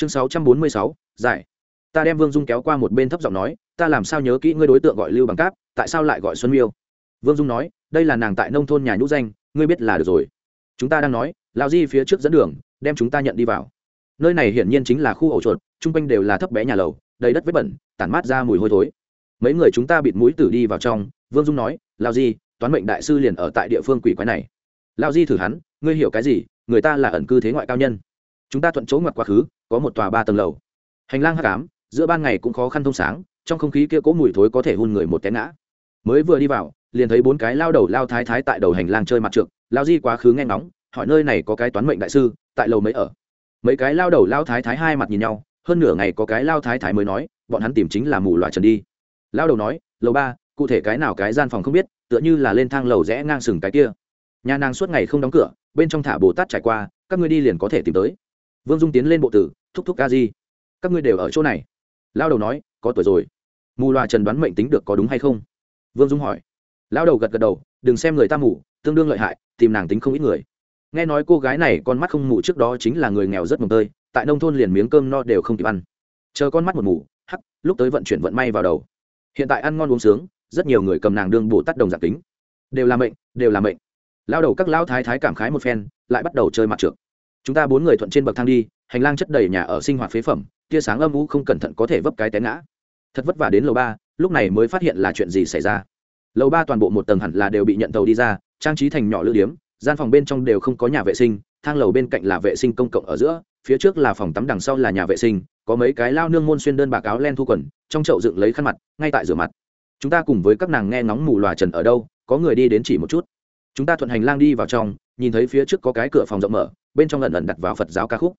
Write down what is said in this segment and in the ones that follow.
chương sáu trăm bốn mươi sáu, giải. Ta đem vương dung kéo qua một bên thấp giọng nói, ta làm sao nhớ kỹ ngươi đối tượng gọi lưu bằng cáp, tại sao lại gọi xuân miêu? Vương dung nói, đây là nàng tại nông thôn nhà nhũ danh, ngươi biết là được rồi. Chúng ta đang nói lao di phía trước dẫn đường, đem chúng ta nhận đi vào. Nơi này hiển nhiên chính là khu ổ chuột, chung quanh đều là thấp bé nhà lầu, đầy đất vết bẩn, tản mát ra mùi hôi thối. Mấy người chúng ta bịt mũi tử đi vào trong, vương dung nói lao di, toán mệnh đại sư liền ở tại địa phương quỷ quái này. Lao di thử hắn, ngươi hiểu cái gì? Người ta là ẩn cư thế ngoại cao nhân chúng ta thuận chỗ ngoặt quá khứ, có một tòa ba tầng lầu. Hành lang hắc ám, giữa ban ngày cũng khó khăn thông sáng, trong không khí kia cố mùi thối có thể hôn người một té ngã. Mới vừa đi vào, liền thấy bốn cái lao đầu lao thái thái tại đầu hành lang chơi mặt trượt lao di quá khứ nghe ngóng, hỏi nơi này có cái toán mệnh đại sư, tại lầu mấy ở? Mấy cái lao đầu lao thái thái hai mặt nhìn nhau, hơn nửa ngày có cái lao thái thái mới nói, bọn hắn tìm chính là mù loà trần đi. Lao đầu nói, lầu ba, cụ thể cái nào cái gian phòng không biết, tựa như là lên thang lầu rẽ ngang sừng cái kia. Nhà nàng suốt ngày không đóng cửa, bên trong thả bồ tát trải qua, các ngươi đi liền có thể tìm tới vương dung tiến lên bộ tử, thúc thúc ca di. Các ngươi đều ở chỗ này. Lao đầu nói, có tuổi rồi. Mù loà trần đoán mệnh tính được có đúng hay không? Vương dung hỏi. Lao đầu gật gật đầu, đừng xem người ta mù, tương đương lợi hại, tìm nàng tính không ít người. Nghe nói cô gái này con mắt không mù trước đó chính là người nghèo rất mồm tơi, tại nông thôn liền miếng cơm no đều không kịp ăn. Chờ con mắt một mù, hắc, lúc tới vận chuyển vận may vào đầu. Hiện tại ăn ngon uống sướng, rất nhiều người cầm nàng đương bổ tắt đồng giặc tính. Đều là mệnh, đều là mệnh. Lao đầu các lão thái thái cảm khái một phen, lại bắt đầu chơi mặt trượt chúng ta bốn người thuận trên bậc thang đi, hành lang chất đầy nhà ở sinh hoạt phế phẩm, tia sáng âm u không cẩn thận có thể vấp cái té ngã. Thật vất vả đến lầu ba, lúc này mới phát hiện là chuyện gì xảy ra. Lầu ba toàn bộ một tầng hẳn là đều bị nhận tàu đi ra, trang trí thành nhỏ lữ điếm, gian phòng bên trong đều không có nhà vệ sinh, thang lầu bên cạnh là vệ sinh công cộng ở giữa, phía trước là phòng tắm đằng sau là nhà vệ sinh, có mấy cái lao nương môn xuyên đơn bạc áo len thu quần, trong chậu dựng lấy khăn mặt, ngay tại rửa mặt. Chúng ta cùng với các nàng nghe ngóng mù lòa trần ở đâu, có người đi đến chỉ một chút. Chúng ta thuận hành lang đi vào trong nhìn thấy phía trước có cái cửa phòng rộng mở, bên trong lần lần đặt vào phật giáo ca khúc.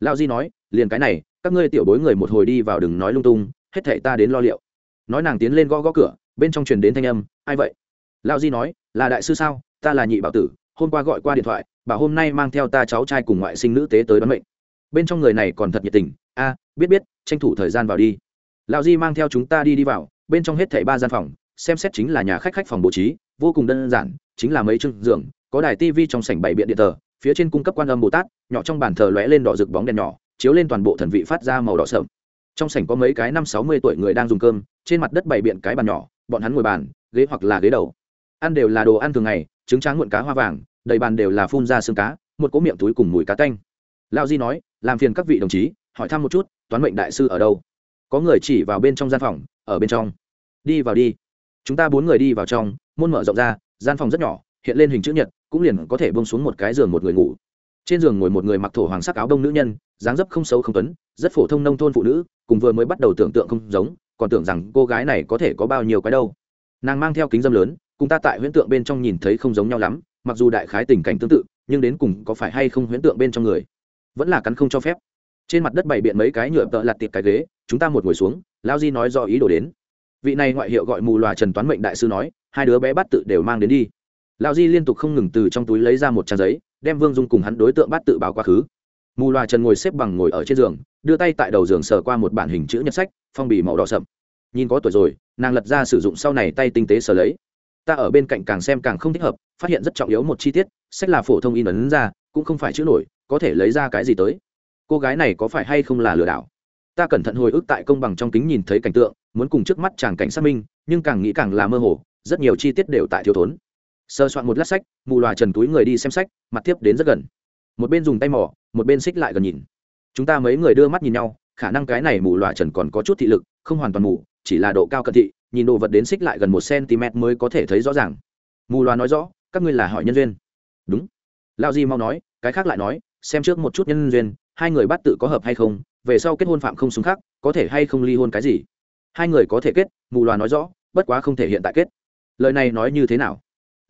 Lao di nói, liền cái này, các ngươi tiểu bối người một hồi đi vào đừng nói lung tung, hết thệ ta đến lo liệu. Nói nàng tiến lên gõ gõ cửa, bên trong truyền đến thanh âm, ai vậy? Lao di nói, là đại sư sao, ta là nhị bảo tử, hôm qua gọi qua điện thoại, bảo hôm nay mang theo ta cháu trai cùng ngoại sinh nữ tế tới đón mệnh. Bên trong người này còn thật nhiệt tình, a, biết biết, tranh thủ thời gian vào đi. Lao di mang theo chúng ta đi đi vào, bên trong hết thảy ba gian phòng, xem xét chính là nhà khách khách phòng bố trí, vô cùng đơn giản, chính là mấy chương giường có đài tivi trong sảnh bảy biện điện tờ phía trên cung cấp quan âm bồ tát, nhỏ trong bàn thờ lóe lên đỏ rực bóng đèn nhỏ, chiếu lên toàn bộ thần vị phát ra màu đỏ sợm trong sảnh có mấy cái năm sáu mươi tuổi người đang dùng cơm, trên mặt đất bày biện cái bàn nhỏ, bọn hắn ngồi bàn, ghế hoặc là ghế đầu. Ăn đều là đồ ăn thường ngày, trứng tráng muộn cá hoa vàng, đầy bàn đều là phun ra xương cá, một cỗ miệng túi cùng mùi cá tanh. Lao di nói, làm phiền các vị đồng chí, hỏi thăm một chút, toán mệnh đại sư ở đâu? Có người chỉ vào bên trong gian phòng, ở bên trong. Đi vào đi. Chúng ta bốn người đi vào trong, môn mở rộng ra, gian phòng rất nhỏ hiện lên hình chữ nhật, cũng liền có thể bông xuống một cái giường một người ngủ. Trên giường ngồi một người mặc thổ hoàng sắc áo đông nữ nhân, dáng dấp không xấu không tuấn, rất phổ thông nông thôn phụ nữ, cùng vừa mới bắt đầu tưởng tượng không giống, còn tưởng rằng cô gái này có thể có bao nhiêu cái đâu. Nàng mang theo kính dâm lớn, cùng ta tại huyễn tượng bên trong nhìn thấy không giống nhau lắm, mặc dù đại khái tình cảnh tương tự, nhưng đến cùng có phải hay không huyễn tượng bên trong người, vẫn là cắn không cho phép. Trên mặt đất bày biện mấy cái nhựa tợ lặt tiệp cái ghế, chúng ta một ngồi xuống lao di nói do ý đồ đến. Vị này ngoại hiệu gọi mù loà trần toán mệnh đại sư nói, hai đứa bé bắt tự đều mang đến đi lao di liên tục không ngừng từ trong túi lấy ra một trang giấy, đem vương dung cùng hắn đối tượng bắt tự báo quá khứ. Mù loà trần ngồi xếp bằng ngồi ở trên giường, đưa tay tại đầu giường sờ qua một bản hình chữ nhật sách, phong bì màu đỏ sậm. Nhìn có tuổi rồi, nàng lật ra sử dụng sau này tay tinh tế sờ lấy. Ta ở bên cạnh càng xem càng không thích hợp, phát hiện rất trọng yếu một chi tiết, sách là phổ thông in ấn ra, cũng không phải chữ nổi, có thể lấy ra cái gì tới? Cô gái này có phải hay không là lừa đảo? Ta cẩn thận hồi ức tại công bằng trong kính nhìn thấy cảnh tượng, muốn cùng trước mắt chàng cảnh xác minh, nhưng càng nghĩ càng là mơ hồ, rất nhiều chi tiết đều tại thiếu thốn sơ soạn một lát sách, mù loà trần túi người đi xem sách, mặt tiếp đến rất gần. Một bên dùng tay mỏ một bên xích lại gần nhìn. Chúng ta mấy người đưa mắt nhìn nhau, khả năng cái này mù loà trần còn có chút thị lực, không hoàn toàn mù, chỉ là độ cao cận thị, nhìn đồ vật đến xích lại gần một cm mới có thể thấy rõ ràng. Mù loà nói rõ, các ngươi là hỏi nhân duyên. Đúng. Lao di mau nói, cái khác lại nói, xem trước một chút nhân duyên, hai người bắt tự có hợp hay không, về sau kết hôn phạm không xứng khác có thể hay không ly hôn cái gì? Hai người có thể kết, mù loà nói rõ, bất quá không thể hiện tại kết. Lời này nói như thế nào?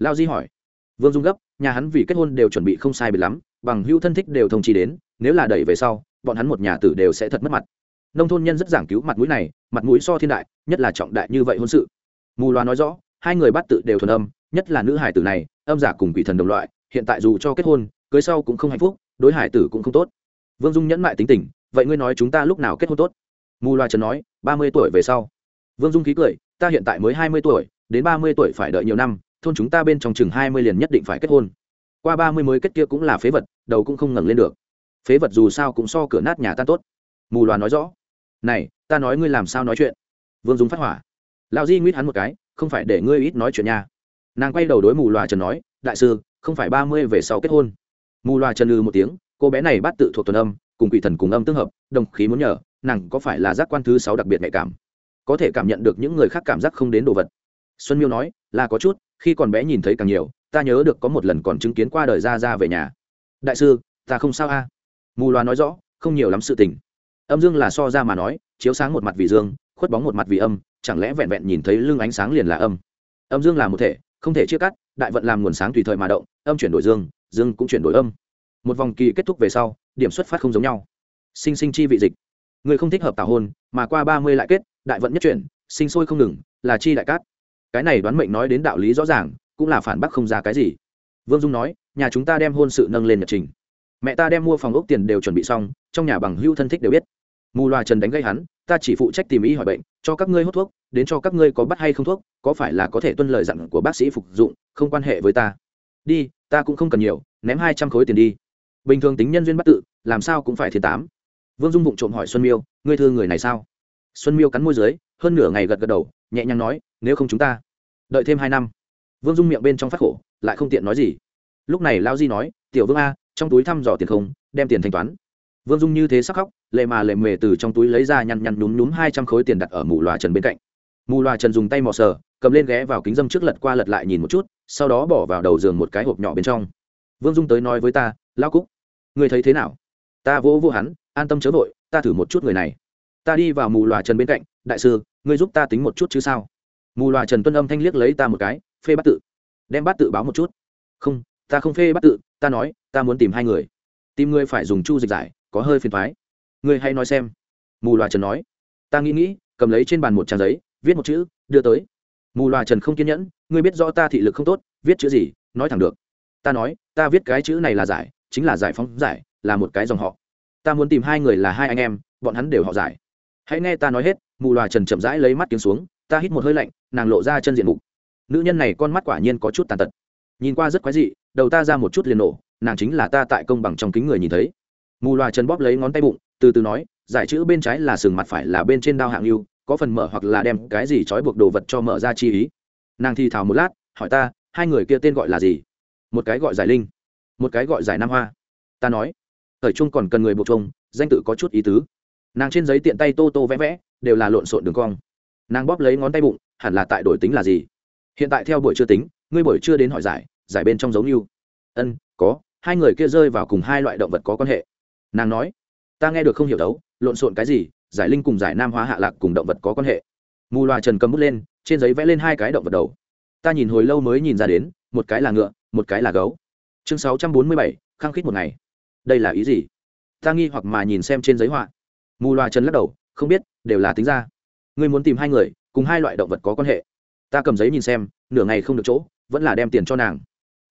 Lao di hỏi. Vương dung gấp, nhà hắn vì kết hôn đều chuẩn bị không sai bị lắm, bằng hữu thân thích đều thông chi đến, nếu là đẩy về sau, bọn hắn một nhà tử đều sẽ thật mất mặt. Nông thôn nhân rất giảng cứu mặt mũi này, mặt mũi so thiên đại, nhất là trọng đại như vậy hôn sự. Mù Loa nói rõ, hai người bắt tự đều thuần âm, nhất là nữ hải tử này, âm giả cùng quỷ thần đồng loại, hiện tại dù cho kết hôn, cưới sau cũng không hạnh phúc, đối hải tử cũng không tốt. Vương dung nhẫn mại tính tình, vậy ngươi nói chúng ta lúc nào kết hôn tốt? Mù Loa trần nói, ba mươi tuổi về sau. Vương dung khí cười, ta hiện tại mới hai mươi tuổi, đến ba mươi tuổi phải đợi nhiều năm thôn chúng ta bên trong chừng hai mươi liền nhất định phải kết hôn. Qua ba mươi mới kết kia cũng là phế vật, đầu cũng không ngẩng lên được. Phế vật dù sao cũng so cửa nát nhà tan tốt. Mù loà nói rõ. Này, ta nói ngươi làm sao nói chuyện? Vương dung phát hỏa. Lão di nguyết hắn một cái, không phải để ngươi ít nói chuyện nha. Nàng quay đầu đối mù loà trần nói, đại sư, không phải ba mươi về sau kết hôn. Mù loà trần lư một tiếng, cô bé này bắt tự thuộc tuần âm, cùng quỷ thần cùng âm tương hợp, đồng khí muốn nhờ, nàng có phải là giác quan thứ sáu đặc biệt nhạy cảm? Có thể cảm nhận được những người khác cảm giác không đến đồ vật xuân miêu nói, là có chút, khi còn bé nhìn thấy càng nhiều, ta nhớ được có một lần còn chứng kiến qua đời ra ra về nhà. Đại sư, ta không sao a. Mù loà nói rõ, không nhiều lắm sự tình. Âm dương là so ra mà nói, chiếu sáng một mặt vì dương, khuất bóng một mặt vì âm, chẳng lẽ vẹn vẹn nhìn thấy lưng ánh sáng liền là âm? Âm dương là một thể, không thể chia cắt, đại vận làm nguồn sáng tùy thời mà động, âm chuyển đổi dương dương cũng chuyển đổi âm. Một vòng kỳ kết thúc về sau, điểm xuất phát không giống nhau. Sinh sinh chi vị dịch. Người không thích hợp tảo hôn, mà qua ba mươi lại kết, đại vận nhất chuyển, sinh sôi không ngừng, là chi đại cát cái này đoán mệnh nói đến đạo lý rõ ràng, cũng là phản bác không ra cái gì. Vương dung nói, nhà chúng ta đem hôn sự nâng lên nhật trình. Mẹ ta đem mua phòng ốc tiền đều chuẩn bị xong, trong nhà bằng hưu thân thích đều biết. Mù loà trần đánh gây hắn, ta chỉ phụ trách tìm ý hỏi bệnh, cho các ngươi hút thuốc, đến cho các ngươi có bắt hay không thuốc, có phải là có thể tuân lời dặn của bác sĩ phục dụng, không quan hệ với ta. Đi, ta cũng không cần nhiều, ném hai trăm khối tiền đi. Bình thường tính nhân duyên bắt tự, làm sao cũng phải thiên tám. Vương dung vụng trộm hỏi xuân miêu, ngươi thương người này sao? Xuân miêu cắn môi dưới, hơn nửa ngày gật gật đầu nhẹ nhàng nói, nếu không chúng ta, đợi thêm hai năm. Vương dung miệng bên trong phát khổ, lại không tiện nói gì. Lúc này lao di nói, tiểu vương a, trong túi thăm dò tiền không, đem tiền thanh toán. Vương dung như thế sắc khóc, lệ mà lệ mề từ trong túi lấy ra nhăn nhăn nhúm nhúm hai trăm khối tiền đặt ở mù loà trần bên cạnh. Mù loà trần dùng tay mò sờ, cầm lên ghé vào kính dâm trước lật qua lật lại nhìn một chút, sau đó bỏ vào đầu giường một cái hộp nhỏ bên trong. Vương dung tới nói với ta lao cúc, người thấy thế nào? Ta vỗ vô hắn, an tâm chớ vội, ta thử một chút người này. Ta đi vào mù loà trần bên cạnh đại sư, ngươi giúp ta tính một chút chứ sao? Mù loà trần tuân âm thanh liếc lấy ta một cái, phê bắt tự. Đem bắt tự báo một chút. Không, ta không phê bắt tự, ta nói, ta muốn tìm hai người. Tìm ngươi phải dùng chu dịch giải, có hơi phiền thoái ngươi hay nói xem. Mù loà trần nói. Ta nghĩ nghĩ, cầm lấy trên bàn một trang giấy, viết một chữ, đưa tới. Mù loà trần không kiên nhẫn, ngươi biết rõ ta thị lực không tốt, viết chữ gì, nói thẳng được. Ta nói, ta viết cái chữ này là giải, chính là giải phóng giải, là một cái dòng họ. Ta muốn tìm hai người là hai anh em, bọn hắn đều họ giải hãy nghe ta nói hết, mù loà trần chậm rãi lấy mắt tiếng xuống, ta hít một hơi lạnh, nàng lộ ra chân diện mục. Nữ nhân này con mắt quả nhiên có chút tàn tật. Nhìn qua rất quái dị, đầu ta ra một chút liền nổ, nàng chính là ta tại công bằng trong kính người nhìn thấy. Mù loà trần bóp lấy ngón tay bụng, từ từ nói, giải chữ bên trái là sừng mặt phải là bên trên đao hạng yêu có phần mở hoặc là đem cái gì trói buộc đồ vật cho mở ra chi ý. Nàng thì thào một lát, hỏi ta, hai người kia tên gọi là gì? Một cái gọi giải linh, một cái gọi giải nam hoa. Ta nói, thời trung còn cần người buộc trông danh tự có chút ý tứ nàng trên giấy tiện tay tô tô vẽ vẽ, đều là lộn xộn đường cong. Nàng bóp lấy ngón tay bụng, hẳn là tại đổi tính là gì? Hiện tại theo buổi chưa tính, ngươi buổi chưa đến hỏi giải giải bên trong giống như. Ân, có, hai người kia rơi vào cùng hai loại động vật có quan hệ. Nàng nói, ta nghe được không hiểu đấu, lộn xộn cái gì, giải linh cùng giải nam hóa hạ lạc cùng động vật có quan hệ. Mù loà trần cầm bút lên, trên giấy vẽ lên hai cái động vật đầu. Ta nhìn hồi lâu mới nhìn ra đến, một cái là ngựa, một cái là gấu. Chương sáu trăm bốn mươi bảy, khăng khít một ngày. Đây là ý gì? Ta nghi hoặc mà nhìn xem trên giấy họa mù loà trần lắc đầu, không biết, đều là tính ra. Ngươi muốn tìm hai người, cùng hai loại động vật có quan hệ. Ta cầm giấy nhìn xem, nửa ngày không được chỗ, vẫn là đem tiền cho nàng.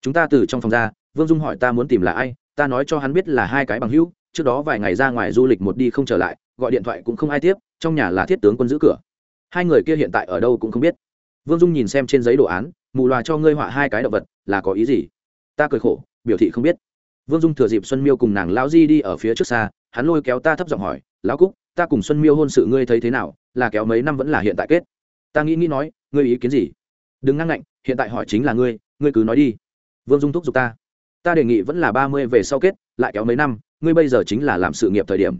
Chúng ta từ trong phòng ra, vương dung hỏi ta muốn tìm là ai, ta nói cho hắn biết là hai cái bằng hữu, trước đó vài ngày ra ngoài du lịch một đi không trở lại, gọi điện thoại cũng không ai tiếp, trong nhà là thiết tướng quân giữ cửa. Hai người kia hiện tại ở đâu cũng không biết. Vương dung nhìn xem trên giấy đồ án, mù loà cho ngươi họa hai cái động vật, là có ý gì? Ta cười khổ, biểu thị không biết. Vương dung thừa dịp xuân miêu cùng nàng lão di đi ở phía trước xa, hắn lôi kéo ta thấp giọng hỏi lão cúc, ta cùng xuân miêu hôn sự ngươi thấy thế nào? Là kéo mấy năm vẫn là hiện tại kết? Ta nghĩ nghĩ nói, ngươi ý kiến gì? Đừng ngang ngạnh, hiện tại hỏi chính là ngươi ngươi cứ nói đi. Vương dung thúc giục ta. Ta đề nghị vẫn là ba mươi về sau kết, lại kéo mấy năm, ngươi bây giờ chính là làm sự nghiệp thời điểm.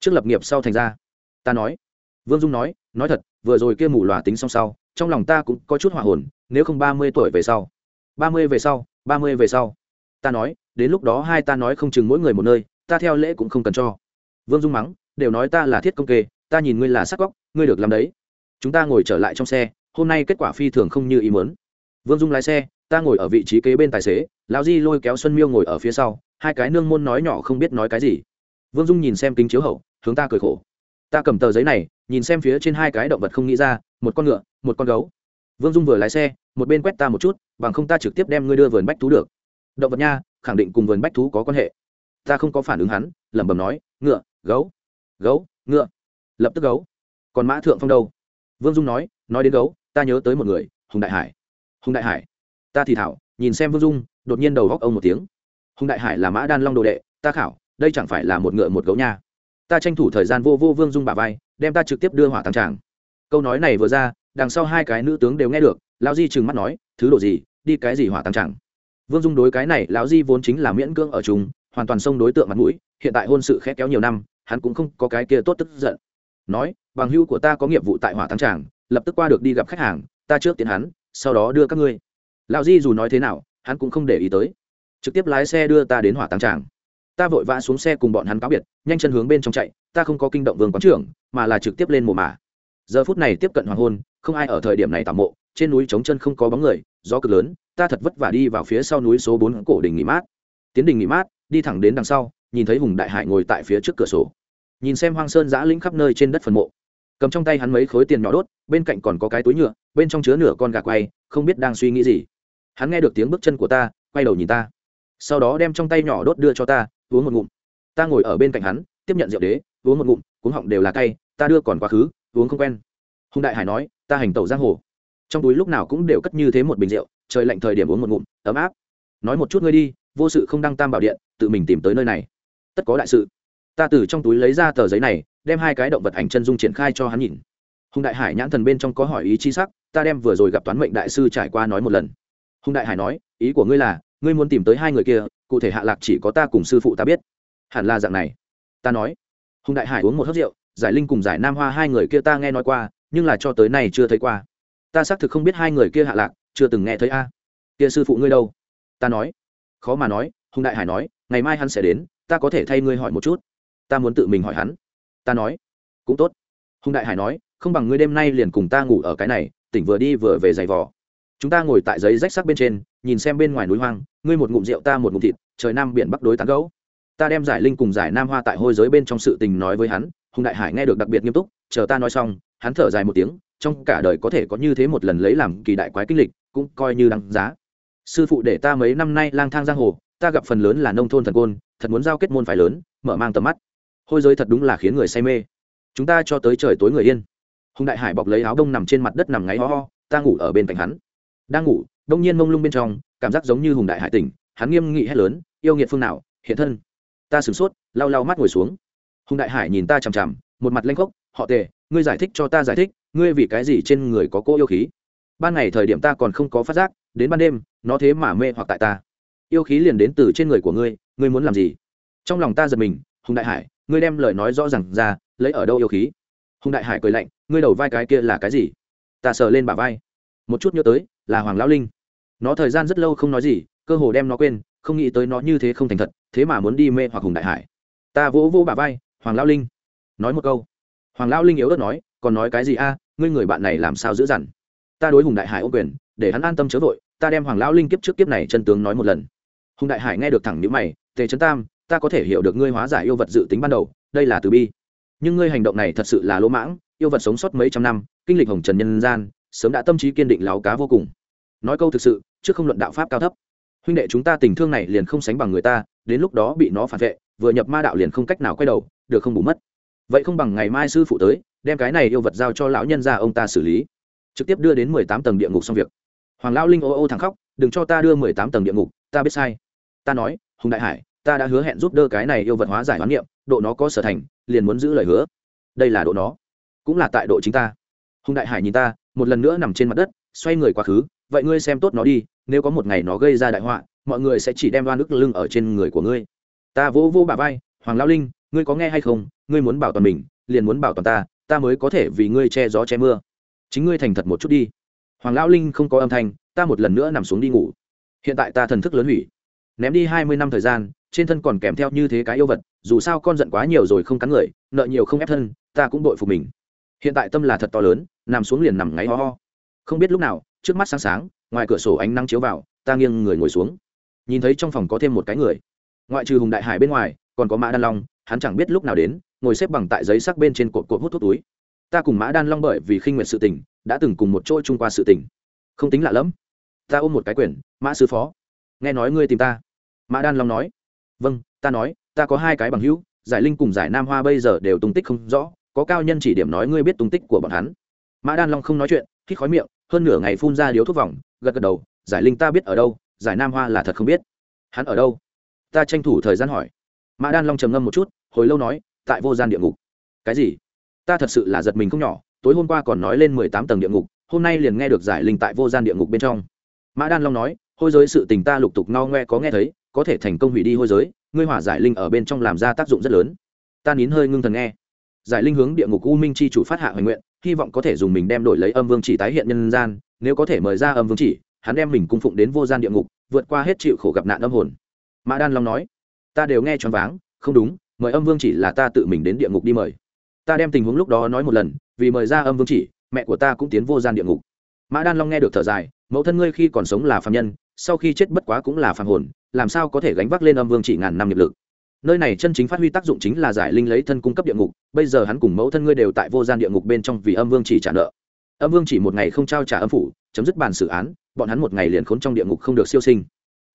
Trước lập nghiệp sau thành ra. Ta nói. Vương dung nói nói thật, vừa rồi kia mù lòa tính xong sau, trong lòng ta cũng có chút hỏa hồn, nếu không ba mươi tuổi về sau. Ba mươi về sau, ba mươi về sau. Ta nói, đến lúc đó hai ta nói không chừng mỗi người một nơi, ta theo lễ cũng không cần cho. Vương dung mắng đều nói ta là thiết công kê, ta nhìn ngươi là sắc góc, ngươi được làm đấy. Chúng ta ngồi trở lại trong xe, hôm nay kết quả phi thường không như ý muốn. Vương dung lái xe, ta ngồi ở vị trí kế bên tài xế, lão di lôi kéo xuân miêu ngồi ở phía sau, hai cái nương môn nói nhỏ không biết nói cái gì. Vương dung nhìn xem kính chiếu hậu, hướng ta cười khổ. Ta cầm tờ giấy này, nhìn xem phía trên hai cái động vật không nghĩ ra, một con ngựa, một con gấu. Vương dung vừa lái xe, một bên quét ta một chút, bằng không ta trực tiếp đem ngươi đưa vườn bách thú được. Động vật nha, khẳng định cùng vườn bách thú có quan hệ. Ta không có phản ứng hắn, lẩm bẩm nói, ngựa, gấu gấu, ngựa. Lập tức gấu. Còn mã thượng phong đâu? Vương dung nói nói đến gấu, ta nhớ tới một người, hùng đại hải. Hùng đại hải? Ta thì thảo, nhìn xem vương dung, đột nhiên đầu góc ông một tiếng. Hùng đại hải là mã đan long đồ đệ, ta khảo, đây chẳng phải là một ngựa một gấu nha. Ta tranh thủ thời gian vô vô vương dung bà vai, đem ta trực tiếp đưa hỏa tăng tràng. Câu nói này vừa ra, đằng sau hai cái nữ tướng đều nghe được, lão di trừng mắt nói, thứ đồ gì? Đi cái gì hỏa tăng tràng? Vương dung đối cái này, lão di vốn chính là miễn cưỡng ở chúng hoàn toàn xông đối tượng mặt mũi, hiện tại hôn sự khét kéo nhiều năm hắn cũng không có cái kia tốt tức giận. Nói, bằng hưu của ta có nghiệp vụ tại hỏa thắng tràng, lập tức qua được đi gặp khách hàng, ta trước tiến hắn, sau đó đưa các ngươi. Lão di dù nói thế nào, hắn cũng không để ý tới. Trực tiếp lái xe đưa ta đến hỏa tăng tràng. Ta vội vã xuống xe cùng bọn hắn cáo biệt, nhanh chân hướng bên trong chạy, ta không có kinh động vương quán trưởng, mà là trực tiếp lên mồ mả. Giờ phút này tiếp cận hoàng hôn, không ai ở thời điểm này tạm mộ, trên núi trống chân không có bóng người, gió cực lớn, ta thật vất vả đi vào phía sau núi số bốn cổ đình nghỉ mát. Tiến đình nghỉ mát, đi thẳng đến đằng sau, nhìn thấy hùng đại hải ngồi tại phía trước cửa sổ nhìn xem hoang sơn giã lĩnh khắp nơi trên đất phần mộ. Cầm trong tay hắn mấy khối tiền nhỏ đốt, bên cạnh còn có cái túi nhựa, bên trong chứa nửa con gà quay, không biết đang suy nghĩ gì. Hắn nghe được tiếng bước chân của ta, quay đầu nhìn ta. Sau đó đem trong tay nhỏ đốt đưa cho ta, uống một ngụm. Ta ngồi ở bên cạnh hắn, tiếp nhận rượu đế, uống một ngụm, cuống họng đều là cay, ta đưa còn quá khứ, uống không quen. Hùng đại hải nói, ta hành tẩu giang hồ. Trong túi lúc nào cũng đều cất như thế một bình rượu, trời lạnh thời điểm uống một ngụm, ấm áp. Nói một chút ngươi đi, vô sự không đăng tam bảo điện, tự mình tìm tới nơi này. Tất có đại sự ta từ trong túi lấy ra tờ giấy này, đem hai cái động vật ảnh chân dung triển khai cho hắn nhìn. Hùng đại hải nhãn thần bên trong có hỏi ý chi sắc, ta đem vừa rồi gặp toán mệnh đại sư trải qua nói một lần. Hùng đại hải nói, ý của ngươi là, ngươi muốn tìm tới hai người kia, cụ thể hạ lạc chỉ có ta cùng sư phụ ta biết. Hẳn là dạng này. Ta nói. Hùng đại hải uống một hớt rượu, giải linh cùng giải nam hoa hai người kia ta nghe nói qua, nhưng là cho tới nay chưa thấy qua. Ta xác thực không biết hai người kia hạ lạc, chưa từng nghe thấy a. Kia sư phụ ngươi đâu? Ta nói. Khó mà nói, hùng đại hải nói, ngày mai hắn sẽ đến, ta có thể thay ngươi hỏi một chút ta muốn tự mình hỏi hắn. Ta nói, cũng tốt. Hùng đại hải nói, không bằng ngươi đêm nay liền cùng ta ngủ ở cái này, tỉnh vừa đi vừa về giày vò. Chúng ta ngồi tại giấy rách sắc bên trên, nhìn xem bên ngoài núi hoang, ngươi một ngụm rượu ta một ngụm thịt, trời nam biển bắc đối tán gấu ta đem giải linh cùng giải nam hoa tại hôi giới bên trong sự tình nói với hắn, hùng đại hải nghe được đặc biệt nghiêm túc, chờ ta nói xong, hắn thở dài một tiếng, trong cả đời có thể có như thế một lần lấy làm kỳ đại quái kinh lịch, cũng coi như đáng giá. Sư phụ để ta mấy năm nay lang thang giang hồ, ta gặp phần lớn là nông thôn thần côn, thật muốn giao kết môn phải lớn, mở mang tầm mắt hôi giới thật đúng là khiến người say mê. Chúng ta cho tới trời tối người yên. Hùng đại hải bọc lấy áo đông nằm trên mặt đất nằm ngáy ho ho, ta ngủ ở bên cạnh hắn. Đang ngủ, đông nhiên mông lung bên trong, cảm giác giống như hùng đại hải tỉnh, hắn nghiêm nghị hét lớn, yêu nghiệt phương nào, hiện thân. Ta sửng sốt, lau lau mắt ngồi xuống. Hùng đại hải nhìn ta chằm chằm, một mặt lanh khốc, họ tề, ngươi giải thích cho ta giải thích, ngươi vì cái gì trên người có cô yêu khí? Ban ngày thời điểm ta còn không có phát giác, đến ban đêm, nó thế mà mê hoặc tại ta. Yêu khí liền đến từ trên người của ngươi ngươi muốn làm gì? Trong lòng ta giật mình, hùng đại hải ngươi đem lời nói rõ r à n g ra, lấy ở đâu yêu khí? Hùng đại hải cười lạnh, ngươi đầu vai cái kia là cái gì? Ta sờ lên bả vai. Một chút nhớ tới, là hoàng lão linh. Nó thời gian rất lâu không nói gì, cơ hồ đem nó quên, không nghĩ tới nó như thế không thành thật, thế mà muốn đi mê hoặc hùng đại hải. Ta vỗ vỗ bả vai, hoàng lão linh. Nói một câu. Hoàng lão linh yếu ớt nói, còn nói cái gì a, ngươi người bạn này làm sao giữ dằn? Ta đối hùng đại hải ô quyền, để hắn an tâm chớ vội, ta đem hoàng lão linh kiếp trước kiếp này chân tướng nói một lần. Hùng đại hải nghe được thẳng nhữ mày, tề trấn tam ta có thể hiểu được ngươi hóa giải yêu vật dự tính ban đầu, đây là từ bi. Nhưng ngươi hành động này thật sự là lỗ mãng, yêu vật sống sót mấy trăm năm, kinh lịch hồng trần nhân gian, sớm đã tâm trí kiên định láo cá vô cùng. Nói câu thực sự, trước không luận đạo pháp cao thấp. Huynh đệ chúng ta tình thương này liền không sánh bằng người ta, đến lúc đó bị nó phản vệ, vừa nhập ma đạo liền không cách nào quay đầu, được không bù mất. Vậy không bằng ngày mai sư phụ tới, đem cái này yêu vật giao cho lão nhân ra ông ta xử lý. Trực tiếp đưa đến mười tám tầng địa ngục xong việc. Hoàng lão linh ô ô thẳng khóc, đừng cho ta đưa mười tám tầng địa ngục, ta biết sai. Ta nói, hùng đại hải ta đã hứa hẹn giúp đỡ cái này yêu vật hóa giải hoán niệm, độ nó có sở thành, liền muốn giữ lời hứa. Đây là độ nó, cũng là tại độ chính ta. Hùng đại hải nhìn ta, một lần nữa nằm trên mặt đất, xoay người quá khứ, vậy ngươi xem tốt nó đi, nếu có một ngày nó gây ra đại họa, mọi người sẽ chỉ đem đoan ức lưng ở trên người của ngươi. Ta vỗ vỗ bà vai, hoàng lao linh, ngươi có nghe hay không? Ngươi muốn bảo toàn mình, liền muốn bảo toàn ta ta mới có thể vì ngươi che gió che mưa. Chính ngươi thành thật một chút đi. Hoàng lão linh không có âm thanh, ta một lần nữa nằm xuống đi ngủ. Hiện tại ta thần thức lớn hủy ném đi hai mươi năm thời gian, trên thân còn kèm theo như thế cái yêu vật, dù sao con giận quá nhiều rồi không cắn người, nợ nhiều không ép thân, ta cũng đội phục mình. Hiện tại tâm là thật to lớn, nằm xuống liền nằm ngáy ho ho. Không biết lúc nào, trước mắt sáng sáng, ngoài cửa sổ ánh nắng chiếu vào, ta nghiêng người ngồi xuống. Nhìn thấy trong phòng có thêm một cái người. Ngoại trừ hùng đại hải bên ngoài, còn có mã đan long, hắn chẳng biết lúc nào đến, ngồi xếp bằng tại giấy sắc bên trên cột cột hút thuốc túi. Ta cùng mã đan long bởi vì khinh nguyện sự tình, đã từng cùng một chỗ chung qua sự tình. Không tính lạ lẫm. Ta ôm một cái quyển mã sư phó nghe nói ngươi tìm ta. Mã đan long nói. Vâng ta nói, ta có hai cái bằng hữu, giải linh cùng giải nam hoa bây giờ đều tung tích không rõ, có cao nhân chỉ điểm nói ngươi biết tung tích của bọn hắn. Mã đan long không nói chuyện hít khói miệng, hơn nửa ngày phun ra điếu thuốc vòng, gật gật đầu, giải linh ta biết ở đâu, giải nam hoa là thật không biết. Hắn ở đâu? Ta tranh thủ thời gian hỏi. Mã đan long trầm ngâm một chút, hồi lâu nói, tại vô gian địa ngục. Cái gì? Ta thật sự là giật mình không nhỏ, tối hôm qua còn nói lên mười tám tầng địa ngục, hôm nay liền nghe được giải linh tại vô gian địa ngục bên trong. Mã đan long nói hôi giới sự tình ta lục tục no ngoe có nghe thấy, có thể thành công hủy đi hôi giới, ngươi hỏa giải linh ở bên trong làm ra tác dụng rất lớn. Ta nín hơi ngưng thần nghe. Giải linh hướng địa ngục u minh chi chủ phát hạ hoài nguyện, hy vọng có thể dùng mình đem đổi lấy âm vương chỉ tái hiện nhân gian, nếu có thể mời ra âm vương chỉ, hắn đem mình cung phụng đến vô gian địa ngục, vượt qua hết chịu khổ gặp nạn âm hồn. Mã đan long nói, ta đều nghe choáng váng, không đúng, mời âm vương chỉ là ta tự mình đến địa ngục đi mời. Ta đem tình huống lúc đó nói một lần, vì mời ra âm vương chỉ, mẹ của ta cũng tiến vô gian địa ngục. Mã đan long nghe được thở dài, mẫu thân ngươi khi còn sống là phạm nhân sau khi chết bất quá cũng là phàm hồn, làm sao có thể gánh vác lên âm vương chỉ ngàn năm nghiệp lực? Nơi này chân chính phát huy tác dụng chính là giải linh lấy thân cung cấp địa ngục, bây giờ hắn cùng mẫu thân ngươi đều tại vô gian địa ngục bên trong vì âm vương chỉ trả nợ. Âm vương chỉ một ngày không trao trả âm phủ, chấm dứt bàn xử án, bọn hắn một ngày liền khốn trong địa ngục không được siêu sinh.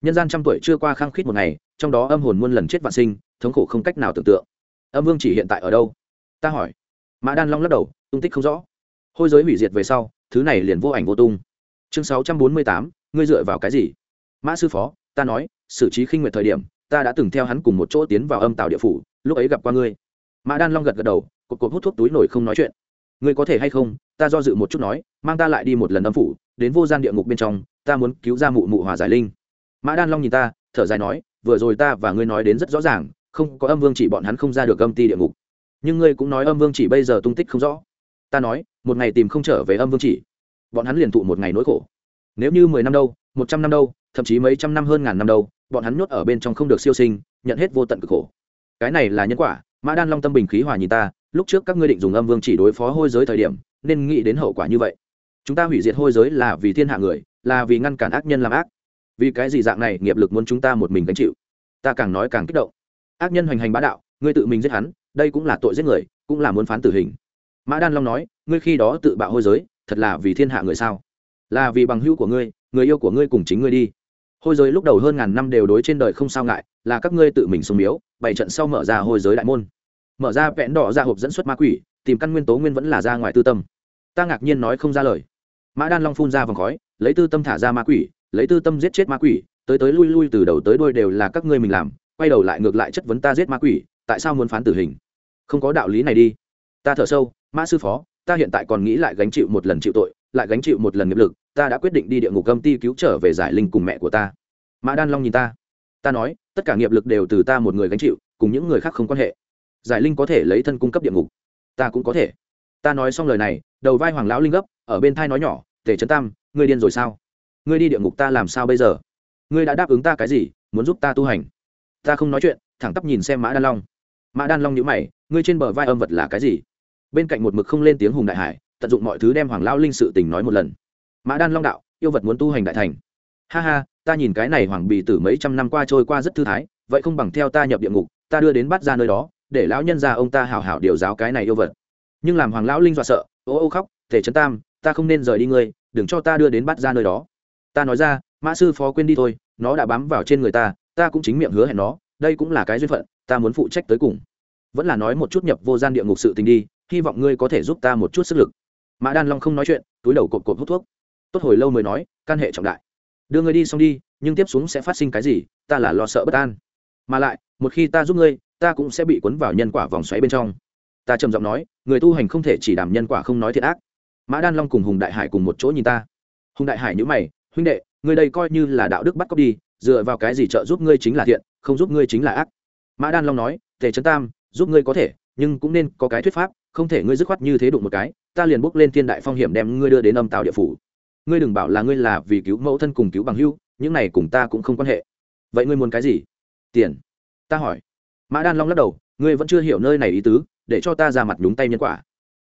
Nhân gian trăm tuổi chưa qua khăng khít một ngày, trong đó âm hồn muôn lần chết vạn sinh, thống khổ không cách nào tưởng tượng. Âm vương chỉ hiện tại ở đâu? Ta hỏi. Mã đan long lắc đầu, tung tích không rõ. Hôi giới hủy diệt về sau, thứ này liền vô ảnh vô tung. Chương sáu trăm bốn mươi tám ngươi dựa vào cái gì? Mã sư phó, ta nói, xử trí khinh nguyệt thời điểm, ta đã từng theo hắn cùng một chỗ tiến vào âm tàu địa phủ, lúc ấy gặp qua ngươi. Mã đan long gật gật đầu, cột cột hút thuốc túi nổi không nói chuyện. Ngươi có thể hay không? Ta do dự một chút nói, mang ta lại đi một lần âm phủ, đến vô gian địa ngục bên trong, ta muốn cứu ra mụ mụ hòa giải linh. Mã đan long nhìn ta, thở dài nói, vừa rồi ta và ngươi nói đến rất rõ ràng, không có âm vương chỉ bọn hắn không ra được âm ti địa ngục. Nhưng ngươi cũng nói âm vương chỉ bây giờ tung tích không rõ. Ta nói, một ngày tìm không trở về âm vương chỉ. Bọn hắn liền thụ một ngày nỗi khổ nếu như mười năm đâu, một trăm năm đâu, thậm chí mấy trăm năm hơn ngàn năm đâu, bọn hắn nhốt ở bên trong không được siêu sinh, nhận hết vô tận cực khổ. Cái này là nhân quả, mã đan long tâm bình khí hòa nhìn ta, lúc trước các ngươi định dùng âm vương chỉ đối phó hôi giới thời điểm, nên nghĩ đến hậu quả như vậy. Chúng ta hủy diệt hôi giới là vì thiên hạ người, là vì ngăn cản ác nhân làm ác. Vì cái gì dạng này, nghiệp lực muốn chúng ta một mình gánh chịu? Ta càng nói càng kích động. Ác nhân hoành hành bá đạo, ngươi tự mình giết hắn, đây cũng là tội giết người, cũng là muốn phán tử hình. Mã đan long nói, ngươi khi đó tự bạo hôi giới, thật là vì thiên hạ người sao? Là vì bằng hữu của ngươi, người yêu của ngươi cùng chính ngươi đi. Hôi giới lúc đầu hơn ngàn năm đều đối trên đời không sao ngại, là các ngươi tự mình sung miếu, bảy trận sau mở ra hôi giới đại môn. Mở ra vẽn đỏ ra hộp dẫn xuất ma quỷ, tìm căn nguyên tố nguyên vẫn là ra ngoài tư tâm. Ta ngạc nhiên nói không ra lời. Mã đan long phun ra vòng khói, lấy tư tâm thả ra ma quỷ, lấy tư tâm giết chết ma quỷ, tới tới lui lui từ đầu tới đôi đều là các ngươi mình làm, quay đầu lại ngược lại chất vấn ta giết ma quỷ, tại sao muốn phán tử hình? Không có đạo lý này đi. Ta thở sâu, mã sư phó, ta hiện tại còn nghĩ lại gánh chịu một lần chịu tội lại gánh chịu một lần nghiệp lực, ta đã quyết định đi địa ngục công ty cứu trở về giải linh cùng mẹ của ta. Mã đan long nhìn ta. Ta nói, tất cả nghiệp lực đều từ ta một người gánh chịu, cùng những người khác không quan hệ. Giải linh có thể lấy thân cung cấp địa ngục. Ta cũng có thể. Ta nói xong lời này, đầu vai hoàng lão linh gấp, ở bên thai nói nhỏ, tề trấn tam, ngươi điên rồi sao? Ngươi đi địa ngục ta làm sao bây giờ? Ngươi đã đáp ứng ta cái gì, muốn giúp ta tu hành? Ta không nói chuyện, thẳng tắp nhìn xem mã đan long. Mã đan long nhữ mày, ngươi trên bờ vai âm vật là cái gì? Bên cạnh một mực không lên tiếng hùng đại hải tận dụng mọi thứ đem hoàng lao linh sự tình nói một lần. Mã đan long đạo, yêu vật muốn tu hành đại thành. Ha ha, ta nhìn cái này hoàng bì tử mấy trăm năm qua trôi qua rất thư thái, vậy không bằng theo ta nhập địa ngục, ta đưa đến bắt ra nơi đó, để lão nhân ra ông ta hảo hảo điều giáo cái này yêu vật. Nhưng làm hoàng lão linh dọa sợ, ô ô khóc thể trấn tam, ta không nên rời đi ngươi, đừng cho ta đưa đến bắt ra nơi đó. Ta nói ra, mã sư phó quên đi thôi, nó đã bám vào trên người ta ta cũng chính miệng hứa hẹn nó, đây cũng là cái duyên phận, ta muốn phụ trách tới cùng. Vẫn là nói một chút nhập vô gian địa ngục sự tình đi, hy vọng ngươi có thể giúp ta một chút sức lực mã đan long không nói chuyện, túi đầu cột cột hút thuốc. Tốt hồi lâu mới nói, can hệ trọng đại. Đưa ngươi đi xong đi, nhưng tiếp xuống sẽ phát sinh cái gì, ta là lo sợ bất an. Mà lại, một khi ta giúp ngươi, ta cũng sẽ bị cuốn vào nhân quả vòng xoáy bên trong. Ta trầm giọng nói, người tu hành không thể chỉ đảm nhân quả không nói thiệt ác. Mã đan long cùng hùng đại hải cùng một chỗ nhìn ta. Hùng đại hải nhữ mày, huynh đệ, ngươi đây coi như là đạo đức bắt cóc đi, dựa vào cái gì trợ giúp ngươi chính là thiện, không giúp ngươi chính là ác? Mã đan long nói, tề trấn tam, giúp ngươi có thể, nhưng cũng nên có cái thuyết pháp không thể ngươi dứt khoát như thế đụng một cái, ta liền bốc lên thiên đại phong hiểm đem ngươi đưa đến âm tàu địa phủ. Ngươi đừng bảo là ngươi là vì cứu mẫu thân cùng cứu bằng hưu những này cùng ta cũng không quan hệ. Vậy ngươi muốn cái gì? Tiền. Ta hỏi. Mã đan long lắc đầu, ngươi vẫn chưa hiểu nơi này ý tứ, để cho ta ra mặt đúng tay nhân quả.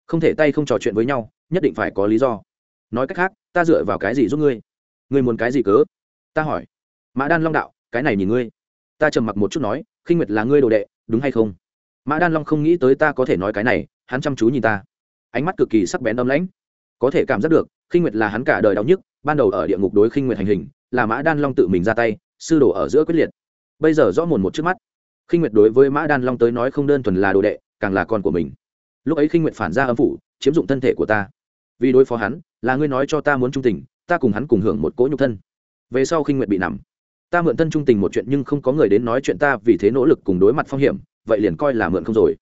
Không thể tay không trò chuyện với nhau, nhất định phải có lý do. Nói cách khác, ta dựa vào cái gì giúp ngươi? Ngươi muốn cái gì cớ? Ta hỏi. Mã đan long đạo, cái này nhìn ngươi. Ta trầm mặc một chút nói, khinh nguyệt là ngươi đồ đệ, đúng hay không? Mã đan long không nghĩ tới ta có thể nói cái này hắn chăm chú nhìn ta. Ánh mắt cực kỳ sắc bén âm lãnh. Có thể cảm giác được, khinh nguyệt là hắn cả đời đau nhức, ban đầu ở địa ngục đối khinh nguyệt hành hình, là mã đan long tự mình ra tay, sư đồ ở giữa quyết liệt. Bây giờ rõ mồn một trước mắt. Khinh nguyệt đối với mã đan long tới nói không đơn thuần là đồ đệ, càng là con của mình. Lúc ấy khinh nguyệt phản ra âm phủ, chiếm dụng thân thể của ta. Vì đối phó hắn, là ngươi nói cho ta muốn trung tình, ta cùng hắn cùng hưởng một cỗ nhục thân. Về sau khinh nguyệt bị nằm. Ta mượn thân trung tình một chuyện nhưng không có người đến nói chuyện ta vì thế nỗ lực cùng đối mặt phong hiểm, vậy liền coi là mượn không rồi.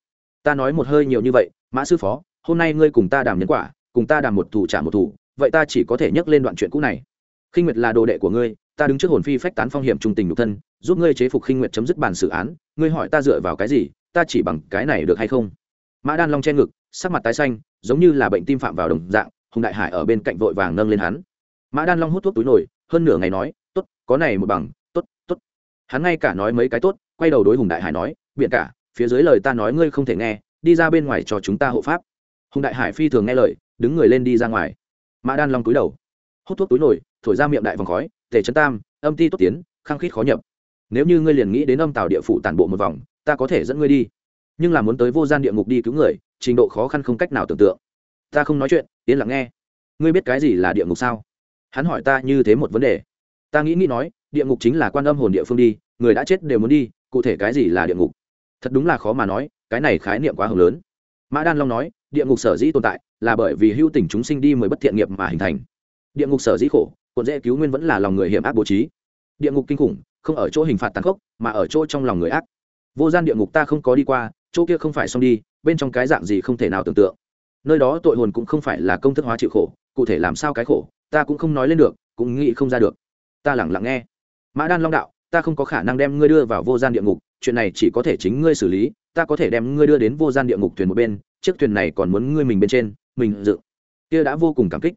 Ta nói một hơi nhiều như vậy mã sư phó, hôm nay ngươi cùng ta đàm nhân quả, cùng ta đàm một thủ trả một thủ, vậy ta chỉ có thể nhắc lên đoạn chuyện cũ này. Khinh nguyệt là đồ đệ của ngươi, ta đứng trước hồn phi phách tán phong hiểm trung tình nhục thân, giúp ngươi chế phục khinh nguyệt chấm dứt bản xử án, ngươi hỏi ta dựa vào cái gì, ta chỉ bằng cái này được hay không? Mã đan long che ngực, sắc mặt tái xanh, giống như là bệnh tim phạm vào đồng dạng, hùng đại hải ở bên cạnh vội vàng nâng lên hắn. Mã đan long hút thuốc túi nổi hơn nửa ngày nói, tốt, có này một bằng, tốt tốt. Hắn ngay cả nói mấy cái tốt, quay đầu đối hùng đại hải nói, biện cả, phía dưới lời ta nói ngươi không thể nghe đi ra bên ngoài cho chúng ta hộ pháp. Hùng đại hải phi thường nghe lời, đứng người lên đi ra ngoài. Mã đan long túi đầu, hút thuốc túi nổi thổi ra miệng đại vòng khói, tề chân tam, âm ti tốt tiến, khăng khít khó nhập. Nếu như ngươi liền nghĩ đến âm tàu địa phủ tản bộ một vòng, ta có thể dẫn ngươi đi. Nhưng là muốn tới vô gian địa ngục đi cứu người, trình độ khó khăn không cách nào tưởng tượng. Ta không nói chuyện, yên lặng nghe. Ngươi biết cái gì là địa ngục sao? Hắn hỏi ta như thế một vấn đề. Ta nghĩ nghĩ nói, địa ngục chính là quan âm hồn địa phương đi, người đã chết đều muốn đi, cụ thể cái gì là địa ngục? Thật đúng là khó mà nói cái này khái niệm quá hồng lớn. Mã đan long nói, địa ngục sở dĩ tồn tại là bởi vì hưu tình chúng sinh đi mới bất thiện nghiệp mà hình thành. Địa ngục sở dĩ khổ còn dễ cứu nguyên vẫn là lòng người hiểm ác bố trí. Địa ngục kinh khủng, không ở chỗ hình phạt tàn khốc, mà ở chỗ trong lòng người ác. Vô gian địa ngục ta không có đi qua, chỗ kia không phải xong đi, bên trong cái dạng gì không thể nào tưởng tượng. Nơi đó tội hồn cũng không phải là công thức hóa chịu khổ, cụ thể làm sao cái khổ, ta cũng không nói lên được, cũng nghĩ không ra được. Ta lẳng lặng nghe. Mã đan long đạo, ta không có khả năng đem ngươi đưa vào vô gian địa ngục, chuyện này chỉ có thể chính ngươi xử lý ta có thể đem ngươi đưa đến vô gian địa ngục thuyền một bên, chiếc thuyền này còn muốn ngươi mình bên trên, mình dự. Kia đã vô cùng cảm kích.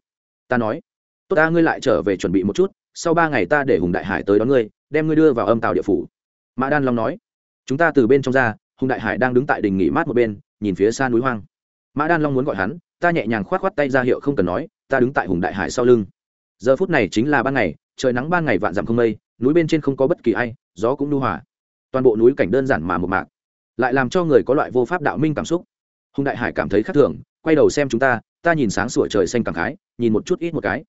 Ta nói, tốt ta, ngươi lại trở về chuẩn bị một chút, sau ba ngày ta để hùng đại hải tới đón ngươi, đem ngươi đưa vào âm tàu địa phủ. Mã đan long nói, chúng ta từ bên trong ra, hùng đại hải đang đứng tại đình nghỉ mát một bên, nhìn phía xa núi hoang. Mã đan long muốn gọi hắn, ta nhẹ nhàng k h o á t k h o á t tay ra hiệu không cần nói, ta đứng tại hùng đại hải sau lưng. Giờ phút này chính là ban ngày, trời nắng ban ngày vạn dặm không mây, núi bên trên không có bất kỳ ai, gió cũng nu hòa. Toàn bộ núi cảnh đơn giản mà một mạc lại làm cho người có loại vô pháp đạo minh cảm xúc. Hùng đại hải cảm thấy khác thường, quay đầu xem chúng ta ta nhìn sáng sủa trời xanh cảm khái, nhìn một chút ít một cái.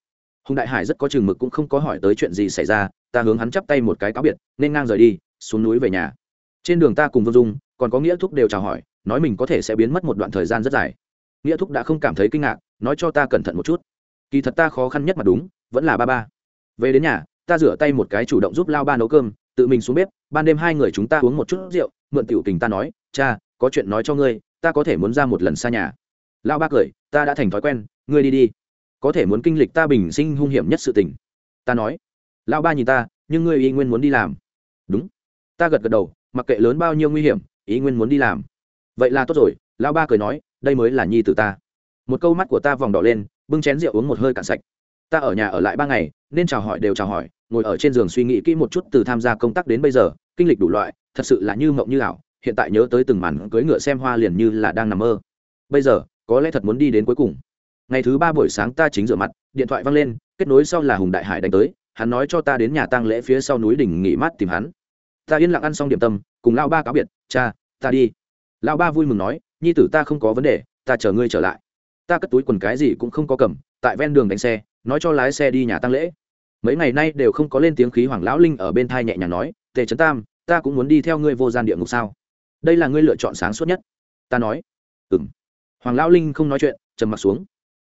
Hùng đại hải rất có chừng mực cũng không có hỏi tới chuyện gì xảy ra, ta hướng hắn chắp tay một cái cáo biệt, nên ngang rời đi, xuống núi về nhà. Trên đường ta cùng vương dung, còn có nghĩa thúc đều chào hỏi, nói mình có thể sẽ biến mất một đoạn thời gian rất dài. Nghĩa thúc đã không cảm thấy kinh ngạc, nói cho ta cẩn thận một chút. Kỳ thật ta khó khăn nhất mà đúng, vẫn là ba ba. Về đến nhà, ta rửa tay một cái chủ động giúp lao ba nấu cơm, tự mình xuống bếp ban đêm hai người chúng ta uống một chút rượu, mượn tiểu tình ta nói, cha, có chuyện nói cho ngươi, ta có thể muốn ra một lần xa nhà. Lao ba cười, ta đã thành thói quen, ngươi đi đi. Có thể muốn kinh lịch ta bình sinh hung hiểm nhất sự tình. Ta nói, lão ba nhìn ta, nhưng ngươi y nguyên muốn đi làm. Đúng. Ta gật gật đầu, mặc kệ lớn bao nhiêu nguy hiểm ý nguyên muốn đi làm. Vậy là tốt rồi. Lão ba cười nói, đây mới là nhi t ta. Một câu mắt của ta vòng đỏ lên, bưng chén rượu uống một hơi cạn sạch. Ta ở nhà ở lại ba ngày, nên chào hỏi đều chào hỏi ngồi ở trên giường suy nghĩ kỹ một chút từ tham gia công tác đến bây giờ, kinh lịch đủ loại, thật sự là như mộng như ảo, hiện tại nhớ tới từng màn cưỡi ngựa xem hoa liền như là đang nằm mơ. Bây giờ, có lẽ thật muốn đi đến cuối cùng. Ngày thứ ba buổi sáng ta chính rửa mặt, điện thoại văng lên, kết nối sau là hùng đại hải đánh tới, hắn nói cho ta đến nhà tang lễ phía sau núi đỉnh nghỉ mát tìm hắn. Ta yên lặng ăn xong điểm tâm, cùng lao ba cáo biệt, cha, ta đi. Lao ba vui mừng nói, nhi tử ta không có vấn đề, ta chờ ngươi trở lại. Ta cất túi quần cái gì cũng không có cầm, tại ven đường đánh xe, nói cho lái xe đi nhà tăng lễ mấy ngày nay đều không có lên tiếng khí hoàng lão linh ở bên thai nhẹ nhàng nói, tề trấn tam, ta cũng muốn đi theo ngươi vô gian địa ngục sao? Đây là ngươi lựa chọn sáng suốt nhất. Ta nói ừ m hoàng lão linh không nói chuyện, trầm m ặ t xuống.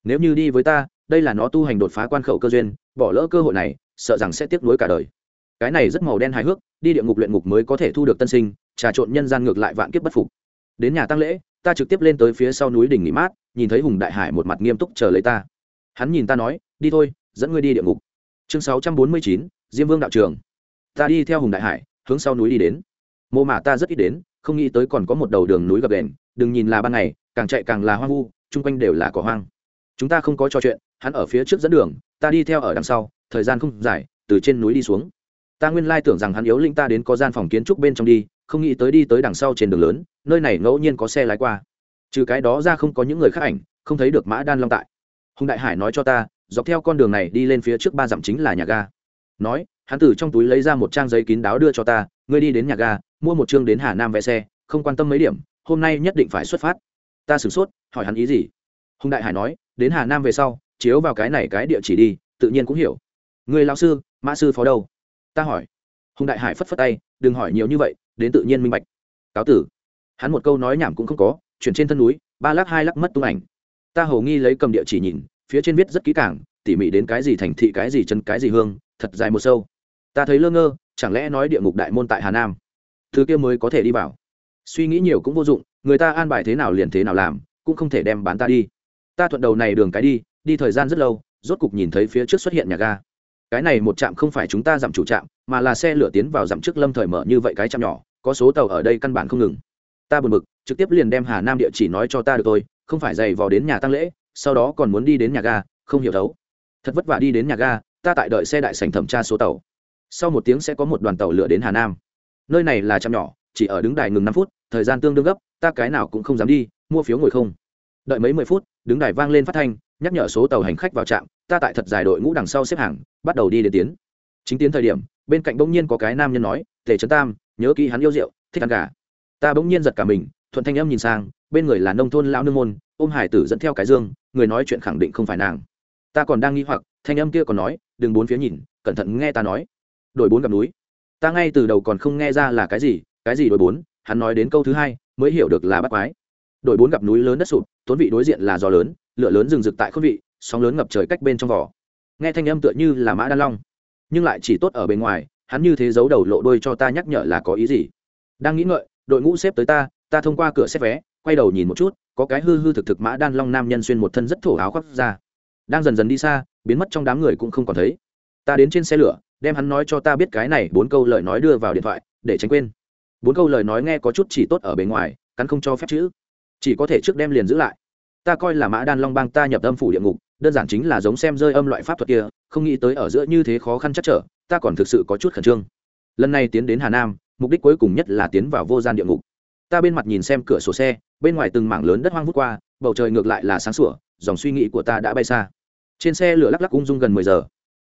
Nếu như đi với ta, đây là nó tu hành đột phá quan khẩu cơ duyên, bỏ lỡ cơ hội này, sợ rằng sẽ tiếc nuối cả đời. Cái này rất màu đen hài hước, đi địa ngục luyện ngục mới có thể thu được tân sinh, trà trộn nhân gian ngược lại vạn kiếp bất phục. Đến nhà tăng lễ, ta trực tiếp lên tới phía sau núi đỉnh nghỉ mát, nhìn thấy hùng đại hải một mặt nghiêm túc chờ lấy ta. Hắn nhìn ta nói, đi thôi, dẫn ngươi đi địa ngục chương sáu trăm bốn mươi chín, diêm vương đạo trường. Ta đi theo hùng đại hải, hướng sau núi đi đến. Mô mà ta rất ít đến, không nghĩ tới còn có một đầu đường núi gập đèn đừng nhìn là ban ngày, càng chạy càng là hoang vu, chung quanh đều là cỏ hoang. Chúng ta không có trò chuyện, hắn ở phía trước dẫn đường, ta đi theo ở đằng sau, thời gian không dài, từ trên núi đi xuống. Ta nguyên lai tưởng rằng hắn yếu linh ta đến có gian phòng kiến trúc bên trong đi, không nghĩ tới đi tới đằng sau trên đường lớn, nơi này ngẫu nhiên có xe lái qua. Trừ cái đó ra không có những người khác ảnh, không thấy được mã đan long tại. Hùng đại hải nói cho ta dọc theo con đường này đi lên phía trước ba dặm chính là nhà ga. Nói, hắn từ trong túi lấy ra một trang giấy kín đáo đưa cho ta, ngươi đi đến nhà ga, mua một chương đến hà nam vé xe, không quan tâm mấy điểm, hôm nay nhất định phải xuất phát. Ta sửng sốt, hỏi hắn ý gì? Hùng đại hải nói, đến hà nam về sau, chiếu vào cái này cái địa chỉ đi, tự nhiên cũng hiểu. Người lão sư, mã sư phó đâu? Ta hỏi. Hùng đại hải phất phất tay, đừng hỏi nhiều như vậy, đến tự nhiên minh bạch. Cáo tử. Hắn một câu nói nhảm cũng không có, chuyển trên thân núi, ba lắc hai lắc mất tung ảnh. Ta hầu nghi lấy cầm địa chỉ nhìn phía trên viết rất kỹ càng, tỉ mỉ đến cái gì thành thị, cái gì chân, cái gì hương, thật dài một sâu. Ta thấy lơ ngơ, chẳng lẽ nói địa ngục đại môn tại hà nam? Thứ kia mới có thể đi vào. Suy nghĩ nhiều cũng vô dụng, người ta an bài thế nào liền thế nào làm, cũng không thể đem bán ta đi. Ta thuận đầu này đường cái đi đi thời gian rất lâu, rốt cục nhìn thấy phía trước xuất hiện nhà ga. Cái này một trạm không phải chúng ta giảm chủ trạm, mà là xe lửa tiến vào giảm trước lâm thời mở như vậy cái trạm nhỏ, có số tàu ở đây căn bản không ngừng. Ta buồn bực, trực tiếp liền đem hà nam địa chỉ nói cho ta được tôi không phải dày vò đến nhà tăng lễ sau đó còn muốn đi đến nhà ga, không hiểu thấu. Thật vất vả đi đến nhà ga, ta tại đợi xe đại sành thẩm tra số tàu. Sau một tiếng sẽ có một đoàn tàu lửa đến hà nam. Nơi này là trạm nhỏ, chỉ ở đứng đài ngừng năm phút, thời gian tương đương gấp, ta cái nào cũng không dám đi, mua phiếu ngồi không. Đợi mấy mười phút, đứng đài vang lên phát thanh, nhắc nhở số tàu hành khách vào trạm, ta tại thật dài đội ngũ đằng sau xếp hàng, bắt đầu đi đến tiến. Chính tiến thời điểm, bên cạnh bỗng nhiên có cái nam nhân nói, tề trấn tam, nhớ kỹ hắn yêu rượu, thích ăn gà. Ta bỗng nhiên giật cả mình thuận thanh âm nhìn sang, bên người là nông thôn lão nương môn, ôm hải tử dẫn theo cái dương, người nói chuyện khẳng định không phải nàng. Ta còn đang nghi hoặc, thanh âm kia còn nói, đừng bốn phía nhìn, cẩn thận nghe ta nói. Đội bốn gặp núi. Ta ngay từ đầu còn không nghe ra là cái gì cái gì đội bốn, hắn nói đến câu thứ hai, mới hiểu được là bắt quái. Đội bốn gặp núi lớn đất sụp, tốn vị đối diện là gió lớn, lửa lớn rừng rực tại khôn vị, sóng lớn ngập trời cách bên trong vỏ. Nghe thanh âm tựa như là mã đan long, nhưng lại chỉ tốt ở bên ngoài, hắn như thế giấu đầu lộ đôi cho ta nhắc nhở là có ý gì. Đang nghĩ ngợi, đội ngũ xếp tới ta ta thông qua cửa xếp vé, quay đầu nhìn một chút, có cái hư hư thực thực mã đan long nam nhân xuyên một thân rất thổ áo khoác ra. Đang dần dần đi xa, biến mất trong đám người cũng không còn thấy. Ta đến trên xe lửa, đem hắn nói cho ta biết cái này bốn câu lời nói đưa vào điện thoại, để tránh quên. Bốn câu lời nói nghe có chút chỉ tốt ở bề ngoài, cắn không cho phép chữ. Chỉ có thể trước đem liền giữ lại. Ta coi là mã đan long bang ta nhập âm phủ địa ngục, đơn giản chính là giống xem rơi âm loại pháp thuật kia, không nghĩ tới ở giữa như thế khó khăn chắc trở, ta còn thực sự có chút khẩn trương. Lần này tiến đến hà nam, mục đích cuối cùng nhất là tiến vào vô gian địa ngục ta bên mặt nhìn xem cửa sổ xe, bên ngoài từng mảng lớn đất hoang vút qua, bầu trời ngược lại là sáng sủa, dòng suy nghĩ của ta đã bay xa. Trên xe lửa lắc lắc ung dung gần mười giờ.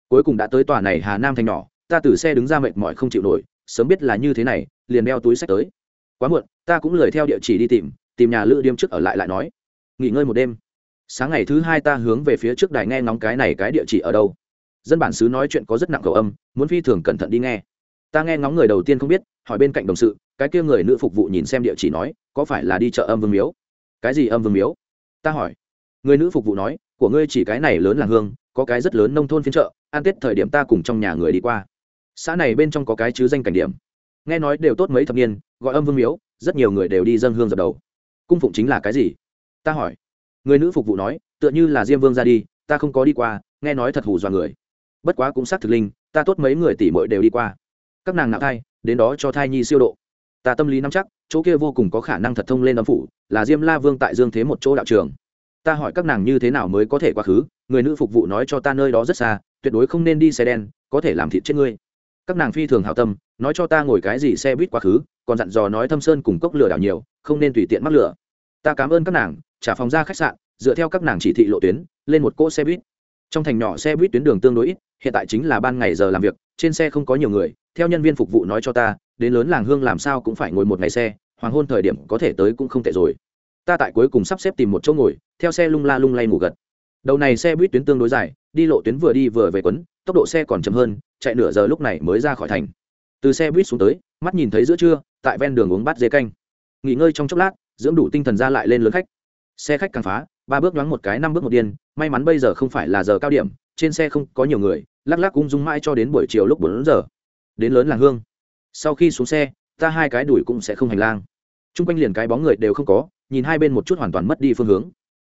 Cuối cùng đã tới tòa này hà nam thành nhỏ, ta từ xe đứng ra mệt mỏi không chịu nổi, sớm biết là như thế này, liền đeo túi sách tới. Quá muộn, ta cũng lời theo địa chỉ đi tìm tìm nhà lữ điếm trước ở lại lại nói. Nghỉ ngơi một đêm. Sáng ngày thứ hai ta hướng về phía trước đài nghe ngóng cái này cái địa chỉ ở đâu. Dân bản xứ nói chuyện có rất nặng cầu âm, muốn phi thường cẩn thận đi nghe ta nghe ngóng người đầu tiên không biết, hỏi bên cạnh đồng sự, cái kia người nữ phục vụ nhìn xem địa chỉ nói, có phải là đi chợ âm vương miếu? Cái gì âm vương miếu? Ta hỏi. Người nữ phục vụ nói, của ngươi chỉ cái này lớn làng hương, có cái rất lớn nông thôn phiên chợ an tết thời điểm ta cùng trong nhà người đi qua. Xã này bên trong có cái chứ danh cảnh điểm. Nghe nói đều tốt mấy thập niên, gọi âm vương miếu, rất nhiều người đều đi dân hương dập đầu. Cung phụng chính là cái gì? Ta hỏi. Người nữ phục vụ nói, tựa như là diêm vương ra đi, ta không có đi qua, nghe nói thật hù dọa người. Bất quá cũng xác thực linh, ta tốt mấy người tỷ mội đều đi qua các nàng nạo thai, đến đó cho thai nhi siêu độ. Ta tâm lý nắm chắc, chỗ kia vô cùng có khả năng thật thông lên âm phủ, là diêm la vương tại dương thế một chỗ đạo trường. Ta hỏi các nàng như thế nào mới có thể quá khứ, người nữ phục vụ nói cho ta nơi đó rất xa, tuyệt đối không nên đi xe đen, có thể làm thịt chết ngươi. Các nàng phi thường hảo tâm, nói cho ta ngồi cái gì xe buýt quá khứ, còn dặn dò nói thâm sơn cùng cốc lửa đảo nhiều, không nên tùy tiện mắc lửa. Ta cảm ơn các nàng, trả phòng ra khách sạn, dựa theo các nàng chỉ thị lộ tuyến, lên một cỗ xe buýt. Trong thành nhỏ xe buýt tuyến đường tương đối ít, hiện tại chính là ban ngày giờ làm việc, trên xe không có nhiều người theo nhân viên phục vụ nói cho ta, đến lớn làng hương làm sao cũng phải ngồi một ngày xe, hoàng hôn thời điểm có thể tới cũng không tệ rồi. Ta tại cuối cùng sắp xếp tìm một chỗ ngồi, theo xe lung la lung lay ngủ gật. Đầu này xe buýt tuyến tương đối dài, đi lộ tuyến vừa đi vừa về quấn, tốc độ xe còn chậm hơn, chạy nửa giờ lúc này mới ra khỏi thành. Từ xe buýt xuống tới, mắt nhìn thấy giữa trưa, tại ven đường uống bát dê canh. Nghỉ ngơi trong chốc lát, dưỡng đủ tinh thần ra lại lên lớn khách. Xe khách càng phá, ba bước nhoáng một cái, năm bước một điên, may mắn bây giờ không phải là giờ cao điểm, trên xe không có nhiều người, lắc lắc ung dung mãi cho đến buổi chiều lúc bốn giờ đến lớn làng hương. Sau khi xuống xe, ta hai cái đuổi cũng sẽ không hành lang. T r u n g quanh liền cái bóng người đều không có, nhìn hai bên một chút hoàn toàn mất đi phương hướng.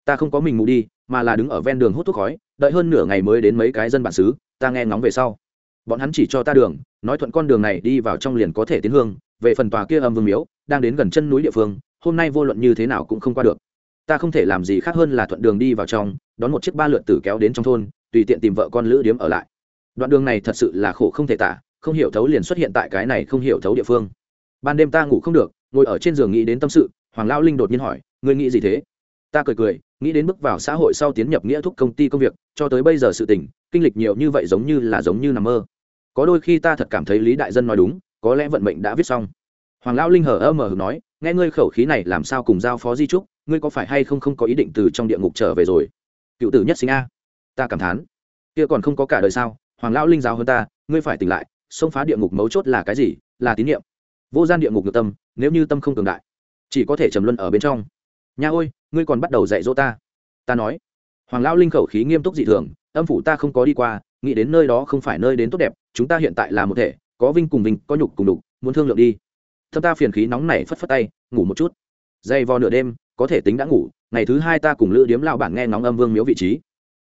Ta không có mình mù đi, mà là đứng ở ven đường hút thuốc khói, đợi hơn nửa ngày mới đến mấy cái dân bản xứ, ta nghe ngóng về sau. Bọn hắn chỉ cho ta đường, nói thuận con đường này đi vào trong liền có thể tiến hương, về phần tòa kia âm vương miếu, đang đến gần chân núi địa phương, hôm nay vô luận như thế nào cũng không qua được. Ta không thể làm gì khác hơn là thuận đường đi vào trong, đón một chiếc ba lượn tử kéo đến trong thôn, tùy tiện tìm vợ con lữ điếm ở lại. Đoạn đường này thật sự là khổ không thể tả không hiểu thấu liền xuất hiện tại cái này không hiểu thấu địa phương. Ban đêm ta ngủ không được, ngồi ở trên giường nghĩ đến tâm sự, hoàng lao linh đột nhiên hỏi, ngươi nghĩ gì thế? Ta cười cười, nghĩ đến bước vào xã hội sau tiến nhập nghĩa thúc công ty công việc, cho tới bây giờ sự tình, kinh lịch nhiều như vậy giống như là giống như nằm mơ. Có đôi khi ta thật cảm thấy lý đại dân nói đúng, có lẽ vận mệnh đã viết xong. Hoàng lao linh hở ơ mở nói, nghe ngươi khẩu khí này làm sao cùng giao phó di trúc ngươi có phải hay không không có ý định từ trong địa ngục trở về rồi? Cựu tử nhất sinh a. Ta cảm thán. Kia còn không có cả đời sao, hoàng lão linh giáo hơn ta, ngươi phải tỉnh lại xông phá địa ngục mấu chốt là cái gì? Là tín nhiệm vô gian địa ngục ngược tâm, nếu như tâm không cường đại, chỉ có thể trầm luân ở bên trong. Nha ôi, ngươi còn bắt đầu dạy dỗ ta. Ta nói. Hoàng lão linh khẩu khí nghiêm túc dị thường, âm phủ ta không có đi qua, nghĩ đến nơi đó không phải nơi đến tốt đẹp, chúng ta hiện tại là một thể, có vinh cùng vinh, có nhục cùng đục muốn thương lượng đi. Thâm ta phiền khí nóng này phất phất tay, ngủ một chút. Dày vò nửa đêm, có thể tính đã ngủ, ngày thứ hai ta cùng lữ điếm lão bản nghe ngóng âm vương miếu vị trí.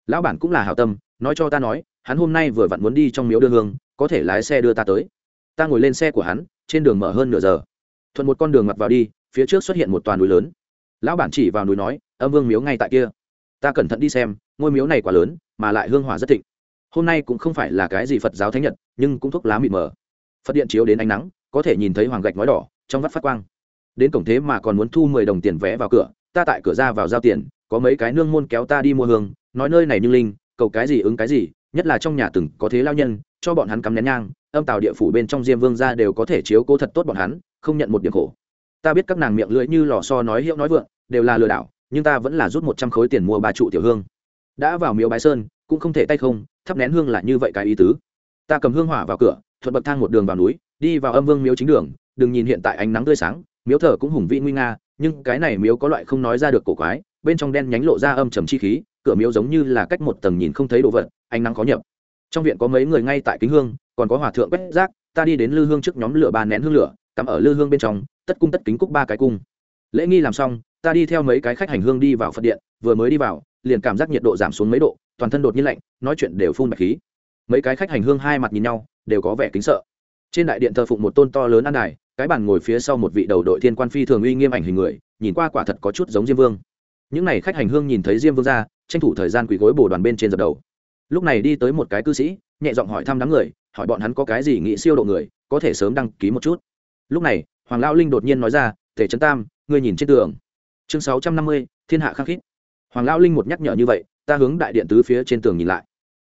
Lão bản cũng là hảo tâm, nói cho ta nói hắn hôm nay vừa vặn muốn đi trong miếu đưa hương, có thể lái xe đưa ta tới. Ta ngồi lên xe của hắn, trên đường mở hơn nửa giờ. Thuận một con đường mặt vào đi, phía trước xuất hiện một toàn núi lớn. Lão bản chỉ vào núi nói, âm vương miếu ngay tại kia. Ta cẩn thận đi xem, ngôi miếu này quá lớn, mà lại hương hỏa rất thịnh. Hôm nay cũng không phải là cái gì phật giáo thánh nhật, nhưng cũng thuốc lá mịt mờ. Phật điện chiếu đến ánh nắng, có thể nhìn thấy hoàng gạch ngói đỏ, trong vắt phát quang. Đến cổng thế mà còn muốn thu mười đồng tiền vé vào cửa, ta tại cửa ra vào giao tiền, có mấy cái nương môn kéo ta đi mua hương, nói nơi này như linh, cầu cái gì ứng cái gì nhất là trong nhà từng có thế lao nhân, cho bọn hắn cắm nén nhang, âm tàu địa phủ bên trong diêm vương ra đều có thể chiếu cố thật tốt bọn hắn, không nhận một điểm khổ. Ta biết các nàng miệng lưỡi như lò so nói hiệu nói vượng, đều là lừa đảo, nhưng ta vẫn là rút một trăm khối tiền mua ba trụ tiểu hương. Đã vào miếu bái sơn, cũng không thể tay không, thắp nén hương là như vậy cái ý tứ. Ta cầm hương hỏa vào cửa, thuận bậc thang một đường vào núi, đi vào âm vương miếu chính đường, đừng nhìn hiện tại ánh nắng tươi sáng, miếu thờ cũng hùng vĩ nguy nga, nhưng cái này miếu có loại không nói ra được cổ quái, bên trong đen nhánh lộ ra âm trầm chi khí, cửa miếu giống như là cách một tầng nhìn không thấy đồ vật ánh nắng có nhập. Trong viện có mấy người ngay tại kính hương, còn có hòa thượng quét rác, ta đi đến lư hương trước nhóm lửa ba nén hương lửa, cắm ở lư hương bên trong, tất cung tất kính cúc ba cái cung. Lễ nghi làm xong, ta đi theo mấy cái khách hành hương đi vào phật điện, vừa mới đi vào, liền cảm giác nhiệt độ giảm xuống mấy độ, toàn thân đột nhiên lạnh, nói chuyện đều phun bạch khí. Mấy cái khách hành hương hai mặt nhìn nhau, đều có vẻ kính sợ. Trên đại điện thờ phụng một tôn to lớn an đài, cái bàn ngồi phía sau một vị đầu đội thiên quan phi thường uy nghiêm ảnh hình người, nhìn qua quả thật có chút giống diêm vương. Những n à y khách hành hương nhìn thấy diêm vương ra, tranh thủ thời gian quỳ gối bồ đoàn bên trên dập đầu lúc này đi tới một cái cư sĩ, nhẹ giọng hỏi thăm đám người, hỏi bọn hắn có cái gì nghĩ siêu độ người, có thể sớm đăng ký một chút. Lúc này, hoàng lao linh đột nhiên nói ra thể trấn tam, ngươi nhìn trên tường. Chương sáu trăm năm mươi, thiên hạ khắc khít. Hoàng lao linh một nhắc nhở như vậy, ta hướng đại điện tứ phía trên tường nhìn lại.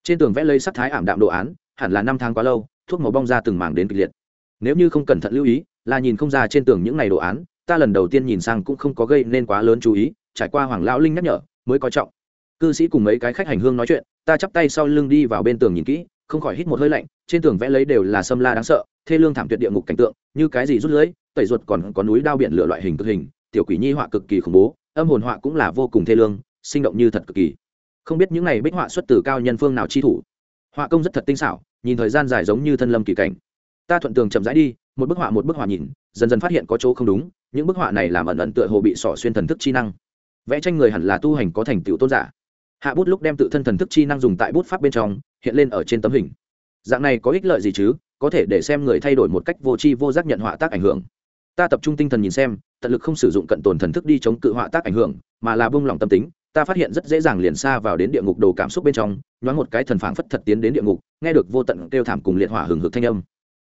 Trên tường vẽ lấy sắc thái ảm đạm đồ án, hẳn là năm tháng quá lâu, thuốc màu bong ra từng mảng đến kịch liệt. Nếu như không cẩn thận lưu ý, là nhìn không ra trên tường những ngày đồ án, ta lần đầu tiên nhìn sang cũng không có gây nên quá lớn chú ý, trải qua hoàng lão linh nhắc nhở, mới coi trọng cư sĩ cùng mấy cái khách hành hương nói chuyện ta chắp tay sau lưng đi vào bên tường nhìn kỹ không khỏi hít một hơi lạnh trên tường vẽ lấy đều là sâm la đáng sợ thê lương thảm tuyệt địa ngục cảnh tượng như cái gì rút lưỡi, tẩy ruột còn có núi đao biển lửa loại hình cực hình tiểu quỷ nhi họa cực kỳ khủng bố âm hồn họa cũng là vô cùng thê lương sinh động như thật cực kỳ. Không biết những này bích họa xuất từ cao nhân phương nào chi thủ. Họa công rất thật tinh xảo nhìn thời gian dài giống như thân lâm kỳ cảnh. Ta thuận tường chậm rãi đi một bức họa một bức họa nhìn dần dần phát hiện có chỗ không đúng những bức họa này làm ẩn ẩn tựa hồ bị sỏ xuyên thần thức chi năng. Vẽ tranh người hẳn là tu hành có thành tựu tôn giả hạ bút lúc đem tự thân thần thức chi năng dùng tại bút pháp bên trong, hiện lên ở trên tấm hình. Dạng này có ích lợi gì chứ? Có thể để xem người thay đổi một cách vô tri vô giác nhận họa tác ảnh hưởng. Ta tập trung tinh thần nhìn xem, tận lực không sử dụng cận tồn thần thức đi chống cự họa tác ảnh hưởng, mà là bông lòng tâm tính, ta phát hiện rất dễ dàng liền xa vào đến địa ngục đồ cảm xúc bên trong, nhoáng một cái thần phảng phất thật tiến đến địa ngục, nghe được vô tận kêu thảm cùng liệt hỏa hừng hực thanh âm.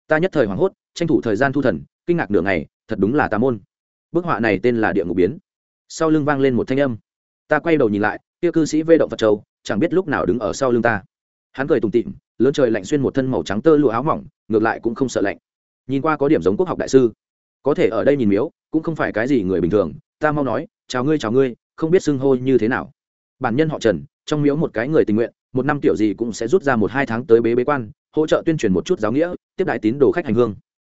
Ta nhất thời hoảng hốt, tranh thủ thời gian thu thần, kinh ngạc nửa ngày, thật đúng là tà môn. Bức họa này tên là địa ngục biến. Sau lưng vang lên một thanh âm. Ta quay đầu nhìn lại kia cư sĩ vê động phật châu, chẳng biết lúc nào đứng ở sau lưng ta. Hắn cười tùng tịm lớn trời lạnh xuyên một thân màu trắng tơ lụa áo mỏng, ngược lại cũng không sợ lạnh. Nhìn qua có điểm giống quốc học đại sư. Có thể ở đây nhìn miếu, cũng không phải cái gì người bình thường, ta mau nói, chào ngươi chào ngươi, không biết xưng hô như thế nào. Bản nhân họ trần, trong miếu một cái người tình nguyện, một năm tiểu gì cũng sẽ rút ra một hai tháng tới bế bế quan, hỗ trợ tuyên truyền một chút giáo nghĩa, tiếp đại tín đồ khách hành hương.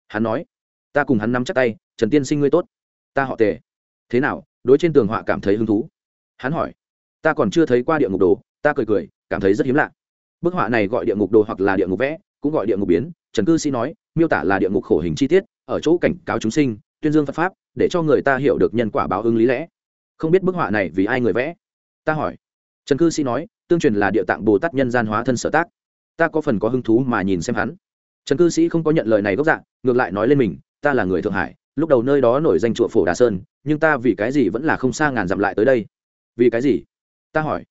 Hắn nói, ta cùng hắn nắm chắc tay, trần tiên sinh ngươi tốt. Ta họ tề. Thế nào, đối trên tường họa cảm thấy hứng thú? Hắn hỏi ta còn chưa thấy qua địa ngục đồ, ta cười cười, cảm thấy rất hiếm lạ. Bức họa này gọi địa ngục đồ hoặc là địa ngục vẽ, cũng gọi địa ngục biến. Trần cư sĩ nói, miêu tả là địa ngục khổ hình chi tiết, ở chỗ cảnh cáo chúng sinh, tuyên dương phật pháp, để cho người ta hiểu được nhân quả báo ứng lý lẽ. Không biết bức họa này vì ai người vẽ? Ta hỏi. Trần cư sĩ nói, tương truyền là địa tạng bồ tát nhân gian hóa thân sở tác. Ta có phần có hứng thú mà nhìn xem hắn. Trần cư sĩ không có nhận lời này gốc dạng ngược lại nói lên mình, ta là người thượng hải, lúc đầu nơi đó nổi danh chùa phổ đà sơn, nhưng ta vì cái gì vẫn là không xa ngàn dặm lại tới đây? Vì cái gì? Ta hỏi.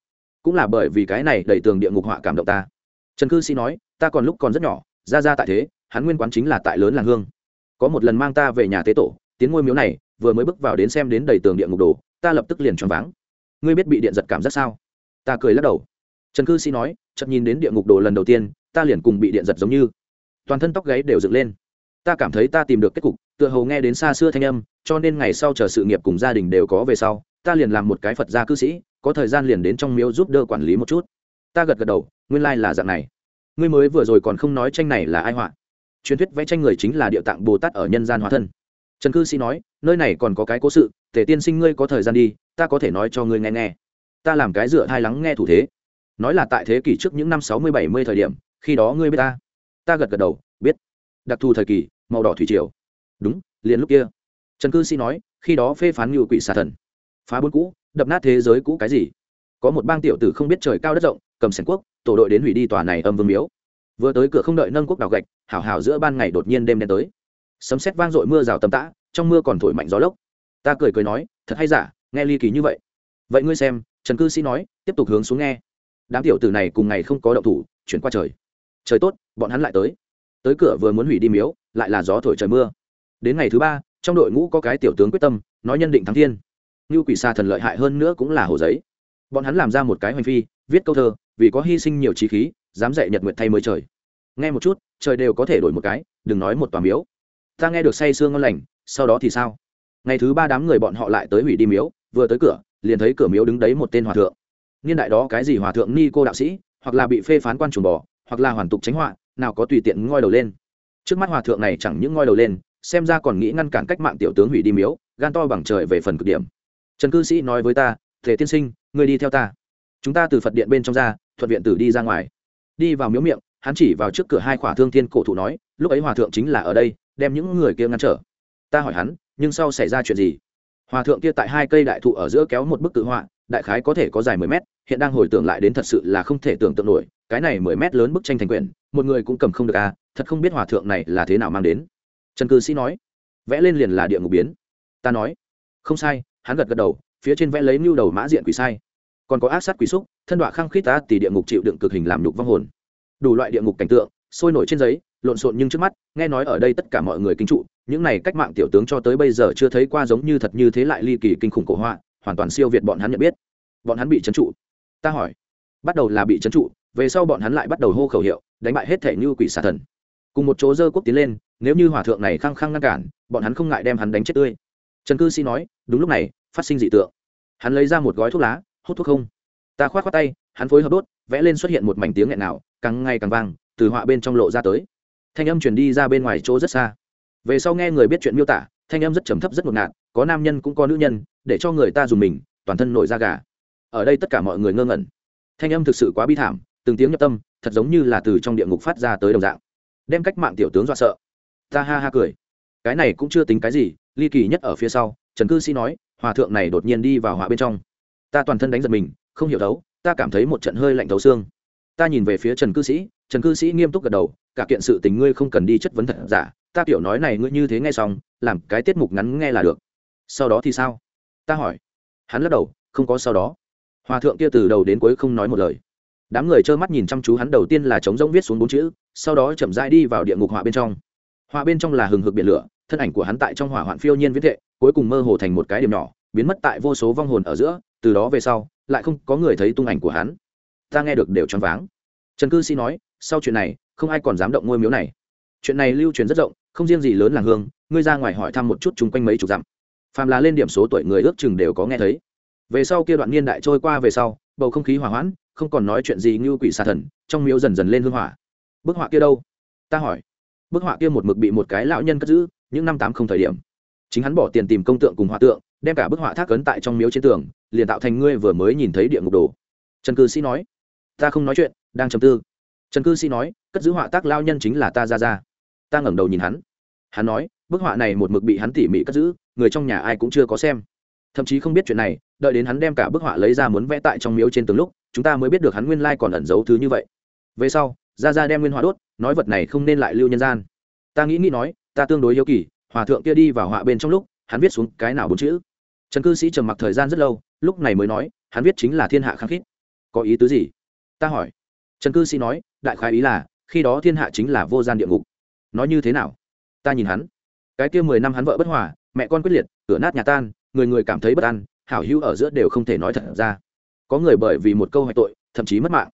Cũng là bởi vì cái này đầy tường địa ngục họa cảm động ta. Trần cư sĩ nói, ta còn lúc còn rất nhỏ, ra ra tại thế, hắn nguyên quán chính là tại lớn làng hương. Có một lần mang ta về nhà tế tổ, tiến ngôi miếu này, vừa mới bước vào đến xem đến đầy tường địa ngục đồ, ta lập tức liền choáng váng. Ngươi biết bị điện giật cảm giác sao? Ta cười lắc đầu. Trần cư sĩ nói, chợt nhìn đến địa ngục đồ lần đầu tiên, ta liền cùng bị điện giật giống như. Toàn thân tóc gáy đều dựng lên. Ta cảm thấy ta tìm được kết cục, tựa hồ nghe đến xa xưa thanh âm, cho nên ngày sau chờ sự nghiệp cùng gia đình đều có về sau, ta liền làm một cái phật gia cư sĩ có thời gian liền đến trong miếu giúp đỡ quản lý một chút. Ta gật gật đầu, nguyên lai、like、là dạng này. Ngươi mới vừa rồi còn không nói tranh này là ai họa. Truyền thuyết vẽ tranh người chính là địa tạng bồ tát ở nhân gian hóa thân. Trần cư sĩ nói, nơi này còn có cái cố sự tể tiên sinh ngươi có thời gian đi, ta có thể nói cho ngươi nghe nghe. Ta làm cái dựa hai lắng nghe thủ thế. Nói là tại thế kỷ trước những năm sáu mươi bảy mươi thời điểm, khi đó ngươi biết ta. Ta gật gật đầu, biết. Đặc thù thời kỳ, màu đỏ thủy triều. Đúng, liền lúc kia. Trần cư sĩ nói, khi đó phê phán ngự quỷ xà thần. Phá bốn cũ đập nát thế giới cũ cái gì? Có một bang tiểu tử không biết trời cao đất rộng, cầm sẻng quốc, tổ đội đến hủy đi tòa này âm vương miếu. Vừa tới cửa không đợi nâng quốc đào gạch, hảo hảo giữa ban ngày đột nhiên đêm đen tới. Sấm sét vang dội mưa rào tầm tã, trong mưa còn thổi mạnh gió lốc. Ta cười cười nói, thật hay giả, nghe ly kỳ như vậy. Vậy ngươi xem, trần cư sĩ nói, tiếp tục hướng xuống nghe. Đám tiểu tử này cùng ngày không có động thủ, chuyển qua trời. Trời tốt, bọn hắn lại tới. Tới cửa vừa muốn hủy đi miếu, lại là gió thổi trời mưa. Đến ngày thứ ba, trong đội ngũ có cái tiểu tướng quyết tâm, nói nhân định thắng thiên như quỷ xa thần lợi hại hơn nữa cũng là hồ giấy. Bọn hắn làm ra một cái hoành phi, viết câu thơ, vì có hy sinh nhiều trí khí, dám dạy nhật nguyện thay mới trời. Nghe một chút, trời đều có thể đổi một cái, đừng nói một tòa miếu. Ta nghe được say sương ngon lành, sau đó thì sao? Ngày thứ ba đám người bọn họ lại tới hủy đi miếu, vừa tới cửa, liền thấy cửa miếu đứng đấy một tên hòa thượng. Niên đại đó cái gì hòa thượng ni cô đạo sĩ, hoặc là bị phê phán quan trùng bò, hoặc là hoàn tục tránh họa, nào có tùy tiện ngoi đầu lên. Trước mắt hòa thượng này chẳng những ngoi đầu lên, xem ra còn nghĩ ngăn cản cách mạng tiểu tướng hủy đi miếu, gan to bằng trời về phần cực điểm trần cư sĩ nói với ta, thể tiên sinh người đi theo ta. Chúng ta từ phật điện bên trong ra, thuận viện tử đi ra ngoài. Đi vào miếu miệng, hắn chỉ vào trước cửa hai khỏa thương thiên cổ thụ nói, lúc ấy hòa thượng chính là ở đây, đem những người kia ngăn trở. Ta hỏi hắn, nhưng sau xảy ra chuyện gì? Hòa thượng kia tại hai cây đại thụ ở giữa kéo một bức tự họa, đại khái có thể có dài mười mét, hiện đang hồi tưởng lại đến thật sự là không thể tưởng tượng nổi, cái này mười mét lớn bức tranh thành quyển, một người cũng cầm không được à thật không biết hòa thượng này là thế nào mang đến. Trần cư sĩ nói, vẽ lên liền là địa ngục biến. Ta nói, không sai hắn gật gật đầu, phía trên vẽ lấy mưu đầu mã diện quỷ sai. Còn có ác sát quỷ xúc, thân đọa khăng khít ta tỷ địa ngục chịu đựng cực hình làm nhục vong hồn. Đủ loại địa ngục cảnh tượng, sôi nổi trên giấy, lộn xộn nhưng trước mắt, nghe nói ở đây tất cả mọi người kinh trụ, những này cách mạng tiểu tướng cho tới bây giờ chưa thấy qua giống như thật như thế lại ly kỳ kinh khủng cổ họa, hoàn toàn siêu việt bọn hắn nhận biết. Bọn hắn bị trấn trụ. Ta hỏi, bắt đầu là bị trấn trụ, về sau bọn hắn lại bắt đầu hô khẩu hiệu, đánh bại hết thể như quỷ xà thần. Cùng một chỗ dơ quốc tiến lên, nếu như hòa thượng này khăng khăng ngăn cản, bọn hắn không ngại đem hắn đánh chết tươi trần cư sĩ nói, đúng lúc này, phát sinh dị tượng. Hắn lấy ra một gói thuốc lá, hút thuốc không. Ta k h o á t khoác tay, hắn phối hợp đốt, vẽ lên xuất hiện một mảnh tiếng nghẹn nào, càng ngày càng vang, từ họa bên trong lộ ra tới. Thanh âm chuyển đi ra bên ngoài chỗ rất xa. Về sau nghe người biết chuyện miêu tả, thanh âm rất trầm thấp rất ngột ngạt, có nam nhân cũng có nữ nhân, để cho người ta dùng mình, toàn thân nổi da gà. Ở đây tất cả mọi người ngơ ngẩn. Thanh âm thực sự quá bi thảm, từng tiếng nhập tâm, thật giống như là từ trong địa ngục phát ra tới đồng dạng. Đem cách mạng tiểu tướng dọa sợ. Ta ha ha cười cái này cũng chưa tính cái gì, ly kỳ nhất ở phía sau, trần cư sĩ nói, hòa thượng này đột nhiên đi vào họa bên trong. Ta toàn thân đánh giật mình, không hiểu đấu, ta cảm thấy một trận hơi lạnh thấu xương. Ta nhìn về phía trần cư sĩ, trần cư sĩ nghiêm túc gật đầu, cả kiện sự tình ngươi không cần đi chất vấn thật giả, ta kiểu nói này ngươi như thế nghe xong, làm cái tiết mục ngắn nghe là được. Sau đó thì sao? Ta hỏi. Hắn lắc đầu, không có sau đó. Hòa thượng kia từ đầu đến cuối không nói một lời. Đám người trơ mắt nhìn chăm chú hắn đầu tiên là trống rỗng viết xuống bốn chữ, sau đó chậm rãi đi vào địa ngục họa bên trong. Hòa bên trong là hừng hực biển lửa, thân ảnh của hắn tại trong hỏa hoạn phiêu nhiên viễn thệ, cuối cùng mơ hồ thành một cái điểm nhỏ, biến mất tại vô số vong hồn ở giữa, từ đó về sau, lại không có người thấy tung ảnh của hắn. Ta nghe được đều choáng váng. Trần cư sĩ nói, sau chuyện này, không ai còn dám động ngôi miếu này. Chuyện này lưu truyền rất rộng, không riêng gì lớn làng hương, ngươi ra ngoài hỏi thăm một chút chung quanh mấy chục dặm. Phàm là lên điểm số tuổi người ước chừng đều có nghe thấy. Về sau kia đoạn niên đại trôi qua về sau, bầu không khí hỏa hoãn, không còn nói chuyện gì như quỷ xà thần, trong miếu dần dần lên hương hỏa. Bức họa kia đâu? Ta hỏi bức họa kia một mực bị một cái lão nhân cất giữ, những năm tám không thời điểm. Chính hắn bỏ tiền tìm công tượng cùng họa tượng, đem cả bức họa thác ấn tại trong miếu trên tường, liền tạo thành ngươi vừa mới nhìn thấy địa ngục đồ. Trần cư sĩ nói, ta không nói chuyện, đang trầm tư. Trần cư sĩ nói, cất giữ họa tác lao nhân chính là ta ra ra ta ngẩng đầu nhìn hắn. Hắn nói, bức họa này một mực bị hắn tỉ mỉ cất giữ, người trong nhà ai cũng chưa có xem. Thậm chí không biết chuyện này, đợi đến hắn đem cả bức họa lấy ra muốn vẽ tại trong miếu trên từng lúc, chúng ta mới biết được hắn nguyên lai còn ẩn giấu thứ như vậy. Về sau ra ra đem nguyên họa đốt, nói vật này không nên lại lưu nhân gian. Ta nghĩ nghĩ nói, ta tương đối yêu kỳ, hòa thượng kia đi vào họa bên trong lúc, hắn viết xuống cái nào bốn chữ? Trần cư sĩ trầm mặc thời gian rất lâu, lúc này mới nói, hắn viết chính là thiên hạ kháng khít. Có ý tứ gì? Ta hỏi. Trần cư sĩ nói, đại khái ý là, khi đó thiên hạ chính là vô gian địa ngục. Nói như thế nào? Ta nhìn hắn. Cái kia mười năm hắn vợ bất hòa, mẹ con quyết liệt, cửa nát nhà tan, người người cảm thấy bất an, hảo hữu ở giữa đều không thể nói thật ra. Có người bởi vì một câu hoại tội, thậm chí mất mạng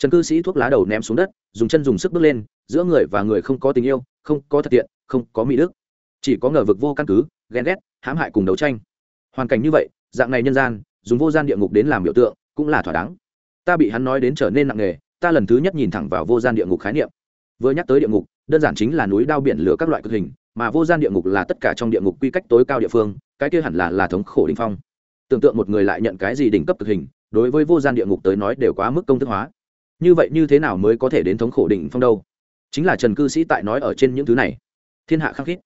trần cư sĩ thuốc lá đầu ném xuống đất, dùng chân dùng sức bước lên, giữa người và người không có tình yêu, không có thật tiện, không có mỹ đức. Chỉ có ngờ vực vô căn cứ, ghen ghét, hãm hại cùng đấu tranh. Hoàn cảnh như vậy, dạng này nhân gian, dùng vô gian địa ngục đến làm biểu tượng, cũng là thỏa đáng. Ta bị hắn nói đến trở nên nặng nề, ta lần thứ nhất nhìn thẳng vào vô gian địa ngục khái niệm. Vừa nhắc tới địa ngục, đơn giản chính là núi đao biển lửa các loại cực hình, mà vô gian địa ngục là tất cả trong địa ngục quy cách tối cao địa phương, cái kia hẳn là là thống khổ đỉnh phong. Tưởng tượng một người lại nhận cái gì đỉnh cấp cực hình, đối với vô gian địa ngục tới nói đều quá mức công thức hóa như vậy như thế nào mới có thể đến thống khổ đỉnh phong đâu? Chính là trần cư sĩ tại nói ở trên những thứ này. Thiên hạ khắc khít.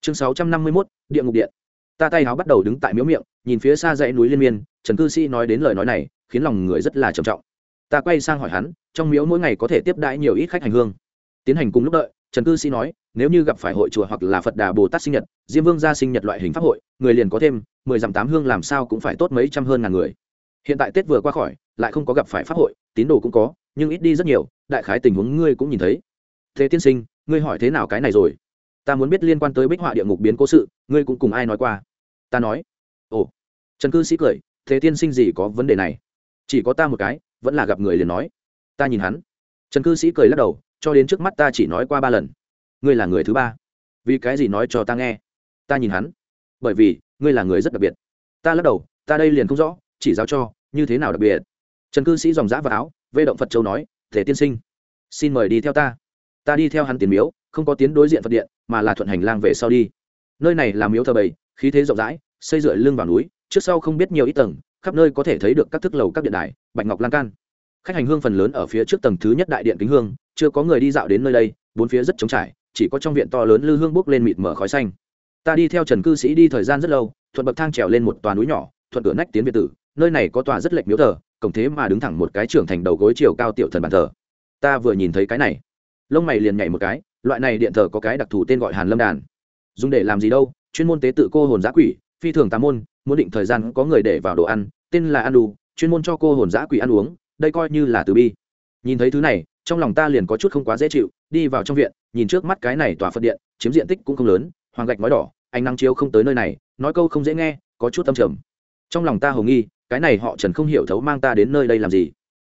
Chương sáu trăm năm mươi mốt, địa ngục điện. Ta tay áo bắt đầu đứng tại miếu miệng, nhìn phía xa dãy núi liên miên, trần cư sĩ nói đến lời nói này, khiến lòng người rất là trầm trọng. Ta quay sang hỏi hắn, trong miếu mỗi ngày có thể tiếp đãi nhiều ít khách hành hương? Tiến hành cùng lúc đợi, trần cư sĩ nói, nếu như gặp phải hội chùa hoặc là phật đà bồ tát sinh nhật, diêm vương gia sinh nhật loại hình pháp hội, người liền có thêm mười dặm tám hương làm sao cũng phải tốt mấy trăm hơn ngàn người. Hiện tại tết vừa qua khỏi, lại không có gặp phải pháp hội, tín đồ cũng có nhưng ít đi rất nhiều, đại khái tình huống ngươi cũng nhìn thấy. Thế tiên sinh, ngươi hỏi thế nào cái này rồi? Ta muốn biết liên quan tới bích họa địa ngục biến cố sự, ngươi cũng cùng ai nói qua? Ta nói. Ồ. Trần cư sĩ cười, thế tiên sinh gì có vấn đề này? Chỉ có ta một cái, vẫn là gặp người liền nói. Ta nhìn hắn. Trần cư sĩ cười lắc đầu, cho đến trước mắt ta chỉ nói qua ba lần. Ngươi là người thứ ba. Vì cái gì nói cho ta nghe? Ta nhìn hắn. Bởi vì, ngươi là người rất đặc biệt. Ta lắc đầu, ta đây liền không rõ, chỉ giáo cho, như thế nào đặc biệt. Trần cư sĩ dòng giã vào áo vê động phật châu nói, thể tiên sinh, xin mời đi theo ta. Ta đi theo hắn tiến miếu, không có tiến đối diện phật điện, mà là thuận hành lang về sau đi. Nơi này là miếu thờ bầy, khí thế rộng rãi, xây dựa lưng vào núi, trước sau không biết nhiều ít tầng, khắp nơi có thể thấy được các thức lầu, các điện đài, bạch ngọc lan can. Khách hành hương phần lớn ở phía trước tầng thứ nhất đại điện kính hương, chưa có người đi dạo đến nơi đây, bốn phía rất trống trải, chỉ có trong viện to lớn lư hương bốc lên mịt mở khói xanh. Ta đi theo trần cư sĩ đi thời gian rất lâu, thuận bậc thang trèo lên một tòa núi nhỏ, thuận cửa nách tiến việt tử, nơi này có tòa rất lệch miếu thờ cổng thế mà đứng thẳng một cái trưởng thành đầu gối chiều cao tiểu thần bàn thờ. Ta vừa nhìn thấy cái này. Lông mày liền nhảy một cái, loại này điện thờ có cái đặc thù tên gọi hàn lâm đàn. Dùng để làm gì đâu, chuyên môn tế tự cô hồn giã quỷ, phi thường tà môn, muốn định thời gian có người để vào đồ ăn, tên là ăn đủ chuyên môn cho cô hồn giã quỷ ăn uống, đây coi như là từ bi. Nhìn thấy thứ này, trong lòng ta liền có chút không quá dễ chịu, đi vào trong viện, nhìn trước mắt cái này tòa phật điện, chiếm diện tích cũng không lớn, hoàng gạch nói đỏ, ánh nắng chiếu không tới nơi này, nói câu không dễ nghe, có chút tâm trầm. Trong lòng ta hồ nghi cái này họ trần không hiểu thấu mang ta đến nơi đây làm gì.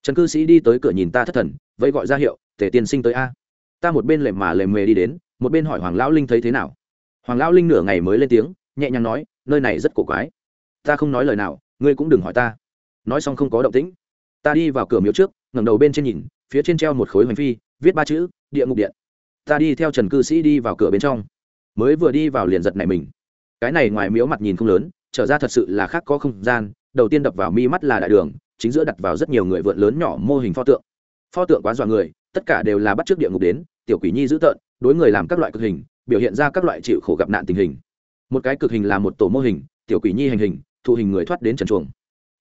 Trần cư sĩ đi tới cửa nhìn ta thất thần, vẫy gọi ra hiệu, tề tiên sinh tới a. Ta một bên lềm mà lềm mề đi đến, một bên hỏi hoàng lão linh thấy thế nào. Hoàng lão linh nửa ngày mới lên tiếng, nhẹ nhàng nói, nơi này rất cổ quái. Ta không nói lời nào, ngươi cũng đừng hỏi ta. Nói xong không có động tĩnh. Ta đi vào cửa miếu trước, ngẩng đầu bên trên nhìn, phía trên treo một khối hoành phi, viết ba chữ, địa ngục điện. Ta đi theo trần cư sĩ đi vào cửa bên trong. Mới vừa đi vào liền giật này mình. Cái này ngoài miếu mặt nhìn không lớn, trở ra thật sự là khác có không gian đầu tiên đập vào mi mắt là đại đường, chính giữa đặt vào rất nhiều người vượn lớn nhỏ mô hình pho tượng. Pho tượng quá dọa người, tất cả đều là bắt trước địa ngục đến, tiểu quỷ nhi dữ tợn, đối người làm các loại cực hình, biểu hiện ra các loại chịu khổ gặp nạn tình hình. Một cái cực hình là một tổ mô hình, tiểu quỷ nhi hành hình, thụ hình người thoát đến trần chuồng.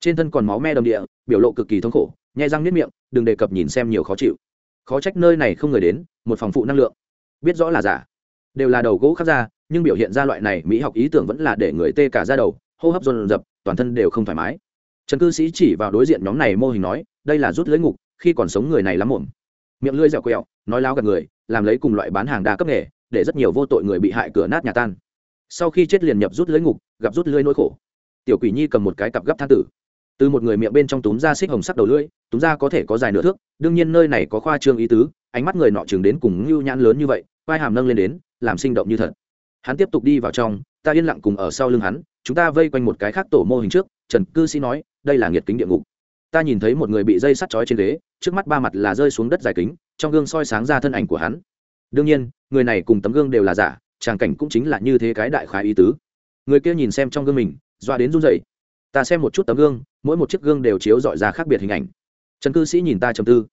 Trên thân còn máu me đầm địa, biểu lộ cực kỳ thống khổ, nhai răng nếp miệng, đừng đề cập nhìn xem nhiều khó chịu. Khó trách nơi này không người đến, một phòng phụ năng lượng. Biết rõ là giả. Đều là đầu gỗ khắc ra, nhưng biểu hiện ra loại này mỹ học ý tưởng vẫn là để người tê cả ra đầu, hô hấp dồn dập toàn thân đều không thoải mái. Trần cư sĩ chỉ vào đối diện nhóm này mô hình nói, đây là rút lưới ngục, khi còn sống người này lắm muộn. Miệng lưỡi dẻo quẹo, nói láo gạt người, làm lấy cùng loại bán hàng đa cấp nghề, để rất nhiều vô tội người bị hại cửa nát nhà tan. Sau khi chết liền nhập rút lưới ngục, gặp rút lưỡi nỗi khổ. Tiểu quỷ nhi cầm một cái cặp gấp than tử. Từ một người miệng bên trong túm ra xích hồng sắc đầu lưỡi, túm ra có thể có dài nửa thước, đương nhiên nơi này có khoa trương ý tứ, ánh mắt người nọ chừng đến cùng ngưu nhãn lớn như vậy, vai hàm nâng lên đến, làm sinh động như thật. Hắn tiếp tục đi vào trong, ta yên lặng cùng ở sau lưng hắn chúng ta vây quanh một cái khác tổ mô hình trước, trần cư sĩ nói, đây là nghiệt kính địa ngục. Ta nhìn thấy một người bị dây sắt chói trên ghế, trước mắt ba mặt là rơi xuống đất dài kính, trong gương soi sáng ra thân ảnh của hắn. Đương nhiên, người này cùng tấm gương đều là giả, tràng cảnh cũng chính là như thế cái đại khái ý tứ. Người kia nhìn xem trong gương mình, doa đến run rẩy. Ta xem một chút tấm gương, mỗi một chiếc gương đều chiếu dọi ra khác biệt hình ảnh. Trần cư sĩ nhìn ta trầm tư,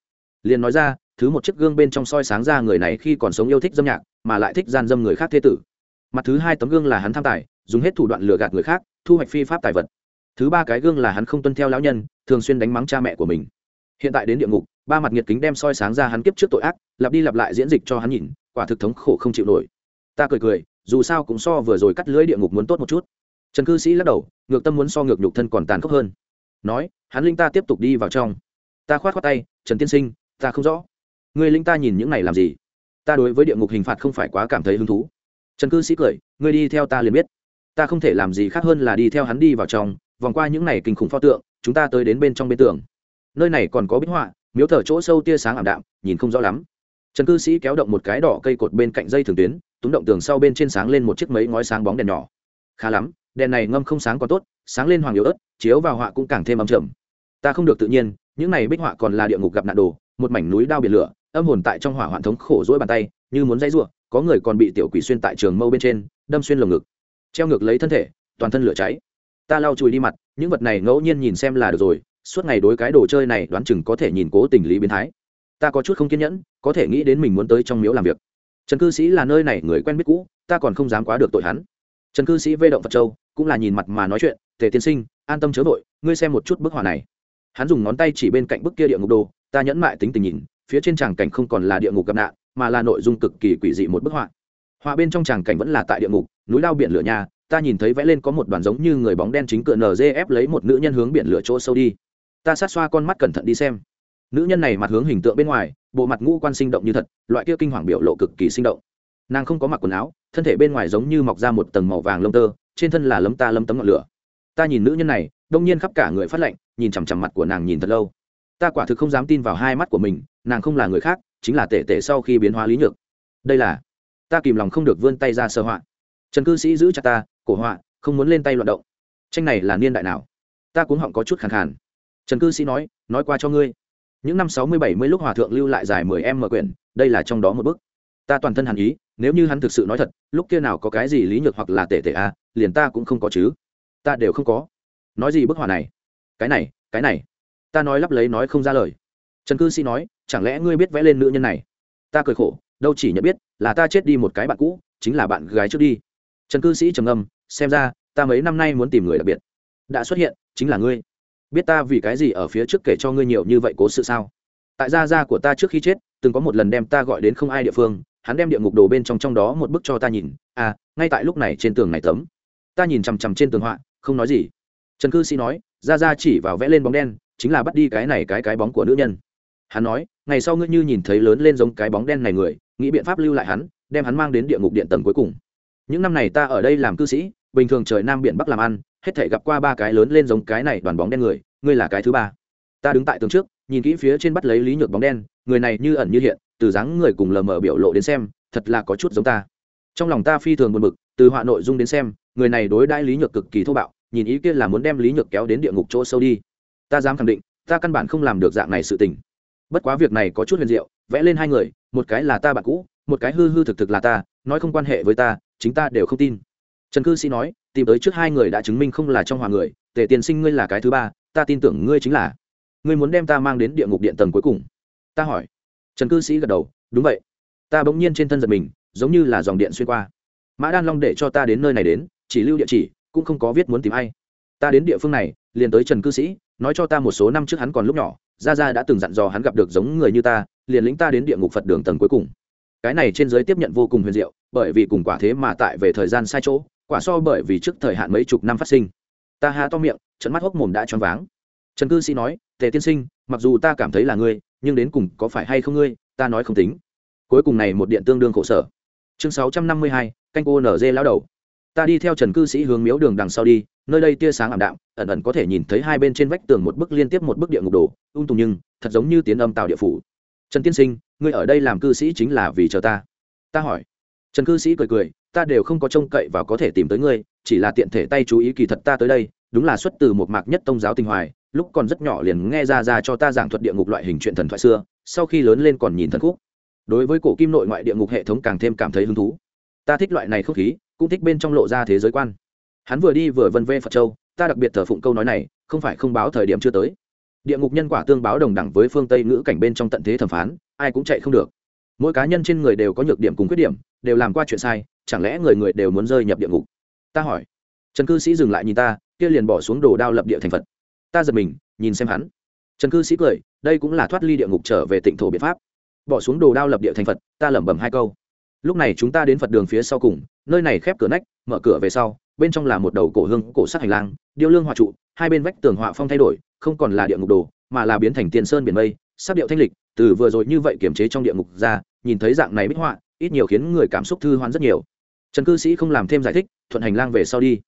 liền nói ra, thứ một chiếc gương bên trong soi sáng ra người này khi còn sống yêu thích dâm nhạc, mà lại thích gian dâm người khác thế tử mặt thứ hai tấm gương là hắn tham tài, dùng hết thủ đoạn lừa gạt người khác, thu hoạch phi pháp tài vật. Thứ ba cái gương là hắn không tuân theo lão nhân, thường xuyên đánh mắng cha mẹ của mình. Hiện tại đến địa ngục, ba mặt nhiệt kính đem soi sáng ra hắn kiếp trước tội ác, lặp đi lặp lại diễn dịch cho hắn nhìn, quả thực thống khổ không chịu nổi. Ta cười cười, dù sao cũng so vừa rồi cắt lưới địa ngục muốn tốt một chút. Trần cư sĩ lắc đầu, ngược tâm muốn so ngược nhục thân còn tàn khốc hơn. Nói, hắn linh ta tiếp tục đi vào trong. Ta khoát khoát tay, trần tiên sinh, ta không rõ. Người linh ta nhìn những này làm gì? Ta đối với địa ngục hình phạt không phải quá cảm thấy hứng thú trần cư sĩ cười, ngươi đi theo ta liền biết. Ta không thể làm gì khác hơn là đi theo hắn đi vào trong, vòng qua những này kinh khủng pho tượng, chúng ta tới đến bên trong bên tường. Nơi này còn có bích họa, miếu thờ chỗ sâu tia sáng ảm đạm, nhìn không rõ lắm. Trần cư sĩ kéo động một cái đỏ cây cột bên cạnh dây thường tuyến túng động tường sau bên trên sáng lên một chiếc mấy ngói sáng bóng đèn nhỏ. Khá lắm, đèn này ngâm không sáng còn tốt, sáng lên hoàng yếu ớt, chiếu vào họa cũng càng thêm ấm chầm ta không được tự nhiên, những này bích họa còn là địa ngục gặp nạn đồ, một mảnh núi đao biển lửa, âm hồn tại trong hỏa hoạn thống khổ dỗi bàn tay, như muốn dãy ruộng có người còn bị tiểu quỷ xuyên tại trường mâu bên trên, đâm xuyên lồng ngực. Treo ngược lấy thân thể, toàn thân lửa cháy. Ta lau chùi đi mặt, những vật này ngẫu nhiên nhìn xem là được rồi, suốt ngày đối cái đồ chơi này đoán chừng có thể nhìn cố tình lý biến thái. Ta có chút không kiên nhẫn, có thể nghĩ đến mình muốn tới trong miếu làm việc. Trần cư sĩ là nơi này người quen biết cũ, ta còn không dám quá được tội hắn. Trần cư sĩ vê động phật châu, cũng là nhìn mặt mà nói chuyện, tề tiên sinh, an tâm chớ vội, ngươi xem một chút bức họa này. Hắn dùng ngón tay chỉ bên cạnh bức kia địa ngục đồ, ta nhẫn mại tính tình nhìn, phía trên tràng cảnh không còn là địa ngục gặp nạn mà là nội dung cực kỳ quỷ dị một bức họa. Họa bên trong tràng cảnh vẫn là tại địa ngục, núi lao biển lửa nhà, ta nhìn thấy vẽ lên có một đoàn giống như người bóng đen chính cựa nzf lấy một nữ nhân hướng biển lửa chỗ sâu đi. Ta sát xoa con mắt cẩn thận đi xem. Nữ nhân này mặt hướng hình tượng bên ngoài, bộ mặt ngũ quan sinh động như thật, loại kia kinh hoàng biểu lộ cực kỳ sinh động. Nàng không có mặc quần áo, thân thể bên ngoài giống như mọc ra một tầng màu vàng lông tơ, trên thân là lấm ta lấm tấm ngọn lửa. Ta nhìn nữ nhân này, đông nhiên khắp cả người phát lạnh, nhìn chằm chằm mặt của nàng nhìn thật lâu. Ta quả thực không dám tin vào hai mắt của mình, nàng không là người khác chính là tể tể sau khi biến hóa lý nhược. Đây là, ta kìm lòng không được vươn tay ra sơ họa. Trần cư sĩ giữ chặt ta, cổ họa, không muốn lên tay loạt động. Tranh này là niên đại nào? Ta cũng họng có chút khẳng khàn. Trần cư sĩ nói nói qua cho ngươi. Những năm sáu mươi bảy mươi lúc hòa thượng lưu lại dài mười em mở quyển, đây là trong đó một bức. Ta toàn thân hàn ý, nếu như hắn thực sự nói thật, lúc kia nào có cái gì lý nhược hoặc là tệ tệ a à, liền ta cũng không có chứ. Ta đều không có. Nói gì bức họa này? Cái này cái này. Ta nói lắp lấy nói không ra lời. Trần cư sĩ nói chẳng lẽ ngươi biết vẽ lên nữ nhân này? Ta cười khổ, đâu chỉ nhận biết, là ta chết đi một cái bạn cũ, chính là bạn gái trước đi. Trần cư sĩ trầm ngâm, xem ra, ta mấy năm nay muốn tìm người đặc biệt. Đã xuất hiện, chính là ngươi. Biết ta vì cái gì ở phía trước kể cho ngươi nhiều như vậy cố sự sao? Tại gia gia của ta trước khi chết, từng có một lần đem ta gọi đến không ai địa phương, hắn đem địa ngục đồ bên trong trong đó một bức cho ta nhìn. À ngay tại lúc này trên tường này tấm. Ta nhìn chằm chằm trên tường họa, không nói gì. Trần cư sĩ nói, gia gia chỉ vào vẽ lên bóng đen, chính là bắt đi cái này cái cái bóng của nữ nhân hắn nói, ngày sau ngươi như nhìn thấy lớn lên giống cái bóng đen này người, nghĩ biện pháp lưu lại hắn, đem hắn mang đến địa ngục điện tầng cuối cùng. Những năm này ta ở đây làm cư sĩ, bình thường trời nam biển bắc làm ăn, hết thể gặp qua ba cái lớn lên giống cái này đoàn bóng đen người, ngươi là cái thứ ba. Ta đứng tại tường trước, nhìn kỹ phía trên bắt lấy lý nhược bóng đen, người này như ẩn như hiện, từ dáng người cùng lờ mờ biểu lộ đến xem, thật là có chút giống ta. Trong lòng ta phi thường buồn bực, từ họa nội dung đến xem, người này đối đãi lý nhược cực kỳ thô bạo, nhìn ý kia là muốn đem lý nhược kéo đến địa ngục chỗ sâu đi. Ta dám khẳng định, ta căn bản không làm được dạng này sự tình bất quá việc này có chút huyền diệu, vẽ lên hai người, một cái là ta bạn cũ, một cái hư hư thực thực là ta, nói không quan hệ với ta, chính ta đều không tin. Trần cư sĩ nói, tìm tới trước hai người đã chứng minh không là trong hòa người, tề tiên sinh ngươi là cái thứ ba, ta tin tưởng ngươi chính là. Ngươi muốn đem ta mang đến địa ngục điện tầng cuối cùng. Ta hỏi. Trần cư sĩ gật đầu, đúng vậy. Ta bỗng nhiên trên thân giật mình, giống như là dòng điện xuyên qua. Mã đan long để cho ta đến nơi này đến, chỉ lưu địa chỉ, cũng không có viết muốn tìm ai. Ta đến địa phương này, liền tới trần cư sĩ nói cho ta một số năm trước hắn còn lúc nhỏ ra ra đã từng dặn dò hắn gặp được giống người như ta, liền lĩnh ta đến địa ngục phật đường tầng cuối cùng. Cái này trên giới tiếp nhận vô cùng huyền diệu, bởi vì cùng quả thế mà tại về thời gian sai chỗ, quả so bởi vì trước thời hạn mấy chục năm phát sinh. Ta há to miệng trận mắt hốc mồm đã choáng váng. Trần cư sĩ nói, tề tiên sinh, mặc dù ta cảm thấy là ngươi, nhưng đến cùng có phải hay không ngươi, ta nói không tính. Cuối cùng này một điện tương đương khổ sở. Chương sáu trăm năm mươi hai, canh cô nở dê lao đầu ta đi theo trần cư sĩ hướng miếu đường đằng sau đi, nơi đây tia sáng ảm đạm, ẩn ẩn có thể nhìn thấy hai bên trên vách tường một bức liên tiếp một bức địa ngục đồ, ung tùng nhưng, thật giống như tiến âm tạo địa phủ. Trần tiên sinh, ngươi ở đây làm cư sĩ chính là vì chờ ta. Ta hỏi. Trần cư sĩ cười cười, ta đều không có trông cậy và có thể tìm tới ngươi, chỉ là tiện thể tay chú ý kỳ thật ta tới đây, đúng là xuất từ một mạc nhất tông giáo tinh hoài, lúc còn rất nhỏ liền nghe ra ra cho ta giảng thuật địa ngục loại hình chuyện thần thoại xưa, sau khi lớn lên còn nhìn thần khúc. Đối với cổ kim nội ngoại địa ngục hệ thống càng thêm cảm thấy hứng thú. Ta thích loại này không khí cũng thích bên trong lộ ra thế giới quan. Hắn vừa đi vừa vân vê phật châu, ta đặc biệt thờ phụng câu nói này, không phải không báo thời điểm chưa tới. Địa ngục nhân quả tương báo đồng đẳng với phương tây ngữ cảnh bên trong tận thế thẩm phán, ai cũng chạy không được. Mỗi cá nhân trên người đều có nhược điểm cùng khuyết điểm, đều làm qua chuyện sai, chẳng lẽ người người đều muốn rơi nhập địa ngục? Ta hỏi. Trần cư sĩ dừng lại nhìn ta, kia liền bỏ xuống đồ đao lập địa thành phật. Ta giật mình, nhìn xem hắn. Trần cư sĩ cười, đây cũng là thoát ly địa ngục trở về tịnh thổ biện pháp. Bỏ xuống đồ đao lập địa thành phật, ta lẩm bẩm hai câu. Lúc này chúng ta đến phật đường phía sau cùng nơi này khép cửa nách, mở cửa về sau, bên trong là một đầu cổ hương, cổ sắc hành lang, điêu lương hòa trụ, hai bên vách tường họa phong thay đổi, không còn là địa ngục đồ, mà là biến thành tiền sơn biển mây, sắc điệu thanh lịch, từ vừa rồi như vậy kiềm chế trong địa ngục ra, nhìn thấy dạng này bích họa, ít nhiều khiến người cảm xúc thư hoan rất nhiều. Trần cư sĩ không làm thêm giải thích, thuận hành lang về sau đi.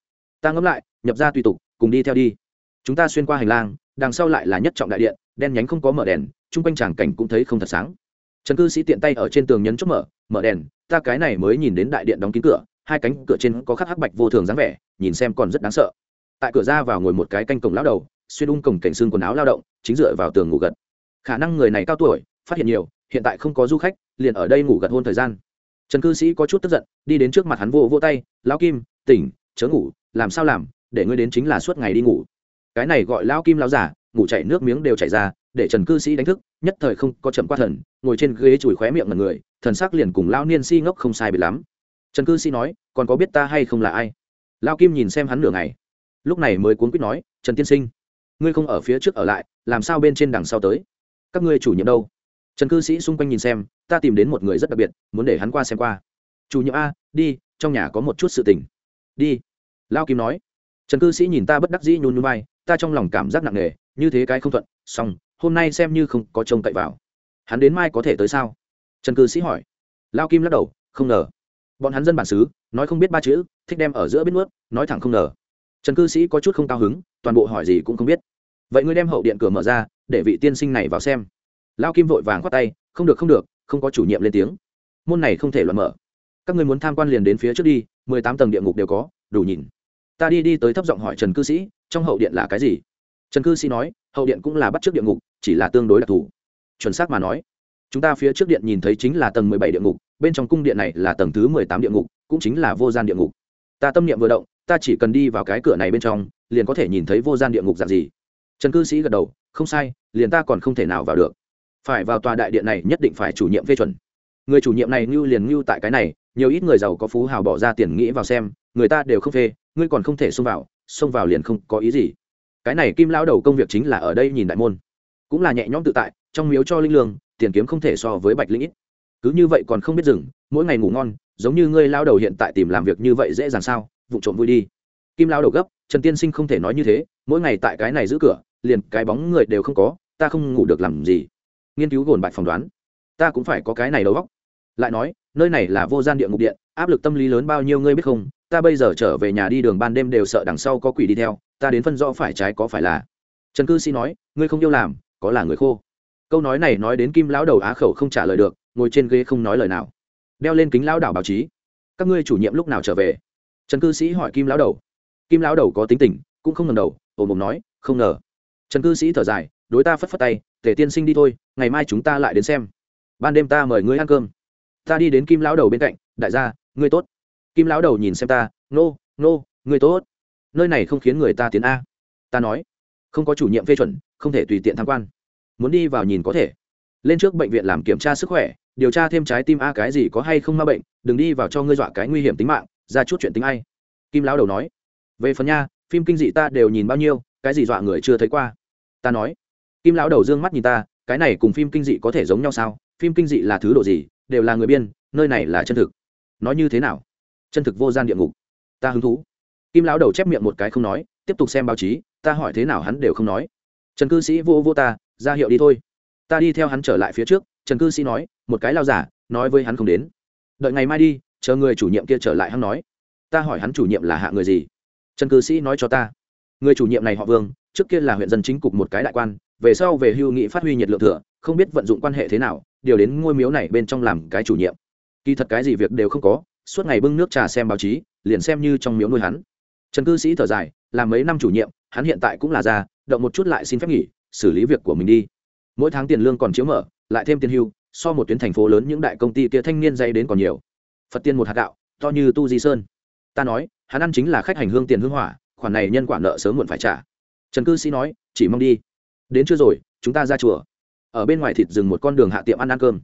Ta ngẫm lại, nhập ra tùy tục, cùng đi theo đi. Chúng ta xuyên qua hành lang, đằng sau lại là nhất trọng đại điện, đen nhánh không có mở đèn, chung quanh tràng cảnh cũng thấy không thật sáng trần cư sĩ tiện tay ở trên tường nhấn chốt mở mở đèn, ta cái này mới nhìn đến đại điện đóng kín cửa, hai cánh cửa trên có khắc hắc bạch vô thường dáng vẻ, nhìn xem còn rất đáng sợ. Tại cửa ra vào ngồi một cái canh cổng lao đầu, xuyên ung cổng cảnh xương quần áo lao động, chính dựa vào tường ngủ gật. Khả năng người này cao tuổi, phát hiện nhiều, hiện tại không có du khách, liền ở đây ngủ gật hôn thời gian. Trần cư sĩ có chút tức giận, đi đến trước mặt hắn vô vô tay lao kim, tỉnh, chớ ngủ, làm sao làm, để ngươi đến chính là suốt ngày đi ngủ. Cái này gọi lao kim lao giả ngủ chảy nước miếng đều chảy ra để trần cư sĩ đánh thức, nhất thời không có chậm qua thần, ngồi trên ghế chùi khóe miệng mật người, thần sắc liền cùng lao niên si ngốc không sai bị lắm. Trần cư sĩ nói, còn có biết ta hay không là ai? Lao kim nhìn xem hắn nửa ngày. Lúc này mới cuốn quýt nói, trần tiên sinh, ngươi không ở phía trước ở lại, làm sao bên trên đằng sau tới? Các ngươi chủ nhiệm đâu? Trần cư sĩ xung quanh nhìn xem, ta tìm đến một người rất đặc biệt, muốn để hắn qua xem qua. Chủ nhiệm a, đi, trong nhà có một chút sự tình. Đi. Lao kim nói. Trần cư sĩ nhìn ta bất đắc dĩ nhún nhún vai, ta trong lòng cảm giác nặng nề, như thế cái không thuận, xong hôm nay xem như không có trông cậy vào. Hắn đến mai có thể tới sao? Trần cư sĩ hỏi. Lao kim lắc đầu, không ngờ. Bọn hắn dân bản xứ, nói không biết ba chữ, thích đem ở giữa biết nuốt, nói thẳng không ngờ. Trần cư sĩ có chút không cao hứng, toàn bộ hỏi gì cũng không biết. Vậy ngươi đem hậu điện cửa mở ra, để vị tiên sinh này vào xem. Lao kim vội vàng khoát tay, không được không được, không có chủ nhiệm lên tiếng. Môn này không thể luận mở. Các ngươi muốn tham quan liền đến phía trước đi, mười tám tầng địa ngục đều có, đủ nhìn. Ta đi đi tới thấp giọng hỏi trần cư sĩ, trong hậu điện là cái gì? Trần cư sĩ nói hậu điện cũng là bắt trước địa ngục, chỉ là tương đối đặc thù. Chuẩn xác mà nói, chúng ta phía trước điện nhìn thấy chính là tầng mười bảy địa ngục, bên trong cung điện này là tầng thứ mười tám địa ngục, cũng chính là vô gian địa ngục. Ta tâm niệm vừa động, ta chỉ cần đi vào cái cửa này bên trong, liền có thể nhìn thấy vô gian địa ngục dạng gì. Trần cư sĩ gật đầu, không sai, liền ta còn không thể nào vào được. Phải vào tòa đại điện này nhất định phải chủ nhiệm phê chuẩn. Người chủ nhiệm này ngưu liền ngưu tại cái này, nhiều ít người giàu có phú hào bỏ ra tiền nghĩ vào xem, người ta đều không phê, ngươi còn không thể xông vào xông vào liền không có ý gì cái này kim lao đầu công việc chính là ở đây nhìn đại môn. Cũng là nhẹ nhõm tự tại, trong miếu cho linh lương, tiền kiếm không thể so với bạch linh ít. Cứ như vậy còn không biết dừng, mỗi ngày ngủ ngon, giống như ngươi lao đầu hiện tại tìm làm việc như vậy dễ dàng sao vụ trộm vui đi. Kim lao đầu gấp, trần tiên sinh không thể nói như thế, mỗi ngày tại cái này giữ cửa, liền cái bóng người đều không có, ta không ngủ được làm gì. Nghiên cứu gồn bạch phỏng đoán. Ta cũng phải có cái này đầu góc lại nói, nơi này là vô gian địa ngục điện áp lực tâm lý lớn bao nhiêu ngươi biết không? Ta bây giờ trở về nhà đi đường ban đêm đều sợ đằng sau có quỷ đi theo, ta đến phân rõ phải trái có phải là. Trần cư sĩ nói, ngươi không yêu làm, có là người khô. Câu nói này nói đến kim lão đầu á khẩu không trả lời được, ngồi trên ghế không nói lời nào. Đeo lên kính lão đảo báo chí. Các ngươi chủ nhiệm lúc nào trở về? Trần cư sĩ hỏi kim lão đầu. Kim lão đầu có tính tình, cũng không ngần đầu ồ mồm nói, không ngờ. Trần cư sĩ thở dài, đối ta phất phất tay tể tiên sinh đi thôi, ngày mai chúng ta lại đến xem. Ban đêm ta mời ngươi ăn cơm. Ta đi đến kim lão đầu bên cạnh, đại gia ngươi tốt. Kim lão đầu nhìn xem ta nô、no, nô、no, ngươi tốt. Nơi này không khiến người ta tiến a. Ta nói không có chủ nhiệm phê chuẩn không thể tùy tiện tham quan. Muốn đi vào nhìn có thể. Lên trước bệnh viện làm kiểm tra sức khỏe điều tra thêm trái tim a cái gì có hay không ma bệnh đừng đi vào cho ngươi dọa cái nguy hiểm tính mạng ra chút chuyện tính ai. Kim lão đầu nói về phần nha phim kinh dị ta đều nhìn bao nhiêu cái gì dọa người chưa thấy qua. Ta nói kim lão đầu d ư ơ n g mắt nhìn ta cái này cùng phim kinh dị có thể giống nhau sao? Phim kinh dị là thứ độ gì đều là người biên nơi này là chân thực nói như thế nào? Chân thực vô gian địa ngục. Ta hứng thú. Kim lão đầu chép miệng một cái không nói, tiếp tục xem báo chí, ta hỏi thế nào hắn đều không nói. Trần cư sĩ vô vô ta, ra hiệu đi thôi. Ta đi theo hắn trở lại phía trước, trần cư sĩ nói, một cái lao giả, nói với hắn không đến. Đợi ngày mai đi, chờ người chủ nhiệm kia trở lại hắn nói. Ta hỏi hắn chủ nhiệm là hạ người gì? Trần cư sĩ nói cho ta. Người chủ nhiệm này họ vương, trước kia là huyện dân chính cục một cái đại quan, về sau về hưu nghị phát huy nhiệt lượng thừa, không biết vận dụng quan hệ thế nào, điều đến ngôi miếu này bên trong làm cái chủ nhiệm kỳ thật cái gì việc đều không có, suốt ngày bưng nước trà xem báo chí, liền xem như trong miếu nuôi hắn. Trần cư sĩ thở dài, làm mấy năm chủ nhiệm, hắn hiện tại cũng là già, động một chút lại xin phép nghỉ, xử lý việc của mình đi. Mỗi tháng tiền lương còn chiếu mở, lại thêm tiền hưu, so một tuyến thành phố lớn những đại công ty kia thanh niên dây đến còn nhiều. Phật tiên một hạt gạo, to như tu di sơn. Ta nói, hắn ăn chính là khách hành hương tiền hương hỏa, khoản này nhân quả nợ sớm muộn phải trả. Trần cư sĩ nói, chỉ mong đi. Đến chưa rồi, chúng ta ra chùa. Ở bên ngoài thịt rừng một con đường hạ tiệm ăn ăn cơm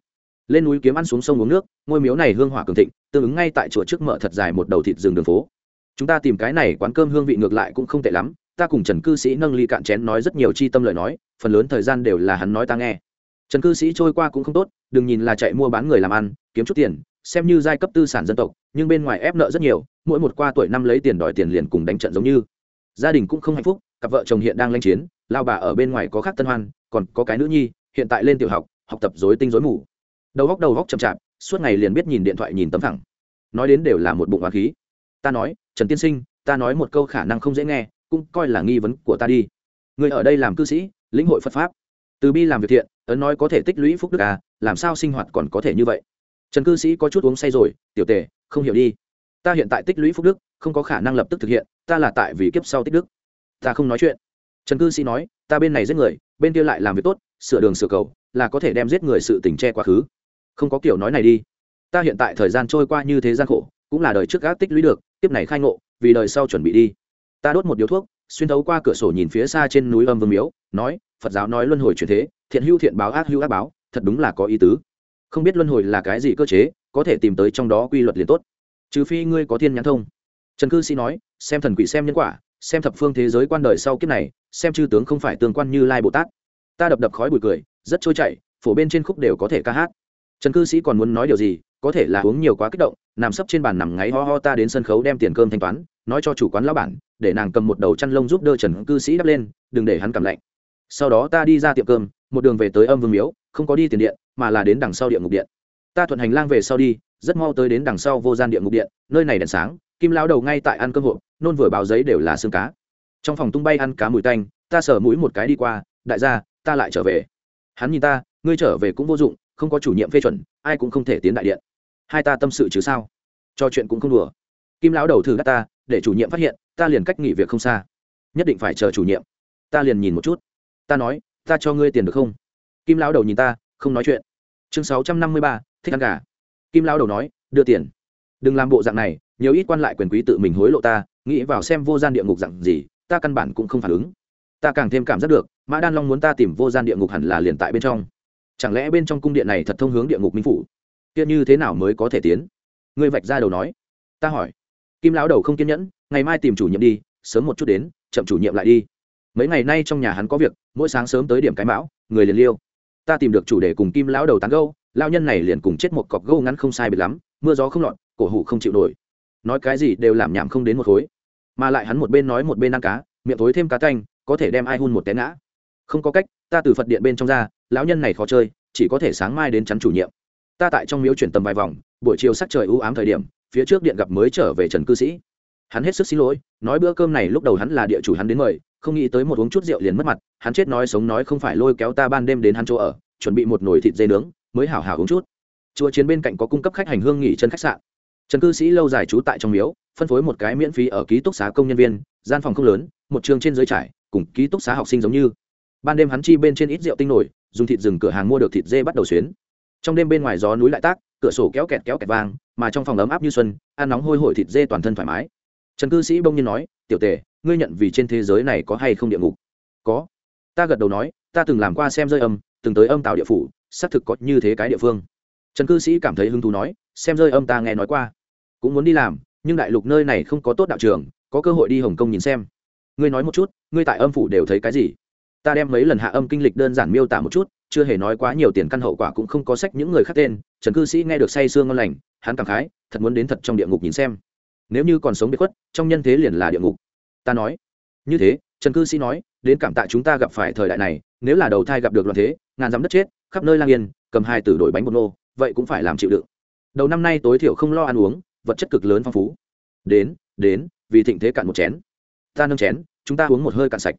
lên núi kiếm ăn xuống sông uống nước, ngôi miếu này hương hỏa cường thịnh, tương ứng ngay tại chùa trước mở thật dài một đầu thịt rừng đường phố. Chúng ta tìm cái này quán cơm hương vị ngược lại cũng không tệ lắm, ta cùng trần cư sĩ nâng ly cạn chén nói rất nhiều chi tâm lời nói, phần lớn thời gian đều là hắn nói ta nghe. Trần cư sĩ trôi qua cũng không tốt, đừng nhìn là chạy mua bán người làm ăn, kiếm chút tiền, xem như giai cấp tư sản dân tộc, nhưng bên ngoài ép nợ rất nhiều, mỗi một qua tuổi năm lấy tiền đòi tiền liền cùng đánh trận giống như. Gia đình cũng không hạnh phúc, cặp vợ chồng hiện đang lanh chiến, lao bà ở bên ngoài có khác tân hoan, còn có cái nữ nhi, hiện tại lên tiểu học học tập dối tinh dối mù đầu góc đầu góc chậm chạp, suốt ngày liền biết nhìn điện thoại nhìn tấm thẳng nói đến đều là một bụng hoa khí. Ta nói, trần tiên sinh, ta nói một câu khả năng không dễ nghe, cũng coi là nghi vấn của ta đi. Người ở đây làm cư sĩ, lĩnh hội phật pháp. Từ bi làm việc thiện, ấn nói có thể tích lũy phúc đức à làm sao sinh hoạt còn có thể như vậy? Trần cư sĩ có chút uống say rồi, tiểu tề, không hiểu đi. Ta hiện tại tích lũy phúc đức, không có khả năng lập tức thực hiện, ta là tại vì kiếp sau tích đức. Ta không nói chuyện. Trần cư sĩ nói, ta bên này giết người, bên kia lại làm việc tốt, sửa đường sửa cầu, là có thể đem giết người sự tình che quá khứ không có kiểu nói này đi. Ta hiện tại thời gian trôi qua như thế gian khổ, cũng là đời trước gác tích lũy được tiếp này khai ngộ, vì đời sau chuẩn bị đi. Ta đốt một điếu thuốc, xuyên thấu qua cửa sổ nhìn phía xa trên núi âm vương miếu, nói, phật giáo nói luân hồi truyền thế, thiện hữu thiện báo ác hữu ác báo, thật đúng là có ý tứ. Không biết luân hồi là cái gì cơ chế, có thể tìm tới trong đó quy luật liền tốt. Trừ phi ngươi có thiên nhãn thông. Trần cư sĩ nói, xem thần quỷ xem nhân quả, xem thập phương thế giới quan đời sau kiếp này, xem chư tướng không phải tương quan như lai bồ tát. Ta đập đập khói bụi cười, rất trôi chảy, phổ bên trên khúc đều có thể ca hát trần cư sĩ còn muốn nói điều gì, có thể là uống nhiều quá kích động, nằm sấp trên bàn nằm ngáy ho ho ta đến sân khấu đem tiền cơm thanh toán, nói cho chủ quán lão bản, để nàng cầm một đầu chăn lông giúp đỡ trần cư sĩ đắp lên, đừng để hắn cảm lạnh. Sau đó ta đi ra tiệm cơm, một đường về tới âm vương miếu, không có đi tiền điện, mà là đến đằng sau địa ngục điện. Ta thuận hành lang về sau đi, rất mau tới đến đằng sau vô gian địa ngục điện, nơi này đèn sáng, kim lao đầu ngay tại ăn cơm hộp, nôn vừa báo giấy đều là xương cá. Trong phòng tung bay ăn cá mùi tanh, ta sờ mũi một cái đi qua, đại gia, ta lại trở về. Hắn nhìn ta, ngươi trở về cũng vô dụng không có chủ nhiệm phê chuẩn, ai cũng không thể tiến đại điện. Hai ta tâm sự chứ sao? Cho chuyện cũng không đùa. Kim lão đầu thử đắt ta, để chủ nhiệm phát hiện, ta liền cách nghỉ việc không xa. Nhất định phải chờ chủ nhiệm. Ta liền nhìn một chút. Ta nói, ta cho ngươi tiền được không? Kim lão đầu nhìn ta, không nói chuyện. Chương sáu trăm năm mươi ba, thích ăn gà. Kim lão đầu nói, đưa tiền. Đừng làm bộ dạng này, nhiều ít quan lại quyền quý tự mình hối lộ ta, nghĩ vào xem vô gian địa ngục dạng gì, ta căn bản cũng không phản ứng. Ta càng thêm cảm giác được, mã đan long muốn ta tìm vô gian địa ngục hẳn là liền tại bên trong chẳng lẽ bên trong cung điện này thật thông hướng địa ngục minh phủ? Kia như thế nào mới có thể tiến? Ngươi vạch ra đầu nói. Ta hỏi. Kim lão đầu không kiên nhẫn, ngày mai tìm chủ nhiệm đi, sớm một chút đến, chậm chủ nhiệm lại đi. Mấy ngày nay trong nhà hắn có việc, mỗi sáng sớm tới điểm cái mão, người liền liêu. Ta tìm được chủ đề cùng kim lão đầu tán gâu lao nhân này liền cùng chết một cọc gâu ngắn không sai biệt lắm, mưa gió không lọt, cổ hủ không chịu nổi. Nói cái gì đều làm nhảm không đến một khối. Mà lại hắn một bên nói một bên ăn cá, miệng thối thêm cá canh, có thể đem ai hun một té ngã. Không có cách ta từ phật điện bên trong ra lão nhân này khó chơi chỉ có thể sáng mai đến chắn chủ nhiệm ta tại trong miếu chuyển tầm vài vòng buổi chiều sắc trời ưu ám thời điểm phía trước điện gặp mới trở về trần cư sĩ hắn hết sức xin lỗi nói bữa cơm này lúc đầu hắn là địa chủ hắn đến mời không nghĩ tới một uống chút rượu liền mất mặt hắn chết nói sống nói không phải lôi kéo ta ban đêm đến hắn chỗ ở chuẩn bị một nồi thịt dê nướng mới hảo hảo uống chút chùa chiến bên cạnh có cung cấp khách hành hương nghỉ chân khách sạn trần cư sĩ lâu dài trú tại trong miếu phân phối một cái miễn phí ở ký túc xá công nhân viên gian phòng không lớn một trường trên dưới trải cùng ký túc xá học sinh giống như ban đêm hắn chi bên trên ít rượu tinh nổi, dùng thịt rừng cửa hàng mua được thịt dê bắt đầu xuyến. Trong đêm bên ngoài gió núi lại tác cửa sổ kéo kẹt kéo kẹt vang, mà trong phòng ấm áp như xuân, ăn nóng hôi hổi thịt dê toàn thân thoải mái. Trần cư sĩ bông nhiên nói, tiểu tề, ngươi nhận vì trên thế giới này có hay không địa ngục? Có. Ta gật đầu nói, ta từng làm qua xem rơi âm, từng tới âm tạo địa phủ, xác thực có như thế cái địa phương. Trần cư sĩ cảm thấy hứng thú nói, xem rơi âm ta nghe nói qua. Cũng muốn đi làm, nhưng đại lục nơi này không có tốt đạo trường, có cơ hội đi hồng kông nhìn xem. Ngươi nói một chút, ngươi tại âm phủ đều thấy cái gì? Ta đem mấy lần hạ âm kinh lịch đơn giản miêu tả một chút, chưa hề nói quá nhiều tiền căn hậu quả cũng không có sách những người khác tên, trần cư sĩ nghe được say sương ngon lành, hắn cảm khái, thật muốn đến thật trong địa ngục nhìn xem. Nếu như còn sống bị khuất, trong nhân thế liền là địa ngục. Ta nói. Như thế, trần cư sĩ nói, đến cảm tạ chúng ta gặp phải thời đại này, nếu là đầu thai gặp được loạn thế, ngàn dám đất chết, khắp nơi lang yên, cầm hai tử đổi bánh bột nô, vậy cũng phải làm chịu đựng. Đầu năm nay tối thiểu không lo ăn uống, vật chất cực lớn phong phú. Đến đến, vì thịnh thế cạn một chén. Ta nâng chén, chúng ta uống một hơi cạn sạch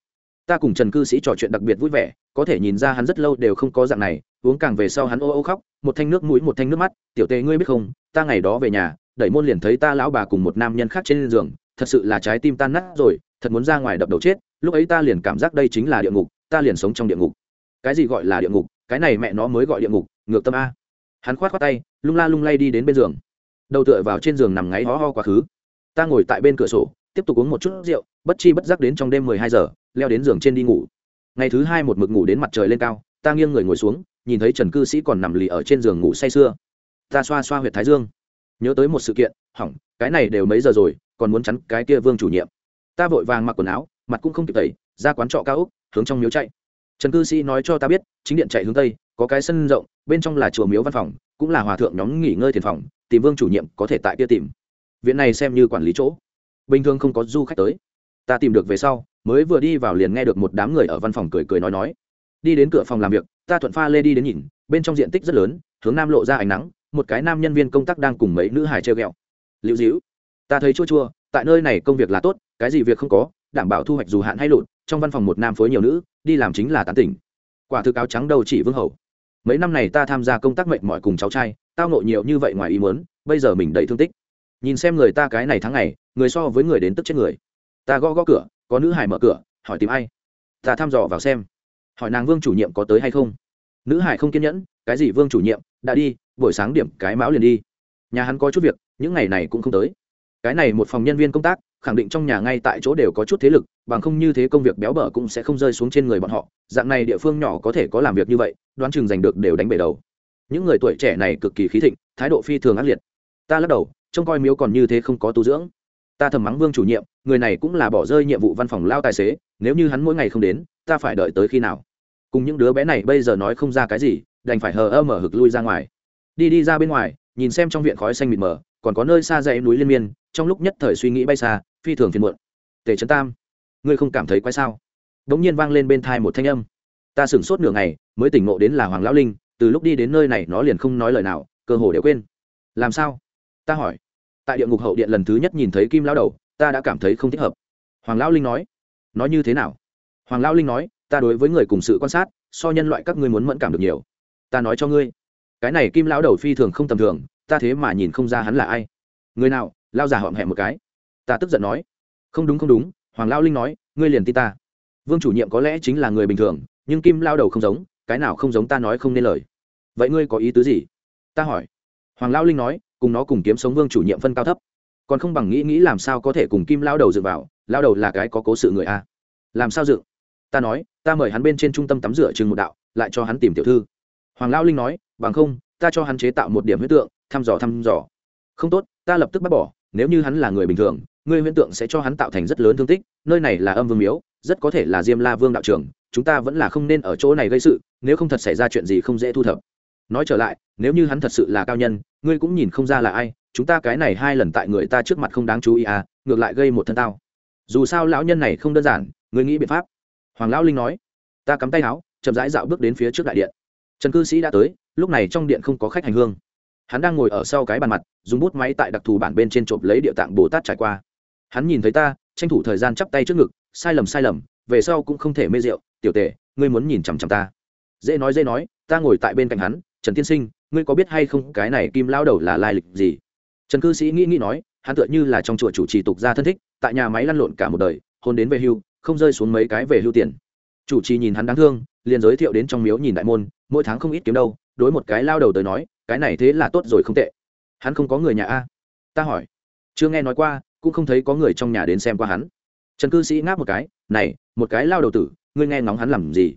ta cùng trần cư sĩ trò chuyện đặc biệt vui vẻ, có thể nhìn ra hắn rất lâu đều không có dạng này, uống càng về sau hắn ô ô khóc, một thanh nước mũi, một thanh nước mắt, tiểu tề ngươi biết không, ta ngày đó về nhà, đẩy môn liền thấy ta lão bà cùng một nam nhân khác trên giường, thật sự là trái tim tan nát rồi, thật muốn ra ngoài đập đầu chết, lúc ấy ta liền cảm giác đây chính là địa ngục, ta liền sống trong địa ngục. Cái gì gọi là địa ngục? Cái này mẹ nó mới gọi địa ngục, ngược tâm a. Hắn khoát khoát tay, lung la lung lay đi đến bên giường. Đầu tựa vào trên giường nằm ngáy ho ho quá khứ. Ta ngồi tại bên cửa sổ tiếp tục uống một chút rượu, bất chi bất giác đến trong đêm mười hai giờ, leo đến giường trên đi ngủ. Ngày thứ hai một mực ngủ đến mặt trời lên cao, ta nghiêng người ngồi xuống, nhìn thấy trần cư sĩ còn nằm lì ở trên giường ngủ say sưa. Ta xoa xoa h u y ệ t thái dương. Nhớ tới một sự kiện, hỏng, cái này đều mấy giờ rồi, còn muốn chắn cái kia vương chủ nhiệm. Ta vội vàng mặc quần áo, mặt cũng không kịp tẩy, ra quán trọ cao úc hướng trong miếu chạy. Trần cư sĩ nói cho ta biết, chính điện chạy hướng tây, có cái sân rộng, bên trong là chùa miếu văn phòng, cũng là hòa thượng nhóm nghỉ ngơi thiền phòng, tìm vương chủ nhiệm có thể tại kia tìm. Viện này xem như quản lý chỗ bình thường không có du khách tới. Ta tìm được về sau, mới vừa đi vào liền nghe được một đám người ở văn phòng cười cười nói nói. Đi đến cửa phòng làm việc, ta thuận pha lê đi đến nhìn, bên trong diện tích rất lớn, hướng nam lộ ra ánh nắng, một cái nam nhân viên công tác đang cùng mấy nữ hài treo ghẹo. Liễu dĩu ta thấy chua chua, tại nơi này công việc là tốt, cái gì việc không có, đảm bảo thu hoạch dù hạn hay lụt, trong văn phòng một nam phối nhiều nữ, đi làm chính là tán tỉnh. Quả thực áo trắng đầu chỉ vương hầu. Mấy năm này ta tham gia công tác mệnh mọi cùng cháu trai, tao nộ nhiều như vậy ngoài ý muốn, bây giờ mình đầy thương tích nhìn xem người ta cái này tháng ngày, người so với người đến tức chết người. Ta gõ gõ cửa, có nữ hải mở cửa, hỏi tìm ai? Ta thăm dò vào xem. Hỏi nàng vương chủ nhiệm có tới hay không? Nữ hải không kiên nhẫn, cái gì vương chủ nhiệm, đã đi, buổi sáng điểm cái mão liền đi. Nhà hắn có chút việc, những ngày này cũng không tới. Cái này một phòng nhân viên công tác, khẳng định trong nhà ngay tại chỗ đều có chút thế lực, bằng không như thế công việc béo bở cũng sẽ không rơi xuống trên người bọn họ. Dạng này địa phương nhỏ có thể có làm việc như vậy, đoán chừng giành được đều đánh bể đầu. Những người tuổi trẻ này cực kỳ khí thịnh, thái độ phi thường ác liệt. Ta lắc đầu trông coi miếu còn như thế không có tu dưỡng. Ta thầm mắng vương chủ nhiệm, người này cũng là bỏ rơi nhiệm vụ văn phòng lao tài xế, nếu như hắn mỗi ngày không đến, ta phải đợi tới khi nào? Cùng những đứa bé này bây giờ nói không ra cái gì, đành phải hờ ơ mở hực lui ra ngoài. Đi đi ra bên ngoài, nhìn xem trong viện khói xanh mịt mờ, còn có nơi xa dãy núi liên miên, trong lúc nhất thời suy nghĩ bay xa, phi thường phiền muộn. Tề trấn tam, ngươi không cảm thấy quái sao? Đ ỗ n g nhiên vang lên bên thai một thanh âm. Ta sửng sốt nửa ngày, mới tỉnh ngộ đến là hoàng lão linh, từ lúc đi đến nơi này nó liền không nói lời nào, cơ hồ đều quên. Làm sao? Ta hỏi. Tại địa ngục hậu điện lần thứ nhất nhìn thấy kim lão đầu, ta đã cảm thấy không thích hợp. Hoàng lão linh nói. Nói như thế nào? Hoàng lão linh nói, ta đối với người cùng sự quan sát, so nhân loại các ngươi muốn mẫn cảm được nhiều. Ta nói cho ngươi, cái này kim lão đầu phi thường không tầm thường, ta thế mà nhìn không ra hắn là ai. Người nào? Lao giả họm hẹ một cái. Ta tức giận nói. Không đúng không đúng, hoàng lao linh nói, ngươi liền tin ta. Vương chủ nhiệm có lẽ chính là người bình thường, nhưng kim lao đầu không giống, cái nào không giống ta nói không nên lời. Vậy ngươi có ý tứ gì? Ta hỏi. Hoàng lao linh nói cùng nó cùng kiếm sống vương chủ nhiệm phân cao thấp. Còn không bằng nghĩ nghĩ làm sao có thể cùng kim lao đầu dựng vào lao đầu là cái có cố sự người a. Làm sao dựng ta nói, ta mời hắn bên trên trung tâm tắm rửa chừng một đạo, lại cho hắn tìm tiểu thư. Hoàng lao linh nói, bằng không, ta cho hắn chế tạo một điểm huyết tượng, thăm dò thăm dò. Không tốt, ta lập tức bác bỏ, nếu như hắn là người bình thường người huyễn tượng sẽ cho hắn tạo thành rất lớn thương tích, nơi này là âm vương miếu, rất có thể là diêm la vương đạo trưởng, chúng ta vẫn là không nên ở chỗ này gây sự, nếu không thật xảy ra chuyện gì không dễ thu thập nói trở lại, nếu như hắn thật sự là cao nhân, ngươi cũng nhìn không ra là ai, chúng ta cái này hai lần tại người ta trước mặt không đáng chú ý à ngược lại gây một thân tao. Dù sao lão nhân này không đơn giản, ngươi nghĩ biện pháp. Hoàng lão linh nói, ta cắm tay áo, chậm rãi dạo bước đến phía trước đại điện. Trần cư sĩ đã tới, lúc này trong điện không có khách hành hương. Hắn đang ngồi ở sau cái bàn mặt, dùng bút máy tại đặc thù bản bên trên trộm lấy địa tạng bồ tát trải qua. Hắn nhìn thấy ta, tranh thủ thời gian chắp tay trước ngực, sai lầm sai lầm, về sau cũng không thể mê rượu. Tiểu tể, ngươi muốn nhìn chằm chằm ta. Dễ nói dễ nói, ta ngồi tại bên cạnh hắn trần tiên sinh, ngươi có biết hay không cái này kim lao đầu là lai lịch gì? Trần cư sĩ nghĩ nghĩ nói, hắn tựa như là trong chùa chủ trì tục gia thân thích, tại nhà máy lăn lộn cả một đời, hôn đến về hưu, không rơi xuống mấy cái về hưu tiền. Chủ trì nhìn hắn đáng thương, liền giới thiệu đến trong miếu nhìn đại môn, mỗi tháng không ít kiếm đâu, đối một cái lao đầu tới nói, cái này thế là tốt rồi không tệ. Hắn không có người nhà a? Ta hỏi. Chưa nghe nói qua, cũng không thấy có người trong nhà đến xem qua hắn. Trần cư sĩ ngáp một cái, này, một cái lao đầu tử, ngươi nghe ngóng hắn làm gì?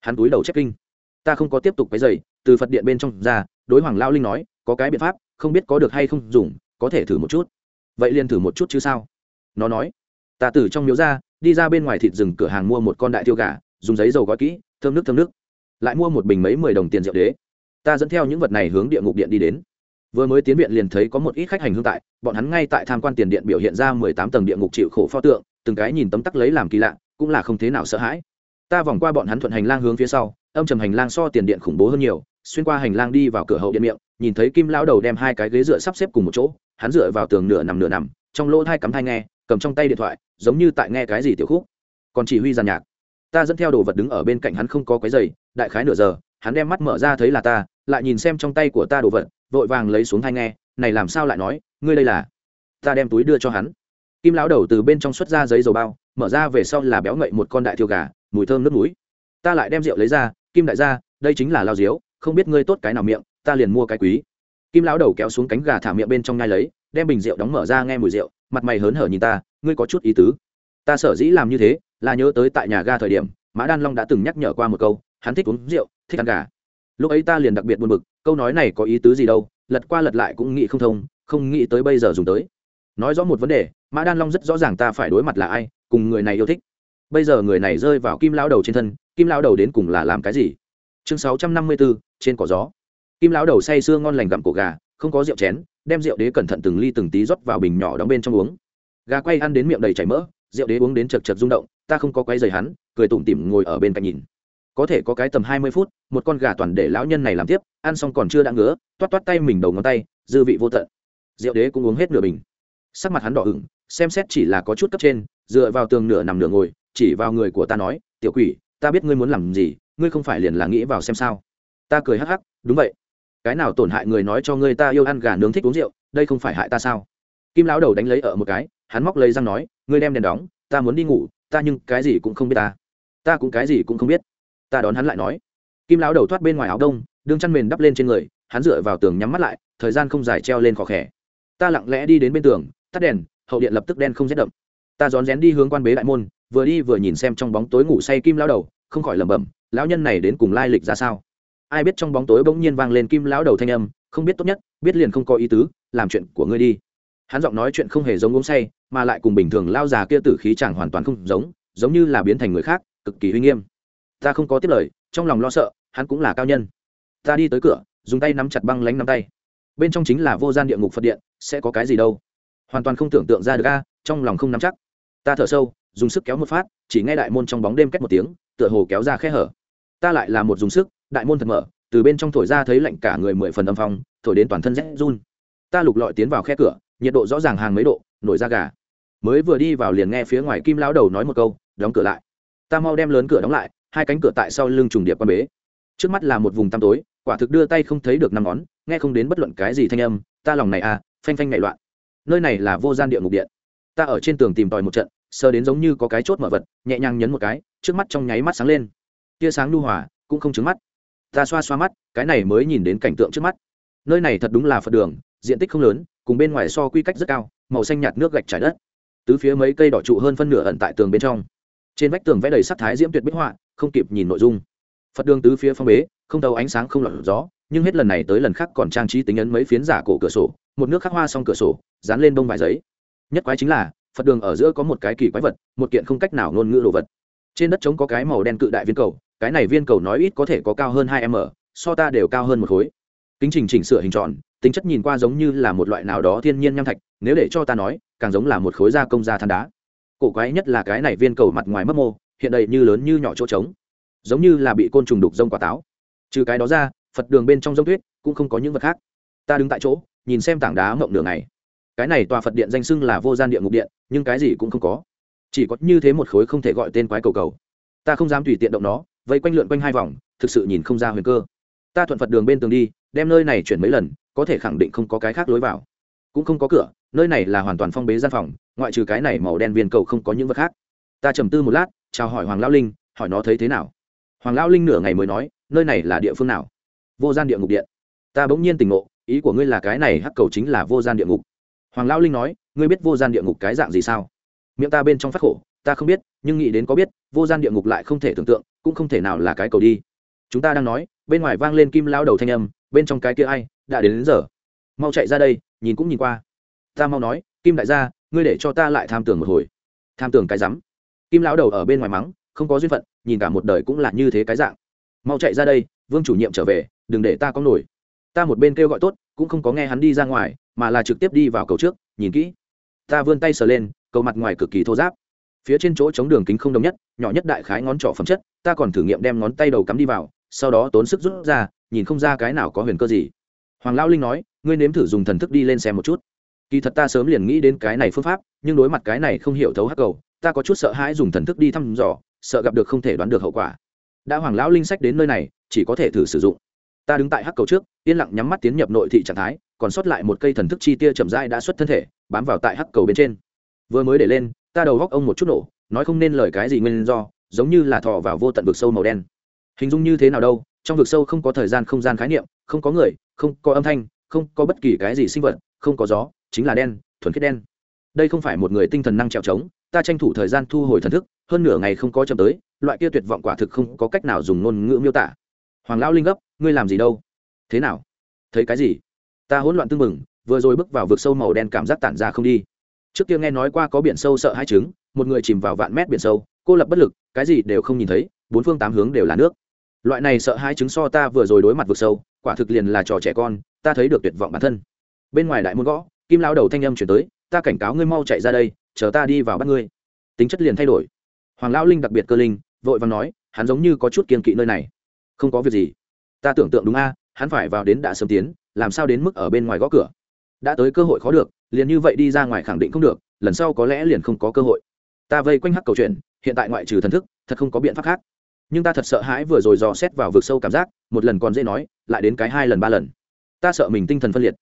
Hắn túi đầu chép kinh. Ta không có tiếp tục cái giày từ phật điện bên trong ra, đối hoàng lao linh nói, có cái biện pháp, không biết có được hay không dùng, có thể thử một chút. Vậy liền thử một chút chứ sao? Nó nói, ta từ trong miếu ra, đi ra bên ngoài thịt rừng cửa hàng mua một con đại tiêu gà, dùng giấy dầu gói kỹ, thơm nước thơm nước. Lại mua một bình mấy mười đồng tiền rượu đế. Ta dẫn theo những vật này hướng địa ngục điện đi đến. Vừa mới tiến viện liền thấy có một ít khách hành hương tại, bọn hắn ngay tại tham quan tiền điện biểu hiện ra mười tám tầng địa ngục chịu khổ pho tượng, từng cái nhìn tấm tắc lấy làm kỳ lạ, cũng là không thế nào sợ hãi. Ta vòng qua bọn hắn thuận hành lang hướng phía sau, âm trầm hành lang so tiền điện khủng bố hơn nhiều xuyên qua hành lang đi vào cửa hậu điện miệng, nhìn thấy kim lão đầu đem hai cái ghế dựa sắp xếp cùng một chỗ, hắn dựa vào tường nửa nằm nửa nằm, trong lỗ thai cắm thai nghe, cầm trong tay điện thoại, giống như tại nghe cái gì tiểu khúc. Còn chỉ huy giàn nhạc. Ta dẫn theo đồ vật đứng ở bên cạnh hắn không có cái giày đại khái nửa giờ, hắn đem mắt mở ra thấy là ta, lại nhìn xem trong tay của ta đồ vật, vội vàng lấy xuống thai nghe, này làm sao lại nói, ngươi đây là? Ta đem túi đưa cho hắn. Kim lão đầu từ bên trong xuất ra giấy dầu bao, mở ra về sau là béo ngậy một con đại thiêu gà, mùi thơm nước núi. Ta lại đem rượu lấy ra, kim đại gia, đây chính là lao diếu không biết ngươi tốt cái nào miệng, ta liền mua cái quý. Kim lão đầu kéo xuống cánh gà thả miệng bên trong ngay lấy, đem bình rượu đóng mở ra nghe mùi rượu, mặt mày hớn hở nhìn ta, ngươi có chút ý tứ. Ta sở dĩ làm như thế, là nhớ tới tại nhà ga thời điểm, mã đan long đã từng nhắc nhở qua một câu, hắn thích uống rượu, thích ăn gà. Lúc ấy ta liền đặc biệt buồn bực, câu nói này có ý tứ gì đâu, lật qua lật lại cũng nghĩ không thông, không nghĩ tới bây giờ dùng tới. Nói rõ một vấn đề, mã đan long rất rõ ràng ta phải đối mặt là ai, cùng người này yêu thích. Bây giờ người này rơi vào kim lao đầu trên thân, kim lao đầu đến cùng là làm cái gì? Chương sáu trăm năm mươi bốn trên cỏ gió. Kim lão đầu say sưa ngon lành gặm cổ gà, không có rượu chén, đem rượu đế cẩn thận từng ly từng tí rót vào bình nhỏ đóng bên trong uống. Gà quay ăn đến miệng đầy chảy mỡ, rượu đế uống đến chật chật rung động, ta không có quay giày hắn, cười tủm tỉm ngồi ở bên cạnh nhìn. Có thể có cái tầm hai mươi phút, một con gà toàn để lão nhân này làm tiếp, ăn xong còn chưa đã ngứa, toát toát tay mình đầu ngón tay, dư vị vô tận. Rượu đế cũng uống hết nửa bình. Sắc mặt hắn đỏ ửng, xem xét chỉ là có chút cấp trên, dựa vào tường nửa nằm nửa ngồi, chỉ vào người của ta nói, tiểu quỷ, ta biết ngươi muốn làm gì, ngươi không phải liền là nghĩ vào xem sao ta cười hắc hắc, đúng vậy. Cái nào tổn hại người nói cho ngươi ta yêu ăn gà nướng thích uống rượu, đây không phải hại ta sao? Kim lão đầu đánh lấy ở một cái, hắn móc lấy răng nói, ngươi đem đèn đóng, ta muốn đi ngủ, ta nhưng cái gì cũng không biết ta. Ta cũng cái gì cũng không biết. Ta đón hắn lại nói. Kim lão đầu thoát bên ngoài áo đông, đương chăn mền đắp lên trên người, hắn dựa vào tường nhắm mắt lại, thời gian không dài treo lên khó khẽ ta lặng lẽ đi đến bên tường, tắt đèn, hậu điện lập tức đen không rét đậm. Ta rón rén đi hướng quan bế đại môn, vừa đi vừa nhìn xem trong bóng tối ngủ say kim lão đầu, không khỏi lẩm bẩm, lão nhân này đến cùng lai lịch ra sao? Ai biết trong bóng tối bỗng nhiên vang lên kim lão đầu thanh âm, không biết tốt nhất, biết liền không có ý tứ, làm chuyện của ngươi đi. Hắn giọng nói chuyện không hề giống uống say, mà lại cùng bình thường lao già kia tử khí chẳng hoàn toàn không giống giống như là biến thành người khác, cực kỳ uy nghiêm. Ta không có tiếp lời, trong lòng lo sợ, hắn cũng là cao nhân. Ta đi tới cửa, dùng tay nắm chặt băng lánh nắm tay. Bên trong chính là vô gian địa ngục phật điện, sẽ có cái gì đâu? Hoàn toàn không tưởng tượng ra được a, trong lòng không nắm chắc. Ta thở sâu, dùng sức kéo một phát, chỉ nghe đại môn trong bóng đêm cách một tiếng, tựa hồ kéo ra khe hở. Ta lại là một dùng sức đại môn thật mở, từ bên trong thổi ra thấy lạnh cả người mười phần âm phong, thổi đến toàn thân rét run. Ta lục lọi tiến vào khe cửa, nhiệt độ rõ ràng hàng mấy độ, nổi da gà. Mới vừa đi vào liền nghe phía ngoài kim lão đầu nói một câu, đóng cửa lại. Ta mau đem lớn cửa đóng lại, hai cánh cửa tại sau lưng trùng điệp quan bế. Trước mắt là một vùng tăm tối, quả thực đưa tay không thấy được năm ngón, nghe không đến bất luận cái gì thanh âm, ta lòng này à phanh phanh nảy loạn. Nơi này là vô gian địa ngục điện. Ta ở trên tường tìm tòi một trận, sờ đến giống như có cái chốt mở vật, nhẹ nhàng nhấn một cái, trước mắt trong nháy mắt sáng lên. Tia sáng lưu hòa, cũng không trứng mắt ta xoa xoa mắt, cái này mới nhìn đến cảnh tượng trước mắt. Nơi này thật đúng là phật đường, diện tích không lớn, cùng bên ngoài so quy cách rất cao, màu xanh nhạt nước gạch trải đất. Tứ phía mấy cây đỏ trụ hơn phân nửa ẩn tại tường bên trong. Trên vách tường vẽ đầy sắc thái diễm tuyệt bích họa, không kịp nhìn nội dung. Phật đường tứ phía phong bế, không đầu ánh sáng không lọt gió, nhưng hết lần này tới lần khác còn trang trí tính ấn mấy phiến giả cổ cửa sổ, một nước khắc hoa xong cửa sổ, dán lên bông vải giấy. Nhất quái chính là, phật đường ở giữa có một cái kỳ quái vật, một kiện không cách nào ngôn ngữ đồ vật. Trên đất trống có cái màu đen cự đại viên cầu cái này viên cầu nói ít có thể có cao hơn hai m, so ta đều cao hơn một khối. Kính trình chỉnh sửa hình tròn, tính chất nhìn qua giống như là một loại nào đó thiên nhiên nham thạch, nếu để cho ta nói, càng giống là một khối da công da than đá. Cổ quái nhất là cái này viên cầu mặt ngoài mấp mô, hiện đầy như lớn như nhỏ chỗ trống. Giống như là bị côn trùng đục rông quả táo. Trừ cái đó ra, phật đường bên trong rông tuyết cũng không có những vật khác. Ta đứng tại chỗ, nhìn xem tảng đá mộng đường này cái này tòa phật điện danh xưng là vô gian địa ngục điện, nhưng cái gì cũng không có. Chỉ có như thế một khối không thể gọi tên quái cầu cầu. Ta không dám tùy tiện động nó vây quanh lượn quanh hai vòng, thực sự nhìn không ra huyền cơ. Ta thuận phật đường bên tường đi, đem nơi này chuyển mấy lần, có thể khẳng định không có cái khác lối vào. Cũng không có cửa, nơi này là hoàn toàn phong bế gian phòng, ngoại trừ cái này màu đen viên cầu không có những vật khác. Ta trầm tư một lát, chào hỏi hoàng lão linh, hỏi nó thấy thế nào. Hoàng lão linh nửa ngày mới nói, nơi này là địa phương nào? Vô gian địa ngục điện. Ta bỗng nhiên tỉnh ngộ, ý của ngươi là cái này hắc cầu chính là vô gian địa ngục. Hoàng lão linh nói, ngươi biết vô gian địa ngục cái dạng gì sao? Miệng ta bên trong phát khổ, ta không biết, nhưng nghĩ đến có biết, vô gian địa ngục lại không thể tưởng tượng cũng không thể nào là cái cầu đi. Chúng ta đang nói bên ngoài vang lên kim lao đầu thanh âm bên trong cái kia ai đã đến, đến giờ. Mau chạy ra đây nhìn cũng nhìn qua. Ta mau nói kim đại gia ngươi để cho ta lại tham tưởng một hồi. Tham tưởng cái rắm. Kim lão đầu ở bên ngoài mắng không có duyên phận nhìn cả một đời cũng là như thế cái dạng. Mau chạy ra đây vương chủ nhiệm trở về đừng để ta có nổi. Ta một bên kêu gọi tốt cũng không có nghe hắn đi ra ngoài mà là trực tiếp đi vào cầu trước nhìn kỹ. Ta vươn tay sờ lên cầu mặt ngoài cực kỳ thô giáp phía trên chỗ chống đường kính không đồng nhất, nhỏ nhất đại khái ngón trỏ phẩm chất, ta còn thử nghiệm đem ngón tay đầu cắm đi vào, sau đó tốn sức rút ra, nhìn không ra cái nào có huyền cơ gì. Hoàng lão linh nói, ngươi nếm thử dùng thần thức đi lên xem một chút. Kỳ thật ta sớm liền nghĩ đến cái này phương pháp, nhưng đối mặt cái này không hiểu thấu hắc cầu, ta có chút sợ hãi dùng thần thức đi thăm dò, sợ gặp được không thể đoán được hậu quả. Đã hoàng lão linh sách đến nơi này, chỉ có thể thử sử dụng. Ta đứng tại hắc cầu trước, yên lặng nhắm mắt tiến nhập nội thị trạng thái, còn sót lại một cây thần thức chi tia chậm rãi đã xuất thân thể, bám vào tại hắc cầu bên trên. Vừa mới để lên ta đầu góc ông một chút nổ, nói không nên lời cái gì nguyên do, giống như là thọ vào vô tận vực sâu màu đen. Hình dung như thế nào đâu, trong vực sâu không có thời gian không gian khái niệm, không có người, không có âm thanh, không có bất kỳ cái gì sinh vật, không có gió, chính là đen, thuần khiết đen. Đây không phải một người tinh thần năng trèo trống, ta tranh thủ thời gian thu hồi thần thức, hơn nửa ngày không có chậm tới, loại kia tuyệt vọng quả thực không có cách nào dùng ngôn ngữ miêu tả. Hoàng lão linh gấp, ngươi làm gì đâu? Thế nào? Thấy cái gì? Ta hỗn loạn tương mừng vừa rồi bước vào vực sâu màu đen cảm giác tản ra không đi trước kia nghe nói qua có biển sâu sợ hai trứng, một người chìm vào vạn mét biển sâu, cô lập bất lực, cái gì đều không nhìn thấy, bốn phương tám hướng đều là nước. Loại này sợ hai trứng so ta vừa rồi đối mặt vực sâu, quả thực liền là trò trẻ con, ta thấy được tuyệt vọng bản thân. Bên ngoài đại môn gõ, kim lao đầu thanh âm chuyển tới, ta cảnh cáo ngươi mau chạy ra đây, chờ ta đi vào bắt ngươi. Tính chất liền thay đổi. Hoàng lao linh đặc biệt cơ linh, vội và nói, hắn giống như có chút kiên kỵ nơi này. Không có việc gì. Ta tưởng tượng đúng a, hắn phải vào đến đã sớm tiến, làm sao đến mức ở bên ngoài gõ cửa? Đã tới cơ hội khó được liền như vậy đi ra ngoài khẳng định không được, lần sau có lẽ liền không có cơ hội. Ta vây quanh hắc cầu chuyện, hiện tại ngoại trừ thần thức, thật không có biện pháp khác. Nhưng ta thật sợ hãi vừa rồi dò xét vào vực sâu cảm giác, một lần còn dễ nói, lại đến cái hai lần ba lần. Ta sợ mình tinh thần phân liệt.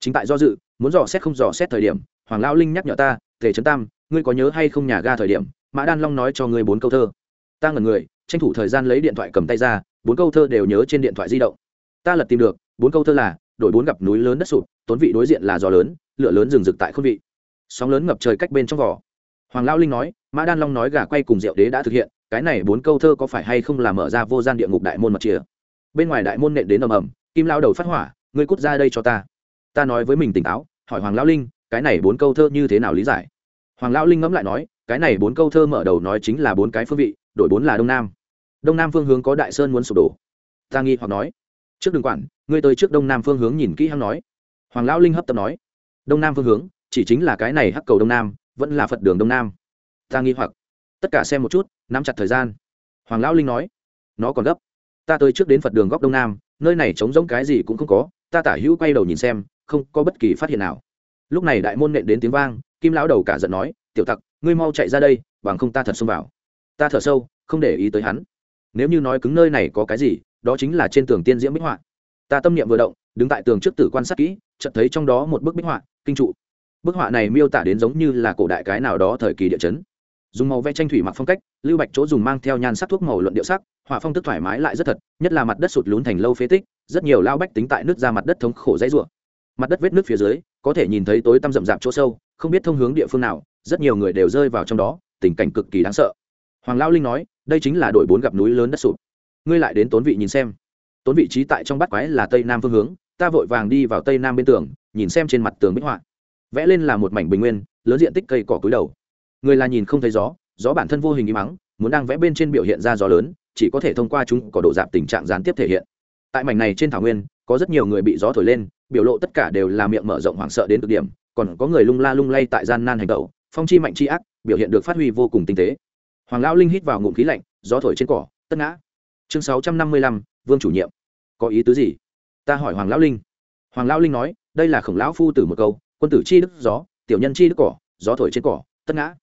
Chính tại do dự, muốn dò xét không dò xét thời điểm, hoàng lão linh nhắc nhở ta, tề trấn tam, ngươi có nhớ hay không nhà ga thời điểm, mã đan long nói cho ngươi bốn câu thơ. Ta ngần người, tranh thủ thời gian lấy điện thoại cầm tay ra, bốn câu thơ đều nhớ trên điện thoại di động. Ta lật tìm được, bốn câu thơ là, đổi bốn gặp núi lớn đất sụp tốn vị đối diện là gió lớn, lửa lớn rừng rực tại khôn vị. Sóng lớn ngập trời cách bên trong vỏ. Hoàng lao linh nói, mã đan long nói gà quay cùng Diệu đế đã thực hiện, cái này bốn câu thơ có phải hay không là mở ra vô gian địa ngục đại môn mật chìa? Bên ngoài đại môn nện đến ầm ầm, kim lao đầu phát hỏa, ngươi cút ra đây cho ta. Ta nói với mình tỉnh táo, hỏi hoàng lao linh, cái này bốn câu thơ như thế nào lý giải? Hoàng lão linh ngẫm lại nói, cái này bốn câu thơ mở đầu nói chính là bốn cái phương vị đội bốn là đông nam. Đông nam phương hướng có đại sơn muốn sụp đổ. Ta nghi hoặc nói, trước đường quản, ngươi tới trước đông nam phương hướng nhìn kỹ hăng nói hoàng lão linh hấp tấp nói, đông nam phương hướng, chỉ chính là cái này hắc cầu đông nam, vẫn là phật đường đông nam. Ta nghi hoặc, tất cả xem một chút, nắm chặt thời gian. Hoàng lão linh nói, nó còn gấp. Ta tới trước đến phật đường góc đông nam, nơi này trống rỗng cái gì cũng không có, ta tả hữu quay đầu nhìn xem, không có bất kỳ phát hiện nào. Lúc này đại môn nện đến tiếng vang, kim lão đầu cả giận nói, tiểu tặc, ngươi mau chạy ra đây, bằng không ta thật xông vào. Ta thở sâu, không để ý tới hắn. Nếu như nói cứng nơi này có cái gì, đó chính là trên tường tiên diễm bích họa. Ta tâm niệm vừa động đứng tại tường trước tử quan sát kỹ, chợt thấy trong đó một bức bích họa, kinh trụ. Bức họa này miêu tả đến giống như là cổ đại cái nào đó thời kỳ địa chấn. Dùng màu vẽ tranh thủy mặc phong cách, lưu bạch chỗ dùng mang theo nhan sắc thuốc màu luận điệu sắc, họa phong tức thoải mái lại rất thật, nhất là mặt đất sụt lún thành lâu phế tích, rất nhiều lao bách tính tại nước ra mặt đất thống khổ dãy rủa. Mặt đất vết nước phía dưới, có thể nhìn thấy tối tăm rậm rạp chỗ sâu, không biết thông hướng địa phương nào, rất nhiều người đều rơi vào trong đó, tình cảnh cực kỳ đáng sợ. Hoàng lao linh nói, đây chính là đội bốn gặp núi lớn đất sụp. Ngươi lại đến tốn vị nhìn xem tốn vị trí tại trong bát quái là tây nam phương hướng, ta vội vàng đi vào tây nam bên tường, nhìn xem trên mặt tường bích họa. Vẽ lên là một mảnh bình nguyên, lớn diện tích cây cỏ cúi đầu. Người là nhìn không thấy gió gió bản thân vô hình im mắng muốn đang vẽ bên trên biểu hiện ra gió lớn, chỉ có thể thông qua chúng có độ dạp tình trạng gián tiếp thể hiện. Tại mảnh này trên thảo nguyên, có rất nhiều người bị gió thổi lên, biểu lộ tất cả đều là miệng mở rộng hoảng sợ đến cực điểm, còn có người lung la lung lay tại gian nan hành động phong chi mạnh chi ác, biểu hiện được phát huy vô cùng tinh tế. Hoàng lão linh hít vào ngụm khí lạnh, gió thổi trên cỏ, tất ngã. Chương sáu trăm năm mươi lăm vương chủ nhiệm. Có ý tứ gì? Ta hỏi hoàng lão linh. Hoàng lão linh nói, đây là khổng lão phu tử một câu, quân tử chi đức gió, tiểu nhân chi đức cỏ, gió thổi trên cỏ, tất ngã.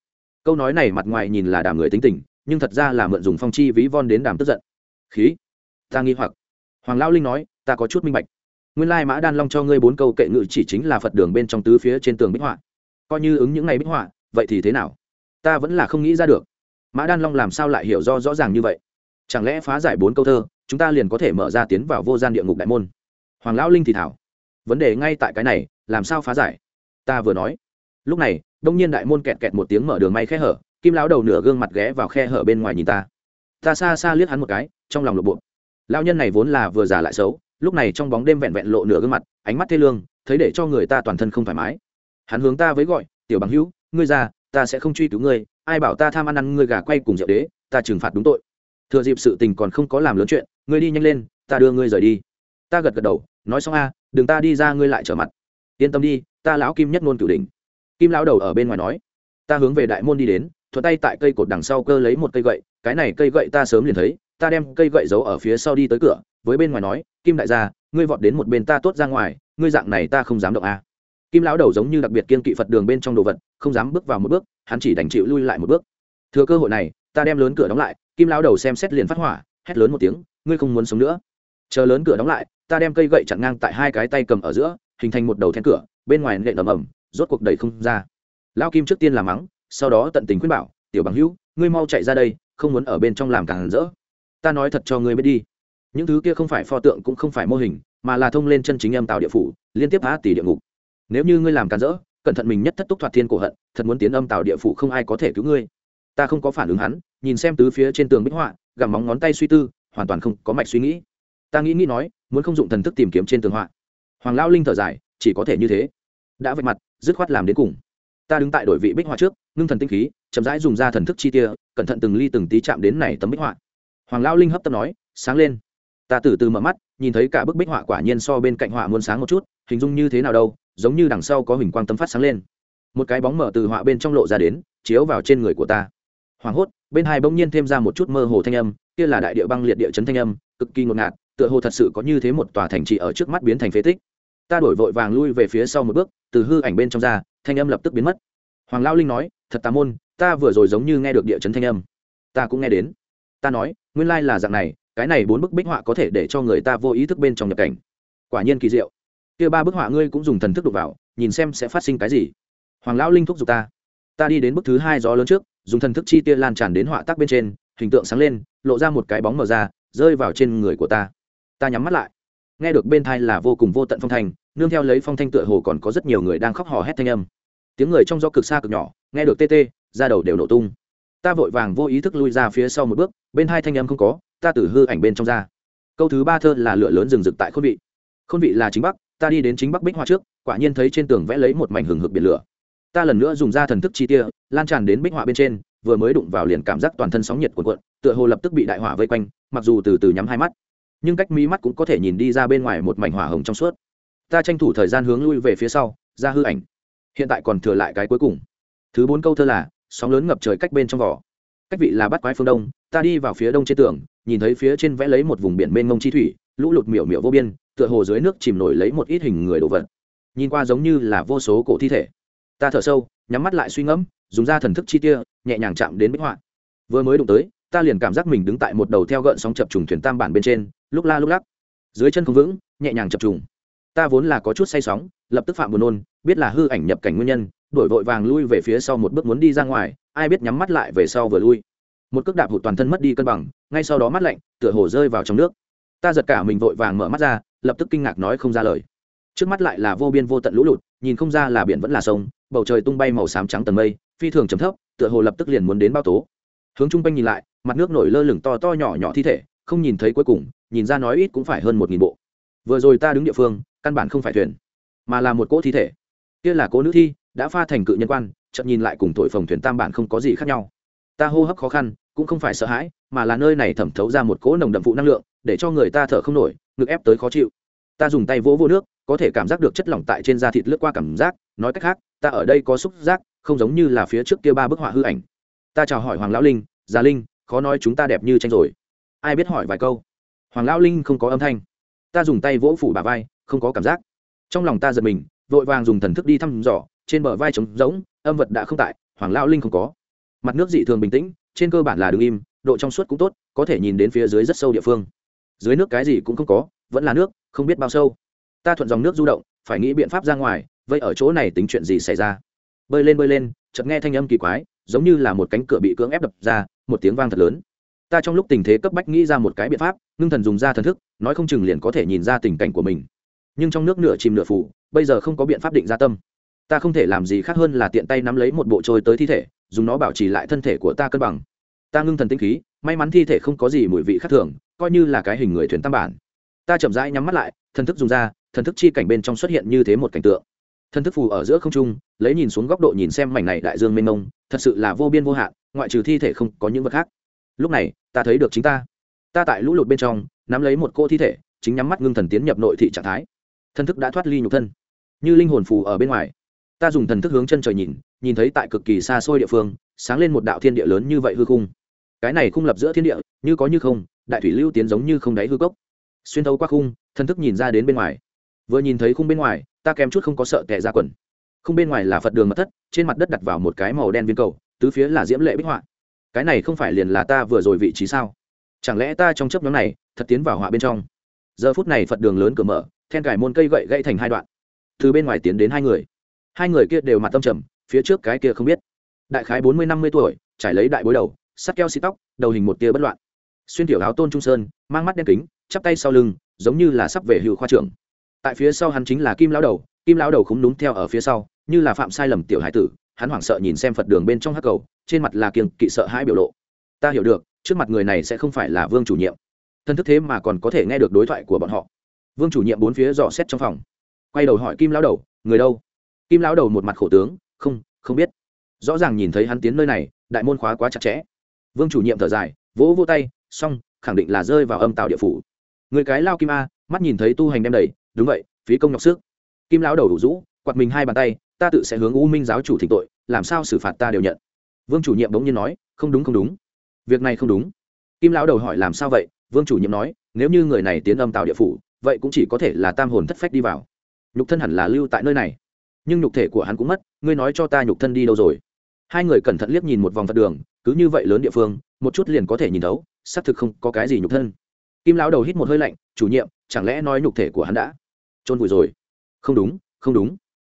Câu nói này mặt ngoài nhìn là đàm người tính tình, nhưng thật ra là mượn dùng phong chi ví von đến đàm tức giận. Khí. Ta nghi hoặc. Hoàng lão linh nói, ta có chút minh bạch. Nguyên lai mã đan long cho ngươi bốn câu kệ ngự chỉ chính là phật đường bên trong tứ phía trên tường bích họa. Coi như ứng những ngày bích họa, vậy thì thế nào? Ta vẫn là không nghĩ ra được. Mã đan long làm sao lại hiểu do rõ ràng như vậy? Chẳng lẽ phá giải bốn câu thơ chúng ta liền có thể mở ra tiến vào vô gian địa ngục đại môn. Hoàng lão linh thì thảo, vấn đề ngay tại cái này, làm sao phá giải? Ta vừa nói. Lúc này, đông nhiên đại môn kẹt kẹt một tiếng mở đường may khe hở, kim lão đầu nửa gương mặt ghé vào khe hở bên ngoài nhìn ta. Ta xa xa liếc hắn một cái, trong lòng lộ bộ. Lão nhân này vốn là vừa già lại xấu, lúc này trong bóng đêm vẹn vẹn lộ nửa gương mặt, ánh mắt thê lương, thấy để cho người ta toàn thân không thoải mái. Hắn hướng ta với gọi, tiểu bằng hữu, ngươi già, ta sẽ không truy cứu ngươi, ai bảo ta tham ăn ăn ngươi gà quay cùng rượu đế, ta trừng phạt đúng tội. Thừa dịp sự tình còn không có làm lớn chuyện ngươi đi nhanh lên, ta đưa ngươi rời đi. Ta gật gật đầu, nói xong a, đừng ta đi ra, ngươi lại trở mặt. Yên tâm đi, ta lão kim nhất ngôn cửu đình kim lão đầu ở bên ngoài nói, ta hướng về đại môn đi đến, thuận tay tại cây cột đằng sau cơ lấy một cây gậy, cái này cây gậy ta sớm liền thấy, ta đem cây gậy giấu ở phía sau đi tới cửa, với bên ngoài nói, kim đại gia, ngươi vọt đến một bên ta tốt ra ngoài, ngươi dạng này ta không dám động a. Kim lão đầu giống như đặc biệt kiên kỵ phật đường bên trong đồ vật, không dám bước vào một bước, hắn chỉ đành chịu lui lại một bước. Thừa cơ hội này, ta đem lớn cửa đóng lại. Kim lão đầu xem xét liền phát hỏa, hét lớn một tiếng ngươi không muốn sống nữa. Chờ lớn cửa đóng lại, ta đem cây gậy chặn ngang tại hai cái tay cầm ở giữa, hình thành một đầu then cửa, bên ngoài nệ ầm ầm, rốt cuộc đẩy không ra. Lão kim trước tiên làm mắng, sau đó tận tình khuyên bảo, tiểu bằng hữu, ngươi mau chạy ra đây, không muốn ở bên trong làm càng rỡ. Ta nói thật cho ngươi biết đi. Những thứ kia không phải pho tượng cũng không phải mô hình, mà là thông lên chân chính âm tạo địa phủ, liên tiếp phá tỷ địa ngục. Nếu như ngươi làm càn rỡ, cẩn thận mình nhất thất túc thoạt thiên cổ hận, thật muốn tiến âm tạo địa phủ không ai có thể cứu ngươi. Ta không có phản ứng hắn, nhìn xem tứ phía trên tường bích họa, gặm móng ngón tay suy tư hoàn toàn không có mạch suy nghĩ. Ta nghĩ nghĩ nói, muốn không dụng thần thức tìm kiếm trên tường họa. Hoàng lao linh thở dài, chỉ có thể như thế. Đã vạch mặt, dứt khoát làm đến cùng. Ta đứng tại đội vị bích họa trước, ngưng thần tinh khí, chậm rãi dùng ra thần thức chi tia, cẩn thận từng ly từng tí chạm đến này tấm bích họa. Hoàng lao linh hấp tấp nói, sáng lên. Ta từ từ mở mắt, nhìn thấy cả bức bích họa quả nhiên so bên cạnh họa muôn sáng một chút, hình dung như thế nào đâu, giống như đằng sau có hình quang tấm phát sáng lên. Một cái bóng mở từ họa bên trong lộ ra đến, chiếu vào trên người của ta. Hoảng hốt bên hai bỗng nhiên thêm ra một chút mơ hồ thanh âm, kia là đại địa băng liệt địa chấn thanh âm, cực kỳ ngột ngạt, tựa hồ thật sự có như thế một tòa thành trì ở trước mắt biến thành phế tích. Ta đổi vội vàng lui về phía sau một bước, từ hư ảnh bên trong ra, thanh âm lập tức biến mất. Hoàng lao linh nói, thật tà môn, ta vừa rồi giống như nghe được địa chấn thanh âm. Ta cũng nghe đến. Ta nói, nguyên lai là dạng này, cái này bốn bức bích họa có thể để cho người ta vô ý thức bên trong nhập cảnh. Quả nhiên kỳ diệu. Kia ba bức họa ngươi cũng dùng thần thức đục vào, nhìn xem sẽ phát sinh cái gì. Hoàng lão linh thúc giục ta. Ta đi đến bức thứ hai gió lớn trước dùng thần thức chi tia lan tràn đến họa tác bên trên, hình tượng sáng lên, lộ ra một cái bóng mờ ra, rơi vào trên người của ta. Ta nhắm mắt lại. Nghe được bên thai là vô cùng vô tận phong thanh, nương theo lấy phong thanh tựa hồ còn có rất nhiều người đang khóc hò hét thanh âm. Tiếng người trong gió cực xa cực nhỏ, nghe được tê tê ra đầu đều nổ tung. Ta vội vàng vô ý thức lui ra phía sau một bước, bên hai thanh âm không có, ta từ hư ảnh bên trong ra. Câu thứ ba thơ là lửa lớn rừng rực tại khôn vị. Khôn vị là chính bắc, ta đi đến chính bắc bích hoa trước, quả nhiên thấy trên tường vẽ lấy một mảnh hừng hực biển lửa ta lần nữa dùng ra thần thức chi tia, lan tràn đến bích họa bên trên, vừa mới đụng vào liền cảm giác toàn thân sóng nhiệt cuộn cuộn, tựa hồ lập tức bị đại hỏa vây quanh, mặc dù từ từ nhắm hai mắt, nhưng cách mí mắt cũng có thể nhìn đi ra bên ngoài một mảnh hỏa hồng trong suốt. Ta tranh thủ thời gian hướng lui về phía sau, ra hư ảnh. Hiện tại còn thừa lại cái cuối cùng. Thứ bốn câu thơ là, sóng lớn ngập trời cách bên trong vỏ. Cách vị là bắt quái phương đông, ta đi vào phía đông trên tường, nhìn thấy phía trên vẽ lấy một vùng biển mênh mông chi thủy, lũ lụt miểu miểu vô biên, tựa hồ dưới nước chìm nổi lấy một ít hình người đồ vật. Nhìn qua giống như là vô số cổ thi thể ta thở sâu, nhắm mắt lại suy ngẫm, dùng ra thần thức chi tia, nhẹ nhàng chạm đến bích họa. Vừa mới đụng tới, ta liền cảm giác mình đứng tại một đầu theo gợn sóng chập trùng thuyền tam bản bên trên, lúc la lúc lắc. Dưới chân không vững, nhẹ nhàng chập trùng. Ta vốn là có chút say sóng, lập tức phạm buồn nôn, biết là hư ảnh nhập cảnh nguyên nhân, đổi vội vàng lui về phía sau một bước muốn đi ra ngoài, ai biết nhắm mắt lại về sau vừa lui. Một cước đạp hụt toàn thân mất đi cân bằng, ngay sau đó mắt lạnh, tựa hồ rơi vào trong nước. Ta giật cả mình vội vàng mở mắt ra, lập tức kinh ngạc nói không ra lời. Trước mắt lại là vô biên vô tận lũ lụt nhìn không ra là biển vẫn là sông, bầu trời tung bay màu xám trắng tầng mây, phi thường chấm thấp, tựa hồ lập tức liền muốn đến bao tố. Hướng chung quanh nhìn lại, mặt nước nổi lơ lửng to to nhỏ nhỏ thi thể, không nhìn thấy cuối cùng, nhìn ra nói ít cũng phải hơn một nghìn bộ. Vừa rồi ta đứng địa phương, căn bản không phải thuyền, mà là một cỗ thi thể. Kia là cỗ nữ thi, đã pha thành cự nhân quan chậm nhìn lại cùng thổi phòng thuyền tam bản không có gì khác nhau. Ta hô hấp khó khăn, cũng không phải sợ hãi, mà là nơi này thẩm thấu ra một cỗ nồng đậm phụ năng lượng, để cho người ta thở không nổi, ngực ép tới khó chịu. Ta dùng tay vỗ vô nước có thể cảm giác được chất lỏng tại trên da thịt lướt qua cảm giác, nói cách khác, ta ở đây có xúc giác, không giống như là phía trước kia ba bức họa hư ảnh. Ta chào hỏi hoàng lão linh, già linh, khó nói chúng ta đẹp như tranh rồi. Ai biết hỏi vài câu? Hoàng lão linh không có âm thanh. Ta dùng tay vỗ phủ bà vai, không có cảm giác. Trong lòng ta giật mình, vội vàng dùng thần thức đi thăm dò, trên bờ vai trống rỗng, âm vật đã không tại, hoàng lão linh không có. Mặt nước dị thường bình tĩnh, trên cơ bản là đứng im, độ trong suốt cũng tốt, có thể nhìn đến phía dưới rất sâu địa phương. Dưới nước cái gì cũng không có, vẫn là nước, không biết bao sâu ta thuận dòng nước du động, phải nghĩ biện pháp ra ngoài, vậy ở chỗ này tính chuyện gì xảy ra? Bơi lên bơi lên, chợt nghe thanh âm kỳ quái, giống như là một cánh cửa bị cưỡng ép đập ra, một tiếng vang thật lớn. Ta trong lúc tình thế cấp bách nghĩ ra một cái biện pháp, ngưng thần dùng ra thần thức, nói không chừng liền có thể nhìn ra tình cảnh của mình. Nhưng trong nước nửa chìm nửa phủ, bây giờ không có biện pháp định ra tâm. Ta không thể làm gì khác hơn là tiện tay nắm lấy một bộ trôi tới thi thể, dùng nó bảo trì lại thân thể của ta cân bằng. Ta ngưng thần tinh khí, may mắn thi thể không có gì mùi vị khác thường, coi như là cái hình người thuyền tam bản. Ta chậm rãi nhắm mắt lại, thần thức dùng ra thần thức chi cảnh bên trong xuất hiện như thế một cảnh tượng. Thần thức phù ở giữa không trung, lấy nhìn xuống góc độ nhìn xem mảnh này đại dương mênh mông, thật sự là vô biên vô hạn, ngoại trừ thi thể không có những vật khác. Lúc này, ta thấy được chính ta. Ta tại lũ lụt bên trong, nắm lấy một cô thi thể, chính nhắm mắt ngưng thần tiến nhập nội thị trạng thái. Thần thức đã thoát ly nhục thân. Như linh hồn phù ở bên ngoài. Ta dùng thần thức hướng chân trời nhìn nhìn thấy tại cực kỳ xa xôi địa phương, sáng lên một đạo thiên địa lớn như vậy hư khung cái này khung lập giữa thiên địa, như có như không, đại thủy lưu tiến giống như không đáy hư cốc. Xuyên thấu qua khung, thần thức nhìn ra đến bên ngoài vừa nhìn thấy khung bên ngoài, ta kém chút không có sợ tệ ra quần. Không bên ngoài là phật đường mật thất, trên mặt đất đặt vào một cái màu đen viên cầu, tứ phía là diễm lệ bích họa. Cái này không phải liền là ta vừa rồi vị trí sao? Chẳng lẽ ta trong chấp nhóm này, thật tiến vào họa bên trong? Giờ phút này phật đường lớn cửa mở, then cải môn cây gậy gãy thành hai đoạn. Từ bên ngoài tiến đến hai người. Hai người kia đều mặt tâm trầm, phía trước cái kia không biết. Đại khái bốn mươi, năm mươi tuổi, trải lấy đại bối đầu, sắt keo xịt tóc, đầu hình một tia bất loạn. Xuyên tiểu áo tôn trung sơn, mang mắt đen kính, chắp tay sau lưng, giống như là sắp về hưu khoa trưởng tại phía sau hắn chính là kim lão đầu, kim lão đầu không đúng theo ở phía sau, như là phạm sai lầm tiểu hải tử, hắn hoảng sợ nhìn xem phật đường bên trong hắc cầu, trên mặt là kiêng kỵ sợ hãi biểu lộ. Ta hiểu được, trước mặt người này sẽ không phải là vương chủ nhiệm. Thân thức thế mà còn có thể nghe được đối thoại của bọn họ. Vương chủ nhiệm bốn phía dò xét trong phòng. Quay đầu hỏi kim lão đầu, người đâu? Kim lão đầu một mặt khổ tướng, không không biết. Rõ ràng nhìn thấy hắn tiến nơi này, đại môn khóa quá chặt chẽ. Vương chủ nhiệm thở dài, vỗ vô tay, xong, khẳng định là rơi vào âm tạo địa phủ. Người cái lao kim a, mắt nhìn thấy tu hành đem đầy đúng vậy, phí công nhọc sức. Kim lão đầu đủ rũ, quạt mình hai bàn tay, ta tự sẽ hướng u minh giáo chủ thỉnh tội, làm sao xử phạt ta đều nhận. Vương chủ nhiệm bỗng nhiên nói, không đúng không đúng. Việc này không đúng. Kim lão đầu hỏi làm sao vậy? Vương chủ nhiệm nói, nếu như người này tiến âm tạo địa phủ, vậy cũng chỉ có thể là tam hồn thất phách đi vào. Nhục thân hẳn là lưu tại nơi này. Nhưng nhục thể của hắn cũng mất, ngươi nói cho ta nhục thân đi đâu rồi? Hai người cẩn thận liếc nhìn một vòng phật đường, cứ như vậy lớn địa phương, một chút liền có thể nhìn thấu, xác thực không có cái gì nhục thân kim lão đầu hít một hơi lạnh, chủ nhiệm, chẳng lẽ nói nhục thể của hắn đã trôn vùi rồi? Không đúng không đúng.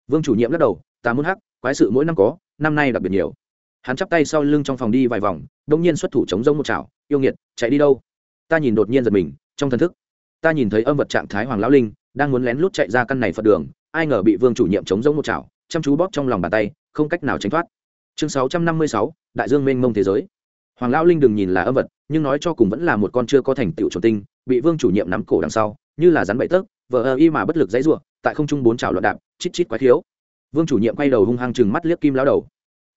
Vương chủ nhiệm lắc đầu, ta muốn hắc, quái sự mỗi năm có, năm nay đặc biệt nhiều. Hắn chắp tay sau lưng trong phòng đi vài vòng, đông nhiên xuất thủ chống rông một chảo, yêu nghiệt, chạy đi đâu? Ta nhìn đột nhiên giật mình, trong thần thức, ta nhìn thấy âm vật trạng thái hoàng lão linh, đang muốn lén lút chạy ra căn này phật đường, ai ngờ bị vương chủ nhiệm chống rông một chảo, chăm chú bóp trong lòng bàn tay, không cách nào tránh thoát. Chương sáu trăm năm mươi sáu, đại dương mênh mông thế giới hoàng lão linh đừng nhìn là âm vật, nhưng nói cho cùng vẫn là một con chưa có thành tựu trồn tinh, bị vương chủ nhiệm nắm cổ đằng sau, như là rắn bậy tớp vợ ơ y mà bất lực dãy ruộng tại không trung bốn trào loạn đạp, chít chít quái thiếu vương chủ nhiệm quay đầu hung hăng chừng mắt liếc kim lão đầu.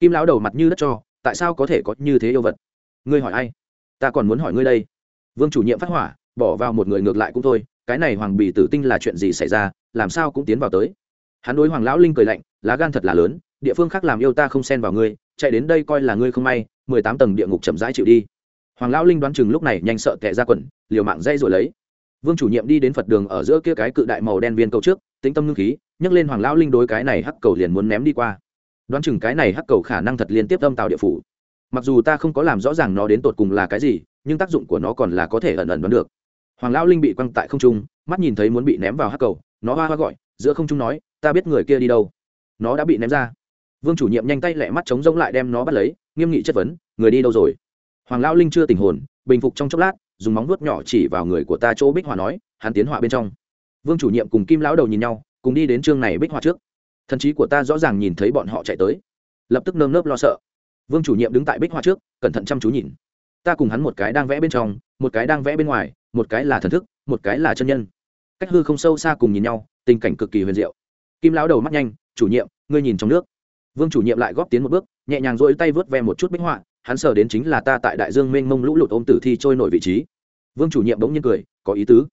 Kim lão đầu mặt như đất cho, tại sao có thể có như thế yêu vật? Ngươi hỏi ai? Ta còn muốn hỏi ngươi đây. Vương chủ nhiệm phát hỏa, bỏ vào một người ngược lại cũng thôi, cái này hoàng bì tử tinh là chuyện gì xảy ra, làm sao cũng tiến vào tới. Hắn đối hoàng lão linh cười lạnh, lá gan thật là lớn, địa phương khác làm yêu ta không xen vào ngươi, chạy đến đây coi là ngươi không may mười tám tầng địa ngục chậm rãi chịu đi. Hoàng lão linh đoán chừng lúc này nhanh sợ tệ ra quần, liều mạng dây rồi lấy. Vương chủ nhiệm đi đến phật đường ở giữa kia cái cự đại màu đen viên cầu trước, tĩnh tâm ngưng khí, nhấc lên hoàng lão linh đối cái này hắc cầu liền muốn ném đi qua. Đoán chừng cái này hắc cầu khả năng thật liên tiếp âm tạo địa phủ. Mặc dù ta không có làm rõ ràng nó đến tột cùng là cái gì, nhưng tác dụng của nó còn là có thể ẩn ẩn đoán được. Hoàng lão linh bị quăng tại không trung, mắt nhìn thấy muốn bị ném vào hắc cầu, nó hoa hoa gọi, giữa không trung nói, ta biết người kia đi đâu. Nó đã bị ném ra. Vương chủ nhiệm nhanh tay lẹ mắt chống rông lại đem nó bắt lấy nghiêm nghị chất vấn, người đi đâu rồi? Hoàng lão linh chưa tình hồn, bình phục trong chốc lát, dùng móng vuốt nhỏ chỉ vào người của ta chỗ bích họa nói, hắn tiến họa bên trong. Vương chủ nhiệm cùng kim lão đầu nhìn nhau, cùng đi đến chương này bích họa trước. Thần trí của ta rõ ràng nhìn thấy bọn họ chạy tới. Lập tức nơm nớp lo sợ. Vương chủ nhiệm đứng tại bích họa trước, cẩn thận chăm chú nhìn. Ta cùng hắn một cái đang vẽ bên trong, một cái đang vẽ bên ngoài, một cái là thần thức, một cái là chân nhân. Cách hư không sâu xa cùng nhìn nhau, tình cảnh cực kỳ huyền diệu. Kim lão đầu mắt nhanh, chủ nhiệm, ngươi nhìn trong nước vương chủ nhiệm lại góp tiến một bước, nhẹ nhàng dỗi tay vớt ve một chút bích họa, hắn sờ đến chính là ta tại đại dương mênh mông lũ lụt ôm tử thi trôi nổi vị trí. Vương chủ nhiệm bỗng nhiên cười, có ý tứ,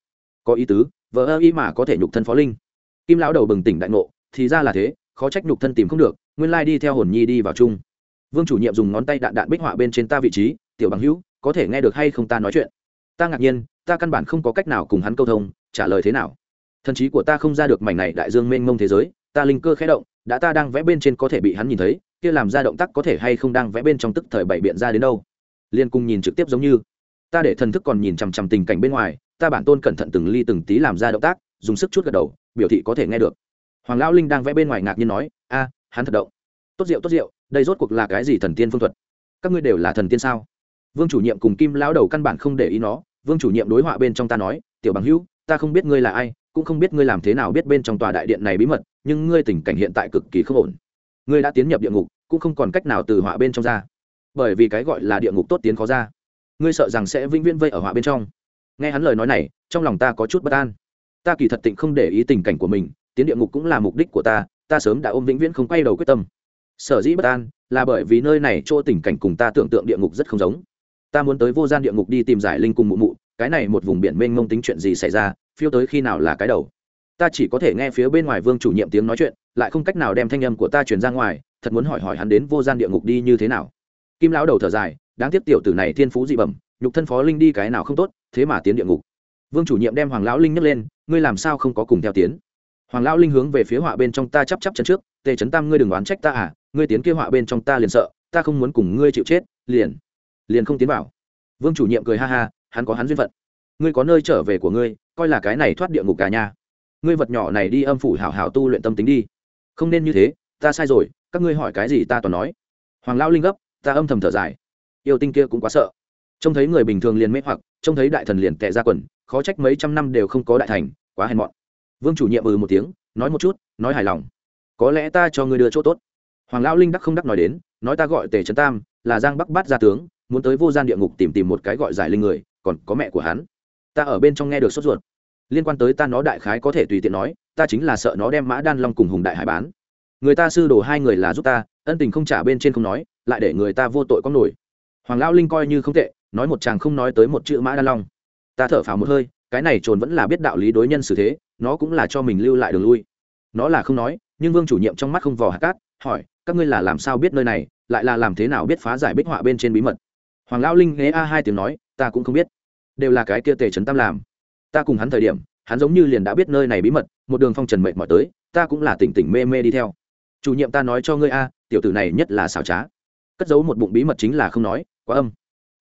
có ý tứ vợ ơ y mà có thể nhục thân phó linh. Kim lão đầu bừng tỉnh đại ngộ, thì ra là thế, khó trách nhục thân tìm không được, nguyên lai đi theo hồn nhi đi vào chung. Vương chủ nhiệm dùng ngón tay đạn đạn bích họa bên trên ta vị trí, tiểu bằng hữu, có thể nghe được hay không ta nói chuyện? Ta ngạc nhiên, ta căn bản không có cách nào cùng hắn câu thông, trả lời thế nào? Thần trí của ta không ra được mảnh này đại dương mênh mông thế giới, ta linh cơ khẽ động đã ta đang vẽ bên trên có thể bị hắn nhìn thấy, kia làm ra động tác có thể hay không đang vẽ bên trong tức thời bảy biện ra đến đâu? Liên cung nhìn trực tiếp giống như, ta để thần thức còn nhìn chằm chằm tình cảnh bên ngoài, ta bản tôn cẩn thận từng ly từng tí làm ra động tác, dùng sức chút gật đầu, biểu thị có thể nghe được. Hoàng lão linh đang vẽ bên ngoài ngạc nhiên nói, a, hắn thật động. Tốt rượu tốt rượu, đây rốt cuộc là cái gì thần tiên phương thuật? Các ngươi đều là thần tiên sao? Vương chủ nhiệm cùng kim lão đầu căn bản không để ý nó, vương chủ nhiệm đối họa bên trong ta nói, tiểu bằng hữu, ta không biết ngươi là ai cũng không biết ngươi làm thế nào biết bên trong tòa đại điện này bí mật, nhưng ngươi tình cảnh hiện tại cực kỳ không ổn. Ngươi đã tiến nhập địa ngục, cũng không còn cách nào từ họa bên trong ra. Bởi vì cái gọi là địa ngục tốt tiến khó ra. Ngươi sợ rằng sẽ vĩnh viễn vây ở họa bên trong. Nghe hắn lời nói này, trong lòng ta có chút bất an. Ta kỳ thật tịnh không để ý tình cảnh của mình, tiến địa ngục cũng là mục đích của ta ta sớm đã ôm vĩnh viễn không quay đầu quyết tâm. Sở dĩ bất an, là bởi vì nơi này chỗ tình cảnh cùng ta tưởng tượng địa ngục rất không giống. Ta muốn tới vô gian địa ngục đi tìm giải linh cùng mụ mụ, cái này một vùng biển mênh mông tính chuyện gì xảy ra phiêu tới khi nào là cái đầu. Ta chỉ có thể nghe phía bên ngoài vương chủ nhiệm tiếng nói chuyện, lại không cách nào đem thanh âm của ta truyền ra ngoài, thật muốn hỏi hỏi hắn đến vô gian địa ngục đi như thế nào. Kim lão đầu thở dài, đáng tiếc tiểu tử này thiên phú dị bẩm, nhục thân phó linh đi cái nào không tốt, thế mà tiến địa ngục. Vương chủ nhiệm đem hoàng lão linh nhấc lên, ngươi làm sao không có cùng theo tiến? Hoàng lão linh hướng về phía họa bên trong ta chắp chắp chân trước, tề trấn tam, ngươi đừng oán trách ta à ngươi tiến kia họa bên trong ta liền sợ, ta không muốn cùng ngươi chịu chết, liền liền không tiến vào. Vương chủ nhiệm cười ha ha, hắn có hắn duyên phận. Ngươi có nơi trở về của ngươi coi là cái này thoát địa ngục cả nhà. Ngươi vật nhỏ này đi âm phủ hảo hảo tu luyện tâm tính đi. Không nên như thế, ta sai rồi, các ngươi hỏi cái gì ta toàn nói. Hoàng lao linh gấp, ta âm thầm thở dài. Yêu tinh kia cũng quá sợ. Trông thấy người bình thường liền mê hoặc, trông thấy đại thần liền tệ ra quần, khó trách mấy trăm năm đều không có đại thành, quá hèn mọn. Vương chủ nhiệm ừ một tiếng, nói một chút, nói hài lòng. Có lẽ ta cho ngươi đưa chỗ tốt. Hoàng lão linh đắc không đắc nói đến, nói ta gọi tề trấn tam, là giang bắc bát gia tướng, muốn tới vô gian địa ngục tìm tìm một cái gọi giải linh người, còn có mẹ của hắn ta ở bên trong nghe được sốt ruột. Liên quan tới ta nó đại khái có thể tùy tiện nói, ta chính là sợ nó đem mã đan long cùng hùng đại hải bán. Người ta sư đồ hai người là giúp ta, ân tình không trả bên trên không nói, lại để người ta vô tội có nổi. Hoàng lão linh coi như không tệ, nói một chàng không nói tới một chữ mã đan long. Ta thở phào một hơi, cái này trồn vẫn là biết đạo lý đối nhân xử thế, nó cũng là cho mình lưu lại đường lui. Nó là không nói, nhưng vương chủ nhiệm trong mắt không vò hạt cát, hỏi, các ngươi là làm sao biết nơi này, lại là làm thế nào biết phá giải bích họa bên trên bí mật? Hoàng lão linh nghe a hai tiếng nói, ta cũng không biết đều là cái kia tề trấn tam làm. Ta cùng hắn thời điểm, hắn giống như liền đã biết nơi này bí mật, một đường phong trần mệnh mỏi tới, ta cũng là tỉnh tỉnh mê mê đi theo. Chủ nhiệm ta nói cho ngươi a, tiểu tử này nhất là xảo trá. Cất giấu một bụng bí mật chính là không nói, quá âm.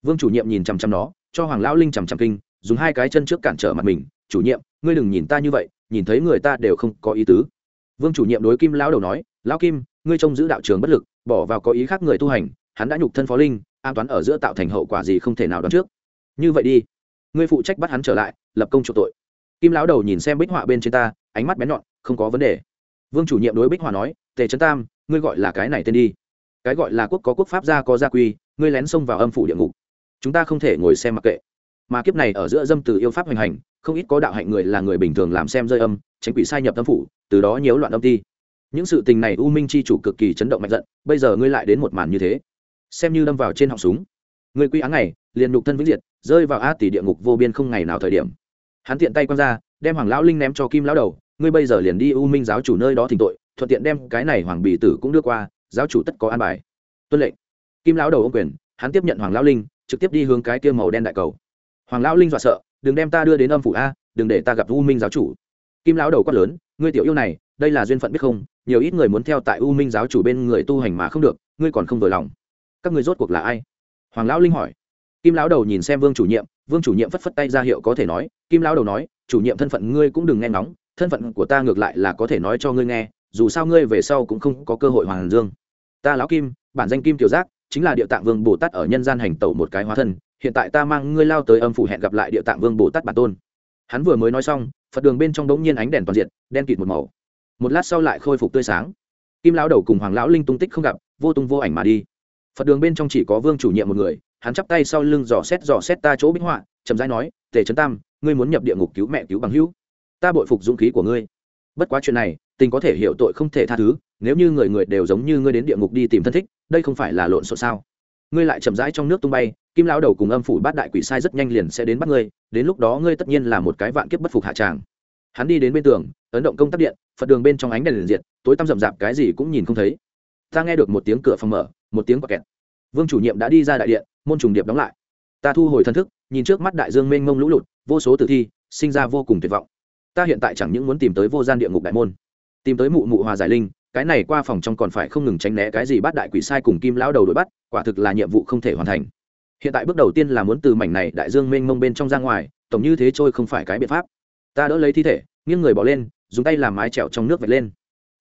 Vương chủ nhiệm nhìn chằm chằm nó, cho hoàng lão linh chằm chằm kinh, dùng hai cái chân trước cản trở mặt mình, chủ nhiệm, ngươi đừng nhìn ta như vậy, nhìn thấy người ta đều không có ý tứ. Vương chủ nhiệm đối kim lão đầu nói, lão kim, ngươi trông giữ đạo trường bất lực, bỏ vào có ý khác người tu hành, hắn đã nhục thân phó linh, an toán ở giữa tạo thành hậu quả gì không thể nào đoán trước. Như vậy đi ngươi phụ trách bắt hắn trở lại, lập công chủ tội. Kim lão đầu nhìn xem bích họa bên trên ta, ánh mắt bén nhọn, không có vấn đề. Vương chủ nhiệm đối bích họa nói, tề trấn tam, ngươi gọi là cái này tên đi. Cái gọi là quốc có quốc pháp gia có gia quy, ngươi lén xông vào âm phủ địa ngục. Chúng ta không thể ngồi xem mặc kệ. Mà kiếp này ở giữa dâm từ yêu pháp hoành hành, không ít có đạo hạnh người là người bình thường làm xem rơi âm, tránh quỷ sai nhập tâm phủ, từ đó nhiễu loạn âm ti. Những sự tình này u minh c h i chủ cực kỳ chấn động mạnh giận, bây giờ ngươi lại đến một màn như thế. Xem như đâm vào trên họng súng. Người quy áng này, liền nhục thân vĩnh diệt rơi vào a tỷ địa ngục vô biên không ngày nào thời điểm. Hắn tiện tay quăng ra, đem hoàng lão linh ném cho kim lão đầu, ngươi bây giờ liền đi u minh giáo chủ nơi đó thỉnh tội, thuận tiện đem cái này hoàng bì tử cũng đưa qua, giáo chủ tất có an bài. Tuân lệnh. Kim lão đầu ô quyền, hắn tiếp nhận hoàng lão linh, trực tiếp đi hướng cái kia màu đen đại cầu. Hoàng lão linh dọa sợ, đừng đem ta đưa đến âm phủ a, đừng để ta gặp u minh giáo chủ. Kim lão đầu quát lớn, ngươi tiểu yêu này, đây là duyên phận biết không, nhiều ít người muốn theo tại u minh giáo chủ bên người tu hành mà không được, ngươi còn không vừa lòng. Các ngươi rốt cuộc là ai? Hoàng lão linh hỏi kim lão đầu nhìn xem vương chủ nhiệm, vương chủ nhiệm phất phất tay ra hiệu có thể nói, kim lão đầu nói, chủ nhiệm thân phận ngươi cũng đừng nghe ngóng, thân phận của ta ngược lại là có thể nói cho ngươi nghe, dù sao ngươi về sau cũng không có cơ hội hoàng dương. Ta lão kim, bản danh kim tiểu giác, chính là địa tạng vương bồ tát ở nhân gian hành tẩu một cái hóa thân, hiện tại ta mang ngươi lao tới âm phủ hẹn gặp lại địa tạng vương bồ tát bản tôn. Hắn vừa mới nói xong, phật đường bên trong đống nhiên ánh đèn toàn diện, đen kịt một màu. Một lát sau lại khôi phục tươi sáng. Kim lão đầu cùng hoàng lão linh tung tích không gặp, vô tung vô ảnh mà đi. Phật đường bên trong chỉ có vương chủ nhiệm một người hắn chắp tay sau lưng dò xét dò xét ta chỗ bích họa, chậm rãi nói, tề trấn tam, ngươi muốn nhập địa ngục cứu mẹ cứu bằng hữu. Ta bội phục dũng khí của ngươi. Bất quá chuyện này, tình có thể hiểu tội không thể tha thứ, nếu như người người đều giống như ngươi đến địa ngục đi tìm thân thích, đây không phải là lộn xộn sao? Ngươi lại chậm rãi trong nước tung bay, kim lão đầu cùng âm phủ bát đại quỷ sai rất nhanh liền sẽ đến bắt ngươi, đến lúc đó ngươi tất nhiên là một cái vạn kiếp bất phục hạ tràng. Hắn đi đến bên tường, ấn động công tắc điện, phật đường bên trong ánh đèn liền diệt, tối tăm rậm rạp cái gì cũng nhìn không thấy. Ta nghe được một tiếng cửa phòng mở, một tiếng quạt kẹt vương chủ nhiệm đã đi ra đại điện, môn trùng điệp đóng lại. Ta thu hồi thân thức, nhìn trước mắt đại dương mênh mông lũ lụt, vô số tử thi, sinh ra vô cùng tuyệt vọng. Ta hiện tại chẳng những muốn tìm tới vô gian địa ngục đại môn, tìm tới mụ mụ hòa giải linh, cái này qua phòng trong còn phải không ngừng tránh né cái gì bắt đại quỷ sai cùng kim lão đầu đuổi bắt, quả thực là nhiệm vụ không thể hoàn thành. Hiện tại bước đầu tiên là muốn từ mảnh này đại dương mênh mông bên trong ra ngoài, tổng như thế trôi không phải cái biện pháp. Ta đỡ lấy thi thể, nghiêng người bỏ lên, dùng tay làm mái trèo trong nước vạch lên.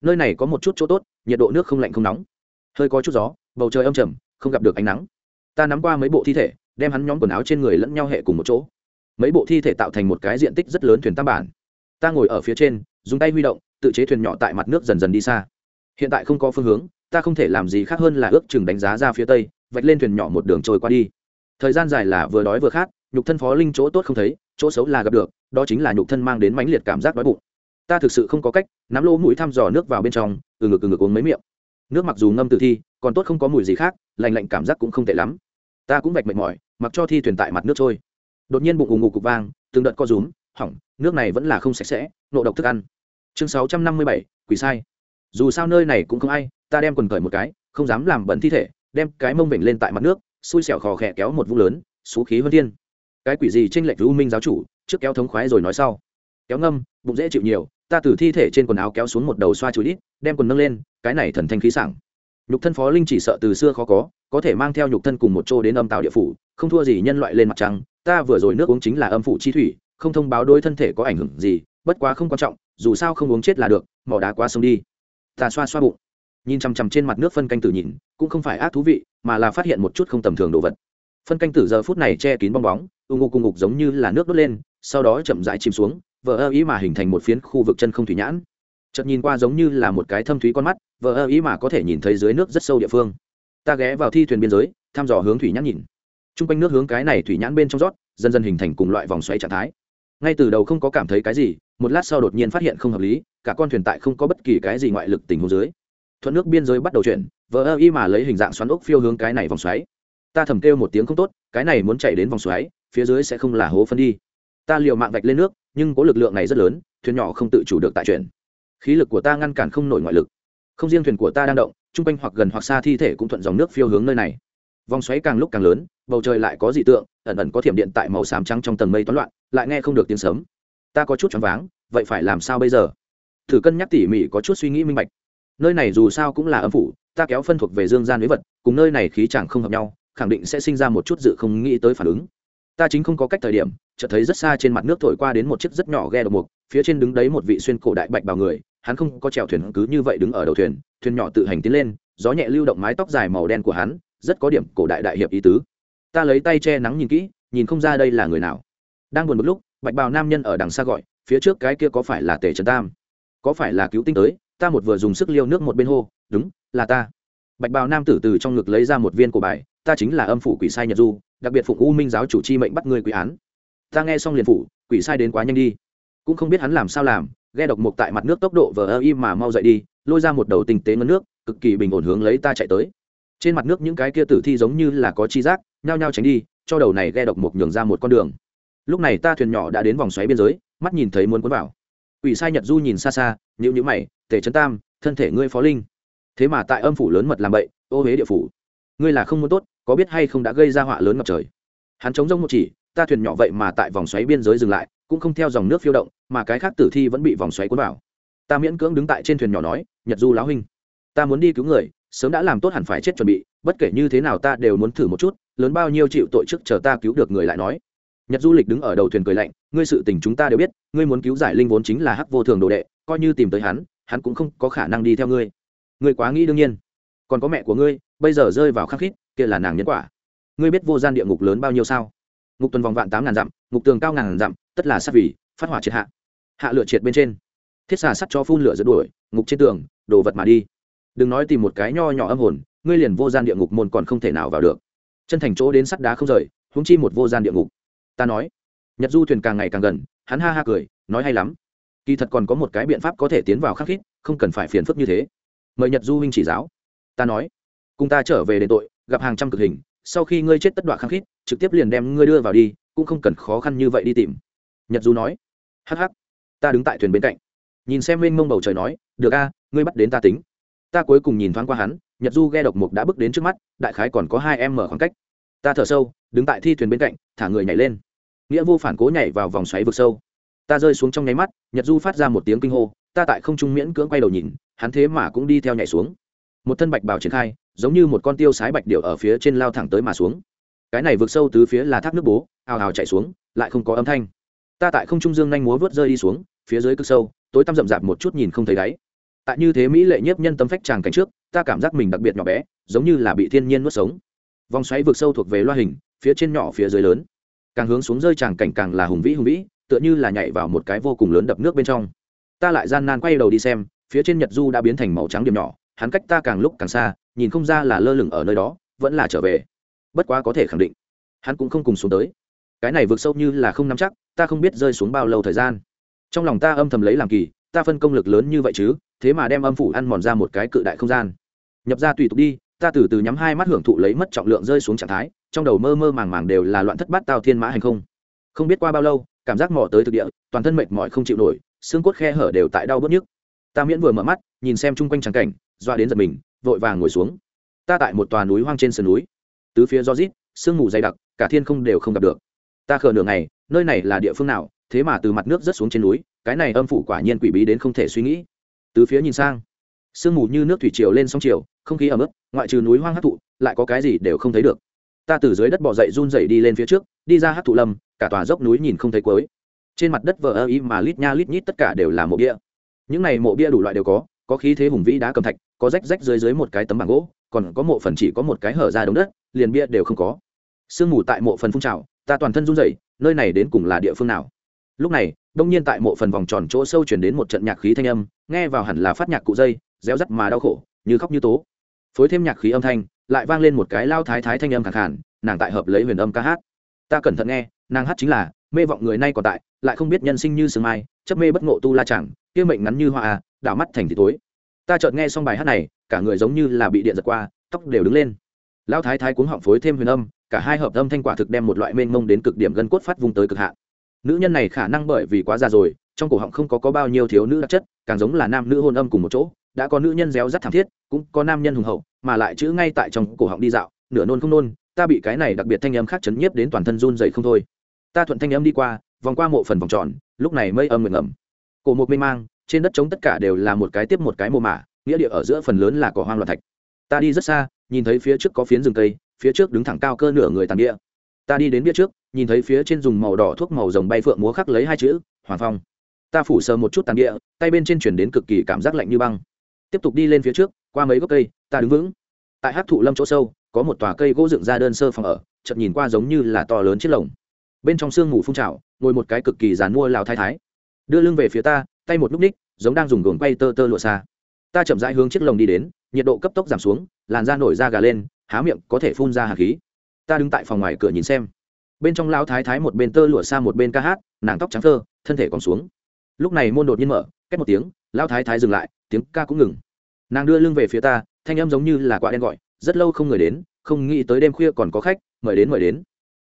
Nơi này có một chút chỗ tốt, nhiệt độ nước không lạnh không nóng. Hơi có chút gió, bầu trời âm trầm không gặp được ánh nắng. Ta nắm qua mấy bộ thi thể, đem hắn nhóm quần áo trên người lẫn nhau hệ cùng một chỗ. Mấy bộ thi thể tạo thành một cái diện tích rất lớn thuyền tam bản. Ta ngồi ở phía trên, dùng tay huy động, tự chế thuyền nhỏ tại mặt nước dần dần đi xa. Hiện tại không có phương hướng, ta không thể làm gì khác hơn là ước chừng đánh giá ra phía tây, vạch lên thuyền nhỏ một đường trôi qua đi. Thời gian dài là vừa đói vừa khát, nhục thân phó linh chỗ tốt không thấy, chỗ xấu là gặp được, đó chính là nhục thân mang đến mãnh liệt cảm giác đói bụng. Ta thực sự không có cách, nắm lỗ mũi thăm dò nước vào bên trong, từ ngực từ ngực uống mấy miệng nước mặc dù ngâm từ thi, còn tốt không có mùi gì khác lành lạnh cảm giác cũng không tệ lắm. Ta cũng vạch mệt mỏi, mặc cho thi thuyền tại mặt nước trôi. Đột nhiên bụng ù ngủ cục vang, từng đợt co rúm, hỏng, nước này vẫn là không sạch sẽ, nộ độc thức ăn. Chương sáu trăm năm mươi bảy, quỷ sai. Dù sao nơi này cũng không ai, ta đem quần cởi một cái, không dám làm bẩn thi thể, đem cái mông vểnh lên tại mặt nước, xui xẻo khò khẽ kéo một vũng lớn, xú khí hơn thiên. Cái quỷ gì tranh lệch u minh giáo chủ, trước kéo thống khoái rồi nói sau. Kéo ngâm, bụng dễ chịu nhiều ta từ thi thể trên quần áo kéo xuống một đầu xoa chùi ít đem quần nâng lên, cái này thần thanh khí sảng. Nhục thân phó linh chỉ sợ từ xưa khó có có thể mang theo nhục thân cùng một chỗ đến âm tạo địa phủ, không thua gì nhân loại lên mặt trăng. Ta vừa rồi nước uống chính là âm phủ chi thủy, không thông báo đôi thân thể có ảnh hưởng gì, bất quá không quan trọng, dù sao không uống chết là được, mỏ đá qua sông đi. Ta xoa xoa bụng. Nhìn chằm chằm trên mặt nước phân canh tử nhìn, cũng không phải ác thú vị, mà là phát hiện một chút không tầm thường đồ vật. Phân canh tử giờ phút này che kín bong bóng, ù ngục cùng ngục giống như là nước đốt lên, sau đó chậm rãi chìm xuống vờ ơ ý mà hình thành một phiến khu vực chân không thủy nhãn. Chợt nhìn qua giống như là một cái thâm thúy con mắt, vờ ơ ý mà có thể nhìn thấy dưới nước rất sâu địa phương. Ta ghé vào thi thuyền biên giới, thăm dò hướng thủy nhãn nhìn. T r u n g quanh nước hướng cái này thủy nhãn bên trong rót, dần dần hình thành cùng loại vòng xoáy trạng thái. Ngay từ đầu không có cảm thấy cái gì, một lát sau đột nhiên phát hiện không hợp lý, cả con thuyền tại không có bất kỳ cái gì ngoại lực tình hồ dưới. Thuận nước biên giới bắt đầu chuyển, vờ ơ y mà lấy hình dạng xoắn ốc phiêu hướng cái này vòng xoáy. Ta thầm kêu một tiếng không tốt, cái này muốn chạy đến vòng xoáy, phía dưới sẽ không là hố phân đi ta l i ề u mạng vạch lên nước, nhưng có lực lượng này rất lớn, thuyền nhỏ không tự chủ được tại chuyển. Khí lực của ta ngăn cản không nổi ngoại lực. Không riêng thuyền của ta đang động, chung quanh hoặc gần hoặc xa thi thể cũng thuận dòng nước phiêu hướng nơi này. Vòng xoáy càng lúc càng lớn, bầu trời lại có dị tượng, ẩn ẩn có thiểm điện tại màu xám trắng trong tầng mây toán loạn, lại nghe không được tiếng sớm ta có chút choáng váng, vậy phải làm sao bây giờ? Thử cân nhắc tỉ mỉ có chút suy nghĩ minh bạch. Nơi này dù sao cũng là âm phủ, ta kéo phân thuộc về dương gian với vật, cùng nơi này khí chẳng không hợp nhau, khẳng định sẽ sinh ra một chút dự không nghĩ tới phản ứng. Ta chính không có cách thời điểm chợt thấy rất xa trên mặt nước thổi qua đến một chiếc rất nhỏ ghe độc mục, phía trên đứng đấy một vị xuyên cổ đại bạch bào người, hắn không có chèo thuyền cứ như vậy đứng ở đầu thuyền thuyền nhỏ tự hành tiến lên, gió nhẹ lưu động mái tóc dài màu đen của hắn, rất có điểm cổ đại đại hiệp ý tứ. Ta lấy tay che nắng nhìn kỹ, nhìn không ra đây là người nào. Đang buồn một lúc, bạch bào nam nhân ở đằng xa gọi, phía trước cái kia có phải là tề trần tam? Có phải là cứu tinh tới, ta một vừa dùng sức liêu nước một bên hô, đúng, là ta. Bạch bào nam tử từ trong ngực lấy ra một viên cổ bài, ta chính là âm phủ quỷ sai nhật du, đặc biệt phụng u minh giáo chủ chi mệnh bắt người quỷ án ta nghe xong liền phủ quỷ sai đến quá nhanh đi cũng không biết hắn làm sao làm ghe độc mục tại mặt nước tốc độ vờ ơ y mà mau dậy đi lôi ra một đầu tinh tế ngân nước cực kỳ bình ổn hướng lấy ta chạy tới trên mặt nước những cái kia tử thi giống như là có chi giác nhao nhao tránh đi cho đầu này ghe độc mục nhường ra một con đường lúc này ta thuyền nhỏ đã đến vòng xoáy biên giới mắt nhìn thấy muốn cuốn vào Quỷ sai Nhật Du nhìn xa xa, nhữ nhữ mày, tể Trấn Tam, thân thể ngươi phó linh." Thế mà tại âm phủ lớn mật làm bậy, ô hế địa phủ. Ngươi là không muốn tốt, có biết hay không đã gây ra họa lớn ngập trời. Hắn chống rông một chỉ, ta thuyền nhỏ vậy mà tại vòng xoáy biên giới dừng lại, cũng không theo dòng nước phiêu động, mà cái khác tử thi vẫn bị vòng xoáy cuốn vào. Ta miễn cưỡng đứng tại trên thuyền nhỏ nói, "Nhật Du lão huynh, ta muốn đi cứu người, sớm đã làm tốt hẳn phải chết chuẩn bị, bất kể như thế nào ta đều muốn thử một chút, lớn bao nhiêu chịu tội trước chờ ta cứu được người lại nói." nhật du lịch đứng ở đầu thuyền cười lạnh ngươi sự tình chúng ta đều biết ngươi muốn cứu giải linh vốn chính là hắc vô thường đồ đệ coi như tìm tới hắn hắn cũng không có khả năng đi theo ngươi ngươi quá nghĩ đương nhiên còn có mẹ của ngươi bây giờ rơi vào khắc khít kia là nàng nhân quả ngươi biết vô gian địa ngục lớn bao nhiêu sao ngục tuần vòng vạn tám ngàn dặm, ngục tường cao ngàn dặm, tất là sát vì, phát hỏa triệt hạ. Hạ lửa triệt bên trên. Thiết xà sắt cho phun lửa dẫn đuổi, ngục trên tường, đồ vật mà đi. Đừng nói tìm một cái nho nhỏ âm hồn, ngươi liền vô gian địa ngục môn còn không thể nào vào được. Chân thành chỗ đến sắt đá không rời húng chi một vô gian địa ngục. Ta nói. Nhật du thuyền càng ngày càng gần, hắn ha ha cười, nói hay lắm. Kỳ thật còn có một cái biện pháp có thể tiến vào khắc khít, không cần phải phiền phức như thế. Mời nhật du huynh chỉ giáo. Ta nói. Cùng ta trở về đền tội, gặp hàng trăm cực hình sau khi ngươi chết tất đoạn khăng khít, trực tiếp liền đem ngươi đưa vào đi, cũng không cần khó khăn như vậy đi tìm. Nhật du nói. Hh ta đứng tại thuyền bên cạnh. Nhìn xem mênh mông bầu trời nói, được a, ngươi bắt đến ta tính. Ta cuối cùng nhìn thoáng qua hắn, nhật du ghe độc mục đã bước đến trước mắt, đại khái còn có hai em mở khoảng cách. Ta thở sâu, đứng tại thi thuyền bên cạnh, thả người nhảy lên. Nghĩa vô phản cố nhảy vào vòng xoáy vực sâu. Ta rơi xuống trong nháy mắt, nhật du phát ra một tiếng kinh hô, ta tại không trung miễn cưỡng quay đầu nhìn, hắn thế mà cũng đi theo nhảy xuống. Một thân bạch bào triển khai giống như một con tiêu sái bạch điệu ở phía trên lao thẳng tới mà xuống. Cái này vượt sâu từ phía là thác nước bố, ào ào chạy xuống, lại không có âm thanh. Ta tại không trung dương nhanh múa vớt rơi đi xuống, phía dưới cực sâu, tối tăm rậm rạp một chút nhìn không thấy đáy. Tại như thế mỹ lệ nhiếp nhân tâm phách tràng cảnh trước, ta cảm giác mình đặc biệt nhỏ bé, giống như là bị thiên nhiên nuốt sống. Vòng xoáy vực sâu thuộc về loa hình, phía trên nhỏ phía dưới lớn. Càng hướng xuống rơi tràng cảnh càng là hùng vĩ hùng vĩ, tựa như là nhảy vào một cái vô cùng lớn đập nước bên trong. Ta lại gian nan quay đầu đi xem, phía trên nhật du đã biến thành màu trắng điểm nhỏ, hắn cách ta càng lúc càng xa nhìn không ra là lơ lửng ở nơi đó, vẫn là trở về. Bất quá có thể khẳng định, hắn cũng không cùng xuống tới. Cái này vượt sâu như là không nắm chắc, ta không biết rơi xuống bao lâu thời gian. Trong lòng ta âm thầm lấy làm kỳ, ta phân công lực lớn như vậy chứ, thế mà đem âm phủ ăn mòn ra một cái cự đại không gian. Nhập ra tùy tục đi, ta từ từ nhắm hai mắt hưởng thụ lấy mất trọng lượng rơi xuống trạng thái, trong đầu mơ mơ màng màng đều là loạn thất bát tao thiên mã hành không. Không biết qua bao lâu, cảm giác mò tới thực địa, toàn thân mệt mỏi không chịu nổi, xương cốt khe hở đều tại đau bớt nhức. Ta miễn vừa mở mắt, nhìn xem chung quanh trắng cảnh, doa đến giật mình vội vàng ngồi xuống. Ta tại một tòa núi hoang trên sườn núi. Tứ phía do rít, sương mù dày đặc, cả thiên không đều không gặp được. Ta khờ nửa ngày, nơi này là địa phương nào, thế mà từ mặt nước rớt xuống trên núi, cái này âm phủ quả nhiên quỷ bí đến không thể suy nghĩ. Tứ phía nhìn sang, sương mù như nước thủy triều lên sông triều không khí ẩm ướt, ngoại trừ núi hoang hát thụ, lại có cái gì đều không thấy được. Ta từ dưới đất bỏ dậy run rẩy đi lên phía trước, đi ra hát thụ lâm, cả tòa dốc núi nhìn không thấy cuối. Trên mặt đất vờ ơ ý mà lít nha lít nhít tất cả đều là mộ bia. Những này mộ bia đủ loại đều có có khí thế hùng vĩ đá cầm thạch, có rách rách dưới dưới một cái tấm bảng gỗ, còn có mộ phần chỉ có một cái hở ra đống đất, liền bia đều không có. Sương mù tại mộ phần phun trào, ta toàn thân run rẩy, nơi này đến cùng là địa phương nào? Lúc này, đông nhiên tại mộ phần vòng tròn chỗ sâu chuyển đến một trận nhạc khí thanh âm, nghe vào hẳn là phát nhạc cụ dây, réo rắt mà đau khổ, như khóc như tố. Phối thêm nhạc khí âm thanh, lại vang lên một cái lao thái thái thanh âm khẳng hẳn nàng tại hợp lấy huyền âm ca hát. Ta cẩn thận nghe, nàng hát chính là, mê vọng người nay còn tại, lại không biết nhân sinh như sương mai, chấp mê bất ngộ tu la chẳng kia mệnh ngắn như hoa à đảo mắt thành thì tối. Ta chợt nghe xong bài hát này, cả người giống như là bị điện giật qua, tóc đều đứng lên. Lão thái thái cuống họng phối thêm huyền âm, cả hai hợp âm thanh quả thực đem một loại mênh mông đến cực điểm gân cốt phát vung tới cực hạn. Nữ nhân này khả năng bởi vì quá già rồi, trong cổ họng không có có bao nhiêu thiếu nữ đặc chất, càng giống là nam nữ hôn âm cùng một chỗ, đã có nữ nhân réo rắt thảm thiết, cũng có nam nhân hùng hậu, mà lại chữ ngay tại trong cổ họng đi dạo, nửa nôn không nôn, ta bị cái này đặc biệt thanh âm khác chấn nhiếp đến toàn thân run dậy không thôi. Ta thuận thanh âm đi qua, vòng qua mộ phần vòng tròn, lúc này mây âm nguyện ngầm cổ một mê mang, trên đất trống tất cả đều là một cái tiếp một cái mồ mả, nghĩa địa ở giữa phần lớn là cỏ hoang loạn thạch. Ta đi rất xa, nhìn thấy phía trước có phiến rừng cây, phía trước đứng thẳng cao cơ nửa người tàn địa. Ta đi đến bia trước, nhìn thấy phía trên dùng màu đỏ thuốc màu rồng bay phượng múa khắc lấy hai chữ, hoàng phong. Ta phủ sờ một chút tàn địa, tay bên trên chuyển đến cực kỳ cảm giác lạnh như băng. Tiếp tục đi lên phía trước, qua mấy gốc cây, ta đứng vững. Tại hát thụ lâm chỗ sâu, có một tòa cây gỗ dựng ra đơn sơ phòng ở, chợt nhìn qua giống như là to lớn chiếc lồng. Bên trong sương mù phun trào, ngồi một cái cực kỳ dàn mua lào thái thái đưa lưng về phía ta, tay một núp ních, giống đang dùng gồm quay tơ tơ lụa xa. Ta chậm rãi hướng chiếc lồng đi đến, nhiệt độ cấp tốc giảm xuống, làn da nổi da gà lên, há miệng có thể phun ra hạt khí. Ta đứng tại phòng ngoài cửa nhìn xem. Bên trong lao thái thái một bên tơ lụa xa một bên ca hát, nàng tóc trắng thơ thân thể còn xuống. Lúc này môn đột nhiên mở cách một tiếng lao thái thái dừng lại, tiếng ca cũng ngừng. Nàng đưa lưng về phía ta, thanh âm giống như là quả đen gọi, rất lâu không người đến, không nghĩ tới đêm khuya còn có khách, mời đến mời đến.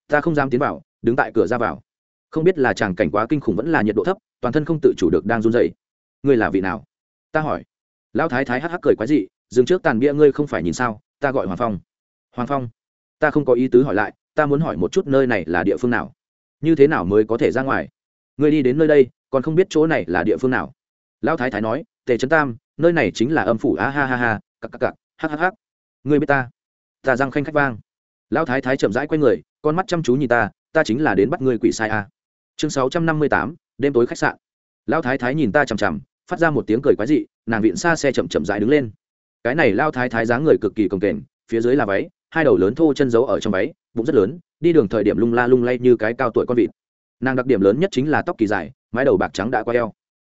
Ta không dám tiến vào, đứng tại cửa ra vào không biết là chàng cảnh quá kinh khủng vẫn là nhiệt độ thấp, toàn thân không tự chủ được đang run dậy ngươi là vị nào? Ta hỏi. Lão thái thái hắc hắc cười quái dị, dừng trước tàn bia ngươi không phải nhìn sao, ta gọi hoàng phong. Hoàng phong? Ta không có ý tứ hỏi lại, ta muốn hỏi một chút nơi này là địa phương nào? Như thế nào mới có thể ra ngoài? Ngươi đi đến nơi đây, còn không biết chỗ này là địa phương nào? Lão thái thái nói, tề trấn tam, nơi này chính là âm phủ, a ha ha ha, cặc cặc cặc, hắc hắc hắc. Ngươi biết ta? Ta răng khanh khách vang. Lão thái thái chậm rãi q u a y người, con mắt chăm chú nhìn ta ta chính là đến bắt ngươi quỷ sai a chương sáu trăm năm mươi tám, đêm tối khách sạn. Lão thái thái nhìn ta chằm chằm, phát ra một tiếng cười quái dị, nàng viện xa xe chậm chậm dại đứng lên. Cái này lao thái thái dáng người cực kỳ cồng kềnh, phía dưới là váy, hai đầu lớn thô chân giấu ở trong váy, bụng rất lớn, đi đường thời điểm lung la lung lay như cái cao tuổi con vịt. Nàng đặc điểm lớn nhất chính là tóc kỳ dài, mái đầu bạc trắng đã qua eo.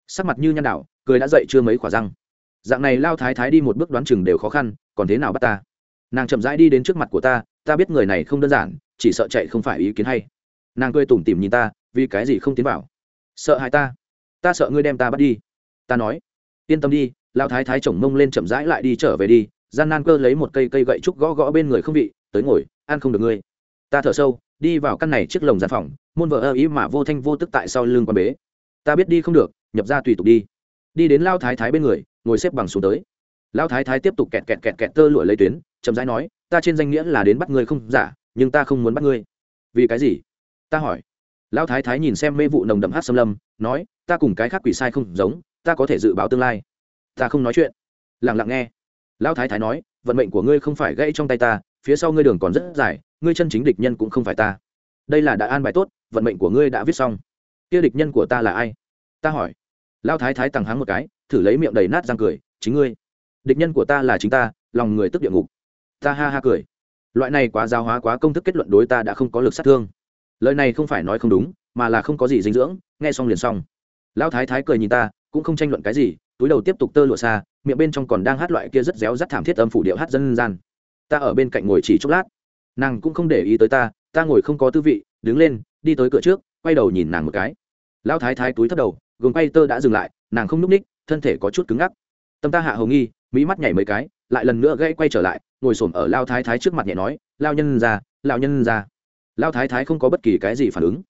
Sắc mặt như nhăn đảo, cười đã dậy chưa mấy khỏa răng. Dạng này lao thái thái đi một bước đoán chừng đều khó khăn, còn thế nào bắt ta? Nàng chậm rãi đi đến trước mặt của ta ta biết người này không đơn giản, chỉ sợ chạy không phải ý kiến hay nàng cười tủm tỉm nhìn ta, vì cái gì không tiến vào? Sợ hãi ta. Ta sợ ngươi đem ta bắt đi. Ta nói, yên tâm đi lao thái thái chồng mông lên chậm rãi lại đi trở về đi, gian nan cơ lấy một cây cây gậy trúc gõ gõ bên người không vị, tới ngồi, ăn không được ngươi. Ta thở sâu, đi vào căn này chiếc lồng gian phòng, môn vợ ơ ý mà vô thanh vô tức tại sau lưng quan bế. Ta biết đi không được, nhập ra tùy tục đi. Đi đến lao thái thái bên người, ngồi xếp bằng xuống tới. Lao thái thái tiếp tục kẹt kẹt kẹt kẹt tơ lụa lấy tuyến, chậm rãi nói, ta trên danh nghĩa là đến bắt ngươi không giả, nhưng ta không muốn bắt ngươi. Vì cái gì? Ta hỏi. Lão thái thái nhìn xem mê vụ nồng đậm hát xâm lâm, nói, ta cùng cái khác quỷ sai không giống, ta có thể dự báo tương lai. Ta không nói chuyện. Lẳng lặng nghe. Lão thái thái nói, vận mệnh của ngươi không phải gãy trong tay ta, phía sau ngươi đường còn rất dài, ngươi chân chính địch nhân cũng không phải ta. Đây là đã an bài tốt, vận mệnh của ngươi đã viết xong. Kia địch nhân của ta là ai? Ta hỏi. Lão thái thái tằng hắng một cái, thử lấy miệng đầy nát răng cười, chính ngươi. Địch nhân của ta là chính ta, lòng người tức địa ngục. Ta ha ha cười. Loại này quá giáo hóa quá công thức kết luận đối ta đã không có lực sát thương lời này không phải nói không đúng, mà là không có gì dinh dưỡng, nghe xong liền xong. Lão thái thái cười nhìn ta, cũng không tranh luận cái gì, túi đầu tiếp tục tơ lụa xa, miệng bên trong còn đang hát loại kia rất réo rắt thảm thiết âm phủ điệu hát dân gian. Ta ở bên cạnh ngồi chỉ chốc lát. Nàng cũng không để ý tới ta ta ngồi không có tư vị, đứng lên, đi tới cửa trước, quay đầu nhìn nàng một cái. Lão thái thái túi thấp đầu gồm quay tơ đã dừng lại, nàng không n ú c ních, thân thể có chút cứng ngắc. Tâm ta hạ hầu nghi, mỹ mắt nhảy mấy cái, lại lần nữa gây quay trở lại, ngồi s ổ m ở lao thái thái trước mặt nhẹ nói lao nhân ra lao nhân ra lao thái thái không có bất kỳ cái gì phản ứng.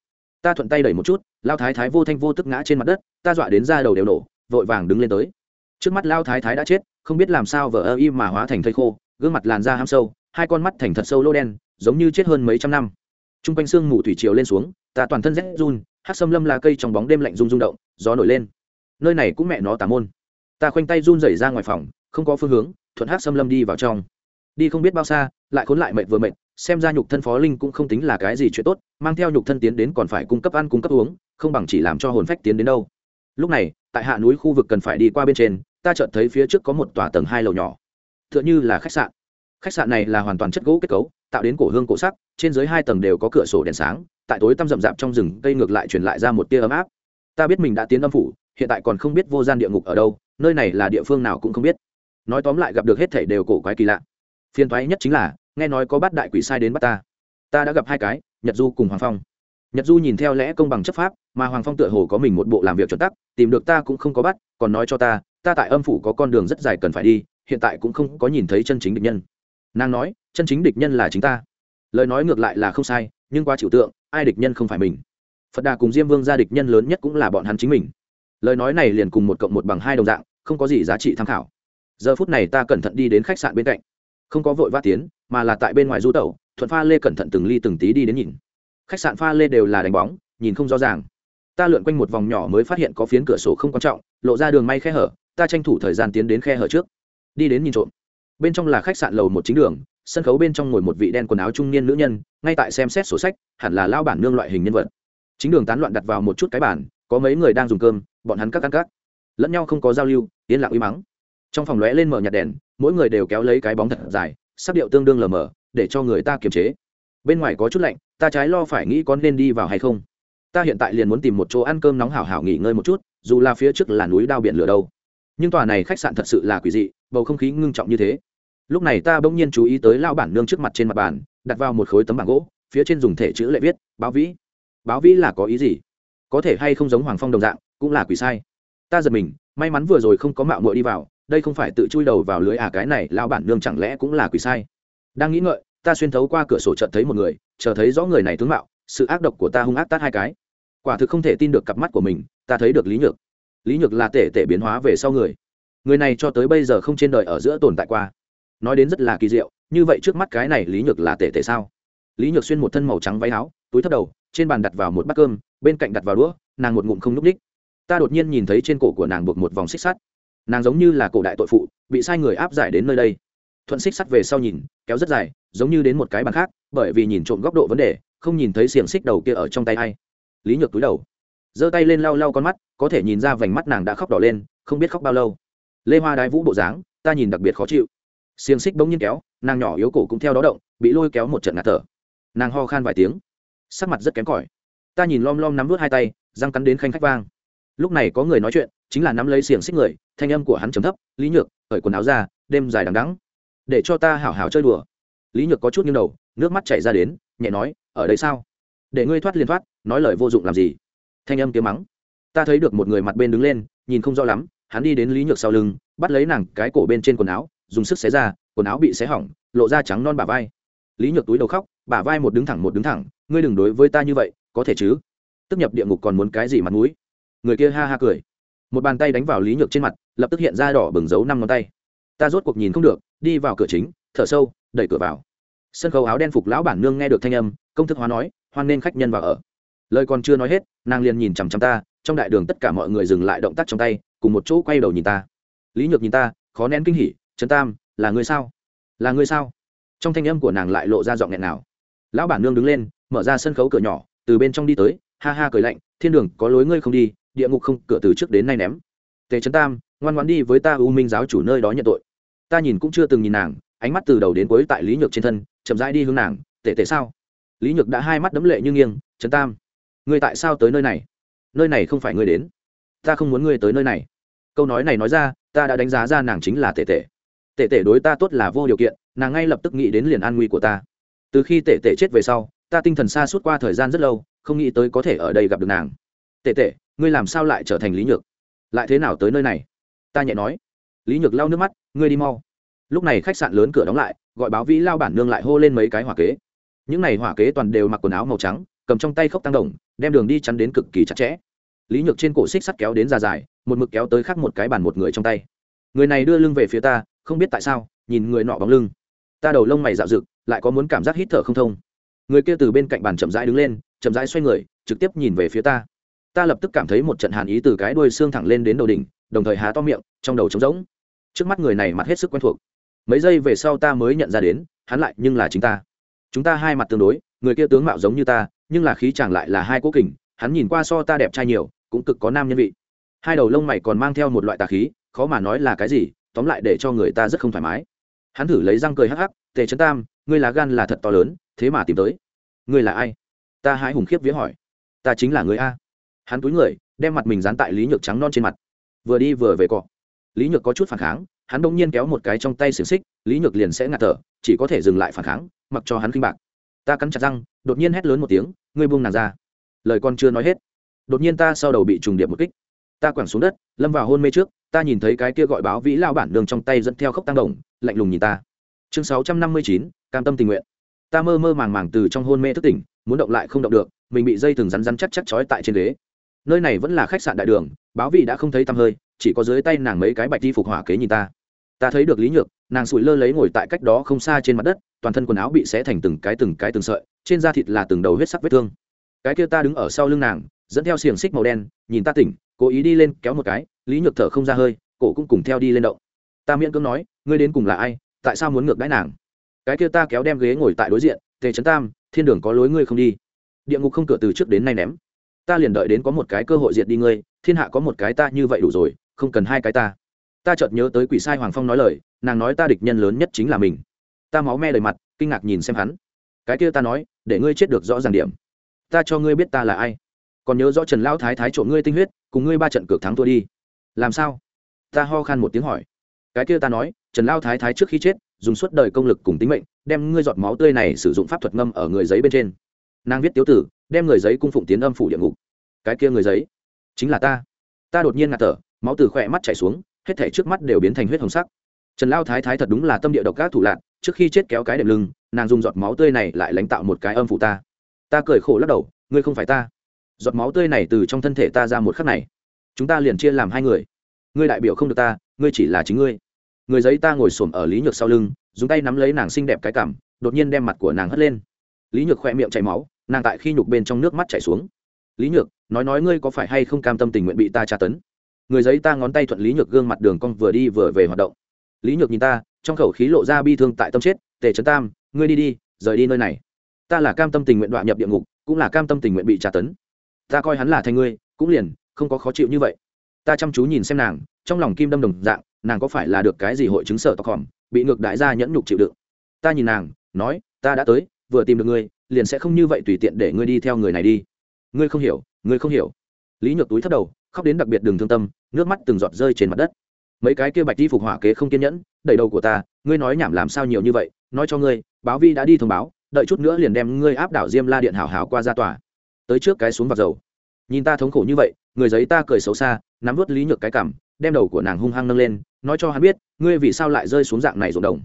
Ta thuận tay đẩy một chút, lao thái thái vô thanh vô tức ngã trên mặt đất, ta dọa đến ra đầu đều nổ vội vàng đứng lên tới. Trước mắt lao thái thái đã chết, không biết làm sao vợ ơ y mà hóa thành thây khô, gương mặt làn da ham sâu, hai con mắt thành thật sâu lô đen, giống như chết hơn mấy trăm năm. T r u n g quanh sương mù thủy chiều lên xuống, ta toàn thân rét run, hát xâm lâm là cây trong bóng đêm lạnh rung rung động, gió nổi lên. Nơi này cũng mẹ nó tà môn. Ta khoanh tay run rẩy ra ngoài phòng, không có phương hướng, thuận hát xâm lâm đi vào trong đi không biết bao xa, lại khốn lại mệt vừa mệt, xem ra nhục thân phó linh cũng không tính là cái gì chuyện tốt, mang theo nhục thân tiến đến còn phải cung cấp ăn cung cấp uống, không bằng chỉ làm cho hồn phách tiến đến đâu. Lúc này, tại hạ núi khu vực cần phải đi qua bên trên, ta chợt thấy phía trước có một tòa tầng hai lầu nhỏ. T h ư ợ n h ư là khách sạn. Khách sạn này là hoàn toàn chất gỗ kết cấu, tạo đến cổ hương cổ sắc, trên dưới hai tầng đều có cửa sổ đèn sáng, tại tối tăm rậm rạp trong rừng, cây ngược lại truyền lại ra một tia ấm áp. Ta biết mình đã tiến âm phủ, hiện tại còn không biết vô gian địa ngục ở đâu, nơi này là địa phương nào cũng không biết. Nói tóm lại gặp được hết thảy đều cổ quái kỳ lạ phiền thoái nhất chính là, nghe nói có bát đại quỷ sai đến bắt ta. Ta đã gặp hai cái, nhật du cùng hoàng phong. Nhật du nhìn theo lẽ công bằng chấp pháp, mà hoàng phong tựa hồ có mình một bộ làm việc chuẩn tắc, tìm được ta cũng không có bắt, còn nói cho ta ta tại âm phủ có con đường rất dài cần phải đi, hiện tại cũng không có nhìn thấy chân chính địch nhân. Nàng nói, chân chính địch nhân là chính ta. Lời nói ngược lại là không sai, nhưng qua chịu tượng, ai địch nhân không phải mình. Phật đà cùng diêm vương gia địch nhân lớn nhất cũng là bọn hắn chính mình. Lời nói này liền cùng một cộng một bằng hai đồng dạng, không có gì giá trị tham khảo. Giờ phút này ta cẩn thận đi đến khách sạn bên cạnh không có vội vã tiến, mà là tại bên ngoài du tẩu, thuận pha lê cẩn thận từng ly từng tí đi đến nhìn. Khách sạn pha lê đều là đánh bóng, nhìn không rõ ràng. Ta lượn quanh một vòng nhỏ mới phát hiện có phiến cửa sổ không quan trọng, lộ ra đường may khe hở, ta tranh thủ thời gian tiến đến khe hở trước. Đi đến nhìn trộm. Bên trong là khách sạn lầu một chính đường, sân khấu bên trong ngồi một vị đen quần áo trung niên nữ nhân, ngay tại xem xét sổ sách, hẳn là lao bản nương loại hình nhân vật. Chính đường tán loạn đặt vào một chút cái bản có mấy người đang dùng cơm, bọn hắn các ăn các. Lẫn nhau không có giao lưu, yên lặng uy mắng trong phòng lóe lên mở nhạt đèn, mỗi người đều kéo lấy cái bóng thật dài, sắc điệu tương đương lờ mờ, để cho người ta kiềm chế. Bên ngoài có chút lạnh, ta trái lo phải nghĩ có nên đi vào hay không. Ta hiện tại liền muốn tìm một chỗ ăn cơm nóng hảo hảo nghỉ ngơi một chút, dù là phía trước là núi đao biển lửa đâu. Nhưng tòa này khách sạn thật sự là quỷ dị, bầu không khí ngưng trọng như thế. Lúc này ta bỗng nhiên chú ý tới lao bản nương trước mặt trên mặt bàn, đặt vào một khối tấm bảng gỗ, phía trên dùng thể chữ lệ viết, báo vĩ. Báo vĩ là có ý gì? Có thể hay không giống hoàng phong đồng dạng, cũng là quỷ sai. Ta giật mình, may mắn vừa rồi không có mạo muội đi vào đây không phải tự chui đầu vào lưới à cái này lao bản nương chẳng lẽ cũng là quỷ sai? Đang nghĩ ngợi, ta xuyên thấu qua cửa sổ chợt thấy một người, chờ thấy rõ người này tướng mạo, sự ác độc của ta hung ác tát hai cái. Quả thực không thể tin được cặp mắt của mình, ta thấy được lý nhược. Lý nhược là tể tể biến hóa về sau người. Người này cho tới bây giờ không trên đời ở giữa tồn tại qua. Nói đến rất là kỳ diệu, như vậy trước mắt cái này lý nhược là tể tể sao? Lý nhược xuyên một thân màu trắng váy áo, túi thấp đầu, trên bàn đặt vào một bát cơm, bên cạnh đặt vào đũa, nàng một ngụm không núp ních ta đột nhiên nhìn thấy trên cổ của nàng buộc một vòng xích sắt nàng giống như là cổ đại tội phụ, bị sai người áp giải đến nơi đây. Thuận xích sắt về sau nhìn, kéo rất dài, giống như đến một cái bàn khác, bởi vì nhìn trộm góc độ vấn đề, không nhìn thấy xiềng xích đầu kia ở trong tay a i lý nhược túi đầu, giơ tay lên lau lau con mắt, có thể nhìn ra vành mắt nàng đã khóc đỏ lên, không biết khóc bao lâu. Lê hoa đái vũ bộ dáng, ta nhìn đặc biệt khó chịu. Xiềng xích bỗng nhiên kéo, nàng nhỏ yếu cổ cũng theo đó động, bị lôi kéo một trận ngạt thở. Nàng ho khan vài tiếng, sắc mặt rất kém cỏi. Ta nhìn lom lom nắm vút hai tay, răng cắn đến khanh khách vang lúc này có người nói chuyện, chính là nắm lấy xiềng xích người, thanh âm của hắn trầm thấp, lý nhược, cởi quần áo ra, đêm dài đằng đắng để cho ta hảo hảo chơi đùa. Lý nhược có chút nghiêng đầu, nước mắt chảy ra đến, nhẹ nói, ở đây sao? Để ngươi thoát liên thoát, nói lời vô dụng làm gì? Thanh âm kiếm mắng, ta thấy được một người mặt bên đứng lên, nhìn không rõ lắm. Hắn đi đến lý nhược sau lưng, bắt lấy nàng cái cổ bên trên quần áo, dùng sức xé ra, quần áo bị xé hỏng, lộ ra trắng non bà vai. Lý nhược túi đầu khóc bà vai một đứng thẳng một đứng thẳng, ngươi đừng đối với ta như vậy, có thể chứ? Tức nhập địa ngục còn muốn cái gì mặt mũi? Người kia ha ha cười. Một bàn tay đánh vào lý nhược trên mặt, lập tức hiện ra đỏ bừng dấu năm ngón tay. Ta rốt cuộc nhìn không được, đi vào cửa chính, thở sâu, đẩy cửa vào. Sân khấu áo đen phục lão bản nương nghe được thanh âm, công thức hóa nói, hoan nên khách nhân vào ở. Lời còn chưa nói hết, nàng liền nhìn chằm chằm ta, trong đại đường tất cả mọi người dừng lại động tác trong tay, cùng một chỗ quay đầu nhìn ta. Lý nhược nhìn ta, khó nén kinh hỉ, trấn tam, là người sao? Là người sao? Trong thanh âm của nàng lại lộ ra giọng nghẹn nào lão bản nương đứng lên, mở ra sân khấu cửa nhỏ, từ bên trong đi tới, ha ha cười lạnh, thiên đường, có lối ngươi không đi địa ngục không, cửa từ trước đến nay ném. Tề trấn tam, ngoan ngoan đi với ta u minh giáo chủ nơi đó nhận tội. Ta nhìn cũng chưa từng nhìn nàng, ánh mắt từ đầu đến cuối tại lý nhược trên thân, chậm rãi đi hướng nàng tệ tệ sao? Lý nhược đã hai mắt đấm lệ như nghiêng, trấn tam, ngươi tại sao tới nơi này? Nơi này không phải ngươi đến. Ta không muốn ngươi tới nơi này. Câu nói này nói ra, ta đã đánh giá ra nàng chính là tệ tệ tệ tệ đối ta tốt là vô điều kiện, nàng ngay lập tức nghĩ đến liền an nguy của ta. Từ khi tệ tệ chết về sau, ta tinh thần xa suốt qua thời gian rất lâu, không nghĩ tới có thể ở đây gặp được nàng. Tệ tệ ngươi làm sao lại trở thành lý nhược? Lại thế nào tới nơi này? Ta nhẹ nói. Lý nhược lau nước mắt, ngươi đi mau. Lúc này khách sạn lớn cửa đóng lại, gọi báo vĩ lao bản nương lại hô lên mấy cái hỏa kế. Những n à y hỏa kế toàn đều mặc quần áo màu trắng, cầm trong tay khốc tăng đồng, đem đường đi chắn đến cực kỳ chặt chẽ. Lý nhược trên cổ xích sắt kéo đến già dài, một mực kéo tới khắc một cái bàn một người trong tay. Người này đưa lưng về phía ta, không biết tại sao, nhìn người nọ bóng lưng. Ta đầu lông mày dạo rực lại có muốn cảm giác hít thở không thông. Người kia từ bên cạnh bàn chậm rãi đứng lên, chậm rãi xoay người, trực tiếp nhìn về phía ta ta lập tức cảm thấy một trận hàn ý từ cái đuôi xương thẳng lên đến đầu đỉnh, đồng thời há to miệng, trong đầu trống rỗng. Trước mắt người này mặt hết sức quen thuộc. Mấy giây về sau ta mới nhận ra đến, hắn lại nhưng là chính ta. Chúng ta hai mặt tương đối, người kia tướng mạo giống như ta, nhưng là khí chàng lại là hai cố kình, hắn nhìn qua so ta đẹp trai nhiều, cũng cực có nam nhân vị. Hai đầu lông mày còn mang theo một loại tà khí, khó mà nói là cái gì, tóm lại để cho người ta rất không thoải mái. Hắn thử lấy răng cười hắc hắc, tề trấn tam, ngươi là gan là thật to lớn, thế mà tìm tới. Ngươi là ai? Ta hãi hùng khiếp vía hỏi. Ta chính là người a hắn túi người, đem mặt mình dán tại lý nhược trắng non trên mặt. Vừa đi vừa về cọ. Lý nhược có chút phản kháng, hắn đông nhiên kéo một cái trong tay xiềng xích, lý nhược liền sẽ ngạt thở, chỉ có thể dừng lại phản kháng, mặc cho hắn khinh bạc. Ta cắn chặt răng, đột nhiên hét lớn một tiếng, ngươi buông nàng ra. Lời con chưa nói hết, đột nhiên ta sau đầu bị trùng điệp một kích. Ta quẳng xuống đất, lâm vào hôn mê trước, ta nhìn thấy cái kia gọi báo vĩ lao bản đường trong tay dẫn theo khốc tăng đồng, lạnh lùng nhìn ta. Chương sáu trăm năm mươi chín, cam tâm tình nguyện. Ta mơ mơ màng màng từ trong hôn mê thức tỉnh, muốn động lại không động được, mình bị dây thừng rắn rắn chắc chắc chói tại trên ghế nơi này vẫn là khách sạn đại đường, báo vị đã không thấy tăm hơi, chỉ có dưới tay nàng mấy cái bạch đi phục hỏa kế nhìn ta. Ta thấy được lý nhược, nàng sủi lơ lấy ngồi tại cách đó không xa trên mặt đất, toàn thân quần áo bị xé thành từng cái từng cái từng sợi, trên da thịt là từng đầu huyết sắc vết thương. Cái kia ta đứng ở sau lưng nàng, dẫn theo xiềng xích màu đen, nhìn ta tỉnh, cố ý đi lên kéo một cái, lý nhược thở không ra hơi, cổ cũng cùng theo đi lên động. Ta miễn cưỡng nói, ngươi đến cùng là ai, tại sao muốn ngược đãi nàng? Cái kia ta kéo đem ghế ngồi tại đối diện, tề trấn tam, thiên đường có lối ngươi không đi. Địa ngục không cửa từ trước đến nay ném ta liền đợi đến có một cái cơ hội diệt đi ngươi, thiên hạ có một cái ta như vậy đủ rồi, không cần hai cái ta. Ta chợt nhớ tới quỷ sai hoàng phong nói lời, nàng nói ta địch nhân lớn nhất chính là mình. Ta máu me đầy mặt, kinh ngạc nhìn xem hắn. Cái kia ta nói, để ngươi chết được rõ ràng điểm. Ta cho ngươi biết ta là ai. Còn nhớ rõ trần lão thái thái trộm ngươi tinh huyết, cùng ngươi ba trận cược thắng thua đi. Làm sao? Ta ho khan một tiếng hỏi. Cái kia ta nói, trần lao thái thái trước khi chết, dùng suốt đời công lực cùng tính mệnh, đem ngươi giọt máu tươi này sử dụng pháp thuật ngâm ở người giấy bên trên nàng viết tiếu tử, đem người giấy cung phụng tiến âm phủ địa ngục. Cái kia người giấy, chính là ta. Ta đột nhiên ngạt thở, máu từ khỏe mắt chảy xuống, hết thể trước mắt đều biến thành huyết hồng sắc. Trần lao thái thái thật đúng là tâm địa độc các thủ lạc trước khi chết kéo cái đệm lưng, nàng dùng giọt máu tươi này lại lãnh tạo một cái âm phủ ta. Ta cười khổ lắc đầu, ngươi không phải ta. Giọt máu tươi này từ trong thân thể ta ra một khắc này. Chúng ta liền chia làm hai người. Ngươi đại biểu không được ta, ngươi chỉ là chính ngươi. Người giấy ta ngồi xổm ở lý nhược sau lưng, dùng tay nắm lấy nàng xinh đẹp cái cảm, đột nhiên đem mặt của nàng hất lên. Lý nhược khoe miệng chảy máu nàng tại khi nhục bên trong nước mắt chảy xuống. Lý nhược, nói nói ngươi có phải hay không cam tâm tình nguyện bị ta tra tấn? Người giấy ta ngón tay thuận lý nhược gương mặt đường cong vừa đi vừa về hoạt động. Lý nhược nhìn ta, trong khẩu khí lộ ra bi thương tại tâm chết, tề trấn tam, ngươi đi đi, rời đi nơi này. Ta là cam tâm tình nguyện đoạn nhập địa ngục, cũng là cam tâm tình nguyện bị tra tấn. Ta coi hắn là thành ngươi, cũng liền, không có khó chịu như vậy. Ta chăm chú nhìn xem nàng, trong lòng kim đâm đồng dạng, nàng có phải là được cái gì hội chứng sợ tóc hòm, bị ngược đại gia nhẫn nhục chịu đựng. Ta nhìn nàng, nói, ta đã tới, vừa tìm được ngươi liền sẽ không như vậy tùy tiện để ngươi đi theo người này đi. Ngươi không hiểu, ngươi không hiểu. Lý nhược túi thấp đầu, khóc đến đặc biệt đường thương tâm, nước mắt từng giọt rơi trên mặt đất. Mấy cái kia bạch đi phục hỏa kế không kiên nhẫn, đẩy đầu của ta, ngươi nói nhảm làm sao nhiều như vậy, nói cho ngươi, báo vi đã đi thông báo, đợi chút nữa liền đem ngươi áp đảo diêm la điện hảo hảo qua ra tòa. Tới trước cái xuống vạc dầu. Nhìn ta thống khổ như vậy, người giấy ta cười xấu xa, nắm vớt lý nhược cái cảm đem đầu của nàng hung hăng nâng lên, nói cho hắn biết, ngươi vì sao lại rơi xuống dạng này rộn đồng.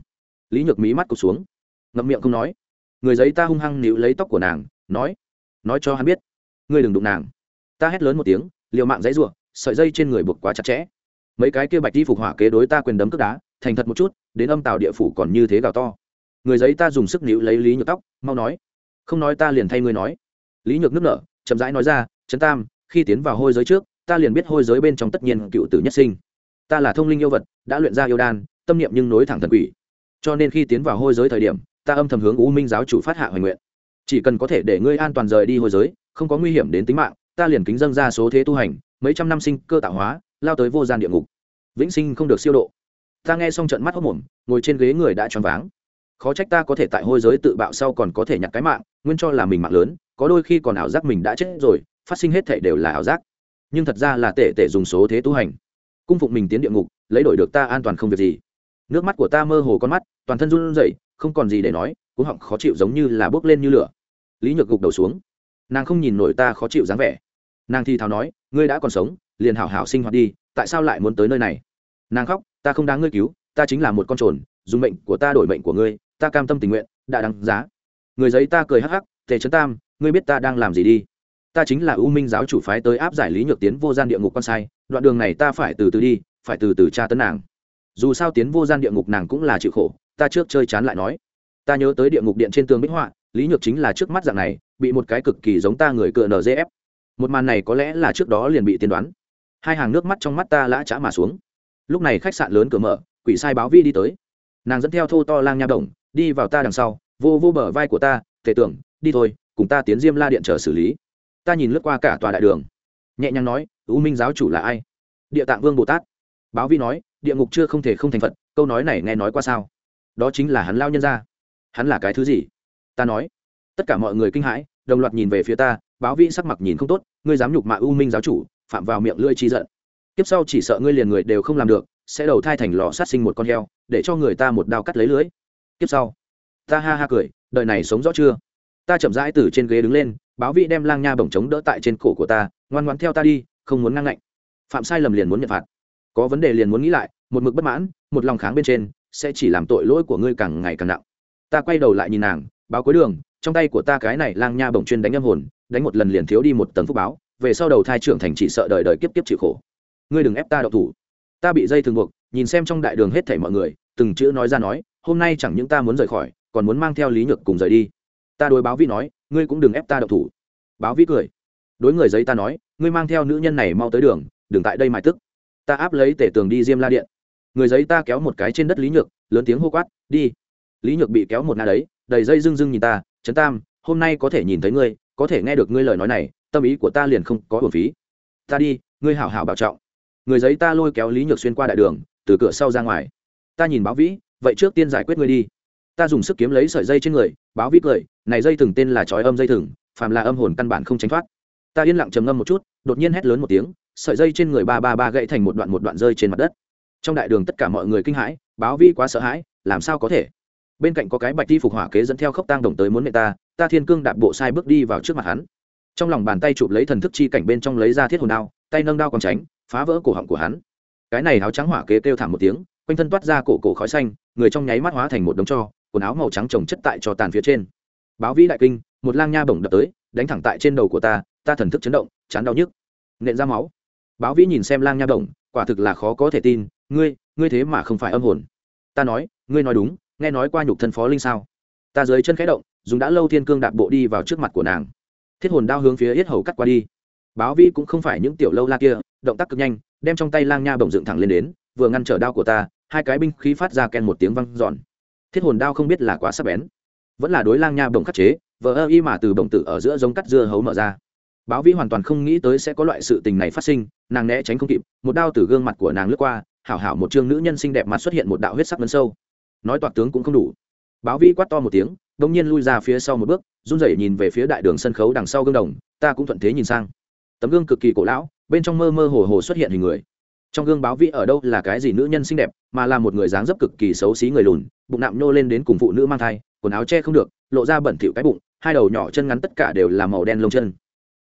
Lý nhược mí mắt cụt xuống, ngậm miệng không nói người giấy ta hung hăng níu lấy tóc của nàng, nói nói cho hắn biết, ngươi đừng đụng nàng. Ta hét lớn một tiếng, liều mạng dãy ruộng, sợi dây trên người buộc quá chặt chẽ. Mấy cái kia bạch đi phục hỏa kế đối ta quyền đấm cướp đá, thành thật một chút, đến âm tàu địa phủ còn như thế gào to. Người giấy ta dùng sức níu lấy lý nhược tóc, mau nói. Không nói ta liền thay ngươi nói. Lý nhược nước nở, chậm rãi nói ra, trấn tam, khi tiến vào hôi giới trước, ta liền biết hôi giới bên trong tất nhiên cựu tử nhất sinh. Ta là thông linh yêu vật, đã luyện ra yêu đan, tâm niệm nhưng nối thẳng thần quỷ. Cho nên khi tiến vào hôi giới thời điểm ta âm thầm hướng u minh giáo chủ phát hạ hoài nguyện. Chỉ cần có thể để ngươi an toàn rời đi hồi giới, không có nguy hiểm đến tính mạng, ta liền kính dâng ra số thế tu hành, mấy trăm năm sinh cơ tạo hóa, lao tới vô gian địa ngục. Vĩnh sinh không được siêu độ. Ta nghe xong trận mắt hốc mồm, ngồi trên ghế người đã choáng váng. Khó trách ta có thể tại hôi giới tự bạo sau còn có thể nhặt cái mạng, nguyên cho là mình mạng lớn, có đôi khi còn ảo giác mình đã chết rồi, phát sinh hết thể đều là ảo giác. Nhưng thật ra là tệ tệ dùng số thế tu hành. Cung phụng mình tiến địa ngục, lấy đổi được ta an toàn không việc gì. Nước mắt của ta mơ hồ con mắt, toàn thân run rẩy không còn gì để nói cũng họng khó chịu giống như là bước lên như lửa. Lý nhược gục đầu xuống. Nàng không nhìn nổi ta khó chịu dáng vẻ. Nàng thì thào nói, ngươi đã còn sống, liền hảo hảo sinh hoạt đi, tại sao lại muốn tới nơi này? Nàng khóc, ta không đáng ngươi cứu, ta chính là một con trồn, dùng mệnh của ta đổi mệnh của ngươi, ta cam tâm tình nguyện, đã đáng giá. Người giấy ta cười hắc hắc, tề trấn tam, ngươi biết ta đang làm gì đi. Ta chính là u minh giáo chủ phái tới áp giải lý nhược tiến vô gian địa ngục con sai, đoạn đường này ta phải từ từ đi, phải từ từ tra tấn nàng. Dù sao tiến vô gian địa ngục nàng cũng là chịu khổ ta trước chơi chán lại nói. Ta nhớ tới địa ngục điện trên tường bích họa, lý nhược chính là trước mắt dạng này, bị một cái cực kỳ giống ta người cựa nzf một màn này có lẽ là trước đó liền bị tiên đoán. Hai hàng nước mắt trong mắt ta lã chã mà xuống. Lúc này khách sạn lớn cửa mở, quỷ sai báo vi đi tới. Nàng dẫn theo thô to lang nha đồng đi vào ta đằng sau, vô vô bờ vai của ta tề tưởng, đi thôi, cùng ta tiến diêm la điện chờ xử lý. Ta nhìn lướt qua cả tòa đại đường. Nhẹ nhàng nói, u minh giáo chủ là ai? Địa tạng vương bồ tát. Báo vi nói, địa ngục chưa không thể không thành phật, câu nói này nghe nói qua sao? Đó chính là hắn lao nhân ra. Hắn là cái thứ gì? Ta nói. Tất cả mọi người kinh hãi, đồng loạt nhìn về phía ta, báo vĩ sắc mặt nhìn không tốt, ngươi dám nhục mạ u minh giáo chủ, phạm vào miệng lưỡi chi giận. Kiếp sau chỉ sợ ngươi liền người đều không làm được, sẽ đầu thai thành lò sát sinh một con heo, để cho người ta một đao cắt lấy lưới. Kiếp sau, ta ha ha cười, đời này sống rõ chưa? Ta chậm rãi từ trên ghế đứng lên, báo vĩ đem lang nha bổng trống đỡ tại trên cổ của ta, ngoan ngoan theo ta đi, không muốn ngang ngạnh. Phạm sai lầm liền muốn nhận phạt. Có vấn đề liền muốn nghĩ lại, một mực bất mãn, một lòng kháng bên trên sẽ chỉ làm tội lỗi của ngươi càng ngày càng nặng. Ta quay đầu lại nhìn nàng, báo cuối đường, trong tay của ta cái này lang nha bổng chuyên đánh âm hồn, đánh một lần liền thiếu đi một tầng phúc báo, về sau đầu thai trưởng thành chỉ sợ đời đời kiếp kiếp chịu khổ. Ngươi đừng ép ta đậu thủ. Ta bị dây thường buộc, nhìn xem trong đại đường hết thảy mọi người, từng chữ nói ra nói, hôm nay chẳng những ta muốn rời khỏi, còn muốn mang theo lý nhược cùng rời đi. Ta đối báo vi nói, ngươi cũng đừng ép ta đậu thủ. Báo vi cười. Đối người giấy ta nói, ngươi mang theo nữ nhân này mau tới đường, đừng tại đây mài tức. Ta áp lấy tể tường đi diêm la điện người giấy ta kéo một cái trên đất lý nhược, lớn tiếng hô quát, đi. Lý nhược bị kéo một ngã đấy, đầy dây rưng rưng nhìn ta, trấn tam, hôm nay có thể nhìn thấy ngươi, có thể nghe được ngươi lời nói này, tâm ý của ta liền không có hồn phí. Ta đi, ngươi hảo hảo bảo trọng. Người giấy ta lôi kéo lý nhược xuyên qua đại đường, từ cửa sau ra ngoài. Ta nhìn báo vĩ, vậy trước tiên giải quyết ngươi đi. Ta dùng sức kiếm lấy sợi dây trên người, báo vĩ cười, này dây thừng tên là trói âm dây thừng, phàm là âm hồn căn bản không tránh thoát. Ta yên lặng trầm ngâm một chút, đột nhiên hét lớn một tiếng, sợi dây trên người ba ba ba gãy thành một đoạn một đoạn rơi trên mặt đất trong đại đường tất cả mọi người kinh hãi, báo vĩ quá sợ hãi, làm sao có thể? Bên cạnh có cái bạch đi phục hỏa kế dẫn theo khốc tang đồng tới muốn mẹ ta ta thiên cương đạp bộ sai bước đi vào trước mặt hắn. Trong lòng bàn tay chụp lấy thần thức chi cảnh bên trong lấy ra thiết hồn đao, tay nâng đao còn tránh, phá vỡ cổ họng của hắn. Cái này áo trắng hỏa kế kêu thảm một tiếng, quanh thân toát ra cổ cổ khói xanh, người trong nháy mắt hóa thành một đống cho, quần áo màu trắng trồng chất tại cho tàn phía trên. Báo vĩ đại kinh, một lang nha bổng đập tới, đánh thẳng tại trên đầu của ta ta thần thức chấn động, chán đau nhức. Nện ra máu. Báo vĩ nhìn xem lang nha bổng, quả thực là khó có thể tin ngươi ngươi thế mà không phải âm hồn. Ta nói, ngươi nói đúng, nghe nói qua nhục thân phó linh sao? Ta dưới chân khẽ động, dùng đã lâu thiên cương đạp bộ đi vào trước mặt của nàng. Thiết hồn đao hướng phía yết hầu cắt qua đi. Báo vi cũng không phải những tiểu lâu la kia, động tác cực nhanh, đem trong tay lang nha bổng dựng thẳng lên đến, vừa ngăn trở đao của ta, hai cái binh khí phát ra ken một tiếng văng giòn thiết hồn đao không biết là quá sắc bén, vẫn là đối lang nha bổng khắc chế, vờ ơ y mà từ bổng tử ở giữa giống cắt dưa hấu mở ra. Báo vi hoàn toàn không nghĩ tới sẽ có loại sự tình này phát sinh, nàng né tránh không kịp, một đao từ gương mặt của nàng lướt qua hảo hảo một chương nữ nhân xinh đẹp mặt xuất hiện một đạo huyết sắc vấn sâu. Nói toạc tướng cũng không đủ. Báo Vi quát to một tiếng đ ỗ n g nhiên lui ra phía sau một bước, run rẩy nhìn về phía đại đường sân khấu đằng sau gương đồng, ta cũng thuận thế nhìn sang. Tấm gương cực kỳ cổ lão, bên trong mơ mơ hồ hồ xuất hiện hình người. Trong gương báo Vi ở đâu là cái gì nữ nhân xinh đẹp, mà là một người dáng dấp cực kỳ xấu xí người lùn, bụng nạm nhô lên đến cùng phụ nữ mang thai, quần áo che không được, lộ ra bẩn thỉu cái bụng, hai đầu nhỏ chân ngắn tất cả đều là màu đen lông chân.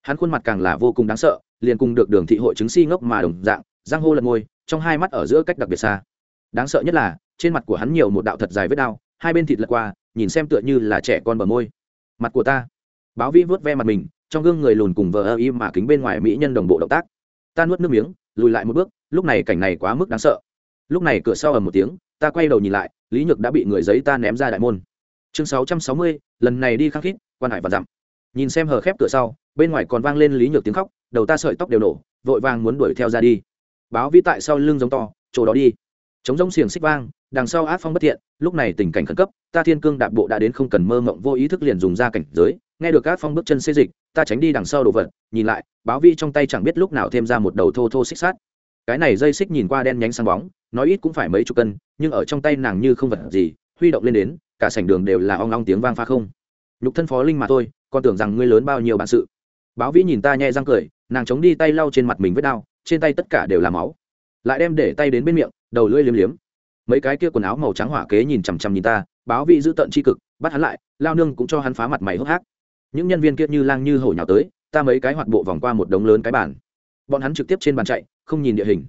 Hắn khuôn mặt càng là vô cùng đáng sợ, liền cùng được đường thị hội chứng si ngốc mà đồng dạng, giang hô lật môi trong hai mắt ở giữa cách đặc biệt xa. Đáng sợ nhất là, trên mặt của hắn nhiều một đạo thật dài vết đao hai bên thịt lật qua, nhìn xem tựa như là trẻ con bờ môi. Mặt của ta. Báo vĩ vớt ve mặt mình, trong gương người lùn cùng vờ ơ y mà kính bên ngoài mỹ nhân đồng bộ động tác. Ta nuốt nước miếng, lùi lại một bước, lúc này cảnh này quá mức đáng sợ. Lúc này cửa sau ầm một tiếng, ta quay đầu nhìn lại, lý nhược đã bị người giấy ta ném ra đại môn. Chương sáu trăm sáu mươi, lần này đi khăng khít, quan hải và dặm. Nhìn xem hờ khép cửa sau, bên ngoài còn vang lên lý nhược tiếng khóc, đầu ta sợi tóc đều nổ, vội vàng muốn đuổi theo ra đi báo vi tại sau lưng giống to, chỗ đó đi. Chống rông xiềng xích vang, đằng sau áp phong bất thiện, lúc này tình cảnh khẩn cấp, ta thiên cương đạp bộ đã đến không cần mơ mộng vô ý thức liền dùng ra cảnh giới, nghe được áp phong bước chân xê dịch, ta tránh đi đằng sau đồ vật, nhìn lại, báo vi trong tay chẳng biết lúc nào thêm ra một đầu thô thô xích sát cái này dây xích nhìn qua đen nhánh sáng bóng, nói ít cũng phải mấy chục cân, nhưng ở trong tay nàng như không vật gì, huy động lên đến, cả sảnh đường đều là ong ong tiếng vang pha không. Nhục thân phó linh mà thôi, còn tưởng rằng ngươi lớn bao nhiêu bản sự. Báo vĩ nhìn ta nhẹ răng cười, nàng chống đi tay lau trên mặt mình với đau trên tay tất cả đều là máu. Lại đem để tay đến bên miệng, đầu lưỡi liếm liếm. Mấy cái kia quần áo màu trắng hỏa kế nhìn chằm chằm nhìn ta, báo vị giữ tận tri cực, bắt hắn lại, lao nương cũng cho hắn phá mặt mày hốc hác. Những nhân viên kia như lang như hổ nhào tới, ta mấy cái hoạt bộ vòng qua một đống lớn cái bản bọn hắn trực tiếp trên bàn chạy, không nhìn địa hình.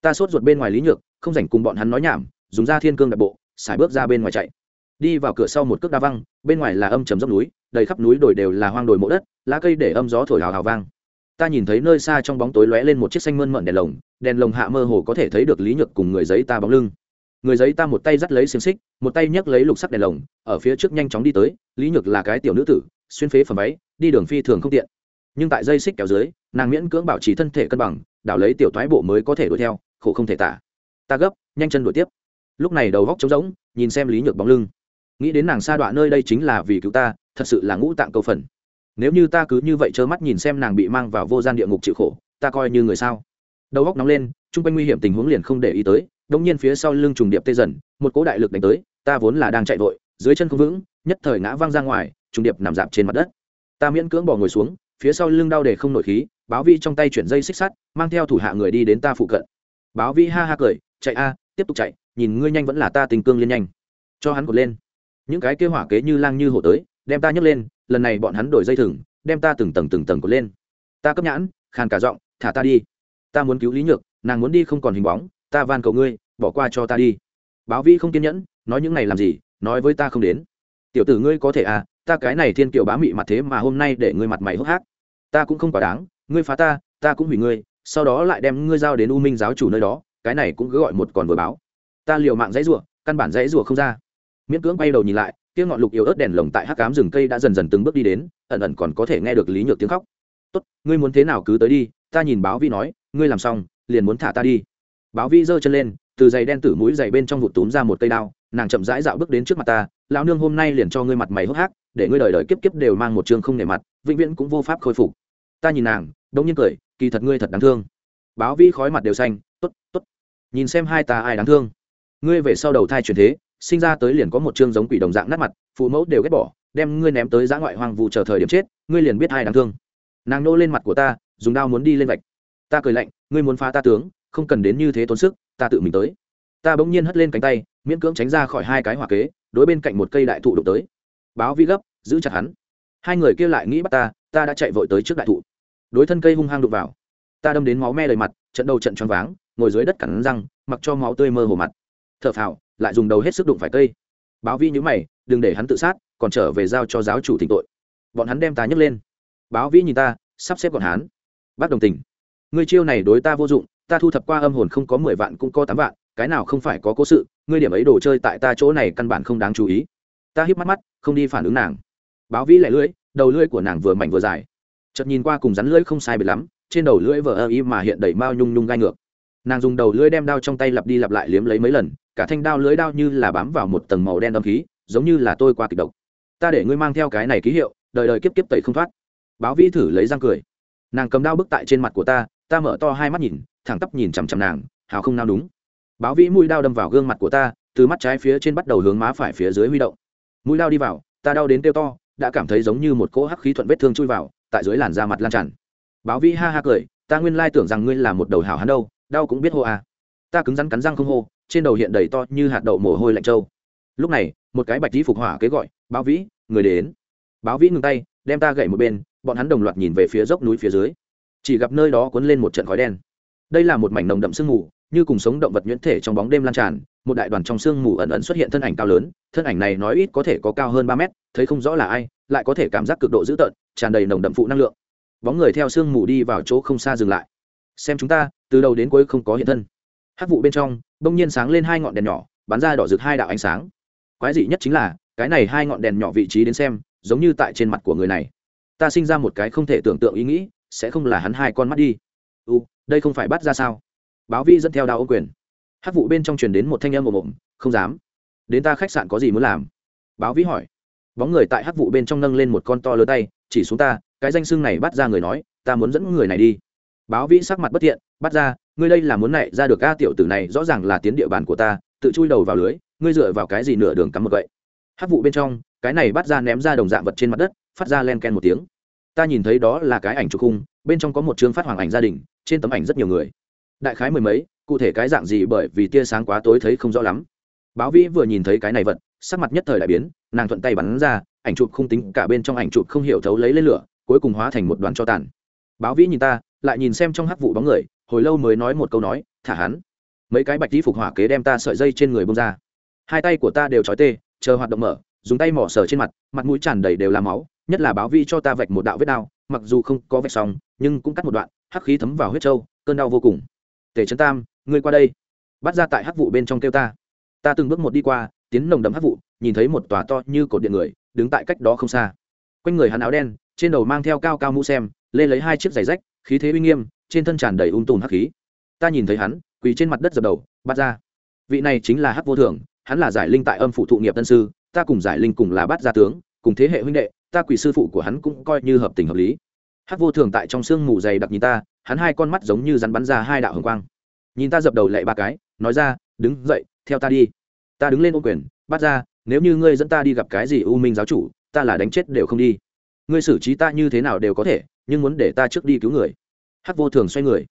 Ta sốt ruột bên ngoài lý nhược, không rảnh cùng bọn hắn nói nhảm, dùng ra thiên cương đại bộ, xài bước ra bên ngoài chạy. Đi vào cửa sau một cước đa văng, bên ngoài là âm trầm dốc núi, đầy khắp núi đồi đều là hoang đồi mộ đất, lá cây để âm gió thổi hào hào vang ta nhìn thấy nơi xa trong bóng tối lóe lên một chiếc xanh mơn mận đèn lồng đèn lồng hạ mơ hồ có thể thấy được lý nhược cùng người giấy ta bóng lưng. Người giấy ta một tay dắt lấy xiềng xích, một tay nhấc lấy lục sắc đèn lồng, ở phía trước nhanh chóng đi tới, lý nhược là cái tiểu nữ tử, xuyên phế phẩm váy, đi đường phi thường không tiện. Nhưng tại dây xích kéo dưới, nàng miễn cưỡng bảo trì thân thể cân bằng, đảo lấy tiểu thoái bộ mới có thể đuổi theo, khổ không thể tả. Ta gấp, nhanh chân đuổi tiếp. Lúc này đầu góc trống rỗng, nhìn xem lý nhược bóng lưng. Nghĩ đến nàng xa đoạn nơi đây chính là vì cứu ta, thật sự là ngũ tạng câu phần nếu như ta cứ như vậy trơ mắt nhìn xem nàng bị mang vào vô gian địa ngục chịu khổ, ta coi như người sao? Đầu góc nóng lên, chung quanh nguy hiểm tình huống liền không để ý tới đông nhiên phía sau lưng trùng điệp tê dần, một cỗ đại lực đánh tới, ta vốn là đang chạy vội, dưới chân không vững, nhất thời ngã văng ra ngoài, trùng điệp nằm dạp trên mặt đất. Ta miễn cưỡng bỏ ngồi xuống, phía sau lưng đau để không nổi khí, báo vi trong tay chuyển dây xích sắt, mang theo thủ hạ người đi đến ta phụ cận. Báo vi ha ha cười, chạy a, tiếp tục chạy, nhìn ngươi nhanh vẫn là ta tình cương liên nhanh. Cho hắn cột lên. Những cái kêu hỏa kế như lang như hổ tới, đem ta nhấc lên lần này bọn hắn đổi dây thừng, đem ta từng tầng từng tầng cột lên. Ta cấp nhãn, khàn cả giọng, thả ta đi. Ta muốn cứu lý nhược, nàng muốn đi không còn hình bóng, ta van cầu ngươi, bỏ qua cho ta đi. Báo vĩ không kiên nhẫn, nói những này làm gì, nói với ta không đến. Tiểu tử ngươi có thể à ta cái này thiên kiều bá mị mặt thế mà hôm nay để ngươi mặt mày hốc hác. Ta cũng không quá đáng, ngươi phá ta ta cũng hủy ngươi, sau đó lại đem ngươi giao đến u minh giáo chủ nơi đó, cái này cũng cứ gọi một còn vừa báo. Ta liều mạng dãy rủa, căn bản dãy rủa không ra. Miễn cưỡng bay đầu nhìn lại kia ngọn lục yếu ớt đèn lồng tại hắc cám rừng cây đã dần dần từng bước đi đến, ẩn ẩn còn có thể nghe được lý nhược tiếng khóc. Tốt, ngươi muốn thế nào cứ tới đi, ta nhìn báo vi nói, ngươi làm xong, liền muốn thả ta đi. Báo vi giơ chân lên, từ giày đen tử mũi giày bên trong vụt túm ra một cây đao, nàng chậm rãi dạo bước đến trước mặt ta, lão nương hôm nay liền cho ngươi mặt mày hốc hác, để ngươi đời đời kiếp kiếp đều mang một chương không nề mặt, vĩnh viễn cũng vô pháp khôi phục. Ta nhìn nàng, đông nhiên cười, kỳ thật ngươi thật đáng thương. Báo vi khói mặt đều xanh, tốt tốt, nhìn xem hai ta ai đáng thương. Ngươi về sau đầu thai chuyển thế sinh ra tới liền có một chương giống quỷ đồng dạng nát mặt, phụ mẫu đều ghét bỏ, đem ngươi ném tới giã ngoại hoang vụ chờ thời điểm chết, ngươi liền biết ai đáng thương. Nàng nô lên mặt của ta, dùng đao muốn đi lên vạch. Ta cười lạnh, ngươi muốn phá ta tướng, không cần đến như thế tốn sức, ta tự mình tới. Ta bỗng nhiên hất lên cánh tay, miễn cưỡng tránh ra khỏi hai cái hỏa kế, đối bên cạnh một cây đại thụ đụng tới. Báo vi gấp, giữ chặt hắn. Hai người kia lại nghĩ bắt ta ta đã chạy vội tới trước đại thụ. Đối thân cây hung hăng đụng vào. Ta đâm đến máu me đầy mặt, trận đầu trận choáng váng, ngồi dưới đất cắn răng, mặc cho máu tươi mơ hồ mặt. Thở phào lại dùng đầu hết sức đụng phải cây. Báo vi nhữ mày, đừng để hắn tự sát, còn trở về giao cho giáo chủ thỉnh tội. Bọn hắn đem ta nhấc lên. Báo vĩ nhìn ta, sắp xếp bọn hắn. Bác đồng tình, ngươi chiêu này đối ta vô dụng, ta thu thập qua âm hồn không có mười vạn cũng có tám vạn, cái nào không phải có cố sự, ngươi điểm ấy đồ chơi tại ta chỗ này căn bản không đáng chú ý. Ta híp mắt mắt, không đi phản ứng nàng. Báo vĩ lẻ lưỡi, đầu lưỡi của nàng vừa mảnh vừa dài. Chợt nhìn qua cùng rắn lưỡi không sai biệt lắm, trên đầu lưỡi vờ ơ y mà hiện đầy mao nhung nhung gai ngược nàng dùng đầu lưỡi đem đao trong tay lặp đi lặp lại liếm lấy mấy lần, cả thanh đao lưỡi đao như là bám vào một tầng màu đen âm khí, giống như là tôi qua kịch độc. Ta để ngươi mang theo cái này ký hiệu, đời đời kiếp kiếp tẩy không thoát. Báo vĩ thử lấy răng cười. Nàng cầm đao bức tại trên mặt của ta ta mở to hai mắt nhìn, thẳng tắp nhìn chằm chằm nàng, hào không nào đúng. Báo vĩ mũi đao đâm vào gương mặt của ta, từ mắt trái phía trên bắt đầu hướng má phải phía dưới huy động. Mũi đao đi vào, ta đau đến tiêu to, đã cảm thấy giống như một cỗ hắc khí thuận vết thương chui vào, tại dưới làn da mặt lan tràn. Báo vĩ ha ha cười, ta nguyên lai tưởng rằng ngươi là một đầu hảo hắn đâu đau cũng biết hô à. ta cứng rắn cắn răng không hô, trên đầu hiện đầy to như hạt đậu mồ hôi lạnh trâu. Lúc này, một cái bạch tí phục hỏa kế gọi, báo vĩ, người đến. Báo vĩ ngừng tay, đem ta gậy một bên, bọn hắn đồng loạt nhìn về phía dốc núi phía dưới. Chỉ gặp nơi đó cuốn lên một trận khói đen. Đây là một mảnh nồng đậm sương mù, như cùng sống động vật nhuyễn thể trong bóng đêm lan tràn, một đại đoàn trong sương mù ẩn ẩn xuất hiện thân ảnh cao lớn, thân ảnh này nói ít có thể có cao hơn ba mét, thấy không rõ là ai, lại có thể cảm giác cực độ dữ tợn, tràn đầy nồng đậm phụ năng lượng. Bóng người theo sương mù đi vào chỗ không xa dừng lại. Xem chúng ta từ đầu đến cuối không có hiện thân. Hát vụ bên trong, bỗng nhiên sáng lên hai ngọn đèn nhỏ, bắn ra đỏ rực hai đạo ánh sáng. Quái dị nhất chính là, cái này hai ngọn đèn nhỏ vị trí đến xem, giống như tại trên mặt của người này. Ta sinh ra một cái không thể tưởng tượng ý nghĩ, sẽ không là hắn hai con mắt đi. U, đây không phải bắt ra sao? Báo vi dẫn theo đao ô quyền. Hát vụ bên trong truyền đến một thanh âm ồm ồm, không dám. Đến ta khách sạn có gì muốn làm? Báo vĩ hỏi. Bóng người tại hát vụ bên trong nâng lên một con to lớn tay, chỉ xuống ta, cái danh xưng này bắt ra người nói, ta muốn dẫn người này đi báo vĩ sắc mặt bất thiện, bắt ra, ngươi đây là muốn nảy ra được a tiểu tử này, rõ ràng là tiến địa bàn của ta, tự chui đầu vào lưới, ngươi dựa vào cái gì nửa đường cắm một vậy hát vụ bên trong, cái này bắt ra ném ra đồng dạng vật trên mặt đất, phát ra len ken một tiếng. Ta nhìn thấy đó là cái ảnh chụp khung, bên trong có một chương phát hoàng ảnh gia đình, trên tấm ảnh rất nhiều người. Đại khái mười mấy, cụ thể cái dạng gì bởi vì tia sáng quá tối thấy không rõ lắm. Báo vĩ vừa nhìn thấy cái này vật, sắc mặt nhất thời đại biến, nàng thuận tay bắn ra, ảnh chụp không tính cả bên trong ảnh chụp không hiểu thấu lấy lên lửa, cuối cùng hóa thành một đoàn cho tàn. Báo vĩ nhìn ta lại nhìn xem trong hắc vụ bóng người, hồi lâu mới nói một câu nói, thả hắn. Mấy cái bạch tí phục hỏa kế đem ta sợi dây trên người bông ra. Hai tay của ta đều trói tê, chờ hoạt động mở, dùng tay mỏ sờ trên mặt mặt mũi tràn đầy đều là máu, nhất là báo vi cho ta vạch một đạo vết đao, mặc dù không có vạch xong, nhưng cũng cắt một đoạn, hắc khí thấm vào huyết trâu cơn đau vô cùng. Tề trấn tam, ngươi qua đây. Bắt ra tại hắc vụ bên trong kêu ta. Ta từng bước một đi qua, tiến nồng đậm hắc vụ, nhìn thấy một tòa to như cột điện người, đứng tại cách đó không xa. Quanh người hắn áo đen, trên đầu mang theo cao cao mũ xem, lê lấy hai chiếc giày rách khí thế uy nghiêm, trên thân tràn đầy ung tùm hắc khí. Ta nhìn thấy hắn, quỳ trên mặt đất dập đầu, bắt ra. Vị này chính là hắc vô thường hắn là giải linh tại âm phụ thụ nghiệp tân sư, ta cùng giải linh cùng là bát gia tướng, cùng thế hệ huynh đệ, ta quỳ sư phụ của hắn cũng coi như hợp tình hợp lý. Hắc vô thường tại trong sương mù dày đặc nhìn ta, hắn hai con mắt giống như rắn bắn ra hai đạo hồng quang. Nhìn ta dập đầu lệ ba cái, nói ra, đứng dậy, theo ta đi. Ta đứng lên ô quyền, bắt ra, nếu như ngươi dẫn ta đi gặp cái gì u minh giáo chủ, ta là đánh chết đều không đi. Ngươi xử trí ta như thế nào đều có thể nhưng muốn để ta trước đi cứu người. Hắc vô thường xoay người,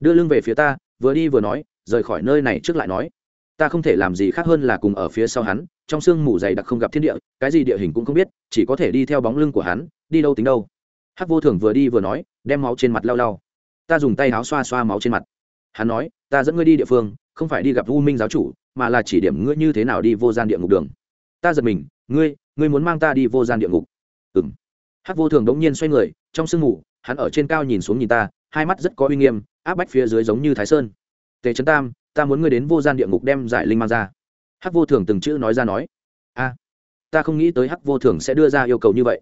đưa lưng về phía ta, vừa đi vừa nói, rời khỏi nơi này trước lại nói. Ta không thể làm gì khác hơn là cùng ở phía sau hắn, trong sương mù dày đặc không gặp thiên địa, cái gì địa hình cũng không biết, chỉ có thể đi theo bóng lưng của hắn, đi đâu tính đâu. Hắc vô thường vừa đi vừa nói, đem máu trên mặt lau lau. Ta dùng tay áo xoa xoa máu trên mặt. Hắn nói, ta dẫn ngươi đi địa phương, không phải đi gặp u minh giáo chủ, mà là chỉ điểm ngươi như thế nào đi vô gian địa ngục đường. Ta giật mình, ngươi ngươi muốn mang ta đi vô gian địa ngục. Ừng hắc vô thường đống nhiên xoay người trong sương mù, hắn ở trên cao nhìn xuống nhìn ta, hai mắt rất có uy nghiêm, áp bách phía dưới giống như thái sơn. Tề trấn tam, ta muốn ngươi đến vô gian địa ngục đem giải linh mang ra. Hắc vô thường từng chữ nói ra nói. A, ta không nghĩ tới hắc vô thường sẽ đưa ra yêu cầu như vậy.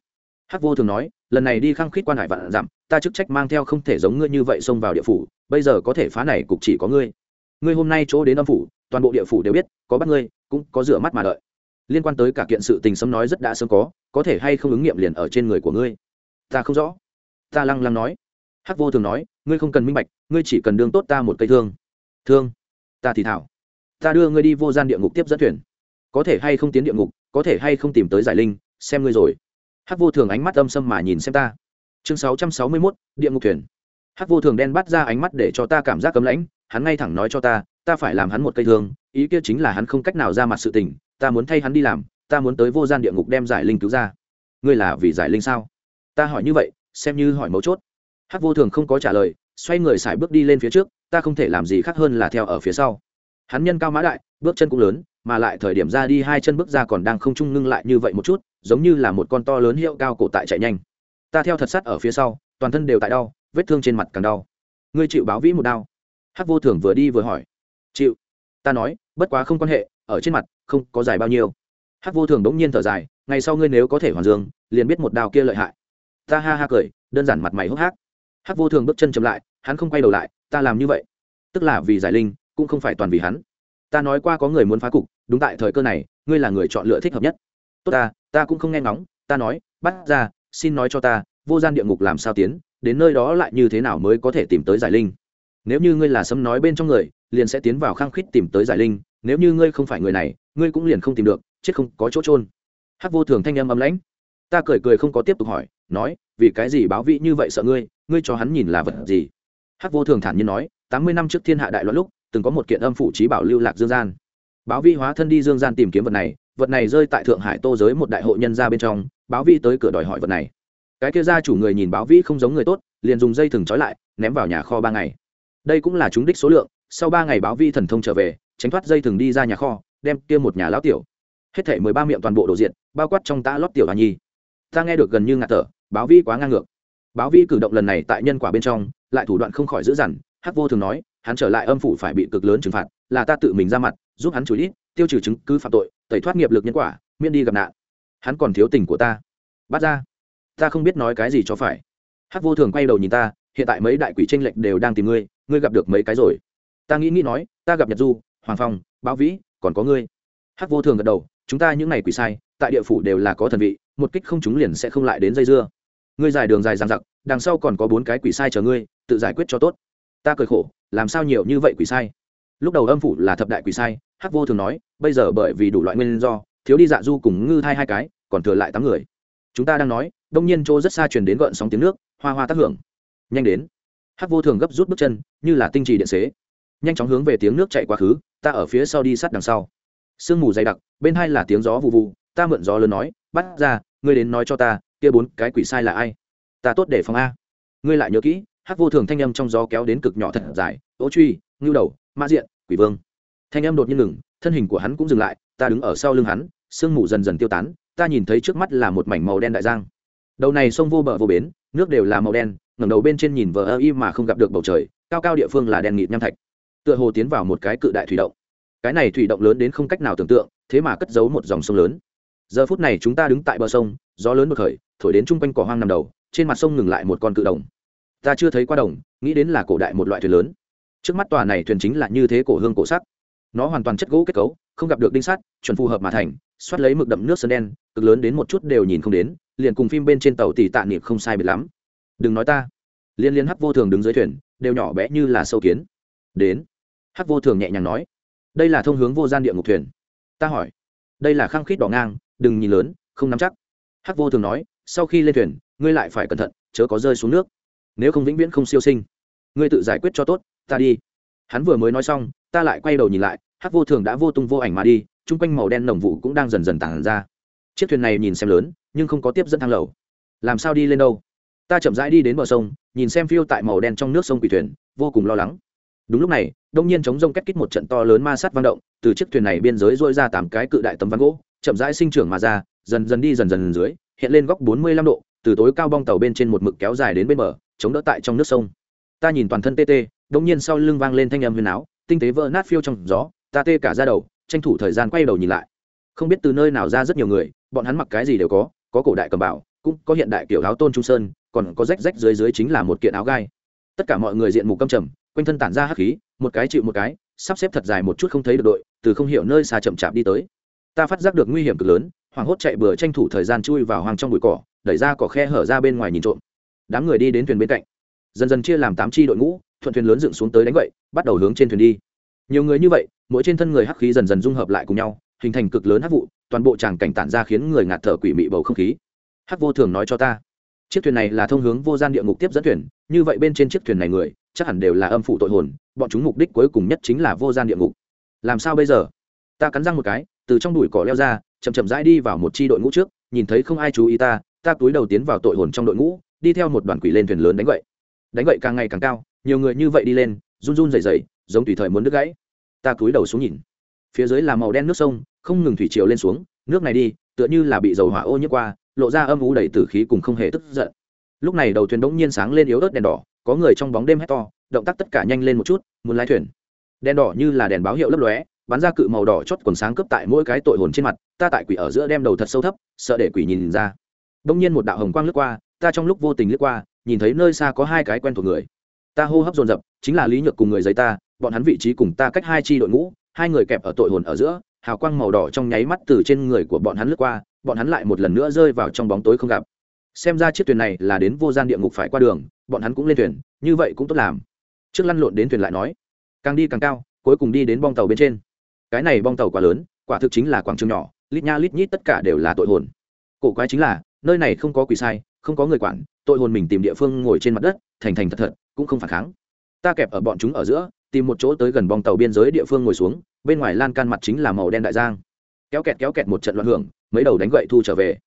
Hắc vô thường nói, lần này đi khăng khít quan hải vạn dặm, ta chức trách mang theo không thể giống ngươi như vậy xông vào địa phủ, bây giờ có thể phá này cục chỉ có ngươi. Ngươi hôm nay chỗ đến âm phủ, toàn bộ địa phủ đều biết, có bắt ngươi, cũng có rửa mắt mà đợi. Liên quan tới cả kiện sự tình sớm nói rất đã sớm có có thể hay không ứng nghiệm liền ở trên người của ngươi. Ta không rõ ta lăng lăng nói. Hắc vô thường nói, ngươi không cần minh bạch, ngươi chỉ cần đương tốt ta một cây thương. Thương? Ta thì thảo. Ta đưa ngươi đi vô gian địa ngục tiếp dẫn thuyền. Có thể hay không tiến địa ngục, có thể hay không tìm tới giải linh, xem ngươi rồi. Hắc vô thường ánh mắt âm sâm mà nhìn xem ta. Chương sáu trăm sáu mươi mốt, địa ngục thuyền. Hắc vô thường đen bắt ra ánh mắt để cho ta cảm giác cấm lãnh, hắn ngay thẳng nói cho ta ta phải làm hắn một cây thương, ý kia chính là hắn không cách nào ra mặt sự tình, ta muốn thay hắn đi làm, ta muốn tới vô gian địa ngục đem giải linh cứu ra. Ngươi là vì giải linh sao? Ta hỏi như vậy xem như hỏi mấu chốt. Hắc vô thường không có trả lời, xoay người xài bước đi lên phía trước, ta không thể làm gì khác hơn là theo ở phía sau. Hắn nhân cao mã đại, bước chân cũng lớn, mà lại thời điểm ra đi hai chân bước ra còn đang không trung ngưng lại như vậy một chút, giống như là một con to lớn hiệu cao cổ tại chạy nhanh. Ta theo thật sắt ở phía sau, toàn thân đều tại đau, vết thương trên mặt càng đau. Ngươi chịu báo vĩ một đau hắc vô thường vừa đi vừa hỏi. Chịu. Ta nói, bất quá không quan hệ, ở trên mặt, không có dài bao nhiêu. Hắc vô thường đống nhiên thở dài, ngày sau ngươi nếu có thể hoàn dương, liền biết một đao kia lợi hại ta ha ha cười, đơn giản mặt mày hốc hác. Hắc vô thường bước chân chậm lại, hắn không quay đầu lại, ta làm như vậy. Tức là vì giải linh, cũng không phải toàn vì hắn. Ta nói qua có người muốn phá cục, đúng tại thời cơ này, ngươi là người chọn lựa thích hợp nhất. Tốt ta ta cũng không nghe ngóng, ta nói, bắt ra, xin nói cho ta, vô gian địa ngục làm sao tiến, đến nơi đó lại như thế nào mới có thể tìm tới giải linh? Nếu như ngươi là sấm nói bên trong người, liền sẽ tiến vào khăng khít tìm tới giải linh, nếu như ngươi không phải người này, ngươi cũng liền không tìm được, chết không có chỗ trôn hắc vô thường thanh âm âm lãnh. Ta cười cười không có tiếp tục hỏi nói, vì cái gì báo vị như vậy sợ ngươi? Ngươi cho hắn nhìn là vật gì? Hắc vô thường thản nhiên nói, tám mươi năm trước thiên hạ đại loạn lúc, từng có một kiện âm phủ trí bảo lưu lạc dương gian. Báo vi hóa thân đi dương gian tìm kiếm vật này vật này rơi tại thượng hải tô giới một đại hội nhân ra bên trong, báo vi tới cửa đòi hỏi vật này. Cái kia ra chủ người nhìn báo vi không giống người tốt, liền dùng dây thừng trói lại, ném vào nhà kho ba ngày. Đây cũng là chúng đích số lượng, sau ba ngày báo vi thần thông trở về, tránh thoát dây thừng đi ra nhà kho, đem kia một nhà lão tiểu. Hết thể mười ba miệng toàn bộ đồ diện, bao quát trong tã lót tiểu hà nhi. Ta nghe được gần như ngạt thở báo vi quá ngang ngược. Báo vi cử động lần này tại nhân quả bên trong, lại thủ đoạn không khỏi dữ dằn, hắc vô thường nói, hắn trở lại âm phủ phải bị cực lớn trừng phạt, là ta tự mình ra mặt, giúp hắn chủ ít tiêu trừ chứng cứ phạm tội, tẩy thoát nghiệp lực nhân quả, miễn đi gặp nạn. Hắn còn thiếu tình của ta. Bắt ra. Ta không biết nói cái gì cho phải. Hắc vô thường quay đầu nhìn ta, hiện tại mấy đại quỷ tranh lệch đều đang tìm ngươi ngươi gặp được mấy cái rồi? Ta nghĩ nghĩ nói, ta gặp nhật du, hoàng phong, báo vĩ, còn có ngươi. Hắc vô thường gật đầu, chúng ta những ngày quỷ sai, tại địa phủ đều là có thần vị, một kích không chúng liền sẽ không lại đến dây dưa ngươi dài đường dài dằng dặc, đằng sau còn có bốn cái quỷ sai chờ ngươi, tự giải quyết cho tốt. Ta cười khổ, làm sao nhiều như vậy quỷ sai? Lúc đầu âm phủ là thập đại quỷ sai, hắc vô thường nói, bây giờ bởi vì đủ loại nguyên do, thiếu đi dạ du cùng ngư thai hai cái, còn thừa lại tám người. Chúng ta đang nói, đông nhiên chỗ rất xa truyền đến gợn sóng tiếng nước, hoa hoa tác hưởng. Nhanh đến. Hắc vô thường gấp rút bước chân, như là tinh trì điện xế. Nhanh chóng hướng về tiếng nước chạy quá khứ, ta ở phía sau đi sát đằng sau. Sương mù dày đặc, bên hai là tiếng gió vụ vụ ta mượn gió lớn nói, bắt ra, ngươi đến nói cho ta kia bốn cái quỷ sai là ai? Ta tốt để phòng a. Ngươi lại nhớ kỹ, hắc vô thường thanh âm trong gió kéo đến cực nhỏ thật dài ố truy, ngưu đầu mã diện, quỷ vương. Thanh âm đột nhiên ngừng, thân hình của hắn cũng dừng lại, ta đứng ở sau lưng hắn, sương mù dần dần tiêu tán, ta nhìn thấy trước mắt là một mảnh màu đen đại giang. Đầu này sông vô bờ vô bến, nước đều là màu đen, ngẩng đầu bên trên nhìn vờ ơ y mà không gặp được bầu trời, cao cao địa phương là đen nghịt nham thạch. Tựa hồ tiến vào một cái cự đại thủy động. Cái này thủy động lớn đến không cách nào tưởng tượng, thế mà cất giấu một dòng sông lớn. Giờ phút này chúng ta đứng tại bờ sông gió lớn một khởi, thổi đến chung quanh cỏ hoang nằm đầu, trên mặt sông ngừng lại một con cự đồng. Ta chưa thấy qua đồng, nghĩ đến là cổ đại một loại thuyền lớn. Trước mắt tòa này thuyền chính là như thế cổ hương cổ sắc. Nó hoàn toàn chất gỗ kết cấu, không gặp được đinh sắt, chuẩn phù hợp mà thành, xoát lấy mực đậm nước sơn đen, cực lớn đến một chút đều nhìn không đến, liền cùng phim bên trên tàu tỷ tạ niệm không sai biệt lắm. Đừng nói ta. Liên liên hắc vô thường đứng dưới thuyền, đều nhỏ bé như là sâu kiến. Đến. Hắc vô thường nhẹ nhàng nói. Đây là thông hướng vô gian địa ngục thuyền. Ta hỏi. Đây là khăng khít đỏ ngang, đừng nhìn lớn, không nắm chắc hắc vô thường nói, sau khi lên thuyền, ngươi lại phải cẩn thận, chớ có rơi xuống nước. Nếu không vĩnh viễn không siêu sinh. Ngươi tự giải quyết cho tốt, ta đi. Hắn vừa mới nói xong, ta lại quay đầu nhìn lại, hắc vô thường đã vô tung vô ảnh mà đi, chung quanh màu đen nồng vụ cũng đang dần dần tàn ra. Chiếc thuyền này nhìn xem lớn, nhưng không có tiếp dẫn thang lầu. Làm sao đi lên đâu? Ta chậm rãi đi đến bờ sông, nhìn xem phiêu tại màu đen trong nước sông quỷ thuyền, vô cùng lo lắng. Đúng lúc này, đông nhiên chống rông cách kích một trận to lớn ma sát vang động, từ chiếc thuyền này biên giới dôi ra tám cái cự đại tấm ván gỗ, chậm rãi sinh trưởng mà ra dần dần đi dần dần dưới, hiện lên góc bốn mươi lăm độ, từ tối cao bong tàu bên trên một mực kéo dài đến bên bờ, chống đỡ tại trong nước sông. Ta nhìn toàn thân tê tê đông nhiên sau lưng vang lên thanh âm huyền áo, tinh tế vỡ nát phiêu trong gió, ta tê cả ra đầu, tranh thủ thời gian quay đầu nhìn lại. Không biết từ nơi nào ra rất nhiều người, bọn hắn mặc cái gì đều có có cổ đại cầm bảo cũng có hiện đại kiểu áo tôn trung sơn, còn có rách rách dưới dưới chính là một kiện áo gai. Tất cả mọi người diện mục căm trầm, quanh thân tản ra hắc khí, một cái chịu một cái, sắp xếp thật dài một chút không thấy được đội, từ không hiểu nơi xa chậm chạp đi tới. Ta phát giác được nguy hiểm cực lớn hoảng hốt chạy bừa tranh thủ thời gian chui vào hoang trong bụi cỏ, đẩy ra cỏ khe hở ra bên ngoài nhìn trộm. Đám người đi đến thuyền bên cạnh. Dần dần chia làm tám chi đội ngũ, thuận thuyền lớn dựng xuống tới đánh vậy bắt đầu hướng trên thuyền đi. Nhiều người như vậy, mỗi trên thân người hắc khí dần dần dung hợp lại cùng nhau, hình thành cực lớn hắc vụ, toàn bộ tràng cảnh tản ra khiến người ngạt thở quỷ mị bầu không khí. Hắc vô thường nói cho ta, chiếc thuyền này là thông hướng vô gian địa ngục tiếp dẫn thuyền, như vậy bên trên chiếc thuyền này người, chắc hẳn đều là âm phụ tội hồn, bọn chúng mục đích cuối cùng nhất chính là vô gian địa ngục. Làm sao bây giờ? Ta cắn răng một cái, từ trong đùi cỏ leo ra chậm chậm rãi đi vào một chi đội ngũ trước nhìn thấy không ai chú ý ta ta túi đầu tiến vào tội hồn trong đội ngũ đi theo một đoàn quỷ lên thuyền lớn đánh gậy. Đánh gậy càng ngày càng cao nhiều người như vậy đi lên run run rẩy rẩy, giống tùy thời muốn đứt gãy. Ta cúi đầu xuống nhìn. Phía dưới là màu đen nước sông không ngừng thủy chiều lên xuống nước này đi tựa như là bị dầu hỏa ô nhiễm qua lộ ra âm u đầy tử khí cùng không hề tức giận. Lúc này đầu thuyền đống nhiên sáng lên yếu ớt đèn đỏ có người trong bóng đêm hét to động tác tất cả nhanh lên một chút muốn lái thuyền. Đèn đỏ như là đèn báo hiệu lấp lóe bắn ra cự màu đỏ chót quần sáng cướp tại mỗi cái tội hồn trên mặt, ta tại quỷ ở giữa đem đầu thật sâu thấp, sợ để quỷ nhìn ra. Đông nhiên một đạo hồng quang lướt qua, ta trong lúc vô tình lướt qua, nhìn thấy nơi xa có hai cái quen thuộc người. Ta hô hấp dồn dập, chính là lý nhược cùng người giấy ta, bọn hắn vị trí cùng ta cách hai chi đội ngũ, hai người kẹp ở tội hồn ở giữa, hào quang màu đỏ trong nháy mắt từ trên người của bọn hắn lướt qua, bọn hắn lại một lần nữa rơi vào trong bóng tối không gặp. Xem ra chiếc thuyền này là đến vô gian địa ngục phải qua đường, bọn hắn cũng lên thuyền, như vậy cũng tốt làm. Trước lăn lộn đến thuyền lại nói, càng đi càng cao, cuối cùng đi đến bong tàu bên trên cái này bong tàu quá lớn, quả thực chính là quảng trường nhỏ, lít nha lít nhít tất cả đều là tội hồn. Cổ quái chính là, nơi này không có quỷ sai, không có người quản, tội hồn mình tìm địa phương ngồi trên mặt đất, thành thành thật thật, cũng không phản kháng. Ta kẹp ở bọn chúng ở giữa, tìm một chỗ tới gần bong tàu biên giới địa phương ngồi xuống, bên ngoài lan can mặt chính là màu đen đại giang. Kéo kẹt kéo kẹt một trận loạn hưởng, mấy đầu đánh gậy thu trở về.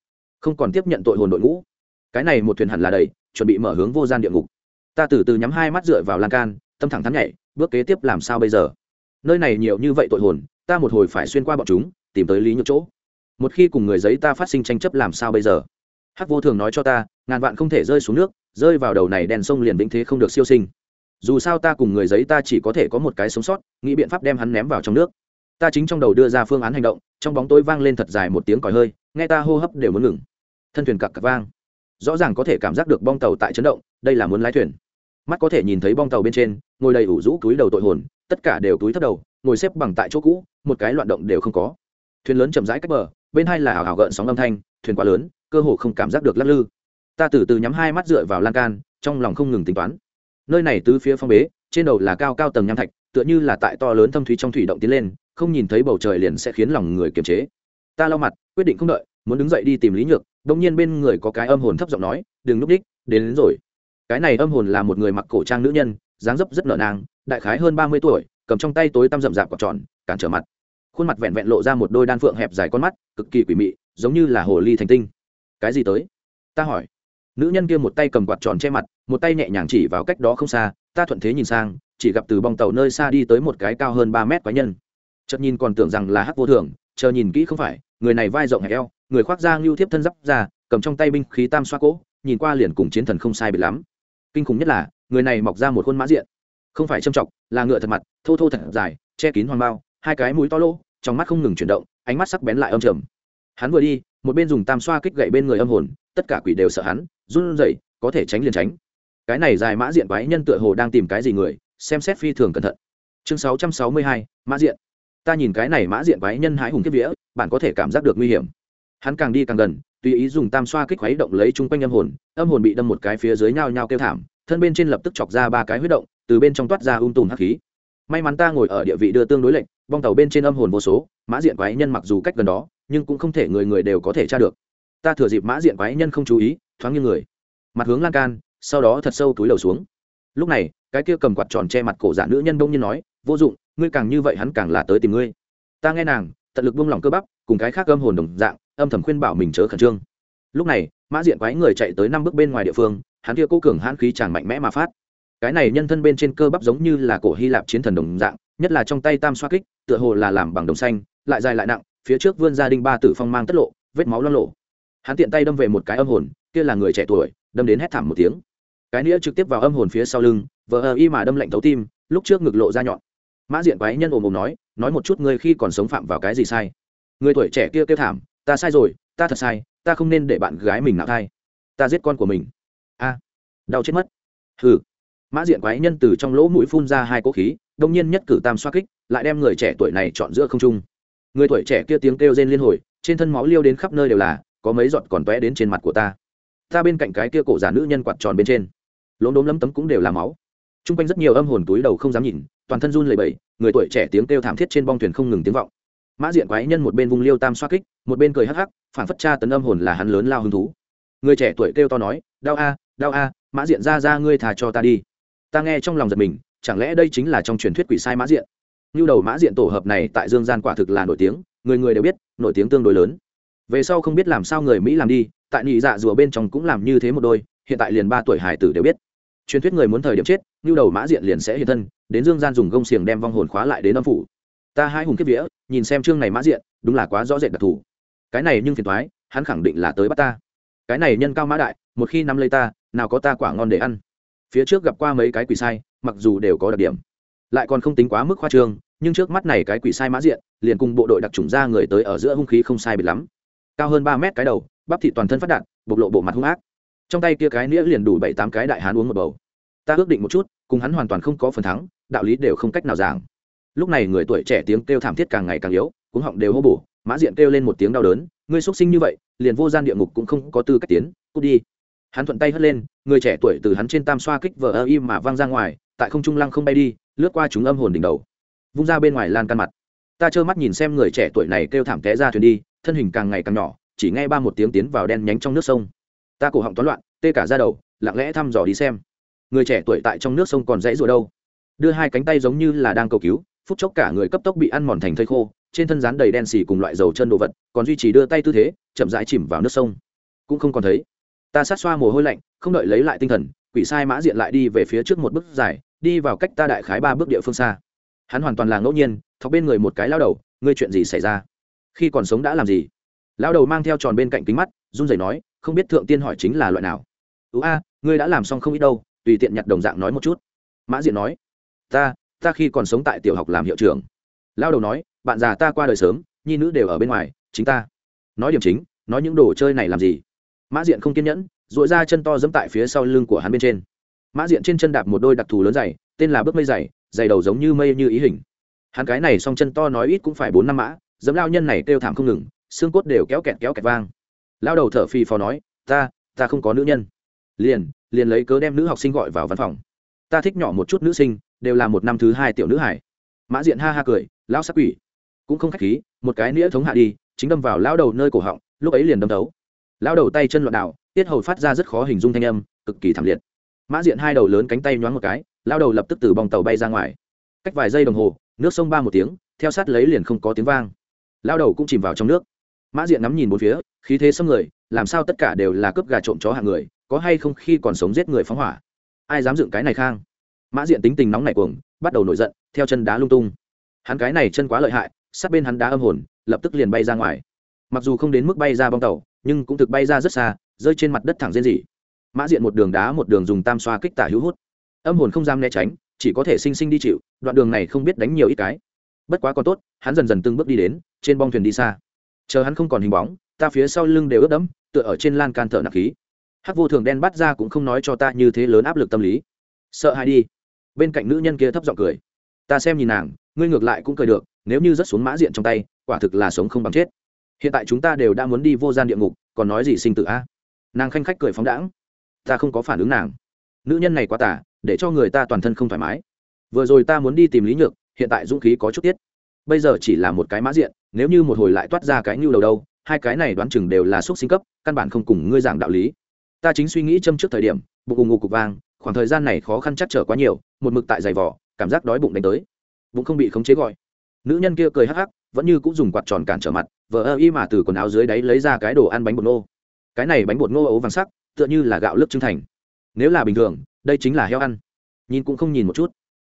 Không còn tiếp nhận tội hồn đội ngũ. Cái này một thuyền hẳn là đầy, chuẩn bị mở hướng vô gian địa ngục. Ta từ từ nhắm hai mắt dựa vào lan can, tâm thẳng thắn nhảy, bước kế tiếp làm sao bây giờ? Nơi này nhiều như vậy tội hồn ta một hồi phải xuyên qua bọn chúng, tìm tới lý nhược chỗ. Một khi cùng người giấy ta phát sinh tranh chấp làm sao bây giờ? Hắc vô thường nói cho ta, ngàn vạn không thể rơi xuống nước, rơi vào đầu này đèn sông liền vĩnh thế không được siêu sinh. Dù sao ta cùng người giấy ta chỉ có thể có một cái sống sót, nghĩ biện pháp đem hắn ném vào trong nước. Ta chính trong đầu đưa ra phương án hành động, trong bóng tối vang lên thật dài một tiếng còi hơi, nghe ta hô hấp đều muốn ngừng. Thân thuyền cặp cặp vang. Rõ ràng có thể cảm giác được bong tàu tại chấn động, đây là muốn lái thuyền. Mắt có thể nhìn thấy bong tàu bên trên, ngồi đầy ủ rũ túi đầu tội hồn, tất cả đều túi thấp đầu ngồi xếp bằng tại chỗ cũ một cái loạn động đều không có. Thuyền lớn chậm rãi cách bờ bên hai là ảo ảo gợn sóng âm thanh thuyền quá lớn cơ hồ không cảm giác được lắc lư. Ta từ từ nhắm hai mắt dựa vào lan can trong lòng không ngừng tính toán. Nơi này tứ phía phong bế trên đầu là cao cao tầng nham thạch tựa như là tại to lớn thâm thúy trong thủy động tiến lên không nhìn thấy bầu trời liền sẽ khiến lòng người kiềm chế. Ta lau mặt quyết định không đợi muốn đứng dậy đi tìm lý nhược đông nhiên bên người có cái âm hồn thấp giọng nói đừng núp đích đến, đến rồi. Cái này âm hồn là một người mặc cổ trang nữ nhân dáng dấp rất nợ nàng, đại khái hơn ba mươi tuổi cầm trong tay tối tăm rậm rạp quạt tròn, cản trở mặt. Khuôn mặt vẹn vẹn lộ ra một đôi đan phượng hẹp dài con mắt, cực kỳ quỷ mị, giống như là hồ ly thành tinh. Cái gì tới? Ta hỏi. Nữ nhân kia một tay cầm quạt tròn che mặt, một tay nhẹ nhàng chỉ vào cách đó không xa, ta thuận thế nhìn sang, chỉ gặp từ bong tàu nơi xa đi tới một cái cao hơn ba mét quái nhân. Chợt nhìn còn tưởng rằng là hắc vô thường, chờ nhìn kỹ không phải, người này vai rộng hẹp eo, người khoác da ngưu thiếp thân giáp ra, cầm trong tay binh khí tam xoa cỗ, nhìn qua liền cùng chiến thần không sai biệt lắm. Kinh khủng nhất là, người này mọc ra một khuôn mã diện không phải châm trọng là ngựa thật mặt, thô thô thật dài, che kín hoàng bao, hai cái mũi to lỗ, trong mắt không ngừng chuyển động, ánh mắt sắc bén lại âm trầm. Hắn vừa đi, một bên dùng tam xoa kích gậy bên người âm hồn, tất cả quỷ đều sợ hắn, run rẩy, có thể tránh liền tránh. Cái này dài mã diện quái nhân tựa hồ đang tìm cái gì người, xem xét phi thường cẩn thận. Chương sáu trăm sáu mươi hai, mã diện. Ta nhìn cái này mã diện quái nhân hãi hùng kiếp vía, bạn có thể cảm giác được nguy hiểm. Hắn càng đi càng gần, tùy ý dùng tam xoa kích khuấy động lấy chung quanh âm hồn âm hồn bị đâm một cái phía dưới nhao nhao kêu thảm, thân bên trên lập tức chọc ra ba cái huyết động từ bên trong toát ra um tùm hắc khí. May mắn ta ngồi ở địa vị đưa tương đối lệnh bong tàu bên trên âm hồn vô số, mã diện quái nhân mặc dù cách gần đó, nhưng cũng không thể người người đều có thể tra được. Ta thừa dịp mã diện quái nhân không chú ý, thoáng như người. Mặt hướng lan can, sau đó thật sâu túi đầu xuống. Lúc này, cái kia cầm quạt tròn che mặt cổ giả nữ nhân đông như nói, vô dụng, ngươi càng như vậy hắn càng là tới tìm ngươi. Ta nghe nàng, tận lực buông lỏng cơ bắp, cùng cái khác âm hồn đồng dạng, âm thầm khuyên bảo mình chớ khẩn trương. Lúc này, mã diện quái người chạy tới năm bước bên ngoài địa phương, hắn kia cố cường hãn khí tràn mạnh mẽ mà phát cái này nhân thân bên trên cơ bắp giống như là cổ hy lạp chiến thần đồng dạng, nhất là trong tay tam xoa kích, tựa hồ là làm bằng đồng xanh, lại dài lại nặng, phía trước vươn ra đinh ba tử phong mang tất lộ, vết máu lo lộ. Hắn tiện tay đâm về một cái âm hồn, kia là người trẻ tuổi, đâm đến hét thảm một tiếng. Cái nĩa trực tiếp vào âm hồn phía sau lưng, vờ ờ y mà đâm lạnh thấu tim, lúc trước ngực lộ ra nhọn. Mã diện quái nhân ồm ồm nói nói một chút ngươi khi còn sống phạm vào cái gì sai? Người tuổi trẻ kia kêu thảm, ta sai rồi, ta thật sai, ta không nên để bạn gái mình nạo thai. Ta giết con của mình. A, đau chết mất. Hừ mã diện quái nhân từ trong lỗ mũi phun ra hai cỗ khí, đông nhiên nhất cử tam xoa kích, lại đem người trẻ tuổi này chọn giữa không trung. Người tuổi trẻ kia tiếng kêu rên liên hồi, trên thân máu liêu đến khắp nơi đều là, có mấy giọt còn tóe đến trên mặt của ta. Ta bên cạnh cái kia cổ giả nữ nhân quạt tròn bên trên. Lốm đốm lấm tấm cũng đều là máu. T r u n g quanh rất nhiều âm hồn túi đầu không dám nhìn, toàn thân run lầy bẫy người tuổi trẻ tiếng kêu thảm thiết trên bong thuyền không ngừng tiếng vọng. Mã diện quái nhân một bên vung liêu tam xoa kích, một bên cười hắc hắc, phản phất cha tấn âm hồn là hắn lớn lao hứng thú. Người trẻ tuổi kêu to nói, đau a đau a, mã diện ra ra ngươi thà cho ta đi ta nghe trong lòng giật mình, chẳng lẽ đây chính là trong truyền thuyết quỷ sai mã diện? Như đầu mã diện tổ hợp này tại dương gian quả thực là nổi tiếng, người người đều biết, nổi tiếng tương đối lớn. Về sau không biết làm sao người mỹ làm đi, tại nhị dạ rùa bên trong cũng làm như thế một đôi, hiện tại liền ba tuổi hải tử đều biết. Truyền thuyết người muốn thời điểm chết, như đầu mã diện liền sẽ hiện thân, đến dương gian dùng gông xiềng đem vong hồn khóa lại đến âm phủ. Ta hai hùng kiếp vía, nhìn xem chương này mã diện, đúng là quá rõ rệt đặc thù. Cái này nhưng phiền thoái hắn khẳng định là tới bắt ta. Cái này nhân cao mã đại, một khi nắm lấy ta, nào có ta quả ngon để ăn phía trước gặp qua mấy cái quỷ sai, mặc dù đều có đặc điểm, lại còn không tính quá mức khoa trương, nhưng trước mắt này cái quỷ sai mã diện, liền cùng bộ đội đặc trùng ra người tới ở giữa hung khí không sai biệt lắm. Cao hơn ba mét cái đầu, bắp thị toàn thân phát đạn, bộc lộ bộ mặt hung ác. Trong tay kia cái nĩa liền đủ bảy tám cái đại hán uống một bầu. Ta ước định một chút, cùng hắn hoàn toàn không có phần thắng, đạo lý đều không cách nào giảng. Lúc này người tuổi trẻ tiếng kêu thảm thiết càng ngày càng yếu, cuống họng đều hô bổ, mã diện kêu lên một tiếng đau đớn, ngươi xuất sinh như vậy, liền vô gian địa ngục cũng không có tư cách tiến, cút đi hắn thuận tay hất lên, người trẻ tuổi từ hắn trên tam xoa kích vờ ơ im mà văng ra ngoài, tại không trung lăng không bay đi, lướt qua chúng âm hồn đỉnh đầu. Vung ra bên ngoài lan căn mặt. Ta trơ mắt nhìn xem người trẻ tuổi này kêu thảm té ra thuyền đi, thân hình càng ngày càng nhỏ, chỉ nghe ba một tiếng tiến vào đen nhánh trong nước sông. Ta cổ họng toán loạn, tê cả ra đầu, lặng lẽ thăm dò đi xem. Người trẻ tuổi tại trong nước sông còn dãy rồi đâu? Đưa hai cánh tay giống như là đang cầu cứu, phút chốc cả người cấp tốc bị ăn mòn thành thây khô, trên thân rán đầy đen xì cùng loại dầu chân đồ vật, còn duy trì đưa tay tư thế, chậm rãi chìm vào nước sông. Cũng không còn thấy ta sát xoa mồ hôi lạnh, không đợi lấy lại tinh thần, quỷ sai mã diện lại đi về phía trước một bước dài, đi vào cách ta đại khái ba bước địa phương xa. Hắn hoàn toàn là ngẫu nhiên, thọc bên người một cái lao đầu, ngươi chuyện gì xảy ra? Khi còn sống đã làm gì? Lao đầu mang theo tròn bên cạnh kính mắt, run rẩy nói, không biết thượng tiên hỏi chính là loại nào. Ú a, ngươi đã làm xong không ít đâu, tùy tiện nhặt đồng dạng nói một chút. Mã diện nói, ta ta khi còn sống tại tiểu học làm hiệu trưởng. Lao đầu nói, bạn già ta qua đời sớm, nhi nữ đều ở bên ngoài, chính ta. Nói điểm chính, nói những đồ chơi này làm gì? Mã diện không kiên nhẫn, dội ra chân to dẫm tại phía sau lưng của hắn bên trên. Mã diện trên chân đạp một đôi đặc thù lớn dày tên là bước mây dày dày đầu giống như mây như ý hình. Hắn cái này song chân to nói ít cũng phải bốn năm mã, dẫm lao nhân này kêu thảm không ngừng, xương cốt đều kéo kẹt kéo kẹt vang. Lao đầu thở phì phò nói, ta ta không có nữ nhân. Liền liền lấy cớ đem nữ học sinh gọi vào văn phòng. Ta thích nhỏ một chút nữ sinh, đều là một năm thứ hai tiểu nữ hải. Mã diện ha ha cười lao sắc quỷ. Cũng không khách khí, một cái nĩa thống hạ đi, chính đâm vào lao đầu nơi cổ họng, lúc ấy liền đâm thấu lao đầu tay chân loạn đảo, tiết hầu phát ra rất khó hình dung thanh âm cực kỳ thảm liệt. Mã diện hai đầu lớn cánh tay nhoáng một cái lao đầu lập tức từ bong tàu bay ra ngoài. Cách vài giây đồng hồ nước sông ba một tiếng theo sát lấy liền không có tiếng vang. Lao đầu cũng chìm vào trong nước. Mã diện ngắm nhìn bốn phía khí thế xâm người làm sao tất cả đều là cướp gà trộm chó hạng người có hay không khi còn sống giết người phóng hỏa? Ai dám dựng cái này khang? Mã diện tính tình nóng nảy cuồng bắt đầu nổi giận theo chân đá lung tung. Hắn cái này chân quá lợi hại sát bên hắn đá âm hồn lập tức liền bay ra ngoài. Mặc dù không đến mức bay ra bong tàu nhưng cũng thực bay ra rất xa, rơi trên mặt đất thẳng rên rỉ. Mã diện một đường đá một đường dùng tam xoa kích tả hữu hút. Âm hồn không dám né tránh, chỉ có thể sinh sinh đi chịu, đoạn đường này không biết đánh nhiều ít cái. Bất quá còn tốt, hắn dần dần từng bước đi đến, trên bong thuyền đi xa. Chờ hắn không còn hình bóng, ta phía sau lưng đều ướt đẫm, tựa ở trên lan can thở nặng khí. Hắc vô thường đen bắt ra cũng không nói cho ta như thế lớn áp lực tâm lý. Sợ hãi đi. Bên cạnh nữ nhân kia thấp giọng cười. Ta xem nhìn nàng, ngươi ngược lại cũng cười được, nếu như rất xuống mã diện trong tay, quả thực là sống không bằng chết hiện tại chúng ta đều đã muốn đi vô gian địa ngục, còn nói gì sinh tử a? Nàng khanh khách cười phóng đãng. Ta không có phản ứng nàng. Nữ nhân này quá tả để cho người ta toàn thân không thoải mái. Vừa rồi ta muốn đi tìm lý nhược, hiện tại dũng khí có chút tiết. Bây giờ chỉ là một cái mã diện, nếu như một hồi lại toát ra cái nhu đầu đâu, hai cái này đoán chừng đều là xúc sinh cấp, căn bản không cùng ngươi giảng đạo lý. Ta chính suy nghĩ châm trước thời điểm, bụng ùng ngục cục vang, khoảng thời gian này khó khăn chắc trở quá nhiều, một mực tại giày vỏ cảm giác đói bụng đánh tới. Bụng không bị khống chế gọi nữ nhân kia cười hắc hắc, vẫn như cũng dùng quạt tròn cản trở mặt, vờ ơ y mà từ quần áo dưới đáy lấy ra cái đồ ăn bánh bột ngô. Cái này bánh bột ngô ấu vàng sắc, tựa như là gạo lức trưng thành. Nếu là bình thường, đây chính là heo ăn. Nhìn cũng không nhìn một chút.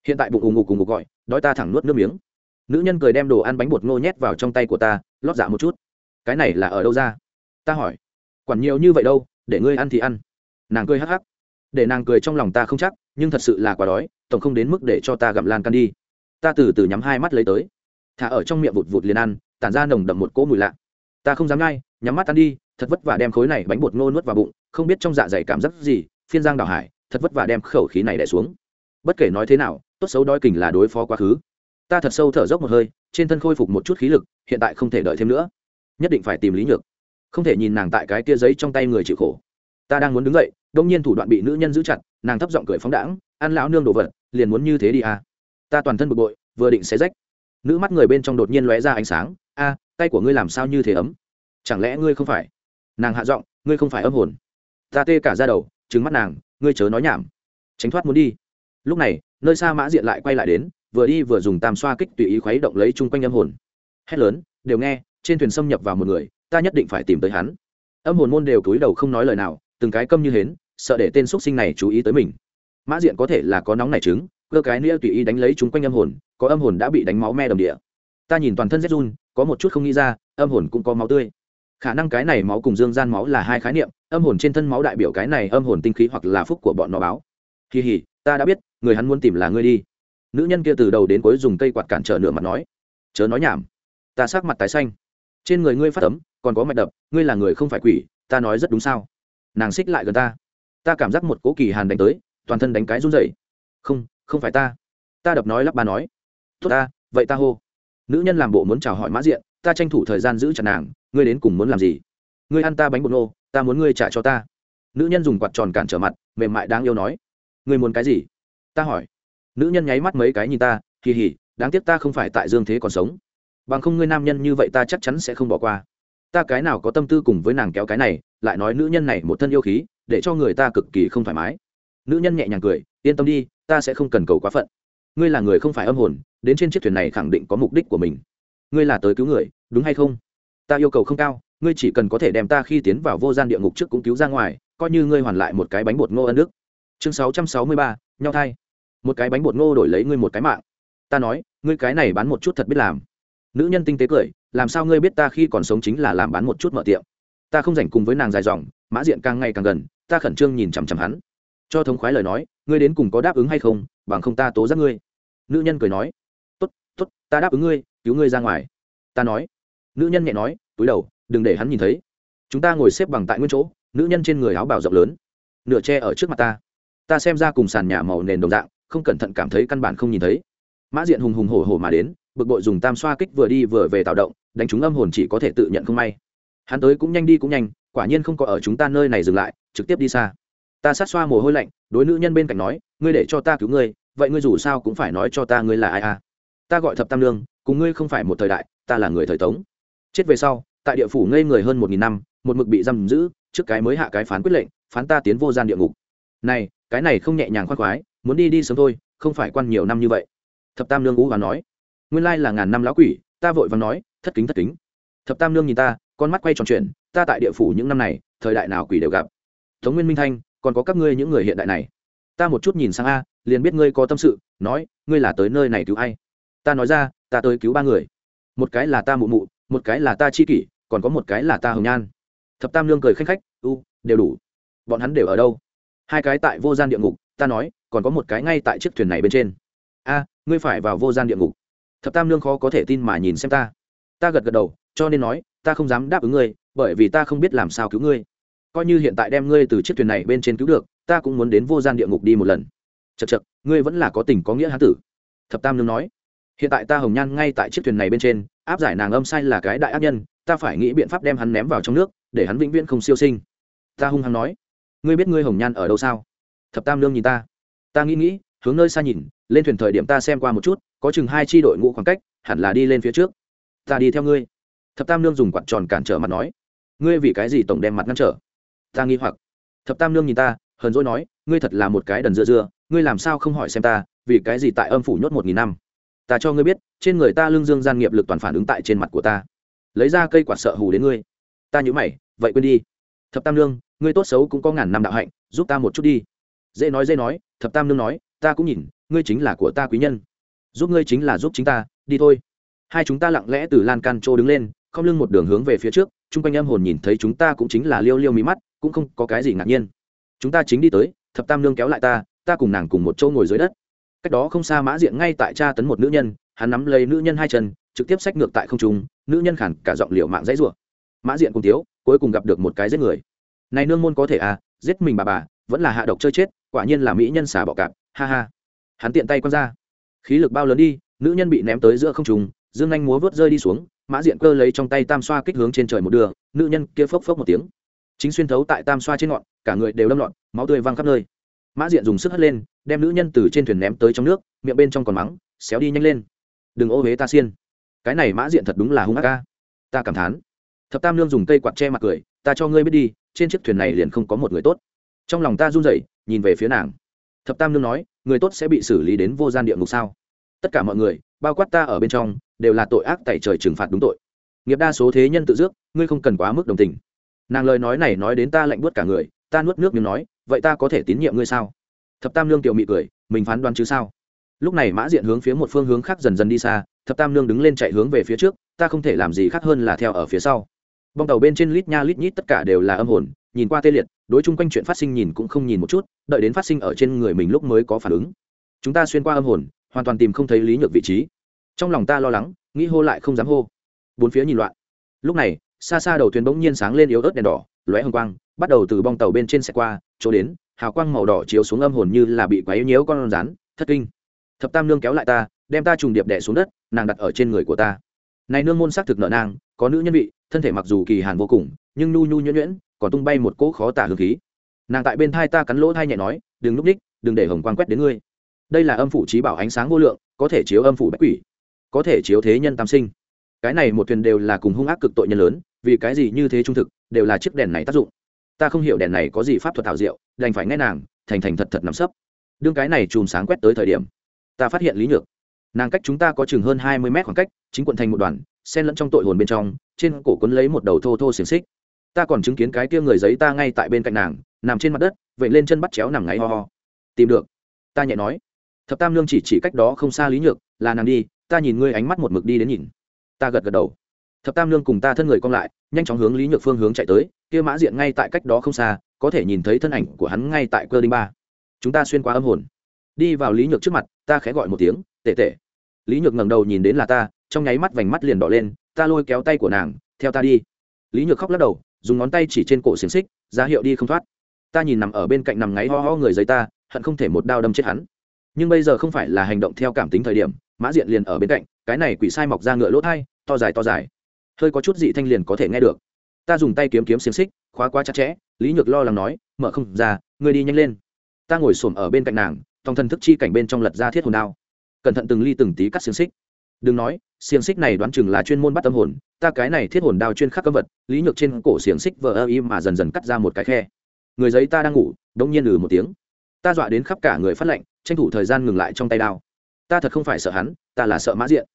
Hiện tại bụng ù ngục cùng ngục gọi, đói ta thẳng nuốt nước miếng. Nữ nhân cười đem đồ ăn bánh bột ngô nhét vào trong tay của ta, lót dạ một chút. Cái này là ở đâu ra? Ta hỏi. Quản nhiều như vậy đâu, để ngươi ăn thì ăn. Nàng cười hắc hắc. Để nàng cười trong lòng ta không chắc, nhưng thật sự là quá đói, tổng không đến mức để cho ta gặm lan can đi. Ta từ từ nhắm hai mắt lấy tới thả ở trong miệng vụt vụt liền ăn, tản ra nồng đậm một cỗ mùi lạ. Ta không dám ngay nhắm mắt ăn đi, thật vất vả đem khối này bánh bột ngô nuốt vào bụng, không biết trong dạ dày cảm giác gì, phiên giang đào hải, thật vất vả đem khẩu khí này đẻ xuống. Bất kể nói thế nào, tốt xấu đói kình là đối phó quá khứ. Ta thật sâu thở dốc một hơi, trên thân khôi phục một chút khí lực, hiện tại không thể đợi thêm nữa. Nhất định phải tìm lý nhược. Không thể nhìn nàng tại cái kia giấy trong tay người chịu khổ. Ta đang muốn đứng dậy, đông nhiên thủ đoạn bị nữ nhân giữ chặt, nàng thấp giọng cười phóng đãng, ăn lão nương đồ vật, liền muốn như thế đi à. ta toàn thân bực bội, vừa định xé rách nữ mắt người bên trong đột nhiên lóe ra ánh sáng. A, tay của ngươi làm sao như thế ấm? Chẳng lẽ ngươi không phải? Nàng hạ giọng, ngươi không phải âm hồn. Ta tê cả ra đầu trứng mắt nàng, ngươi chớ nói nhảm. Tránh thoát muốn đi. Lúc này, nơi xa mã diện lại quay lại đến, vừa đi vừa dùng tam xoa kích tùy ý khuấy động lấy chung quanh âm hồn. Hét lớn, đều nghe, trên thuyền xâm nhập vào một người, ta nhất định phải tìm tới hắn. Âm hồn môn đều cúi đầu không nói lời nào, từng cái câm như hến, sợ để tên x sinh này chú ý tới mình. Mã diện có thể là có nóng nảy trứng cơ cái nĩa tùy ý đánh lấy chúng quanh âm hồn, có âm hồn đã bị đánh máu me đầm địa. Ta nhìn toàn thân rét run, có một chút không nghĩ ra, âm hồn cũng có máu tươi. Khả năng cái này máu cùng dương gian máu là hai khái niệm, âm hồn trên thân máu đại biểu cái này âm hồn tinh khí hoặc là phúc của bọn nó báo. Kỳ hỉ ta đã biết, người hắn muốn tìm là ngươi đi. Nữ nhân kia từ đầu đến cuối dùng cây quạt cản trở nửa mặt nói. Chớ nói nhảm. Ta sắc mặt tái xanh. Trên người ngươi phát tấm còn có mạch đập, ngươi là người không phải quỷ, ta nói rất đúng sao? Nàng xích lại gần ta. Ta cảm giác một cố kỳ hàn đánh tới, toàn thân đánh cái run rẩy. Không không phải ta. Ta đập nói lắp ba nói. Tốt ta, vậy ta hô. Nữ nhân làm bộ muốn chào hỏi mã diện, ta tranh thủ thời gian giữ chặt nàng, ngươi đến cùng muốn làm gì? Ngươi ăn ta bánh bột nô, ta muốn ngươi trả cho ta. Nữ nhân dùng quạt tròn cản trở mặt, mềm mại đáng yêu nói. Ngươi muốn cái gì? Ta hỏi. Nữ nhân nháy mắt mấy cái nhìn ta, kỳ hỉ, đáng tiếc ta không phải tại dương thế còn sống. Bằng không ngươi nam nhân như vậy ta chắc chắn sẽ không bỏ qua. Ta cái nào có tâm tư cùng với nàng kéo cái này, lại nói nữ nhân này một thân yêu khí, để cho người ta cực kỳ không thoải mái. Nữ nhân nhẹ nhàng cười, yên tâm đi ta sẽ không cần cầu quá phận. Ngươi là người không phải âm hồn, đến trên chiếc thuyền này khẳng định có mục đích của mình. Ngươi là tới cứu người, đúng hay không? Ta yêu cầu không cao, ngươi chỉ cần có thể đem ta khi tiến vào vô gian địa ngục trước cũng cứu ra ngoài, coi như ngươi hoàn lại một cái bánh bột ngô ân đức. Chương sáu trăm sáu mươi ba, nhau thai. Một cái bánh bột ngô đổi lấy ngươi một cái mạng. Ta nói, ngươi cái này bán một chút thật biết làm. Nữ nhân tinh tế cười, làm sao ngươi biết ta khi còn sống chính là làm bán một chút mở tiệm? Ta không rảnh cùng với nàng dài dòng, mã diện càng ngày càng gần, ta khẩn trương nhìn chằm chằm hắn cho thống khoái lời nói, ngươi đến cùng có đáp ứng hay không, bằng không ta tố giác ngươi. Nữ nhân cười nói, tốt tốt, ta đáp ứng ngươi, cứu ngươi ra ngoài. Ta nói, nữ nhân nhẹ nói, túi đầu, đừng để hắn nhìn thấy. Chúng ta ngồi xếp bằng tại nguyên chỗ, nữ nhân trên người áo bào rộng lớn, nửa tre ở trước mặt ta. Ta xem ra cùng sàn nhà màu nền đồng dạng, không cẩn thận cảm thấy căn bản không nhìn thấy. Mã diện hùng hùng hổ hổ mà đến, bực bội dùng tam xoa kích vừa đi vừa về tạo động, đánh chúng âm hồn chỉ có thể tự nhận không may. Hắn tới cũng nhanh đi cũng nhanh, quả nhiên không có ở chúng ta nơi này dừng lại, trực tiếp đi xa ta sát xoa mồ hôi lạnh, đối nữ nhân bên cạnh nói, ngươi để cho ta cứu ngươi, vậy ngươi dù sao cũng phải nói cho ta ngươi là ai à? Ta gọi thập tam lương, cùng ngươi không phải một thời đại, ta là người thời tống. Chết về sau, tại địa phủ ngây người hơn một nghìn năm, một mực bị giam giữ, trước cái mới hạ cái phán quyết lệnh, phán ta tiến vô gian địa ngục. Này, cái này không nhẹ nhàng khoan khoái, muốn đi đi sớm thôi, không phải quan nhiều năm như vậy. Thập tam lương ú và nói. Nguyên lai là ngàn năm lão quỷ, ta vội và nói, thất kính thất kính. Thập tam lương nhìn ta, con mắt quay tròn chuyện ta tại địa phủ những năm này, thời đại nào quỷ đều gặp. Tống nguyên minh thanh còn có các ngươi những người hiện đại này. Ta một chút nhìn sang a, liền biết ngươi có tâm sự, nói, ngươi là tới nơi này cứu ai? Ta nói ra, ta tới cứu ba người. Một cái là ta mụ mụ, một cái là ta chi kỷ, còn có một cái là ta hồng nhan. Thập tam lương cười khanh khách, u, đều đủ. Bọn hắn đều ở đâu? Hai cái tại vô gian địa ngục, ta nói, còn có một cái ngay tại chiếc thuyền này bên trên. A, ngươi phải vào vô gian địa ngục. Thập tam lương khó có thể tin mà nhìn xem ta. Ta gật gật đầu, cho nên nói, ta không dám đáp ứng ngươi, bởi vì ta không biết làm sao cứu ngươi coi như hiện tại đem ngươi từ chiếc thuyền này bên trên cứu được, ta cũng muốn đến vô gian địa ngục đi một lần. Chật chật ngươi vẫn là có tình có nghĩa hán tử. Thập tam Nương nói. Hiện tại ta hồng nhan ngay tại chiếc thuyền này bên trên, áp giải nàng âm sai là cái đại ác nhân, ta phải nghĩ biện pháp đem hắn ném vào trong nước, để hắn vĩnh viễn không siêu sinh. Ta hung hăng nói. Ngươi biết ngươi hồng nhan ở đâu sao? Thập tam Nương nhìn ta. Ta nghĩ nghĩ, hướng nơi xa nhìn, lên thuyền thời điểm ta xem qua một chút, có chừng hai tri đội ngũ khoảng cách, hẳn là đi lên phía trước. Ta đi theo ngươi. Thập tam Nương dùng quạt tròn cản trở mặt nói. Ngươi vì cái gì tổng đem mặt ngăn trở? Ta nghi hoặc. Thập tam lương nhìn ta, hờn dỗi nói, ngươi thật là một cái đần dưa dưa, ngươi làm sao không hỏi xem ta, vì cái gì tại âm phủ nhốt một nghìn năm? Ta cho ngươi biết, trên người ta lương dương gian nghiệp lực toàn phản ứng tại trên mặt của ta. Lấy ra cây quạt sợ hù đến ngươi. Ta nhữ mày, vậy quên đi. Thập tam lương ngươi tốt xấu cũng có ngàn năm đạo hạnh, giúp ta một chút đi. Dễ nói dễ nói, thập tam lương nói, ta cũng nhìn, ngươi chính là của ta quý nhân. Giúp ngươi chính là giúp chính ta, đi thôi. Hai chúng ta lặng lẽ từ lan can trô đứng lên, không lưng một đường hướng về phía trước, chung quanh âm hồn nhìn thấy chúng ta cũng chính là liêu liêu mí mắt cũng không có cái gì ngạc nhiên. Chúng ta chính đi tới, thập tam lương kéo lại ta ta cùng nàng cùng một chỗ ngồi dưới đất. Cách đó không xa mã diện ngay tại cha tấn một nữ nhân, hắn nắm lấy nữ nhân hai chân, trực tiếp xách ngược tại không trung, nữ nhân khản cả giọng liệu mạng dãy rủa. Mã diện cùng tiếu, cuối cùng gặp được một cái giết người. Này nương môn có thể à giết mình bà bà, vẫn là hạ độc chơi chết, quả nhiên là mỹ nhân xả bọ cạp, ha ha. Hắn tiện tay quăng ra. Khí lực bao lớn đi, nữ nhân bị ném tới giữa không trùng dương anh múa vớt rơi đi xuống, mã diện cơ lấy trong tay tam xoa kích hướng trên trời một đường, nữ nhân kia phốc phốc một tiếng chính xuyên thấu tại tam xoa trên ngọn, cả người đều đâm loạn máu tươi văng khắp nơi. Mã diện dùng sức hất lên, đem nữ nhân từ trên thuyền ném tới trong nước, miệng bên trong còn mắng, xéo đi nhanh lên. Đừng ô huế ta xiên. Cái này mã diện thật đúng là hung ác ca ta cảm thán. Thập tam lương dùng cây quạt che mặt cười, ta cho ngươi biết đi, trên chiếc thuyền này liền không có một người tốt. Trong lòng ta run rẩy, nhìn về phía nàng. Thập tam lương nói, người tốt sẽ bị xử lý đến vô gian địa ngục sao? Tất cả mọi người, bao quát ta ở bên trong, đều là tội ác tại trời trừng phạt đúng tội. Nghiệp đa số thế nhân tự dước, ngươi không cần quá mức đồng tình nàng lời nói này nói đến ta lạnh buốt cả người, ta nuốt nước miếng nói, vậy ta có thể tín nhiệm ngươi sao? Thập tam lương tiểu mị cười, mình phán đoán chứ sao? Lúc này mã diện hướng phía một phương hướng khác dần dần đi xa, thập tam lương đứng lên chạy hướng về phía trước, ta không thể làm gì khác hơn là theo ở phía sau. Bong tàu bên trên lít nha lít nhít tất cả đều là âm hồn, nhìn qua tê liệt, đối chung quanh chuyện phát sinh nhìn cũng không nhìn một chút, đợi đến phát sinh ở trên người mình lúc mới có phản ứng. Chúng ta xuyên qua âm hồn, hoàn toàn tìm không thấy lý nhược vị trí. Trong lòng ta lo lắng, nghĩ hô lại không dám hô. Bốn phía nhìn loạn. Lúc này xa xa đầu thuyền bỗng nhiên sáng lên yếu ớt đèn đỏ, lóe hồng quang, bắt đầu từ bong tàu bên trên xe qua, chỗ đến, hào quang màu đỏ chiếu xuống âm hồn như là bị quấy nhiễu con rắn, thất kinh. Thập tam nương kéo lại ta, đem ta trùng điệp đẻ xuống đất, nàng đặt ở trên người của ta. Này nương môn xác thực nợ nang có nữ nhân vị, thân thể mặc dù kỳ hàn vô cùng, nhưng nhu nhu nhuyễn nhuyễn, còn tung bay một cỗ khó tả hương khí. Nàng tại bên thai ta cắn lỗ thai nhẹ nói, đừng núp ních đừng để hồng quang quét đến ngươi. Đây là âm phủ trí bảo ánh sáng vô lượng, có thể chiếu âm phủ bách quỷ, có thể chiếu thế nhân tam sinh. Cái này một thuyền đều là cùng hung ác cực tội nhân lớn vì cái gì như thế trung thực, đều là chiếc đèn này tác dụng. Ta không hiểu đèn này có gì pháp thuật thảo diệu, đành phải nghe nàng, thành thành thật thật nắm sấp. Đương cái này chùm sáng quét tới thời điểm, ta phát hiện lý nhược. Nàng cách chúng ta có chừng hơn hai mươi mét khoảng cách, chính quận thành một đoàn, xen lẫn trong tội hồn bên trong, trên cổ quấn lấy một đầu thô thô xiềng xích. Ta còn chứng kiến cái kia người giấy ta ngay tại bên cạnh nàng, nằm trên mặt đất vậy lên chân bắt chéo nằm ngáy ho ho. Tìm được. Ta nhẹ nói. Thập tam lương chỉ chỉ cách đó không xa lý nhược, là nàng đi, ta nhìn ngươi ánh mắt một mực đi đến nhìn. Ta gật gật đầu thập tam lương cùng ta thân người cong lại, nhanh chóng hướng lý nhược phương hướng chạy tới, kia mã diện ngay tại cách đó không xa, có thể nhìn thấy thân ảnh của hắn ngay tại cơ đinh ba. Chúng ta xuyên qua âm hồn. Đi vào lý nhược trước mặt, ta khẽ gọi một tiếng tệ tệ lý nhược ngẩng đầu nhìn đến là ta, trong nháy mắt vành mắt liền đỏ lên, ta lôi kéo tay của nàng, theo ta đi. Lý nhược khóc lắc đầu, dùng ngón tay chỉ trên cổ xiềng xích, ra hiệu đi không thoát. Ta nhìn nằm ở bên cạnh nằm ngáy ho ho người giấy ta, hận không thể một đao đâm chết hắn. Nhưng bây giờ không phải là hành động theo cảm tính thời điểm, mã diện liền ở bên cạnh, cái này quỷ sai mọc ra ngựa lỗ thai, to dài to dài hơi có chút dị thanh liền có thể nghe được. Ta dùng tay kiếm kiếm xiềng xích, khóa quá chặt chẽ, lý nhược lo lắng nói, mở không ra người đi nhanh lên. Ta ngồi xổm ở bên cạnh nàng, tòng thần thức chi cảnh bên trong lật ra thiết hồn đao. Cẩn thận từng ly từng tí cắt xiềng xích. Đừng nói, xiềng xích này đoán chừng là chuyên môn bắt tâm hồn, ta cái này thiết hồn đao chuyên khắc cấm vật, lý nhược trên cổ xiềng xích vờ ơ im mà dần dần cắt ra một cái khe. Người giấy ta đang ngủ đông nhiên lừ một tiếng. Ta dọa đến khắp cả người phát lệnh tranh thủ thời gian ngừng lại trong tay đao. Ta thật không phải sợ hắn, ta là sợ mã diện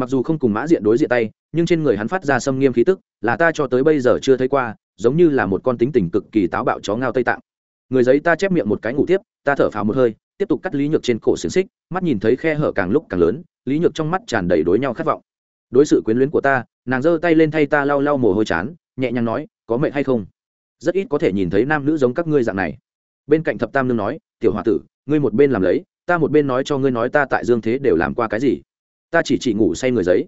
mặc dù không cùng mã diện đối diện tay, nhưng trên người hắn phát ra xâm nghiêm khí tức, là ta cho tới bây giờ chưa thấy qua, giống như là một con tính tình cực kỳ táo bạo chó ngao tây tạng. Người giấy ta chép miệng một cái ngủ tiếp, ta thở phào một hơi, tiếp tục cắt lý nhược trên cổ xiềng xích, mắt nhìn thấy khe hở càng lúc càng lớn, lý nhược trong mắt tràn đầy đối nhau khát vọng. Đối sự quyến luyến của ta, nàng giơ tay lên thay ta lau lau mồ hôi chán, nhẹ nhàng nói, có mệnh hay không? Rất ít có thể nhìn thấy nam nữ giống các ngươi dạng này. Bên cạnh thập tam nương nói, tiểu h o a tử, ngươi một bên làm lấy, ta một bên nói cho ngươi nói ta tại dương thế đều làm qua cái gì? Ta chỉ chỉ ngủ say người giấy.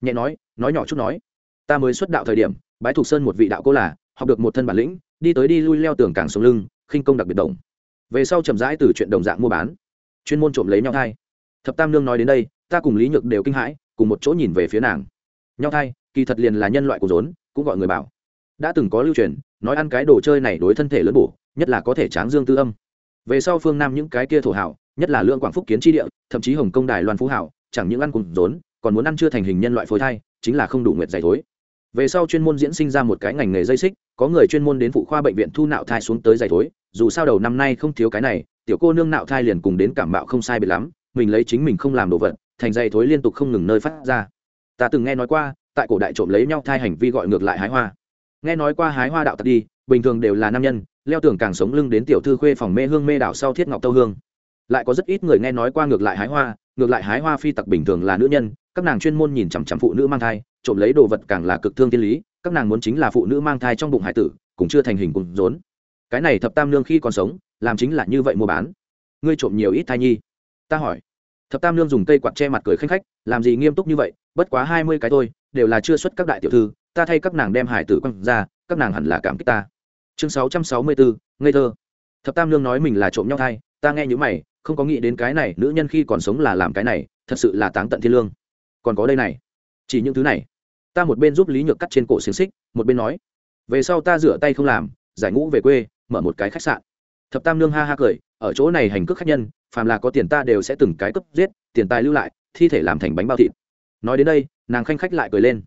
Nhẹ nói nói nhỏ chút nói. Ta mới xuất đạo thời điểm, bái thuộc sơn một vị đạo cô là, học được một thân bản lĩnh, đi tới đi lui leo tường càng sống lưng, khinh công đặc biệt đồng về sau chậm rãi từ chuyện đồng dạng mua bán, chuyên môn trộm lấy nhau thai. Thập tam nương nói đến đây, ta cùng lý nhược đều kinh hãi, cùng một chỗ nhìn về phía nàng. Nhau thai, kỳ thật liền là nhân loại của rốn, cũng gọi người bảo. Đã từng có lưu truyền, nói ăn cái đồ chơi này đối thân thể lớn bổ, nhất là có thể tráng dương tư âm. Về sau phương nam những cái kia thổ hảo, nhất là lượng quảng phúc kiến tri địa, thậm chí hồng công đài loan phú hảo chẳng những ăn cùng rốn, còn muốn ăn chưa thành hình nhân loại phôi thai, chính là không đủ nguyệt dày thối. Về sau chuyên môn diễn sinh ra một cái ngành nghề dây xích, có người chuyên môn đến phụ khoa bệnh viện thu nạo thai xuống tới dày thối, dù sao đầu năm nay không thiếu cái này, tiểu cô nương nạo thai liền cùng đến cảm mạo không sai biệt lắm, mình lấy chính mình không làm đồ vật, thành dày thối liên tục không ngừng nơi phát ra. Ta từng nghe nói qua, tại cổ đại trộm lấy nhau thai hành vi gọi ngược lại hái hoa. Nghe nói qua hái hoa đạo tặc đi, bình thường đều là nam nhân, leo tường càng sống lưng đến tiểu thư khuê phòng mê hương mê đảo sau thiết ngọc tâu hương. Lại có rất ít người nghe nói qua ngược lại hái hoa ngược lại hái hoa phi tặc bình thường là nữ nhân, các nàng chuyên môn nhìn chằm chằm phụ nữ mang thai, trộm lấy đồ vật càng là cực thương thiên lý, các nàng muốn chính là phụ nữ mang thai trong bụng hải tử, cũng chưa thành hình cùng rốn. Cái này thập tam nương khi còn sống, làm chính là như vậy mua bán. Ngươi trộm nhiều ít thai nhi? Ta hỏi. Thập tam nương dùng cây quạt che mặt cười khanh khách, làm gì nghiêm túc như vậy, bất quá hai mươi cái thôi, đều là chưa xuất các đại tiểu thư, ta thay các nàng đem hải tử quăng ra, các nàng hẳn là cảm kích ta. Chương sáu trăm sáu mươi bốn, ngây thơ. Thập tam nương nói mình là trộm nhau thai, ta nghe những mày không có nghĩ đến cái này, nữ nhân khi còn sống là làm cái này, thật sự là táng tận thiên lương. Còn có đây này, chỉ những thứ này. Ta một bên giúp lý nhược cắt trên cổ xiềng xích, một bên nói, về sau ta rửa tay không làm, giải ngũ về quê, mở một cái khách sạn. Thập tam nương ha ha cười, ở chỗ này hành cước khách nhân, phàm là có tiền ta đều sẽ từng cái cấp giết, tiền tài lưu lại, thi thể làm thành bánh bao thịt. Nói đến đây, nàng khanh khách lại cười lên.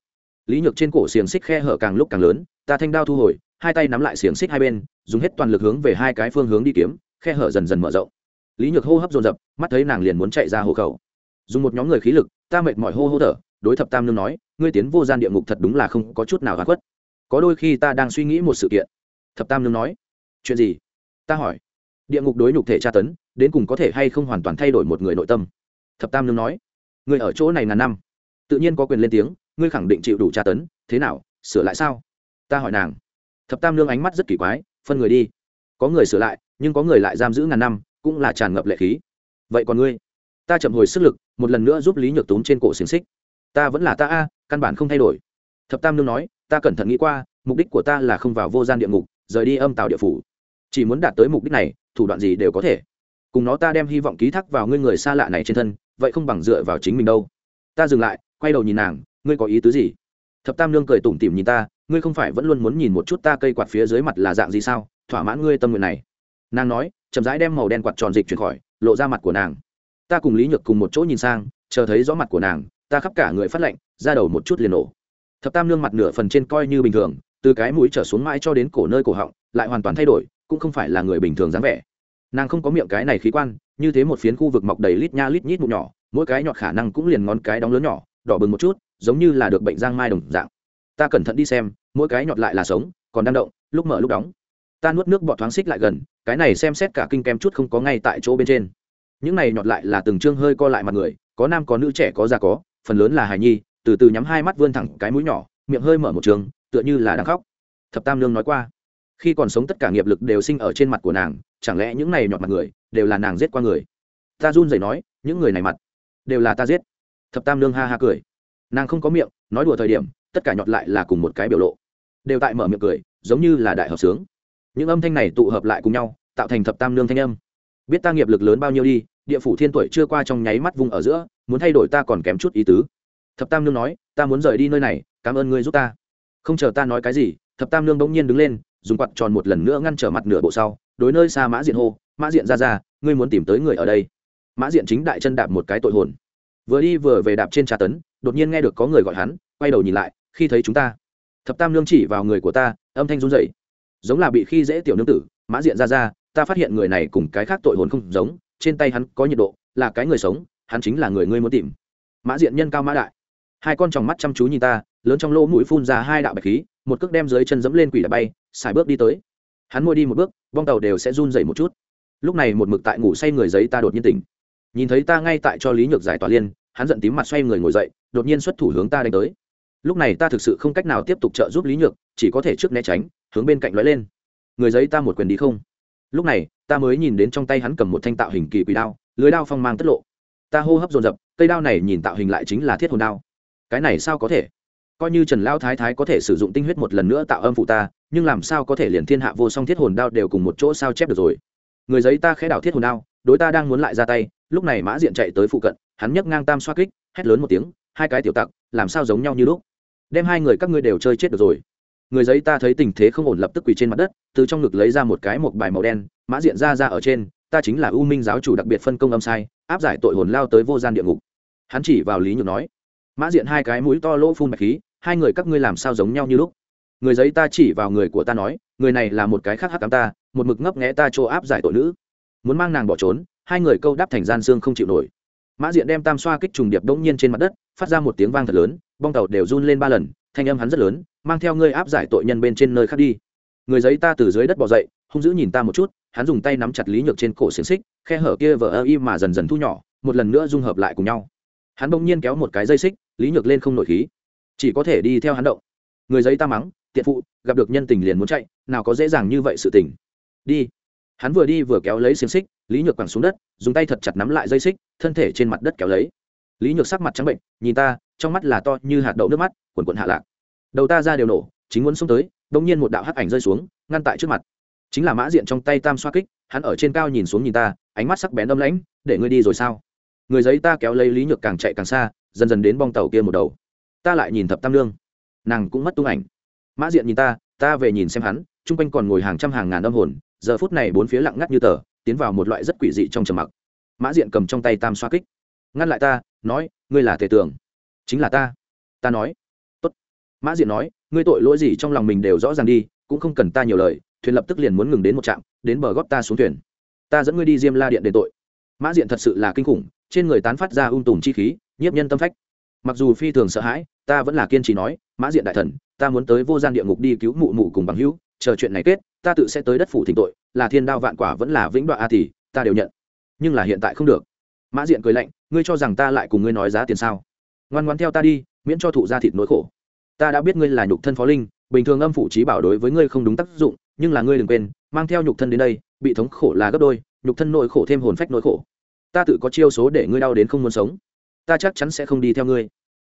Lý nhược trên cổ xiềng xích khe hở càng lúc càng lớn, ta thanh đao thu hồi, hai tay nắm lại xiềng xích hai bên, dùng hết toàn lực hướng về hai cái phương hướng đi kiếm, khe hở dần dần mở rộng lý nhược hô hấp dồn dập, mắt thấy nàng liền muốn chạy ra hộ khẩu. Dùng một nhóm người khí lực, ta mệt mỏi hô hô thở, đối thập tam nương nói, ngươi tiến vô gian địa ngục thật đúng là không có chút nào gắn quất có đôi khi ta đang suy nghĩ một sự kiện. Thập tam nương nói, chuyện gì? Ta hỏi. Địa ngục đối nhục thể tra tấn, đến cùng có thể hay không hoàn toàn thay đổi một người nội tâm? Thập tam nương nói người ở chỗ này ngàn năm, tự nhiên có quyền lên tiếng, ngươi khẳng định chịu đủ tra tấn, thế nào, sửa lại sao? Ta hỏi nàng. Thập tam nương ánh mắt rất kỳ quái, phân người đi. Có người sửa lại, nhưng có người lại giam giữ ngàn năm cũng là tràn ngập lệ khí. Vậy còn ngươi? Ta chậm hồi sức lực, một lần nữa giúp lý nhược túm trên cổ xiềng xích. Ta vẫn là ta a, căn bản không thay đổi. Thập tam nương nói, ta cẩn thận nghĩ qua, mục đích của ta là không vào vô gian địa ngục, rời đi âm tàu địa phủ. Chỉ muốn đạt tới mục đích này, thủ đoạn gì đều có thể. Cùng nó ta đem hy vọng ký thác vào ngươi người xa lạ này trên thân, vậy không bằng dựa vào chính mình đâu. Ta dừng lại, quay đầu nhìn nàng, ngươi có ý tứ gì? Thập tam nương cười tủm tỉm nhìn ta, ngươi không phải vẫn luôn muốn nhìn một chút ta cây quạt phía dưới mặt là dạng gì sao? Thỏa mãn ngươi tâm nguyện này. Nàng nói chậm rãi đem màu đen quạt tròn dịch chuyển khỏi, lộ ra mặt của nàng. Ta cùng lý nhược cùng một chỗ nhìn sang, chờ thấy rõ mặt của nàng, ta khắp cả người phát lạnh ra đầu một chút liền nổ. Thập tam nương mặt nửa phần trên coi như bình thường, từ cái mũi trở xuống mãi cho đến cổ nơi cổ họng, lại hoàn toàn thay đổi, cũng không phải là người bình thường dáng vẻ. Nàng không có miệng cái này khí quan, như thế một phiến khu vực mọc đầy lít nha lít nhít mụn nhỏ, mỗi cái nhọt khả năng cũng liền ngón cái đóng lớn nhỏ, đỏ bừng một chút, giống như là được bệnh giang mai đồng dạng. Ta cẩn thận đi xem, mỗi cái nhọt lại là sống, còn đang động, lúc mở lúc đóng ta nuốt nước bọt thoáng xích lại gần, cái này xem xét cả kinh kem chút không có ngay tại chỗ bên trên. Những này nhọt lại là từng chương hơi co lại mặt người, có nam có nữ, trẻ có già có, phần lớn là hài nhi, từ từ nhắm hai mắt vươn thẳng cái mũi nhỏ, miệng hơi mở một trường, tựa như là đang khóc. Thập tam lương nói qua, khi còn sống tất cả nghiệp lực đều sinh ở trên mặt của nàng, chẳng lẽ những này nhọt mặt người đều là nàng giết qua người? Ta run rẩy nói, những người này mặt đều là ta giết. Thập tam lương ha ha cười. Nàng không có miệng, nói đùa thời điểm, tất cả nhọt lại là cùng một cái biểu lộ. Đều tại mở miệng cười, giống như là đại hợp sướng những âm thanh này tụ hợp lại cùng nhau, tạo thành thập tam nương thanh âm. Biết ta nghiệp lực lớn bao nhiêu đi, địa phủ thiên tuổi chưa qua trong nháy mắt vùng ở giữa, muốn thay đổi ta còn kém chút ý tứ. Thập tam nương nói, ta muốn rời đi nơi này, cảm ơn ngươi giúp ta. Không chờ ta nói cái gì, thập tam nương bỗng nhiên đứng lên, dùng quạt tròn một lần nữa ngăn trở mặt nửa bộ sau, đối nơi xa mã diện hô, mã diện ra ra, ngươi muốn tìm tới người ở đây. Mã diện chính đại chân đạp một cái tội hồn. Vừa đi vừa về đạp trên trà tấn, đột nhiên nghe được có người gọi hắn, quay đầu nhìn lại, khi thấy chúng ta. Thập tam nương chỉ vào người của ta, âm thanh run rẩy giống là bị khi dễ tiểu nương tử, mã diện ra ra, ta phát hiện người này cùng cái khác tội hồn không giống, trên tay hắn có nhiệt độ, là cái người sống, hắn chính là người ngươi muốn tìm. Mã diện nhân cao mã đại. Hai con tròng mắt chăm chú nhìn ta, lớn trong lỗ mũi phun ra hai đạo bạch khí, một cước đem dưới chân dẫm lên quỷ đã bay, xài bước đi tới. Hắn môi đi một bước vong tàu đều sẽ run dày một chút. Lúc này một mực tại ngủ say người giấy ta đột nhiên tỉnh. Nhìn thấy ta ngay tại cho lý nhược giải tỏa liên, hắn giận tím mặt xoay người ngồi dậy, đột nhiên xuất thủ hướng ta đánh tới lúc này ta thực sự không cách nào tiếp tục trợ giúp lý nhược, chỉ có thể trước né tránh, hướng bên cạnh lóe lên. Người giấy ta một quyền đi không? Lúc này, ta mới nhìn đến trong tay hắn cầm một thanh tạo hình kỳ quỷ đao, lưới đao phong mang tất lộ. Ta hô hấp dồn dập, cây đao này nhìn tạo hình lại chính là thiết hồn đao. Cái này sao có thể? Coi như trần lao thái thái có thể sử dụng tinh huyết một lần nữa tạo âm phụ ta, nhưng làm sao có thể liền thiên hạ vô song thiết hồn đao đều cùng một chỗ sao chép được rồi? Người giấy ta khẽ đảo thiết hồn đao, đối ta đang muốn lại ra tay, lúc này mã diện chạy tới phụ cận, hắn nhấc ngang tam xoa kích, hét lớn một tiếng, hai cái tiểu tặc làm sao giống nhau như lúc? Đem hai người các ngươi đều chơi chết được rồi. Người giấy ta thấy tình thế không ổn lập tức quỳ trên mặt đất, từ trong ngực lấy ra một cái một bài màu đen, mã diện ra ra ở trên, ta chính là u minh giáo chủ đặc biệt phân công âm sai, áp giải tội hồn lao tới vô gian địa ngục. Hắn chỉ vào lý nhược nói, mã diện hai cái mũi to lỗ phun bạch khí, hai người các ngươi làm sao giống nhau như lúc? Người giấy ta chỉ vào người của ta nói, người này là một cái khác hắc cám ta, một mực ngấp nghẽ ta chỗ áp giải tội nữ. Muốn mang nàng bỏ trốn, hai người câu đáp thành gian xương không chịu nổi. Mã diện đem tam xoa kích trùng điệp đông nhiên trên mặt đất phát ra một tiếng vang thật lớn, bong tàu đều run lên ba lần, thanh âm hắn rất lớn, mang theo ngươi áp giải tội nhân bên trên nơi khác đi. Người giấy ta từ dưới đất bỏ dậy, hung dữ nhìn ta một chút, hắn dùng tay nắm chặt lý nhược trên cổ xiềng xích, khe hở kia vỡ ơ y mà dần dần thu nhỏ, một lần nữa dung hợp lại cùng nhau. Hắn bỗng nhiên kéo một cái dây xích, lý nhược lên không nổi khí. Chỉ có thể đi theo hắn động. Người giấy ta mắng, tiện phụ, gặp được nhân tình liền muốn chạy, nào có dễ dàng như vậy sự tình. Đi. Hắn vừa đi vừa kéo lấy xiềng xích, lý nhược quẳng xuống đất, dùng tay thật chặt nắm lại dây xích, thân thể trên mặt đất kéo lấy lý nhược sắc mặt trắng bệnh, nhìn ta, trong mắt là to như hạt đậu nước mắt, quần quần hạ lạc. Đầu ta ra đều nổ, chính muốn xông tới, đông nhiên một đạo hắc ảnh rơi xuống, ngăn tại trước mặt. Chính là mã diện trong tay tam xoa kích, hắn ở trên cao nhìn xuống nhìn ta, ánh mắt sắc bén âm lãnh, để ngươi đi rồi sao? Người giấy ta kéo lấy lý nhược càng chạy càng xa, dần dần đến bong tàu kia một đầu. Ta lại nhìn thập tam lương. Nàng cũng mất tung ảnh. Mã diện nhìn ta ta về nhìn xem hắn, chung quanh còn ngồi hàng trăm hàng ngàn âm hồn, giờ phút này bốn phía lặng ngắt như tờ, tiến vào một loại rất quỷ dị trong trầm mặc. Mã diện cầm trong tay tam xoa kích. Ngăn lại ta nói, ngươi là tề tường. Chính là ta. Ta nói. Tốt. Mã diện nói, ngươi tội lỗi gì trong lòng mình đều rõ ràng đi, cũng không cần ta nhiều lời, thuyền lập tức liền muốn ngừng đến một trạm, đến bờ góp ta xuống thuyền. Ta dẫn ngươi đi diêm la điện đền tội. Mã diện thật sự là kinh khủng, trên người tán phát ra ung tùm chi khí, nhiếp nhân tâm phách. Mặc dù phi thường sợ hãi, ta vẫn là kiên trì nói, mã diện đại thần, ta muốn tới vô gian địa ngục đi cứu mụ mụ cùng bằng hữu, chờ chuyện này kết, ta tự sẽ tới đất phủ thỉnh tội, là thiên đao vạn quả vẫn là vĩnh đoạn a thì, ta đều nhận. Nhưng là hiện tại không được mã diện cười lạnh, ngươi cho rằng ta lại cùng ngươi nói giá tiền sao? Ngoan ngoan theo ta đi, miễn cho thụ ra thịt nỗi khổ. Ta đã biết ngươi là nhục thân phó linh, bình thường âm phủ trí bảo đối với ngươi không đúng tác dụng, nhưng là ngươi đừng quên, mang theo nhục thân đến đây, bị thống khổ là gấp đôi, nhục thân nỗi khổ thêm hồn phách nỗi khổ. Ta tự có chiêu số để ngươi đau đến không muốn sống. Ta chắc chắn sẽ không đi theo ngươi.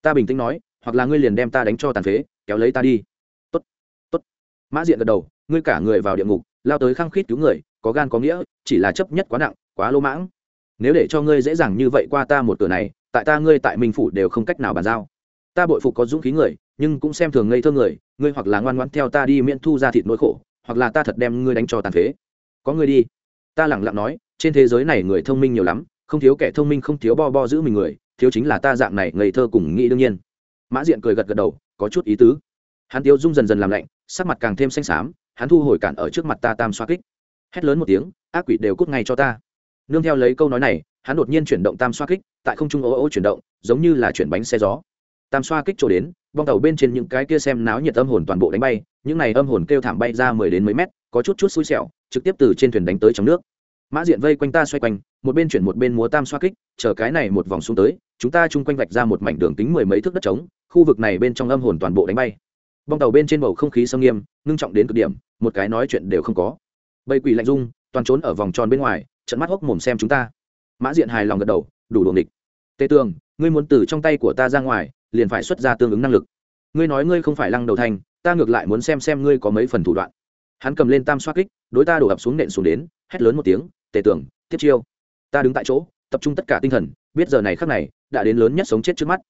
Ta bình tĩnh nói, hoặc là ngươi liền đem ta đánh cho tàn phế, kéo lấy ta đi. Tốt tốt. Mã diện gật đầu, ngươi cả người vào địa ngục, lao tới khăng khít cứu người, có gan có nghĩa, chỉ là chấp nhất quá nặng, quá lô mãng nếu để cho ngươi dễ dàng như vậy qua ta một cửa này, tại ta ngươi tại minh phủ đều không cách nào bàn giao. Ta bội phục có dũng khí người, nhưng cũng xem thường ngây thơ người, ngươi hoặc là ngoan ngoãn theo ta đi miễn thu ra thịt nỗi khổ, hoặc là ta thật đem ngươi đánh cho tàn phế. Có ngươi đi. Ta lẳng lặng nói, trên thế giới này người thông minh nhiều lắm, không thiếu kẻ thông minh, không thiếu bo bo giữ mình người, thiếu chính là ta dạng này ngây thơ cùng nghĩ đương nhiên. Mã diện cười gật gật đầu, có chút ý tứ. Hắn tiêu dung dần dần làm lạnh, sắc mặt càng thêm xanh xám, hắn thu hồi cản ở trước mặt ta tam xoa kích. Hét lớn một tiếng, ác quỷ đều cút ngay cho ta nương theo lấy câu nói này, hắn đột nhiên chuyển động tam xoa kích, tại không trung ô ô chuyển động, giống như là chuyển bánh xe gió. Tam xoa kích trổ đến, bong tàu bên trên những cái kia xem náo nhiệt âm hồn toàn bộ đánh bay, những này âm hồn kêu thảm bay ra mười đến mấy mét, có chút chút xui xẻo, trực tiếp từ trên thuyền đánh tới trong nước. Mã diện vây quanh ta xoay quanh, một bên chuyển một bên múa tam xoa kích, chờ cái này một vòng xuống tới, chúng ta chung quanh vạch ra một mảnh đường kính mười mấy thước đất trống, khu vực này bên trong âm hồn toàn bộ đánh bay. Bong tàu bên trên bầu không khí sâm nghiêm, ngưng trọng đến cực điểm, một cái nói chuyện đều không có. Bầy quỷ lạnh dung toàn trốn ở vòng tròn bên ngoài trận mắt hốc mồm xem chúng ta. Mã diện hài lòng gật đầu, đủ đuồng địch tề tường, ngươi muốn từ trong tay của ta ra ngoài, liền phải xuất ra tương ứng năng lực. Ngươi nói ngươi không phải lăng đầu thành, ta ngược lại muốn xem xem ngươi có mấy phần thủ đoạn. Hắn cầm lên tam xoa kích, đối ta đổ ập xuống nện xuống đến, hét lớn một tiếng, tề tưởng tiếp chiêu. Ta đứng tại chỗ, tập trung tất cả tinh thần, biết giờ này khắc này, đã đến lớn nhất sống chết trước mắt.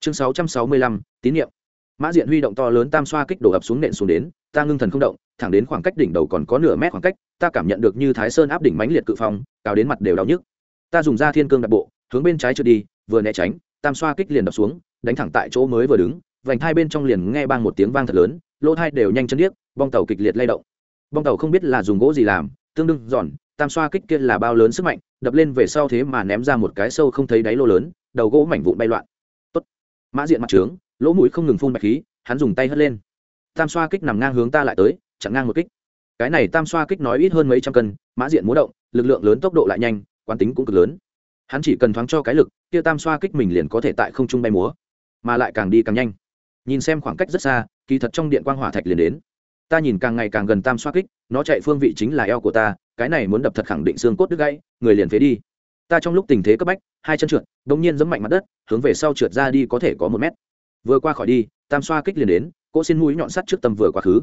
Chương sáu trăm sáu mươi lăm, tín nhiệm. Mã diện huy động to lớn tam xoa kích đổ ập xuống nện xuống đến, ta ngưng thần không động, thẳng đến khoảng cách đỉnh đầu còn có nửa mét khoảng cách ta cảm nhận được như thái sơn áp đỉnh mãnh liệt cự phong, cao đến mặt đều đau nhức. Ta dùng ra thiên cương đặc bộ, hướng bên trái trượt đi, vừa né tránh, tam xoa kích liền đập xuống, đánh thẳng tại chỗ mới vừa đứng, vành thai bên trong liền nghe bang một tiếng vang thật lớn, lỗ thai đều nhanh chân điếc, bong tàu kịch liệt lay động. Bong tàu không biết là dùng gỗ gì làm, tương đương giòn, tam xoa kích kia là bao lớn sức mạnh, đập lên về sau thế mà ném ra một cái sâu không thấy đáy lô lớn, đầu gỗ mảnh vụn bay loạn. Tốt. mã diện mặt trướng, lỗ mũi không ngừng phun bạch khí, hắn dùng tay hất lên. Tam xoa kích nằm ngang hướng ta lại tới, chặn ngang một kích cái này tam xoa kích nói ít hơn mấy trăm cân, mã diện múa động, lực lượng lớn tốc độ lại nhanh, quán tính cũng cực lớn. Hắn chỉ cần thoáng cho cái lực, kia tam xoa kích mình liền có thể tại không trung bay múa, mà lại càng đi càng nhanh. Nhìn xem khoảng cách rất xa, kỳ thật trong điện quang hỏa thạch liền đến. Ta nhìn càng ngày càng gần tam xoa kích, nó chạy phương vị chính là eo của ta, cái này muốn đập thật khẳng định xương cốt đứt gãy, người liền phế đi. Ta trong lúc tình thế cấp bách, hai chân trượt đ ỗ n g nhiên giẫm mạnh mặt đất, hướng về sau trượt ra đi có thể có một mét. Vừa qua khỏi đi, tam xoa kích liền đến, cỗ xin mũi nhọn sắt trước tầm vừa quá khứ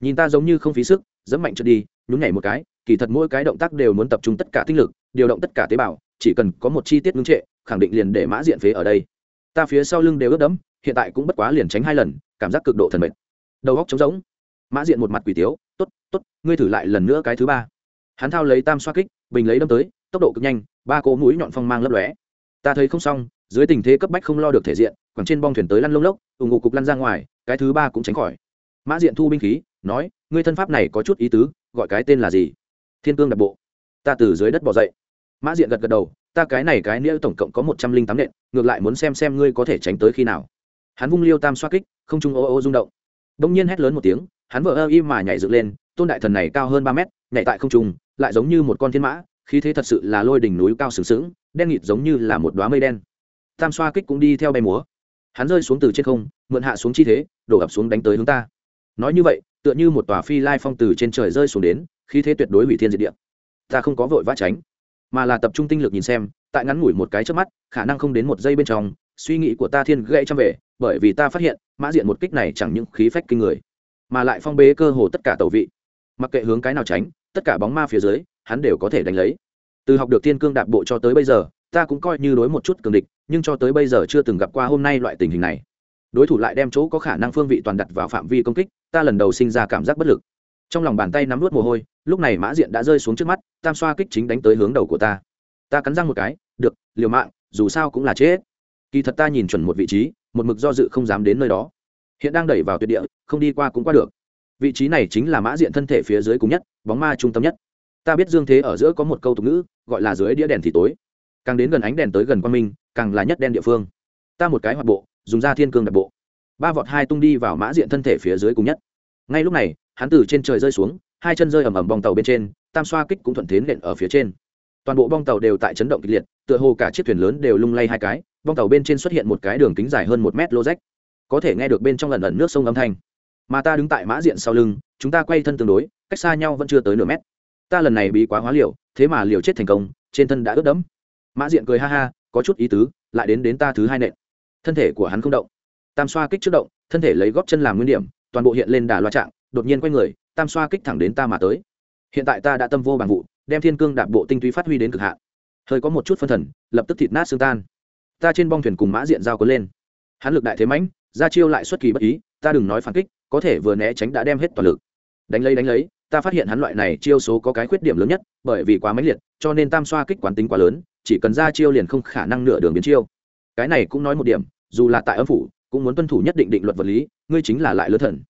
nhìn ta giống như không phí sức, dẫm mạnh trượt đi, nhún nhảy một cái, kỳ thật mỗi cái động tác đều muốn tập trung tất cả tinh lực, điều động tất cả tế bào, chỉ cần có một chi tiết ngưng trệ, khẳng định liền để mã diện phế ở đây. Ta phía sau lưng đều ướt đẫm, hiện tại cũng bất quá liền tránh hai lần, cảm giác cực độ thần mệt. Đầu góc trống rỗng. Mã diện một mặt quỷ tiếu t ố t t ố t ngươi thử lại lần nữa cái thứ ba. Hắn thao lấy tam xoa kích, bình lấy đâm tới, tốc độ cực nhanh, ba cỗ mũi nhọn phong mang lấp lóe. Ta thấy không xong, dưới tình thế cấp bách không lo được thể diện, quẳng trên bong thuyền tới lăn lông lốc ủng hộ cục lăn ra ngoài, cái thứ ba cũng tránh khỏi. Mã diện thu binh khí nói, ngươi thân pháp này có chút ý tứ, gọi cái tên là gì? Thiên cương đặc bộ. Ta từ dưới đất bỏ dậy. Mã diện gật gật đầu, ta cái này cái nĩa tổng cộng có một trăm linh tám nện, ngược lại muốn xem xem ngươi có thể tránh tới khi nào. Hắn vung liêu tam xoa kích, không trung ô ô rung động. Đông nhiên hét lớn một tiếng, hắn vỡ ơ y mà nhảy dựng lên, tôn đại thần này cao hơn ba mét, nhảy tại không trung, lại giống như một con thiên mã, khí thế thật sự là lôi đỉnh núi cao sừng sững, đen nghịt giống như là một đoá mây đen. Tam xoa kích cũng đi theo bay múa. Hắn rơi xuống từ trên không, mượn hạ xuống chi thế, đổ ập xuống đánh tới hướng ta nói như vậy, tựa như một tòa phi lai phong từ trên trời rơi xuống đến, khí thế tuyệt đối hủy thiên diệt địa. Ta không có vội vã tránh, mà là tập trung tinh lực nhìn xem, tại ngắn ngủi một cái trước mắt, khả năng không đến một giây bên trong, suy nghĩ của ta thiên gãy trăm về, bởi vì ta phát hiện, mã diện một kích này chẳng những khí phách kinh người, mà lại phong bế cơ hồ tất cả tàu vị. Mặc kệ hướng cái nào tránh, tất cả bóng ma phía dưới, hắn đều có thể đánh lấy. Từ học được thiên cương đạp bộ cho tới bây giờ, ta cũng coi như đối một chút cường địch, nhưng cho tới bây giờ chưa từng gặp qua hôm nay loại tình hình này. Đối thủ lại đem chỗ có khả năng phương vị toàn đặt vào phạm vi công kích ta lần đầu sinh ra cảm giác bất lực. Trong lòng bàn tay nắm nuốt mồ hôi, lúc này mã diện đã rơi xuống trước mắt, tam xoa kích chính đánh tới hướng đầu của ta. Ta cắn răng một cái, được, liều mạng, dù sao cũng là chết. Kỳ thật ta nhìn chuẩn một vị trí, một mực do dự không dám đến nơi đó. Hiện đang đẩy vào tuyệt địa, không đi qua cũng qua được. Vị trí này chính là mã diện thân thể phía dưới cùng nhất, bóng ma trung tâm nhất. Ta biết dương thế ở giữa có một câu tục ngữ, gọi là dưới đĩa đèn thì tối. Càng đến gần ánh đèn tới gần quan minh, càng là nhất đen địa phương. Ta một cái hoạt bộ, dùng ra thiên cương đặc bộ ba vọt hai tung đi vào mã diện thân thể phía dưới cùng nhất. Ngay lúc này, hắn từ trên trời rơi xuống, hai chân rơi ầm ầm bong tàu bên trên, tam xoa kích cũng thuận thế nện ở phía trên. Toàn bộ bong tàu đều tại chấn động kịch liệt, tựa hồ cả chiếc thuyền lớn đều lung lay hai cái, bong tàu bên trên xuất hiện một cái đường kính dài hơn một mét lô rách. Có thể nghe được bên trong lần ẩn nước sông âm thanh. Mà ta đứng tại mã diện sau lưng, chúng ta quay thân tương đối, cách xa nhau vẫn chưa tới nửa mét. Ta lần này bị quá hóa liều, thế mà liều chết thành công, trên thân đã ướt đẫm. Mã diện cười ha ha, có chút ý tứ, lại đến đến ta thứ hai nện. Thân thể của hắn không động tam xoa kích trước động, thân thể lấy góp chân làm nguyên điểm, toàn bộ hiện lên đà loa trạng, đột nhiên quay người, tam xoa kích thẳng đến ta mà tới. Hiện tại ta đã tâm vô bằng vụ, đem thiên cương đạp bộ tinh túy phát huy đến cực hạn. Hơi có một chút phân thần, lập tức thịt nát xương tan. Ta trên bong thuyền cùng mã diện giao có lên. Hắn lực đại thế mãnh, ra chiêu lại xuất kỳ bất ý, ta đừng nói phản kích, có thể vừa né tránh đã đem hết toàn lực. Đánh lấy đánh lấy, ta phát hiện hắn loại này chiêu số có cái khuyết điểm lớn nhất, bởi vì quá mãnh liệt, cho nên tam xoa kích quán tính quá lớn, chỉ cần ra chiêu liền không khả năng nửa đường biến chiêu. Cái này cũng nói một điểm, dù là tại âm phủ cũng muốn tuân thủ nhất định định luật vật lý, ngươi chính là lại lớn thần.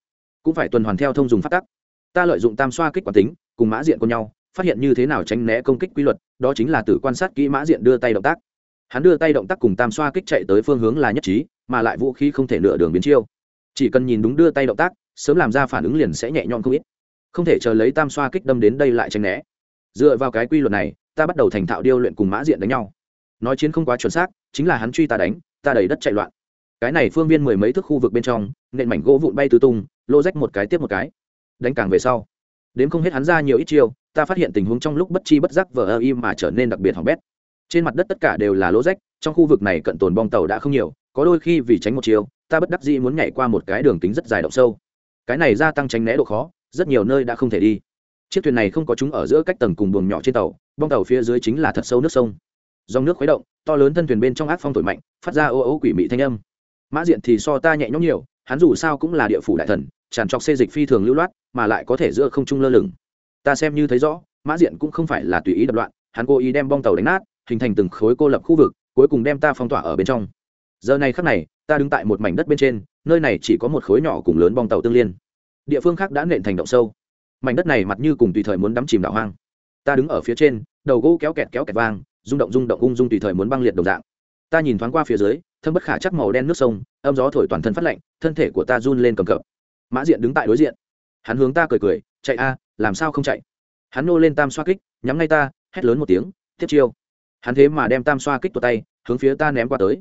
Cũng phải tuần hoàn theo thông dùng phát tắc. Ta lợi dụng tam xoa kích quán tính, cùng mã diện của nhau, phát hiện như thế nào tránh né công kích quy luật, đó chính là từ quan sát kỹ mã diện đưa tay động tác. Hắn đưa tay động tác cùng tam xoa kích chạy tới phương hướng là nhất trí, mà lại vũ khí không thể nửa đường biến chiêu. Chỉ cần nhìn đúng đưa tay động tác, sớm làm ra phản ứng liền sẽ nhẹ nhõm không ít. Không thể chờ lấy tam xoa kích đâm đến đây lại tránh né. Dựa vào cái quy luật này, ta bắt đầu thành thạo điêu luyện cùng mã diện đánh nhau. Nói chiến không quá chuẩn xác, chính là hắn truy ta đánh, ta đầy đất chạy loạn cái này phương viên mười mấy thước khu vực bên trong nện mảnh gỗ vụn bay tứ tung, lô rách một cái tiếp một cái. Đánh càng về sau đến không hết hắn ra nhiều ít chiêu, ta phát hiện tình huống trong lúc bất chi bất giác vờ ơ im mà trở nên đặc biệt hỏng bét. Trên mặt đất tất cả đều là lỗ rách, trong khu vực này cận tồn bong tàu đã không nhiều, có đôi khi vì tránh một chiều ta bất đắc dĩ muốn nhảy qua một cái đường tính rất dài động sâu. Cái này gia tăng tránh né độ khó, rất nhiều nơi đã không thể đi. Chiếc thuyền này không có chúng ở giữa cách tầng cùng buồng nhỏ trên tàu, bong tàu phía dưới chính là thật sâu nước sông. Dòng nước khuấy động, to lớn thân thuyền bên trong ác phong thổi mạnh, phát ra ô ô quỷ mị thanh âm mã diện thì so ta nhẹ nhõm nhiều, hắn dù sao cũng là địa phủ đại thần, tràn trọc xê dịch phi thường lưu loát, mà lại có thể giữa không trung lơ lửng. Ta xem như thấy rõ, mã diện cũng không phải là tùy ý đập loạn, hắn cố ý đem bong tàu đánh nát, hình thành từng khối cô lập khu vực, cuối cùng đem ta phong tỏa ở bên trong. Giờ này khắc này, ta đứng tại một mảnh đất bên trên, nơi này chỉ có một khối nhỏ cùng lớn bong tàu tương liên. Địa phương khác đã nện thành động sâu. Mảnh đất này mặt như cùng tùy thời muốn đắm chìm đảo hoang. Ta đứng ở phía trên, đầu gỗ kéo kẹt kéo kẹt vang, rung động rung động ung dung tùy thời muốn băng liệt đồng dạng ta nhìn thoáng qua phía dưới, thâm bất khả chắc màu đen nước sông, âm gió thổi toàn thân phát lạnh, thân thể của ta run lên cầm cập. Mã diện đứng tại đối diện. Hắn hướng ta cười cười, chạy a, làm sao không chạy? Hắn nô lên tam xoa kích, nhắm ngay ta, hét lớn một tiếng, tiếp chiêu. Hắn thế mà đem tam xoa kích tuột tay, hướng phía ta ném qua tới.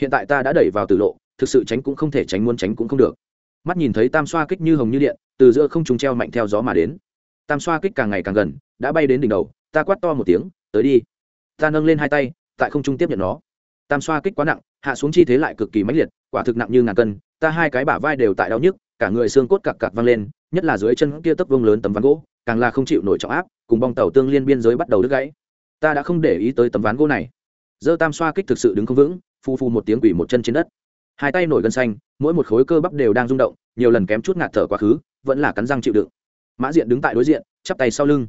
Hiện tại ta đã đẩy vào tử lộ, thực sự tránh cũng không thể tránh muốn tránh cũng không được. Mắt nhìn thấy tam xoa kích như hồng như điện, từ giữa không trùng treo mạnh theo gió mà đến. Tam xoa kích càng ngày càng gần, đã bay đến đỉnh đầu, ta quát to một tiếng, tới đi. Ta nâng lên hai tay, tại không trung tiếp nhận nó tam xoa kích quá nặng, hạ xuống chi thế lại cực kỳ mãnh liệt, quả thực nặng như ngàn cân, ta hai cái bả vai đều tại đau nhức, cả người xương cốt cặc cặc văng lên, nhất là dưới chân kia tấc vông lớn tấm ván gỗ, càng là không chịu nổi trọng áp, cùng bong tàu tương liên biên giới bắt đầu đứt gãy. Ta đã không để ý tới tấm ván gỗ này. Dơ tam xoa kích thực sự đứng không vững phu phu một tiếng quỷ một chân trên đất. Hai tay nổi gân xanh, mỗi một khối cơ bắp đều đang rung động, nhiều lần kém chút ngạt thở quá khứ, vẫn là cắn răng chịu đựng. Mã diện đứng tại đối diện, chắp tay sau lưng.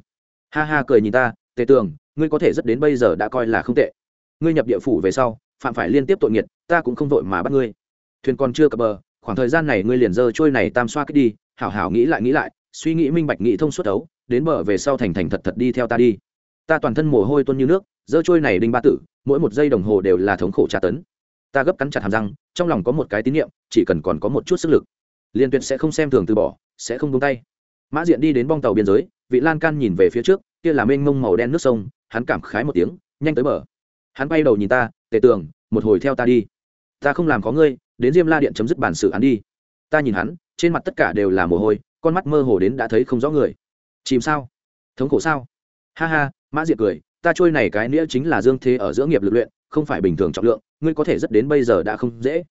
Ha ha cười nhìn ta, tề tường, ngươi có thể rất đến bây giờ đã coi là không tệ. Ngươi nhập địa phủ về sau phạm phải liên tiếp tội nghiệt, ta cũng không vội mà bắt ngươi. Thuyền còn chưa cập bờ, khoảng thời gian này ngươi liền dơ trôi này tam xoa kích đi, hảo hảo nghĩ lại nghĩ lại, suy nghĩ minh bạch nghĩ thông suốt đấu, đến bờ về sau thành thành thật thật đi theo ta đi. Ta toàn thân mồ hôi tuôn như nước dơ trôi này đinh ba tử, mỗi một giây đồng hồ đều là thống khổ tra tấn. Ta gấp cắn chặt hàm răng, trong lòng có một cái tín nhiệm chỉ cần còn có một chút sức lực liên tuyệt sẽ không xem thường từ bỏ, sẽ không tung tay. Mã diện đi đến bong tàu biên giới, vị lan can nhìn về phía trước, kia là mênh mông màu đen nước sông, hắn cảm khái một tiếng, nhanh tới bờ. Hắn bay đầu nhìn ta tề tường, một hồi theo ta đi. Ta không làm có ngươi, đến diêm la điện chấm dứt bản sự án đi. Ta nhìn hắn, trên mặt tất cả đều là mồ hôi, con mắt mơ hồ đến đã thấy không rõ người. Chìm sao? Thống khổ sao? Ha ha, mã diệt cười, ta trôi này cái nghĩa chính là dương thế ở giữa nghiệp lực luyện, không phải bình thường trọng lượng, ngươi có thể rất đến bây giờ đã không dễ.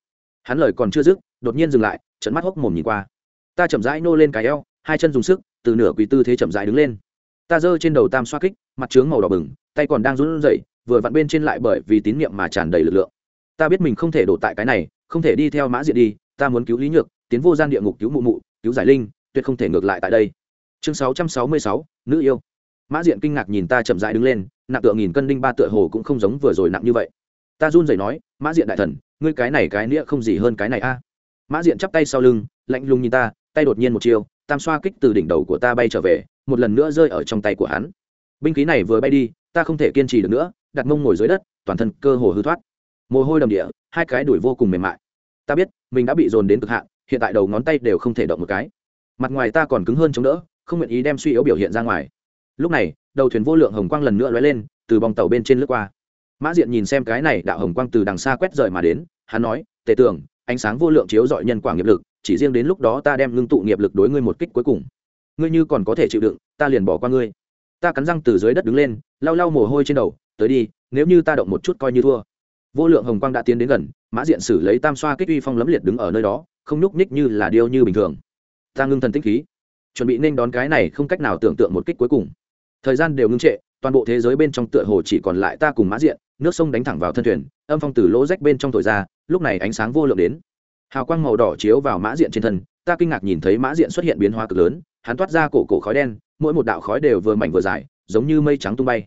Hắn lời còn chưa dứt, đột nhiên dừng lại trận mắt hốc mồm nhìn qua. Ta chậm rãi nô lên cái eo, hai chân dùng sức, từ nửa quỳ tư thế chậm rãi đứng lên. Ta giơ trên đầu tam xoa kích, mặt trướng màu đỏ bừng tay còn đang run rẩy, vừa vặn bên trên lại bởi vì tín niệm mà tràn đầy lực lượng. Ta biết mình không thể đổ tại cái này, không thể đi theo mã diện đi, ta muốn cứu lý nhược, tiến vô gian địa ngục cứu mụ mụ, cứu giải linh, tuyệt không thể ngược lại tại đây. Chương sáu trăm sáu mươi sáu, nữ yêu. Mã diện kinh ngạc nhìn ta chậm rãi đứng lên, nặng tựa nghìn cân đinh ba tựa hồ cũng không giống vừa rồi nặng như vậy. Ta run rẩy nói, mã diện đại thần, ngươi cái này cái nĩa không gì hơn cái này a. Mã diện chắp tay sau lưng, lạnh lùng nhìn ta, tay đột nhiên một chiều, tam xoa kích từ đỉnh đầu của ta bay trở về, một lần nữa rơi ở trong tay của hắn. Binh khí này vừa bay đi ta không thể kiên trì được nữa, đặt mông ngồi dưới đất, toàn thân cơ hồ hư thoát. Mồ hôi đầm địa, hai cái đuổi vô cùng mềm mại. Ta biết, mình đã bị dồn đến cực hạn, hiện tại đầu ngón tay đều không thể động một cái. Mặt ngoài ta còn cứng hơn chống đỡ, không nguyện ý đem suy yếu biểu hiện ra ngoài. Lúc này, đầu thuyền vô lượng hồng quang lần nữa lóe lên, từ bong tàu bên trên lướt qua. Mã diện nhìn xem cái này đạo hồng quang từ đằng xa quét rời mà đến, hắn nói, tề tưởng, ánh sáng vô lượng chiếu dọi nhân quả nghiệp lực, chỉ riêng đến lúc đó ta đem ngưng tụ nghiệp lực đối ngươi một kích cuối cùng. Ngươi như còn có thể chịu đựng, ta liền bỏ qua ngươi. Ta cắn răng từ dưới đất đứng lên lau lau mồ hôi trên đầu, tới đi, nếu như ta động một chút coi như thua. Vô lượng hồng quang đã tiến đến gần, mã diện sử lấy tam xoa kích uy phong lấm liệt đứng ở nơi đó, không nhúc nhích như là điêu như bình thường. Ta ngưng thần tích khí. Chuẩn bị nên đón cái này không cách nào tưởng tượng một kích cuối cùng. Thời gian đều ngưng trệ, toàn bộ thế giới bên trong tựa hồ chỉ còn lại ta cùng mã diện, nước sông đánh thẳng vào thân thuyền, âm phong từ lỗ rách bên trong thổi ra, lúc này ánh sáng vô lượng đến. Hào quang màu đỏ chiếu vào mã diện trên thân, ta kinh ngạc nhìn thấy mã diện xuất hiện biến hóa cực lớn, hắn toát ra cổ cổ khói đen, mỗi một đạo khói đều vừa mảnh vừa dài, giống như mây trắng tung bay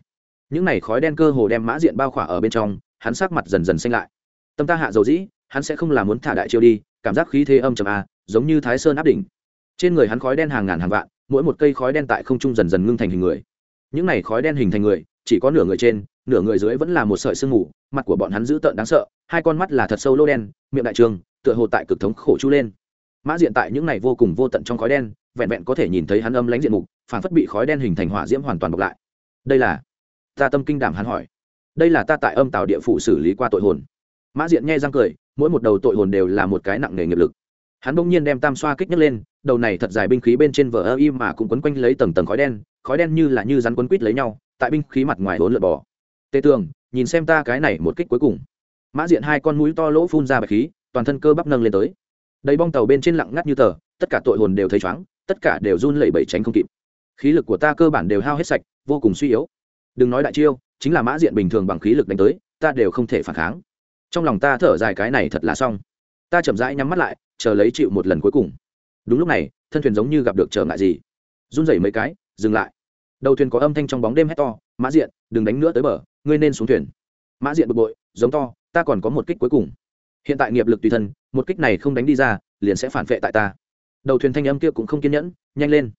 những này khói đen cơ hồ đem mã diện bao khỏa ở bên trong, hắn sắc mặt dần dần xanh lại. Tâm ta hạ dầu dĩ, hắn sẽ không là muốn thả đại chiêu đi, cảm giác khí thế âm trầm a, giống như thái sơn áp đỉnh. Trên người hắn khói đen hàng ngàn hàng vạn, mỗi một cây khói đen tại không trung dần dần ngưng thành hình người. Những này khói đen hình thành người, chỉ có nửa người trên, nửa người dưới vẫn là một sợi sương mù, mặt của bọn hắn dữ tợn đáng sợ, hai con mắt là thật sâu lô đen, miệng đại trường, tựa hồ tại cực thống khổ chu lên. Mã diện tại những này vô cùng vô tận trong khói đen, vẹn vẹn có thể nhìn thấy hắn âm lãnh diện mục, phản phất bị khói đen hình thành hỏa diễm hoàn toàn bọc lại. Đây là ta tâm kinh đảm hắn hỏi. Đây là ta tại âm tạo địa phủ xử lý qua tội hồn. Mã diện nghe răng cười, mỗi một đầu tội hồn đều là một cái nặng nề nghiệp lực. Hắn bỗng nhiên đem tam xoa kích nhấc lên, đầu này thật dài binh khí bên trên vở ơ y mà cũng quấn quanh lấy tầng tầng khói đen khói đen như là như rắn quấn quít lấy nhau, tại binh khí mặt ngoài hốn lượt bò. Tê tường, nhìn xem ta cái này một kích cuối cùng. Mã diện hai con mũi to lỗ phun ra bạch khí, toàn thân cơ bắp nâng lên tới. Đầy bong tàu bên trên lặng ngắt như tờ, tất cả tội hồn đều thấy chóng tất cả đều run lẩy bẩy tránh không kịp. Khí lực của ta cơ bản đều hao hết sạch, vô cùng suy yếu đừng nói đại chiêu, chính là mã diện bình thường bằng khí lực đánh tới, ta đều không thể phản kháng. Trong lòng ta thở dài cái này thật là xong. Ta chậm rãi nhắm mắt lại, chờ lấy chịu một lần cuối cùng. Đúng lúc này, thân thuyền giống như gặp được trở ngại gì. Run rẩy mấy cái, dừng lại. Đầu thuyền có âm thanh trong bóng đêm hét to, mã diện, đừng đánh nữa tới bờ, ngươi nên xuống thuyền. Mã diện bực bội, giống to, ta còn có một kích cuối cùng. Hiện tại nghiệp lực tùy thân, một kích này không đánh đi ra, liền sẽ phản vệ tại ta. Đầu thuyền thanh âm kia cũng không kiên nhẫn, nhanh lên.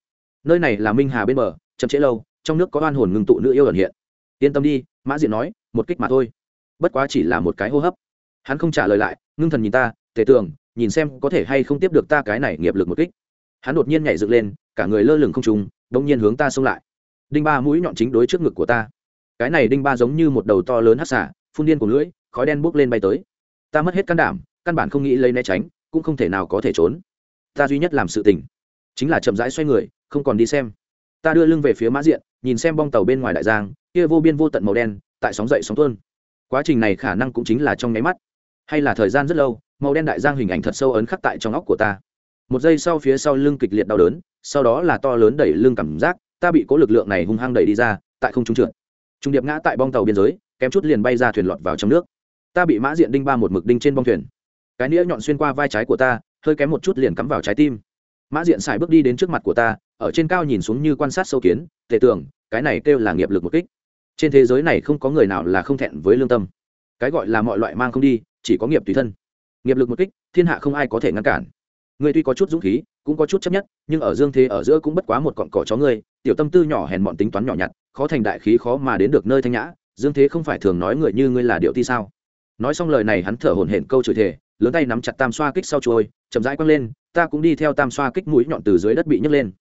Nơi này là minh hà bên bờ, chậm trễ lâu trong nước có oan hồn ngưng tụ nữ yêu ẩn hiện. Yên tâm đi, mã diện nói, một kích mà thôi. Bất quá chỉ là một cái hô hấp. Hắn không trả lời lại, ngưng thần nhìn ta, tề tường, nhìn xem có thể hay không tiếp được ta cái này nghiệp lực một kích. Hắn đột nhiên nhảy dựng lên, cả người lơ lửng không trùng đông nhiên hướng ta xông lại. Đinh ba mũi nhọn chính đối trước ngực của ta. Cái này đinh ba giống như một đầu to lớn hát xả phun điên của lưỡi, khói đen bốc lên bay tới. Ta mất hết can đảm, căn bản không nghĩ lấy né tránh, cũng không thể nào có thể trốn. Ta duy nhất làm sự tình, chính là chậm rãi xoay người, không còn đi xem. Ta đưa lưng về phía mã diện nhìn xem bong tàu bên ngoài đại giang, kia vô biên vô tận màu đen, tại sóng dậy sóng tuôn. Quá trình này khả năng cũng chính là trong nháy mắt, hay là thời gian rất lâu, màu đen đại giang hình ảnh thật sâu ấn khắc tại trong óc của ta. Một giây sau phía sau lưng kịch liệt đau đớn, sau đó là to lớn đẩy lưng cảm giác, ta bị cố lực lượng này hung hăng đẩy đi ra, tại không trung trượt. Trung điệp ngã tại bong tàu biên giới, kém chút liền bay ra thuyền lọt vào trong nước. Ta bị mã diện đinh ba một mực đinh trên bong thuyền. Cái nĩa nhọn xuyên qua vai trái của ta, hơi kém một chút liền cắm vào trái tim. Mã diện xài bước đi đến trước mặt của ta ở trên cao nhìn xuống như quan sát sâu kiến, tề tưởng, cái này kêu là nghiệp lực một kích. Trên thế giới này không có người nào là không thẹn với lương tâm. Cái gọi là mọi loại mang không đi, chỉ có nghiệp tùy thân. Nghiệp lực một kích, thiên hạ không ai có thể ngăn cản. Người tuy có chút dũng khí, cũng có chút chấp nhất, nhưng ở dương thế ở giữa cũng bất quá một cọn cỏ chó ngươi, tiểu tâm tư nhỏ hèn bọn tính toán nhỏ nhặt, khó thành đại khí khó mà đến được nơi thanh nhã, dương thế không phải thường nói người như ngươi là điệu ti sao? Nói xong lời này hắn thở hổn hển câu chửi thề, lớn tay nắm chặt tam xoa kích sau chuôi, chậm rãi quăng lên, ta cũng đi theo tam xoa kích mũi nhọn từ dưới đất bị nhấc lên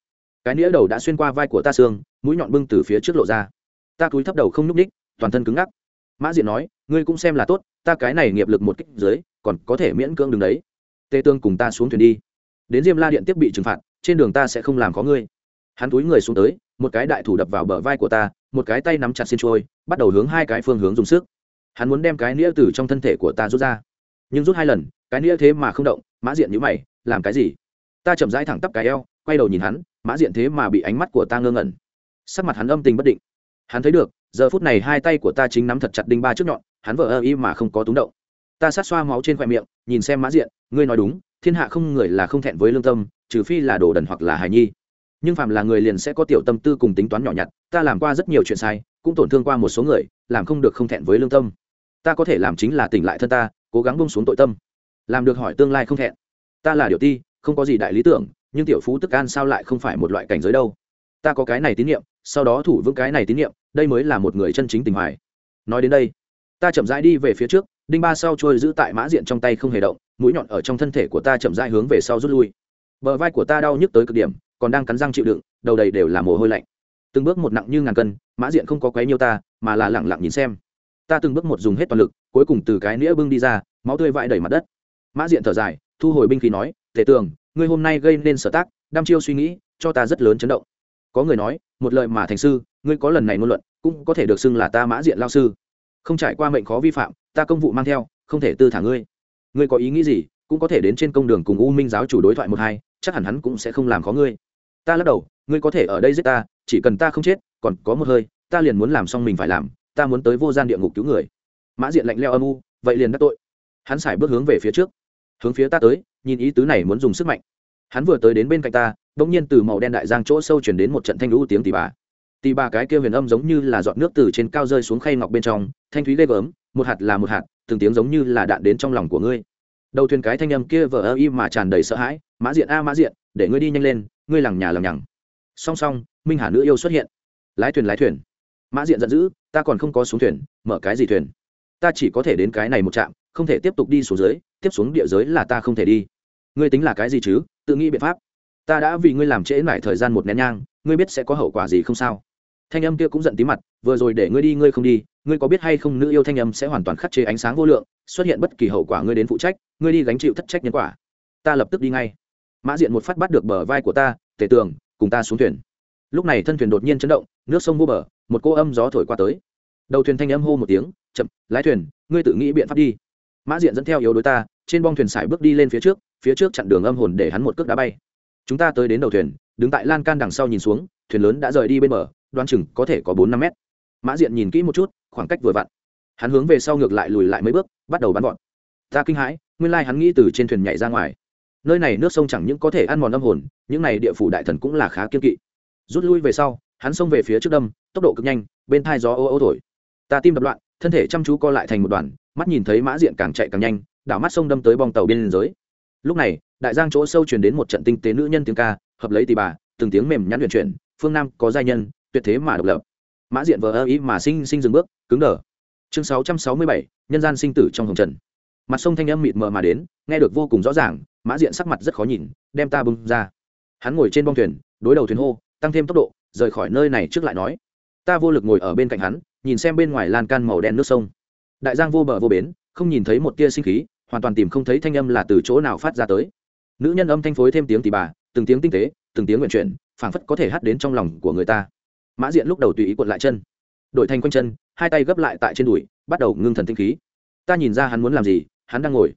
cái nĩa đầu đã xuyên qua vai của ta xương, mũi nhọn bưng từ phía trước lộ ra. Ta cúi thấp đầu không nhúc ních toàn thân cứng ngắc. Mã diện nói, ngươi cũng xem là tốt, ta cái này nghiệp lực một kích dưới, còn có thể miễn cưỡng đứng đấy. Tê tương cùng ta xuống thuyền đi. Đến diêm la điện tiếp bị trừng phạt, trên đường ta sẽ không làm có ngươi. Hắn túi người xuống tới, một cái đại thủ đập vào bờ vai của ta, một cái tay nắm chặt xin trôi, bắt đầu hướng hai cái phương hướng dùng sức. Hắn muốn đem cái nĩa từ trong thân thể của ta rút ra. Nhưng rút hai lần, cái nĩa thế mà không động, mã diện nhữ mày, làm cái gì? Ta chậm rãi thẳng tắp cái eo, quay đầu nhìn hắn mã diện thế mà bị ánh mắt của ta ngơ ngẩn. Sắc mặt hắn âm tình bất định. Hắn thấy được, giờ phút này hai tay của ta chính nắm thật chặt đinh ba trước nhọn, hắn vỡ ơ y mà không có túng động. Ta sát xoa máu trên khoe miệng, nhìn xem mã diện, ngươi nói đúng, thiên hạ không người là không thẹn với lương tâm, trừ phi là đồ đần hoặc là hài nhi. Nhưng phạm là người liền sẽ có tiểu tâm tư cùng tính toán nhỏ nhặt, ta làm qua rất nhiều chuyện sai, cũng tổn thương qua một số người, làm không được không thẹn với lương tâm. Ta có thể làm chính là tỉnh lại thân ta, cố gắng bông xuống tội tâm. Làm được hỏi tương lai không thẹn. Ta là điều ti, không có gì đại lý tưởng nhưng tiểu phú tức an sao lại không phải một loại cảnh giới đâu? Ta có cái này tín nhiệm, sau đó thủ vững cái này tín nhiệm, đây mới là một người chân chính tình hoài. Nói đến đây, ta chậm rãi đi về phía trước, đinh ba sau trôi giữ tại mã diện trong tay không hề động, mũi nhọn ở trong thân thể của ta chậm rãi hướng về sau rút lui. Bờ vai của ta đau nhức tới cực điểm, còn đang cắn răng chịu đựng, đầu đầy đều là mồ hôi lạnh. Từng bước một nặng như ngàn cân, mã diện không có quấy nhiêu ta, mà là lẳng lặng nhìn xem. Ta từng bước một dùng hết toàn lực, cuối cùng từ cái nĩa bưng đi ra, máu tươi vãi đầy mặt đất. Mã diện thở dài, thu hồi binh khí nói tể tường ngươi hôm nay gây nên sở tác, đăm chiêu suy nghĩ, cho ta rất lớn chấn động. Có người nói, một lời mà thành sư, ngươi có lần này ngôn luận, cũng có thể được xưng là ta mã diện lao sư. Không trải qua mệnh khó vi phạm, ta công vụ mang theo, không thể tư thả ngươi. Ngươi có ý nghĩ gì, cũng có thể đến trên công đường cùng u minh giáo chủ đối thoại một hai, chắc hẳn hắn cũng sẽ không làm khó ngươi. Ta lắc đầu, ngươi có thể ở đây giết ta, chỉ cần ta không chết, còn có một hơi, ta liền muốn làm xong mình phải làm, ta muốn tới vô gian địa ngục cứu người. Mã diện lạnh leo âm u, vậy liền đắc tội. Hắn xài bước hướng về phía trước. Hướng phía ta tới nhìn ý tứ này muốn dùng sức mạnh. Hắn vừa tới đến bên cạnh ta đ ỗ n g nhiên từ màu đen đại giang chỗ sâu chuyển đến một trận thanh lũ tiếng tì bà. Tì bà cái kia huyền âm giống như là giọt nước từ trên cao rơi xuống khay ngọc bên trong, thanh thúy ghê gớm, một hạt là một hạt, từng tiếng giống như là đạn đến trong lòng của ngươi. Đầu thuyền cái thanh âm kia vờ ơ y mà tràn đầy sợ hãi, mã diện a, mã diện, để ngươi đi nhanh lên, ngươi lằng nhà lằng nhằng. Song song, minh hà nữ yêu xuất hiện. Lái thuyền lái thuyền. Mã diện giận dữ, ta còn không có xuống thuyền, mở cái gì thuyền? Ta chỉ có thể đến cái này một trạm, không thể tiếp tục đi xuống dưới tiếp xuống địa giới là ta không thể đi. Ngươi tính là cái gì chứ? Tự nghĩ biện pháp. Ta đã vì ngươi làm trễ lại thời gian một nén nhang, ngươi biết sẽ có hậu quả gì không sao? Thanh âm kia cũng giận tí mặt, vừa rồi để ngươi đi, ngươi không đi, ngươi có biết hay không nữ yêu thanh âm sẽ hoàn toàn khắc chế ánh sáng vô lượng, xuất hiện bất kỳ hậu quả ngươi đến phụ trách, ngươi đi gánh chịu thất trách nhân quả. Ta lập tức đi ngay. Mã diện một phát bắt được bờ vai của ta tể tường, cùng ta xuống thuyền. Lúc này thân thuyền đột nhiên chấn động, nước sông vô bờ, một cô âm gió thổi qua tới. Đầu thuyền thanh âm hô một tiếng, chậm, lái thuyền, ngươi tự nghĩ biện pháp đi mã diện dẫn theo yếu đối ta, trên bong thuyền sải bước đi lên phía trước phía trước chặn đường âm hồn để hắn một cước đá bay. Chúng ta tới đến đầu thuyền, đứng tại lan can đằng sau nhìn xuống, thuyền lớn đã rời đi bên bờ đoan chừng có thể có bốn năm mét. Mã diện nhìn kỹ một chút, khoảng cách vừa vặn. Hắn hướng về sau ngược lại lùi lại mấy bước, bắt đầu bắn gọn ta kinh hãi, nguyên lai hắn nghĩ từ trên thuyền nhảy ra ngoài. Nơi này nước sông chẳng những có thể ăn mòn âm hồn, những này địa phủ đại thần cũng là khá kiên kỵ. Rút lui về sau, hắn xông về phía trước đâm, tốc độ cực nhanh, bên thai gió ô ô thổi. Ta tim đập loạn, thân thể chăm chú co lại thành một đoàn mắt nhìn thấy mã diện càng chạy càng nhanh, đảo mắt sông đâm tới bong tàu biên giới. Lúc này, đại giang chỗ sâu truyền đến một trận tinh tế nữ nhân tiếng ca, hợp lấy tì bà, từng tiếng mềm nhắn luyện chuyển, phương nam có giai nhân, tuyệt thế mà độc lập. Mã diện vờ ơ ý mà sinh sinh dừng bước, cứng đờ. Chương sáu trăm sáu mươi bảy, nhân gian sinh tử trong hồng trần. Mặt sông thanh âm mịt mờ mà đến, nghe được vô cùng rõ ràng, mã diện sắc mặt rất khó nhìn, đem ta bưng ra. Hắn ngồi trên bong thuyền, đối đầu thuyền hô, tăng thêm tốc độ, rời khỏi nơi này trước lại nói. Ta vô lực ngồi ở bên cạnh hắn, nhìn xem bên ngoài lan can màu đen nước sông đại giang vô bờ vô bến, không nhìn thấy một tia sinh khí, hoàn toàn tìm không thấy thanh âm là từ chỗ nào phát ra tới. Nữ nhân âm thanh phối thêm tiếng tỉ bà, từng tiếng tinh tế, từng tiếng nguyện chuyển, phảng phất có thể hát đến trong lòng của người ta. Mã diện lúc đầu tùy ý cuộn lại chân. Đổi thành quanh chân, hai tay gấp lại tại trên đùi, bắt đầu ngưng thần tinh khí. Ta nhìn ra hắn muốn làm gì, hắn đang ngồi.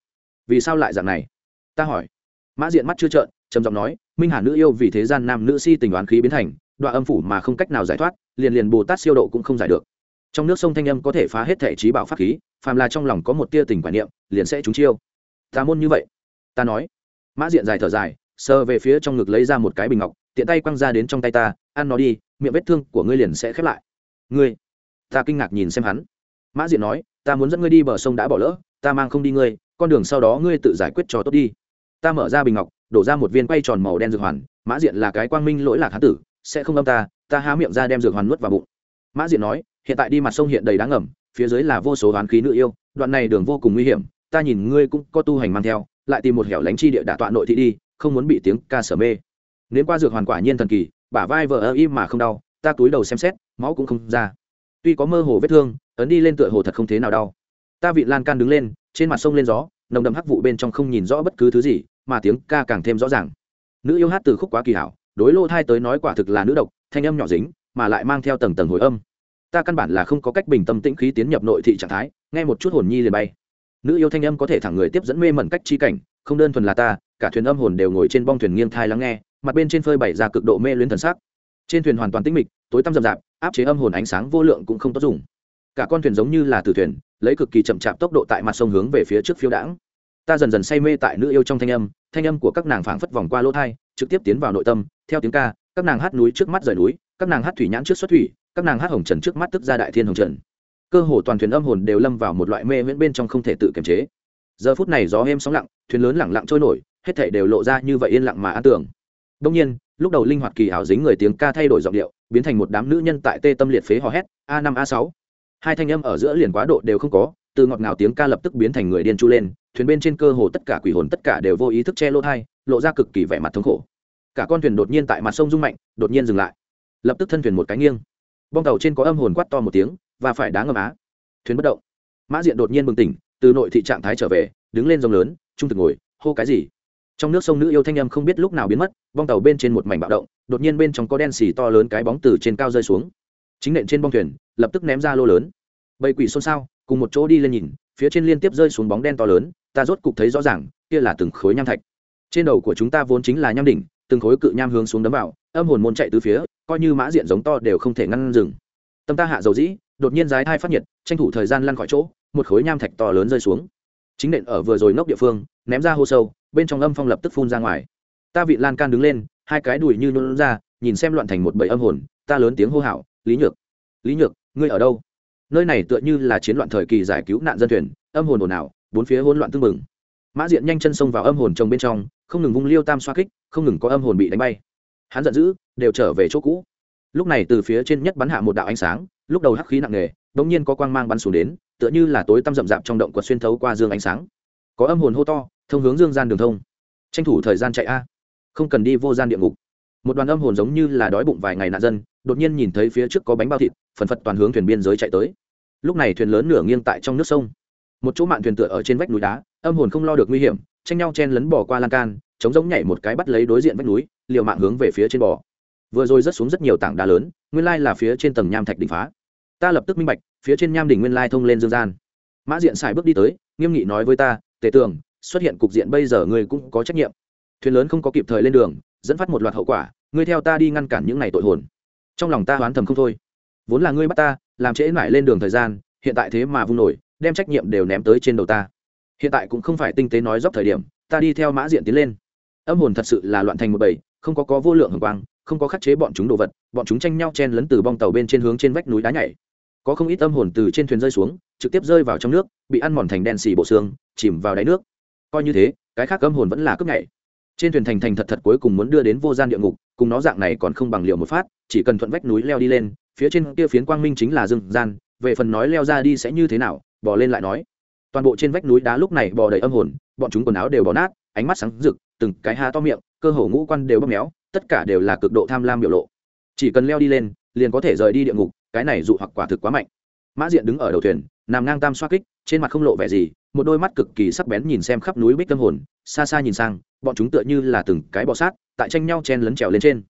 Vì sao lại dạng này? Ta hỏi. Mã diện mắt chưa trợn, trầm giọng nói, minh hà nữ yêu vì thế gian nam nữ si tình đoán khí biến thành đoạn âm phủ mà không cách nào giải thoát, liền liền bồ tát siêu độ cũng không giải được trong nước sông thanh âm có thể phá hết thể trí bảo pháp khí, phàm là trong lòng có một tia tình quản niệm, liền sẽ trúng chiêu. Tà môn như vậy. Ta nói. Mã diện dài thở dài, sờ về phía trong ngực lấy ra một cái bình ngọc, tiện tay quăng ra đến trong tay ta, ăn nó đi, miệng vết thương của ngươi liền sẽ khép lại. Ngươi. Ta kinh ngạc nhìn xem hắn. Mã diện nói, ta muốn dẫn ngươi đi bờ sông đã bỏ lỡ, ta mang không đi ngươi, con đường sau đó ngươi tự giải quyết cho tốt đi. Ta mở ra bình ngọc, đổ ra một viên quay tròn màu đen dược hoàn, mã diện là cái quang minh lỗi lạc hán tử, sẽ không âm ta ta há miệng ra đem dược hoàn nuốt vào bụng mã diện nói, hiện tại đi mặt sông hiện đầy đá ngầm, phía dưới là vô số hoán khí nữ yêu, đoạn này đường vô cùng nguy hiểm, ta nhìn ngươi cũng có tu hành mang theo, lại tìm một hẻo lánh chi địa đả tọa nội thị đi, không muốn bị tiếng ca sở mê. Nếu qua dược hoàn quả nhiên thần kỳ, bả vai vợ ơ im mà không đau, ta túi đầu xem xét, máu cũng không ra. Tuy có mơ hồ vết thương, ấn đi lên tựa hồ thật không thế nào đau. Ta vị lan can đứng lên, trên mặt sông lên gió, nồng đậm hắc vụ bên trong không nhìn rõ bất cứ thứ gì, mà tiếng ca càng thêm rõ ràng. Nữ yêu hát từ khúc quá kỳ hảo, đối lô thai tới nói quả thực là nữ độc, thanh âm nhỏ dính mà lại mang theo tầng tầng hồi âm. Ta căn bản là không có cách bình tâm tĩnh khí tiến nhập nội thị trạng thái, nghe một chút hồn nhi liền bay. Nữ yêu thanh âm có thể thẳng người tiếp dẫn mê mẩn cách chi cảnh, không đơn thuần là ta, cả thuyền âm hồn đều ngồi trên bong thuyền nghiêng thai lắng nghe, mặt bên trên phơi bày ra cực độ mê luyến thần sắc. Trên thuyền hoàn toàn tĩnh mịch, tối tăm rậm rạp, áp chế âm hồn ánh sáng vô lượng cũng không tốt dùng. Cả con thuyền giống như là từ thuyền, lấy cực kỳ chậm chạp tốc độ tại mặt sông hướng về phía trước phiêu đãng. Ta dần dần say mê tại nữ yêu trong thanh âm thanh âm của các nàng phảng phất vòng qua lỗ thai, trực tiếp tiến vào nội tâm, theo tiếng ca, các nàng hát núi trước mắt rời núi các nàng hát thủy nhãn trước xuất thủy, các nàng hát hồng trần trước mắt tức ra đại thiên hồng trần. Cơ hồ toàn thuyền âm hồn đều lâm vào một loại mê miễn bên trong không thể tự kiềm chế. Giờ phút này gió êm sóng lặng, thuyền lớn lẳng lặng trôi nổi, hết thể đều lộ ra như vậy yên lặng mà an tưởng đông nhiên, lúc đầu linh hoạt kỳ ảo dính người tiếng ca thay đổi giọng điệu, biến thành một đám nữ nhân tại tê tâm liệt phế hò hét, a năm, a sáu. Hai thanh âm ở giữa liền quá độ đều không có, từ ngọt ngào tiếng ca lập tức biến thành người điên chu lên, thuyền bên trên cơ hồ tất cả quỷ hồn tất cả đều vô ý thức che lỗ thai, lộ ra cực kỳ vẻ mặt thống khổ. Cả con thuyền đột nhiên tại mặt sông rung mạnh, đột nhiên dừng lại lập tức thân thuyền một cái nghiêng. Bong tàu trên có âm hồn quát to một tiếng, và phải đá ngầm á. Thuyền bất động. Mã diện đột nhiên bừng tỉnh, từ nội thị trạng thái trở về, đứng lên rồng lớn, trung thực ngồi, hô cái gì? Trong nước sông nữ yêu thanh âm không biết lúc nào biến mất, bong tàu bên trên một mảnh bạo động, đột nhiên bên trong có đen xì to lớn cái bóng từ trên cao rơi xuống. Chính nện trên bong thuyền, lập tức ném ra lô lớn. Bầy quỷ xôn xao, cùng một chỗ đi lên nhìn, phía trên liên tiếp rơi xuống bóng đen to lớn, ta rốt cục thấy rõ ràng, kia là từng khối nham thạch. Trên đầu của chúng ta vốn chính là nham đỉnh, từng khối cự nham hướng xuống đấm vào âm hồn môn chạy từ phía, coi như mã diện giống to đều không thể ngăn dừng. Tâm ta hạ dầu dĩ, đột nhiên giái thai phát nhiệt, tranh thủ thời gian lăn khỏi chỗ, một khối nham thạch to lớn rơi xuống. Chính nện ở vừa rồi nốc địa phương, ném ra hô sâu, bên trong âm phong lập tức phun ra ngoài. Ta vị lan can đứng lên, hai cái đùi như nôn ra, nhìn xem loạn thành một bầy âm hồn, ta lớn tiếng hô hào, lý nhược lý nhược, ngươi ở đâu? Nơi này tựa như là chiến loạn thời kỳ giải cứu nạn dân thuyền, âm hồn ồn ào, bốn phía hỗn loạn tưng bừng. Mã diện nhanh chân xông vào âm hồn trồng bên trong, không ngừng vung liêu tam xoa kích, không ngừng có âm hồn bị đánh bay hắn giận dữ, đều trở về chỗ cũ. Lúc này từ phía trên nhất bắn hạ một đạo ánh sáng, lúc đầu hắc khí nặng nề bỗng nhiên có quang mang bắn xuống đến, tựa như là tối tăm rậm rạp trong động quật xuyên thấu qua dương ánh sáng. Có âm hồn hô to, thông hướng dương gian đường thông. Tranh thủ thời gian chạy a. Không cần đi vô gian địa ngục. Một đoàn âm hồn giống như là đói bụng vài ngày nạn dân, đột nhiên nhìn thấy phía trước có bánh bao thịt, phần phật toàn hướng thuyền biên giới chạy tới. Lúc này thuyền lớn nửa nghiêng tại trong nước sông. Một chỗ mạn thuyền tựa ở trên vách núi đá, âm hồn không lo được nguy hiểm, tranh nhau chen lấn bỏ qua lan can chống giống nhảy một cái bắt lấy đối diện vách núi, liều mạng hướng về phía trên bò. Vừa rồi rớt xuống rất nhiều tảng đá lớn, nguyên lai là phía trên tầng nham thạch đỉnh phá. Ta lập tức minh bạch, phía trên nham đỉnh nguyên lai thông lên dương gian. Mã diện xài bước đi tới, nghiêm nghị nói với ta, tề tường, xuất hiện cục diện bây giờ ngươi cũng có trách nhiệm. Thuyền lớn không có kịp thời lên đường, dẫn phát một loạt hậu quả, ngươi theo ta đi ngăn cản những ngày tội hồn. Trong lòng ta hoán thầm không thôi. Vốn là ngươi bắt ta, làm trễ mãi lên đường thời gian, hiện tại thế mà vung nổi, đem trách nhiệm đều ném tới trên đầu ta. Hiện tại cũng không phải tinh tế nói dốc thời điểm, ta đi theo mã diện tiến lên âm hồn thật sự là loạn thành một bầy, không có có vô lượng hồng quang, không có khắc chế bọn chúng đồ vật, bọn chúng tranh nhau chen lấn từ bong tàu bên trên hướng trên vách núi đá nhảy. Có không ít âm hồn từ trên thuyền rơi xuống, trực tiếp rơi vào trong nước, bị ăn mòn thành đen xì bộ xương, chìm vào đáy nước. Coi như thế, cái khác âm hồn vẫn là cướp nhảy. Trên thuyền thành thành thật thật cuối cùng muốn đưa đến vô gian địa ngục, cùng nó dạng này còn không bằng liệu một phát, chỉ cần thuận vách núi leo đi lên, phía trên kia phiến quang minh chính là rừng gian, về phần nói leo ra đi sẽ như thế nào, bỏ lên lại nói. Toàn bộ trên vách núi đá lúc này bò đầy âm hồn, bọn chúng quần áo đều bỏ nát ánh mắt sáng rực, từng cái há to miệng, cơ hồ ngũ quan đều bóp méo, tất cả đều là cực độ tham lam biểu lộ. Chỉ cần leo đi lên, liền có thể rời đi địa ngục, cái này dụ hoặc quả thực quá mạnh. Mã diện đứng ở đầu thuyền, nằm ngang tam xoa kích, trên mặt không lộ vẻ gì, một đôi mắt cực kỳ sắc bén nhìn xem khắp núi bích tâm hồn, xa xa nhìn sang, bọn chúng tựa như là từng cái bọ sát, tại tranh nhau chen lấn trèo lên trên.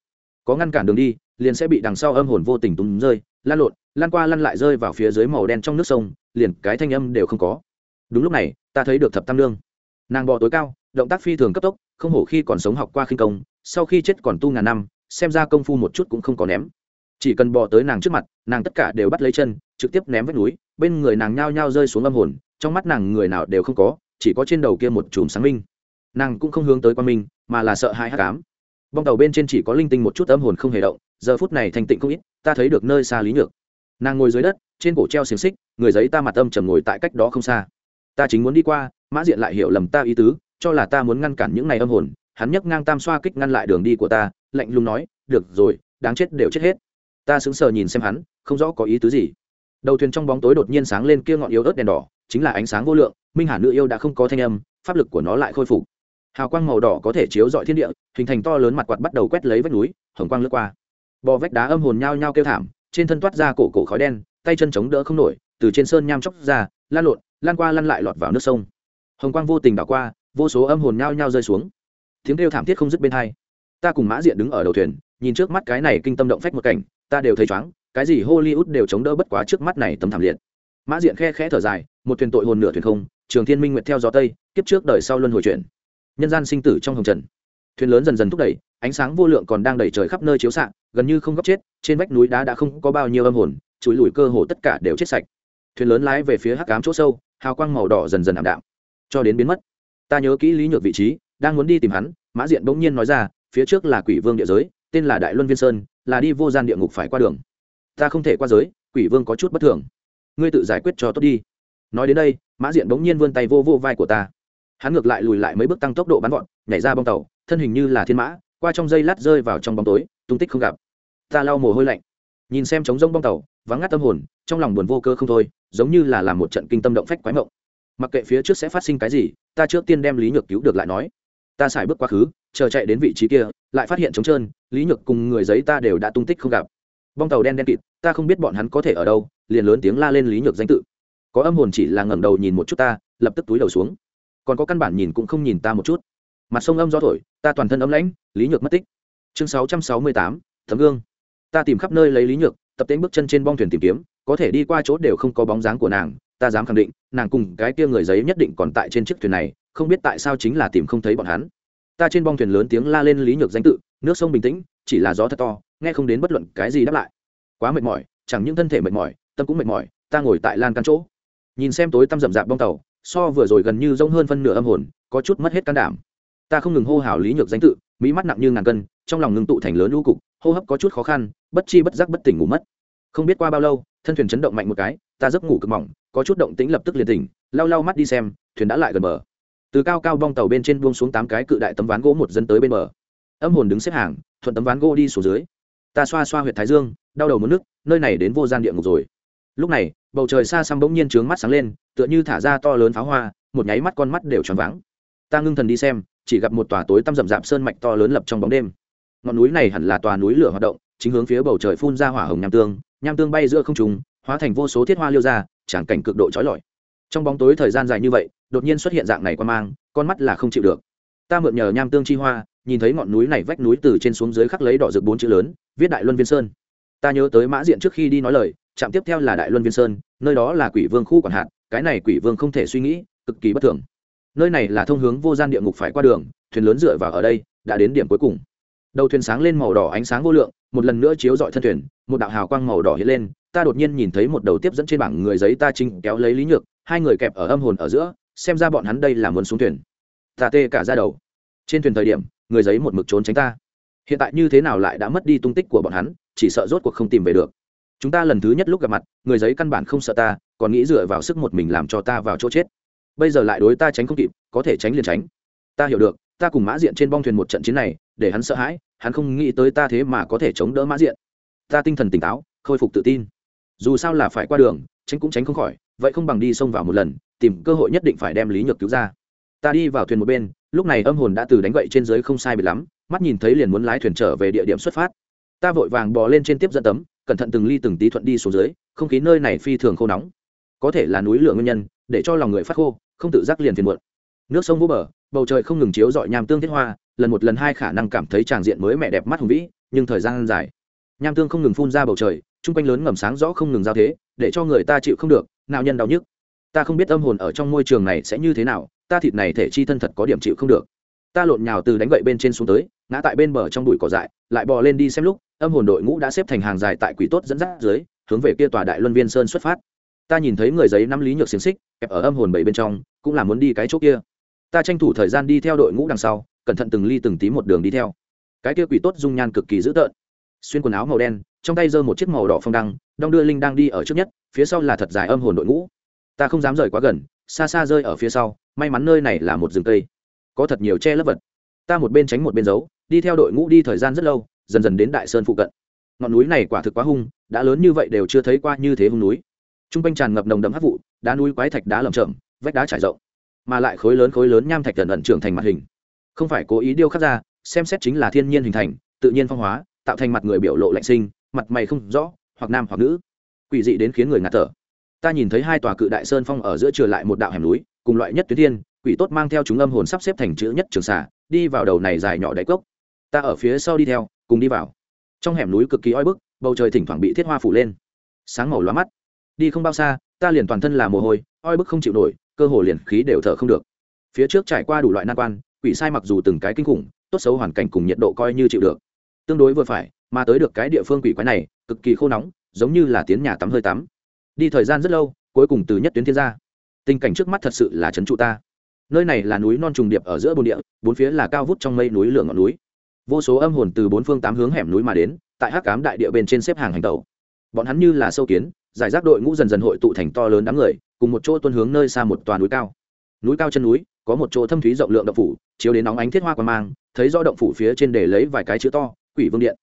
Có ngăn cản đường đi, liền sẽ bị đằng sau âm hồn vô tình túng rơi, lan lộn, lan qua lăn lại rơi vào phía dưới màu đen trong nước sông, liền cái thanh âm đều không có. Đúng lúc này, ta thấy được thập tam lương. Nàng bò tối cao động tác phi thường cấp tốc, không hổ khi còn sống học qua khinh công, sau khi chết còn tu ngàn năm, xem ra công phu một chút cũng không có ném. Chỉ cần bỏ tới nàng trước mặt, nàng tất cả đều bắt lấy chân, trực tiếp ném vách núi, bên người nàng nhao nhao rơi xuống âm hồn, trong mắt nàng người nào đều không có, chỉ có trên đầu kia một chùm sáng minh. Nàng cũng không hướng tới quan minh, mà là sợ hãi hát cám bong tàu bên trên chỉ có linh tinh một chút âm hồn không hề động, giờ phút này thành tịnh không ít, ta thấy được nơi xa lý nhược. Nàng ngồi dưới đất, trên cổ treo xiềng xích, người giấy ta mặt âm trầm ngồi tại cách đó không xa. Ta chính muốn đi qua, mã diện lại hiểu lầm ta ý tứ cho là ta muốn ngăn cản những này âm hồn, hắn nhấc ngang tam xoa kích ngăn lại đường đi của ta, lạnh lùng nói, được rồi, đáng chết đều chết hết. Ta sững sờ nhìn xem hắn, không rõ có ý tứ gì. Đầu thuyền trong bóng tối đột nhiên sáng lên kia ngọn yếu ớt đèn đỏ, chính là ánh sáng vô lượng, minh hà nữ yêu đã không có thanh âm, pháp lực của nó lại khôi phục. Hào quang màu đỏ có thể chiếu dọi thiên địa, hình thành to lớn mặt quạt bắt đầu quét lấy vách núi, hồng quang lướt qua. Bò vách đá âm hồn nhao nhao kêu thảm, trên thân toát ra cổ cổ khói đen, tay chân chống đỡ không nổi, từ trên sơn nham chóc ra, lan lộn, lan qua lăn lại lọt vào nước sông. Hồng quang vô tình đảo qua vô số âm hồn nhao nhao rơi xuống. Tiếng kêu thảm thiết không dứt bên hai. Ta cùng mã diện đứng ở đầu thuyền, nhìn trước mắt cái này kinh tâm động phách một cảnh, ta đều thấy chóng, cái gì hollywood đều chống đỡ bất quá trước mắt này tấm thảm liệt. Mã diện khe khẽ thở dài, một thuyền tội hồn nửa thuyền không, trường thiên minh nguyệt theo gió tây, kiếp trước đời sau luân hồi chuyển nhân gian sinh tử trong hồng trần. Thuyền lớn dần dần thúc đẩy, ánh sáng vô lượng còn đang đẩy trời khắp nơi chiếu xạ, gần như không góc chết, trên vách núi đá đã không có bao nhiêu âm hồn chùi lùi cơ hồ tất cả đều chết sạch. Thuyền lớn lái về phía hắc cám chỗ sâu, hào quang màu đỏ dần dần ảm đạm, cho đến biến mất ta nhớ kỹ lý nhược vị trí, đang muốn đi tìm hắn, mã diện bỗng nhiên nói ra, phía trước là quỷ vương địa giới, tên là đại luân viên sơn, là đi vô gian địa ngục phải qua đường. Ta không thể qua giới, quỷ vương có chút bất thường. Ngươi tự giải quyết cho tốt đi. Nói đến đây, mã diện bỗng nhiên vươn tay vô vô vai của ta. Hắn ngược lại lùi lại mấy bước tăng tốc độ bắn gọn nhảy ra bong tàu, thân hình như là thiên mã, qua trong dây lát rơi vào trong bóng tối, tung tích không gặp. Ta lau mồ hôi lạnh. Nhìn xem trống rông bong tàu, vắng ngắt tâm hồn, trong lòng buồn vô cơ không thôi, giống như là làm một trận kinh tâm động phách quái mộng mặc kệ phía trước sẽ phát sinh cái gì, ta trước tiên đem lý nhược cứu được lại nói. Ta xài bước quá khứ, chờ chạy đến vị trí kia, lại phát hiện trống trơn, lý nhược cùng người giấy ta đều đã tung tích không gặp. Bong tàu đen đen kịt, ta không biết bọn hắn có thể ở đâu, liền lớn tiếng la lên lý nhược danh tự. Có âm hồn chỉ là ngẩng đầu nhìn một chút ta, lập tức túi đầu xuống. Còn có căn bản nhìn cũng không nhìn ta một chút. Mặt sông âm gió thổi, ta toàn thân ấm lãnh, lý nhược mất tích. Chương sáu trăm sáu mươi tám thấm gương. Ta tìm khắp nơi lấy lý nhược, tập tên bước chân trên bong thuyền tìm kiếm, có thể đi qua chỗ đều không có bóng dáng của nàng ta dám khẳng định, nàng cùng cái kia người giấy nhất định còn tại trên chiếc thuyền này, không biết tại sao chính là tìm không thấy bọn hắn. Ta trên bong thuyền lớn tiếng la lên lý nhược danh tự, nước sông bình tĩnh, chỉ là gió thật to, nghe không đến bất luận cái gì đáp lại. Quá mệt mỏi, chẳng những thân thể mệt mỏi, tâm cũng mệt mỏi, ta ngồi tại lan căn chỗ. Nhìn xem tối tăm rậm rạp bong tàu, so vừa rồi gần như rông hơn phân nửa âm hồn, có chút mất hết can đảm. Ta không ngừng hô hào lý nhược danh tự, mỹ mắt nặng như ngàn cân, trong lòng ngừng tụ thành lớn lũ cục, hô hấp có chút khó khăn, bất chi bất giác bất tỉnh ngủ mất. Không biết qua bao lâu thân thuyền chấn động mạnh một cái, ta giấc ngủ cực mỏng, có chút động tĩnh lập tức liền tỉnh, lau lau mắt đi xem, thuyền đã lại gần bờ. Từ cao cao bong tàu bên trên buông xuống tám cái cự đại tấm ván gỗ một dân tới bên bờ. Âm hồn đứng xếp hàng, thuận tấm ván gỗ đi xuống dưới. Ta xoa xoa huyệt thái dương, đau đầu muốn nước nơi này đến vô gian địa ngục rồi. Lúc này, bầu trời xa xăm bỗng nhiên trướng mắt sáng lên, tựa như thả ra to lớn pháo hoa, một nháy mắt con mắt đều tròn vắng. ta ngưng thần đi xem, chỉ gặp một tòa tối tăm rậm rạp sơn mạch to lớn lập trong bóng đêm. Ngọn núi này hẳn là tòa núi lửa hoạt động, chính hướng phía bầu trời phun ra hỏa hồng nham tương nham tương bay giữa không trùng hóa thành vô số thiết hoa liêu ra tràng cảnh cực độ trói lọi. Trong bóng tối thời gian dài như vậy, đột nhiên xuất hiện dạng này quan mang, con mắt là không chịu được. Ta mượn nhờ nham tương chi hoa, nhìn thấy ngọn núi này vách núi từ trên xuống dưới khắc lấy đỏ rực bốn chữ lớn, viết đại luân viên sơn. Ta nhớ tới mã diện trước khi đi nói lời, trạm tiếp theo là đại luân viên sơn, nơi đó là quỷ vương khu quản hạt, cái này quỷ vương không thể suy nghĩ, cực kỳ bất thường. Nơi này là thông hướng vô gian địa ngục phải qua đường, thuyền lớn dựa vào ở đây, đã đến điểm cuối cùng. Đầu thuyền sáng lên màu đỏ ánh sáng vô lượng, một lần nữa chiếu dọi thân thuyền một đạo hào quang màu đỏ hiện lên, ta đột nhiên nhìn thấy một đầu tiếp dẫn trên bảng người giấy ta chính kéo lấy lý nhược, hai người kẹp ở âm hồn ở giữa, xem ra bọn hắn đây là muốn xuống thuyền. Ta tê cả ra đầu. Trên thuyền thời điểm, người giấy một mực trốn tránh ta. Hiện tại như thế nào lại đã mất đi tung tích của bọn hắn, chỉ sợ rốt cuộc không tìm về được. Chúng ta lần thứ nhất lúc gặp mặt, người giấy căn bản không sợ ta, còn nghĩ dựa vào sức một mình làm cho ta vào chỗ chết. Bây giờ lại đối ta tránh không kịp, có thể tránh liền tránh. Ta hiểu được, ta cùng mã diện trên bong thuyền một trận chiến này, để hắn sợ hãi, hắn không nghĩ tới ta thế mà có thể chống đỡ mã diện ta tinh thần tỉnh táo, khôi phục tự tin. Dù sao là phải qua đường, tránh cũng tránh không khỏi, vậy không bằng đi xông vào một lần, tìm cơ hội nhất định phải đem lý nhược cứu ra. Ta đi vào thuyền một bên, lúc này âm hồn đã từ đánh gậy trên dưới không sai bị lắm, mắt nhìn thấy liền muốn lái thuyền trở về địa điểm xuất phát. Ta vội vàng bò lên trên tiếp dẫn tấm, cẩn thận từng ly từng tí thuận đi xuống dưới, không khí nơi này phi thường khô nóng. Có thể là núi lửa nguyên nhân, để cho lòng người phát khô, không tự giác liền phiền muộn. Nước sông vô bờ, bầu trời không ngừng chiếu dọi nham tương thiết hoa, lần một lần hai khả năng cảm thấy tràng diện mới mẹ đẹp mắt hùng vĩ, nhưng thời gian dài nham tương không ngừng phun ra bầu trời, chung quanh lớn ngầm sáng rõ không ngừng giao thế, để cho người ta chịu không được, nào nhân đau nhức. Ta không biết âm hồn ở trong môi trường này sẽ như thế nào, ta thịt này thể chi thân thật có điểm chịu không được. Ta lộn nhào từ đánh gậy bên trên xuống tới, ngã tại bên bờ trong bụi cỏ dại, lại bò lên đi xem lúc, âm hồn đội ngũ đã xếp thành hàng dài tại quỷ tốt dẫn dắt dưới, hướng về kia tòa đại luân viên sơn xuất phát. Ta nhìn thấy người giấy năm lý nhược xiềng xích, kẹp ở âm hồn bảy bên trong, cũng là muốn đi cái chỗ kia. Ta tranh thủ thời gian đi theo đội ngũ đằng sau, cẩn thận từng ly từng tí một đường đi theo. Cái kia quỷ tốt dung nhan cực kỳ dữ tợn xuyên quần áo màu đen, trong tay giơ một chiếc màu đỏ phong đăng, đong đưa linh đang đi ở trước nhất, phía sau là thật dài âm hồn đội ngũ. Ta không dám rời quá gần, xa xa rơi ở phía sau, may mắn nơi này là một rừng cây. Có thật nhiều che lấp vật. Ta một bên tránh một bên giấu, đi theo đội ngũ đi thời gian rất lâu, dần dần đến đại sơn phụ cận. Ngọn núi này quả thực quá hung, đã lớn như vậy đều chưa thấy qua như thế hung núi. T r u n g quanh tràn ngập nồng đậm hát vụ, đá núi quái thạch đá lầm chậm vách đá trải rộng. Mà lại khối lớn khối lớn nham thạch gần ẩn trưởng thành mặt hình. Không phải cố ý điêu khắc ra, xem xét chính là thiên nhiên hình thành, tự nhiên phong hóa tạo thành mặt người biểu lộ lạnh sinh, mặt mày không rõ, hoặc nam hoặc nữ. Quỷ dị đến khiến người ngạt thở. Ta nhìn thấy hai tòa cự đại sơn phong ở giữa trừ lại một đạo hẻm núi, cùng loại nhất tuyến thiên, quỷ tốt mang theo chúng âm hồn sắp xếp thành chữ nhất trường xả đi vào đầu này dài nhỏ đáy cốc. Ta ở phía sau đi theo, cùng đi vào. Trong hẻm núi cực kỳ oi bức, bầu trời thỉnh thoảng bị thiết hoa phủ lên. Sáng màu loa mắt. Đi không bao xa, ta liền toàn thân là mồ hôi, oi bức không chịu nổi, cơ hồ liền khí đều thở không được. Phía trước trải qua đủ loại nan quan, quỷ sai mặc dù từng cái kinh khủng, tốt xấu hoàn cảnh cùng nhiệt độ coi như chịu được tương đối vừa phải, mà tới được cái địa phương quỷ quái này, cực kỳ khô nóng, giống như là tiến nhà tắm hơi tắm. Đi thời gian rất lâu, cuối cùng từ nhất tuyến thiên ra. Tình cảnh trước mắt thật sự là trấn trụ ta. Nơi này là núi non trùng điệp ở giữa bồn địa, bốn phía là cao vút trong mây núi lửa ngọn núi. Vô số âm hồn từ bốn phương tám hướng hẻm núi mà đến, tại hắc cám đại địa bên trên xếp hàng hành tàu bọn hắn như là sâu kiến, giải rác đội ngũ dần dần hội tụ thành to lớn đám người, cùng một chỗ tuân hướng nơi xa một tòa núi cao. Núi cao chân núi, có một chỗ thâm thúy rộng lượng động phủ, chiếu đến nóng ánh thiết hoa quan mang, thấy rõ động phủ phía trên để lấy vài cái chữ to quỷ vương điện.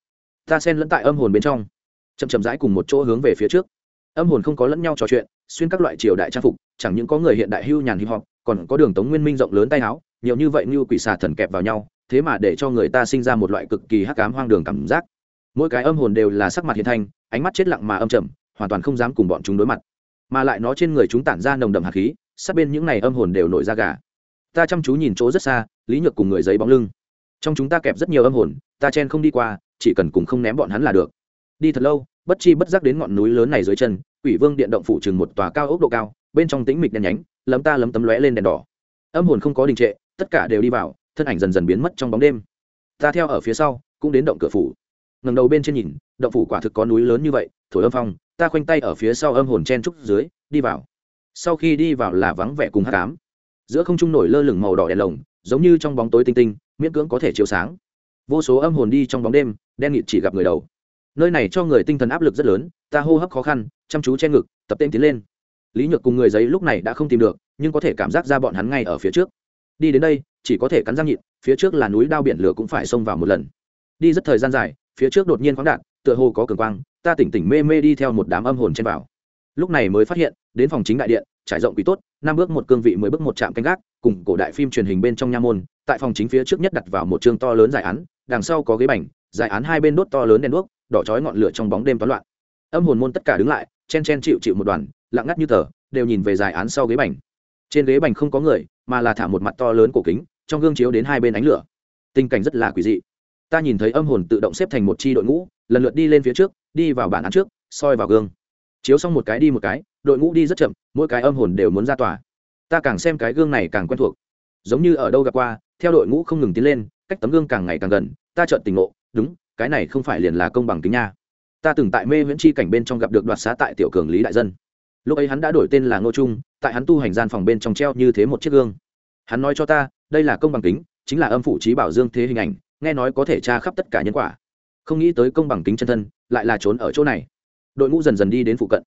Ta xen lẫn tại âm hồn bên trong. Chậm chậm rãi cùng một chỗ hướng về phía trước. Âm hồn không có lẫn nhau trò chuyện, xuyên các loại triều đại trang phục, chẳng những có người hiện đại hưu nhàn hip hop, còn có đường tống nguyên minh rộng lớn tay áo, nhiều như vậy như quỷ xà thần kẹp vào nhau, thế mà để cho người ta sinh ra một loại cực kỳ hắc cám hoang đường cảm giác. Mỗi cái âm hồn đều là sắc mặt hiện thanh, ánh mắt chết lặng mà âm trầm, hoàn toàn không dám cùng bọn chúng đối mặt. Mà lại nó trên người chúng tản ra nồng đậm hạt khí, sát bên những này âm hồn đều nổi ra gà. Ta chăm chú nhìn chỗ rất xa, lý nhược cùng người giấy bóng lưng trong chúng ta kẹp rất nhiều âm hồn, ta chen không đi qua, chỉ cần cùng không ném bọn hắn là được. Đi thật lâu, bất chi bất giác đến ngọn núi lớn này dưới chân, quỷ vương điện động phủ chừng một tòa cao ốc độ cao, bên trong tĩnh mịch đen nhánh, lấm ta lấm tấm lóe lên đèn đỏ. Âm hồn không có đình trệ, tất cả đều đi vào, thân ảnh dần dần biến mất trong bóng đêm. Ta theo ở phía sau, cũng đến động cửa phủ. Ngầm đầu bên trên nhìn, động phủ quả thực có núi lớn như vậy, thổi âm phong, ta khoanh tay ở phía sau âm hồn chen trúc dưới, đi vào. Sau khi đi vào là vắng vẻ cùng hát cám giữa không trung nổi lơ lửng màu đỏ đèn lồng, giống như trong bóng tối tinh tinh miễn cưỡng có thể chiếu sáng. Vô số âm hồn đi trong bóng đêm, đen nghịt chỉ gặp người đầu. Nơi này cho người tinh thần áp lực rất lớn, ta hô hấp khó khăn, chăm chú che ngực, tập tên tiến lên. Lý nhược cùng người giấy lúc này đã không tìm được, nhưng có thể cảm giác ra bọn hắn ngay ở phía trước. Đi đến đây, chỉ có thể cắn răng nhịn, phía trước là núi đao biển lửa cũng phải xông vào một lần. Đi rất thời gian dài, phía trước đột nhiên khoáng đạn tựa hồ có cường quang, ta tỉnh tỉnh mê mê đi theo một đám âm hồn trên vào. Lúc này mới phát hiện, đến phòng chính đại điện, trải rộng quý tốt, năm bước một cương vị mười bước một trạm canh gác, cùng cổ đại phim truyền hình bên trong nha môn tại phòng chính phía trước nhất đặt vào một chương to lớn dài án, đằng sau có ghế bành dài án hai bên đốt to lớn đèn đuốc, đỏ chói ngọn lửa trong bóng đêm toán loạn. Âm hồn môn tất cả đứng lại, chen chen chịu chịu một đoàn, lặng ngắt như tờ, đều nhìn về dài án sau ghế bành. Trên ghế bành không có người, mà là thả một mặt to lớn cổ kính, trong gương chiếu đến hai bên ánh lửa. Tình cảnh rất là quỷ dị. Ta nhìn thấy âm hồn tự động xếp thành một chi đội ngũ, lần lượt đi lên phía trước, đi vào bản án trước, soi vào gương. Chiếu xong một cái đi một cái, đội ngũ đi rất chậm, mỗi cái âm hồn đều muốn ra tòa. Ta càng xem cái gương này càng quen thuộc. Giống như ở đâu gặp qua theo đội ngũ không ngừng tiến lên, cách tấm gương càng ngày càng gần, ta chợt tỉnh ngộ, đúng, cái này không phải liền là công bằng kính nha. Ta từng tại mê viễn chi cảnh bên trong gặp được đoạt xá tại tiểu cường lý đại dân. Lúc ấy hắn đã đổi tên là ngô trung, tại hắn tu hành gian phòng bên trong treo như thế một chiếc gương. Hắn nói cho ta, đây là công bằng kính, chính là âm phủ trí bảo dương thế hình ảnh, nghe nói có thể tra khắp tất cả nhân quả. Không nghĩ tới công bằng kính chân thân, lại là trốn ở chỗ này. Đội ngũ dần dần đi đến phụ cận.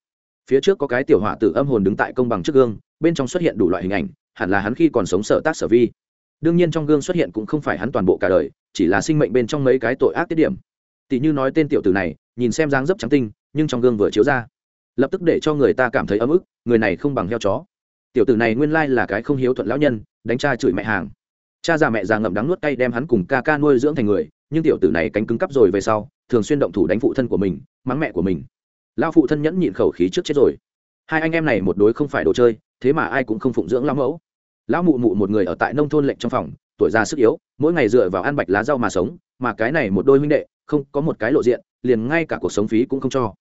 Phía trước có cái tiểu họa tử âm hồn đứng tại công bằng trước gương, bên trong xuất hiện đủ loại hình ảnh, hẳn là hắn khi còn sống sở tác sở vi đương nhiên trong gương xuất hiện cũng không phải hắn toàn bộ cả đời, chỉ là sinh mệnh bên trong mấy cái tội ác tiết điểm. Tỷ như nói tên tiểu tử này, nhìn xem dáng dấp trắng tinh, nhưng trong gương vừa chiếu ra. Lập tức để cho người ta cảm thấy ấm ức, người này không bằng heo chó. Tiểu tử này nguyên lai là cái không hiếu thuận lão nhân, đánh cha chửi mẹ hàng. Cha già mẹ già ngậm đắng nuốt cay đem hắn cùng ca ca nuôi dưỡng thành người, nhưng tiểu tử này cánh cứng cắp rồi về sau, thường xuyên động thủ đánh phụ thân của mình, mắng mẹ của mình. Lao phụ thân nhẫn nhịn khẩu khí trước chết rồi. Hai anh em này một đối không phải đồ chơi, thế mà ai cũng không phụng dưỡng lão mẫu lão mụ mụ một người ở tại nông thôn lệnh trong phòng, tuổi già sức yếu, mỗi ngày dựa vào ăn bạch lá rau mà sống, mà cái này một đôi huynh đệ, không có một cái lộ diện, liền ngay cả cuộc sống phí cũng không cho.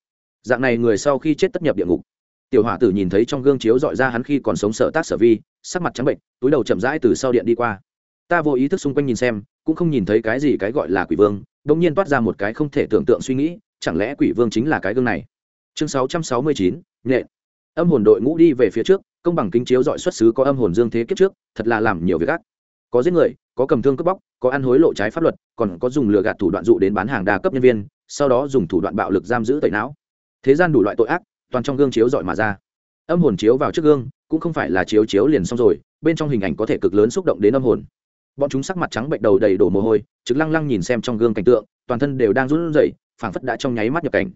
Dạng này người sau khi chết tất nhập địa ngục. Tiểu hỏa tử nhìn thấy trong gương chiếu dọi ra hắn khi còn sống sợ tác sở vi, sắc mặt trắng bệnh, túi đầu chậm rãi từ sau điện đi qua. Ta vô ý thức xung quanh nhìn xem, cũng không nhìn thấy cái gì cái gọi là quỷ vương đ ỗ n g nhiên toát ra một cái không thể tưởng tượng suy nghĩ, chẳng lẽ quỷ vương chính là cái gương này? Chương sáu trăm sáu mươi chín, nhện. Âm hồn đội ngũ đi về phía trước công bằng kính chiếu dọi xuất xứ có âm hồn dương thế kiếp trước, thật là làm nhiều việc ác. Có giết người, có cầm thương cướp bóc, có ăn hối lộ trái pháp luật, còn có dùng lừa gạt thủ đoạn dụ đến bán hàng đa cấp nhân viên, sau đó dùng thủ đoạn bạo lực giam giữ tẩy não. Thế gian đủ loại tội ác, toàn trong gương chiếu dọi mà ra. Âm hồn chiếu vào trước gương, cũng không phải là chiếu chiếu liền xong rồi, bên trong hình ảnh có thể cực lớn xúc động đến âm hồn. Bọn chúng sắc mặt trắng bệnh đầu đầy đổ mồ hôi, trực lăng lăng nhìn xem trong gương cảnh tượng, toàn thân đều đang run rẩy, phảng phất đã trong nháy mắt nhập cảnh.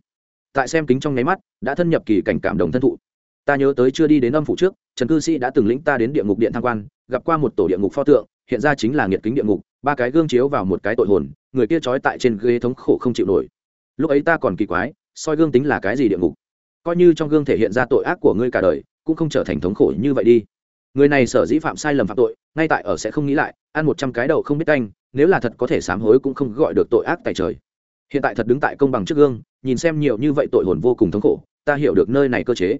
Tại xem kính trong nháy mắt, đã thân nhập kỳ cảnh cảm động thân thụ ta nhớ tới chưa đi đến âm phủ trước, trần cư sĩ đã từng lĩnh ta đến địa ngục điện tham quan, gặp qua một tổ địa ngục pho tượng, hiện ra chính là nghiệt kính địa ngục, ba cái gương chiếu vào một cái tội hồn, người kia trói tại trên ghế thống khổ không chịu nổi. Lúc ấy ta còn kỳ quái, soi gương tính là cái gì địa ngục? Coi như trong gương thể hiện ra tội ác của ngươi cả đời, cũng không trở thành thống khổ như vậy đi. Người này sở dĩ phạm sai lầm phạm tội, ngay tại ở sẽ không nghĩ lại, ăn một trăm cái đầu không biết canh, nếu là thật có thể sám hối cũng không gọi được tội ác tại trời. Hiện tại thật đứng tại công bằng trước gương, nhìn xem nhiều như vậy tội hồn vô cùng thống khổ, ta hiểu được nơi này cơ chế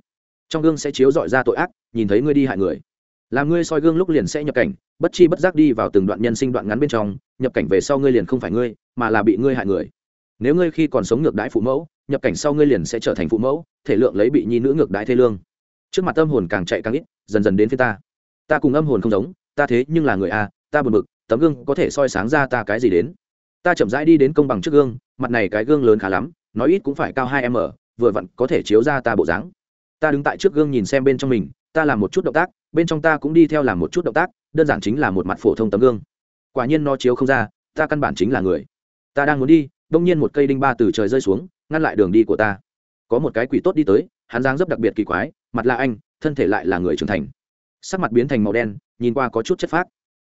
trong gương sẽ chiếu dọi ra tội ác, nhìn thấy ngươi đi hại người. Làm ngươi soi gương lúc liền sẽ nhập cảnh, bất chi bất giác đi vào từng đoạn nhân sinh đoạn ngắn bên trong, nhập cảnh về sau ngươi liền không phải ngươi, mà là bị ngươi hại người. Nếu ngươi khi còn sống ngược đãi phụ mẫu, nhập cảnh sau ngươi liền sẽ trở thành phụ mẫu, thể lượng lấy bị nhi nữ ngược đãi thê lương. Trước mặt âm hồn càng chạy càng ít, dần dần đến phía ta. Ta cùng âm hồn không giống, ta thế nhưng là người a, ta buồn bực, tấm gương có thể soi sáng ra ta cái gì đến. Ta chậm rãi đi đến công bằng trước gương, mặt này cái gương lớn khá lắm, nói ít cũng phải cao hai m, vừa vặn có thể chiếu ra ta bộ dáng ta đứng tại trước gương nhìn xem bên trong mình, ta làm một chút động tác, bên trong ta cũng đi theo làm một chút động tác, đơn giản chính là một mặt phổ thông tấm gương. Quả nhiên nó chiếu không ra, ta căn bản chính là người. Ta đang muốn đi, đông nhiên một cây đinh ba từ trời rơi xuống, ngăn lại đường đi của ta. Có một cái quỷ tốt đi tới, hắn dáng dấp đặc biệt kỳ quái, mặt là anh, thân thể lại là người trưởng thành. Sắc mặt biến thành màu đen, nhìn qua có chút chất phác.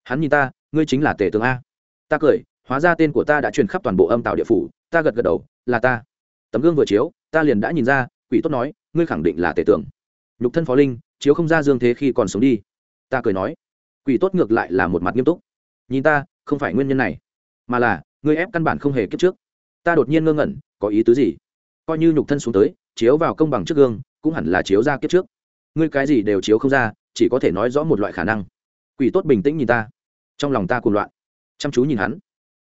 Hắn nhìn ta, ngươi chính là tề tướng a. Ta cười, hóa ra tên của ta đã truyền khắp toàn bộ âm tạo địa phủ, ta gật gật đầu, là ta. Tấm gương vừa chiếu, ta liền đã nhìn ra, quỷ tốt nói ngươi khẳng định là tể tưởng nhục thân phó linh, chiếu không ra dương thế khi còn sống đi. Ta cười nói, quỷ tốt ngược lại là một mặt nghiêm túc. Nhìn ta, không phải nguyên nhân này, mà là, ngươi ép căn bản không hề kiếp trước. Ta đột nhiên ngơ ngẩn, có ý tứ gì? Coi như nhục thân xuống tới, chiếu vào công bằng trước gương, cũng hẳn là chiếu ra kiếp trước. Ngươi cái gì đều chiếu không ra, chỉ có thể nói rõ một loại khả năng. Quỷ tốt bình tĩnh nhìn ta. Trong lòng ta cuồng loạn. Chăm chú nhìn hắn.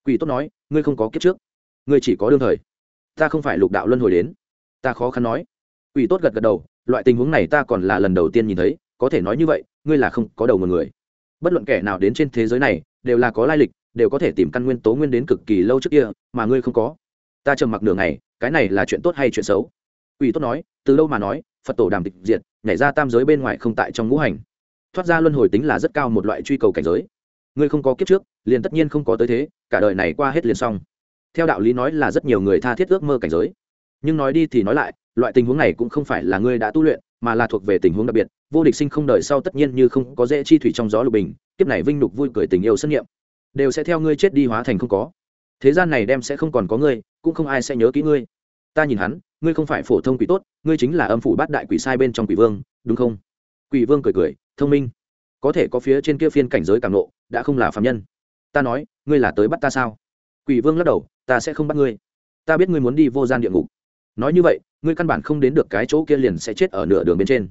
Quỷ tốt nói, ngươi không có kiếp trước. Ngươi chỉ có đương thời. Ta không phải lục đạo luân hồi đến. Ta khó khăn nói quỷ tốt gật gật đầu, loại tình huống này ta còn là lần đầu tiên nhìn thấy, có thể nói như vậy, ngươi là không có đầu một người. Bất luận kẻ nào đến trên thế giới này, đều là có lai lịch, đều có thể tìm căn nguyên tố nguyên đến cực kỳ lâu trước kia, mà ngươi không có. Ta trầm mặc nửa ngày, cái này là chuyện tốt hay chuyện xấu? Quỷ tốt nói, từ lâu mà nói, phật tổ đàm tịch diệt, nhảy ra tam giới bên ngoài không tại trong ngũ hành. Thoát ra luân hồi tính là rất cao một loại truy cầu cảnh giới. Ngươi không có kiếp trước, liền tất nhiên không có tới thế, cả đời này qua hết liền xong. Theo đạo lý nói là rất nhiều người tha thiết ước mơ cảnh giới. Nhưng nói đi thì nói lại loại tình huống này cũng không phải là ngươi đã tu luyện, mà là thuộc về tình huống đặc biệt, vô địch sinh không đời sau tất nhiên như không có dễ chi thủy trong gió lục bình, kiếp này vinh nhục vui cười tình yêu sân nghiệm, đều sẽ theo ngươi chết đi hóa thành không có. Thế gian này đem sẽ không còn có ngươi, cũng không ai sẽ nhớ kỹ ngươi. Ta nhìn hắn, ngươi không phải phổ thông quỷ tốt, ngươi chính là âm phủ bát đại quỷ sai bên trong quỷ vương, đúng không? Quỷ vương cười cười, thông minh. Có thể có phía trên kia phiên cảnh giới càng nộ đã không là phạm nhân. Ta nói, ngươi là tới bắt ta sao? Quỷ vương lắc đầu, ta sẽ không bắt ngươi. Ta biết ngươi muốn đi vô gian địa ngục. Nói như vậy ngươi căn bản không đến được cái chỗ kia liền sẽ chết ở nửa đường bên trên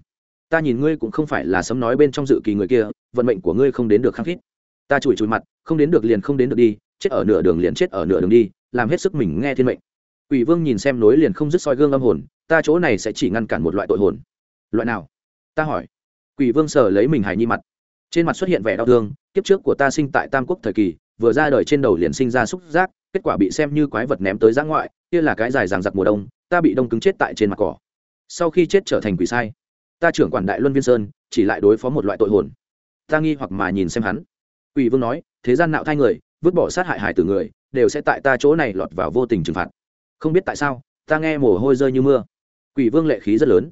ta nhìn ngươi cũng không phải là sấm nói bên trong dự kỳ người kia vận mệnh của ngươi không đến được khăng khít ta chùi chùi mặt không đến được liền không đến được đi chết ở nửa đường liền chết ở nửa đường đi làm hết sức mình nghe thiên mệnh Quỷ Vương nhìn xem nối liền không dứt soi gương âm hồn, ta chỗ này sẽ chỉ ngăn cản một loại tội hồn. Loại nào? Ta hỏi. Quỷ Vương sờ lấy mình hài nhi mặt. Trên mặt xuất hiện vẻ đau thương, kiếp trước của ta sinh tại Tam Quốc thời kỳ, vừa ra đời trên đầu liền sinh ra xúc giác, kết quả bị xem như quái vật ném tới giã ngoại, kia là cái dài dằng dặc mùa đông, ta bị đông cứng chết tại trên mặt cỏ. Sau khi chết trở thành quỷ sai, ta trưởng quản đại luân viên sơn, chỉ lại đối phó một loại tội hồn. Ta nghi hoặc mà nhìn xem hắn. Quỷ Vương nói, thế gian nạo thai người, vứt bỏ sát hại hải tử người, đều sẽ tại ta chỗ này lọt vào vô tình trừng phạt không biết tại sao ta nghe mồ hôi rơi như mưa quỷ vương lệ khí rất lớn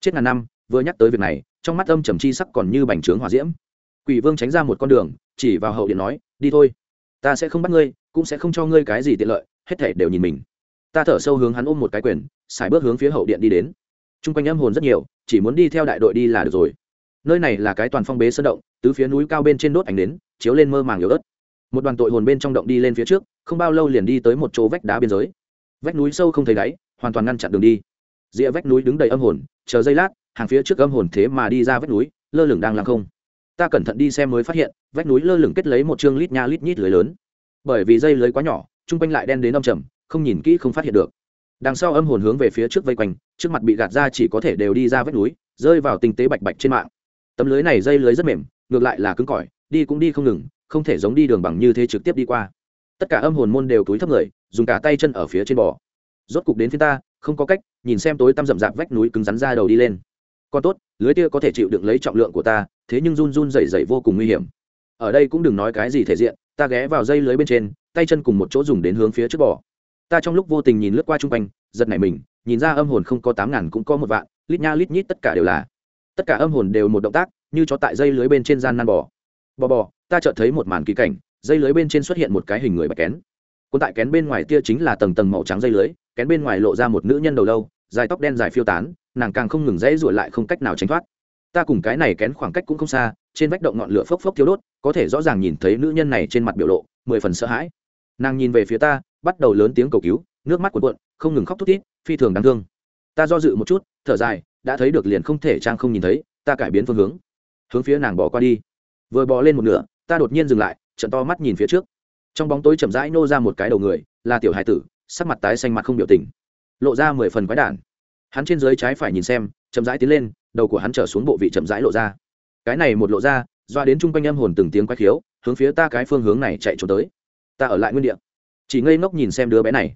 chết ngàn năm vừa nhắc tới việc này trong mắt âm trầm chi sắc còn như bành trướng hòa diễm quỷ vương tránh ra một con đường chỉ vào hậu điện nói đi thôi ta sẽ không bắt ngươi cũng sẽ không cho ngươi cái gì tiện lợi hết thể đều nhìn mình ta thở sâu hướng hắn ôm một cái quyền, xài bước hướng phía hậu điện đi đến. T r u n g quanh âm hồn rất nhiều, chỉ muốn đi theo đại đội đi là được rồi. Nơi này là cái toàn phong bế sơn động, tứ phía núi cao bên trên đốt ảnh đến, chiếu lên mơ màng yếu ớt. Một đoàn tội hồn bên trong động đi lên phía trước, không bao lâu liền đi tới một chỗ vách đá biên giới. Vách núi sâu không thấy đáy, hoàn toàn ngăn chặn đường đi. Rìa vách núi đứng đầy âm hồn, chờ giây lát, hàng phía trước âm hồn thế mà đi ra vách núi, lơ lửng đang lăng không. Ta cẩn thận đi xem mới phát hiện, vách núi lơ lửng kết lấy một chương lít nha lít nhít lưới lớn. Bởi vì dây lưới quá nhỏ chung quanh lại đen đến âm trầm không nhìn kỹ không phát hiện được. Đằng sau âm hồn hướng về phía trước vây quanh, trước mặt bị gạt ra chỉ có thể đều đi ra vách núi, rơi vào tinh tế bạch bạch trên mạng. Tấm lưới này dây lưới rất mềm, ngược lại là cứng cỏi, đi cũng đi không ngừng, không thể giống đi đường bằng như thế trực tiếp đi qua. Tất cả âm hồn môn đều túi thấp người, dùng cả tay chân ở phía trên bò. Rốt cục đến phía ta, không có cách, nhìn xem tối tăm rậm rạp vách núi cứng rắn ra đầu đi lên. Còn tốt, lưới tia có thể chịu đựng lấy trọng lượng của ta, thế nhưng run run dày dày vô cùng nguy hiểm. Ở đây cũng đừng nói cái gì thể diện, ta ghé vào dây lưới bên trên, tay chân cùng một chỗ dùng đến hướng phía trước bò ta trong lúc vô tình nhìn lướt qua chung quanh, giật nảy mình, nhìn ra âm hồn không có tám ngàn cũng có một vạn, lít nha lít nhít tất cả đều là. Tất cả âm hồn đều một động tác, như chó tại dây lưới bên trên gian nan bò. Bò bò, ta chợt thấy một màn kỳ cảnh, dây lưới bên trên xuất hiện một cái hình người bạch kén. Cuốn tại kén bên ngoài tia chính là tầng tầng màu trắng dây lưới, kén bên ngoài lộ ra một nữ nhân đầu lâu, dài tóc đen dài phiêu tán, nàng càng không ngừng dãy ruổi lại không cách nào tránh thoát. Ta cùng cái này kén khoảng cách cũng không xa, trên vách động ngọn lửa phốc phốc thiếu đốt, có thể rõ ràng nhìn thấy nữ nhân này trên mặt biểu lộ, mười phần sợ hãi. Nàng nhìn về phía ta bắt đầu lớn tiếng cầu cứu, nước mắt cuộn cuộn, không ngừng khóc thút thít, phi thường đáng thương. Ta do dự một chút, thở dài, đã thấy được liền không thể trang không nhìn thấy, ta cải biến phương hướng. Hướng phía nàng bỏ qua đi. Vừa bỏ lên một nửa, ta đột nhiên dừng lại, trận to mắt nhìn phía trước. Trong bóng tối chậm rãi nô ra một cái đầu người, là tiểu hải tử, sắc mặt tái xanh mặt không biểu tình. Lộ ra mười phần quái đản. Hắn trên dưới trái phải nhìn xem, chậm rãi tiến lên, đầu của hắn trở xuống bộ vị chậm rãi lộ ra. Cái này một lộ ra, doa đến chung quanh âm hồn từng tiếng quái khiếu, hướng phía ta cái phương hướng này chạy trốn tới. Ta ở lại nguyên địa chỉ ngây ngốc nhìn xem đứa bé này.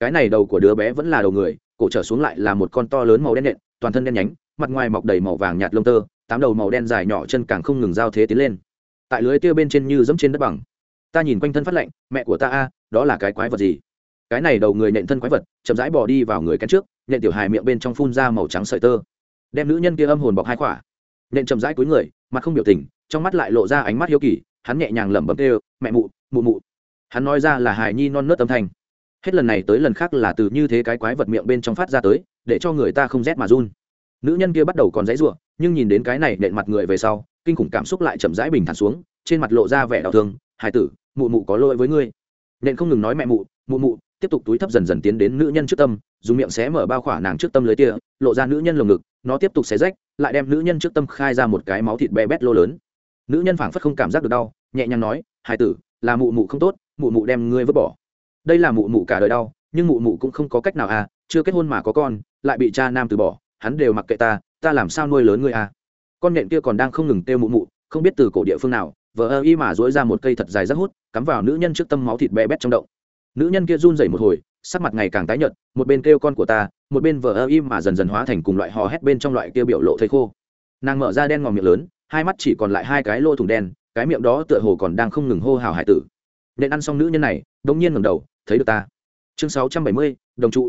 Cái này đầu của đứa bé vẫn là đầu người, cổ trở xuống lại là một con to lớn màu đen nện toàn thân đen nhánh, mặt ngoài mọc đầy màu vàng nhạt lông tơ, tám đầu màu đen dài nhỏ chân càng không ngừng giao thế tiến lên. Tại lưới tiêu bên trên như dẫm trên đất bằng. Ta nhìn quanh thân phát lạnh, mẹ của ta a, đó là cái quái vật gì? Cái này đầu người nện thân quái vật, chậm rãi bỏ đi vào người kén trước, nện tiểu hài miệng bên trong phun ra màu trắng sợi tơ. Đem nữ nhân kia âm hồn bọc hai khỏa nện chậm rãi cuối người, mặt không biểu tình, trong mắt lại lộ ra ánh mắt hiếu kỳ, hắn nhẹ nhàng lẩm bẩm kêu, mẹ mụ mụ mụ hắn nói ra là hài nhi non nớt âm thanh. Hết lần này tới lần khác là từ như thế cái quái vật miệng bên trong phát ra tới, để cho người ta không rét mà run. Nữ nhân kia bắt đầu còn dãy ruộng nhưng nhìn đến cái này nện mặt người về sau, kinh khủng cảm xúc lại chậm rãi bình thản xuống, trên mặt lộ ra vẻ đau thương. Hải tử, mụ mụ có lỗi với ngươi. Nện không ngừng nói mẹ mụ mụ mụ, tiếp tục túi thấp dần dần tiến đến nữ nhân trước tâm, dùng miệng xé mở bao khỏa nàng trước tâm lưới tia, lộ ra nữ nhân lồng ngực, nó tiếp tục xé rách, lại đem nữ nhân trước tâm khai ra một cái máu thịt bé bét lô lớn. Nữ nhân phảng phất không cảm giác được đau, nhẹ nhàng nói, hải tử, là mụ mụ không tốt mụ mụ đem ngươi vứt bỏ. Đây là mụ mụ cả đời đau, nhưng mụ mụ cũng không có cách nào à chưa kết hôn mà có con, lại bị cha nam từ bỏ, hắn đều mặc kệ ta ta làm sao nuôi lớn ngươi à. Con nện kia còn đang không ngừng têu mụ mụ, không biết từ cổ địa phương nào, vờ ơ y mà dối ra một cây thật dài rất hút, cắm vào nữ nhân trước tâm máu thịt bé bét trong động. Nữ nhân kia run rẩy một hồi, sắc mặt ngày càng tái nhợt, một bên kêu con của ta, một bên vờ ơ y mà dần dần hóa thành cùng loại hò hét bên trong loại kia biểu lộ thấy khô. Nàng mở ra đen ngòm miệng lớn, hai mắt chỉ còn lại hai cái lô thủng đen, cái miệng đó tựa hồ còn đang không ngừng hô hào hải tử nên ăn xong nữ nhân này đ ỗ n g nhiên ngẩng đầu, thấy được ta. Chương sáu trăm bảy mươi, đồng trụ.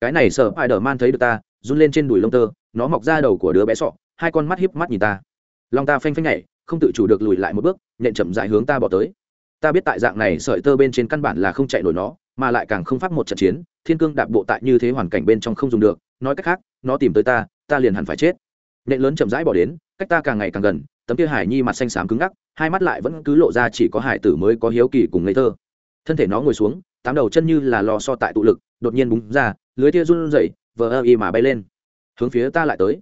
Cái này sợ ai đờ man thấy được ta, run lên trên đùi lông tơ, nó mọc ra đầu của đứa bé sọ, hai con mắt hiếp mắt nhìn ta. Lòng ta phanh phanh nhảy, không tự chủ được lùi lại một bước, nhện chậm dại hướng ta bỏ tới. Ta biết tại dạng này sợi tơ bên trên căn bản là không chạy nổi nó, mà lại càng không phát một trận chiến, thiên cương đạp bộ tại như thế hoàn cảnh bên trong không dùng được, nói cách khác, nó tìm tới ta ta liền hẳn phải chết. Nện lớn chậm rãi bỏ đến, cách ta càng ngày càng gần tấm kia hải nhi mặt xanh xám cứng ngắc, hai mắt lại vẫn cứ lộ ra chỉ có hải tử mới có hiếu kỳ cùng ngây thơ. Thân thể nó ngồi xuống, tám đầu chân như là lò so tại tụ lực, đột nhiên búng ra, lưới tia run rẩy, vờ ơ y mà bay lên. Hướng phía ta lại tới.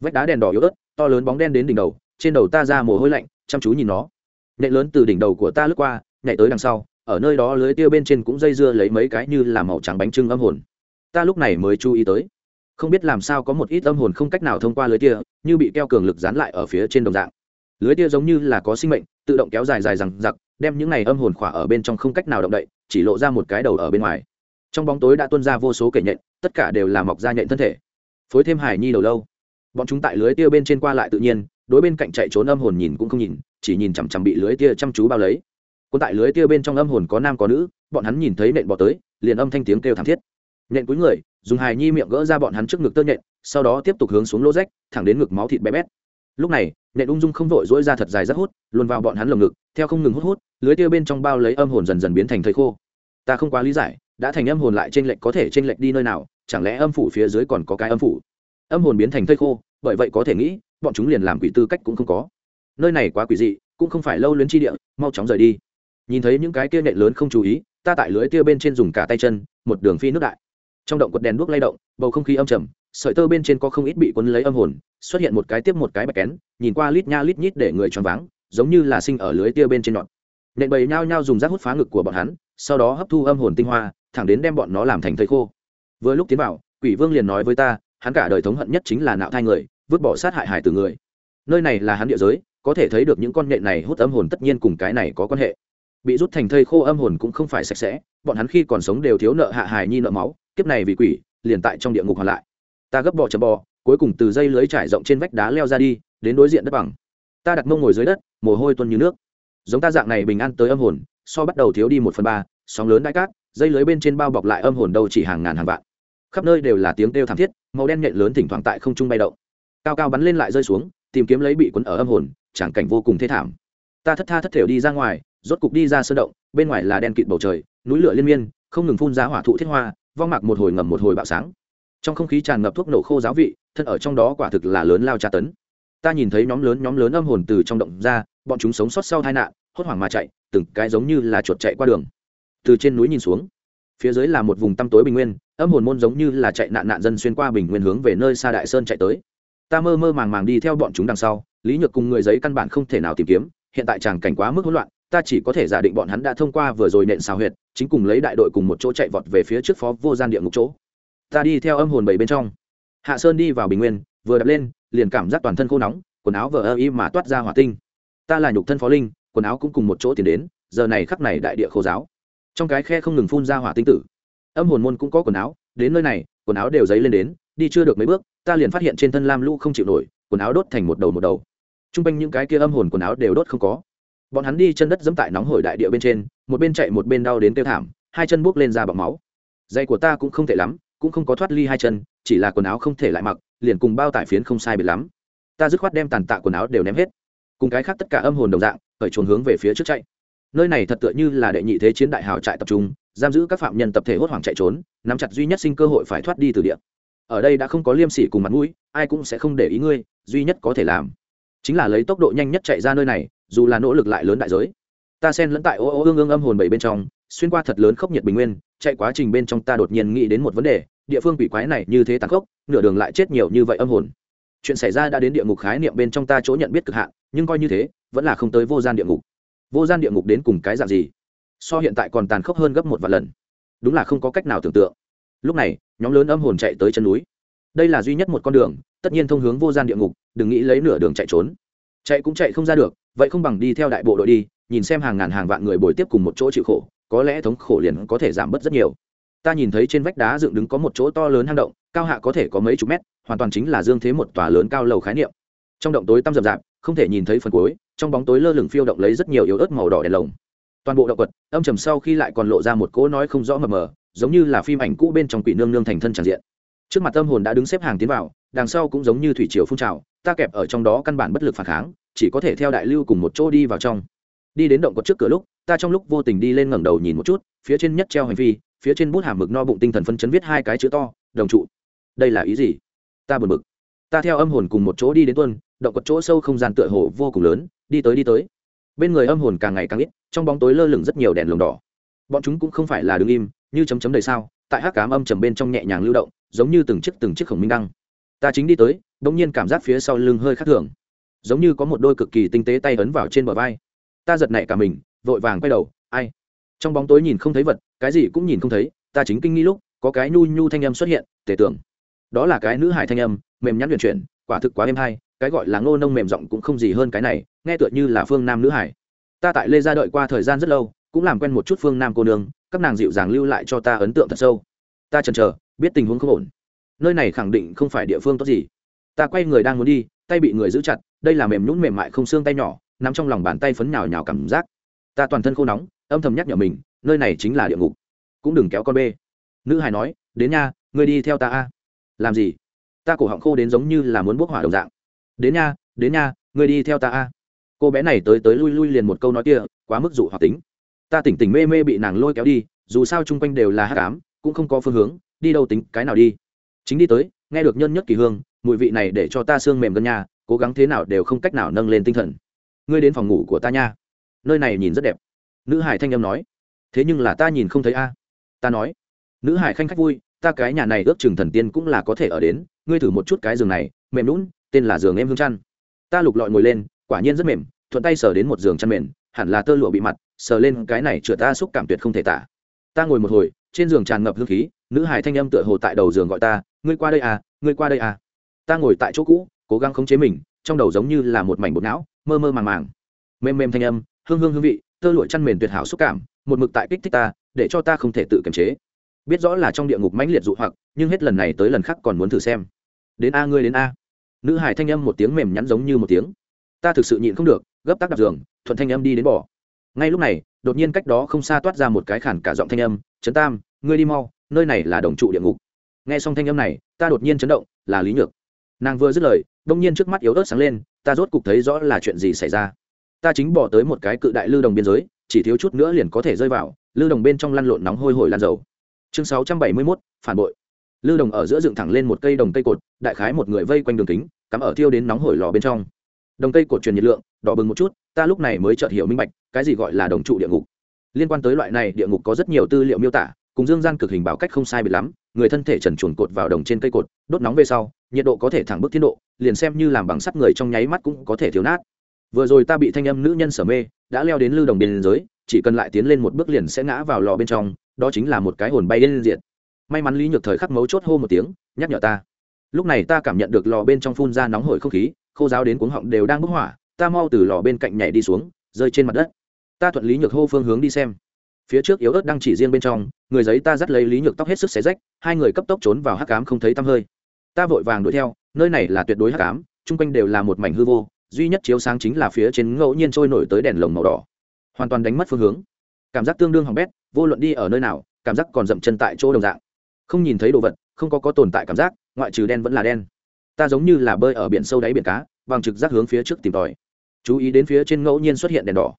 Vách đá đèn đỏ yếu ớt, to lớn bóng đen đến đỉnh đầu, trên đầu ta ra mồ hôi lạnh, chăm chú nhìn nó. Nệ lớn từ đỉnh đầu của ta lướt qua, nhảy tới đằng sau, ở nơi đó lưới tia bên trên cũng dây dưa lấy mấy cái như là màu trắng bánh trưng âm hồn. Ta lúc này mới chú ý tới. Không biết làm sao có một ít âm hồn không cách nào thông qua lưới tia, như bị keo cường lực dán lại ở phía trên đồng dạng lưới tia giống như là có sinh mệnh, tự động kéo dài dài rằng giặc đem những này âm hồn khỏa ở bên trong không cách nào động đậy, chỉ lộ ra một cái đầu ở bên ngoài. Trong bóng tối đã tuân ra vô số kẻ nhện, tất cả đều là mọc ra nhện thân thể. Phối thêm hải nhi đầu lâu. Bọn chúng tại lưới tia bên trên qua lại tự nhiên, đối bên cạnh chạy trốn âm hồn nhìn cũng không nhìn, chỉ nhìn chằm chằm bị lưới tia chăm chú bao lấy. Quân tại lưới tia bên trong âm hồn có nam có nữ, bọn hắn nhìn thấy nện bỏ tới, liền âm thanh tiếng kêu thảm thiết. Nện cuối người, dùng hài nhi miệng gỡ ra bọn hắn trước ngực tơ nhện, sau đó tiếp tục hướng xuống lô rách, thẳng đến ngực máu thịt bé bét lúc này nện ung dung không vội dỗi ra thật dài rất hút luôn vào bọn hắn lồng ngực, theo không ngừng hút hút, lưới tiêu bên trong bao lấy âm hồn dần dần biến thành thầy khô. Ta không quá lý giải, đã thành âm hồn lại trên lệnh có thể trên lệnh đi nơi nào, chẳng lẽ âm phủ phía dưới còn có cái âm phủ? Âm hồn biến thành thây khô, bởi vậy có thể nghĩ, bọn chúng liền làm quỷ tư cách cũng không có. Nơi này quá quỷ dị, cũng không phải lâu luyến chi địa, mau chóng rời đi. Nhìn thấy những cái kia nện lớn không chú ý, ta tại lưới tiêu bên trên dùng cả tay chân, một đường phi nước đại trong động quật đèn đuốc lay động, bầu không khí âm trầm, sợi tơ bên trên có không ít bị quấn lấy âm hồn, xuất hiện một cái tiếp một cái bạch kén, nhìn qua lít nha lít nhít để người choáng váng, giống như là sinh ở lưới tia bên trên nhọn. Nện bầy nhao nhao dùng rác hút phá ngực của bọn hắn, sau đó hấp thu âm hồn tinh hoa, thẳng đến đem bọn nó làm thành thây khô. Vừa lúc tiến vào, quỷ vương liền nói với ta, hắn cả đời thống hận nhất chính là nạo thai người, vứt bỏ sát hại hải từ người. Nơi này là hắn địa giới, có thể thấy được những con nhện này hút âm hồn tất nhiên cùng cái này có quan hệ. Bị rút thành thây khô âm hồn cũng không phải sạch sẽ, bọn hắn khi còn sống đều thiếu nợ hạ hài nhi nợ máu kiếp này vì quỷ, liền tại trong địa ngục hoàn lại. Ta gấp bò chầm bò, cuối cùng từ dây lưới trải rộng trên vách đá leo ra đi, đến đối diện đất bằng. Ta đặt mông ngồi dưới đất, mồ hôi tuân như nước. Giống ta dạng này bình an tới âm hồn, so bắt đầu thiếu đi một phần ba, sóng lớn đại cát, dây lưới bên trên bao bọc lại âm hồn đâu chỉ hàng ngàn hàng vạn. Khắp nơi đều là tiếng kêu thảm thiết, màu đen nhện lớn thỉnh thoảng tại không trung bay động. Cao cao bắn lên lại rơi xuống, tìm kiếm lấy bị quấn ở âm hồn tràng cảnh vô cùng thê thảm. Ta thất tha thất thểu đi ra ngoài, rốt cục đi ra sơn động, bên ngoài là đen kịt bầu trời, núi lửa liên miên, không ngừng phun ra hỏa thụ thiết hoa vong mạc một hồi ngầm một hồi bạo sáng. Trong không khí tràn ngập thuốc nổ khô giáo vị, thân ở trong đó quả thực là lớn lao tra tấn. Ta nhìn thấy nhóm lớn nhóm lớn âm hồn từ trong động ra, bọn chúng sống sót sau tai nạn, hốt hoảng mà chạy, từng cái giống như là chuột chạy qua đường. Từ trên núi nhìn xuống, phía dưới là một vùng tăm tối bình nguyên, âm hồn môn giống như là chạy nạn nạn dân xuyên qua bình nguyên hướng về nơi xa đại sơn chạy tới. Ta mơ mơ màng màng đi theo bọn chúng đằng sau, lý nhược cùng người giấy căn bản không thể nào tìm kiếm, hiện tại chàng cảnh quá mức hỗn loạn ta chỉ có thể giả định bọn hắn đã thông qua vừa rồi nện xào huyệt, chính cùng lấy đại đội cùng một chỗ chạy vọt về phía trước phó vô gian địa ngục chỗ. Ta đi theo âm hồn bảy bên trong. Hạ sơn đi vào bình nguyên, vừa đập lên, liền cảm giác toàn thân khô nóng, quần áo vờ ơ y mà toát ra hỏa tinh. Ta là nhục thân phó linh, quần áo cũng cùng một chỗ tiến đến, giờ này khắc này đại địa khô giáo. Trong cái khe không ngừng phun ra hỏa tinh tử. Âm hồn môn cũng có quần áo, đến nơi này, quần áo đều dấy lên đến, đi chưa được mấy bước, ta liền phát hiện trên thân lam lũ không chịu nổi, quần áo đốt thành một đầu một đầu. T r u n g quanh những cái kia âm hồn quần áo đều đốt không có bọn hắn đi chân đất dẫm tại nóng hổi đại địa bên trên, một bên chạy một bên đau đến kêu thảm, hai chân buốc lên ra bọc máu. Dây của ta cũng không thể lắm, cũng không có thoát ly hai chân, chỉ là quần áo không thể lại mặc, liền cùng bao tải phiến không sai biệt lắm. Ta dứt khoát đem tàn tạ quần áo đều ném hết. Cùng cái khác tất cả âm hồn đồng dạng khởi chuồn hướng về phía trước chạy. Nơi này thật tựa như là đệ nhị thế chiến đại hào trại tập trung, giam giữ các phạm nhân tập thể hốt hoảng chạy trốn, nắm chặt duy nhất sinh cơ hội phải thoát đi từ địa. Ở đây đã không có liêm sỉ cùng mặt mũi, ai cũng sẽ không để ý ngươi, duy nhất có thể làm chính là lấy tốc độ nhanh nhất chạy ra nơi này dù là nỗ lực lại lớn đại giới. Ta xen lẫn tại ô ô ương ương âm hồn bảy bên trong, xuyên qua thật lớn khốc nhiệt bình nguyên, chạy quá trình bên trong ta đột nhiên nghĩ đến một vấn đề, địa phương quỷ quái này như thế tàn khốc, nửa đường lại chết nhiều như vậy âm hồn. Chuyện xảy ra đã đến địa ngục khái niệm bên trong ta chỗ nhận biết cực hạn, nhưng coi như thế, vẫn là không tới vô gian địa ngục. Vô gian địa ngục đến cùng cái dạng gì? So hiện tại còn tàn khốc hơn gấp một vài lần. Đúng là không có cách nào tưởng tượng. Lúc này, nhóm lớn âm hồn chạy tới chân núi. Đây là duy nhất một con đường, tất nhiên thông hướng vô gian địa ngục, đừng nghĩ lấy nửa đường chạy trốn. Chạy cũng chạy không ra được vậy không bằng đi theo đại bộ đội đi, nhìn xem hàng ngàn hàng vạn người bồi tiếp cùng một chỗ chịu khổ, có lẽ thống khổ liền có thể giảm bớt rất nhiều. Ta nhìn thấy trên vách đá dựng đứng có một chỗ to lớn hang động, cao hạ có thể có mấy chục mét, hoàn toàn chính là dương thế một tòa lớn cao lầu khái niệm. Trong động tối tăm rậm rạp, không thể nhìn thấy phần cuối, trong bóng tối lơ lửng phiêu động lấy rất nhiều yếu ớt màu đỏ đèn lồng. Toàn bộ động vật âm trầm sau khi lại còn lộ ra một cỗ nói không rõ mờ mờ, giống như là phim ảnh cũ bên trong quỷ nương nương thành thân tràn diện. Trước mặt tâm hồn đã đứng xếp hàng tiến vào, đằng sau cũng giống như thủy triều phun trào, ta kẹp ở trong đó căn bản bất lực phản kháng chỉ có thể theo đại lưu cùng một chỗ đi vào trong. Đi đến động cột trước cửa lúc, ta trong lúc vô tình đi lên ngẩng đầu nhìn một chút, phía trên nhất treo hành vi, phía trên bút hàm mực no bụng tinh thần phân chấn viết hai cái chữ to, đồng trụ. Đây là ý gì? Ta buồn bực. Ta theo âm hồn cùng một chỗ đi đến tuân động cột chỗ sâu không gian tựa hồ vô cùng lớn, đi tới đi tới. Bên người âm hồn càng ngày càng ít, trong bóng tối lơ lửng rất nhiều đèn lồng đỏ. Bọn chúng cũng không phải là đứng im, như chấm chấm đầy sao tại hát cám âm trầm bên trong nhẹ nhàng lưu động, giống như từng chiếc từng chiếc khổng minh đăng. Ta chính đi tới đ ỗ n g nhiên cảm giác phía sau lưng hơi khác thường giống như có một đôi cực kỳ tinh tế tay ấn vào trên bờ vai. Ta giật nảy cả mình, vội vàng quay đầu, ai? Trong bóng tối nhìn không thấy vật, cái gì cũng nhìn không thấy, ta chính kinh nghi lúc, có cái nhu nhu thanh âm xuất hiện tể tưởng. Đó là cái nữ hải thanh âm, mềm nhắn huyền chuyển, quả thực quá êm hay, cái gọi là ngô nông mềm giọng cũng không gì hơn cái này, nghe tựa như là phương nam nữ hải ta tại lê gia đợi qua thời gian rất lâu, cũng làm quen một chút phương nam cô nương, các nàng dịu dàng lưu lại cho ta ấn tượng thật sâu. Ta chần chờ, biết tình huống không ổn. Nơi này khẳng định không phải địa phương tốt gì. Ta quay người đang muốn đi, tay bị người giữ chặt đây là mềm nhún mềm mại không xương tay nhỏ, nằm trong lòng bàn tay phấn nhào nhào cảm giác. Ta toàn thân khô nóng, âm thầm nhắc nhở mình, nơi này chính là địa ngục. Cũng đừng kéo con bê. Nữ hài nói, đến nha người đi theo ta a. Làm gì? Ta cổ họng khô đến giống như là muốn bốc hỏa đồng dạng. Đến nha đến nha người đi theo ta a. Cô bé này tới tới lui lui liền một câu nói kia, quá mức dụ hoặc tính. Ta tỉnh tỉnh mê mê bị nàng lôi kéo đi, dù sao chung quanh đều là hát cám cũng không có phương hướng, đi đâu tính cái nào đi. Chính đi tới, nghe được nhân nhất kỳ hương, mùi vị này để cho ta xương mềm gần nhà cố gắng thế nào đều không cách nào nâng lên tinh thần. Ngươi đến phòng ngủ của ta nha. Nơi này nhìn rất đẹp. Nữ hải thanh âm nói. Thế nhưng là ta nhìn không thấy a. Ta nói. Nữ hải khanh khách vui, ta cái nhà này ước chừng thần tiên cũng là có thể ở đến. Ngươi thử một chút cái giường này, mềm lún tên là giường em hương chăn. Ta lục lọi ngồi lên, quả nhiên rất mềm, thuận tay sờ đến một giường chăn mềm, hẳn là tơ lụa bị mặt, sờ lên cái này chữa ta xúc cảm tuyệt không thể tả. Ta ngồi một hồi, trên giường tràn ngập hương khí, nữ hải thanh âm tựa hồ tại đầu giường gọi ta, ngươi qua đây à ngươi qua đây à. Ta ngồi tại chỗ cũ cố gắng khống chế mình, trong đầu giống như là một mảnh bột não, mơ mơ màng màng. Mềm mềm thanh âm, hương hương hương vị, tơ lụa chăn mềm tuyệt hảo xúc cảm, một mực tại kích thích ta, để cho ta không thể tự kiềm chế. Biết rõ là trong địa ngục mãnh liệt dụ hoặc, nhưng hết lần này tới lần khác còn muốn thử xem. Đến a ngươi đến a. Nữ hải thanh âm một tiếng mềm nhắn giống như một tiếng. Ta thực sự nhịn không được, gấp tắc đặt giường, thuận thanh âm đi đến bỏ ngay lúc này, đột nhiên cách đó không xa toát ra một cái khản cả giọng thanh âm, trấn tam, ngươi đi mau, nơi này là đồng trụ địa ngục. Nghe xong thanh âm này, ta đột nhiên chấn động, là lý nhược nàng vừa dứt lời đông nhiên trước mắt yếu ớt sáng lên ta rốt cục thấy rõ là chuyện gì xảy ra. Ta chính bỏ tới một cái cự đại lưu đồng biên giới chỉ thiếu chút nữa liền có thể rơi vào lưu đồng bên trong lăn lộn nóng hôi hổi lan dầu. Chương sáu trăm bảy mươi 671, phản bội. Lưu đồng ở giữa dựng thẳng lên một cây đồng cây cột đại khái một người vây quanh đường kính cắm ở thiêu đến nóng hổi lò bên trong. Đồng cây cột truyền nhiệt lượng đỏ bừng một chút ta lúc này mới chợt hiểu minh bạch cái gì gọi là đồng trụ địa ngục. Liên quan tới loại này địa ngục có rất nhiều tư liệu miêu tả cùng dương gian cực hình bảo cách không sai biệt lắm người thân thể trần chuồn cột vào đồng trên cây cột đốt nóng về sau nhiệt độ có thể thẳng bức thiên độ, liền xem như làm bằng sắt người trong nháy mắt cũng có thể thiếu nát. Vừa rồi ta bị thanh âm nữ nhân sở mê, đã leo đến lưu đồng biên giới, chỉ cần lại tiến lên một bước liền sẽ ngã vào lò bên trong, đó chính là một cái hồn bay lên diện may mắn lý nhược thời khắc mấu chốt hô một tiếng, nhắc nhở ta. Lúc này ta cảm nhận được lò bên trong phun ra nóng hổi không khí, khô giáo đến cuống họng đều đang bốc hỏa, ta mau từ lò bên cạnh nhảy đi xuống, rơi trên mặt đất. Ta thuận lý nhược hô phương hướng đi xem. Phía trước yếu ớt đang chỉ riêng bên trong, người giấy ta dắt lấy lý nhược tóc hết sức xé rách, hai người cấp tốc trốn vào hắc cám không thấy tăm hơi ta vội vàng đuổi theo nơi này là tuyệt đối hắc ám, chung quanh đều là một mảnh hư vô duy nhất chiếu sáng chính là phía trên ngẫu nhiên trôi nổi tới đèn lồng màu đỏ. Hoàn toàn đánh mất phương hướng. Cảm giác tương đương hỏng bét vô luận đi ở nơi nào cảm giác còn dậm chân tại chỗ đồng dạng. Không nhìn thấy đồ vật không có có tồn tại cảm giác ngoại trừ đen vẫn là đen. Ta giống như là bơi ở biển sâu đáy biển cá bằng trực giác hướng phía trước tìm tòi. Chú ý đến phía trên ngẫu nhiên xuất hiện đèn đỏ.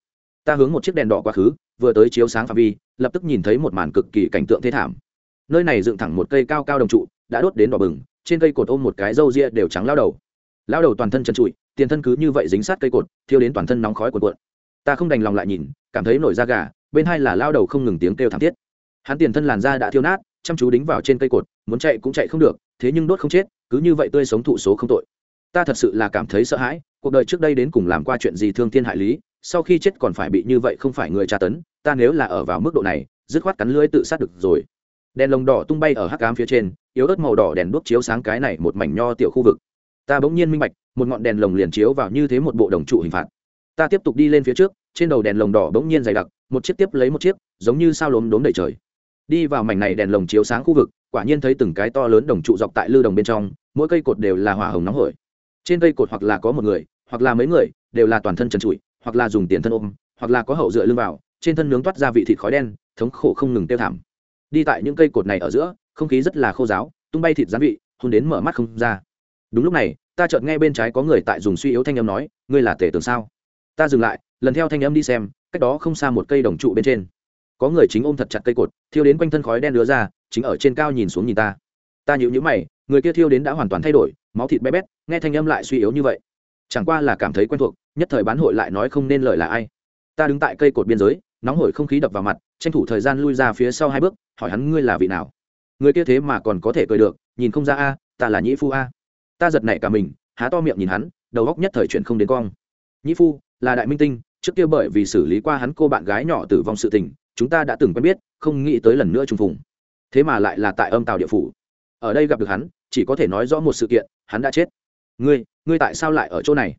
Ta hướng một chiếc đèn đỏ quá khứ vừa tới chiếu sáng phạm vi lập tức nhìn thấy một màn cực kỳ cảnh tượng thế thảm. Nơi này dựng thẳng một cây cao cao đồng trụ đã đốt đến đỏ bừng trên cây cột ôm một cái râu ria đều trắng lao đầu. Lao đầu toàn thân chân trụi, tiền thân cứ như vậy dính sát cây cột, thiêu đến toàn thân nóng khói cuộn cuộn. Ta không đành lòng lại nhìn, cảm thấy nổi da gà, bên hai là lao đầu không ngừng tiếng kêu thảm thiết. Hắn tiền thân làn da đã thiêu nát, chăm chú đính vào trên cây cột, muốn chạy cũng chạy không được, thế nhưng đốt không chết, cứ như vậy tươi sống thụ số không tội. Ta thật sự là cảm thấy sợ hãi, cuộc đời trước đây đến cùng làm qua chuyện gì thương thiên hại lý, sau khi chết còn phải bị như vậy không phải người tra tấn, ta nếu là ở vào mức độ này, dứt khoát cắn lưỡi tự sát được rồi đèn lồng đỏ tung bay ở hắc ám phía trên, yếu ớt màu đỏ đèn đuốc chiếu sáng cái này một mảnh nho tiểu khu vực. Ta bỗng nhiên minh bạch, một ngọn đèn lồng liền chiếu vào như thế một bộ đồng trụ hình phạt. Ta tiếp tục đi lên phía trước, trên đầu đèn lồng đỏ bỗng nhiên dày đặc, một chiếc tiếp lấy một chiếc, giống như sao lốm đốm đầy trời. Đi vào mảnh này đèn lồng chiếu sáng khu vực, quả nhiên thấy từng cái to lớn đồng trụ dọc tại lư đồng bên trong, mỗi cây cột đều là hỏa hồng nóng hổi. Trên cây cột hoặc là có một người, hoặc là mấy người, đều là toàn thân trần trụi, hoặc là dùng tiền thân ôm, hoặc là có hậu dựa lưng vào, trên thân nướng toát ra vị thịt khói đen, thống khổ không ngừng tiêu thảm đi tại những cây cột này ở giữa, không khí rất là khô giáo tung bay thịt gián vị hôn đến mở mắt không ra. Đúng lúc này, ta chợt nghe bên trái có người tại dùng suy yếu thanh âm nói, ngươi là tể tường sao? Ta dừng lại, lần theo thanh âm đi xem, cách đó không xa một cây đồng trụ bên trên. Có người chính ôm thật chặt cây cột, thiêu đến quanh thân khói đen đứa ra, chính ở trên cao nhìn xuống nhìn ta. Ta nhịu nhữ mày, người kia thiêu đến đã hoàn toàn thay đổi, máu thịt bé bét, nghe thanh âm lại suy yếu như vậy. Chẳng qua là cảm thấy quen thuộc, nhất thời bán hội lại nói không nên lời là ai. Ta đứng tại cây cột biên giới nóng hổi không khí đập vào mặt, tranh thủ thời gian lui ra phía sau hai bước, hỏi hắn ngươi là vị nào? Người kia thế mà còn có thể cười được, nhìn không ra a, ta là nhĩ phu a. Ta giật nảy cả mình, há to miệng nhìn hắn, đầu góc nhất thời chuyện không đến cong. Nhĩ phu, là đại minh tinh, trước kia bởi vì xử lý qua hắn cô bạn gái nhỏ tử vong sự tình, chúng ta đã từng quen biết, không nghĩ tới lần nữa trùng phùng. Thế mà lại là tại âm tàu địa phủ. Ở đây gặp được hắn, chỉ có thể nói rõ một sự kiện, hắn đã chết. Ngươi ngươi tại sao lại ở chỗ này?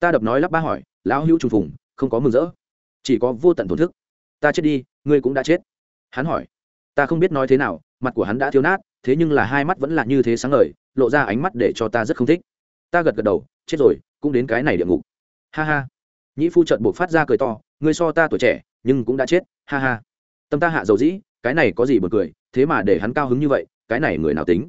Ta đập nói lắp ba hỏi, lão hữu trùng phùng, không có mừng rỡ. Chỉ có vô tận thổn thức ta chết đi, ngươi cũng đã chết. Hắn hỏi. Ta không biết nói thế nào, mặt của hắn đã thiếu nát, thế nhưng là hai mắt vẫn là như thế sáng ngời, lộ ra ánh mắt để cho ta rất không thích. Ta gật gật đầu, chết rồi, cũng đến cái này địa ngục. Ha ha. Nhĩ phu trợn buộc phát ra cười to, ngươi so ta tuổi trẻ, nhưng cũng đã chết, ha ha. Tâm ta hạ dầu dĩ, cái này có gì bật cười, thế mà để hắn cao hứng như vậy, cái này người nào tính?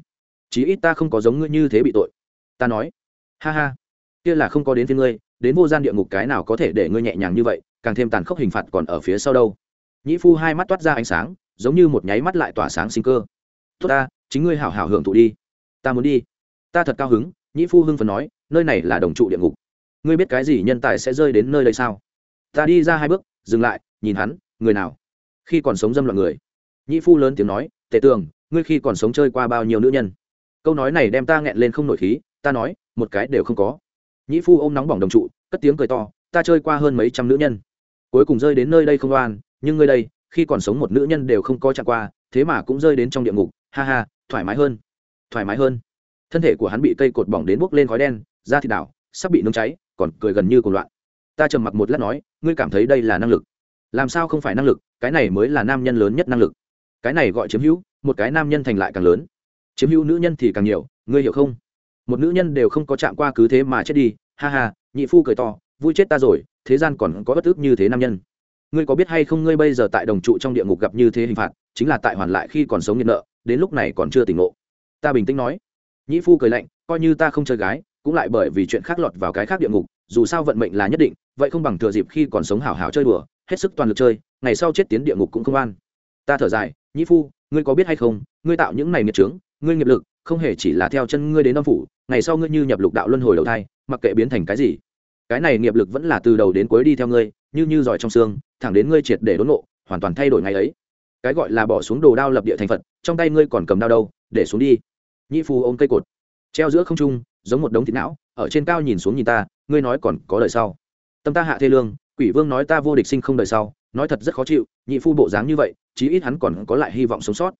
Chí ít ta không có giống ngươi như thế bị tội. Ta nói. Ha ha. Kia là không có đến thiên ngươi, đến vô gian địa ngục cái nào có thể để ngươi nhẹ nhàng như vậy? Càng thêm tàn khốc hình phạt còn ở phía sau đâu. Nhĩ phu hai mắt toát ra ánh sáng, giống như một nháy mắt lại tỏa sáng sinh cơ. Tốt ta, chính ngươi hảo hảo hưởng thụ đi. Ta muốn đi. Ta thật cao hứng, nhĩ phu hưng phần nói, nơi này là đồng trụ địa ngục. Ngươi biết cái gì nhân tài sẽ rơi đến nơi đây sao? Ta đi ra hai bước, dừng lại, nhìn hắn, người nào? Khi còn sống dâm loạn người. Nhĩ phu lớn tiếng nói, tề tường, ngươi khi còn sống chơi qua bao nhiêu nữ nhân? Câu nói này đem ta nghẹn lên không nổi khí, ta nói, một cái đều không có. Nhĩ phu ôm nóng bỏng đồng trụ, cất tiếng cười to, ta chơi qua hơn mấy trăm nữ nhân cuối cùng rơi đến nơi đây không oan, nhưng ngươi đây, khi còn sống một nữ nhân đều không có chạm qua, thế mà cũng rơi đến trong địa ngục, ha ha, thoải mái hơn, thoải mái hơn. Thân thể của hắn bị cây cột bỏng đến bốc lên khói đen, da thịt đảo, sắp bị nung cháy, còn cười gần như cùng loạn. Ta trầm mặc một lát nói, ngươi cảm thấy đây là năng lực. Làm sao không phải năng lực, cái này mới là nam nhân lớn nhất năng lực. Cái này gọi chiếm hữu, một cái nam nhân thành lại càng lớn. Chiếm hữu nữ nhân thì càng nhiều, ngươi hiểu không? Một nữ nhân đều không có chạm qua cứ thế mà chết đi, ha ha, nhị phu cười to, vui chết ta rồi thế gian còn có bất ức như thế nam nhân. Ngươi có biết hay không ngươi bây giờ tại đồng trụ trong địa ngục gặp như thế hình phạt, chính là tại hoàn lại khi còn sống nghiện nợ, đến lúc này còn chưa tỉnh ngộ. Ta bình tĩnh nói. Nhĩ phu cười lạnh, coi như ta không chơi gái, cũng lại bởi vì chuyện khác lọt vào cái khác địa ngục, dù sao vận mệnh là nhất định, vậy không bằng thừa dịp khi còn sống hảo hảo chơi đùa, hết sức toàn lực chơi, ngày sau chết tiến địa ngục cũng không an. Ta thở dài, nhĩ phu, ngươi có biết hay không, ngươi tạo những này nghiệt trướng ngươi nghiệp lực, không hề chỉ là theo chân ngươi đến âm phủ, ngày sau ngươi như nhập lục đạo luân hồi đầu thai, mặc kệ biến thành cái gì cái này nghiệp lực vẫn là từ đầu đến cuối đi theo ngươi, như như giỏi trong xương, thẳng đến ngươi triệt để đốn nộ hoàn toàn thay đổi ngày ấy. Cái gọi là bỏ xuống đồ đao lập địa thành phật, trong tay ngươi còn cầm đao đâu, để xuống đi. Nhị phu ôm cây cột, treo giữa không trung, giống một đống thịt não, ở trên cao nhìn xuống nhìn ta, ngươi nói còn có đời sau. Tâm ta hạ thê lương, quỷ vương nói ta vô địch sinh không đời sau, nói thật rất khó chịu nhị phu bộ dáng như vậy, chí ít hắn còn có lại hy vọng sống sót.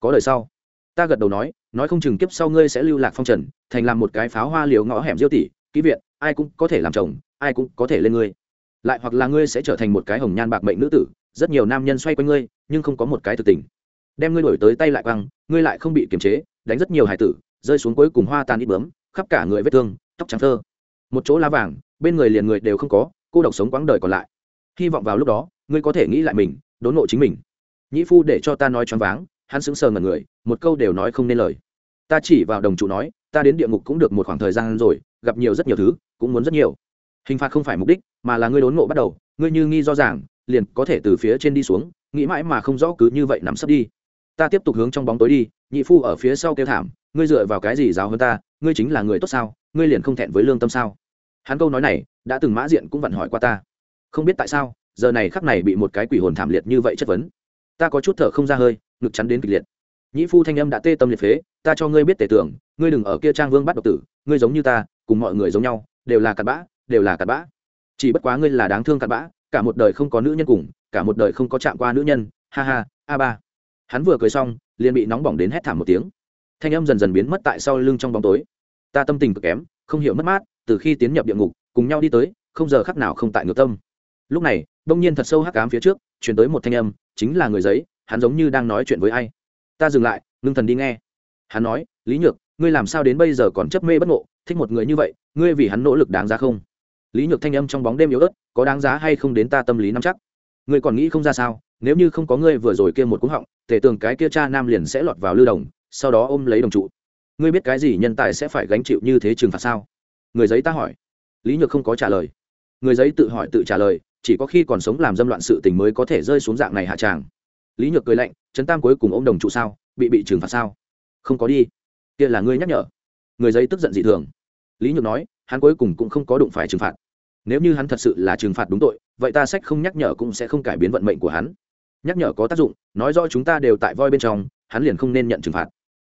Có đời sau. Ta gật đầu nói nói không chừng kiếp sau ngươi sẽ lưu lạc phong trần, thành làm một cái pháo hoa liều ngõ hẻm diêu tỷ, ký viện ai cũng có thể làm chồng, ai cũng có thể lên ngươi. Lại hoặc là ngươi sẽ trở thành một cái hồng nhan bạc mệnh nữ tử, rất nhiều nam nhân xoay quanh ngươi, nhưng không có một cái thực tình. Đem ngươi đổi tới tay lại quăng, ngươi lại không bị kiềm chế, đánh rất nhiều hải tử, rơi xuống cuối cùng hoa tan ít bướm, khắp cả người vết thương, tóc trắng thơ. Một chỗ lá vàng, bên người liền người đều không có, cô độc sống quãng đời còn lại. Hy vọng vào lúc đó, ngươi có thể nghĩ lại mình, đốn nộ chính mình. Nhĩ phu để cho ta nói choáng váng, hắn sững sờ ngẩn người, một câu đều nói không nên lời. Ta chỉ vào đồng chủ nói ta đến địa ngục cũng được một khoảng thời gian rồi, gặp nhiều rất nhiều thứ, cũng muốn rất nhiều. Hình phạt không phải mục đích, mà là ngươi đốn ngộ bắt đầu, ngươi như nghi do giảng liền có thể từ phía trên đi xuống, nghĩ mãi mà không rõ cứ như vậy nằm sấp đi. Ta tiếp tục hướng trong bóng tối đi, nhị phu ở phía sau kêu thảm, ngươi dựa vào cái gì giáo hơn ta, ngươi chính là người tốt sao, ngươi liền không thẹn với lương tâm sao? Hắn câu nói này, đã từng mã diện cũng vặn hỏi qua ta. Không biết tại sao, giờ này khắc này bị một cái quỷ hồn thảm liệt như vậy chất vấn. Ta có chút thở không ra hơi, ngực chắn đến kịch liệt. Nhĩ phu thanh âm đã tê tâm liệt phế, ta cho ngươi biết tể tưởng ngươi đừng ở kia trang vương bắt độc tử, ngươi giống như ta, cùng mọi người giống nhau, đều là cặn bã, đều là cặn bã. Chỉ bất quá ngươi là đáng thương cặn bã, cả một đời không có nữ nhân cùng, cả một đời không có chạm qua nữ nhân, ha ha, a ba. Hắn vừa cười xong, liền bị nóng bỏng đến hét thảm một tiếng. Thanh âm dần dần biến mất tại sau lưng trong bóng tối. Ta tâm tình cực kém, không hiểu mất mát, từ khi tiến nhập địa ngục, cùng nhau đi tới, không giờ khắc nào không tại ngược tâm. Lúc này đông nhiên thật sâu hắc ám phía trước chuyển tới một thanh âm, chính là người giấy, hắn giống như đang nói chuyện với ai. Ta dừng lại, ngưng thần đi nghe. Hắn nói, lý nhược ngươi làm sao đến bây giờ còn chấp mê bất ngộ, thích một người như vậy, ngươi vì hắn nỗ lực đáng giá không? Lý nhược thanh âm trong bóng đêm yếu ớt, có đáng giá hay không đến ta tâm lý nắm chắc. Ngươi còn nghĩ không ra sao, nếu như không có ngươi vừa rồi kia một cú họng tể tường cái kia cha nam liền sẽ lọt vào lưu đồng, sau đó ôm lấy đồng trụ. Ngươi biết cái gì nhân tài sẽ phải gánh chịu như thế trừng phạt sao? Người giấy ta hỏi. Lý nhược không có trả lời. Người giấy tự hỏi tự trả lời, chỉ có khi còn sống làm dâm loạn sự tình mới có thể rơi xuống dạng này hạ tràng. Lý nhược cười lạnh, trấn tam cuối cùng ôm đồng trụ sao? Bị bị trừng phạt sao? Không có đi kia là ngươi nhắc nhở. Người giấy tức giận dị thường. Lý nhược nói, hắn cuối cùng cũng không có đụng phải trừng phạt. Nếu như hắn thật sự là trừng phạt đúng tội, vậy ta sách không nhắc nhở cũng sẽ không cải biến vận mệnh của hắn. Nhắc nhở có tác dụng, nói rõ chúng ta đều tại voi bên trong, hắn liền không nên nhận trừng phạt.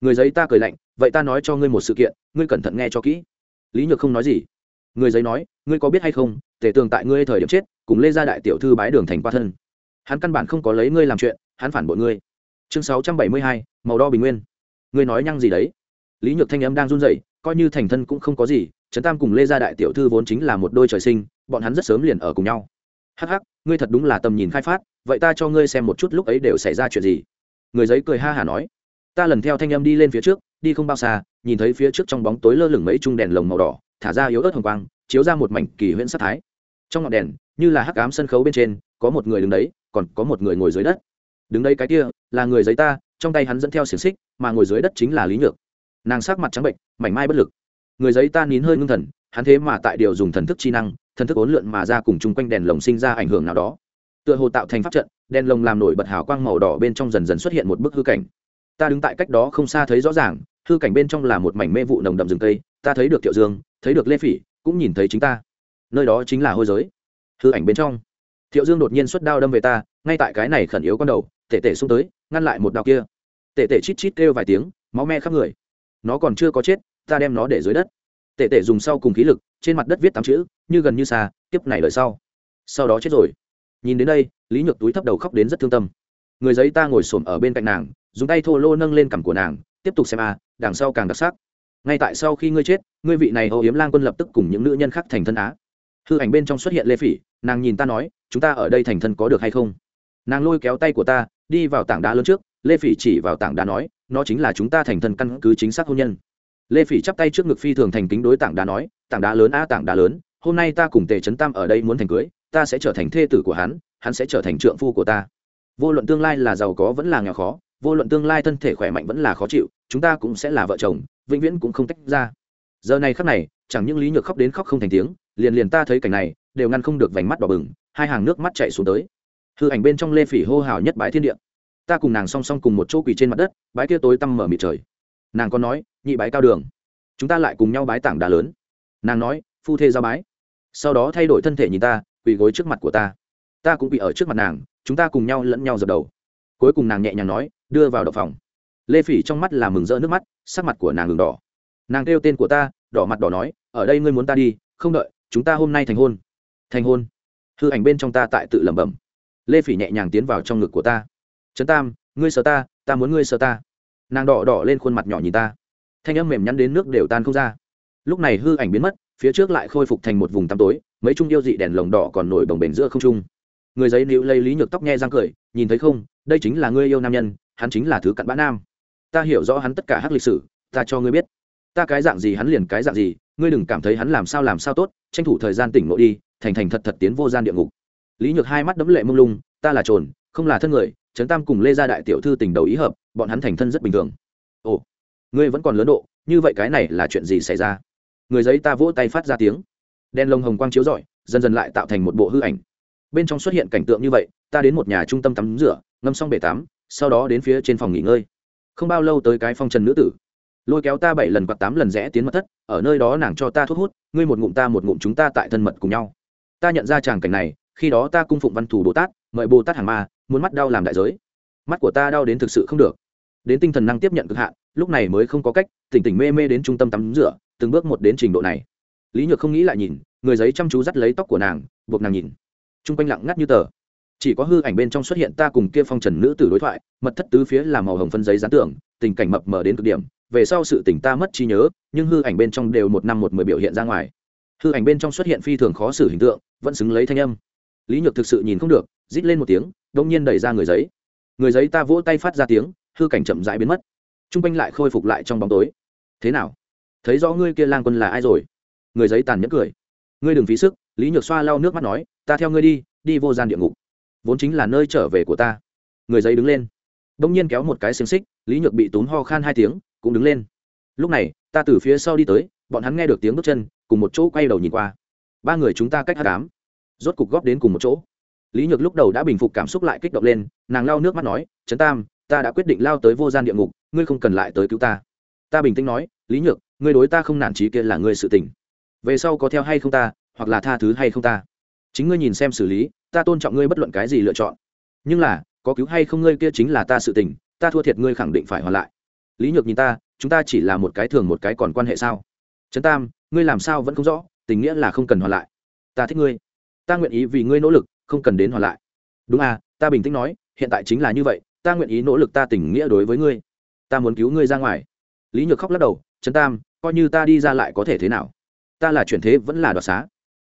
Người giấy ta cười lạnh, vậy ta nói cho ngươi một sự kiện, ngươi cẩn thận nghe cho kỹ. Lý nhược không nói gì. Người giấy nói, ngươi có biết hay không, tể tường tại ngươi thời điểm chết, cùng lê gia đại tiểu thư bái đường thành qua thân. Hắn căn bản không có lấy ngươi làm chuyện, hắn phản bội ngươi. Chương sáu trăm bảy mươi hai, màu đo bình nguyên. Ngươi nói nhăng gì đấy? Lý nhược thanh âm đang run rẩy, coi như thành thân cũng không có gì, trấn tam cùng lê gia đại tiểu thư vốn chính là một đôi trời sinh, bọn hắn rất sớm liền ở cùng nhau. Hắc hắc, ngươi thật đúng là tầm nhìn khai phát, vậy ta cho ngươi xem một chút lúc ấy đều xảy ra chuyện gì. Người giấy cười ha hả nói, ta lần theo thanh âm đi lên phía trước, đi không bao xa, nhìn thấy phía trước trong bóng tối lơ lửng mấy chung đèn lồng màu đỏ, thả ra yếu ớt hồng quang, chiếu ra một mảnh kỳ huyễn sắc thái. Trong ngọn đèn, như là hắc ám sân khấu bên trên, có một người đứng đấy, còn có một người ngồi dưới đất. Đứng đây cái kia, là người giấy ta, trong tay hắn dẫn theo xiềng xích, mà ngồi dưới đất chính là lý nhược nàng sắc mặt trắng bệnh, mảnh mai bất lực. Người giấy ta nín hơi ngưng thần, hắn thế mà tại điều dùng thần thức chi năng, thần thức ốn lượn mà ra cùng chung quanh đèn lồng sinh ra ảnh hưởng nào đó. Tựa hồ tạo thành pháp trận, đèn lồng làm nổi bật hào quang màu đỏ bên trong dần dần xuất hiện một bức hư cảnh. Ta đứng tại cách đó không xa thấy rõ ràng, hư cảnh bên trong là một mảnh mê vụ nồng đậm rừng cây, ta thấy được thiệu dương, thấy được lê phỉ, cũng nhìn thấy chính ta. Nơi đó chính là hôi giới. Hư ảnh bên trong. Thiệu dương đột nhiên xuất đao đâm về ta, ngay tại cái này khẩn yếu con đầu, tể tể xuống tới, ngăn lại một đao kia. Tể tể chít chít kêu vài tiếng, máu me khắp người nó còn chưa có chết ta đem nó để dưới đất. Tệ tệ dùng sau cùng khí lực trên mặt đất viết tám chữ như gần như xa tiếp này lời sau. Sau đó chết rồi. Nhìn đến đây lý nhược túi thấp đầu khóc đến rất thương tâm. Người giấy ta ngồi xổm ở bên cạnh nàng dùng tay thô lô nâng lên cằm của nàng tiếp tục xem a à, đằng sau càng đặc sắc. Ngay tại sau khi ngươi chết ngươi vị này âu yếm lang quân lập tức cùng những nữ nhân khác thành thân á. Hư ảnh bên trong xuất hiện lê phỉ nàng nhìn ta nói chúng ta ở đây thành thân có được hay không? Nàng lôi kéo tay của ta đi vào tảng đá lớn trước lê phỉ chỉ vào tảng đá nói nó chính là chúng ta thành thân căn cứ chính xác hôn nhân. Lê phỉ chắp tay trước ngực phi thường thành kính đối tảng đá nói, tảng đá lớn a tảng đá lớn, hôm nay ta cùng tề trấn tam ở đây muốn thành cưới, ta sẽ trở thành thê tử của hắn hắn sẽ trở thành trượng phu của ta. Vô luận tương lai là giàu có vẫn là nghèo khó, vô luận tương lai thân thể khỏe mạnh vẫn là khó chịu, chúng ta cũng sẽ là vợ chồng, vĩnh viễn cũng không tách ra. Giờ này khắc này, chẳng những lý nhược khóc đến khóc không thành tiếng, liền liền ta thấy cảnh này, đều ngăn không được vành mắt đỏ bừng, hai hàng nước mắt chạy xuống tới. Hư ảnh bên trong lê phỉ hô hào nhất bãi thiên địa ta cùng nàng song song cùng một chỗ quỳ trên mặt đất bãi kia tối tăm mở mịt trời. Nàng còn nói, nhị bái cao đường. Chúng ta lại cùng nhau bái tảng đá lớn. Nàng nói, phu thê ra bái. Sau đó thay đổi thân thể nhìn ta, quỳ gối trước mặt của ta. Ta cũng quỳ ở trước mặt nàng, chúng ta cùng nhau lẫn nhau dập đầu. Cuối cùng nàng nhẹ nhàng nói, đưa vào đậu phòng lê phỉ trong mắt là mừng rỡ nước mắt, sắc mặt của nàng ngừng đỏ. Nàng kêu tên của ta, đỏ mặt đỏ nói, ở đây ngươi muốn ta đi, không đợi, chúng ta hôm nay thành hôn. Thành hôn. Hư ảnh bên trong ta tại tự lẩm bẩm. Lê phỉ nhẹ nhàng tiến vào trong ngực của ta trấn tam, ngươi sờ ta ta muốn ngươi sờ ta. Nàng đỏ đỏ lên khuôn mặt nhỏ nhìn ta. Thanh âm mềm nhắn đến nước đều tan không ra. Lúc này hư ảnh biến mất, phía trước lại khôi phục thành một vùng tăm tối, mấy trung yêu dị đèn lồng đỏ còn nổi bồng bềnh giữa không trung. Người giấy nữ lây lý nhược tóc nghe răng cười, nhìn thấy không, đây chính là ngươi yêu nam nhân, hắn chính là thứ cặn bã nam. Ta hiểu rõ hắn tất cả hắc lịch sử, ta cho ngươi biết. Ta cái dạng gì hắn liền cái dạng gì, ngươi đừng cảm thấy hắn làm sao làm sao tốt, tranh thủ thời gian tỉnh nội đi, thành thành thật thật tiến vô gian địa ngục. Lý nhược hai mắt đấm lệ mông lung, ta là trồn, không là thân người trấn tam cùng lê gia đại tiểu thư tình đầu ý hợp, bọn hắn thành thân rất bình thường. Ồ, ngươi vẫn còn lớn độ, như vậy cái này là chuyện gì xảy ra? Người giấy ta vỗ tay phát ra tiếng. Đen lông hồng quang chiếu rọi, dần dần lại tạo thành một bộ hư ảnh. Bên trong xuất hiện cảnh tượng như vậy, ta đến một nhà trung tâm tắm rửa, ngâm xong bể tắm, sau đó đến phía trên phòng nghỉ ngơi. Không bao lâu tới cái phong trần nữ tử. Lôi kéo ta bảy lần hoặc tám lần rẽ tiến mật thất, ở nơi đó nàng cho ta thuốc hút, ngươi một ngụm ta một ngụm chúng ta tại thân mật cùng nhau. Ta nhận ra tràng cảnh này, khi đó ta cung phụng văn thủ bồ tát, mời bồ tát hàng ma muốn mắt đau làm đại giới. Mắt của ta đau đến thực sự không được. Đến tinh thần năng tiếp nhận cực hạn, lúc này mới không có cách, tỉnh tỉnh mê mê đến trung tâm tắm rửa, từng bước một đến trình độ này. Lý nhược không nghĩ lại nhìn, người giấy chăm chú dắt lấy tóc của nàng, buộc nàng nhìn. T r u n g quanh lặng ngắt như tờ. Chỉ có hư ảnh bên trong xuất hiện ta cùng kia phong trần nữ tử đối thoại, mật thất tứ phía là màu hồng phân giấy gián tưởng tình cảnh mập mờ đến cực điểm. Về sau sự tỉnh ta mất trí nhớ, nhưng hư ảnh bên trong đều một năm một mười biểu hiện ra ngoài. Hư ảnh bên trong xuất hiện phi thường khó xử hình tượng, vẫn xứng lấy thanh âm lý nhược thực sự nhìn không được, rít lên một tiếng đông nhiên đẩy ra người giấy. Người giấy ta vỗ tay phát ra tiếng, hư cảnh chậm rãi biến mất. T r u n g quanh lại khôi phục lại trong bóng tối. Thế nào? Thấy rõ ngươi kia lang quân là ai rồi? Người giấy tàn nhẫn cười. Ngươi đừng phí sức, lý nhược xoa lau nước mắt nói, ta theo ngươi đi đi vô gian địa ngục. Vốn chính là nơi trở về của ta. Người giấy đứng lên. Đông nhiên kéo một cái xiềng xích, lý nhược bị tốn ho khan hai tiếng, cũng đứng lên. Lúc này, ta từ phía sau đi tới, bọn hắn nghe được tiếng bước chân, cùng một chỗ quay đầu nhìn qua. Ba người chúng ta cách hát cám rốt cục góp đến cùng một chỗ. Lý nhược lúc đầu đã bình phục cảm xúc lại kích động lên, nàng lau nước mắt nói, trấn tam, ta đã quyết định lao tới vô gian địa ngục, ngươi không cần lại tới cứu ta. Ta bình tĩnh nói, lý nhược, ngươi đối ta không nản trí kia là ngươi sự tình. Về sau có theo hay không ta, hoặc là tha thứ hay không ta. Chính ngươi nhìn xem xử lý, ta tôn trọng ngươi bất luận cái gì lựa chọn. Nhưng là, có cứu hay không ngươi kia chính là ta sự tình, ta thua thiệt ngươi khẳng định phải hoàn lại. Lý nhược nhìn ta, chúng ta chỉ là một cái thường một cái còn quan hệ sao? Trấn tam, ngươi làm sao vẫn không rõ, tình nghĩa là không cần hoàn lại. Ta thích ngươi ta nguyện ý vì ngươi nỗ lực, không cần đến hoàn lại. Đúng à ta bình tĩnh nói, hiện tại chính là như vậy, ta nguyện ý nỗ lực ta tình nghĩa đối với ngươi. Ta muốn cứu ngươi ra ngoài. Lý nhược khóc lắc đầu trấn tam, coi như ta đi ra lại có thể thế nào? Ta là chuyển thế vẫn là đoạt xá.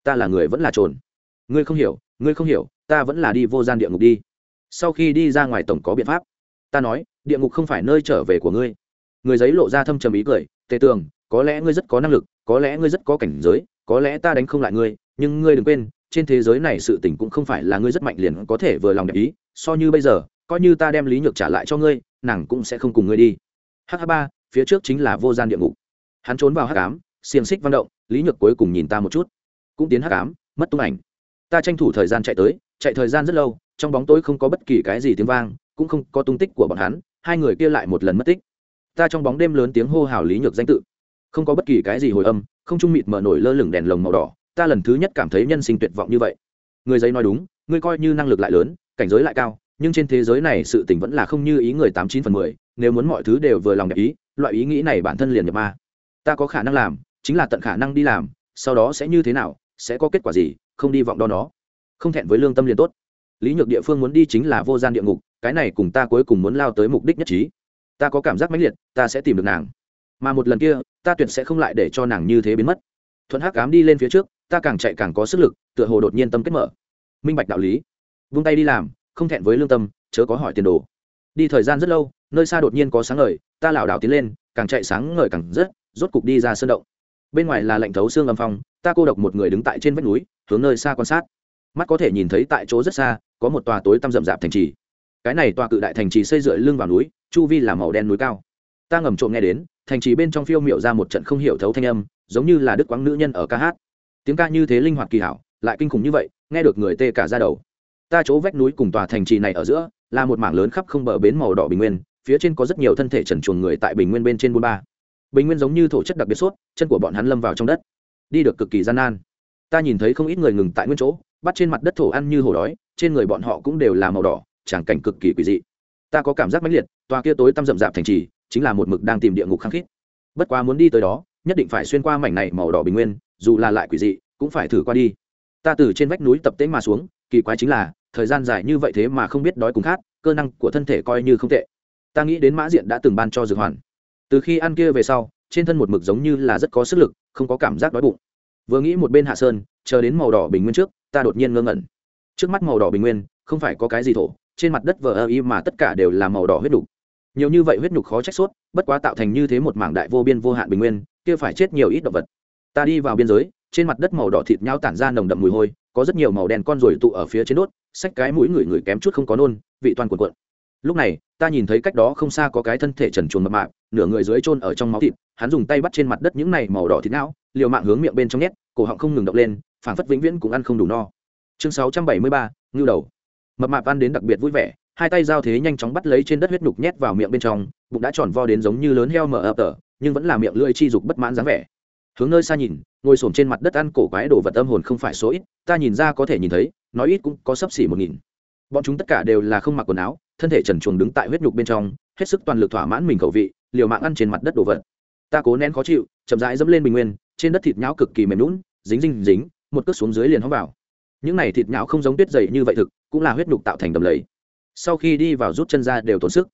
Ta là người vẫn là trồn. Ngươi không hiểu, ngươi không hiểu, ta vẫn là đi vô gian địa ngục đi. Sau khi đi ra ngoài tổng có biện pháp. Ta nói, địa ngục không phải nơi trở về của ngươi. Người giấy lộ ra thâm trầm ý cười, tề tường, có lẽ ngươi rất có năng lực, có lẽ ngươi rất có cảnh giới, có lẽ ta đánh không lại ngươi, nhưng ngươi đừng quên trên thế giới này sự tình cũng không phải là ngươi rất mạnh liền có thể vừa lòng đẹp ý, so như bây giờ, coi như ta đem lý nhược trả lại cho ngươi, nàng cũng sẽ không cùng ngươi đi. Hh ba, phía trước chính là vô gian địa ngục. Hắn trốn vào hắc ám, xiềng xích văn động, lý nhược cuối cùng nhìn ta một chút. Cũng tiến hắc ám, mất tung ảnh. Ta tranh thủ thời gian chạy tới, chạy thời gian rất lâu, trong bóng tối không có bất kỳ cái gì tiếng vang, cũng không có tung tích của bọn hắn, hai người kia lại một lần mất tích. Ta trong bóng đêm lớn tiếng hô hào lý nhược danh tự. Không có bất kỳ cái gì hồi âm, không trung mịt mở nổi lơ lửng đèn lồng màu đỏ ta lần thứ nhất cảm thấy nhân sinh tuyệt vọng như vậy. Người giấy nói đúng, ngươi coi như năng lực lại lớn, cảnh giới lại cao, nhưng trên thế giới này sự tình vẫn là không như ý người tám chín phần mười, nếu muốn mọi thứ đều vừa lòng đẹp ý, loại ý nghĩ này bản thân liền nhập ma. Ta có khả năng làm, chính là tận khả năng đi làm, sau đó sẽ như thế nào, sẽ có kết quả gì, không đi vọng đo nó. Không thẹn với lương tâm liền tốt. Lý nhược địa phương muốn đi chính là vô gian địa ngục, cái này cùng ta cuối cùng muốn lao tới mục đích nhất trí. Ta có cảm giác mãnh liệt, ta sẽ tìm được nàng. Mà một lần kia, ta tuyệt sẽ không lại để cho nàng như thế biến mất. Thuận hắc ám đi lên phía trước ta càng chạy càng có sức lực, tựa hồ đột nhiên tâm kết mở. Minh bạch đạo lý. Vung tay đi làm, không thẹn với lương tâm, chớ có hỏi tiền đồ. Đi thời gian rất lâu, nơi xa đột nhiên có sáng ngời, ta lảo đảo tiến lên, càng chạy sáng ngời càng rất, rốt cục đi ra sơn động. Bên ngoài là lạnh thấu xương âm phong, ta cô độc một người đứng tại trên vách núi, hướng nơi xa quan sát. Mắt có thể nhìn thấy tại chỗ rất xa, có một tòa tối tăm rậm rạp thành trì. Cái này tòa cự đại thành trì xây dựa lưng vào núi, chu vi là màu đen núi cao. Ta ngầm trộm nghe đến, thành trì bên trong phiêu miệu ra một trận không hiểu thấu thanh âm, giống như là đức quáng nữ nhân ở ca hát tiếng ca như thế linh hoạt kỳ hảo, lại kinh khủng như vậy, nghe được người tê cả ra đầu. Ta chỗ vách núi cùng tòa thành trì này ở giữa, là một mảng lớn khắp không bờ bến màu đỏ bình nguyên, phía trên có rất nhiều thân thể trần chuồng người tại bình nguyên bên trên buôn ba. Bình nguyên giống như thổ chất đặc biệt suốt chân của bọn hắn lâm vào trong đất. Đi được cực kỳ gian nan. Ta nhìn thấy không ít người ngừng tại nguyên chỗ, bắt trên mặt đất thổ ăn như hổ đói, trên người bọn họ cũng đều là màu đỏ, tràng cảnh cực kỳ quỷ dị. Ta có cảm giác mãnh liệt, tòa kia tối tăm rậm rạp thành trì, chính là một mực đang tìm địa ngục khăng khít. Bất quá muốn đi tới đó, nhất định phải xuyên qua mảnh này màu đỏ bình nguyên dù là lại quỷ dị, cũng phải thử qua đi. Ta từ trên vách núi tập tễnh mà xuống, kỳ quái chính là, thời gian dài như vậy thế mà không biết đói cùng khát, cơ năng của thân thể coi như không tệ. Ta nghĩ đến mã diện đã từng ban cho dược hoàn. Từ khi ăn kia về sau, trên thân một mực giống như là rất có sức lực, không có cảm giác đói bụng. Vừa nghĩ một bên hạ sơn, chờ đến màu đỏ bình nguyên trước, ta đột nhiên ngơ ngẩn. Trước mắt màu đỏ bình nguyên, không phải có cái gì thổ, trên mặt đất vờ ơ y mà tất cả đều là màu đỏ huyết đục nhiều như vậy huyết nhục khó trách sốt, bất quá tạo thành như thế một mảng đại vô biên vô hạn bình nguyên, kia phải chết nhiều ít động vật ta đi vào biên giới, trên mặt đất màu đỏ thịt nhau tản ra nồng đậm mùi hôi, có rất nhiều màu đen con rồi tụ ở phía trên đốt, xách cái mũi người người kém chút không có nôn, vị toàn cuộn cuộn. Lúc này, ta nhìn thấy cách đó không xa có cái thân thể trần chuồn mập mạp, nửa người dưới chôn ở trong máu thịt, hắn dùng tay bắt trên mặt đất những này màu đỏ thịt não liều mạng hướng miệng bên trong nhét, cổ họng không ngừng động lên, phảng phất vĩnh viễn cũng ăn không đủ no. Chương sáu trăm bảy mươi ba, ngưu đầu. Mập mạp ăn đến đặc biệt vui vẻ, hai tay giao thế nhanh chóng bắt lấy trên đất huyết nhục nhét vào miệng bên trong, bụng đã tròn vo đến giống như lớn heo mở ập tở, nhưng vẫn là miệng lưỡi chi dục bất mãn dáng vẻ hướng nơi xa nhìn, ngồi xổm trên mặt đất ăn cổ quái đồ vật âm hồn không phải số ít, ta nhìn ra có thể nhìn thấy, nói ít cũng có sấp xỉ một nghìn. Bọn chúng tất cả đều là không mặc quần áo, thân thể trần truồng đứng tại huyết nhục bên trong, hết sức toàn lực thỏa mãn mình khẩu vị, liều mạng ăn trên mặt đất đồ vật. Ta cố nén khó chịu, chậm rãi dẫm lên bình nguyên, trên đất thịt nhão cực kỳ mềm lún dính dính dính, một cước xuống dưới liền hóng vào. Những này thịt nhão không giống tuyết dày như vậy thực, cũng là huyết nhục tạo thành đầm lầy. Sau khi đi vào rút chân ra đều tốn sức.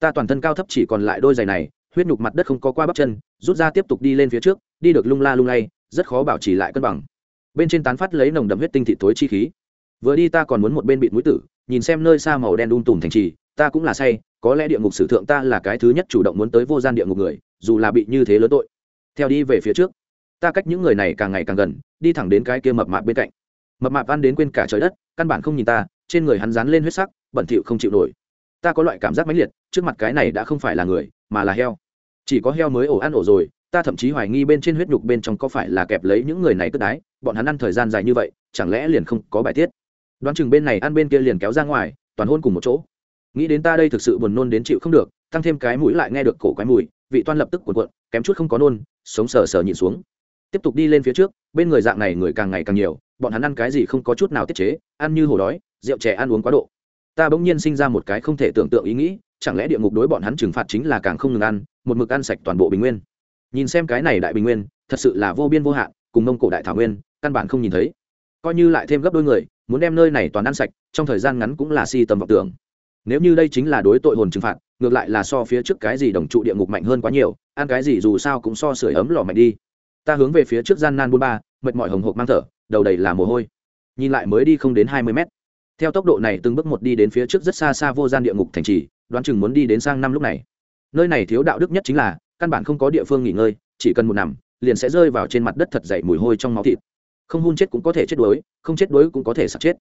Ta toàn thân cao thấp chỉ còn lại đôi giày này huyết nhục mặt đất không có qua bắp chân, rút ra tiếp tục đi lên phía trước, đi được lung la lung lay, rất khó bảo trì lại cân bằng. Bên trên tán phát lấy nồng đậm huyết tinh thị tối chi khí. Vừa đi ta còn muốn một bên bị mũi tử, nhìn xem nơi xa màu đen đun tùm thành trì, ta cũng là say, có lẽ địa ngục sử thượng ta là cái thứ nhất chủ động muốn tới vô gian địa ngục người, dù là bị như thế lớn tội. Theo đi về phía trước, ta cách những người này càng ngày càng gần, đi thẳng đến cái kia mập mạp bên cạnh. Mập mạp ăn đến quên cả trời đất, căn bản không nhìn ta, trên người hắn dán lên huyết sắc, bẩn thỉu không chịu nổi. Ta có loại cảm giác mãnh liệt, trước mặt cái này đã không phải là người mà là heo. Chỉ có heo mới ổ ăn ổ rồi, ta thậm chí hoài nghi bên trên huyết nhục bên trong có phải là kẹp lấy những người này cất đái, bọn hắn ăn thời gian dài như vậy, chẳng lẽ liền không có bài tiết? Đoán chừng bên này ăn bên kia liền kéo ra ngoài, toàn hôn cùng một chỗ. Nghĩ đến ta đây thực sự buồn nôn đến chịu không được, tăng thêm cái mũi lại nghe được cổ quái mùi, vị toan lập tức cuộn cuộn, kém chút không có nôn, sống sờ sờ nhìn xuống. Tiếp tục đi lên phía trước, bên người dạng này người càng ngày càng nhiều, bọn hắn ăn cái gì không có chút nào tiết chế, ăn như hổ đói, rượu chè ăn uống quá độ. Ta bỗng nhiên sinh ra một cái không thể tưởng tượng ý nghĩ chẳng lẽ địa ngục đối bọn hắn trừng phạt chính là càng không ngừng ăn, một mực ăn sạch toàn bộ bình nguyên. Nhìn xem cái này đại bình nguyên, thật sự là vô biên vô hạn, cùng mông cổ đại thảo nguyên, căn bản không nhìn thấy. Coi như lại thêm gấp đôi người, muốn đem nơi này toàn ăn sạch, trong thời gian ngắn cũng là si tầm vọng tưởng. Nếu như đây chính là đối tội hồn trừng phạt, ngược lại là so phía trước cái gì đồng trụ địa ngục mạnh hơn quá nhiều, ăn cái gì dù sao cũng so sưởi ấm lò mạnh đi. Ta hướng về phía trước gian nan buôn ba, mệt mỏi hồng hộp mang thở, đầu đầy là mồ hôi. Nhìn lại mới đi không đến hai mươi mét. Theo tốc độ này từng bước một đi đến phía trước rất xa xa vô gian địa ngục thành trì đoán chừng muốn đi đến sang năm lúc này. Nơi này thiếu đạo đức nhất chính là, căn bản không có địa phương nghỉ ngơi, chỉ cần một nằm, liền sẽ rơi vào trên mặt đất thật dậy mùi hôi trong máu thịt. Không hôn chết cũng có thể chết đuối, không chết đuối cũng có thể sắp chết.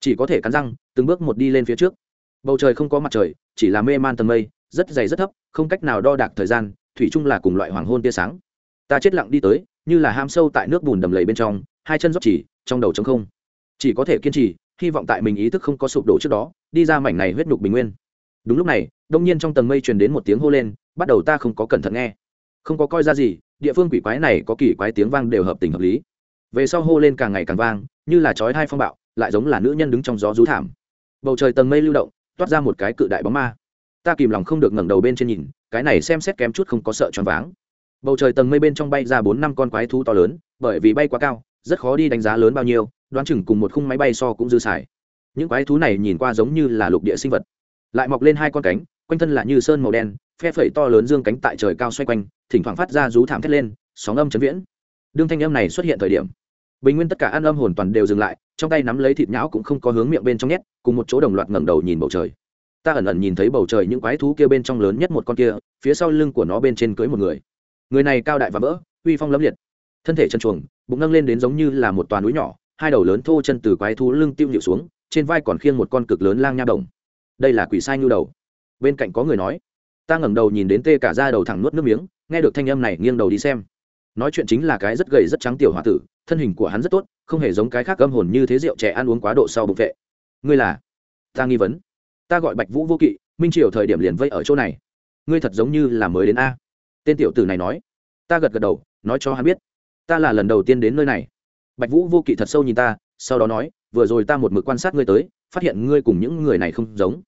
Chỉ có thể cắn răng, từng bước một đi lên phía trước. Bầu trời không có mặt trời, chỉ là mê man tầng mây, rất dày rất thấp, không cách nào đo đạc thời gian, thủy chung là cùng loại hoàng hôn tia sáng. Ta chết lặng đi tới, như là ham sâu tại nước bùn đầm lầy bên trong, hai chân rót chỉ, trong đầu trống không. Chỉ có thể kiên trì, hy vọng tại mình ý thức không có sụp đổ trước đó, đi ra mảnh này huyết nhục bình nguyên đúng lúc này, đông nhiên trong tầng mây truyền đến một tiếng hô lên, bắt đầu ta không có cẩn thận nghe. Không có coi ra gì, địa phương quỷ quái này có kỳ quái tiếng vang đều hợp tình hợp lý. Về sau hô lên càng ngày càng vang, như là chói hai phong bạo, lại giống là nữ nhân đứng trong gió rú thảm. Bầu trời tầng mây lưu động, toát ra một cái cự đại bóng ma. Ta kìm lòng không được ngẩng đầu bên trên nhìn, cái này xem xét kém chút không có sợ choáng váng. Bầu trời tầng mây bên trong bay ra bốn năm con quái thú to lớn, bởi vì bay quá cao, rất khó đi đánh giá lớn bao nhiêu, đoán chừng cùng một khung máy bay so cũng dư xài. Những quái thú này nhìn qua giống như là lục địa sinh vật lại mọc lên hai con cánh, quanh thân là như sơn màu đen, phe phẩy to lớn dương cánh tại trời cao xoay quanh, thỉnh thoảng phát ra rú thảm thét lên, sóng âm chấn viễn. Đương thanh âm này xuất hiện thời điểm, bình nguyên tất cả ăn âm hồn toàn đều dừng lại, trong tay nắm lấy thịt nhão cũng không có hướng miệng bên trong nhét, cùng một chỗ đồng loạt ngẩng đầu nhìn bầu trời. Ta ẩn ẩn nhìn thấy bầu trời những quái thú kia bên trong lớn nhất một con kia, phía sau lưng của nó bên trên cưới một người. Người này cao đại và vỡ uy phong lẫm liệt. Thân thể chân chuồng bụng nâng lên đến giống như là một toàn núi nhỏ, hai đầu lớn thô chân từ quái thú lưng tiêu nhịu xuống, trên vai còn khiêng một con cực lớn lang nha đồng đây là quỷ sai nhu đầu. Bên cạnh có người nói, ta ngẩng đầu nhìn đến tê cả da đầu thẳng nuốt nước miếng, nghe được thanh âm này nghiêng đầu đi xem. Nói chuyện chính là cái rất gầy rất trắng tiểu h o a tử, thân hình của hắn rất tốt, không hề giống cái khác âm hồn như thế rượu trẻ ăn uống quá độ sau bụng vệ. Ngươi là? Ta nghi vấn. Ta gọi bạch vũ vô kỵ, minh triều thời điểm liền vây ở chỗ này. Ngươi thật giống như là mới đến a. Tên tiểu tử này nói. Ta gật gật đầu, nói cho hắn biết. Ta là lần đầu tiên đến nơi này. Bạch vũ vô kỵ thật sâu nhìn ta, sau đó nói vừa rồi ta một mực quan sát ngươi tới, phát hiện ngươi cùng những người này không giống.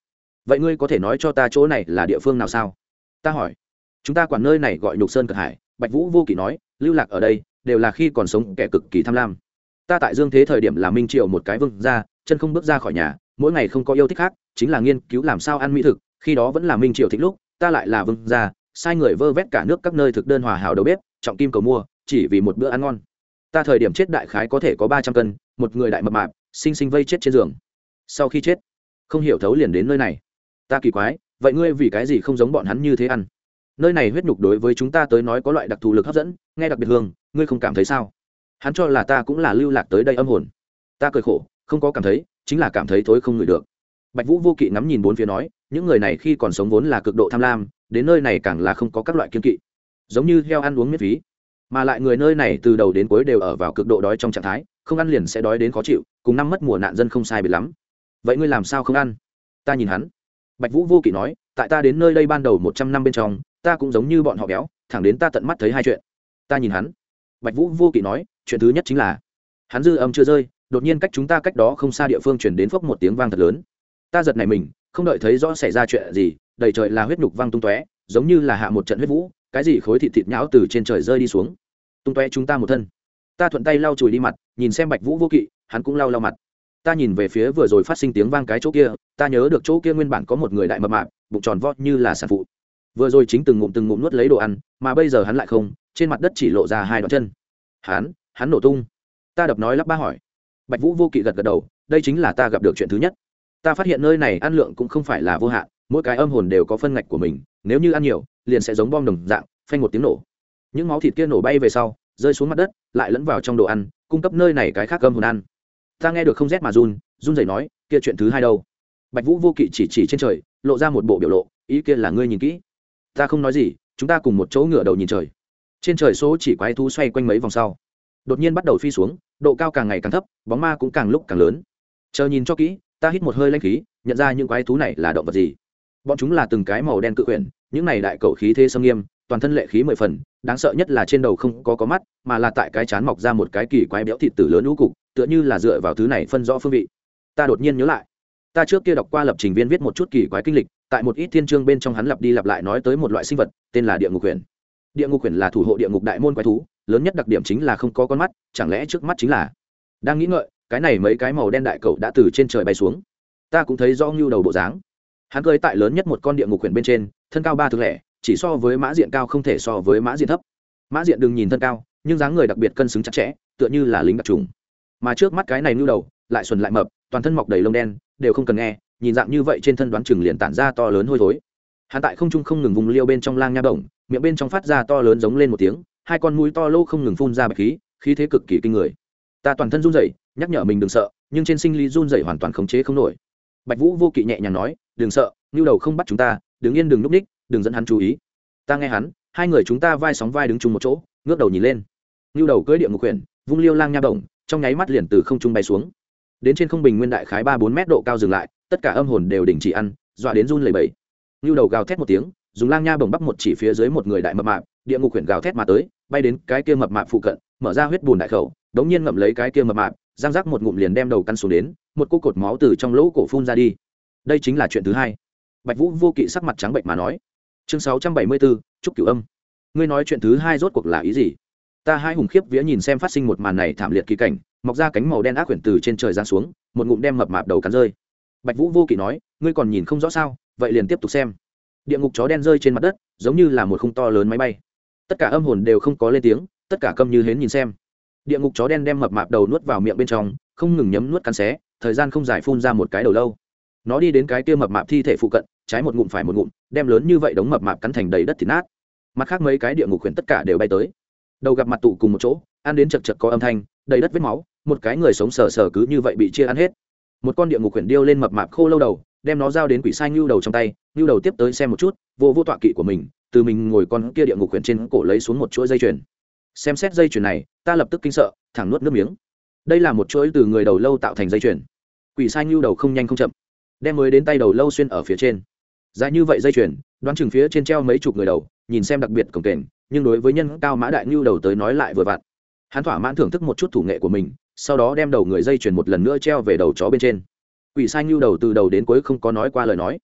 Vậy ngươi có thể nói cho ta chỗ này là địa phương nào sao? Ta hỏi. Chúng ta quản nơi này gọi nhục sơn cực hải, bạch vũ vô kỵ nói, lưu lạc ở đây, đều là khi còn sống kẻ cực kỳ tham lam. Ta tại dương thế thời điểm là minh triệu một cái vương ra chân không bước ra khỏi nhà, mỗi ngày không có yêu thích khác, chính là nghiên cứu làm sao ăn mỹ thực, khi đó vẫn là minh triệu thích lúc, ta lại là vương gia, sai người vơ vét cả nước các nơi thực đơn hòa hảo đầu bếp, trọng kim cầu mua, chỉ vì một bữa ăn ngon. Ta thời điểm chết đại khái có thể có ba trăm cân, một người đại mập mạp sinh sinh vây chết trên giường. Sau khi chết, không hiểu thấu liền đến nơi này. Ta kỳ quái, vậy ngươi vì cái gì không giống bọn hắn như thế ăn? Nơi này huyết nhục đối với chúng ta tới nói có loại đặc thù lực hấp dẫn, nghe đặc biệt hương, ngươi không cảm thấy sao? Hắn cho là ta cũng là lưu lạc tới đây âm hồn. Ta cười khổ, không có cảm thấy, chính là cảm thấy thối không ngửi được. Bạch vũ vô kỵ ngắm nhìn bốn phía nói, những người này khi còn sống vốn là cực độ tham lam, đến nơi này càng là không có các loại kiên kỵ. Giống như heo ăn uống miễn phí mà lại người nơi này từ đầu đến cuối đều ở vào cực độ đói trong trạng thái, không ăn liền sẽ đói đến khó chịu, cùng năm mất mùa nạn dân không sai biệt lắm. Vậy ngươi làm sao không ăn? Ta nhìn hắn. Bạch vũ vô kỵ nói, tại ta đến nơi đây ban đầu một trăm năm bên trong, ta cũng giống như bọn họ béo, thẳng đến ta tận mắt thấy hai chuyện. Ta nhìn hắn. Bạch vũ vô kỵ nói, chuyện thứ nhất chính là, hắn dư âm chưa rơi, đột nhiên cách chúng ta cách đó không xa địa phương chuyển đến phốc một tiếng vang thật lớn. Ta giật này mình, không đợi thấy rõ xảy ra chuyện gì, đầy trời là huyết nhục văng tung tóe, giống như là hạ một trận huyết vũ cái gì khối thịt thịt nhão từ trên trời rơi đi xuống. Tung toe chúng ta một thân. Ta thuận tay lau chùi đi mặt, nhìn xem bạch vũ vô kỵ, hắn cũng lau lau mặt. Ta nhìn về phía vừa rồi phát sinh tiếng vang cái chỗ kia, ta nhớ được chỗ kia nguyên bản có một người đại mập mạp, bụng tròn vót như là sản phụ. Vừa rồi chính từng ngụm từng ngụm nuốt lấy đồ ăn, mà bây giờ hắn lại không, trên mặt đất chỉ lộ ra hai đoạn chân. Hắn hắn nổ tung. Ta đập nói lắp ba hỏi. Bạch vũ vô kỵ gật gật đầu, đây chính là ta gặp được chuyện thứ nhất. Ta phát hiện nơi này ăn lượng cũng không phải là vô hạn, mỗi cái âm hồn đều có phân ngạch của mình, nếu như ăn nhiều liền sẽ giống bom đồng dạng, phanh một tiếng nổ. Những máu thịt kia nổ bay về sau, rơi xuống mặt đất, lại lẫn vào trong đồ ăn, cung cấp nơi này cái khác cơm hồn ăn. Ta nghe được không rét mà run run rẩy nói, kia chuyện thứ hai đâu? Bạch vũ vô kỵ chỉ chỉ trên trời, lộ ra một bộ biểu lộ, ý kia là ngươi nhìn kỹ. Ta không nói gì, chúng ta cùng một chỗ ngửa đầu nhìn trời. Trên trời số chỉ quái thú xoay quanh mấy vòng sau. Đột nhiên bắt đầu phi xuống, độ cao càng ngày càng thấp, bóng ma cũng càng lúc càng lớn. Chờ nhìn cho kỹ, ta hít một hơi lanh khí, nhận ra những quái thú này là động vật gì bọn chúng là từng cái màu đen cự quyển, những này đại cầu khí thế sâm nghiêm, toàn thân lệ khí mười phần, đáng sợ nhất là trên đầu không có có mắt, mà là tại cái chán mọc ra một cái kỳ quái béo thịt tử lớn lũ cục, tựa như là dựa vào thứ này phân rõ phương vị. Ta đột nhiên nhớ lại. Ta trước kia đọc qua lập trình viên viết một chút kỳ quái kinh lịch, tại một ít thiên chương bên trong hắn lặp đi lặp lại nói tới một loại sinh vật, tên là địa ngục quyển. Địa ngục quyển là thủ hộ địa ngục đại môn quái thú, lớn nhất đặc điểm chính là không có con mắt, chẳng lẽ trước mắt chính là? Đang nghĩ ngợi, cái này mấy cái màu đen đại cầu đã từ trên trời bay xuống. Ta cũng thấy rõ ngưu đầu bộ dáng hắn cơi tại lớn nhất một con địa ngục quyển bên trên, thân cao ba thực lẻ, chỉ so với mã diện cao không thể so với mã diện thấp. Mã diện đừng nhìn thân cao, nhưng dáng người đặc biệt cân xứng chặt chẽ, tựa như là lính đặc trùng. Mà trước mắt cái này nưu đầu, lại xuẩn lại mập, toàn thân mọc đầy lông đen, đều không cần nghe, nhìn dạng như vậy trên thân đoán chừng liền tản ra to lớn hôi thối. Hắn tại không trung không ngừng vùng liêu bên trong lang nha động miệng bên trong phát ra to lớn giống lên một tiếng, hai con mũi to lô không ngừng phun ra bạch khí khí thế cực kỳ kinh người. Ta toàn thân run rẩy, nhắc nhở mình đừng sợ, nhưng trên sinh lý run rẩy hoàn toàn khống chế không nổi. Bạch vũ vô kỵ nhẹ nhàng nói đừng sợ như đầu không bắt chúng ta, đứng yên đừng núp ních, đừng dẫn hắn chú ý. Ta nghe hắn, hai người chúng ta vai sóng vai đứng chung một chỗ, ngước đầu nhìn lên. Như đầu cưỡi địa ngục quyển, vung liêu lang nha động trong nháy mắt liền từ không trung bay xuống. Đến trên không bình nguyên đại khái ba bốn mét độ cao dừng lại, tất cả âm hồn đều đình chỉ ăn, dọa đến run lẩy bẩy. Như đầu gào thét một tiếng, dùng lang nha bồng bắp một chỉ phía dưới một người đại mập mạp, địa ngục quyển gào thét mà tới, bay đến cái kia mập mạp phụ cận, mở ra huyết bùn đại khẩu, đống nhiên ngậm lấy cái kia mập mạp giang rác một ngụm liền đem đầu căn xuống đến, một cô cột máu từ trong lỗ cổ phun ra đi đây chính là chuyện thứ hai. Bạch vũ vô kỵ sắc mặt trắng bệnh mà nói. Chương sáu trăm bảy mươi bốn chúc cửu âm. Ngươi nói chuyện thứ hai rốt cuộc là ý gì? Ta hai hùng khiếp vía nhìn xem phát sinh một màn này thảm liệt kỳ cảnh, mọc ra cánh màu đen ác quyển từ trên trời giáng xuống, một ngụm đem mập mạp đầu cắn rơi. Bạch vũ vô kỵ nói, ngươi còn nhìn không rõ sao? Vậy liền tiếp tục xem. Địa ngục chó đen rơi trên mặt đất, giống như là một khung to lớn máy bay. Tất cả âm hồn đều không có lên tiếng, tất cả câm như hến nhìn xem. Địa ngục chó đen đem mập mạp đầu nuốt vào miệng bên trong, không ngừng nhấm nuốt cắn xé, thời gian không dài phun ra một cái đầu lâu nó đi đến cái kia mập mạp thi thể phụ cận, trái một ngụm phải một ngụm, đem lớn như vậy đống mập mạp cắn thành đầy đất thịt nát. Mặt khác mấy cái địa ngục khuyển tất cả đều bay tới. Đầu gặp mặt tụ cùng một chỗ, ăn đến chật chật có âm thanh, đầy đất vết máu, một cái người sống sờ sờ cứ như vậy bị chia ăn hết. Một con địa ngục khuyển điêu lên mập mạp khô lâu đầu, đem nó giao đến quỷ sai ngưu đầu trong tay ngưu đầu tiếp tới xem một chút, vô vô tọa kỵ của mình, từ mình ngồi con kia địa ngục khuyển trên cổ lấy xuống một chuỗi dây chuyền. Xem xét dây chuyền này, ta lập tức kinh sợ, thẳng nuốt nước miếng. Đây là một chuỗi từ người đầu lâu tạo thành dây chuyền. Quỷ sai ngưu đầu không nhanh không chậm đem mới đến tay đầu lâu xuyên ở phía trên. Dài như vậy dây chuyền, đoán chừng phía trên treo mấy chục người đầu, nhìn xem đặc biệt cổng kềnh, nhưng đối với nhân cao mã đại ngưu đầu tới nói lại vừa vặn. Hắn thỏa mãn thưởng thức một chút thủ nghệ của mình, sau đó đem đầu người dây chuyền một lần nữa treo về đầu chó bên trên. Quỷ sai ngưu đầu từ đầu đến cuối không có nói qua lời nói.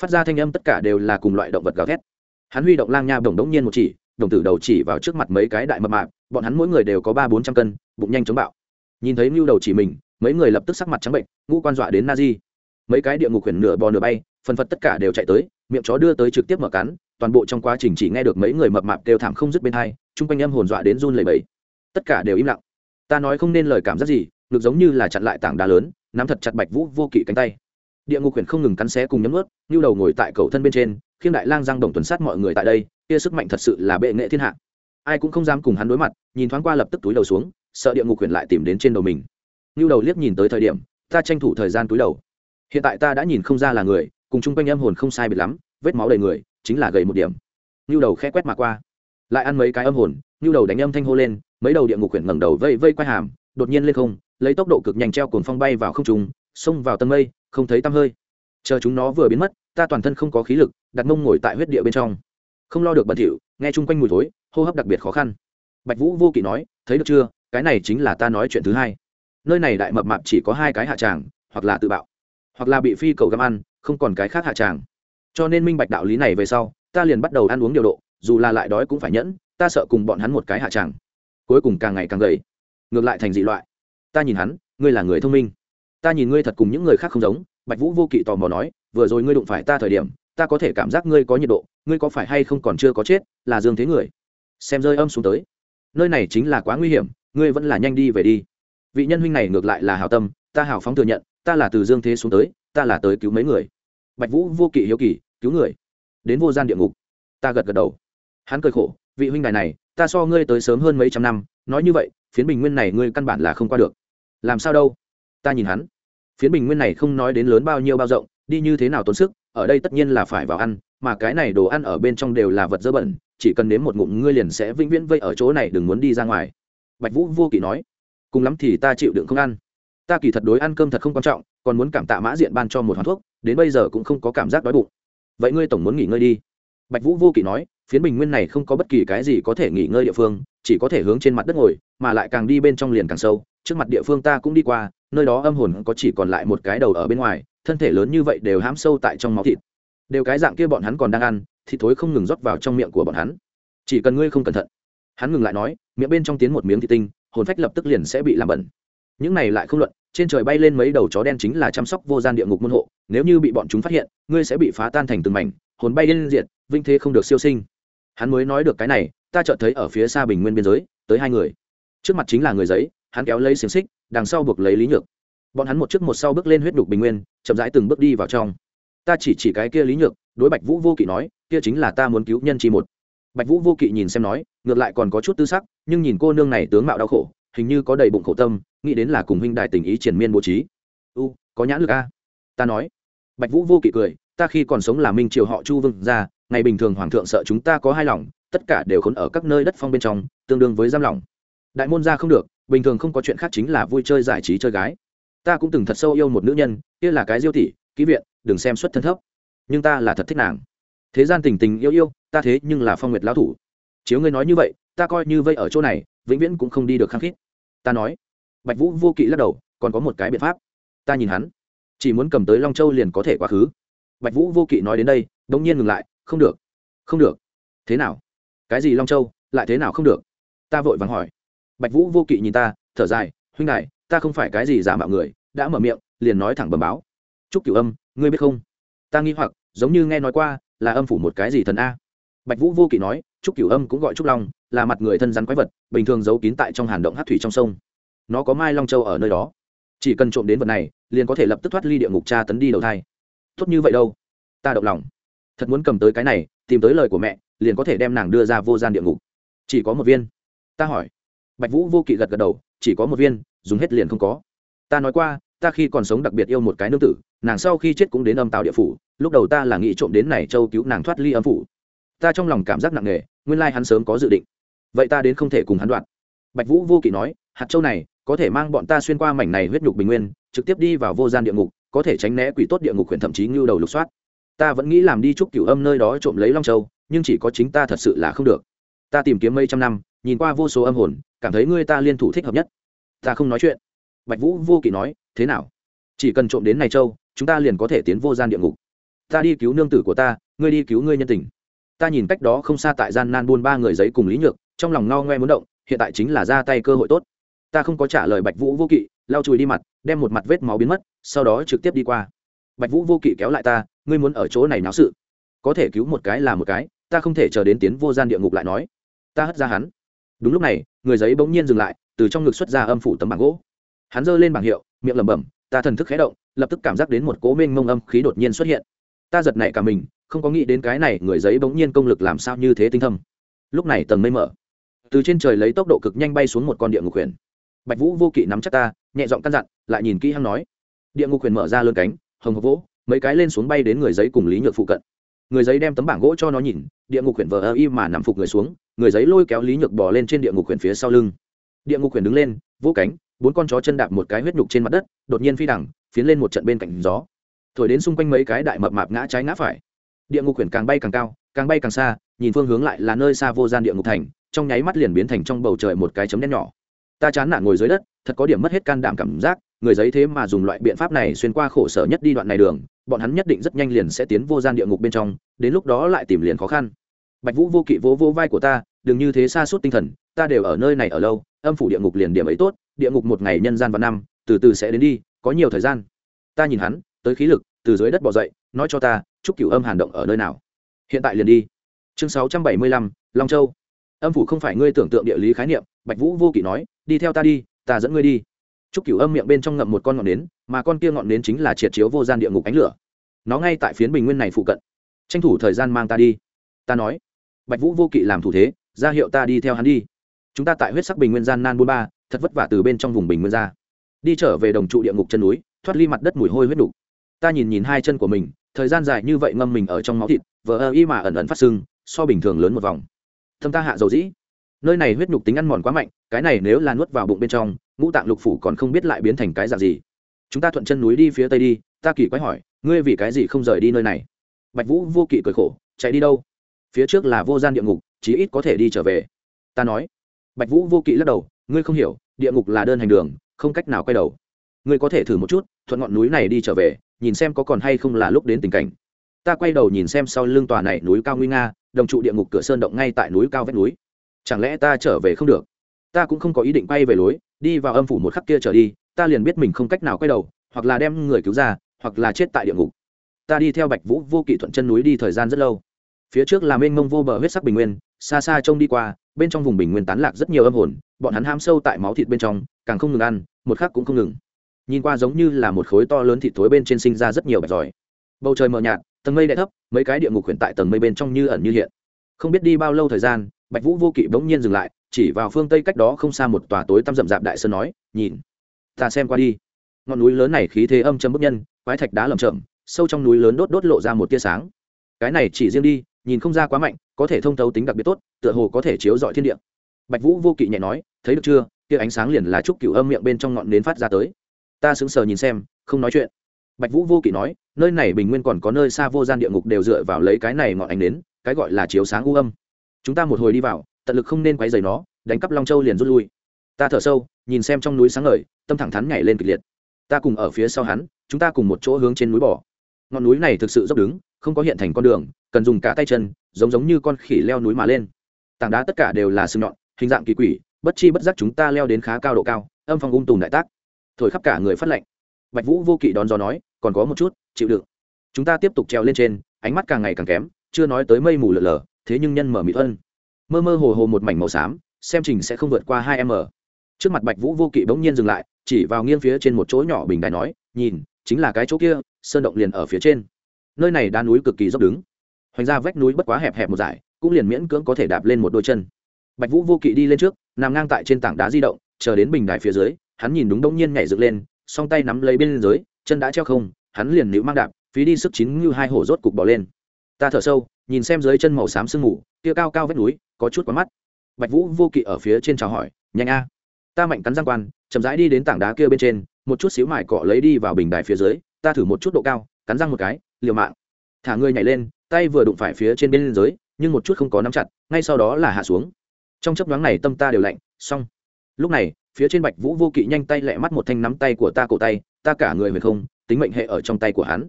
Phát ra thanh âm tất cả đều là cùng loại động vật gào thét. Hắn huy động lang nha bổng đống nhiên một chỉ, đồng tử đầu chỉ vào trước mặt mấy cái đại mập mạp, bọn hắn mỗi người đều có ba bốn trăm cân, bụng nhanh chống bạo. Nhìn thấy ngưu đầu chỉ mình, mấy người lập tức sắc mặt trắng bệnh, ngũ quan dọa đến na di mấy cái địa ngục huyền nửa bò nửa bay, phần phật tất cả đều chạy tới, miệng chó đưa tới trực tiếp mở cắn, toàn bộ trong quá trình chỉ nghe được mấy người mập mạp đều thảm không dứt bên hai, chung quanh âm hồn dọa đến run lẩy bẩy. Tất cả đều im lặng. Ta nói không nên lời cảm giác gì ngược giống như là chặn lại tảng đá lớn, nắm thật chặt bạch vũ vô kỵ cánh tay. Địa ngục huyền không ngừng cắn xé cùng nhấm ướt như đầu ngồi tại cầu thân bên trên, khiêm đại lang giang đồng tuần sát mọi người tại đây, kia sức mạnh thật sự là bệ nghệ thiên hạ. Ai cũng không dám cùng hắn đối mặt, nhìn thoáng qua lập tức túi đầu xuống, sợ địa ngục huyền lại tìm đến trên đầu mình. Như đầu liếc nhìn tới thời điểm, ta tranh thủ thời gian túi đầu hiện tại ta đã nhìn không ra là người, cùng chung quanh âm hồn không sai biệt lắm, vết máu đầy người, chính là gầy một điểm. Như đầu khẽ quét mà qua. Lại ăn mấy cái âm hồn như đầu đánh âm thanh hô lên, mấy đầu địa ngục quyển ngẩng đầu vây vây quay hàm, đột nhiên lên không, lấy tốc độ cực nhanh treo cồn phong bay vào không trùng xông vào tầng mây, không thấy tăm hơi. Chờ chúng nó vừa biến mất, ta toàn thân không có khí lực, đặt mông ngồi tại huyết địa bên trong. Không lo được bẩn thỉu, nghe chung quanh mùi thối, hô hấp đặc biệt khó khăn. Bạch vũ vô kỵ nói, thấy được chưa? Cái này chính là ta nói chuyện thứ hai. Nơi này đại mập mạp chỉ có hai cái hạ tràng, hoặc là tự bạo hoặc là bị phi cầu găm ăn, không còn cái khác hạ tràng. Cho nên minh bạch đạo lý này về sau, ta liền bắt đầu ăn uống điều độ, dù là lại đói cũng phải nhẫn, ta sợ cùng bọn hắn một cái hạ tràng. Cuối cùng càng ngày càng gầy. Ngược lại thành dị loại. Ta nhìn hắn, ngươi là người thông minh. Ta nhìn ngươi thật cùng những người khác không giống, bạch vũ vô kỵ tò mò nói, vừa rồi ngươi đụng phải ta thời điểm, ta có thể cảm giác ngươi có nhiệt độ, ngươi có phải hay không còn chưa có chết, là dương thế người. Xem rơi âm xuống tới. Nơi này chính là quá nguy hiểm, ngươi vẫn là nhanh đi về đi. Vị nhân huynh này ngược lại là hào tâm, ta hào phóng thừa nhận ta là từ dương thế xuống tới, ta là tới cứu mấy người. Bạch vũ vô kỵ hiếu kỳ, cứu người. Đến vô gian địa ngục. Ta gật gật đầu. Hắn cười khổ, vị huynh đài này, ta so ngươi tới sớm hơn mấy trăm năm, nói như vậy, phiến bình nguyên này ngươi căn bản là không qua được. Làm sao đâu? Ta nhìn hắn. Phiến bình nguyên này không nói đến lớn bao nhiêu bao rộng, đi như thế nào tốn sức, ở đây tất nhiên là phải vào ăn, mà cái này đồ ăn ở bên trong đều là vật dơ bẩn, chỉ cần nếm một ngụm ngươi liền sẽ vĩnh viễn vây ở chỗ này, đừng muốn đi ra ngoài. Bạch vũ vô kỵ nói. Cùng lắm thì ta chịu đựng không ăn ta kỳ thật đối ăn cơm thật không quan trọng, còn muốn cảm tạ mã diện ban cho một hoàn thuốc, đến bây giờ cũng không có cảm giác đói bụng. Vậy ngươi tổng muốn nghỉ ngơi đi. Bạch vũ vô kỵ nói, phiến bình nguyên này không có bất kỳ cái gì có thể nghỉ ngơi địa phương, chỉ có thể hướng trên mặt đất ngồi, mà lại càng đi bên trong liền càng sâu. Trước mặt địa phương ta cũng đi qua, nơi đó âm hồn có chỉ còn lại một cái đầu ở bên ngoài, thân thể lớn như vậy đều hãm sâu tại trong máu thịt. Đều cái dạng kia bọn hắn còn đang ăn, thì thối không ngừng rót vào trong miệng của bọn hắn. Chỉ cần ngươi không cẩn thận. Hắn ngừng lại nói, miệng bên trong tiến một miếng thịt tinh, hồn phách lập tức liền sẽ bị làm bẩn những này lại không luận trên trời bay lên mấy đầu chó đen chính là chăm sóc vô gian địa ngục môn hộ nếu như bị bọn chúng phát hiện ngươi sẽ bị phá tan thành từng mảnh hồn bay lên diệt, vinh thế không được siêu sinh. Hắn mới nói được cái này ta chợt thấy ở phía xa bình nguyên biên giới tới hai người. Trước mặt chính là người giấy hắn kéo lấy xiềng xích đằng sau buộc lấy lý nhược. Bọn hắn một trước một sau bước lên huyết đục bình nguyên chậm rãi từng bước đi vào trong. Ta chỉ chỉ cái kia lý nhược đối bạch vũ vô kỵ nói kia chính là ta muốn cứu nhân chi một. Bạch vũ vô kỵ nhìn xem nói ngược lại còn có chút tư sắc nhưng nhìn cô nương này tướng mạo đau khổ hình như có đầy bụng khổ tâm nghĩ đến là cùng huynh đại tình ý triển miên bố trí. U, có nhãn lực a. Ta nói. Bạch vũ vô kỵ cười, ta khi còn sống là minh triều họ chu vương ra ngày bình thường hoàng thượng sợ chúng ta có hai lòng, tất cả đều khốn ở các nơi đất phong bên trong, tương đương với giam lòng. Đại môn ra không được, bình thường không có chuyện khác chính là vui chơi giải trí chơi gái. Ta cũng từng thật sâu yêu một nữ nhân, kia là cái diêu tỷ ký viện, đừng xem xuất thân thấp. Nhưng ta là thật thích nàng. Thế gian tình tình yêu yêu, ta thế nhưng là phong nguyệt lão thủ. Chiếu ngươi nói như vậy, ta coi như vây ở chỗ này, vĩnh viễn cũng không đi được khăng khít. Ta nói bạch vũ vô kỵ lắc đầu, còn có một cái biện pháp. Ta nhìn hắn. Chỉ muốn cầm tới long châu liền có thể quá khứ. Bạch vũ vô kỵ nói đến đây đ ỗ n g nhiên ngừng lại, không được. Không được. Thế nào? Cái gì long châu? Lại thế nào không được? Ta vội vàng hỏi. Bạch vũ vô kỵ nhìn ta, thở dài, huynh đại ta không phải cái gì giả mạo người, đã mở miệng, liền nói thẳng bầm báo. Chúc cửu âm, ngươi biết không? Ta nghi hoặc, giống như nghe nói qua, là âm phủ một cái gì thần a. Bạch vũ vô kỵ nói trúc cửu âm cũng gọi trúc long, là mặt người thân rắn quái vật, bình thường giấu kín tại trong hàn động hát thủy trong sông nó có mai long châu ở nơi đó. Chỉ cần trộm đến vật này, liền có thể lập tức thoát ly địa ngục tra tấn đi đầu thai. Tốt như vậy đâu. Ta động lòng. Thật muốn cầm tới cái này, tìm tới lời của mẹ, liền có thể đem nàng đưa ra vô gian địa ngục. Chỉ có một viên. Ta hỏi. Bạch vũ vô kỵ gật gật đầu, chỉ có một viên, dùng hết liền không có. Ta nói qua, ta khi còn sống đặc biệt yêu một cái nương tử, nàng sau khi chết cũng đến âm tàu địa phủ, lúc đầu ta là nghĩ trộm đến này châu cứu nàng thoát ly âm phủ. Ta trong lòng cảm giác nặng nề, nguyên lai hắn sớm có dự định. Vậy ta đến không thể cùng hắn đoạn. Bạch vũ vô kỵ nói, hạt châu này có thể mang bọn ta xuyên qua mảnh này huyết nhục bình nguyên, trực tiếp đi vào vô gian địa ngục, có thể tránh né quỷ tốt địa ngục huyện thậm chí ngưu đầu lục soát. Ta vẫn nghĩ làm đi chúc cửu âm nơi đó trộm lấy long châu, nhưng chỉ có chính ta thật sự là không được. Ta tìm kiếm mấy trăm năm, nhìn qua vô số âm hồn, cảm thấy ngươi ta liên thủ thích hợp nhất. Ta không nói chuyện. Bạch vũ vô kỵ nói, thế nào? Chỉ cần trộm đến này châu, chúng ta liền có thể tiến vô gian địa ngục. Ta đi cứu nương tử của ta, ngươi đi cứu ngươi nhân tình. Ta nhìn cách đó không xa tại gian nan buôn ba người giấy cùng lý nhược, trong lòng ngao ngoe muốn động, hiện tại chính là ra tay cơ hội tốt ta không có trả lời bạch vũ vô kỵ, lau chùi đi mặt, đem một mặt vết máu biến mất, sau đó trực tiếp đi qua. Bạch vũ vô kỵ kéo lại ta, ngươi muốn ở chỗ này náo sự. Có thể cứu một cái là một cái, ta không thể chờ đến tiến vô gian địa ngục lại nói. Ta hất ra hắn. Đúng lúc này, người giấy bỗng nhiên dừng lại, từ trong ngực xuất ra âm phủ tấm bảng gỗ. Hắn giơ lên bảng hiệu, miệng lẩm bẩm, ta thần thức khé động, lập tức cảm giác đến một cố mênh mông âm khí đột nhiên xuất hiện. Ta giật nảy cả mình, không có nghĩ đến cái này người giấy bỗng nhiên công lực làm sao như thế tinh thâm. Lúc này tầng mây mở. Từ trên trời lấy tốc độ cực nhanh bay xuống một con địa ngục huyền bạch vũ vô kỵ nắm chắc ta, nhẹ giọng căn dặn, lại nhìn kỹ hăng nói. Địa ngục huyền mở ra lơn cánh, hồng hộc vỗ, mấy cái lên xuống bay đến người giấy cùng lý nhược phụ cận. Người giấy đem tấm bảng gỗ cho nó nhìn, địa ngục huyền vờ ơ y mà nằm phục người xuống, người giấy lôi kéo lý nhược bỏ lên trên địa ngục Quyền phía sau lưng. Địa ngục Quyền đứng lên, vỗ cánh, bốn con chó chân đạp một cái huyết nhục trên mặt đất, đột nhiên phi đẳng, phiến lên một trận bên cạnh gió. Thổi đến xung quanh mấy cái đại mập mạp ngã trái ngã phải. Địa ngục Quyền càng bay càng cao, càng bay càng xa, nhìn phương hướng lại là nơi xa vô gian địa ngục thành, trong nháy mắt liền biến thành trong bầu trời một cái chấm đen nhỏ ta chán nản ngồi dưới đất, thật có điểm mất hết can đảm cảm giác, người giấy thế mà dùng loại biện pháp này xuyên qua khổ sở nhất đi đoạn này đường, bọn hắn nhất định rất nhanh liền sẽ tiến vô gian địa ngục bên trong, đến lúc đó lại tìm liền khó khăn. Bạch vũ vô kỵ vỗ vỗ vai của ta, đừng như thế xa suốt tinh thần, ta đều ở nơi này ở lâu, âm phủ địa ngục liền điểm ấy tốt, địa ngục một ngày nhân gian và năm, từ từ sẽ đến đi, có nhiều thời gian. Ta nhìn hắn, tới khí lực, từ dưới đất bỏ dậy, nói cho ta, chúc cửu âm hàn động ở nơi nào. Hiện tại liền đi. Chương sáu trăm bảy mươi lăm, long châu âm phủ không phải ngươi tưởng tượng địa lý khái niệm, bạch vũ vô kỵ nói, đi theo ta đi, ta dẫn ngươi đi. Chúc cửu âm miệng bên trong ngậm một con ngọn nến, mà con kia ngọn nến chính là triệt chiếu vô gian địa ngục ánh lửa. Nó ngay tại phiến bình nguyên này phụ cận. Tranh thủ thời gian mang ta đi. Ta nói. Bạch vũ vô kỵ làm thủ thế, ra hiệu ta đi theo hắn đi. Chúng ta tại huyết sắc bình nguyên gian nan buôn ba, thật vất vả từ bên trong vùng bình nguyên ra. Đi trở về đồng trụ địa ngục chân núi, thoát ly mặt đất mùi hôi huyết đục ta nhìn nhìn hai chân của mình, thời gian dài như vậy ngâm mình ở trong máu thịt, vờ ơ y mà ẩn ẩn phát sưng, so bình thường lớn một vòng thâm ta hạ dầu dĩ. Nơi này huyết nhục tính ăn mòn quá mạnh, cái này nếu là nuốt vào bụng bên trong, ngũ tạng lục phủ còn không biết lại biến thành cái dạng gì. Chúng ta thuận chân núi đi phía tây đi, ta kỳ quái hỏi, ngươi vì cái gì không rời đi nơi này? Bạch vũ vô kỵ cười khổ, chạy đi đâu? Phía trước là vô gian địa ngục, chí ít có thể đi trở về. Ta nói. Bạch vũ vô kỵ lắc đầu, ngươi không hiểu, địa ngục là đơn hành đường, không cách nào quay đầu. Ngươi có thể thử một chút, thuận ngọn núi này đi trở về, nhìn xem có còn hay không là lúc đến tình cảnh. Ta quay đầu nhìn xem sau lưng tòa này núi cao nguy nga đồng trụ địa ngục cửa sơn động ngay tại núi cao vách núi. Chẳng lẽ ta trở về không được? Ta cũng không có ý định bay về lối, đi vào âm phủ một khắc kia trở đi, ta liền biết mình không cách nào quay đầu, hoặc là đem người cứu ra, hoặc là chết tại địa ngục. Ta đi theo bạch vũ vô kỵ thuận chân núi đi thời gian rất lâu. Phía trước là mênh mông vô bờ huyết sắc bình nguyên, xa xa trông đi qua, bên trong vùng bình nguyên tán lạc rất nhiều âm hồn, bọn hắn ham sâu tại máu thịt bên trong, càng không ngừng ăn, một khắc cũng không ngừng. Nhìn qua giống như là một khối to lớn thịt thối bên trên sinh ra rất nhiều bạch giỏi. Bầu trời mờ nhạt tầng mây đ thấp, mấy cái địa ngục huyện tại tầng mây bên trong như ẩn như hiện. Không biết đi bao lâu thời gian, bạch vũ vô kỵ bỗng nhiên dừng lại, chỉ vào phương tây cách đó không xa một tòa tối tăm rậm rạp đại sơn nói, nhìn, ta xem qua đi. Ngọn núi lớn này khí thế âm châm bức nhân, quái thạch đá lầm chậm sâu trong núi lớn đốt đốt lộ ra một tia sáng. Cái này chỉ riêng đi, nhìn không ra quá mạnh, có thể thông thấu tính đặc biệt tốt, tựa hồ có thể chiếu dọi thiên địa. Bạch vũ vô kỵ nhẹ nói, thấy được chưa? Tia ánh sáng liền là trúc cửu âm miệng bên trong ngọn nến phát ra tới. Ta sững sờ nhìn xem, không nói chuyện bạch vũ vô kỵ nói nơi này bình nguyên còn có nơi xa vô gian địa ngục đều dựa vào lấy cái này ngọn ánh đến, cái gọi là chiếu sáng u âm. Chúng ta một hồi đi vào tận lực không nên quấy rầy nó đánh cắp long châu liền rút lui. Ta thở sâu nhìn xem trong núi sáng ngời tâm thẳng thắn nhảy lên kịch liệt. Ta cùng ở phía sau hắn chúng ta cùng một chỗ hướng trên núi bỏ ngọn núi này thực sự dốc đứng không có hiện thành con đường cần dùng cả tay chân giống giống như con khỉ leo núi mà lên. Tảng đá tất cả đều là sừng nhọn hình dạng kỳ quỷ bất chi bất giác chúng ta leo đến khá cao độ cao âm phong ung tùm đại tác. Thổi khắp cả người phát lạnh bạch vũ vô kỵ đón gió nói, còn có một chút, chịu đựng. Chúng ta tiếp tục trèo lên trên, ánh mắt càng ngày càng kém, chưa nói tới mây mù lở lở, thế nhưng nhân mở mịt ân mơ mơ hồ hồ một mảnh màu xám, xem trình sẽ không vượt qua hai m. Trước mặt bạch vũ vô kỵ bỗng nhiên dừng lại, chỉ vào nghiêng phía trên một chỗ nhỏ bình đài nói, nhìn, chính là cái chỗ kia, sơn động liền ở phía trên. Nơi này đá núi cực kỳ dốc đứng. Hoành ra vách núi bất quá hẹp hẹp một dải, cũng liền miễn cưỡng có thể đạp lên một đôi chân. Bạch vũ vô kỵ đi lên trước, nằm ngang tại trên tảng đá di động, chờ đến bình đài phía dưới, hắn nhìn đúng đông nhiên nhảy dựng lên song tay nắm lấy bên dưới, chân đã treo không, hắn liền nữ mang đạp, phí đi sức chín như hai hổ rốt cục bỏ lên. Ta thở sâu, nhìn xem dưới chân màu xám sương mù, kia cao cao vách núi, có chút quá mắt. Bạch vũ vô kỵ ở phía trên chào hỏi, nhanh a, ta mạnh cắn răng quan, chậm rãi đi đến tảng đá kia bên trên, một chút xíu mải cọ lấy đi vào bình đài phía dưới, ta thử một chút độ cao, cắn răng một cái, liều mạng. Thả người nhảy lên, tay vừa đụng phải phía trên bên dưới, nhưng một chút không có nắm chặt, ngay sau đó là hạ xuống. Trong chấp nhoáng này tâm ta đều lạnh, xong. Lúc này phía trên bạch vũ vô kỵ nhanh tay lẹ mắt một thanh nắm tay của ta cổ tay, ta cả người về không, tính mệnh hệ ở trong tay của hắn.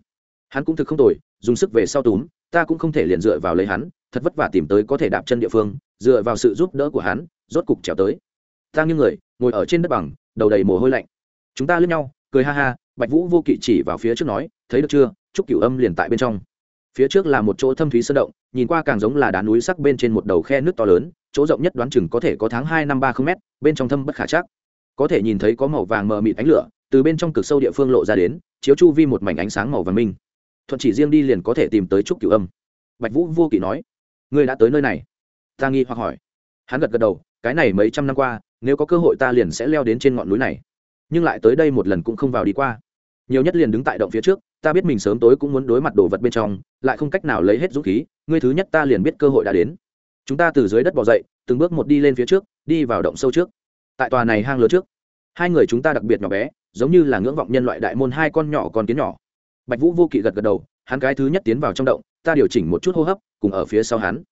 Hắn cũng thực không tồi, dùng sức về sau túm, ta cũng không thể liền dựa vào lấy hắn, thật vất vả tìm tới có thể đạp chân địa phương, dựa vào sự giúp đỡ của hắn, rốt cục trèo tới. Ta như người, ngồi ở trên đất bằng, đầu đầy mồ hôi lạnh. Chúng ta lướt nhau, cười ha ha, bạch vũ vô kỵ chỉ vào phía trước nói, thấy được chưa? Chúc cửu âm liền tại bên trong. Phía trước là một chỗ thâm thúy sơn động, nhìn qua càng giống là đá núi sắc bên trên một đầu khe nước to lớn chỗ rộng nhất đoán chừng có thể có tháng hai năm ba không m bên trong thâm bất khả chắc. Có thể nhìn thấy có màu vàng mờ mịt ánh lửa, từ bên trong cực sâu địa phương lộ ra đến, chiếu chu vi một mảnh ánh sáng màu vàng minh. Thuận chỉ riêng đi liền có thể tìm tới trúc cửu âm. Bạch vũ vô kỵ nói, ngươi đã tới nơi này? Ta nghi hoặc hỏi. Hắn gật gật đầu, cái này mấy trăm năm qua, nếu có cơ hội ta liền sẽ leo đến trên ngọn núi này. Nhưng lại tới đây một lần cũng không vào đi qua. Nhiều nhất liền đứng tại động phía trước, ta biết mình sớm tối cũng muốn đối mặt đồ vật bên trong, lại không cách nào lấy hết dũng khí, ngươi thứ nhất ta liền biết cơ hội đã đến chúng ta từ dưới đất bỏ dậy, từng bước một đi lên phía trước, đi vào động sâu trước. Tại tòa này hang lớn trước, hai người chúng ta đặc biệt nhỏ bé, giống như là ngưỡng vọng nhân loại đại môn hai con nhỏ con kiến nhỏ. Bạch vũ vô kỵ gật gật đầu, hắn cái thứ nhất tiến vào trong động, ta điều chỉnh một chút hô hấp, cùng ở phía sau hắn.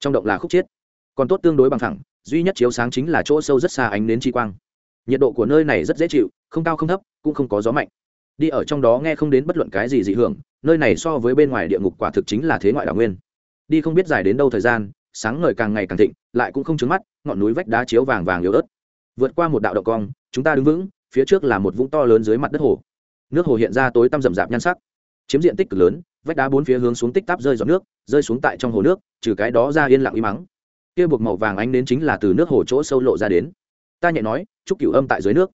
Trong động là khúc chiết còn tốt tương đối bằng thẳng, duy nhất chiếu sáng chính là chỗ sâu rất xa ánh nến chi quang. Nhiệt độ của nơi này rất dễ chịu, không cao không thấp, cũng không có gió mạnh. Đi ở trong đó nghe không đến bất luận cái gì dị hưởng, nơi này so với bên ngoài địa ngục quả thực chính là thế ngoại đảo nguyên. Đi không biết dài đến đâu thời gian sáng ngời càng ngày càng thịnh, lại cũng không trứng mắt, ngọn núi vách đá chiếu vàng vàng yếu ớt. Vượt qua một đạo động cong, chúng ta đứng vững, phía trước là một vũng to lớn dưới mặt đất hồ. Nước hồ hiện ra tối tăm rậm rạp nhan sắc. Chiếm diện tích cực lớn, vách đá bốn phía hướng xuống tích tắp rơi giọt nước, rơi xuống tại trong hồ nước, trừ cái đó ra yên lặng y mắng. Kia buộc màu vàng ánh đến chính là từ nước hồ chỗ sâu lộ ra đến. Ta nhẹ nói, chúc cửu âm tại dưới nước.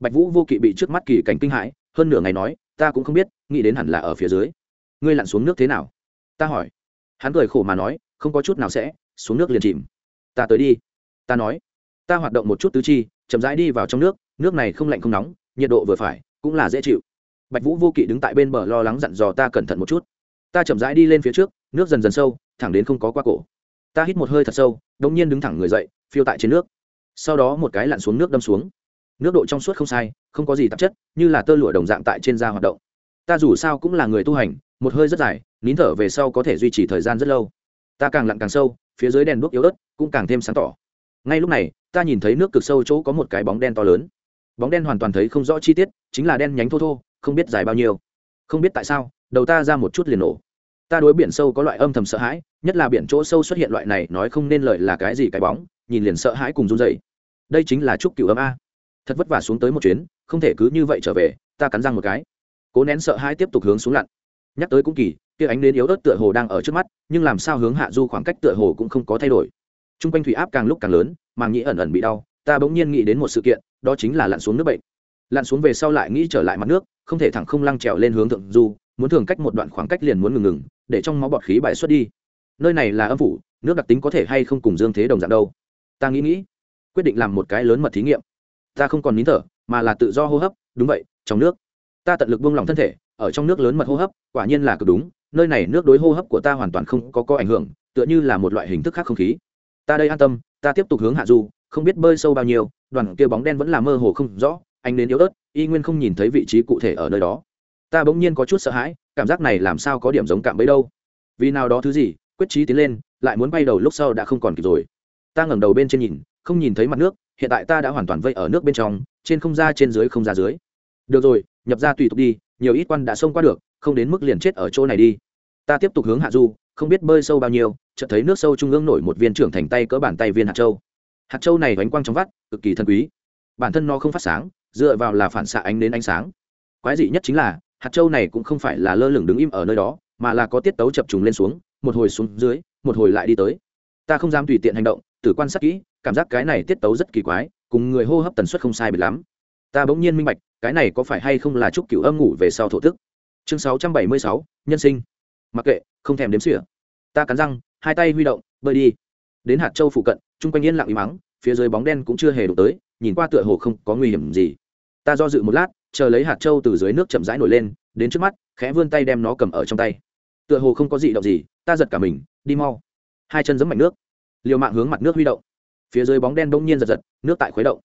Bạch vũ vô kỵ bị trước mắt kỳ cảnh kinh hãi, hơn nửa ngày nói, ta cũng không biết, nghĩ đến hẳn là ở phía dưới. Ngươi lặn xuống nước thế nào? Ta hỏi. Hắn cười khổ mà nói, không có chút nào sẽ xuống nước liền chìm. Ta tới đi. Ta nói. Ta hoạt động một chút tứ chi, chậm rãi đi vào trong nước nước này không lạnh không nóng, nhiệt độ vừa phải, cũng là dễ chịu. Bạch vũ vô kỵ đứng tại bên bờ lo lắng dặn dò ta cẩn thận một chút. Ta chậm rãi đi lên phía trước, nước dần dần sâu, thẳng đến không có qua cổ. Ta hít một hơi thật sâu, đống nhiên đứng thẳng người dậy, phiêu tại trên nước. Sau đó một cái lặn xuống nước đâm xuống. Nước độ trong suốt không sai, không có gì tạp chất, như là tơ lụa đồng dạng tại trên da hoạt động. Ta dù sao cũng là người tu hành, một hơi rất dài, nín thở về sau có thể duy trì thời gian rất lâu. Ta càng lặn càng sâu phía dưới đèn đuốc yếu ớt cũng càng thêm sáng tỏ. Ngay lúc này, ta nhìn thấy nước cực sâu chỗ có một cái bóng đen to lớn. Bóng đen hoàn toàn thấy không rõ chi tiết, chính là đen nhánh thô thô, không biết dài bao nhiêu. Không biết tại sao, đầu ta ra một chút liền nổ. Ta đối biển sâu có loại âm thầm sợ hãi, nhất là biển chỗ sâu xuất hiện loại này, nói không nên lợi là cái gì cái bóng, nhìn liền sợ hãi cùng run dày đây chính là trúc cựu âm a. Thật vất vả xuống tới một chuyến, không thể cứ như vậy trở về, ta cắn răng một cái. Cố nén sợ hãi tiếp tục hướng xuống lặn nhắc tới cũng kỳ, kia ánh đến yếu ớt tựa hồ đang ở trước mắt, nhưng làm sao hướng hạ du khoảng cách tựa hồ cũng không có thay đổi. T r u n g quanh thủy áp càng lúc càng lớn, màng nhĩ ẩn ẩn bị đau, ta bỗng nhiên nghĩ đến một sự kiện, đó chính là lặn xuống nước bệnh. Lặn xuống về sau lại nghĩ trở lại mặt nước, không thể thẳng không lăng trèo lên hướng thượng du, muốn thường cách một đoạn khoảng cách liền muốn ngừng ngừng, để trong máu bọt khí bài xuất đi. Nơi này là âm phủ, nước đặc tính có thể hay không cùng dương thế đồng dạng đâu? Ta nghĩ nghĩ, quyết định làm một cái lớn mật thí nghiệm. Ta không còn nín thở, mà là tự do hô hấp, đúng vậy, trong nước. Ta tận lực buông lỏng thân thể ở trong nước lớn mật hô hấp, quả nhiên là cực đúng, nơi này nước đối hô hấp của ta hoàn toàn không có có ảnh hưởng, tựa như là một loại hình thức khác không khí. Ta đây an tâm, ta tiếp tục hướng hạ du, không biết bơi sâu bao nhiêu, đoàn kia bóng đen vẫn là mơ hồ không rõ, anh đến yếu ớt, y nguyên không nhìn thấy vị trí cụ thể ở nơi đó. Ta bỗng nhiên có chút sợ hãi, cảm giác này làm sao có điểm giống cạm bẫy đâu. Vì nào đó thứ gì, quyết trí tiến lên, lại muốn bay đầu lúc sau đã không còn kịp rồi. Ta ngẩng đầu bên trên nhìn, không nhìn thấy mặt nước, hiện tại ta đã hoàn toàn vây ở nước bên trong, trên không ra trên dưới không ra dưới. Được rồi, nhập ra tùy tục đi nhiều ít quan đã xông qua được, không đến mức liền chết ở chỗ này đi. Ta tiếp tục hướng hạ du, không biết bơi sâu bao nhiêu, chợt thấy nước sâu trung ương nổi một viên trưởng thành tay cỡ bàn tay viên hạt châu. Hạt châu này bánh quang trong vắt, cực kỳ thân quý. Bản thân nó không phát sáng, dựa vào là phản xạ ánh đến ánh sáng. Quái dị nhất chính là, hạt châu này cũng không phải là lơ lửng đứng im ở nơi đó, mà là có tiết tấu chập trùng lên xuống, một hồi xuống dưới, một hồi lại đi tới. Ta không dám tùy tiện hành động tử quan sát kỹ, cảm giác cái này tiết tấu rất kỳ quái, cùng người hô hấp tần suất không sai biệt lắm. Ta bỗng nhiên minh bạch cái này có phải hay không là chúc cựu âm ngủ về sau thổ tức chương sáu trăm bảy mươi sáu, nhân sinh. Mặc kệ, không thèm đếm xỉa. Ta cắn răng, hai tay huy động, bơi đi. Đến hạt châu phụ cận, chung quanh yên lặng im mắng phía dưới bóng đen cũng chưa hề đổ tới, nhìn qua tựa hồ không có nguy hiểm gì. Ta do dự một lát, chờ lấy hạt châu từ dưới nước chậm rãi nổi lên, đến trước mắt, khẽ vươn tay đem nó cầm ở trong tay. Tựa hồ không có gì động gì, ta giật cả mình, đi mau. Hai chân giấm mạnh nước. Liều mạng hướng mặt nước huy động. Phía dưới bóng đen bỗng nhiên giật giật, nước tại khuấy động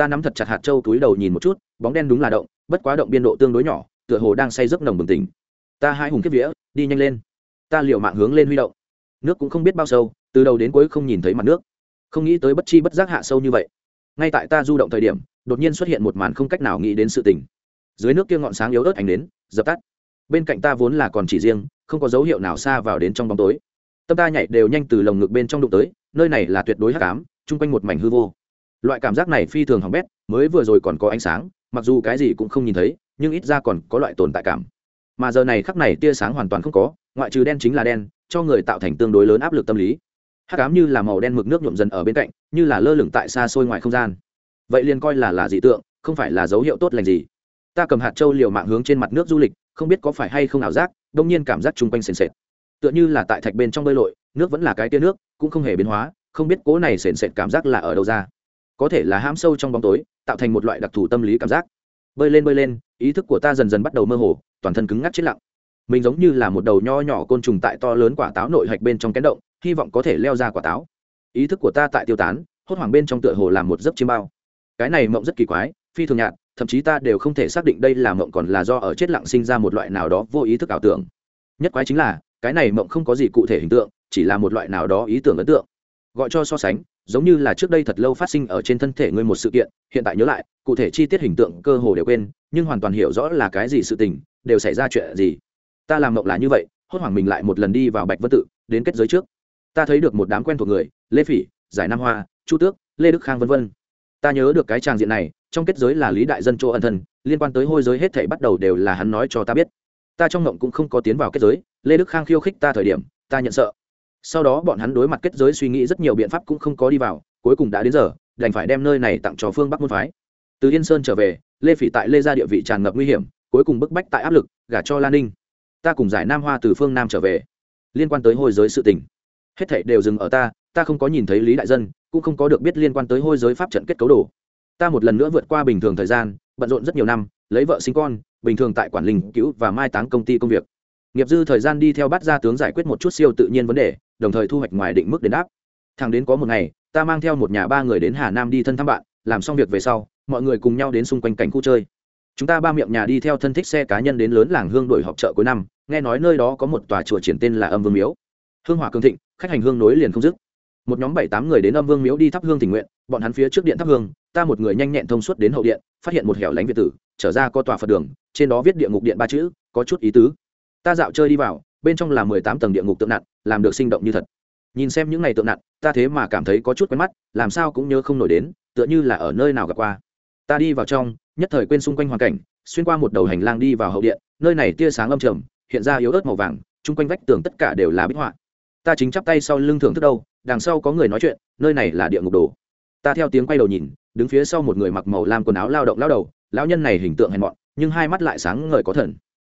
ta nắm thật chặt hạt châu túi đầu nhìn một chút, bóng đen đúng là động, bất quá động biên độ tương đối nhỏ, tựa hồ đang say giấc nồng bừng tỉnh. Ta hai hùng kiếp vía, đi nhanh lên. Ta liệu mạng hướng lên huy động. Nước cũng không biết bao sâu, từ đầu đến cuối không nhìn thấy mặt nước. Không nghĩ tới bất chi bất giác hạ sâu như vậy. Ngay tại ta du động thời điểm, đột nhiên xuất hiện một màn không cách nào nghĩ đến sự tình. Dưới nước kia ngọn sáng yếu ớt ánh đến, dập tắt. Bên cạnh ta vốn là còn chỉ riêng, không có dấu hiệu nào xa vào đến trong bóng tối. Tâm ta nhảy đều nhanh từ lồng ngực bên trong đụng tới, nơi này là tuyệt đối hắc ám, chung quanh một mảnh hư vô loại cảm giác này phi thường hỏng bét, mới vừa rồi còn có ánh sáng, mặc dù cái gì cũng không nhìn thấy, nhưng ít ra còn có loại tồn tại cảm. Mà giờ này khắc này tia sáng hoàn toàn không có, ngoại trừ đen chính là đen, cho người tạo thành tương đối lớn áp lực tâm lý. Hát cám như là màu đen mực nước nhuộm dần ở bên cạnh, như là lơ lửng tại xa xôi ngoài không gian. Vậy liền coi là là dị tượng, không phải là dấu hiệu tốt lành gì. Ta cầm hạt trâu liều mạng hướng trên mặt nước du lịch, không biết có phải hay không ảo giác đông nhiên cảm giác chung quanh sền sệt. Tựa như là tại thạch bên trong bơi lội, nước vẫn là cái tia nước, cũng không hề biến hóa, không biết cố này sền sệt cảm giác là ở đâu ra có thể là hãm sâu trong bóng tối, tạo thành một loại đặc thù tâm lý cảm giác. Bơi lên bơi lên, ý thức của ta dần dần bắt đầu mơ hồ, toàn thân cứng ngắc chết lặng. Mình giống như là một đầu nho nhỏ côn trùng tại to lớn quả táo nội hạch bên trong kén động, hy vọng có thể leo ra quả táo. Ý thức của ta tại tiêu tán, hốt hoảng bên trong tựa hồ làm một giấc chiêm bao. Cái này mộng rất kỳ quái, phi thường nhạt, thậm chí ta đều không thể xác định đây là mộng còn là do ở chết lặng sinh ra một loại nào đó vô ý thức ảo tưởng. Nhất quái chính là, cái này mộng không có gì cụ thể hình tượng, chỉ là một loại nào đó ý tưởng ấn tượng gọi cho so sánh, giống như là trước đây thật lâu phát sinh ở trên thân thể ngươi một sự kiện, hiện tại nhớ lại, cụ thể chi tiết hình tượng cơ hồ đều quên, nhưng hoàn toàn hiểu rõ là cái gì sự tình, đều xảy ra chuyện gì. Ta làm mộng là như vậy, hốt hoảng mình lại một lần đi vào bạch vân tự, đến kết giới trước. Ta thấy được một đám quen thuộc người, lê phỉ, giải nam hoa, chu tước, lê đức khang v v ta nhớ được cái tràng diện này, trong kết giới là lý đại dân chỗ ân thân, liên quan tới hôi giới hết thảy bắt đầu đều là hắn nói cho ta biết. Ta trong mộng cũng không có tiến vào kết giới, lê đức khang khiêu khích ta thời điểm, ta nhận sợ sau đó bọn hắn đối mặt kết giới suy nghĩ rất nhiều biện pháp cũng không có đi vào, cuối cùng đã đến giờ, đành phải đem nơi này tặng cho phương bắc môn phái. Từ yên sơn trở về, lê phỉ tại lê ra địa vị tràn ngập nguy hiểm, cuối cùng bức bách tại áp lực, gả cho lan ninh. Ta cùng giải nam hoa từ phương nam trở về. Liên quan tới hôi giới sự tình. Hết thảy đều dừng ở ta ta không có nhìn thấy lý đại dân, cũng không có được biết liên quan tới hôi giới pháp trận kết cấu đồ. Ta một lần nữa vượt qua bình thường thời gian, bận rộn rất nhiều năm, lấy vợ sinh con, bình thường tại quản linh cứu và mai táng công ty công việc. Nghiệp dư thời gian đi theo bắt ra tướng giải quyết một chút siêu tự nhiên vấn đề đồng thời thu hoạch ngoài định mức đền đáp. Thằng đến có một ngày, ta mang theo một nhà ba người đến hà nam đi thân thăm bạn, làm xong việc về sau, mọi người cùng nhau đến xung quanh cảnh khu chơi. Chúng ta ba miệng nhà đi theo thân thích xe cá nhân đến lớn làng hương đổi họp chợ cuối năm, nghe nói nơi đó có một tòa chùa triển tên là âm vương miếu. Hương hỏa cương thịnh, khách hành hương nối liền không dứt. Một nhóm bảy tám người đến âm vương miếu đi thắp hương tình nguyện, bọn hắn phía trước điện thắp hương, ta một người nhanh nhẹn thông suốt đến hậu điện, phát hiện một hẻo lánh việt tử, trở ra có tòa phật đường, trên đó viết địa ngục điện ba chữ, có chút ý tứ. Ta dạo chơi đi vào, bên trong là mười tám tầng địa ngục tượng nặng làm được sinh động như thật. Nhìn xem những ngày tượng nặng, ta thế mà cảm thấy có chút quen mắt, làm sao cũng nhớ không nổi đến, tựa như là ở nơi nào gặp qua. Ta đi vào trong, nhất thời quên xung quanh hoàn cảnh, xuyên qua một đầu hành lang đi vào hậu điện, nơi này tia sáng âm trầm, hiện ra yếu ớt màu vàng, chung quanh vách tường tất cả đều là bích họa. Ta chính chắp tay sau lưng thưởng thức đâu, đằng sau có người nói chuyện, nơi này là địa ngục đồ. Ta theo tiếng quay đầu nhìn, đứng phía sau một người mặc màu lam quần áo lao động lao đầu, lão nhân này hình tượng hèn mọn, nhưng hai mắt lại sáng ngời có thần.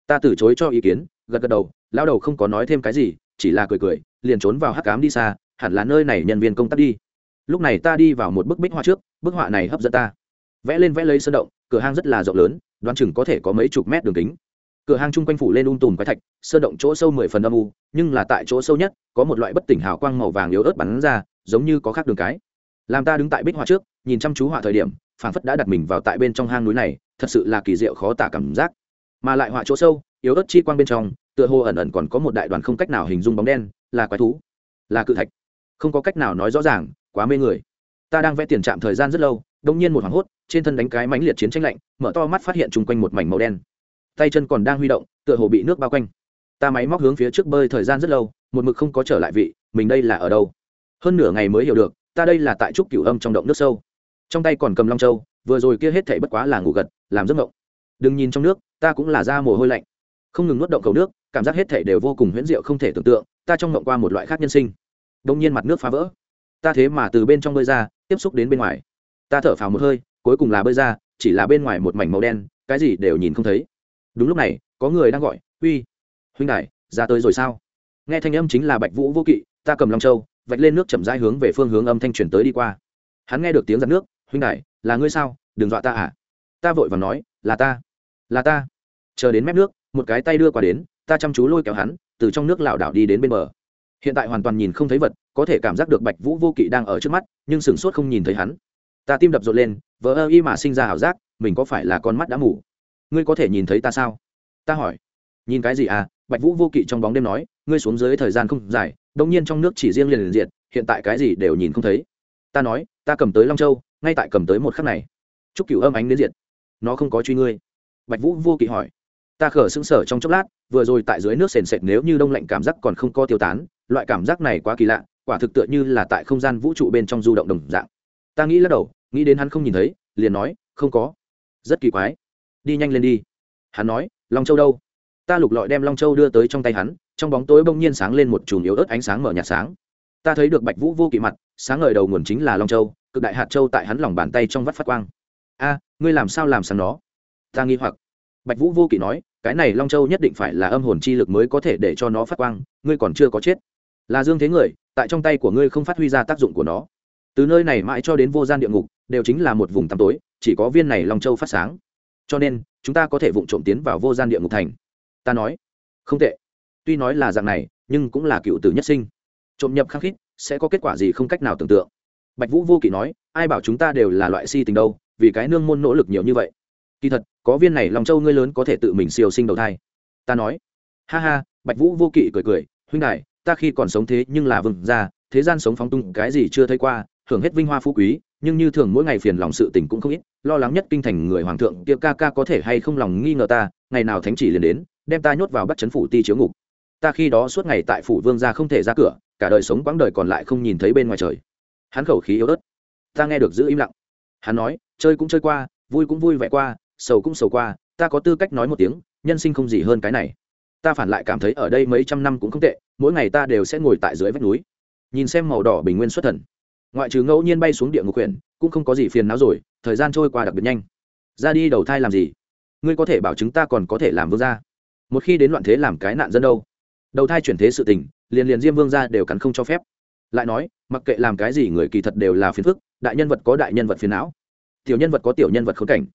Ta từ chối cho ý kiến, gật gật đầu, lao đầu không có nói thêm cái gì chỉ là cười cười, liền trốn vào hắc cám đi xa, hẳn là nơi này nhân viên công tác đi. Lúc này ta đi vào một bức bích họa trước, bức họa này hấp dẫn ta. Vẽ lên vẽ lấy sơn động, cửa hang rất là rộng lớn, đoán chừng có thể có mấy chục mét đường kính. Cửa hang chung quanh phủ lên um tùm quái thạch, sơn động chỗ sâu mười phần âm u, nhưng là tại chỗ sâu nhất, có một loại bất tỉnh hào quang màu vàng yếu ớt bắn ra, giống như có khác đường cái. Làm ta đứng tại bích họa trước, nhìn chăm chú họa thời điểm, phảng phất đã đặt mình vào tại bên trong hang núi này, thật sự là kỳ diệu khó tả cảm giác. Mà lại họa chỗ sâu yếu ớt chi quang bên trong, tựa hồ ẩn ẩn còn có một đại đoàn không cách nào hình dung bóng đen, là quái thú, là cự thạch. Không có cách nào nói rõ ràng, quá mê người. Ta đang vẽ tiền trạm thời gian rất lâu, đông nhiên một hoảng hốt, trên thân đánh cái mãnh liệt chiến tranh lạnh, mở to mắt phát hiện chung quanh một mảnh màu đen. Tay chân còn đang huy động, tựa hồ bị nước bao quanh. Ta máy móc hướng phía trước bơi thời gian rất lâu, một mực không có trở lại vị, mình đây là ở đâu? Hơn nửa ngày mới hiểu được, ta đây là tại trúc cửu âm trong động nước sâu. Trong tay còn cầm long châu, vừa rồi kia hết thảy bất quá là ngủ gật, làm giấc ngộng đừng nhìn trong nước, ta cũng là da mồ hôi lạnh không ngừng nuốt động cầu nước, cảm giác hết thể đều vô cùng huyễn diệu không thể tưởng tượng, ta trong ngộng qua một loại khác nhân sinh. Đông nhiên mặt nước phá vỡ. Ta thế mà từ bên trong bơi ra, tiếp xúc đến bên ngoài. Ta thở phào một hơi, cuối cùng là bơi ra, chỉ là bên ngoài một mảnh màu đen, cái gì đều nhìn không thấy. Đúng lúc này, có người đang gọi, uy, huynh đại ra tới rồi sao? Nghe thanh âm chính là bạch vũ vô kỵ, ta cầm long châu, vạch lên nước chậm rãi hướng về phương hướng âm thanh truyền tới đi qua. Hắn nghe được tiếng giặt nước, huynh đại là ngươi sao? Đừng dọa ta à? Ta vội và nói, là ta là ta. Chờ đến mép nước một cái tay đưa qua đến, ta chăm chú lôi kéo hắn, từ trong nước lảo đảo đi đến bên bờ. Hiện tại hoàn toàn nhìn không thấy vật, có thể cảm giác được bạch vũ vô kỵ đang ở trước mắt, nhưng sửng sốt không nhìn thấy hắn. Ta tim đập rộn lên vỡ ơ y mà sinh ra ảo giác, mình có phải là con mắt đã mù? Ngươi có thể nhìn thấy ta sao? Ta hỏi. Nhìn cái gì à? Bạch vũ vô kỵ trong bóng đêm nói, ngươi xuống dưới thời gian không dài, đông nhiên trong nước chỉ riêng liền liền diện hiện tại cái gì đều nhìn không thấy. Ta nói, ta cầm tới long châu, ngay tại cầm tới một khắc này. Chúc cửu âm ánh đến diện nó không có truy ngươi. Bạch vũ vô kỵ hỏi ta khở sững sờ trong chốc lát, vừa rồi tại dưới nước sền sệt nếu như đông lạnh cảm giác còn không có tiêu tán, loại cảm giác này quá kỳ lạ, quả thực tựa như là tại không gian vũ trụ bên trong du động đồng dạng. Ta nghĩ lắc đầu, nghĩ đến hắn không nhìn thấy, liền nói, không có. Rất kỳ quái. Đi nhanh lên đi. Hắn nói, long châu đâu? Ta lục lọi đem long châu đưa tới trong tay hắn, trong bóng tối bỗng nhiên sáng lên một chùm yếu ớt ánh sáng mở nhạt sáng. Ta thấy được bạch vũ vô kỵ mặt, sáng ngời đầu nguồn chính là long châu, cực đại hạt châu tại hắn lòng bàn tay trong vắt phát quang. A, ngươi làm sao làm sáng nó? Ta nghi hoặc. Bạch vũ vô kỵ nói cái này long châu nhất định phải là âm hồn chi lực mới có thể để cho nó phát quang, ngươi còn chưa có chết. Là dương thế người, tại trong tay của ngươi không phát huy ra tác dụng của nó. Từ nơi này mãi cho đến vô gian địa ngục, đều chính là một vùng tăm tối, chỉ có viên này long châu phát sáng. Cho nên, chúng ta có thể vụng trộm tiến vào vô gian địa ngục thành. Ta nói, không tệ. Tuy nói là dạng này, nhưng cũng là cựu tử nhất sinh. Trộm nhập khăng khít, sẽ có kết quả gì không cách nào tưởng tượng. Bạch vũ vô kỵ nói, ai bảo chúng ta đều là loại si tình đâu, vì cái nương môn nỗ lực nhiều như vậy. Kỳ thật có viên này lòng châu ngươi lớn có thể tự mình siêu sinh đầu thai. Ta nói, ha ha, bạch vũ vô kỵ cười cười, huynh đại ta khi còn sống thế nhưng là vừng ra thế gian sống phóng tung cái gì chưa thấy qua hưởng hết vinh hoa phú quý, nhưng như thường mỗi ngày phiền lòng sự tình cũng không ít, lo lắng nhất kinh thành người hoàng thượng kia ca ca có thể hay không lòng nghi ngờ ta, ngày nào thánh chỉ liền đến, đem ta nhốt vào bắt chấn phủ ti chiếu ngục. Ta khi đó suốt ngày tại phủ vương gia không thể ra cửa, cả đời sống quãng đời còn lại không nhìn thấy bên ngoài trời. Hắn khẩu khí yếu ớt. Ta nghe được giữ im lặng. Hắn nói, chơi cũng chơi qua, vui cũng vui vẻ qua sầu cũng sầu qua, ta có tư cách nói một tiếng, nhân sinh không gì hơn cái này. Ta phản lại cảm thấy ở đây mấy trăm năm cũng không tệ, mỗi ngày ta đều sẽ ngồi tại dưới vách núi. Nhìn xem màu đỏ bình nguyên xuất thần. Ngoại trừ ngẫu nhiên bay xuống địa ngục quyển, cũng không có gì phiền não rồi, thời gian trôi qua đặc biệt nhanh. Ra đi đầu thai làm gì? Ngươi có thể bảo chứng ta còn có thể làm vương gia. Một khi đến loạn thế làm cái nạn dân đâu? Đầu thai chuyển thế sự tình, liền liền diêm vương gia đều cắn không cho phép. Lại nói, mặc kệ làm cái gì người kỳ thật đều là phiền phức, đại nhân vật có đại nhân vật phiền não. Tiểu nhân vật có tiểu nhân vật khốn cảnh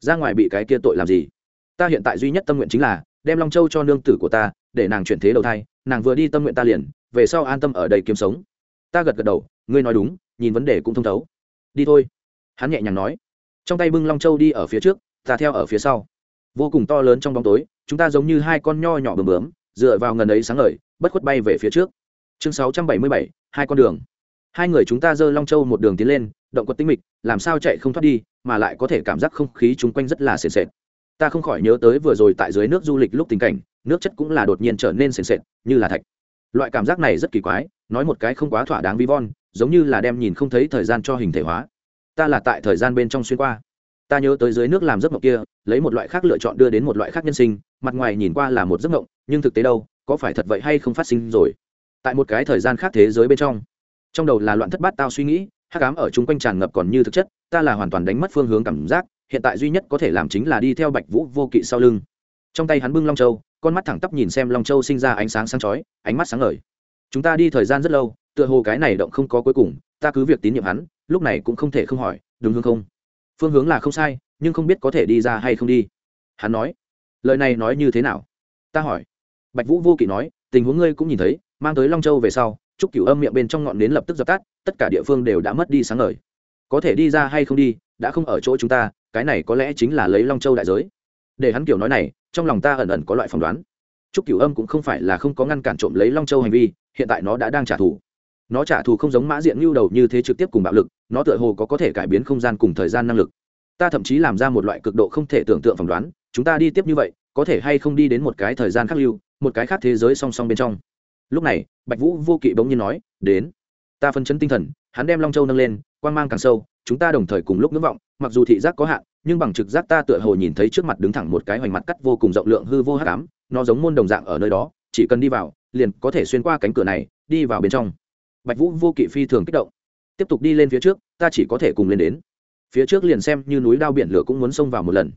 ra ngoài bị cái kia tội làm gì? Ta hiện tại duy nhất tâm nguyện chính là, đem long châu cho nương tử của ta, để nàng chuyển thế đầu thai, nàng vừa đi tâm nguyện ta liền, về sau an tâm ở đây kiếm sống. Ta gật gật đầu, ngươi nói đúng, nhìn vấn đề cũng thông thấu. Đi thôi. Hắn nhẹ nhàng nói. Trong tay bưng long châu đi ở phía trước, ta theo ở phía sau. Vô cùng to lớn trong bóng tối, chúng ta giống như hai con nho nhỏ bướm bướm, dựa vào ngần ấy sáng ngời, bất khuất bay về phía trước. Chương sáu trăm bảy mươi bảy, hai con đường. Hai người chúng ta giơ long châu một đường tiến lên, động quật tinh mịch, làm sao chạy không thoát đi mà lại có thể cảm giác không khí chung quanh rất là sền sệt. Ta không khỏi nhớ tới vừa rồi tại dưới nước du lịch lúc tình cảnh, nước chất cũng là đột nhiên trở nên sền sệt, như là thạch. Loại cảm giác này rất kỳ quái, nói một cái không quá thỏa đáng vi von giống như là đem nhìn không thấy thời gian cho hình thể hóa. Ta là tại thời gian bên trong xuyên qua. Ta nhớ tới dưới nước làm giấc mộng kia, lấy một loại khác lựa chọn đưa đến một loại khác nhân sinh, mặt ngoài nhìn qua là một giấc mộng, nhưng thực tế đâu, có phải thật vậy hay không phát sinh rồi? Tại một cái thời gian khác thế giới bên trong trong đầu là loạn thất bát tao suy nghĩ hắc ám ở chung quanh tràn ngập còn như thực chất, ta là hoàn toàn đánh mất phương hướng cảm giác, hiện tại duy nhất có thể làm chính là đi theo bạch vũ vô kỵ sau lưng. Trong tay hắn bưng long châu, con mắt thẳng tắp nhìn xem long châu sinh ra ánh sáng sáng chói, ánh mắt sáng ngời. Chúng ta đi thời gian rất lâu, tựa hồ cái này động không có cuối cùng, ta cứ việc tín nhiệm hắn, lúc này cũng không thể không hỏi, đúng hướng không? Phương hướng là không sai, nhưng không biết có thể đi ra hay không đi. Hắn nói. Lời này nói như thế nào? Ta hỏi. Bạch vũ vô kỵ nói, tình huống ngươi cũng nhìn thấy, mang tới long châu về sau trúc cửu âm miệng bên trong ngọn nến lập tức dập tắt, tất cả địa phương đều đã mất đi sáng ngời. Có thể đi ra hay không đi, đã không ở chỗ chúng ta, cái này có lẽ chính là lấy long châu đại giới. Để hắn kiểu nói này, trong lòng ta ẩn ẩn có loại phỏng đoán. Trúc cửu âm cũng không phải là không có ngăn cản trộm lấy long châu hành vi, hiện tại nó đã đang trả thù. Nó trả thù không giống mã diện lưu đầu như thế trực tiếp cùng bạo lực, nó tựa hồ có có thể cải biến không gian cùng thời gian năng lực. Ta thậm chí làm ra một loại cực độ không thể tưởng tượng phỏng đoán, chúng ta đi tiếp như vậy, có thể hay không đi đến một cái thời gian khác lưu, một cái khác thế giới song song bên trong lúc này, bạch vũ vô kỵ bỗng nhiên nói, đến. Ta phân chấn tinh thần, hắn đem long châu nâng lên quan g mang càng sâu, chúng ta đồng thời cùng lúc ngưỡng vọng, mặc dù thị giác có hạn, nhưng bằng trực giác ta tựa hồ nhìn thấy trước mặt đứng thẳng một cái hoành mặt cắt vô cùng rộng lượng hư vô hát cám nó giống môn đồng dạng ở nơi đó, chỉ cần đi vào, liền có thể xuyên qua cánh cửa này, đi vào bên trong. Bạch vũ vô kỵ phi thường kích động. Tiếp tục đi lên phía trước, ta chỉ có thể cùng lên đến. Phía trước liền xem như núi đao biển lửa cũng muốn xông vào một lần.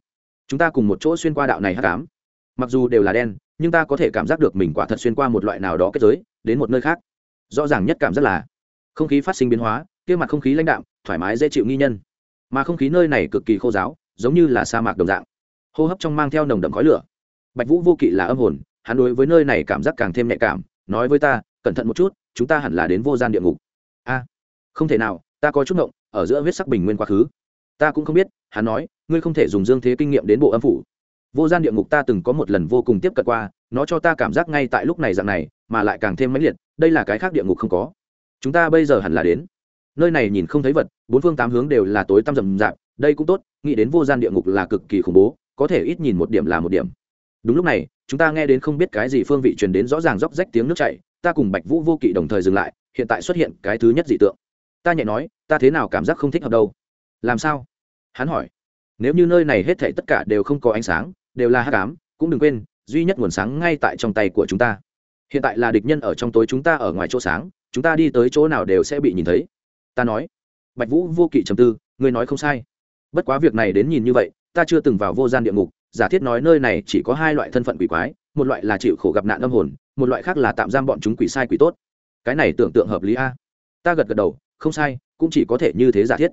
Chúng ta cùng một chỗ xuyên qua đạo này hát cám mặc dù đều là đen nhưng ta có thể cảm giác được mình quả thật xuyên qua một loại nào đó kết giới, đến một nơi khác. Rõ ràng nhất cảm giác là, không khí phát sinh biến hóa, kia mặt không khí lãnh đạm, thoải mái dễ chịu nghi nhân. Mà không khí nơi này cực kỳ khô giáo, giống như là sa mạc đồng dạng. Hô hấp trong mang theo nồng đậm khói lửa. Bạch vũ vô kỵ là âm hồn, hắn đối với nơi này cảm giác càng thêm nhạy cảm, nói với ta, cẩn thận một chút, chúng ta hẳn là đến vô gian địa ngục. A, không thể nào, ta có chút ngộng, ở giữa huyết sắc bình nguyên quá khứ. Ta cũng không biết, hắn nói, ngươi không thể dùng dương thế kinh nghiệm đến bộ âm phủ vô gian địa ngục ta từng có một lần vô cùng tiếp cận qua, nó cho ta cảm giác ngay tại lúc này dạng này, mà lại càng thêm mãnh liệt, đây là cái khác địa ngục không có. Chúng ta bây giờ hẳn là đến. Nơi này nhìn không thấy vật, bốn phương tám hướng đều là tối tăm rầm rạp, đây cũng tốt, nghĩ đến vô gian địa ngục là cực kỳ khủng bố, có thể ít nhìn một điểm là một điểm. Đúng lúc này, chúng ta nghe đến không biết cái gì phương vị truyền đến rõ ràng róc rách tiếng nước chảy, ta cùng bạch vũ vô kỵ đồng thời dừng lại, hiện tại xuất hiện cái thứ nhất dị tượng. Ta nhẹ nói, ta thế nào cảm giác không thích hợp đâu? Làm sao? Hắn hỏi. Nếu như nơi này hết thảy tất cả đều không có ánh sáng đều là hắc ám, cũng đừng quên, duy nhất nguồn sáng ngay tại trong tay của chúng ta. Hiện tại là địch nhân ở trong tối chúng ta ở ngoài chỗ sáng, chúng ta đi tới chỗ nào đều sẽ bị nhìn thấy. Ta nói. Bạch vũ vô kỵ trầm tư, ngươi nói không sai. Bất quá việc này đến nhìn như vậy, ta chưa từng vào vô gian địa ngục, giả thiết nói nơi này chỉ có hai loại thân phận quỷ quái, một loại là chịu khổ gặp nạn âm hồn, một loại khác là tạm giam bọn chúng quỷ sai quỷ tốt. Cái này tưởng tượng hợp lý a. Ta gật gật đầu, không sai, cũng chỉ có thể như thế giả thiết.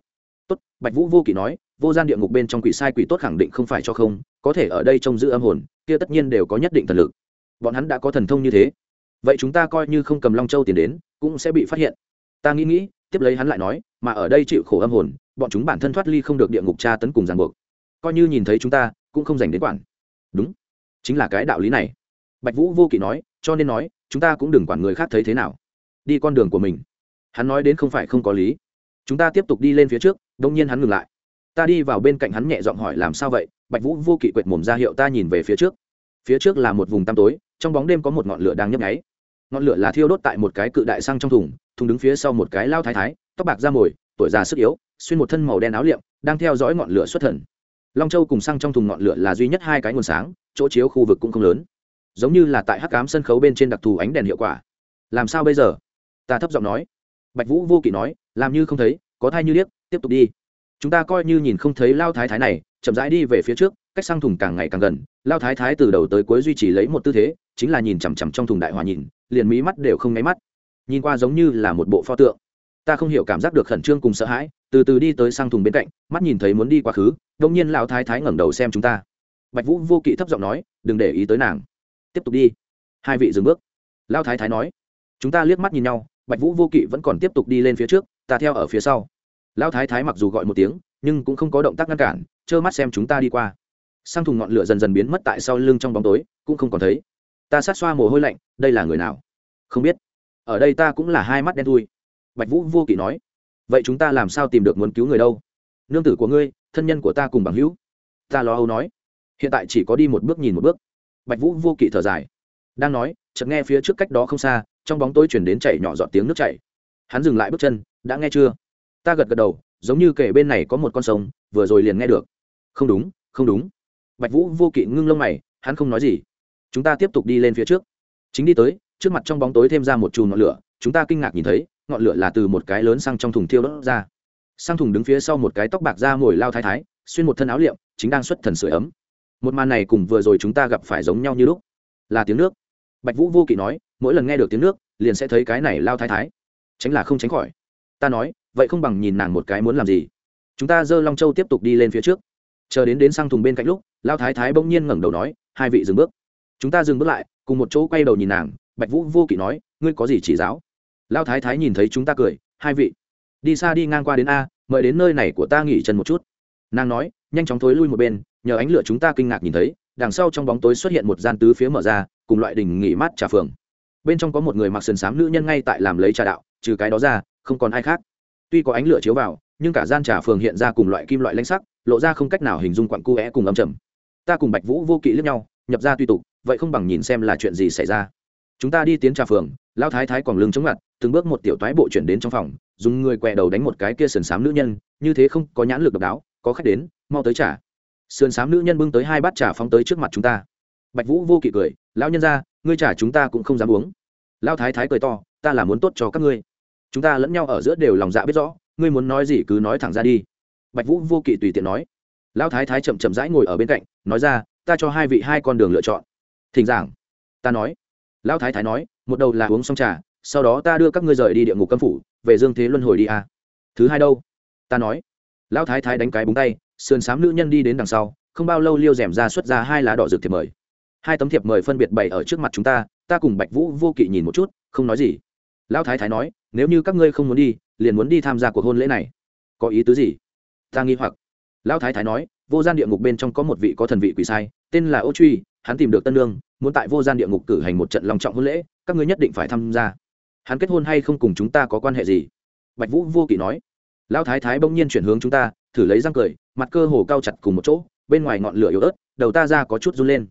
Tốt, bạch vũ vô kỵ nói vô gian địa ngục bên trong quỷ sai quỷ tốt khẳng định không phải cho không, có thể ở đây trông giữ âm hồn, kia tất nhiên đều có nhất định thần lực. Bọn hắn đã có thần thông như thế. Vậy chúng ta coi như không cầm long châu tiền đến, cũng sẽ bị phát hiện. Ta nghĩ nghĩ, tiếp lấy hắn lại nói, mà ở đây chịu khổ âm hồn, bọn chúng bản thân thoát ly không được địa ngục tra tấn cùng ràng buộc. Coi như nhìn thấy chúng ta, cũng không dành đến quản. Đúng. Chính là cái đạo lý này. Bạch vũ vô kỵ nói, cho nên nói, chúng ta cũng đừng quản người khác thấy thế nào. Đi con đường của mình. Hắn nói đến không phải không có lý. Chúng ta tiếp tục đi lên phía trước đông nhiên hắn ngừng lại ta đi vào bên cạnh hắn nhẹ giọng hỏi làm sao vậy, bạch vũ vô kỵ quệt mồm ra hiệu ta nhìn về phía trước. Phía trước là một vùng tăm tối, trong bóng đêm có một ngọn lửa đang nhấp nháy. Ngọn lửa là thiêu đốt tại một cái cự đại xăng trong thùng thùng đứng phía sau một cái lao thái thái, tóc bạc da mồi, tuổi già sức yếu, xuyên một thân màu đen áo liệm, đang theo dõi ngọn lửa xuất thần. Long châu cùng xăng trong thùng ngọn lửa là duy nhất hai cái nguồn sáng, chỗ chiếu khu vực cũng không lớn. Giống như là tại hắc cám sân khấu bên trên đặc thù ánh đèn hiệu quả. Làm sao bây giờ? Ta thấp giọng nói. Bạch vũ vô kỵ nói, làm như không thấy, có thai như điếc, tiếp tục đi chúng ta coi như nhìn không thấy lao thái thái này, chậm rãi đi về phía trước, cách sang thùng càng ngày càng gần. Lao thái thái từ đầu tới cuối duy trì lấy một tư thế, chính là nhìn chằm chằm trong thùng đại hòa nhìn, liền mí mắt đều không nháy mắt. Nhìn qua giống như là một bộ pho tượng. Ta không hiểu cảm giác được khẩn trương cùng sợ hãi, từ từ đi tới sang thùng bên cạnh, mắt nhìn thấy muốn đi quá khứ đông nhiên lão thái thái ngẩng đầu xem chúng ta. Bạch vũ vô kỵ thấp giọng nói, đừng để ý tới nàng. Tiếp tục đi. Hai vị dừng bước. Lão thái thái nói. Chúng ta liếc mắt nhìn nhau, bạch vũ vô kỵ vẫn còn tiếp tục đi lên phía trước, ta theo ở phía sau lão thái thái mặc dù gọi một tiếng, nhưng cũng không có động tác ngăn cản, trơ mắt xem chúng ta đi qua. Sang thùng ngọn lửa dần dần biến mất tại sau lưng trong bóng tối, cũng không còn thấy. Ta sát xoa mồ hôi lạnh, đây là người nào? Không biết. Ở đây ta cũng là hai mắt đen thui. Bạch vũ vô kỵ nói. Vậy chúng ta làm sao tìm được muốn cứu người đâu? Nương tử của ngươi, thân nhân của ta cùng bằng hữu. Ta lo âu nói. Hiện tại chỉ có đi một bước nhìn một bước. Bạch vũ vô kỵ thở dài. Đang nói, chợt nghe phía trước cách đó không xa, trong bóng tối chuyển đến chảy nhỏ giọt tiếng nước chảy. Hắn dừng lại bước chân, đã nghe chưa? Ta gật gật đầu, giống như kể bên này có một con sông, vừa rồi liền nghe được. Không đúng không đúng. Bạch vũ vô kỵ ngưng lông mày, hắn không nói gì. Chúng ta tiếp tục đi lên phía trước. Chính đi tới, trước mặt trong bóng tối thêm ra một chùm ngọn lửa, chúng ta kinh ngạc nhìn thấy, ngọn lửa là từ một cái lớn sang trong thùng thiêu đốt ra. Sang thùng đứng phía sau một cái tóc bạc da ngồi lao thái thái, xuyên một thân áo liệm, chính đang xuất thần sửa ấm. Một màn này cùng vừa rồi chúng ta gặp phải giống nhau như lúc. Là tiếng nước. Bạch vũ vô kỵ nói, mỗi lần nghe được tiếng nước, liền sẽ thấy cái này lao thái thái. Tránh là không tránh khỏi. Ta nói vậy không bằng nhìn nàng một cái muốn làm gì. Chúng ta dơ long châu tiếp tục đi lên phía trước. Chờ đến đến sang thùng bên cạnh lúc, lao thái thái bỗng nhiên ngẩng đầu nói, hai vị dừng bước. Chúng ta dừng bước lại, cùng một chỗ quay đầu nhìn nàng, bạch vũ vô kỵ nói, ngươi có gì chỉ giáo? Lao thái thái nhìn thấy chúng ta cười, hai vị, đi xa đi ngang qua đến a, mời đến nơi này của ta nghỉ chân một chút. Nàng nói, nhanh chóng thối lui một bên, nhờ ánh lửa chúng ta kinh ngạc nhìn thấy, đằng sau trong bóng tối xuất hiện một gian tứ phía mở ra, cùng loại đình nghỉ mát trà phường. Bên trong có một người mặc sườn xám nữ nhân ngay tại làm lấy trà đạo, trừ cái đó ra, không còn ai khác tuy có ánh lửa chiếu vào, nhưng cả gian trà phường hiện ra cùng loại kim loại lanh sắc, lộ ra không cách nào hình dung quặn cu é cùng âm trầm. Ta cùng bạch vũ vô kỵ lướt nhau, nhập ra tuy tục, vậy không bằng nhìn xem là chuyện gì xảy ra. Chúng ta đi tiến trà phường lao thái thái còn lưng chống ngặt từng bước một tiểu toái bộ chuyển đến trong phòng, dùng người quẹ đầu đánh một cái kia sườn xám nữ nhân, như thế không có nhãn lực độc đáo, có khách đến, mau tới trả sườn xám nữ nhân bưng tới hai bát trà phóng tới trước mặt chúng ta. Bạch vũ vô kỵ cười, lão nhân ra ngươi trả chúng ta cũng không dám uống. Lao thái thái cười to, ta là muốn tốt cho các ngươi chúng ta lẫn nhau ở giữa đều lòng dạ biết rõ, ngươi muốn nói gì cứ nói thẳng ra đi. Bạch vũ vô kỵ tùy tiện nói. Lão thái thái chậm chậm rãi ngồi ở bên cạnh, nói ra, ta cho hai vị hai con đường lựa chọn. Thỉnh giảng. Ta nói. Lão thái thái nói, một đầu là uống xong trà, sau đó ta đưa các ngươi rời đi địa ngục cấm phủ, về dương thế luân hồi đi à. thứ hai đâu? Ta nói. Lão thái thái đánh cái búng tay, sườn xám nữ nhân đi đến đằng sau, không bao lâu liêu rèm ra xuất ra hai lá đỏ rực thiệp mời. Hai tấm thiệp mời phân biệt bày ở trước mặt chúng ta ta cùng bạch vũ vô kỵ nhìn một chút, không nói gì lão thái thái nói, nếu như các ngươi không muốn đi, liền muốn đi tham gia cuộc hôn lễ này. Có ý tứ gì? Ta nghi hoặc. Lão thái thái nói, vô gian địa ngục bên trong có một vị có thần vị quỷ sai, tên là ô truy, hắn tìm được tân lương muốn tại vô gian địa ngục cử hành một trận lòng trọng hôn lễ, các ngươi nhất định phải tham gia. Hắn kết hôn hay không cùng chúng ta có quan hệ gì? Bạch vũ vô kỵ nói. Lão thái thái bỗng nhiên chuyển hướng chúng ta, thử lấy răng cười, mặt cơ hồ cao chặt cùng một chỗ, bên ngoài ngọn lửa yếu ớt, đầu ta ra có chút run lên.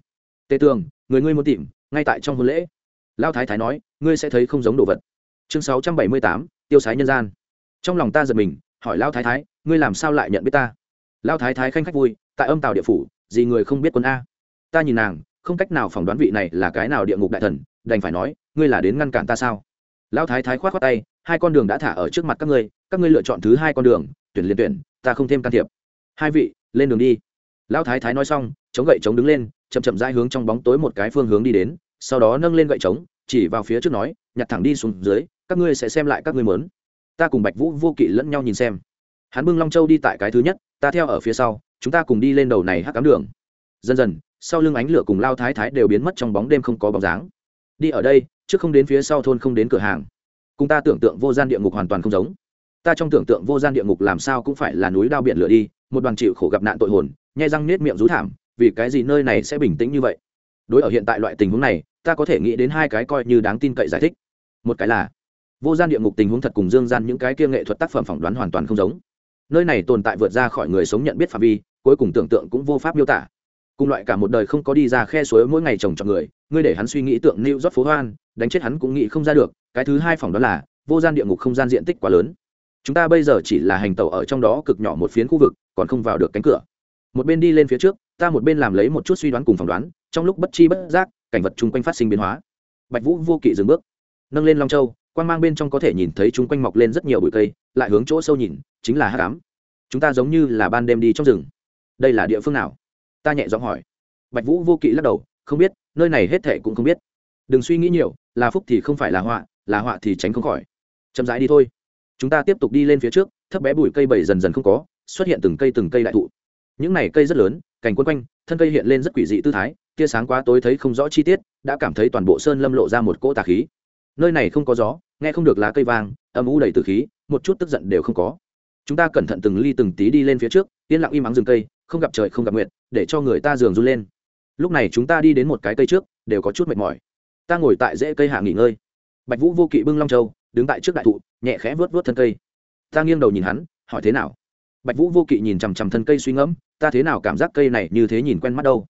Tề tường, người ngươi muốn tìm, ngay tại trong hôn lễ. Lão thái thái nói, ngươi sẽ thấy không giống đồ vật chương sáu trăm bảy mươi tám, tiêu sái nhân gian. Trong lòng ta giật mình, hỏi lão thái thái, ngươi làm sao lại nhận biết ta? Lão thái thái khanh khách vui, tại âm tàu địa phủ, gì người không biết quân a. Ta nhìn nàng, không cách nào phỏng đoán vị này là cái nào địa ngục đại thần, đành phải nói, ngươi là đến ngăn cản ta sao? Lão thái thái khoát khoát tay, hai con đường đã thả ở trước mặt các ngươi các ngươi lựa chọn thứ hai con đường, tuyển liền tuyển, ta không thêm can thiệp. Hai vị, lên đường đi. Lão thái thái nói xong, chống gậy chống đứng lên, chậm chậm dai hướng trong bóng tối một cái phương hướng đi đến, sau đó nâng lên gậy chống chỉ vào phía trước nói, nhặt thẳng đi xuống dưới, các ngươi sẽ xem lại các ngươi mớn ta cùng bạch vũ vô kỵ lẫn nhau nhìn xem. Hắn bưng long châu đi tại cái thứ nhất, ta theo ở phía sau, chúng ta cùng đi lên đầu này hắc cám đường. Dần dần, sau lưng ánh lửa cùng lao thái thái đều biến mất trong bóng đêm không có bóng dáng. Đi ở đây, trước không đến phía sau thôn không đến cửa hàng. Cùng ta tưởng tượng vô gian địa ngục hoàn toàn không giống. Ta trong tưởng tượng vô gian địa ngục làm sao cũng phải là núi đao biển lửa đi, một đoàn chịu khổ gặp nạn tội hồn, nhai răng nết miệng rú thảm, vì cái gì nơi này sẽ bình tĩnh như vậy? Đối ở hiện tại loại tình huống này, ta có thể nghĩ đến hai cái coi như đáng tin cậy giải thích. Một cái là, vô gian địa ngục tình huống thật cùng dương gian những cái kia nghệ thuật tác phẩm phỏng đoán hoàn toàn không giống. Nơi này tồn tại vượt ra khỏi người sống nhận biết phạm vi, cuối cùng tưởng tượng cũng vô pháp miêu tả. Cùng loại cả một đời không có đi ra khe suối mỗi ngày trồng trọt người, ngươi để hắn suy nghĩ tượng lưu rót phố hoan, đánh chết hắn cũng nghĩ không ra được, cái thứ hai phỏng đoán là, vô gian địa ngục không gian diện tích quá lớn. Chúng ta bây giờ chỉ là hành tàu ở trong đó cực nhỏ một phiến khu vực, còn không vào được cánh cửa. Một bên đi lên phía trước, ta một bên làm lấy một chút suy đoán cùng phỏng đoán trong lúc bất chi bất giác, cảnh vật chung quanh phát sinh biến hóa. Bạch vũ vô kỵ dừng bước, nâng lên long châu quan mang bên trong có thể nhìn thấy chung quanh mọc lên rất nhiều bụi cây, lại hướng chỗ sâu nhìn, chính là hát cám chúng ta giống như là ban đêm đi trong rừng. Đây là địa phương nào? Ta nhẹ giọng hỏi. Bạch vũ vô kỵ lắc đầu, không biết, nơi này hết thệ cũng không biết. Đừng suy nghĩ nhiều, là phúc thì không phải là họa là họa thì tránh không khỏi. Chậm rãi đi thôi. Chúng ta tiếp tục đi lên phía trước, thấp bé bụi cây bầy dần dần không có, xuất hiện từng cây từng cây đại thụ những này cây rất lớn, cành quân quanh, thân cây hiện lên rất quỷ dị tư thái, tia sáng quá tối thấy không rõ chi tiết, đã cảm thấy toàn bộ sơn lâm lộ ra một cỗ tà khí. Nơi này không có gió, nghe không được lá cây vang, âm u đầy từ khí, một chút tức giận đều không có. Chúng ta cẩn thận từng ly từng tí đi lên phía trước, yên lặng im ắng rừng cây, không gặp trời, không gặp nguyện để cho người ta giường run lên. Lúc này chúng ta đi đến một cái cây trước, đều có chút mệt mỏi. Ta ngồi tại rễ cây hạ nghỉ ngơi. Bạch vũ vô kỵ bưng long châu đứng tại trước đại thụ, nhẹ khẽ vớt vớt thân cây. Ta nghiêng đầu nhìn hắn, hỏi thế nào? Bạch vũ vô kỵ nhìn chằm chằm thân cây suy ngẫm ta thế nào cảm giác cây này như thế nhìn quen mắt đâu?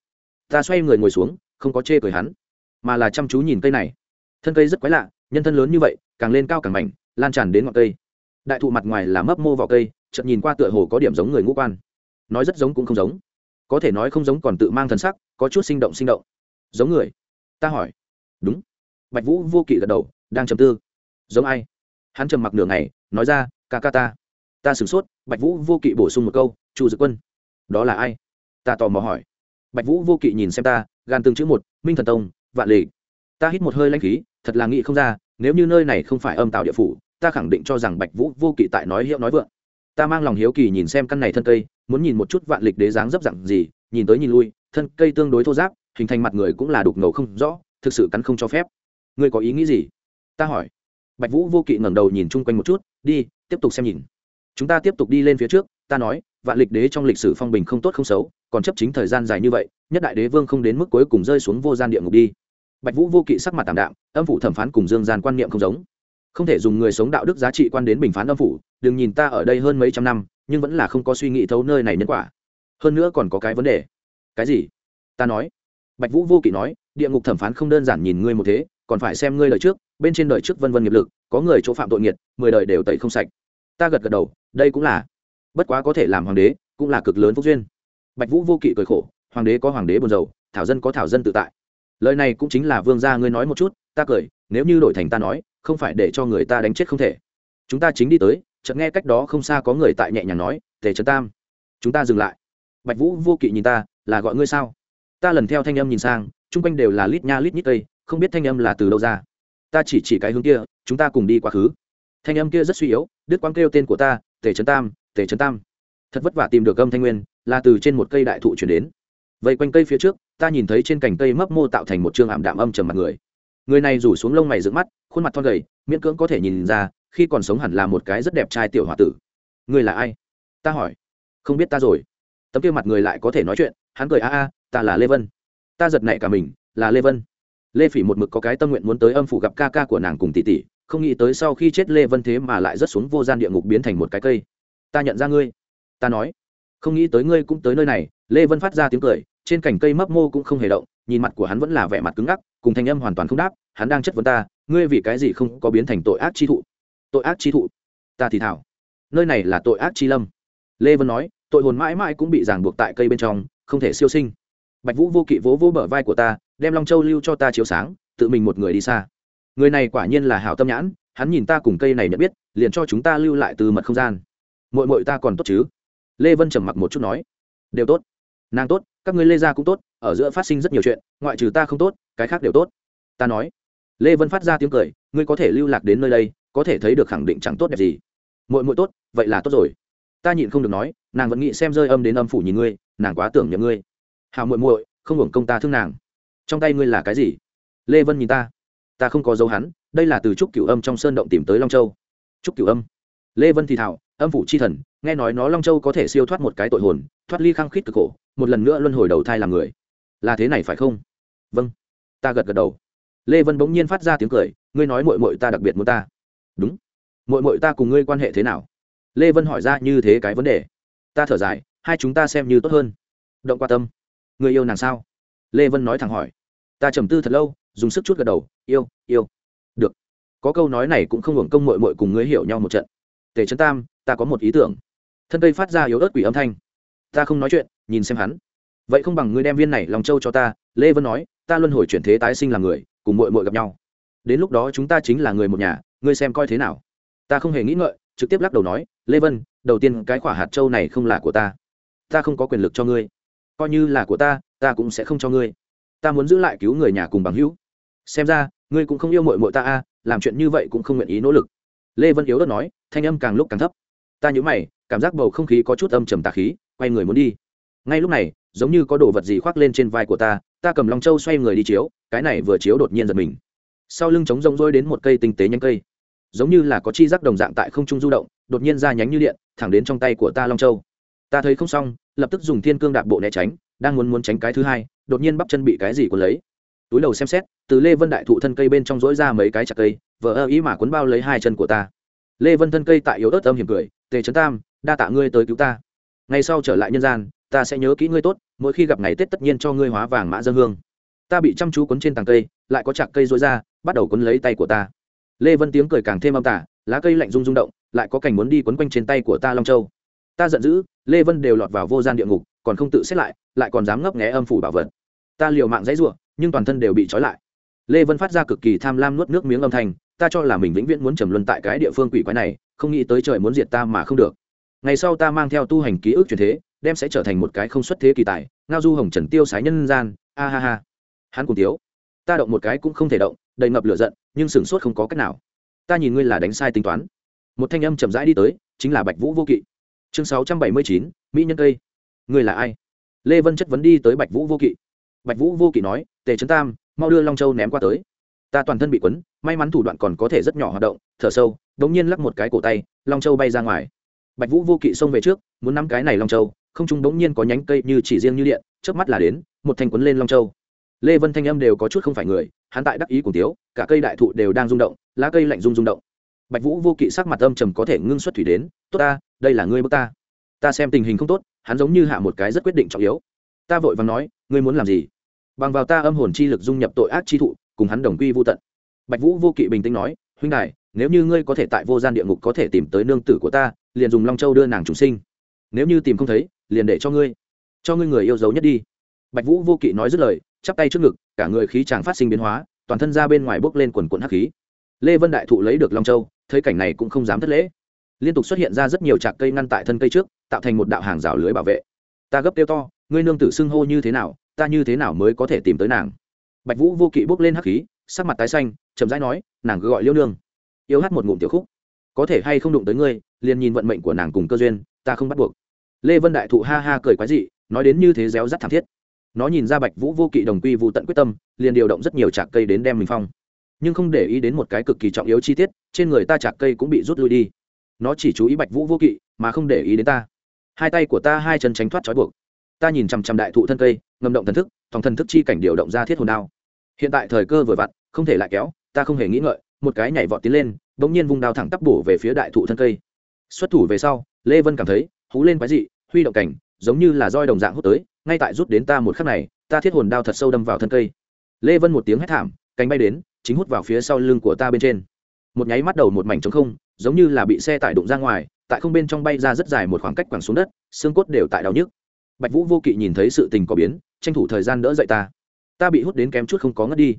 Ta xoay người ngồi xuống, không có chê cười hắn, mà là chăm chú nhìn cây này. Thân cây rất quái lạ, nhân thân lớn như vậy, càng lên cao càng mảnh, lan tràn đến ngọn cây. Đại thụ mặt ngoài là mấp mô vào cây, chợt nhìn qua tựa hồ có điểm giống người ngũ quan. Nói rất giống cũng không giống. Có thể nói không giống còn tự mang thần sắc, có chút sinh động sinh động. Giống người. Ta hỏi. Đúng. Bạch vũ vô kỵ gật đầu, đang trầm tư. Giống ai? Hắn trầm mặc nửa ngày, nói ra, ca ca ta. Ta sửng sốt, bạch vũ vô kỵ bổ sung một câu, chu dự quân đó là ai? Ta tò mò hỏi. Bạch vũ vô kỵ nhìn xem ta, gan từng chữ một, minh thần tông, vạn lì ta hít một hơi lanh khí, thật là nghĩ không ra, nếu như nơi này không phải âm tạo địa phủ, ta khẳng định cho rằng bạch vũ vô kỵ tại nói hiệu nói vượng. Ta mang lòng hiếu kỳ nhìn xem căn này thân cây, muốn nhìn một chút vạn lịch đế dáng dấp dặn gì, nhìn tới nhìn lui, thân cây tương đối thô giáp hình thành mặt người cũng là đục ngầu không rõ, thực sự cắn không cho phép. Ngươi có ý nghĩ gì? Ta hỏi. Bạch vũ vô kỵ ngẩng đầu nhìn chung quanh một chút, đi, tiếp tục xem nhìn. Chúng ta tiếp tục đi lên phía trước ta nói, vạn lịch đế trong lịch sử phong bình không tốt không xấu, còn chấp chính thời gian dài như vậy, nhất đại đế vương không đến mức cuối cùng rơi xuống vô gian địa ngục đi. Bạch vũ vô kỵ sắc mặt tạm đạm, âm phủ thẩm phán cùng dương gian quan niệm không giống. Không thể dùng người sống đạo đức giá trị quan đến bình phán âm phủ, đừng nhìn ta ở đây hơn mấy trăm năm, nhưng vẫn là không có suy nghĩ thấu nơi này nhân quả. Hơn nữa còn có cái vấn đề. Cái gì? Ta nói. Bạch vũ vô kỵ nói, địa ngục thẩm phán không đơn giản nhìn ngươi một thế, còn phải xem ngươi lời trước, bên trên đời trước vân vân nghiệp lực, có người chỗ phạm tội nghiệt, mười đời đều tẩy không sạch. Ta gật gật đầu, đây cũng là bất quá có thể làm hoàng đế cũng là cực lớn phúc duyên. Bạch vũ vô kỵ cười khổ hoàng đế có hoàng đế buồn rầu thảo dân có thảo dân tự tại. Lời này cũng chính là vương gia ngươi nói một chút ta cười nếu như đổi thành ta nói không phải để cho người ta đánh chết không thể. Chúng ta chính đi tới chợt nghe cách đó không xa có người tại nhẹ nhàng nói tề trấn tam chúng ta dừng lại. Bạch vũ vô kỵ nhìn ta là gọi ngươi sao? Ta lần theo thanh âm nhìn sang chung quanh đều là lít nha lít nhít tây, không biết thanh âm là từ đâu ra. Ta chỉ chỉ cái hướng kia chúng ta cùng đi quá khứ. Thanh âm kia rất suy yếu đứt quang kêu tên của ta tề trấn tam tề trấn tam. Thật vất vả tìm được âm thanh nguyên, là từ trên một cây đại thụ chuyển đến. Vậy quanh cây phía trước, ta nhìn thấy trên cành cây mấp mô tạo thành một chương ảm đạm âm trầm mặt người. Người này rủ xuống lông mày dựng mắt, khuôn mặt thon gầy, miễn cưỡng có thể nhìn ra, khi còn sống hẳn là một cái rất đẹp trai tiểu h o a tử. Người là ai? Ta hỏi. Không biết ta rồi. Tấm kia mặt người lại có thể nói chuyện, hắn cười a a, ta là lê vân. Ta giật nảy cả mình, là lê vân. Lê phỉ một mực có cái tâm nguyện muốn tới âm phủ gặp ca ca của nàng cùng tỷ tỷ, không nghĩ tới sau khi chết lê vân thế mà lại rớt xuống vô gian địa ngục biến thành một cái cây ta nhận ra ngươi. Ta nói, không nghĩ tới ngươi cũng tới nơi này. Lê vân phát ra tiếng cười, trên cành cây mấp mô cũng không hề động, nhìn mặt của hắn vẫn là vẻ mặt cứng ngắc, cùng thanh âm hoàn toàn không đáp, hắn đang chất vấn ta, ngươi vì cái gì không có biến thành tội ác chi thụ? Tội ác chi thụ? Ta thì thảo. Nơi này là tội ác chi lâm. Lê vân nói, tội hồn mãi mãi cũng bị ràng buộc tại cây bên trong, không thể siêu sinh. Bạch vũ vô kỵ vỗ vỗ bờ vai của ta, đem long châu lưu cho ta chiếu sáng, tự mình một người đi xa. Người này quả nhiên là hảo tâm nhãn, hắn nhìn ta cùng cây này nhận biết, liền cho chúng ta lưu lại từ mật không gian mội mội ta còn tốt chứ? Lê vân trầm mặc một chút nói. Đều tốt. Nàng tốt, các ngươi lê gia cũng tốt, ở giữa phát sinh rất nhiều chuyện, ngoại trừ ta không tốt, cái khác đều tốt. Ta nói. Lê vân phát ra tiếng cười, ngươi có thể lưu lạc đến nơi đây, có thể thấy được khẳng định chẳng tốt đẹp gì. Mội mội tốt, vậy là tốt rồi. Ta nhịn không được nói, nàng vẫn nghĩ xem rơi âm đến âm phủ nhìn ngươi, nàng quá tưởng nhầm ngươi. Hào muội muội, không hưởng công ta thương nàng. Trong tay ngươi là cái gì? Lê vân nhìn ta. Ta không có dấu hắn, đây là từ trúc cửu âm trong sơn động tìm tới long châu. Trúc cửu âm lê vân thì thảo, âm phủ chi thần, nghe nói nó long châu có thể siêu thoát một cái tội hồn, thoát ly khăng khít cực khổ, một lần nữa luân hồi đầu thai làm người. Là thế này phải không? Vâng. Ta gật gật đầu. Lê vân bỗng nhiên phát ra tiếng cười, ngươi nói mội mội ta đặc biệt muốn ta. Đúng. Mội mội ta cùng ngươi quan hệ thế nào? Lê vân hỏi ra như thế cái vấn đề. Ta thở dài, hai chúng ta xem như tốt hơn. Động qua tâm. Người yêu nàng sao? Lê vân nói thẳng hỏi. Ta trầm tư thật lâu, dùng sức chút gật đầu. Yêu yêu. Được. Có câu nói này cũng không hưởng công mội mội cùng ngươi hiểu nhau một trận tề trấn tam, ta có một ý tưởng. Thân cây phát ra yếu ớt quỷ âm thanh. Ta không nói chuyện, nhìn xem hắn. Vậy không bằng ngươi đem viên này lòng châu cho ta, lê vân nói, ta luân hồi chuyển thế tái sinh làm người, cùng mội mội gặp nhau. Đến lúc đó chúng ta chính là người một nhà, ngươi xem coi thế nào. Ta không hề nghĩ ngợi, trực tiếp lắc đầu nói, lê vân, đầu tiên cái quả hạt châu này không là của ta. Ta không có quyền lực cho ngươi. Coi như là của ta ta cũng sẽ không cho ngươi. Ta muốn giữ lại cứu người nhà cùng bằng hữu. Xem ra, ngươi cũng không yêu mội mội ta a, làm chuyện như vậy cũng không nguyện ý nỗ lực. Lê vân yếu đất nói thanh âm càng lúc càng thấp. Ta nhớ mày, cảm giác bầu không khí có chút âm trầm tà khí, quay người muốn đi. Ngay lúc này, giống như có đồ vật gì khoác lên trên vai của ta ta cầm long châu xoay người đi chiếu, cái này vừa chiếu đột nhiên giật mình. Sau lưng trống rông rôi đến một cây tinh tế nhánh cây. Giống như là có chi giác đồng dạng tại không trung du động, đột nhiên ra nhánh như điện, thẳng đến trong tay của ta long châu. Ta thấy không xong, lập tức dùng thiên cương đạp bộ né tránh, đang muốn muốn tránh cái thứ hai, đột nhiên bắp chân bị cái gì cuốn lấy. Túi đầu xem xét, từ lê vân đại thụ thân cây bên trong rỗi ra mấy cái chặt cây vỡ ơ ý mà cuốn bao lấy hai chân của ta lê vân thân cây tại yếu ớt âm hiểm cười, tề trấn tam, đa tạ ngươi tới cứu ta. Ngay sau trở lại nhân gian, ta sẽ nhớ kỹ ngươi tốt, mỗi khi gặp ngày tết tất nhiên cho ngươi hóa vàng mã dân hương. Ta bị chăm chú cuốn trên tàng cây, lại có chạc cây rối ra, bắt đầu cuốn lấy tay của ta. Lê vân tiếng cười càng thêm âm tả, lá cây lạnh rung rung động, lại có cảnh muốn đi quấn quanh trên tay của ta long châu. Ta giận dữ, lê vân đều lọt vào vô gian địa ngục, còn không tự xét lại lại còn dám ngấp nghé âm phủ bảo vật. Ta liều mạng dãy ruộng nhưng toàn thân đều bị trói lại. Lê vân phát ra cực kỳ tham lam nuốt nước miếng âm thanh ta cho là mình vĩnh viễn muốn trầm luân tại cái địa phương quỷ quái này, không nghĩ tới trời muốn diệt ta mà không được. Ngày sau ta mang theo tu hành ký ức truyền thế, đem sẽ trở thành một cái không xuất thế kỳ tài, ngao du hồng trần tiêu sái nhân gian, a ha ha. Hắn cùng tiếu, ta động một cái cũng không thể động, đầy ngập lửa giận, nhưng sửng sốt không có cách nào. Ta nhìn ngươi là đánh sai tính toán. Một thanh âm chậm rãi đi tới, chính là bạch vũ vô kỵ. Chương sáu trăm bảy mươi chín, mỹ nhân cây. Ngươi là ai? Lê vân chất vấn đi tới bạch vũ vô kỵ. Bạch vũ vô kỵ nói, tề trấn tam, mau đưa long châu ném qua tới ta toàn thân bị quấn, may mắn thủ đoạn còn có thể rất nhỏ hoạt động, thở sâu đ ỗ n g nhiên lắc một cái cổ tay, long châu bay ra ngoài. Bạch vũ vô kỵ xông về trước, muốn nắm cái này long châu, không trung g nhiên có nhánh cây như chỉ riêng như điện trước mắt là đến, một thanh quấn lên long châu. Lê vân thanh âm đều có chút không phải người, hắn tại đắc ý cùng tiếu cả cây đại thụ đều đang rung động, lá cây lạnh rung rung động. Bạch vũ vô kỵ sắc mặt âm trầm có thể ngưng xuất thủy đến, tốt ta, đây là ngươi bước ta. Ta xem tình hình không tốt, hắn giống như hạ một cái rất quyết định trọng yếu. Ta vội vàng nói, ngươi muốn làm gì? Bằng vào ta âm hồn chi lực dung nhập tội ác chi thụ cùng hắn đồng quy vô tận. Bạch vũ vô kỵ bình tĩnh nói, huynh đại nếu như ngươi có thể tại vô gian địa ngục có thể tìm tới nương tử của ta, liền dùng long châu đưa nàng trùng sinh. Nếu như tìm không thấy, liền để cho ngươi cho ngươi người yêu dấu nhất đi. Bạch vũ vô kỵ nói dứt lời, chắp tay trước ngực, cả người khí chàng phát sinh biến hóa, toàn thân ra bên ngoài bốc lên quần quần hắc khí. Lê vân đại thụ lấy được long châu, thấy cảnh này cũng không dám thất lễ. Liên tục xuất hiện ra rất nhiều trạc cây ngăn tại thân cây trước, tạo thành một đạo hàng rào lưới bảo vệ. Ta gấp tiêu to, ngươi nương tử xưng hô như thế nào, ta như thế nào mới có thể tìm tới nàng? Bạch vũ vô kỵ bốc lên hắc khí, sắc mặt tái xanh, chậm rãi nói, nàng cứ gọi liêu nương. Yêu hát một ngụm tiểu khúc. Có thể hay không đụng tới ngươi, liền nhìn vận mệnh của nàng cùng cơ duyên, ta không bắt buộc. Lê vân đại thụ ha ha cười quái dị, nói đến như thế réo rắt thảm thiết. Nó nhìn ra bạch vũ vô kỵ đồng quy vụ tận quyết tâm, liền điều động rất nhiều trạc cây đến đem mình phong. Nhưng không để ý đến một cái cực kỳ trọng yếu chi tiết, trên người ta trạc cây cũng bị rút lui đi. Nó chỉ chú ý bạch vũ vô kỵ, mà không để ý đến ta. Hai tay của ta hai chân tránh thoát trói buộc. Ta nhìn chằm chằm đại thụ thân cây ngầm động thần thức, thòng thần thức chi cảnh điều động ra thiết hồn đao hiện tại thời cơ vừa vặn, không thể lại kéo, ta không hề nghĩ ngợi, một cái nhảy vọt tiến lên đ ỗ n g nhiên vung đao thẳng tắp bổ về phía đại thụ thân cây. Xuất thủ về sau, lê vân cảm thấy, hú lên quái dị, huy động cảnh, giống như là roi đồng dạng hút tới, ngay tại rút đến ta một khắc này, ta thiết hồn đao thật sâu đâm vào thân cây. Lê vân một tiếng hét thảm, cánh bay đến, chính hút vào phía sau lưng của ta bên trên. Một nháy mắt đầu một mảnh trống không, giống như là bị xe tải đụng ra ngoài, tại không bên trong bay ra rất dài một khoảng cách quẳng xuống đất, xương cốt đều tại đau nhức. Bạch vũ vô kỵ nhìn thấy sự tình có biến, tranh thủ thời gian đỡ dậy ta ta bị hút đến kém chút không có ngất đi.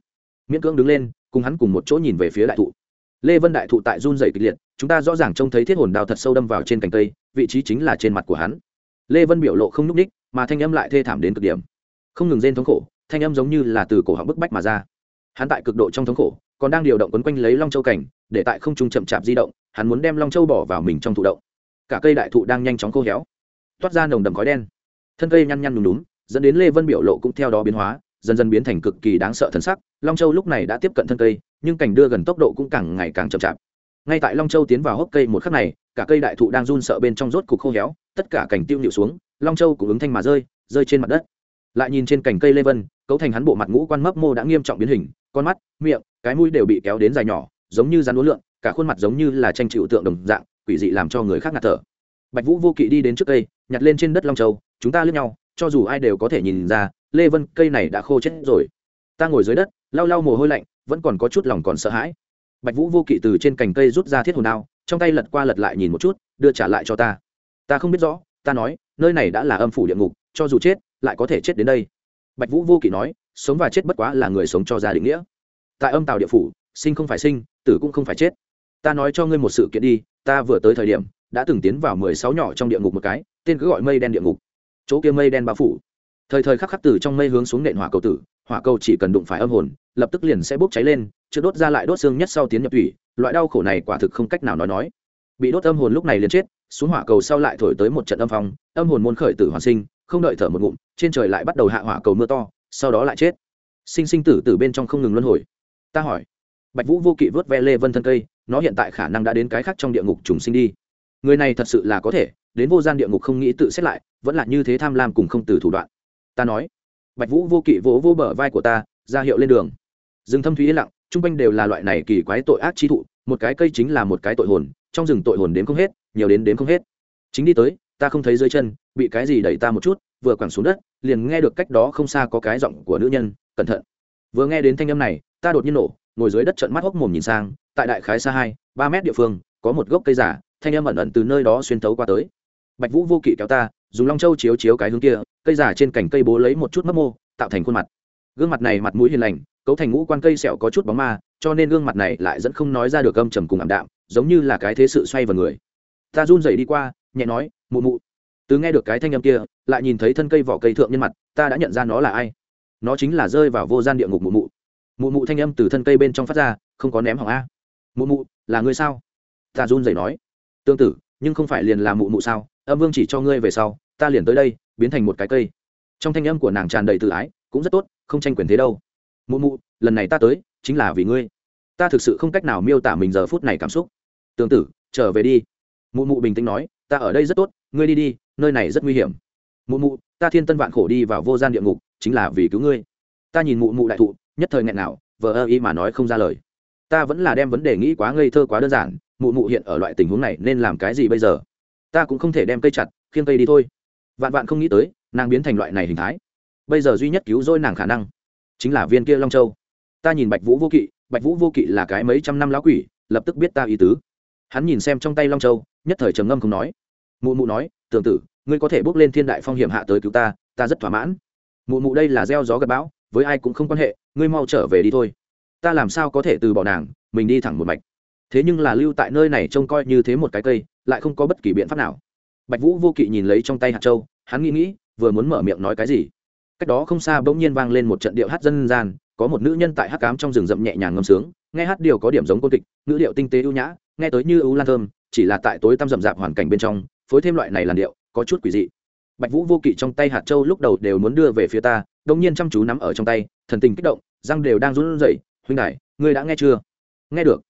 Miễn cưỡng đứng lên, cùng hắn cùng một chỗ nhìn về phía đại thụ. Lê vân đại thụ tại run dày kịch liệt, chúng ta rõ ràng trông thấy thiết hồn đào thật sâu đâm vào trên cành cây, vị trí chính là trên mặt của hắn. Lê vân biểu lộ không n ú c ních mà thanh âm lại thê thảm đến cực điểm. Không ngừng rên thống khổ, thanh âm giống như là từ cổ họng bức bách mà ra. Hắn tại cực độ trong thống khổ, còn đang điều động quấn quanh lấy long châu cảnh, để tại không trung chậm chạp di động, hắn muốn đem long châu bỏ vào mình trong thụ động. Cả cây đại thụ đang nhanh chóng khô héo, toát ra nồng đầm khói đen. Thân cây nhăn nhăn đúng đúng dẫn đến lê vân biểu lộ cũng theo đó biến hóa dần dần biến thành cực kỳ đáng sợ thân sắc. Long châu lúc này đã tiếp cận thân cây, nhưng cảnh đưa gần tốc độ cũng càng ngày càng chậm chạp. Ngay tại long châu tiến vào hốc cây một khắc này, cả cây đại thụ đang run sợ bên trong rốt cục khô héo, tất cả cảnh tiêu nhịu xuống, long châu cũng ứng thanh mà rơi rơi trên mặt đất. Lại nhìn trên cành cây lê vân, cấu thành hắn bộ mặt ngũ quan mấp mô đã nghiêm trọng biến hình, con mắt, miệng, cái mũi đều bị kéo đến dài nhỏ, giống như rắn uốn lượn, cả khuôn mặt giống như là tranh chịu tượng đồng dạng, quỷ dị làm cho người khác ngạt thở. Bạch vũ vô kỵ đi đến trước cây, nhặt lên trên đất long châu, chúng ta lướt nhau cho dù ai đều có thể nhìn ra, lê vân, cây này đã khô chết rồi. Ta ngồi dưới đất, lau lau mồ hôi lạnh, vẫn còn có chút lòng còn sợ hãi. Bạch vũ vô kỵ từ trên cành cây rút ra thiết hồn đao, trong tay lật qua lật lại nhìn một chút, đưa trả lại cho ta. Ta không biết rõ, ta nói, nơi này đã là âm phủ địa ngục, cho dù chết, lại có thể chết đến đây. Bạch vũ vô kỵ nói, sống và chết bất quá là người sống cho gia định nghĩa. Tại âm tàu địa phủ, sinh không phải sinh, tử cũng không phải chết. Ta nói cho ngươi một sự kiện đi, ta vừa tới thời điểm, đã từng tiến vào mười sáu nhỏ trong địa ngục một cái, tên cứ gọi mây đen địa ngục chỗ kia mây đen bao phủ. Thời thời khắc khắc từ trong mây hướng xuống nện hỏa cầu tử, hỏa cầu chỉ cần đụng phải âm hồn, lập tức liền sẽ bốc cháy lên chưa đốt ra lại đốt xương nhất sau tiến nhập thủy loại đau khổ này quả thực không cách nào nói nói. Bị đốt âm hồn lúc này liền chết, xuống hỏa cầu sau lại thổi tới một trận âm phong, âm hồn môn khởi tử hoàn sinh, không đợi thở một ngụm, trên trời lại bắt đầu hạ hỏa cầu mưa to, sau đó lại chết. Sinh sinh tử tử bên trong không ngừng luân hồi. Ta hỏi, bạch vũ vô kỵ vớt ve lê vân thân cây, nó hiện tại khả năng đã đến cái khác trong địa ngục trùng sinh đi người này thật sự là có thể, đến vô gian địa ngục không nghĩ tự xét lại, vẫn là như thế tham lam cùng không từ thủ đoạn. Ta nói, bạch vũ vô kỵ vỗ vô bờ vai của ta, ra hiệu lên đường. Rừng thâm thúy yên lặng chung quanh đều là loại này kỳ quái tội ác chi thụ, một cái cây chính là một cái tội hồn, trong rừng tội hồn đến không hết, nhiều đến đến không hết. Chính đi tới, ta không thấy dưới chân, bị cái gì đẩy ta một chút, vừa quẳng xuống đất, liền nghe được cách đó không xa có cái giọng của nữ nhân, cẩn thận. Vừa nghe đến thanh âm này, ta đột nhiên nổ, ngồi dưới đất trận mắt hốc mồm nhìn sang, tại đại khái xa hai, ba mét địa phương, có một gốc cây giả thanh âm ẩn ẩn từ nơi đó xuyên thấu qua tới. Bạch vũ vô kỵ kéo ta, dùng long châu chiếu chiếu cái hướng kia, cây giả trên cành cây bố lấy một chút mấp mô, tạo thành khuôn mặt. Gương mặt này mặt mũi hiền lành, cấu thành ngũ quan cây sẹo có chút bóng ma, cho nên gương mặt này lại dẫn không nói ra được âm trầm cùng ảm đạm, giống như là cái thế sự xoay vào người. Ta run rẩy đi qua, nhẹ nói, mụ mụ. Từ nghe được cái thanh âm kia, lại nhìn thấy thân cây vỏ cây thượng nhân mặt, ta đã nhận ra nó là ai. Nó chính là rơi vào vô gian địa ngục mụ mụ. Mụ mụ thanh âm từ thân cây bên trong phát ra, không có ném hỏng a. Mụ mụ, là ngươi sao? Ta run rẩy nói tương tự, nhưng không phải liền là mụ mụ sao? Âm vương chỉ cho ngươi về sau, ta liền tới đây, biến thành một cái cây. Trong thanh âm của nàng tràn đầy tự ái, cũng rất tốt, không tranh quyền thế đâu. Mụ mụ, lần này ta tới, chính là vì ngươi. Ta thực sự không cách nào miêu tả mình giờ phút này cảm xúc. Tương tự, trở về đi. Mụ mụ bình tĩnh nói, ta ở đây rất tốt, ngươi đi đi, nơi này rất nguy hiểm. Mụ mụ, ta thiên tân vạn khổ đi vào vô gian địa ngục, chính là vì cứu ngươi. Ta nhìn mụ mụ đại thụ, nhất thời nghẹn nào vờ ơ ý mà nói không ra lời. Ta vẫn là đem vấn đề nghĩ quá ngây thơ quá đơn giản mụ mụ hiện ở loại tình huống này nên làm cái gì bây giờ? Ta cũng không thể đem cây chặt, khiêng cây đi thôi. Vạn vạn không nghĩ tới, nàng biến thành loại này hình thái. Bây giờ duy nhất cứu rỗi nàng khả năng chính là viên kia long châu. Ta nhìn bạch vũ vô kỵ, bạch vũ vô kỵ là cái mấy trăm năm lão quỷ, lập tức biết ta ý tứ. Hắn nhìn xem trong tay long châu, nhất thời trầm ngâm không nói. Mụ mụ nói, tưởng tử, ngươi có thể bước lên thiên đại phong hiểm hạ tới cứu ta ta rất thỏa mãn. Mụ mụ đây là gieo gió gặp bão, với ai cũng không quan hệ, ngươi mau trở về đi thôi. Ta làm sao có thể từ bỏ nàng, mình đi thẳng một mạch thế nhưng là lưu tại nơi này trông coi như thế một cái cây, lại không có bất kỳ biện pháp nào. Bạch vũ vô kỵ nhìn lấy trong tay hạt châu, hắn nghĩ nghĩ, vừa muốn mở miệng nói cái gì. Cách đó không xa bỗng nhiên vang lên một trận điệu hát dân gian, có một nữ nhân tại hát cám trong rừng rậm nhẹ nhàng ngâm sướng, nghe hát điều có điểm giống côn kịch, ngữ điệu tinh tế ưu nhã, nghe tới như ưu lan thơm, chỉ là tại tối tăm rậm rạp hoàn cảnh bên trong, phối thêm loại này làn điệu, có chút quỷ dị. Bạch vũ vô kỵ trong tay hạt châu lúc đầu đều muốn đưa về phía ta đông nhiên chăm chú nắm ở trong tay, thần tình kích động, răng đều đang run rẩy. Huynh đại ngươi đã nghe chưa? Nghe được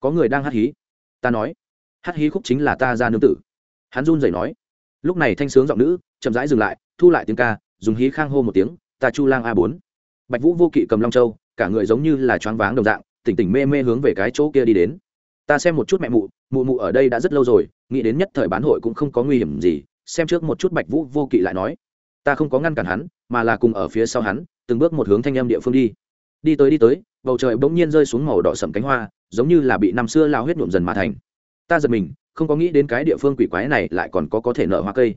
có người đang hát hí. Ta nói, hát hí khúc chính là ta ra nương tử. Hắn run rẩy nói. Lúc này thanh sướng giọng nữ chậm rãi dừng lại, thu lại tiếng ca, dùng hí khang hô một tiếng, ta chu lang a bốn. Bạch vũ vô kỵ cầm long châu, cả người giống như là choáng váng đồng dạng, tỉnh tỉnh mê mê hướng về cái chỗ kia đi đến. Ta xem một chút mẹ mụ mụ mụ ở đây đã rất lâu rồi, nghĩ đến nhất thời bán hội cũng không có nguy hiểm gì, xem trước một chút bạch vũ vô kỵ lại nói. Ta không có ngăn cản hắn, mà là cùng ở phía sau hắn, từng bước một hướng thanh em địa phương đi. Đi tới đi tới bầu trời bỗng nhiên rơi xuống màu đỏ sậm cánh hoa, giống như là bị năm xưa lao huyết nhuộm dần mà thành. Ta giật mình, không có nghĩ đến cái địa phương quỷ quái này lại còn có có thể nở hoa cây.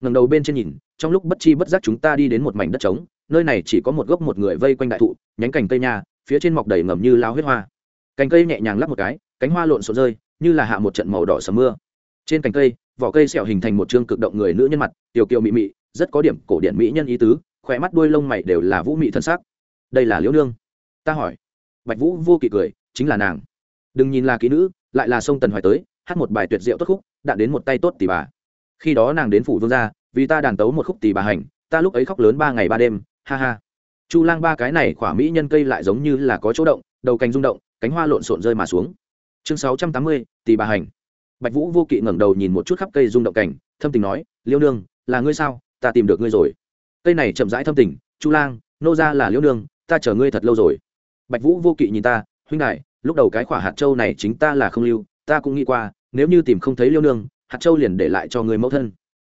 Ngầm đầu bên trên nhìn, trong lúc bất chi bất giác chúng ta đi đến một mảnh đất trống, nơi này chỉ có một gốc một người vây quanh đại thụ, nhánh cành cây nhà phía trên mọc đầy ngầm như lao huyết hoa. Cành cây nhẹ nhàng lắp một cái, cánh hoa lộn xộn rơi, như là hạ một trận màu đỏ sầm mưa. Trên cành cây, vỏ cây sẹo hình thành một chương cực động người nữ nhân mặt, tiểu kiều mị mị, rất có điểm cổ điển mỹ nhân ý tứ khỏe mắt đuôi lông mày đều là vũ mị thân xác đây là liễu nương. Ta hỏi bạch vũ vô kỵ cười, chính là nàng. Đừng nhìn là kỹ nữ, lại là sông tần hoài tới, hát một bài tuyệt diệu tốt khúc, đạn đến một tay tốt tỷ bà. Khi đó nàng đến phủ vương gia, vì ta đàn tấu một khúc tỷ bà hành, ta lúc ấy khóc lớn ba ngày ba đêm, ha ha. Chu lang ba cái này khỏa mỹ nhân cây lại giống như là có chỗ động, đầu cành rung động, cánh hoa lộn xộn rơi mà xuống. Chương sáu trăm tám mươi tỷ bà hành. Bạch vũ vô kỵ ngẩng đầu nhìn một chút khắp cây rung động cảnh, thâm tình nói, liêu nương, là ngươi sao? Ta tìm được ngươi rồi. Cây này chậm rãi thâm tình, chu lang, nô ra là liêu nương, ta chờ ngươi thật lâu rồi bạch vũ vô kỵ nhìn ta, huynh đại lúc đầu cái khỏa hạt châu này chính ta là không lưu, ta cũng nghĩ qua, nếu như tìm không thấy liêu nương, hạt châu liền để lại cho người mẫu thân.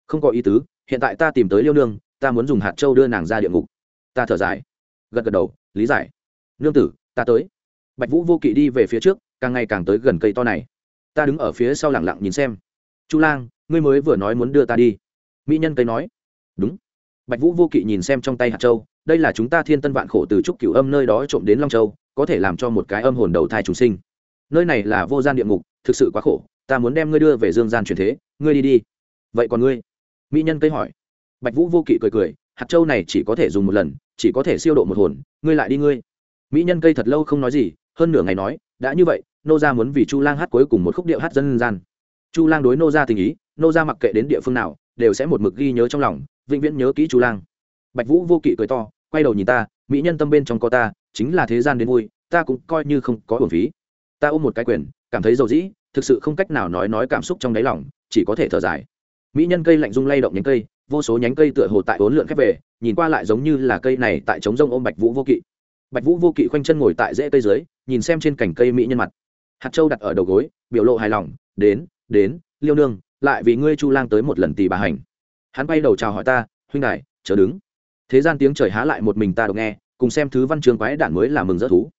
Không có ý tứ, hiện tại ta tìm tới liêu nương, ta muốn dùng hạt châu đưa nàng ra địa ngục. Ta thở dài, gật gật đầu, lý giải. Nương tử, ta tới. Bạch vũ vô kỵ đi về phía trước, càng ngày càng tới gần cây to này. Ta đứng ở phía sau lẳng lặng nhìn xem. Chu lang, ngươi mới vừa nói muốn đưa ta đi. Mỹ nhân cây nói. Đúng. Bạch vũ vô kỵ nhìn xem trong tay hạt châu đây là chúng ta thiên tân vạn khổ từ trúc cửu âm nơi đó trộm đến long châu, có thể làm cho một cái âm hồn đầu thai trùng sinh. Nơi này là vô gian địa ngục, thực sự quá khổ, ta muốn đem ngươi đưa về dương gian truyền thế, ngươi đi đi. Vậy còn ngươi? Mỹ nhân cây hỏi. Bạch vũ vô kỵ cười cười, hạt châu này chỉ có thể dùng một lần, chỉ có thể siêu độ một hồn, ngươi lại đi ngươi. Mỹ nhân cây thật lâu không nói gì, hơn nửa ngày nói, đã như vậy, nô gia muốn vì chu lang hát cuối cùng một khúc điệu hát dân gian. Chu lang đối nô gia tình ý, nô gia mặc kệ đến địa phương nào, đều sẽ một mực ghi nhớ trong lòng, vĩnh viễn nhớ kỹ chu lang bạch vũ vô kỵ cười to, quay đầu nhìn ta, mỹ nhân tâm bên trong có ta, chính là thế gian đến vui, ta cũng coi như không có hồn phí. Ta ôm một cái quyền, cảm thấy dầu dĩ, thực sự không cách nào nói nói cảm xúc trong đáy lòng, chỉ có thể thở dài. Mỹ nhân cây lạnh rung lay động nhánh cây, vô số nhánh cây tựa hồ tại bốn lượn khép về, nhìn qua lại giống như là cây này tại trống rông ôm bạch vũ vô kỵ. Bạch vũ vô kỵ khoanh chân ngồi tại rễ cây dưới, nhìn xem trên cành cây mỹ nhân mặt. Hạt châu đặt ở đầu gối, biểu lộ hài lòng, đến đến, liêu nương, lại vì ngươi chu lang tới một lần tì bà hành. Hắn bay đầu chào hỏi ta, huynh đại chờ đứng thế gian tiếng trời há lại một mình ta được nghe, cùng xem thứ văn trường quái đản mới là mừng rỡ thú.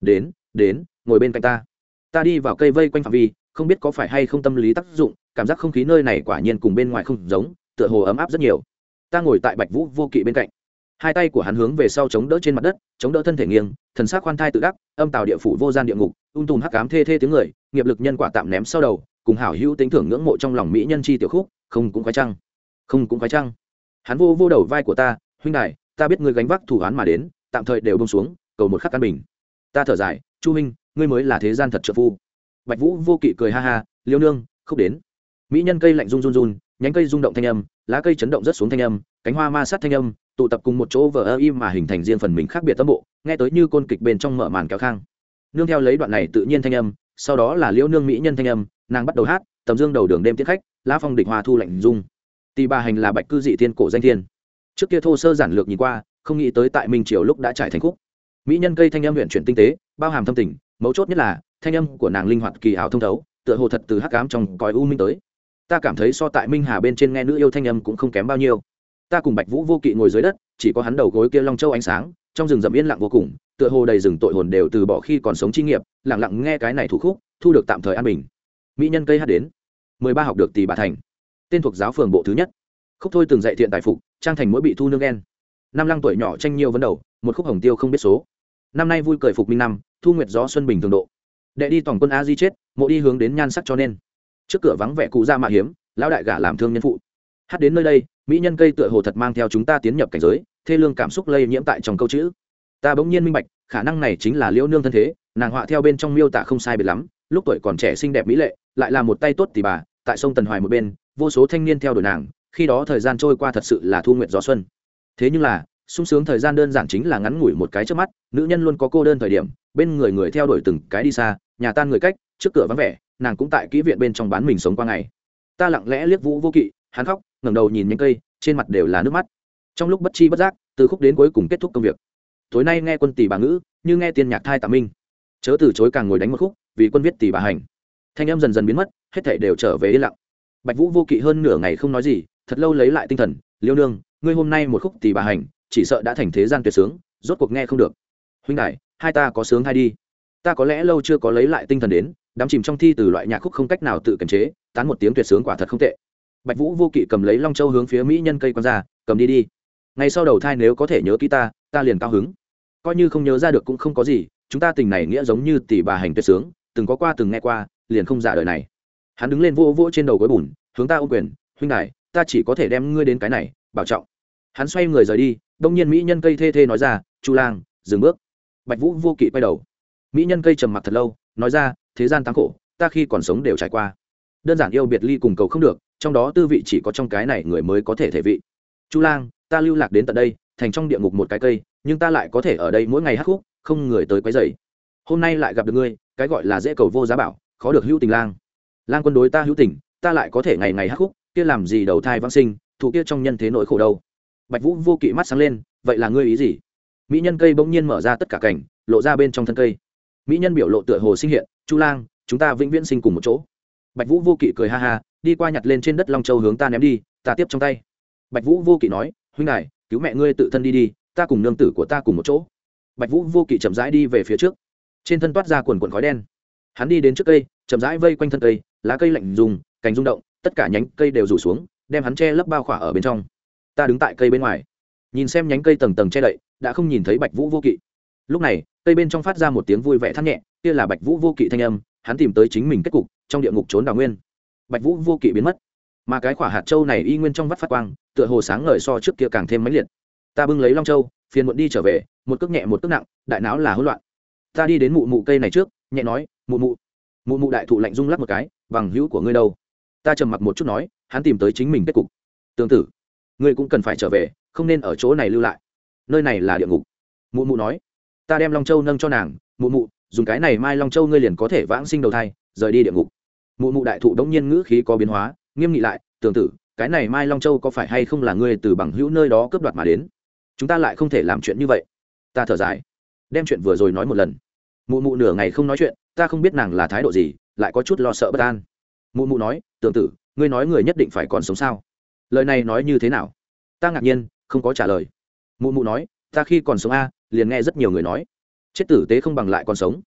Đến đến, ngồi bên cạnh ta. Ta đi vào cây vây quanh phạm vi, không biết có phải hay không tâm lý tác dụng, cảm giác không khí nơi này quả nhiên cùng bên ngoài không giống, tựa hồ ấm áp rất nhiều. Ta ngồi tại bạch vũ vô kỵ bên cạnh. Hai tay của hắn hướng về sau chống đỡ trên mặt đất, chống đỡ thân thể nghiêng, thần sắc khoan thai tự đắc, âm tào địa phủ vô gian địa ngục, ung tùm hắc cám thê thê tiếng người, nghiệp lực nhân quả tạm ném sau đầu, cùng hảo hữu tính thưởng ngưỡng mộ trong lòng mỹ nhân chi tiểu khúc, không cũng khoái trăng không cũng khoái trăng hắn vô vô đầu vai của ta huynh đại ta biết ngươi gánh vác thủ án mà đến, tạm thời đều bông xuống, cầu một khắc căn bình. Ta thở dài, chu huynh, ngươi mới là thế gian thật trợ phu. Bạch vũ vô kỵ cười ha ha, liêu nương, khúc đến. Mỹ nhân cây lạnh run run run, nhánh cây rung động thanh âm, lá cây chấn động rất xuống thanh âm, cánh hoa ma sát thanh âm, tụ tập cùng một chỗ vờ ơ im mà hình thành riêng phần mình khác biệt tâm bộ, nghe tới như côn kịch bên trong mở màn kéo khang. Nương theo lấy đoạn này tự nhiên thanh âm, sau đó là liễu nương mỹ nhân thanh âm, nàng bắt đầu hát, tầm dương đầu đường đêm tiết khách, lá phong địch hoa thu lạnh dung tì bà hành là bạch cư dị thiên cổ danh thiên trước kia thô sơ giản lược nhìn qua, không nghĩ tới tại minh triều lúc đã trải thành khúc. Mỹ nhân cây thanh âm huyện chuyển tinh tế, bao hàm thâm tình, mấu chốt nhất là, thanh âm của nàng linh hoạt kỳ ảo thông thấu, tựa hồ thật từ hắc cám trong còi u minh tới. Ta cảm thấy so tại minh hà bên trên nghe nữ yêu thanh âm cũng không kém bao nhiêu. Ta cùng bạch vũ vô kỵ ngồi dưới đất, chỉ có hắn đầu gối kia long châu ánh sáng, trong rừng rậm yên lặng vô cùng, tựa hồ đầy rừng tội hồn đều từ bỏ khi còn sống chi nghiệp, lặng lặng nghe cái này thủ khúc, thu được tạm thời an bình. Mỹ nhân cây hát đến. Mười ba học được tỷ bà thành. Tên thuộc giáo phường bộ thứ nhất. Khúc thôi từng dạy thiện tài phục trang thành mỗi bị thu nương ghen. Năm lăng tuổi nhỏ tranh nhiều vấn đầu, một khúc hồng tiêu không biết số. Năm nay vui cười phục minh năm, thu nguyệt gió xuân bình thường độ. Đệ đi tổng quân a di chết, mộ đi hướng đến nhan sắc cho nên. Trước cửa vắng vẻ cụ ra mạ hiếm, lão đại gả làm thương nhân phụ. Hát đến nơi đây, mỹ nhân cây tựa hồ thật mang theo chúng ta tiến nhập cảnh giới, thê lương cảm xúc lây nhiễm tại trong câu chữ. Ta bỗng nhiên minh bạch, khả năng này chính là liễu nương thân thế, nàng họa theo bên trong miêu tả không sai biệt lắm, lúc tuổi còn trẻ xinh đẹp mỹ lệ, lại là một tay tốt tỷ bà, tại sông tần hoài một bên, vô số thanh niên theo đuổi nàng khi đó thời gian trôi qua thật sự là thu nguyện gió xuân. Thế nhưng là, sung sướng thời gian đơn giản chính là ngắn ngủi một cái trước mắt, nữ nhân luôn có cô đơn thời điểm, bên người người theo đuổi từng cái đi xa, nhà tan người cách, trước cửa vắng vẻ, nàng cũng tại kỹ viện bên trong bán mình sống qua ngày. Ta lặng lẽ liếc vũ vô kỵ, hắn khóc, ngẩng đầu nhìn những cây, trên mặt đều là nước mắt. Trong lúc bất chi bất giác, từ khúc đến cuối cùng kết thúc công việc. Tối nay nghe quân tỷ bà ngữ, như nghe tiên nhạc thai tạ minh. Chớ từ chối càng ngồi đánh một khúc, vì quân viết tỷ bà hành. Thanh em dần dần biến mất, hết thảy đều trở về yên lặng. Bạch vũ vô kỵ hơn nửa ngày không nói gì thật lâu lấy lại tinh thần, liêu nương, ngươi hôm nay một khúc tỷ bà hành, chỉ sợ đã thành thế gian tuyệt sướng, rốt cuộc nghe không được. Huynh đại hai ta có sướng hay đi. Ta có lẽ lâu chưa có lấy lại tinh thần đến đắm chìm trong thi từ loại nhạc khúc không cách nào tự kiềm chế, tán một tiếng tuyệt sướng quả thật không tệ. Bạch vũ vô kỵ cầm lấy long châu hướng phía mỹ nhân cây quan ra, cầm đi đi. Ngay sau đầu thai nếu có thể nhớ kỹ ta ta liền cao hứng. Coi như không nhớ ra được cũng không có gì, chúng ta tình này nghĩa giống như tỷ bà hành tuyệt sướng, từng có qua từng nghe qua, liền không giả đời này. Hắn đứng lên vô vô trên đầu gối bùn, hướng ta ô quyền, huynh đại ta chỉ có thể đem ngươi đến cái này, bảo trọng. Hắn xoay người rời đi, đông nhiên mỹ nhân cây thê thê nói ra, chu lang, dừng bước. Bạch vũ vô kỵ quay đầu. Mỹ nhân cây trầm mặc thật lâu, nói ra, thế gian tăng khổ, ta khi còn sống đều trải qua. Đơn giản yêu biệt ly cùng cầu không được, trong đó tư vị chỉ có trong cái này người mới có thể thể vị. Chu lang, ta lưu lạc đến tận đây, thành trong địa ngục một cái cây, nhưng ta lại có thể ở đây mỗi ngày hát khúc, không người tới quấy dày hôm nay lại gặp được ngươi, cái gọi là dễ cầu vô giá bảo, khó được hữu tình lang. Lang quân đối ta hữu tình, ta lại có thể ngày ngày hắc khúc kia làm gì đầu thai vãng sinh, thụ kia trong nhân thế nỗi khổ đâu? Bạch vũ vô kỵ mắt sáng lên, vậy là ngươi ý gì? Mỹ nhân cây bỗng nhiên mở ra tất cả cảnh, lộ ra bên trong thân cây. Mỹ nhân biểu lộ tựa hồ sinh hiện, chu lang, chúng ta vĩnh viễn sinh cùng một chỗ. Bạch vũ vô kỵ cười ha ha, đi qua nhặt lên trên đất long châu hướng ta ném đi, ta tiếp trong tay. Bạch vũ vô kỵ nói, huynh này cứu mẹ ngươi tự thân đi đi, ta cùng nương tử của ta cùng một chỗ. Bạch vũ vô kỵ chậm rãi đi về phía trước. Trên thân toát ra quần quần khói đen. Hắn đi đến trước cây, chậm rãi vây quanh thân cây, lá cây lạnh dùng cành rung động tất cả nhánh cây đều rủ xuống, đem hắn che lấp bao khỏa ở bên trong. Ta đứng tại cây bên ngoài, nhìn xem nhánh cây tầng tầng che đậy, đã không nhìn thấy bạch vũ vô kỵ. Lúc này, cây bên trong phát ra một tiếng vui vẻ thắt nhẹ, kia là bạch vũ vô kỵ thanh âm, hắn tìm tới chính mình kết cục, trong địa ngục trốn đào nguyên. Bạch vũ vô kỵ biến mất. Mà cái quả hạt châu này y nguyên trong vắt phát quang, tựa hồ sáng ngời so trước kia càng thêm mãnh liệt. Ta bưng lấy long châu, phiền muộn đi trở về, một cước nhẹ một cước nặng, đại não là hỗn loạn. Ta đi đến mụ mụ cây này trước, nhẹ nói, mụ mụ mụ mụ đại thụ lạnh rung lắc một cái, bằng hữu của ngươi đâu? Ta trầm mặc một chút nói, hắn tìm tới chính mình kết cục. Tương tự ngươi cũng cần phải trở về, không nên ở chỗ này lưu lại. Nơi này là địa ngục. Mụ mụ nói. Ta đem long châu nâng cho nàng, mụ mụ, dùng cái này mai long châu ngươi liền có thể vãng sinh đầu thai, rời đi địa ngục. Mụ mụ đại thụ đống nhiên ngữ khí có biến hóa, nghiêm nghị lại, tương tự cái này mai long châu có phải hay không là ngươi từ bằng hữu nơi đó cướp đoạt mà đến? Chúng ta lại không thể làm chuyện như vậy. Ta thở dài. Đem chuyện vừa rồi nói một lần. Mụ mụ nửa ngày không nói chuyện, ta không biết nàng là thái độ gì, lại có chút lo sợ bất an mụ mụ nói tương tử, ngươi nói người nhất định phải còn sống sao? Lời này nói như thế nào? Ta ngạc nhiên không có trả lời. Mụ mụ nói ta khi còn sống a liền nghe rất nhiều người nói chết tử tế không bằng lại còn sống.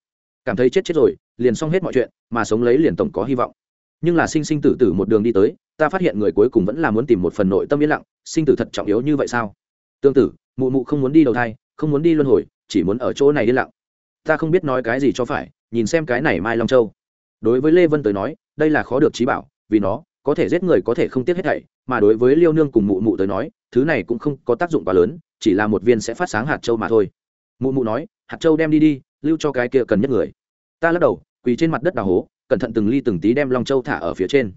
Cảm thấy chết chết rồi liền xong hết mọi chuyện mà sống lấy liền tổng có hy vọng. Nhưng là sinh sinh tử tử một đường đi tới ta phát hiện người cuối cùng vẫn là muốn tìm một phần nội tâm yên lặng sinh tử thật trọng yếu như vậy sao? Tương tử, mụ mụ không muốn đi đầu thai không muốn đi luân hồi chỉ muốn ở chỗ này yên lặng. Ta không biết nói cái gì cho phải nhìn xem cái này mai long châu. Đối với lê vân tới nói đây là khó được trí bảo, vì nó có thể giết người có thể không tiếc hết thảy, mà đối với liêu nương cùng mụ mụ tới nói, thứ này cũng không có tác dụng quá lớn, chỉ là một viên sẽ phát sáng hạt châu mà thôi. Mụ mụ nói, hạt châu đem đi đi, lưu cho cái kia cần nhất người. Ta lắc đầu, quỳ trên mặt đất đào hố, cẩn thận từng ly từng tí đem long châu thả ở phía trên.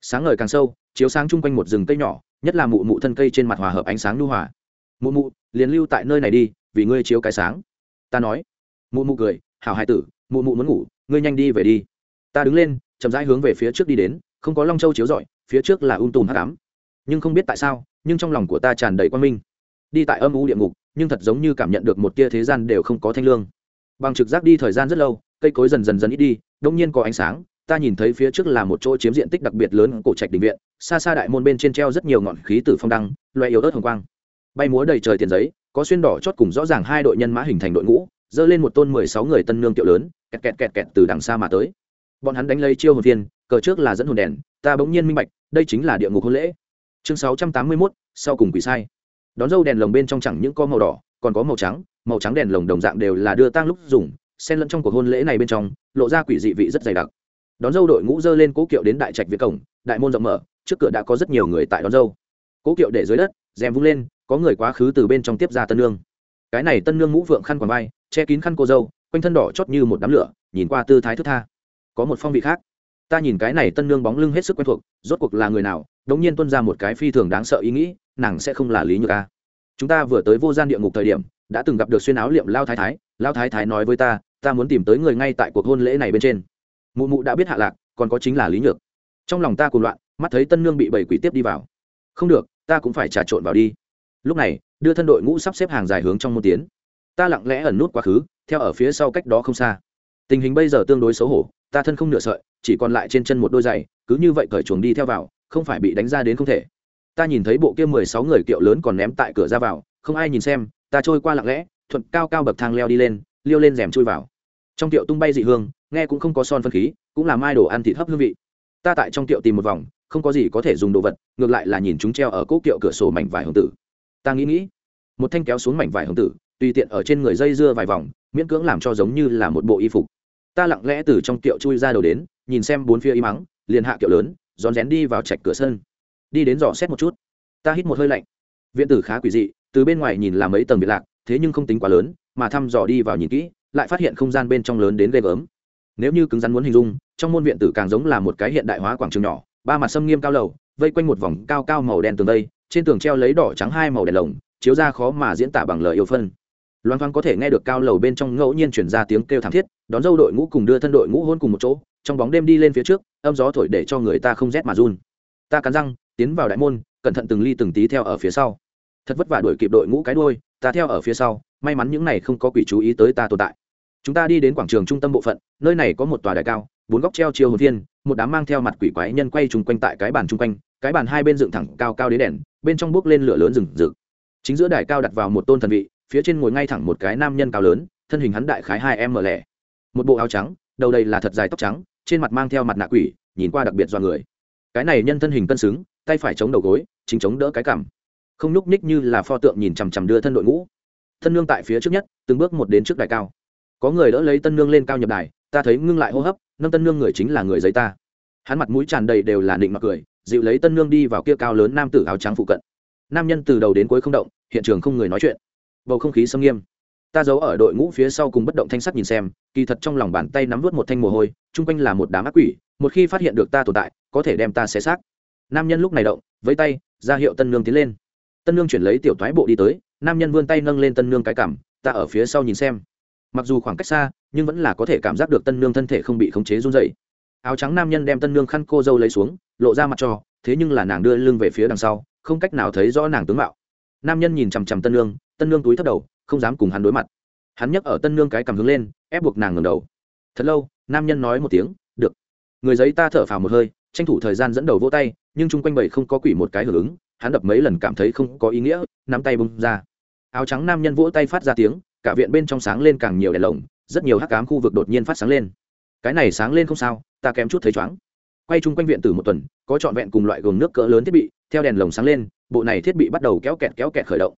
Sáng ngời càng sâu, chiếu sáng chung quanh một rừng cây nhỏ, nhất là mụ mụ thân cây trên mặt hòa hợp ánh sáng lưu hòa. Mụ mụ, liền lưu tại nơi này đi, vì ngươi chiếu cái sáng. Ta nói. Mụ mụ cười, hảo hai tử, mụ mụ muốn ngủ, ngươi nhanh đi về đi. Ta đứng lên chậm rãi hướng về phía trước đi đến, không có long châu chiếu rọi, phía trước là ung tùm hát cám nhưng không biết tại sao, nhưng trong lòng của ta tràn đầy quan minh. Đi tại âm u địa ngục, nhưng thật giống như cảm nhận được một tia thế gian đều không có thanh lương. Bằng trực giác đi thời gian rất lâu, cây cối dần dần dần ít đi đông nhiên có ánh sáng, ta nhìn thấy phía trước là một chỗ chiếm diện tích đặc biệt lớn cổ trạch đình viện, xa xa đại môn bên trên treo rất nhiều ngọn khí tử phong đăng loại yếu ớt hồng quang. Bay múa đầy trời tiền giấy, có xuyên đỏ chót cùng rõ ràng hai đội nhân mã hình thành đội ngũ, dơ lên một tôn mười sáu người tân nương tiệu lớn, kẹt kẹt kẹt kẹt từ đằng xa mà tới bọn hắn đánh lấy chiêu hồn thiên cờ trước là dẫn hồn đèn, ta bỗng nhiên minh bạch, đây chính là địa ngục hôn lễ. Chương sáu trăm tám mươi mốt, sau cùng quỷ sai. Đón dâu đèn lồng bên trong chẳng những có màu đỏ, còn có màu trắng màu trắng đèn lồng đồng dạng đều là đưa tang lúc dùng, xen lẫn trong cuộc hôn lễ này bên trong, lộ ra quỷ dị vị rất dày đặc. Đón dâu đội ngũ dơ lên cố kiệu đến đại trạch việt cổng, đại môn rộng mở, trước cửa đã có rất nhiều người tại đón dâu. Cố kiệu để dưới đất, rèm vung lên, có người quá khứ từ bên trong tiếp ra tân nương. Cái này tân nương mũ vượng khăn quàng vai, che kín khăn cô dâu, quanh thân đỏ chót như một đám lửa, nhìn qua tư thái thức tha có một phong vị khác. Ta nhìn cái này tân nương bóng lưng hết sức quen thuộc, rốt cuộc là người nào đống nhiên tuân ra một cái phi thường đáng sợ ý nghĩ, nàng sẽ không là lý nhược a. Chúng ta vừa tới vô gian địa ngục thời điểm, đã từng gặp được xuyên áo liệm lao thái thái, lao thái thái nói với ta ta muốn tìm tới người ngay tại cuộc hôn lễ này bên trên. Mụ mụ đã biết hạ lạc, còn có chính là lý nhược. Trong lòng ta cuồng loạn, mắt thấy tân nương bị bảy quỷ tiếp đi vào. Không được, ta cũng phải trà trộn vào đi. Lúc này, đưa thân đội ngũ sắp xếp hàng dài hướng trong môn tiến. Ta lặng lẽ ẩn nút quá khứ, theo ở phía sau cách đó không xa tình hình bây giờ tương đối xấu hổ, ta thân không nửa sợi, chỉ còn lại trên chân một đôi giày, cứ như vậy cởi chuồng đi theo vào, không phải bị đánh ra đến không thể. Ta nhìn thấy bộ kia mười sáu người kiệu lớn còn ném tại cửa ra vào, không ai nhìn xem, ta trôi qua lặng lẽ, thuận cao cao bậc thang leo đi lên, liêu lên rèm chui vào. Trong tiệu tung bay dị hương, nghe cũng không có son phân khí, cũng là mai đồ ăn thịt hấp hương vị. Ta tại trong tiệu tìm một vòng, không có gì có thể dùng đồ vật, ngược lại là nhìn chúng treo ở cỗ kiệu cửa sổ mảnh vải hồng tử. Ta nghĩ nghĩ, một thanh kéo xuống mảnh vải hồng tử, tùy tiện ở trên người dây dưa vài vòng, miễn cưỡng làm cho giống như là một bộ y phục ta lặng lẽ từ trong tiệu chui ra đầu đến, nhìn xem bốn phía y mắng, liền hạ kiệu lớn, rón rén đi vào chạch cửa sân. Đi đến dò xét một chút. Ta hít một hơi lạnh. Viện tử khá quỷ dị, từ bên ngoài nhìn là mấy tầng biệt lạc, thế nhưng không tính quá lớn, mà thăm dò đi vào nhìn kỹ, lại phát hiện không gian bên trong lớn đến ghê gớm. Nếu như cứng rắn muốn hình dung, trong môn viện tử càng giống là một cái hiện đại hóa quảng trường nhỏ, ba mặt sâm nghiêm cao lầu, vây quanh một vòng cao cao màu đen tường tây trên tường treo lấy đỏ trắng hai màu đèn lồng, chiếu ra khó mà diễn tả bằng lời yêu phân loan thoáng có thể nghe được cao lầu bên trong ngẫu nhiên chuyển ra tiếng kêu thảm thiết đón dâu đội ngũ cùng đưa thân đội ngũ hôn cùng một chỗ trong bóng đêm đi lên phía trước âm gió thổi để cho người ta không rét mà run. Ta cắn răng tiến vào đại môn cẩn thận từng ly từng tí theo ở phía sau. Thật vất vả đuổi kịp đội ngũ cái đuôi ta theo ở phía sau may mắn những này không có quỷ chú ý tới ta tồn tại. Chúng ta đi đến quảng trường trung tâm bộ phận nơi này có một tòa đài cao bốn góc treo chiều hồn thiên, một đám mang theo mặt quỷ quái nhân quay chung quanh tại cái bàn chung quanh cái bàn hai bên dựng thẳng cao cao đến đèn bên trong bước lên lửa lớn rừng rực. Chính giữa đài cao đặt vào một tôn thần vị phía trên ngồi ngay thẳng một cái nam nhân cao lớn, thân hình hắn đại khái hai em mở lẻ. Một bộ áo trắng, đầu đầy là thật dài tóc trắng, trên mặt mang theo mặt nạ quỷ, nhìn qua đặc biệt do người. Cái này nhân thân hình cân xứng, tay phải chống đầu gối, chính chống đỡ cái cằm. Không nhúc ních như là pho tượng nhìn chằm chằm đưa thân đội ngũ. Thân nương tại phía trước nhất, từng bước một đến trước đài cao. Có người đỡ lấy tân nương lên cao nhập đài, ta thấy ngưng lại hô hấp, nâng tân nương người chính là người giấy ta. Hắn mặt mũi tràn đầy đều là định mặc cười, dịu lấy tân nương đi vào kia cao lớn nam tử áo trắng phụ cận. Nam nhân từ đầu đến cuối không động, hiện trường không người nói chuyện bầu không khí xâm nghiêm. Ta giấu ở đội ngũ phía sau cùng bất động thanh sắt nhìn xem, kỳ thật trong lòng bàn tay nắm vớt một thanh mồ hôi, chung quanh là một đám ác quỷ, một khi phát hiện được ta tồn tại, có thể đem ta xé xác. Nam nhân lúc này động với tay, ra hiệu tân nương tiến lên. Tân nương chuyển lấy tiểu thoái bộ đi tới, nam nhân vươn tay nâng lên tân nương cái cảm ta ở phía sau nhìn xem. Mặc dù khoảng cách xa, nhưng vẫn là có thể cảm giác được tân nương thân thể không bị khống chế run dậy áo trắng nam nhân đem tân nương khăn cô dâu lấy xuống, lộ ra mặt cho thế nhưng là nàng đưa lưng về phía đằng sau, không cách nào thấy rõ nàng tướng mạo. Nam nhân nhìn chằm chằm tân nương tân nương túi thấp đầu, không dám cùng hắn đối mặt. Hắn nhấc ở tân nương cái cầm hướng lên, ép buộc nàng ngầm đầu. Thật lâu, nam nhân nói một tiếng, được. Người giấy ta thở phào một hơi, tranh thủ thời gian dẫn đầu vỗ tay, nhưng chung quanh bầy không có quỷ một cái hưởng ứng, hắn đập mấy lần cảm thấy không có ý nghĩa, nắm tay bung ra. Áo trắng nam nhân vỗ tay phát ra tiếng, cả viện bên trong sáng lên càng nhiều đèn lồng, rất nhiều hắc cám khu vực đột nhiên phát sáng lên. Cái này sáng lên không sao, ta kém chút thấy chóng quay chung quanh viện từ một tuần, có trọn vẹn cùng loại gồm nước cỡ lớn thiết bị, theo đèn lồng sáng lên, bộ này thiết bị bắt đầu kéo kẹt kéo kẹt khởi động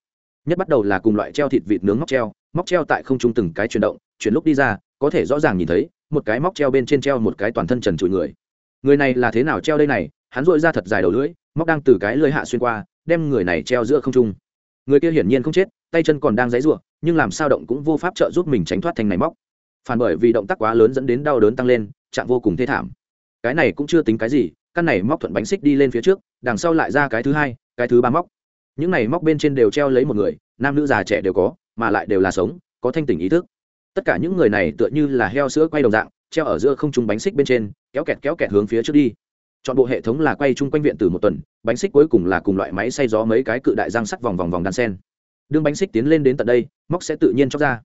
nhất bắt đầu là cùng loại treo thịt vịt nướng móc treo móc treo tại không trung từng cái chuyển động, chuyển lúc đi ra, có thể rõ ràng nhìn thấy, một cái móc treo bên trên treo một cái toàn thân trần trụi người. Người này là thế nào treo đây này? Hắn dội ra thật dài đầu lưỡi, móc đang từ cái lưỡi hạ xuyên qua, đem người này treo giữa không trung. Người kia hiển nhiên không chết, tay chân còn đang dãy ruộng nhưng làm sao động cũng vô pháp trợ giúp mình tránh thoát thành này móc. Phản bởi vì động tác quá lớn dẫn đến đau đớn tăng lên chạm vô cùng thê thảm. Cái này cũng chưa tính cái gì, căn này móc thuận bánh xích đi lên phía trước, đằng sau lại ra cái thứ hai, cái thứ ba móc những này móc bên trên đều treo lấy một người, nam nữ già trẻ đều có, mà lại đều là sống, có thanh tỉnh ý thức. Tất cả những người này tựa như là heo sữa quay đồng dạng, treo ở giữa không trung bánh xích bên trên, kéo kẹt kéo kẹt hướng phía trước đi. Chọn bộ hệ thống là quay chung quanh viện từ một tuần, bánh xích cuối cùng là cùng loại máy xay gió mấy cái cự đại răng sắc vòng vòng vòng đan sen. Đương bánh xích tiến lên đến tận đây, móc sẽ tự nhiên chóc ra.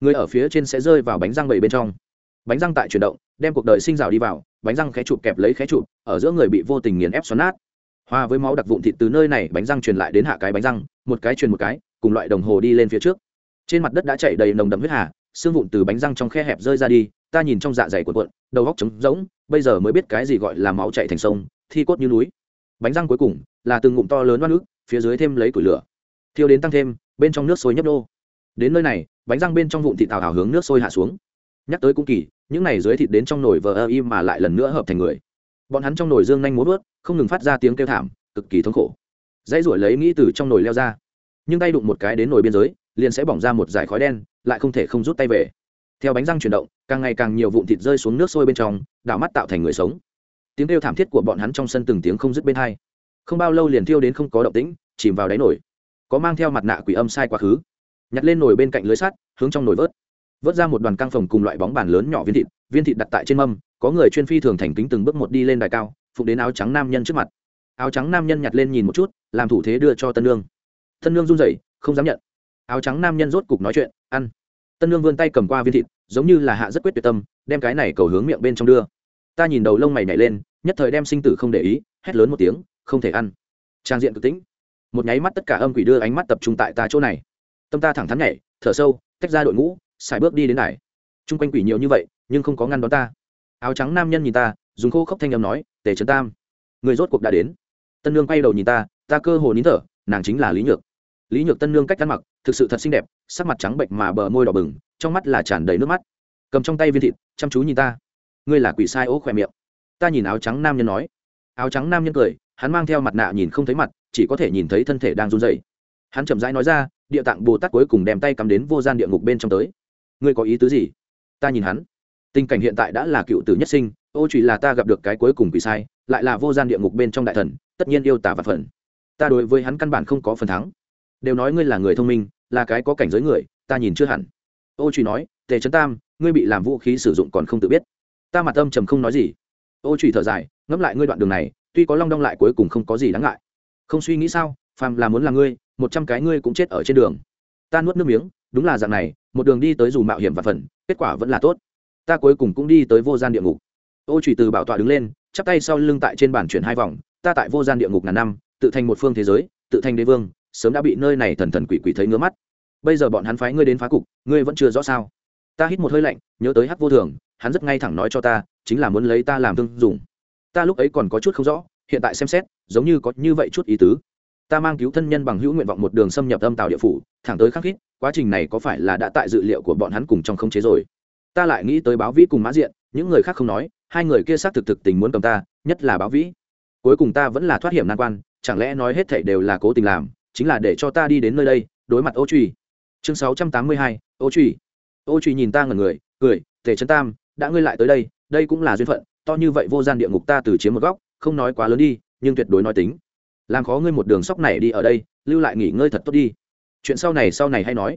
Người ở phía trên sẽ rơi vào bánh răng bầy bên trong. Bánh răng tại chuyển động, đem cuộc đời sinh rào đi vào, bánh răng khé chụp kẹp lấy khé chụp, ở giữa người bị vô tình nghiền ép xoắn nát hoa với máu đặc vụn thịt từ nơi này bánh răng truyền lại đến hạ cái bánh răng, một cái truyền một cái, cùng loại đồng hồ đi lên phía trước. Trên mặt đất đã chảy đầy nồng đậm huyết hà, xương vụn từ bánh răng trong khe hẹp rơi ra đi, ta nhìn trong dạ dày của cuộn, đầu góc trống rỗng, bây giờ mới biết cái gì gọi là máu chạy thành sông, thi cốt như núi. Bánh răng cuối cùng là từng ngụm to lớn oan ức, phía dưới thêm lấy củi lửa. Thiêu đến tăng thêm, bên trong nước sôi nhấp đô đến nơi này, bánh răng bên trong vụn thịt tào hào hướng nước sôi hạ xuống. Nhắc tới cũng kỳ, những này dưới thịt đến trong nồi vờ ơ im mà lại lần nữa hợp thành người bọn hắn trong nồi dương nhanh muốn vớt không ngừng phát ra tiếng kêu thảm, cực kỳ thống khổ. Dãy ruổi lấy nghĩ từ trong nồi leo ra. Nhưng tay đụng một cái đến nồi biên giới, liền sẽ bỏng ra một dải khói đen, lại không thể không rút tay về. Theo bánh răng chuyển động, càng ngày càng nhiều vụn thịt rơi xuống nước sôi bên trong, đảo mắt tạo thành người sống. Tiếng kêu thảm thiết của bọn hắn trong sân từng tiếng không dứt bên hai. Không bao lâu liền thiêu đến không có động tĩnh, chìm vào đáy nồi. Có mang theo mặt nạ quỷ âm sai quá khứ. Nhặt lên nồi bên cạnh lưới sắt, hướng trong nồi vớt. Vớt ra một đoàn căng phòng cùng loại bóng bàn lớn nhỏ viên thịt viên thịt đặt tại trên mâm có người chuyên phi thường thành kính từng bước một đi lên đài cao phục đến áo trắng nam nhân trước mặt. Áo trắng nam nhân nhặt lên nhìn một chút, làm thủ thế đưa cho tân lương tân lương run rẩy, không dám nhận. Áo trắng nam nhân rốt cục nói chuyện, ăn. Tân lương vươn tay cầm qua viên thịt, giống như là hạ rất quyết tuyệt tâm, đem cái này cầu hướng miệng bên trong đưa. Ta nhìn đầu lông mày nhảy lên, nhất thời đem sinh tử không để ý, hét lớn một tiếng, không thể ăn. Trang diện cực tĩnh. Một nháy mắt tất cả âm quỷ đưa ánh mắt tập trung tại ta chỗ này. Tâm ta thẳng thắn nhảy, thở sâu, tách ra đội ngũ, xài bước đi đến đài. Chung quanh quỷ nhiều như vậy, nhưng không có ngăn đón ta áo trắng nam nhân nhìn ta, dùng khô khốc thanh âm nói, tề trấn tam, người rốt cuộc đã đến. Tân nương quay đầu nhìn ta ta cơ hồ nín thở, nàng chính là lý nhược. Lý nhược tân nương cách ăn mặc, thực sự thật xinh đẹp, sắc mặt trắng bệnh mà bờ môi đỏ bừng, trong mắt là tràn đầy nước mắt. Cầm trong tay viên thịt, chăm chú nhìn ta. Ngươi là quỷ sai ố khỏe miệng. Ta nhìn áo trắng nam nhân nói. Áo trắng nam nhân cười, hắn mang theo mặt nạ nhìn không thấy mặt, chỉ có thể nhìn thấy thân thể đang run dày hắn chậm rãi nói ra, địa tạng bồ tát cuối cùng đem tay cắm đến vô gian địa ngục bên trong tới. Ngươi có ý tứ gì? Ta nhìn hắn tình cảnh hiện tại đã là cựu tử nhất sinh, ô chỉ là ta gặp được cái cuối cùng quỷ sai, lại là vô gian địa ngục bên trong đại thần, tất nhiên yêu tả và phần ta đối với hắn căn bản không có phần thắng. Đều nói ngươi là người thông minh, là cái có cảnh giới người, ta nhìn chưa hẳn. Ô truy nói, tề trấn tam, ngươi bị làm vũ khí sử dụng còn không tự biết. Ta mặt âm trầm không nói gì. Ô truy thở dài, ngẫm lại ngươi đoạn đường này, tuy có long đong lại cuối cùng không có gì đáng ngại. Không suy nghĩ sao, phàm là muốn là ngươi, một trăm cái ngươi cũng chết ở trên đường. Ta nuốt nước miếng, đúng là dạng này, một đường đi tới dù mạo hiểm và phần kết quả vẫn là tốt ta cuối cùng cũng đi tới vô gian địa ngục. Ô trùy từ bảo tọa đứng lên, chắp tay sau lưng tại trên bàn chuyển hai vòng, ta tại vô gian địa ngục ngàn năm, tự thành một phương thế giới, tự thành đế vương, sớm đã bị nơi này thần thần quỷ quỷ thấy ngứa mắt. Bây giờ bọn hắn phái ngươi đến phá cục, ngươi vẫn chưa rõ sao? Ta hít một hơi lạnh, nhớ tới hắc vô thường, hắn rất ngay thẳng nói cho ta, chính là muốn lấy ta làm thương dùng. Ta lúc ấy còn có chút không rõ, hiện tại xem xét, giống như có như vậy chút ý tứ. Ta mang cứu thân nhân bằng hữu nguyện vọng một đường xâm nhập âm tàu địa phủ, thẳng tới khắc khít, quá trình này có phải là đã tại dự liệu của bọn hắn cùng trong khống chế rồi? Ta lại nghĩ tới báo vĩ cùng mã diện, những người khác không nói, hai người kia xác thực thực tình muốn cầm ta, nhất là báo vĩ. Cuối cùng ta vẫn là thoát hiểm nan quan, chẳng lẽ nói hết thảy đều là cố tình làm, chính là để cho ta đi đến nơi đây, đối mặt ô truy. Chương sáu trăm tám mươi hai, ô truy. Ô truy nhìn ta ngẩn người, cười, tề trấn tam, đã ngươi lại tới đây đây cũng là duyên phận, to như vậy vô gian địa ngục ta từ chiếm một góc, không nói quá lớn đi, nhưng tuyệt đối nói tính. Làm khó ngươi một đường sóc này đi ở đây, lưu lại nghỉ ngơi thật tốt đi. Chuyện sau này sau này hay nói.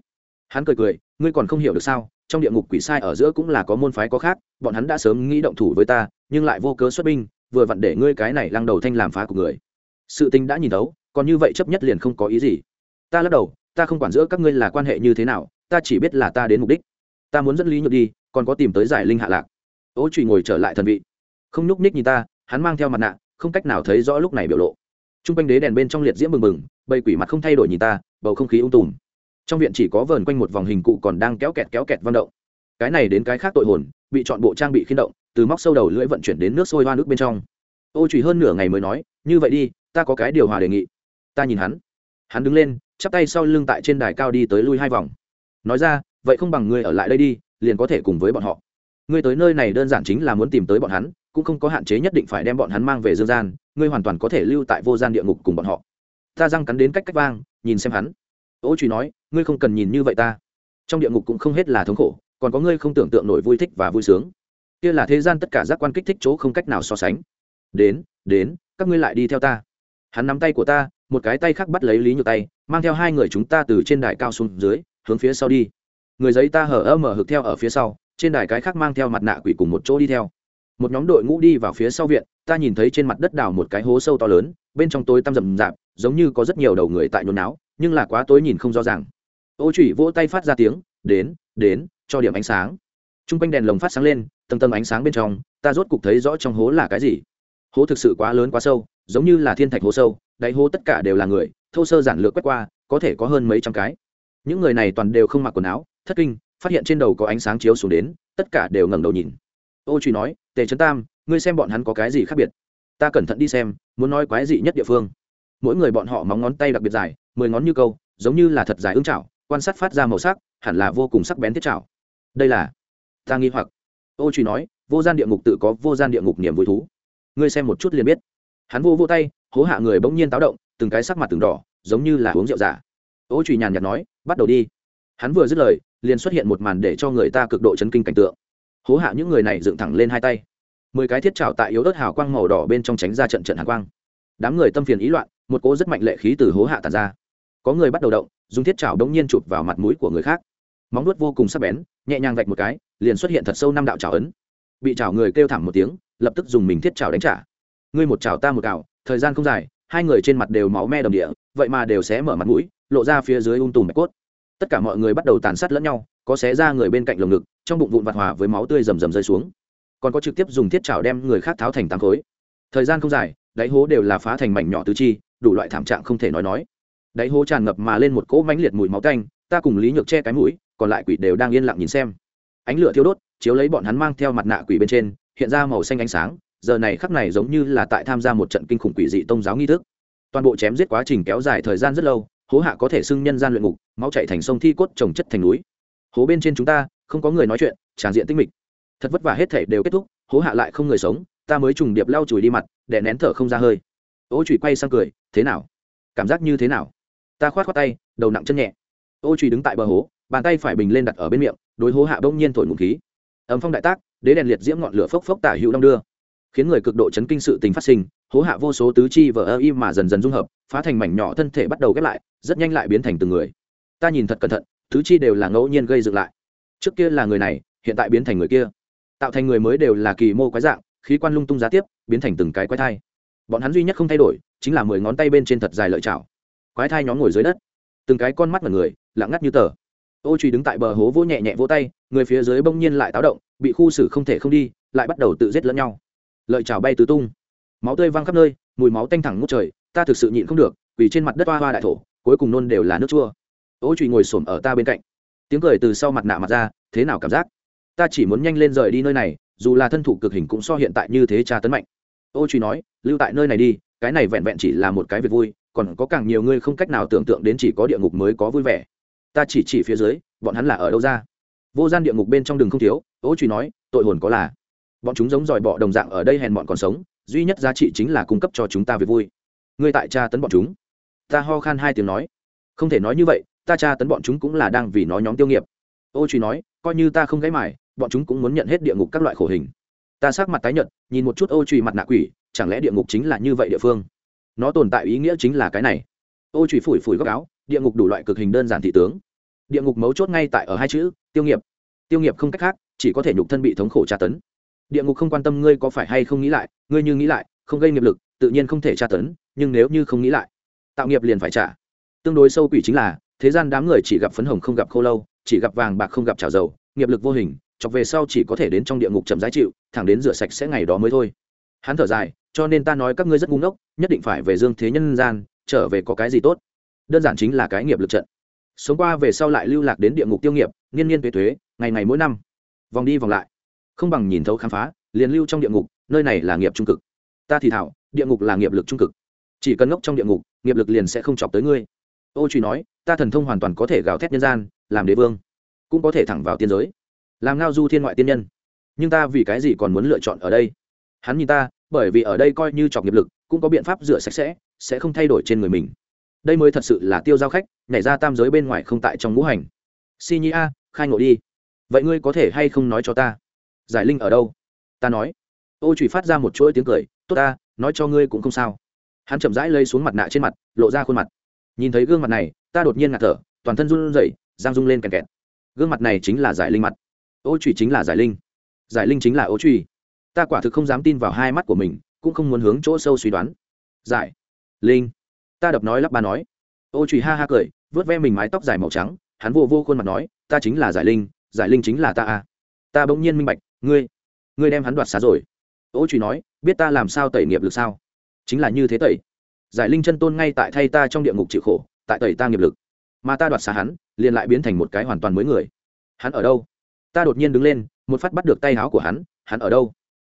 Hắn cười cười ngươi còn không hiểu được sao, trong địa ngục quỷ sai ở giữa cũng là có môn phái có khác, bọn hắn đã sớm nghĩ động thủ với ta, nhưng lại vô cớ xuất binh, vừa vặn để ngươi cái này lăng đầu thanh làm phá của người. Sự tình đã nhìn thấu, còn như vậy chấp nhất liền không có ý gì. Ta lắc đầu, ta không quản giữa các ngươi là quan hệ như thế nào, ta chỉ biết là ta đến mục đích. Ta muốn dẫn lý nhược đi, còn có tìm tới giải linh hạ lạc. Ô trụy ngồi trở lại thần vị. Không nhúc ních nhìn ta, hắn mang theo mặt nạ, không cách nào thấy rõ lúc này biểu lộ. T r u n g quanh đế đèn bên trong liệt diễm bừng bừng, bầy quỷ mặt không thay đổi nhìn ta, bầu không khí ung tùm trong viện chỉ có vờn quanh một vòng hình cụ còn đang kéo kẹt kéo kẹt văn động. Cái này đến cái khác tội hồn, bị chọn bộ trang bị khiên động, từ móc sâu đầu lưỡi vận chuyển đến nước sôi hoa nước bên trong. Ô trùy hơn nửa ngày mới nói, như vậy đi, ta có cái điều hòa đề nghị. Ta nhìn hắn. Hắn đứng lên, chắp tay sau lưng tại trên đài cao đi tới lui hai vòng. Nói ra, vậy không bằng ngươi ở lại đây đi, liền có thể cùng với bọn họ. Ngươi tới nơi này đơn giản chính là muốn tìm tới bọn hắn, cũng không có hạn chế nhất định phải đem bọn hắn mang về dương gian, ngươi hoàn toàn có thể lưu tại vô gian địa ngục cùng bọn họ. Ta răng cắn đến cách cách vang, nhìn xem hắn ô truy nói, ngươi không cần nhìn như vậy ta. Trong địa ngục cũng không hết là thống khổ, còn có ngươi không tưởng tượng nổi vui thích và vui sướng. Kia là thế gian tất cả giác quan kích thích chỗ không cách nào so sánh. Đến đến, các ngươi lại đi theo ta. Hắn nắm tay của ta, một cái tay khác bắt lấy lý nhược tay, mang theo hai người chúng ta từ trên đài cao xuống dưới, hướng phía sau đi. Người giấy ta hở ơ mở hực theo ở phía sau, trên đài cái khác mang theo mặt nạ quỷ cùng một chỗ đi theo. Một nhóm đội ngũ đi vào phía sau viện, ta nhìn thấy trên mặt đất đào một cái hố sâu to lớn, bên trong tối tăm rậm rạp, giống như có rất nhiều đầu người tại nhốn náo nhưng là quá tối nhìn không rõ ràng. Ô trụy vỗ tay phát ra tiếng, đến đến, cho điểm ánh sáng. T r u n g quanh đèn lồng phát sáng lên, tầng tầng ánh sáng bên trong, ta rốt cục thấy rõ trong hố là cái gì. Hố thực sự quá lớn quá sâu, giống như là thiên thạch hố sâu, đáy hố tất cả đều là người, thô sơ giản lược quét qua, có thể có hơn mấy trăm cái. Những người này toàn đều không mặc quần áo, thất kinh, phát hiện trên đầu có ánh sáng chiếu xuống đến, tất cả đều ngẩng đầu nhìn. Ô truy nói, tề trấn tam, ngươi xem bọn hắn có cái gì khác biệt? Ta cẩn thận đi xem, muốn nói quái dị nhất địa phương. Mỗi người bọn họ móng ngón tay đặc biệt dài mười ngón như câu, giống như là thật dài ưng chảo, quan sát phát ra màu sắc, hẳn là vô cùng sắc bén thiết chảo. Đây là ta nghi hoặc. Ô truy nói, vô gian địa ngục tự có vô gian địa ngục niềm vui thú. Ngươi xem một chút liền biết. Hắn vô vô tay, hố hạ người bỗng nhiên táo động, từng cái sắc mặt từng đỏ, giống như là uống rượu giả. Ô truy nhàn nhạt nói, bắt đầu đi. Hắn vừa dứt lời, liền xuất hiện một màn để cho người ta cực độ chấn kinh cảnh tượng. Hố hạ những người này dựng thẳng lên hai tay. Mười cái thiết trào tại yếu ớt hào quang màu đỏ bên trong tránh ra trận trận hàn quang. Đám người tâm phiền ý loạn, một cỗ rất mạnh lệ khí từ hố hạ tàn ra có người bắt đầu động, dùng thiết chảo đống nhiên chụp vào mặt mũi của người khác. Móng nuốt vô cùng sắc bén, nhẹ nhàng vạch một cái, liền xuất hiện thật sâu năm đạo chảo ấn. Bị chảo người kêu thảm một tiếng, lập tức dùng mình thiết chảo đánh trả. Ngươi một chảo ta một cào thời gian không dài, hai người trên mặt đều máu me đầm địa, vậy mà đều sẽ mở mặt mũi, lộ ra phía dưới ung tùm bạch cốt. Tất cả mọi người bắt đầu tàn sát lẫn nhau, có xé ra người bên cạnh lồng ngực, trong bụng vụn vặt hòa với máu tươi rầm rầm rơi xuống. Còn có trực tiếp dùng thiết chảo đem người khác tháo thành tám khối. Thời gian không dài, đáy hố đều là phá thành mảnh nhỏ tứ chi, đủ loại thảm trạng không thể nói nói đáy hố tràn ngập mà lên một cỗ mãnh liệt mùi máu tanh, ta cùng lý nhược che cái mũi, còn lại quỷ đều đang yên lặng nhìn xem. Ánh lửa thiêu đốt, chiếu lấy bọn hắn mang theo mặt nạ quỷ bên trên, hiện ra màu xanh ánh sáng, giờ này khắc này giống như là tại tham gia một trận kinh khủng quỷ dị tôn giáo nghi thức. Toàn bộ chém giết quá trình kéo dài thời gian rất lâu, hố hạ có thể xưng nhân gian luyện ngục, máu chạy thành sông thi cốt trồng chất thành núi. Hố bên trên chúng ta, không có người nói chuyện, tràn diện tinh mịch. Thật vất vả hết thể đều kết thúc, hố hạ lại không người sống, ta mới trùng điệp lau chùi đi mặt để nén thở không ra hơi. Ô chùi quay sang cười, thế nào? Cảm giác như thế nào? Ta khoát khoát tay, đầu nặng chân nhẹ. Ô chùy đứng tại bờ hố, bàn tay phải bình lên đặt ở bên miệng, đối hố hạ bỗng nhiên thổi ngụm khí. Ấm phong đại tác, đế đèn liệt diễm ngọn lửa phốc phốc tả hữu đong đưa. Khiến người cực độ chấn kinh sự tình phát sinh, hố hạ vô số tứ chi vỡ ơ im mà dần dần dung hợp, phá thành mảnh nhỏ thân thể bắt đầu ghép lại, rất nhanh lại biến thành từng người. Ta nhìn thật cẩn thận, tứ chi đều là ngẫu nhiên gây dựng lại. Trước kia là người này, hiện tại biến thành người kia. Tạo thành người mới đều là kỳ mô quái dạng, khí quan lung tung giá tiếp, biến thành từng cái quái thai. Bọn hắn duy nhất không thay đổi, chính là mười ngón tay bên trên thật dài lợi chảo quái thai nhóm ngồi dưới đất. Từng cái con mắt là người, lặng ngắt như tờ. Ô truy đứng tại bờ hố vỗ nhẹ nhẹ vỗ tay, người phía dưới bỗng nhiên lại táo động, bị khu xử không thể không đi, lại bắt đầu tự giết lẫn nhau. Lợi chảo bay tứ tung. Máu tươi văng khắp nơi, mùi máu tanh thẳng ngút trời, ta thực sự nhịn không được, vì trên mặt đất hoa hoa đại thổ, cuối cùng nôn đều là nước chua. Ô truy ngồi xổm ở ta bên cạnh. Tiếng cười từ sau mặt nạ mặt ra, thế nào cảm giác? Ta chỉ muốn nhanh lên rời đi nơi này, dù là thân thủ cực hình cũng so hiện tại như thế tra tấn mạnh. Ô truy nói, lưu tại nơi này đi, cái này vẹn vẹn chỉ là một cái việc vui còn có càng nhiều người không cách nào tưởng tượng đến chỉ có địa ngục mới có vui vẻ. Ta chỉ chỉ phía dưới, bọn hắn là ở đâu ra? Vô gian địa ngục bên trong đường không thiếu, ô truy nói, tội hồn có là. Bọn chúng giống dòi bọ đồng dạng ở đây hèn bọn còn sống, duy nhất giá trị chính là cung cấp cho chúng ta việc vui. Ngươi tại tra tấn bọn chúng. Ta ho khan hai tiếng nói. Không thể nói như vậy, ta tra tấn bọn chúng cũng là đang vì nó nhóm tiêu nghiệp. Ô truy nói, coi như ta không gáy mải bọn chúng cũng muốn nhận hết địa ngục các loại khổ hình. Ta sắc mặt tái nhợt, nhìn một chút ô truy mặt nạ quỷ, chẳng lẽ địa ngục chính là như vậy địa phương? Nó tồn tại ý nghĩa chính là cái này. Ô truy phủi phủi góc áo, địa ngục đủ loại cực hình đơn giản thị tướng. Địa ngục mấu chốt ngay tại ở hai chữ, tiêu nghiệp. Tiêu nghiệp không cách khác, chỉ có thể nhục thân bị thống khổ tra tấn. Địa ngục không quan tâm ngươi có phải hay không nghĩ lại, ngươi như nghĩ lại, không gây nghiệp lực, tự nhiên không thể tra tấn, nhưng nếu như không nghĩ lại, tạo nghiệp liền phải trả. Tương đối sâu quỷ chính là, thế gian đám người chỉ gặp phấn hồng không gặp khô lâu, chỉ gặp vàng bạc không gặp trào dầu, nghiệp lực vô hình, chọc về sau chỉ có thể đến trong địa ngục chậm giá chịu, thẳng đến rửa sạch sẽ ngày đó mới thôi. Hắn thở dài cho nên ta nói các ngươi rất ngu ngốc, nhất định phải về dương thế nhân gian, trở về có cái gì tốt? Đơn giản chính là cái nghiệp lực trận. Sống qua về sau lại lưu lạc đến địa ngục tiêu nghiệp niên niên tuế thuế ngày ngày mỗi năm. Vòng đi vòng lại. Không bằng nhìn thấu khám phá, liền lưu trong địa ngục, nơi này là nghiệp trung cực. Ta thì thảo, địa ngục là nghiệp lực trung cực. Chỉ cần ngốc trong địa ngục, nghiệp lực liền sẽ không chọc tới ngươi. Ô truy nói, ta thần thông hoàn toàn có thể gào thét nhân gian, làm đế vương, cũng có thể thẳng vào tiên giới. Làm ngao du thiên ngoại tiên nhân. Nhưng ta vì cái gì còn muốn lựa chọn ở đây? Hắn nhìn ta bởi vì ở đây coi như chọc nghiệp lực, cũng có biện pháp rửa sạch sẽ sẽ không thay đổi trên người mình. Đây mới thật sự là tiêu giao khách, nhảy ra tam giới bên ngoài không tại trong ngũ hành. Si nhi a, khai ngộ đi. Vậy ngươi có thể hay không nói cho ta? Giải linh ở đâu? Ta nói. Ô trùy phát ra một chuỗi tiếng cười. Tốt ta nói cho ngươi cũng không sao. Hắn chậm rãi lây xuống mặt nạ trên mặt, lộ ra khuôn mặt. Nhìn thấy gương mặt này, ta đột nhiên ngạt thở, toàn thân run rẩy, giang rung lên kèn kẹt. Gương mặt này chính là giải linh mặt. Ô trùy chính là giải linh. Giải linh chính là ô trùy ta quả thực không dám tin vào hai mắt của mình, cũng không muốn hướng chỗ sâu suy đoán. Giải. Linh. Ta đập nói lắp ba nói. Ô trùy ha ha cười, vớt ve mình mái tóc dài màu trắng, hắn vô vô khuôn mặt nói, ta chính là giải linh giải linh chính là ta à. Ta bỗng nhiên minh bạch, ngươi ngươi đem hắn đoạt xá rồi. Ô trùy nói, biết ta làm sao tẩy nghiệp lực sao? Chính là như thế tẩy. Giải linh chân tôn ngay tại thay ta trong địa ngục chịu khổ, tại tẩy ta nghiệp lực. Mà ta đoạt xá hắn, liền lại biến thành một cái hoàn toàn mới người. Hắn ở đâu? Ta đột nhiên đứng lên, một phát bắt được tay áo của hắn hắn ở đâu?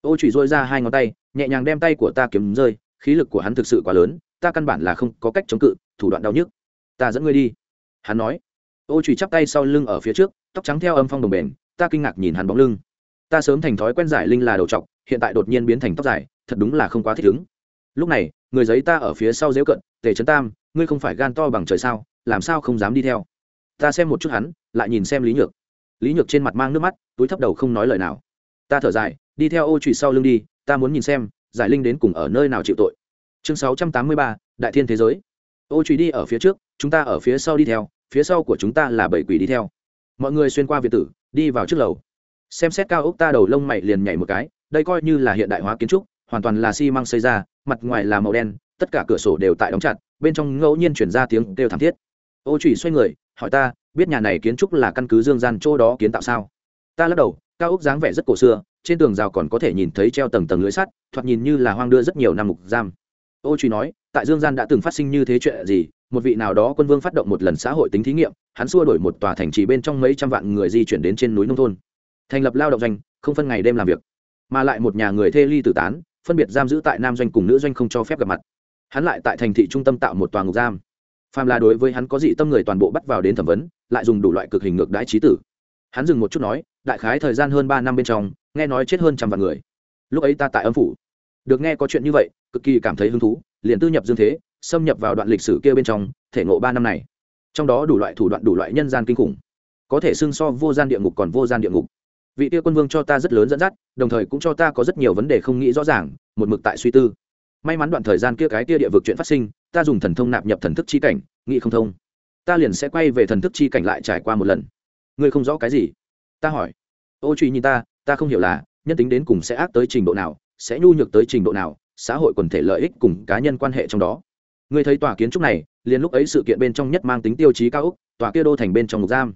Ô trụy dôi ra hai ngón tay, nhẹ nhàng đem tay của ta kiếm rơi, khí lực của hắn thực sự quá lớn, ta căn bản là không có cách chống cự, thủ đoạn đau nhức. Ta dẫn ngươi đi. Hắn nói. Ô trụy chắp tay sau lưng ở phía trước, tóc trắng theo âm phong đồng bền, ta kinh ngạc nhìn hắn bóng lưng. Ta sớm thành thói quen giải linh là đầu t hiện tại đột nhiên biến thành tóc dài, thật đúng là không quá thích ứng. Lúc này, người giấy ta ở phía sau dễu cận, tề trấn tam, ngươi không phải gan to bằng trời sao, làm sao không dám đi theo? Ta xem một chút hắn, lại nhìn xem lý nhược. Lý nhược trên mặt mang nước mắt, túi thấp đầu không nói lời nào. Ta thở dài đi theo ô trụy sau lưng đi, ta muốn nhìn xem, giải linh đến cùng ở nơi nào chịu tội. Chương sáu trăm tám mươi ba, đại thiên thế giới. Ô trụy đi ở phía trước, chúng ta ở phía sau đi theo, phía sau của chúng ta là bảy quỷ đi theo. Mọi người xuyên qua việt tử, đi vào trước lầu. Xem xét cao ốc ta đầu lông mày liền nhảy một cái, đây coi như là hiện đại hóa kiến trúc, hoàn toàn là xi măng xây ra, mặt ngoài là màu đen, tất cả cửa sổ đều tại đóng chặt, bên trong ngẫu nhiên chuyển ra tiếng kêu thảm thiết. Ô trụy xoay người, hỏi ta, biết nhà này kiến trúc là căn cứ dương gian chỗ đó kiến tạo sao? Ta lắc đầu, cao ốc dáng vẻ rất cổ xưa trên tường rào còn có thể nhìn thấy treo tầng tầng lưới sắt, thoạt nhìn như là hoang đưa rất nhiều năm mục giam. Ô truy nói, tại dương gian đã từng phát sinh như thế chuyện gì, một vị nào đó quân vương phát động một lần xã hội tính thí nghiệm, hắn xua đổi một tòa thành trì bên trong mấy trăm vạn người di chuyển đến trên núi nông thôn. Thành lập lao động doanh, không phân ngày đêm làm việc, mà lại một nhà người thê ly tử tán, phân biệt giam giữ tại nam doanh cùng nữ doanh không cho phép gặp mặt. Hắn lại tại thành thị trung tâm tạo một tòa ngục giam. Phàm là đối với hắn có dị tâm người toàn bộ bắt vào đến thẩm vấn, lại dùng đủ loại cực hình ngược đãi trí tử. Hắn dừng một chút nói, đại khái thời gian hơn ba năm bên trong nghe nói chết hơn trăm vạn người. Lúc ấy ta tại âm phủ. Được nghe có chuyện như vậy, cực kỳ cảm thấy hứng thú, liền tư nhập dương thế, xâm nhập vào đoạn lịch sử kia bên trong, thể ngộ ba năm này. Trong đó đủ loại thủ đoạn, đủ loại nhân gian kinh khủng. Có thể xưng so vô gian địa ngục còn vô gian địa ngục. Vị tia quân vương cho ta rất lớn dẫn dắt, đồng thời cũng cho ta có rất nhiều vấn đề không nghĩ rõ ràng, một mực tại suy tư. May mắn đoạn thời gian kia cái tia địa vực chuyện phát sinh, ta dùng thần thông nạp nhập thần thức chi cảnh, nghĩ không thông. Ta liền sẽ quay về thần thức chi cảnh lại trải qua một lần. Ngươi không rõ cái gì? Ta hỏi. Ô truy nhìn ta ta không hiểu là, nhân tính đến cùng sẽ ác tới trình độ nào, sẽ nhu nhược tới trình độ nào, xã hội quần thể lợi ích cùng cá nhân quan hệ trong đó. Ngươi thấy tòa kiến trúc này, liền lúc ấy sự kiện bên trong nhất mang tính tiêu chí cao úc, tòa kia đô thành bên trong ngục giam.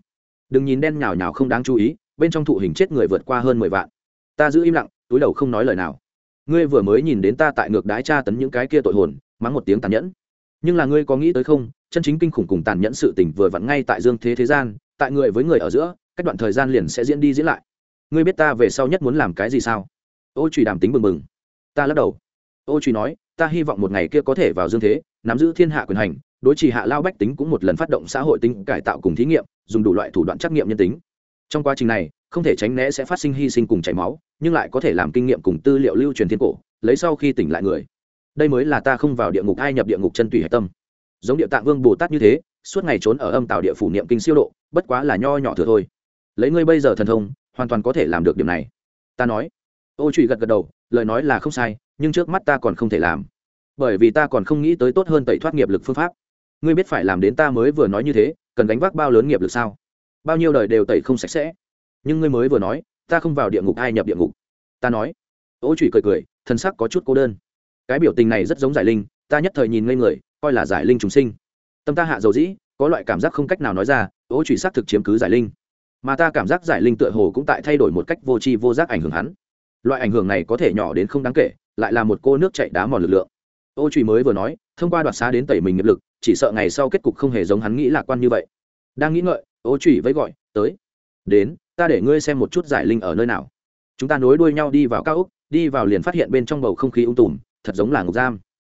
Đừng nhìn đen nhào nhào không đáng chú ý, bên trong thụ hình chết người vượt qua hơn mười vạn. Ta giữ im lặng, túi đầu không nói lời nào. Ngươi vừa mới nhìn đến ta tại ngược đái tra tấn những cái kia tội hồn, mắng một tiếng tàn nhẫn. Nhưng là ngươi có nghĩ tới không, chân chính kinh khủng cùng tàn nhẫn sự tình vừa vặn ngay tại dương thế thế gian, tại người với người ở giữa, cách đoạn thời gian liền sẽ diễn đi diễn lại ngươi biết ta về sau nhất muốn làm cái gì sao? Ô trùy đàm tính bừng bừng. Ta lắc đầu. Ô trùy nói, ta hy vọng một ngày kia có thể vào dương thế, nắm giữ thiên hạ quyền hành, đối trì hạ lao bách tính cũng một lần phát động xã hội tính cải tạo cùng thí nghiệm, dùng đủ loại thủ đoạn trắc nghiệm nhân tính. Trong quá trình này, không thể tránh né sẽ phát sinh hy sinh cùng chảy máu, nhưng lại có thể làm kinh nghiệm cùng tư liệu lưu truyền thiên cổ, lấy sau khi tỉnh lại người. Đây mới là ta không vào địa ngục ai nhập địa ngục chân tùy hạch tâm. Giống địa tạng vương bồ tát như thế, suốt ngày trốn ở âm tạo địa phủ niệm kinh siêu độ, bất quá là nho nhỏ thừa thôi. Lấy ngươi bây giờ thần thông hoàn toàn có thể làm được điểm này. Ta nói. Ô trụy gật gật đầu, lời nói là không sai, nhưng trước mắt ta còn không thể làm. Bởi vì ta còn không nghĩ tới tốt hơn tẩy thoát nghiệp lực phương pháp. Ngươi biết phải làm đến ta mới vừa nói như thế, cần gánh vác bao lớn nghiệp lực sao? Bao nhiêu đời đều tẩy không sạch sẽ. Nhưng ngươi mới vừa nói, ta không vào địa ngục ai nhập địa ngục. Ta nói. Ô trụy cười cười, thân sắc có chút cô đơn. Cái biểu tình này rất giống giải linh, ta nhất thời nhìn ngây người, coi là giải linh trùng sinh. Tâm ta hạ dầu dĩ, có loại cảm giác không cách nào nói ra, ô trụy xác thực chiếm cứ giải linh mà ta cảm giác giải linh tựa hồ cũng tại thay đổi một cách vô tri vô giác ảnh hưởng hắn. Loại ảnh hưởng này có thể nhỏ đến không đáng kể, lại là một cô nước chạy đá mòn lực lượng. Ô trùy mới vừa nói, thông qua đoạt xá đến tẩy mình nghiệp lực, chỉ sợ ngày sau kết cục không hề giống hắn nghĩ lạc quan như vậy. Đang nghĩ ngợi, ô trùy với gọi, tới, đến, ta để ngươi xem một chút giải linh ở nơi nào. Chúng ta nối đuôi nhau đi vào cao úc đi vào liền phát hiện bên trong bầu không khí ung tùm, thật giống là ngục giam.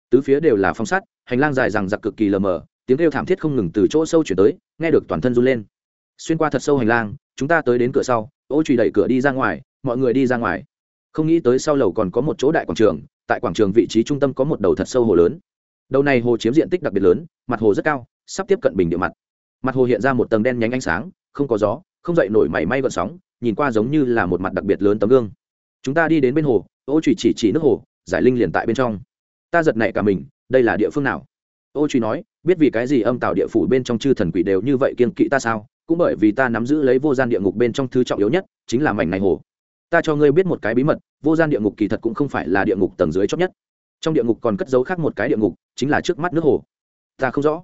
Tứ phía đều là phong sắt, hành lang dài rằng giặc cực kỳ lờ mờ, tiếng kêu thảm thiết không ngừng từ chỗ sâu chuyển tới, nghe được toàn thân run lên xuyên qua thật sâu hành lang, chúng ta tới đến cửa sau, ô trùy đẩy cửa đi ra ngoài, mọi người đi ra ngoài. Không nghĩ tới sau lầu còn có một chỗ đại quảng trường, tại quảng trường vị trí trung tâm có một đầu thật sâu hồ lớn. Đầu này hồ chiếm diện tích đặc biệt lớn, mặt hồ rất cao, sắp tiếp cận bình địa mặt. Mặt hồ hiện ra một tầng đen nhánh ánh sáng, không có gió, không dậy nổi mảy may gọn sóng, nhìn qua giống như là một mặt đặc biệt lớn tấm gương. Chúng ta đi đến bên hồ, ô trùy chỉ chỉ nước hồ, giải linh liền tại bên trong. Ta giật nảy cả mình, đây là địa phương nào? Ô truy nói, biết vì cái gì âm tạo địa phủ bên trong chư thần quỷ đều như vậy kiên kỵ ta sao? Cũng bởi vì ta nắm giữ lấy vô gian địa ngục bên trong thứ trọng yếu nhất, chính là mảnh này hồ. Ta cho ngươi biết một cái bí mật, vô gian địa ngục kỳ thật cũng không phải là địa ngục tầng dưới chót nhất. Trong địa ngục còn cất giấu khác một cái địa ngục, chính là trước mắt nước hồ. Ta không rõ.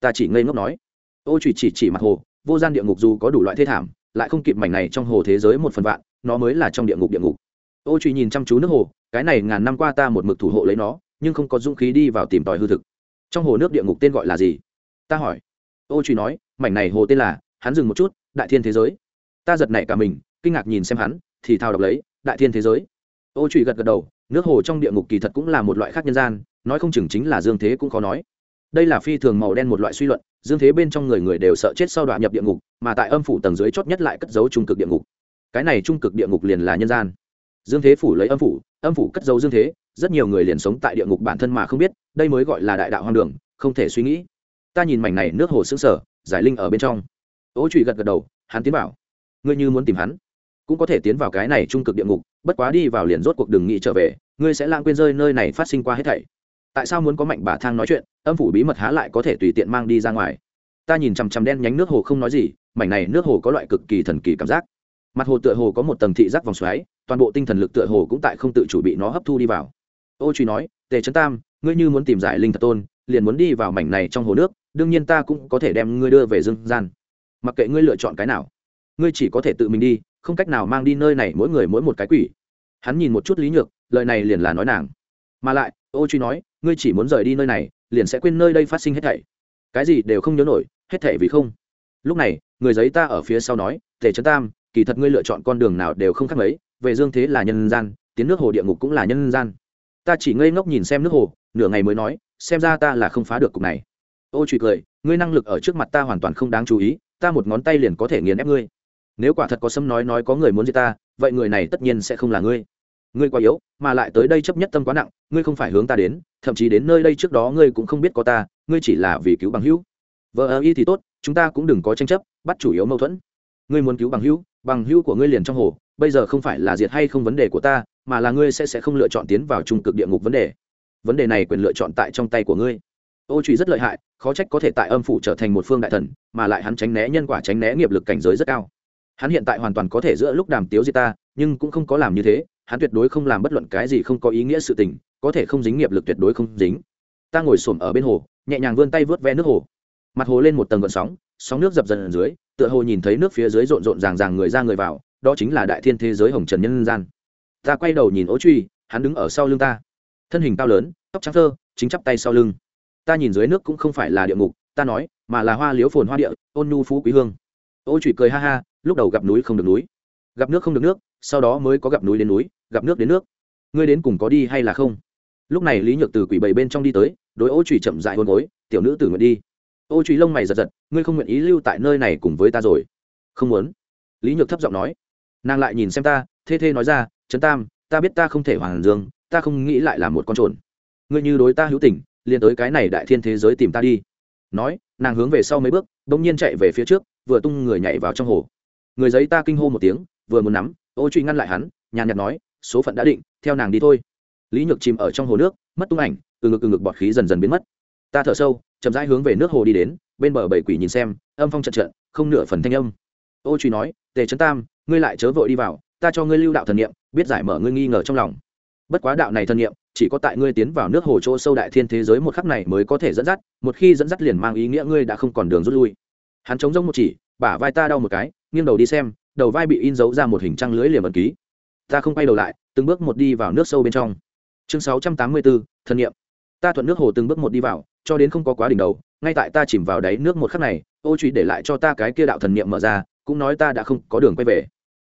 Ta chỉ ngây ngốc nói. Ô chỉ chỉ chỉ mặt hồ, vô gian địa ngục dù có đủ loại thế thảm, lại không kịp mảnh này trong hồ thế giới một phần vạn, nó mới là trong địa ngục địa ngục. Ô truy nhìn chăm chú nước hồ, cái này ngàn năm qua ta một mực thủ hộ lấy nó, nhưng không có dũng khí đi vào tìm tòi hư thực. Trong hồ nước địa ngục tên gọi là gì? Ta hỏi. Ô truy nói, mảnh này hồ tên là hắn dừng một chút, đại thiên thế giới. Ta giật nảy cả mình, kinh ngạc nhìn xem hắn, thì thao đọc lấy, đại thiên thế giới. Ô trụy gật gật đầu, nước hồ trong địa ngục kỳ thật cũng là một loại khác nhân gian, nói không chừng chính là dương thế cũng khó nói. Đây là phi thường màu đen một loại suy luận, dương thế bên trong người người đều sợ chết sau đoạn nhập địa ngục, mà tại âm phủ tầng dưới chót nhất lại cất giấu trung cực địa ngục. Cái này trung cực địa ngục liền là nhân gian. Dương thế phủ lấy âm phủ âm phủ cất giấu dương thế, rất nhiều người liền sống tại địa ngục bản thân mà không biết, đây mới gọi là đại đạo hoang đường, không thể suy nghĩ. Ta nhìn mảnh này nước hồ xương sở giải linh ở bên trong ô trụy gật gật đầu, hắn tiến vào. Ngươi như muốn tìm hắn, cũng có thể tiến vào cái này trung cực địa ngục, bất quá đi vào liền rốt cuộc đừng nghĩ trở về, ngươi sẽ lãng quên rơi nơi này phát sinh qua hết thảy. Tại sao muốn có mạnh bà thang nói chuyện, âm phủ bí mật há lại có thể tùy tiện mang đi ra ngoài? Ta nhìn chằm chằm đen nhánh nước hồ không nói gì, mảnh này nước hồ có loại cực kỳ thần kỳ cảm giác. Mặt hồ tựa hồ có một tầng thị giác vòng xoáy, toàn bộ tinh thần lực tựa hồ cũng tại không tự chủ bị nó hấp thu đi vào. Ô truy nói, tề trấn tam, ngươi như muốn tìm giải linh thật tôn, liền muốn đi vào mảnh này trong hồ nước, đương nhiên ta cũng có thể đem ngươi đưa về dương gian mặc kệ ngươi lựa chọn cái nào, ngươi chỉ có thể tự mình đi, không cách nào mang đi nơi này mỗi người mỗi một cái quỷ. Hắn nhìn một chút lý nhược, lời này liền là nói nàng. Mà lại, ô truy nói, ngươi chỉ muốn rời đi nơi này, liền sẽ quên nơi đây phát sinh hết thảy. Cái gì đều không nhớ nổi, hết thảy vì không. Lúc này, người giấy ta ở phía sau nói, tề trấn tam, kỳ thật ngươi lựa chọn con đường nào đều không khác mấy, về dương thế là nhân gian, tiến nước hồ địa ngục cũng là nhân gian. Ta chỉ ngây ngốc nhìn xem nước hồ, nửa ngày mới nói, xem ra ta là không phá được cục này. Ô truy cười, ngươi năng lực ở trước mặt ta hoàn toàn không đáng chú ý ta một ngón tay liền có thể nghiền ép ngươi. Nếu quả thật có sâm nói nói có người muốn giết ta, vậy người này tất nhiên sẽ không là ngươi. Ngươi quá yếu, mà lại tới đây chấp nhất tâm quá nặng, ngươi không phải hướng ta đến, thậm chí đến nơi đây trước đó ngươi cũng không biết có ta, ngươi chỉ là vì cứu bằng hữu. Vợ ơ y thì tốt, chúng ta cũng đừng có tranh chấp, bắt chủ yếu mâu thuẫn. Ngươi muốn cứu bằng hữu bằng hữu của ngươi liền trong hồ, bây giờ không phải là diệt hay không vấn đề của ta, mà là ngươi sẽ sẽ không lựa chọn tiến vào trung cực địa ngục vấn đề. Vấn đề này quyền lựa chọn tại trong tay của ngươi ô truy rất lợi hại, khó trách có thể tại âm phủ trở thành một phương đại thần, mà lại hắn tránh né nhân quả, tránh né nghiệp lực cảnh giới rất cao. Hắn hiện tại hoàn toàn có thể giữa lúc đàm tiếu Di ta, nhưng cũng không có làm như thế, hắn tuyệt đối không làm bất luận cái gì không có ý nghĩa sự tình, có thể không dính nghiệp lực tuyệt đối không dính. Ta ngồi xổm ở bên hồ, nhẹ nhàng vươn tay vớt ve nước hồ. Mặt hồ lên một tầng gợn sóng sóng nước dập dần ở dưới, tựa hồ nhìn thấy nước phía dưới rộn rộn ràng ràng người ra người vào, đó chính là đại thiên thế giới hồng trần nhân gian. Ta quay đầu nhìn Ô truy, hắn đứng ở sau lưng ta. Thân hình cao lớn, tóc trắng thơ, chính chắp tay sau lưng ta nhìn dưới nước cũng không phải là địa ngục, ta nói, mà là hoa liếu phồn hoa địa, ôn nhu phú quý hương. Ô trụy cười ha ha, lúc đầu gặp núi không được núi, gặp nước không được nước, sau đó mới có gặp núi đến núi, gặp nước đến nước. Ngươi đến cùng có đi hay là không? Lúc này lý nhược từ quỷ bầy bên trong đi tới, đối ô trụy chậm dại hôn gối, tiểu nữ tử nguyện đi. Ô trụy lông mày giật giật, ngươi không nguyện ý lưu tại nơi này cùng với ta rồi? Không muốn. Lý nhược thấp giọng nói. Nàng lại nhìn xem ta, thê thê nói ra, trấn tam, ta biết ta không thể hoàn dương, ta không nghĩ lại là một con trồn. Ngươi như đối ta hữu tình liền tới cái này đại thiên thế giới tìm ta đi. Nói, nàng hướng về sau mấy bước đ ỗ n g nhiên chạy về phía trước, vừa tung người nhảy vào trong hồ. Người giấy ta kinh hô một tiếng, vừa muốn nắm, ô truy ngăn lại hắn, nhàn nhạt nói, số phận đã định, theo nàng đi thôi. Lý nhược chìm ở trong hồ nước, mất tung ảnh, từ ngực từ ngực bọt khí dần dần biến mất. Ta thở sâu, chậm rãi hướng về nước hồ đi đến, bên bờ bảy quỷ nhìn xem, âm phong trận trận, không nửa phần thanh âm. Ô truy nói, tề trấn tam, ngươi lại chớ vội đi vào, ta cho ngươi lưu đạo thần niệm, biết giải mở ngươi nghi ngờ trong lòng. Bất quá đạo này thần niệm chỉ có tại ngươi tiến vào nước hồ chỗ sâu đại thiên thế giới một khắc này mới có thể dẫn dắt, một khi dẫn dắt liền mang ý nghĩa ngươi đã không còn đường rút lui. Hắn chống rông một chỉ, bả vai ta đau một cái, nghiêng đầu đi xem, đầu vai bị in dấu ra một hình trăng lưới liềm ẩn ký. Ta không quay đầu lại, từng bước một đi vào nước sâu bên trong. Chương sáu trăm tám mươi bốn thân nhiệm. Ta thuận nước hồ từng bước một đi vào, cho đến không có quá đỉnh đầu, ngay tại ta chìm vào đáy nước một khắc này, ô truy để lại cho ta cái kia đạo thần niệm mở ra, cũng nói ta đã không có đường quay về.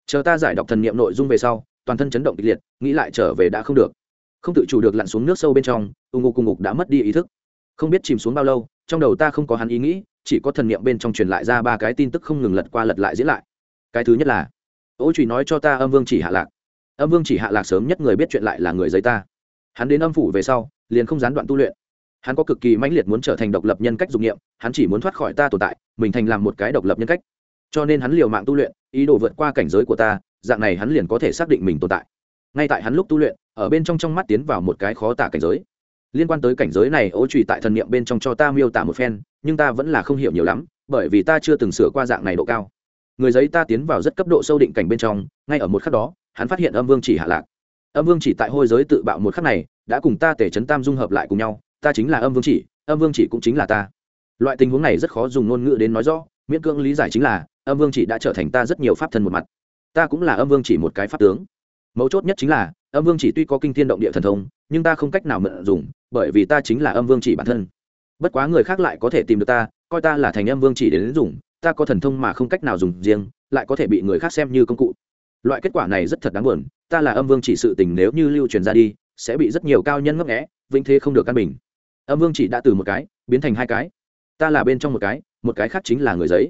Chờ ta giải đọc thần niệm nội dung về sau, toàn thân chấn động kịch liệt, nghĩ lại trở về đã không được không tự chủ được lặn xuống nước sâu bên trong, ù ngục cùng ngục đã mất đi ý thức. Không biết chìm xuống bao lâu, trong đầu ta không có hắn ý nghĩ, chỉ có thần niệm bên trong truyền lại ra ba cái tin tức không ngừng lật qua lật lại diễn lại. Cái thứ nhất là, ô trùy nói cho ta âm vương chỉ hạ lạc. Âm vương chỉ hạ lạc sớm nhất người biết chuyện lại là người giấy ta. Hắn đến âm phủ về sau, liền không gián đoạn tu luyện. Hắn có cực kỳ mãnh liệt muốn trở thành độc lập nhân cách dục nghiệm hắn chỉ muốn thoát khỏi ta tồn tại, mình thành làm một cái độc lập nhân cách. Cho nên hắn liều mạng tu luyện, ý đồ vượt qua cảnh giới của ta, dạng này hắn liền có thể xác định mình tồn tại. Ngay tại hắn lúc tu luyện ở bên trong trong mắt tiến vào một cái khó tả cảnh giới. Liên quan tới cảnh giới này, ô trùy tại thần niệm bên trong cho ta miêu tả một phen, nhưng ta vẫn là không hiểu nhiều lắm, bởi vì ta chưa từng sửa qua dạng này độ cao. Người giấy ta tiến vào rất cấp độ sâu định cảnh bên trong, ngay ở một khắc đó, hắn phát hiện âm vương chỉ hạ lạc. Âm vương chỉ tại hôi giới tự bạo một khắc này, đã cùng ta tể chấn tam dung hợp lại cùng nhau, ta chính là âm vương chỉ, âm vương chỉ cũng chính là ta. Loại tình huống này rất khó dùng ngôn ngữ đến nói rõ, miễn cưỡng lý giải chính là, âm vương chỉ đã trở thành ta rất nhiều pháp thân một mặt. Ta cũng là âm vương chỉ một cái pháp tướng mấu chốt nhất chính là, âm vương chỉ tuy có kinh thiên động địa thần thông, nhưng ta không cách nào mượn dùng, bởi vì ta chính là âm vương chỉ bản thân. Bất quá người khác lại có thể tìm được ta, coi ta là thành âm vương chỉ đến dùng, ta có thần thông mà không cách nào dùng riêng, lại có thể bị người khác xem như công cụ. Loại kết quả này rất thật đáng buồn, ta là âm vương chỉ sự tình nếu như lưu truyền ra đi, sẽ bị rất nhiều cao nhân ngấp nghẽ vĩnh thế không được căn bình. Âm vương chỉ đã từ một cái, biến thành hai cái. Ta là bên trong một cái một cái khác chính là người giấy.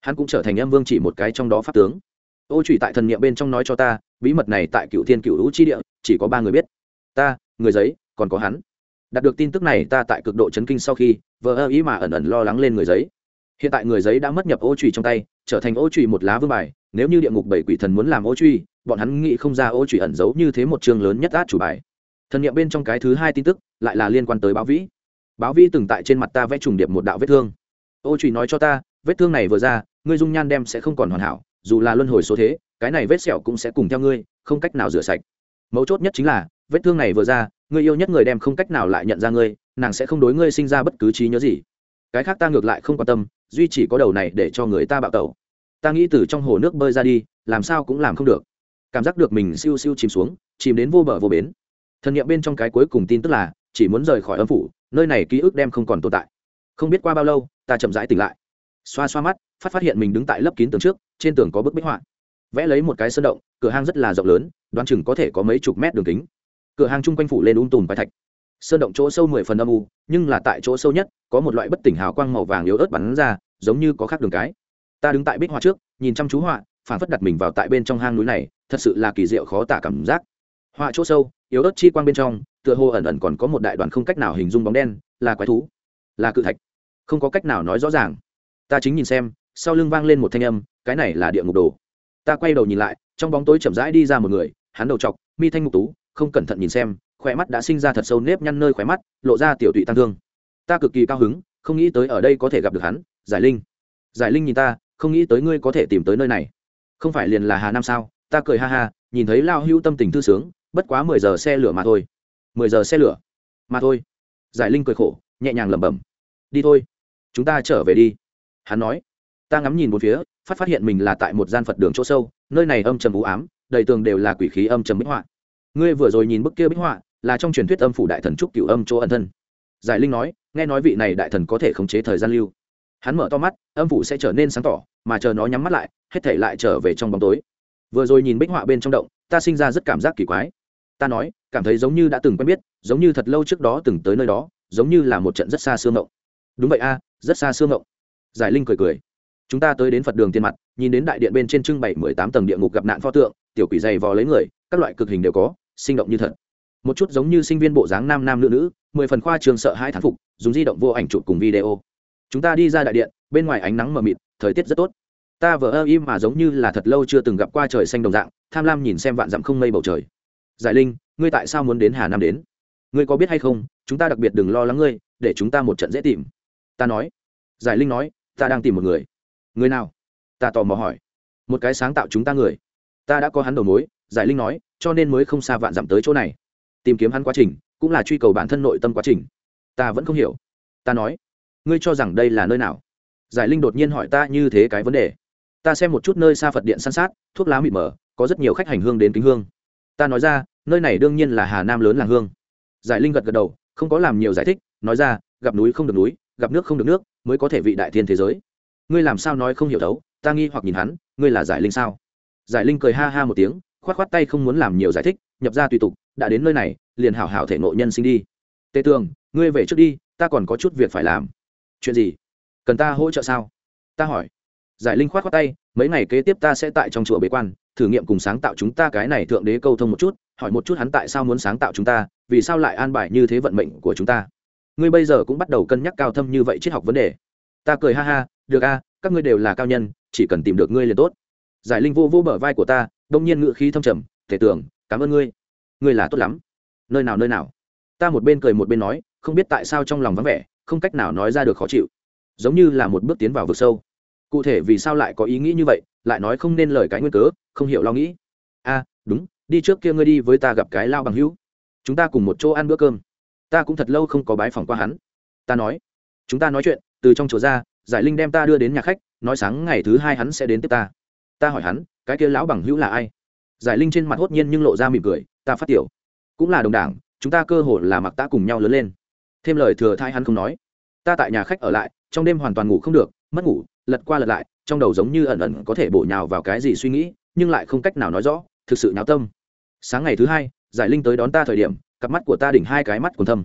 Hắn cũng trở thành âm vương chỉ một cái trong đó pháp tướng. Ô trụy tại thần niệm bên trong nói cho ta bí mật này tại cựu thiên cựu hữu chi địa, chỉ có ba người biết. Ta, người giấy, còn có hắn. Đạt được tin tức này ta tại cực độ chấn kinh sau khi, vờ ơ ý mà ẩn ẩn lo lắng lên người giấy. Hiện tại người giấy đã mất nhập ô trùy trong tay, trở thành ô trùy một lá vương bài. Nếu như địa ngục bảy quỷ thần muốn làm ô truy bọn hắn nghĩ không ra ô trụy ẩn giấu như thế một chương lớn nhất át chủ bài. Thần niệm bên trong cái thứ hai tin tức, lại là liên quan tới báo vĩ. Báo vĩ từng tại trên mặt ta vẽ trùng điệp một đạo vết thương. Ô trụy nói cho ta, vết thương này vừa ra, ngươi dung nhan đem sẽ không còn hoàn hảo dù là luân hồi số thế, cái này vết sẹo cũng sẽ cùng theo ngươi, không cách nào rửa sạch. Mấu chốt nhất chính là, vết thương này vừa ra, người yêu nhất người đem không cách nào lại nhận ra ngươi, nàng sẽ không đối ngươi sinh ra bất cứ trí nhớ gì. Cái khác ta ngược lại không quan tâm, duy chỉ có đầu này để cho người ta bạo tẩu. Ta nghĩ từ trong hồ nước bơi ra đi, làm sao cũng làm không được. Cảm giác được mình siêu siêu chìm xuống, chìm đến vô bờ vô bến. Thần nghiệm bên trong cái cuối cùng tin tức là, chỉ muốn rời khỏi âm phủ, nơi này ký ức đem không còn tồn tại. Không biết qua bao lâu, ta chậm rãi tỉnh lại. Xoa xoa mắt phát phát hiện mình đứng tại lớp kín tường trước, trên tường có bức bích họa. Vẽ lấy một cái sơn động, cửa hang rất là rộng lớn, đoán chừng có thể có mấy chục mét đường kính. Cửa hàng chung quanh phủ lên um tùm bài thạch. Sơn động chỗ sâu mười phần âm u, nhưng là tại chỗ sâu nhất, có một loại bất tỉnh hào quang màu vàng yếu ớt bắn ra, giống như có khác đường cái. Ta đứng tại bích họa trước, nhìn chăm chú họa phản phất đặt mình vào tại bên trong hang núi này, thật sự là kỳ diệu khó tả cảm giác. Họa chỗ sâu, yếu ớt chi quang bên trong, tựa hồ ẩn ẩn còn có một đại đoàn không cách nào hình dung bóng đen, là quái thú, là cự thạch. Không có cách nào nói rõ ràng. Ta chính nhìn xem sau lưng vang lên một thanh âm, cái này là địa ngục đồ. Ta quay đầu nhìn lại, trong bóng tối chậm rãi đi ra một người, hắn đầu chọc mi thanh ngục tú, không cẩn thận nhìn xem, khỏe mắt đã sinh ra thật sâu nếp nhăn nơi khỏe mắt, lộ ra tiểu tụy tăng thương. Ta cực kỳ cao hứng, không nghĩ tới ở đây có thể gặp được hắn, giải linh. Giải linh nhìn ta, không nghĩ tới ngươi có thể tìm tới nơi này. Không phải liền là hà nam sao? Ta cười ha ha, nhìn thấy lao hưu tâm tình thư sướng, bất quá mười giờ xe lửa mà thôi. Mười giờ xe lửa. Mà thôi. Giải linh cười khổ, nhẹ nhàng lẩm bẩm. Đi thôi. Chúng ta trở về đi. Hắn nói ta ngắm nhìn một phía, phát phát hiện mình là tại một gian phật đường chỗ sâu, nơi này âm trầm u ám, đầy tường đều là quỷ khí âm trầm bích họa. Ngươi vừa rồi nhìn bức kia bích họa, là trong truyền thuyết âm phủ đại thần trúc cựu âm chỗ ẩn thân. Giải linh nói, nghe nói vị này đại thần có thể khống chế thời gian lưu. Hắn mở to mắt, âm phủ sẽ trở nên sáng tỏ, mà chờ nó nhắm mắt lại, hết thể lại trở về trong bóng tối. Vừa rồi nhìn bích họa bên trong động, ta sinh ra rất cảm giác kỳ quái. Ta nói, cảm thấy giống như đã từng quen biết, giống như thật lâu trước đó từng tới nơi đó, giống như là một trận rất xa xương ngộng đúng vậy a, rất xa xương ngộng giải linh cười cười chúng ta tới đến phật đường tiền mặt, nhìn đến đại điện bên trên trưng bày mười tám tầng địa ngục gặp nạn pho tượng, tiểu quỷ dày vò lấy người, các loại cực hình đều có, sinh động như thật. Một chút giống như sinh viên bộ dáng nam nam nữ nữ, mười phần khoa trường sợ hai thán phục, dùng di động vô ảnh chụp cùng video. Chúng ta đi ra đại điện, bên ngoài ánh nắng mờ mịt, thời tiết rất tốt. Ta vờ ơ im mà giống như là thật lâu chưa từng gặp qua trời xanh đồng dạng, tham lam nhìn xem vạn dặm không mây bầu trời. Giải linh, ngươi tại sao muốn đến hà nam đến? Ngươi có biết hay không, chúng ta đặc biệt đừng lo lắng ngươi, để chúng ta một trận dễ tìm. Ta nói. Giải linh nói, ta đang tìm một người người nào? Ta tò mò hỏi. Một cái sáng tạo chúng ta người. Ta đã có hắn đầu mối, giải linh nói, cho nên mới không xa vạn dặm tới chỗ này. Tìm kiếm hắn quá trình, cũng là truy cầu bản thân nội tâm quá trình. Ta vẫn không hiểu. Ta nói, ngươi cho rằng đây là nơi nào? Giải linh đột nhiên hỏi ta như thế cái vấn đề. Ta xem một chút nơi xa phật điện san sát, thuốc lá mịt mờ, có rất nhiều khách hành hương đến kính hương. Ta nói ra, nơi này đương nhiên là hà nam lớn làng hương. Giải linh gật gật đầu, không có làm nhiều giải thích, nói ra, gặp núi không được núi, gặp nước không được nước, mới có thể vị đại thiên thế giới ngươi làm sao nói không hiểu thấu, ta nghi hoặc nhìn hắn, ngươi là giải linh sao? Giải linh cười ha ha một tiếng k h o á t k h o á t tay không muốn làm nhiều giải thích, nhập ra tùy tục, đã đến nơi này, liền hảo hảo thể nội nhân sinh đi. Tề tường, ngươi về trước đi, ta còn có chút việc phải làm. Chuyện gì? Cần ta hỗ trợ sao? Ta hỏi. Giải linh k h o á t k h o á tay, mấy ngày kế tiếp ta sẽ tại trong chùa bế quan, thử nghiệm cùng sáng tạo chúng ta cái này thượng đế câu thông một chút, hỏi một chút hắn tại sao muốn sáng tạo chúng ta, vì sao lại an bài như thế vận mệnh của chúng ta. Ngươi bây giờ cũng bắt đầu cân nhắc cao thâm như vậy triết học vấn đề. Ta cười ha ha được a, các ngươi đều là cao nhân, chỉ cần tìm được ngươi liền tốt. Giải linh vô vô bờ vai của ta, đông nhiên ngự khí thâm trầm, thể tưởng, cảm ơn ngươi. Ngươi là tốt lắm. Nơi nào nơi nào? Ta một bên cười một bên nói, không biết tại sao trong lòng vắng vẻ, không cách nào nói ra được khó chịu. Giống như là một bước tiến vào vực sâu. Cụ thể vì sao lại có ý nghĩ như vậy, lại nói không nên lời cái nguyên cớ, không hiểu lo nghĩ. A, đúng, đi trước kia ngươi đi với ta gặp cái lao bằng hữu. Chúng ta cùng một chỗ ăn bữa cơm. Ta cũng thật lâu không có bái phòng qua hắn. Ta nói. Chúng ta nói chuyện, từ trong chỗ ra giải linh đem ta đưa đến nhà khách, nói sáng ngày thứ hai hắn sẽ đến tiếp ta. Ta hỏi hắn, cái kia lão bằng hữu là ai? Giải linh trên mặt hốt nhiên nhưng lộ ra mỉm cười, ta phát tiểu. Cũng là đồng đảng, chúng ta cơ hội là mặc ta cùng nhau lớn lên. Thêm lời thừa thai hắn không nói. Ta tại nhà khách ở lại, trong đêm hoàn toàn ngủ không được, mất ngủ, lật qua lật lại, trong đầu giống như ẩn ẩn có thể bổ nhào vào cái gì suy nghĩ, nhưng lại không cách nào nói rõ, thực sự nháo tâm. Sáng ngày thứ hai, giải linh tới đón ta thời điểm, cặp mắt của ta đỉnh hai cái mắt còn thâm.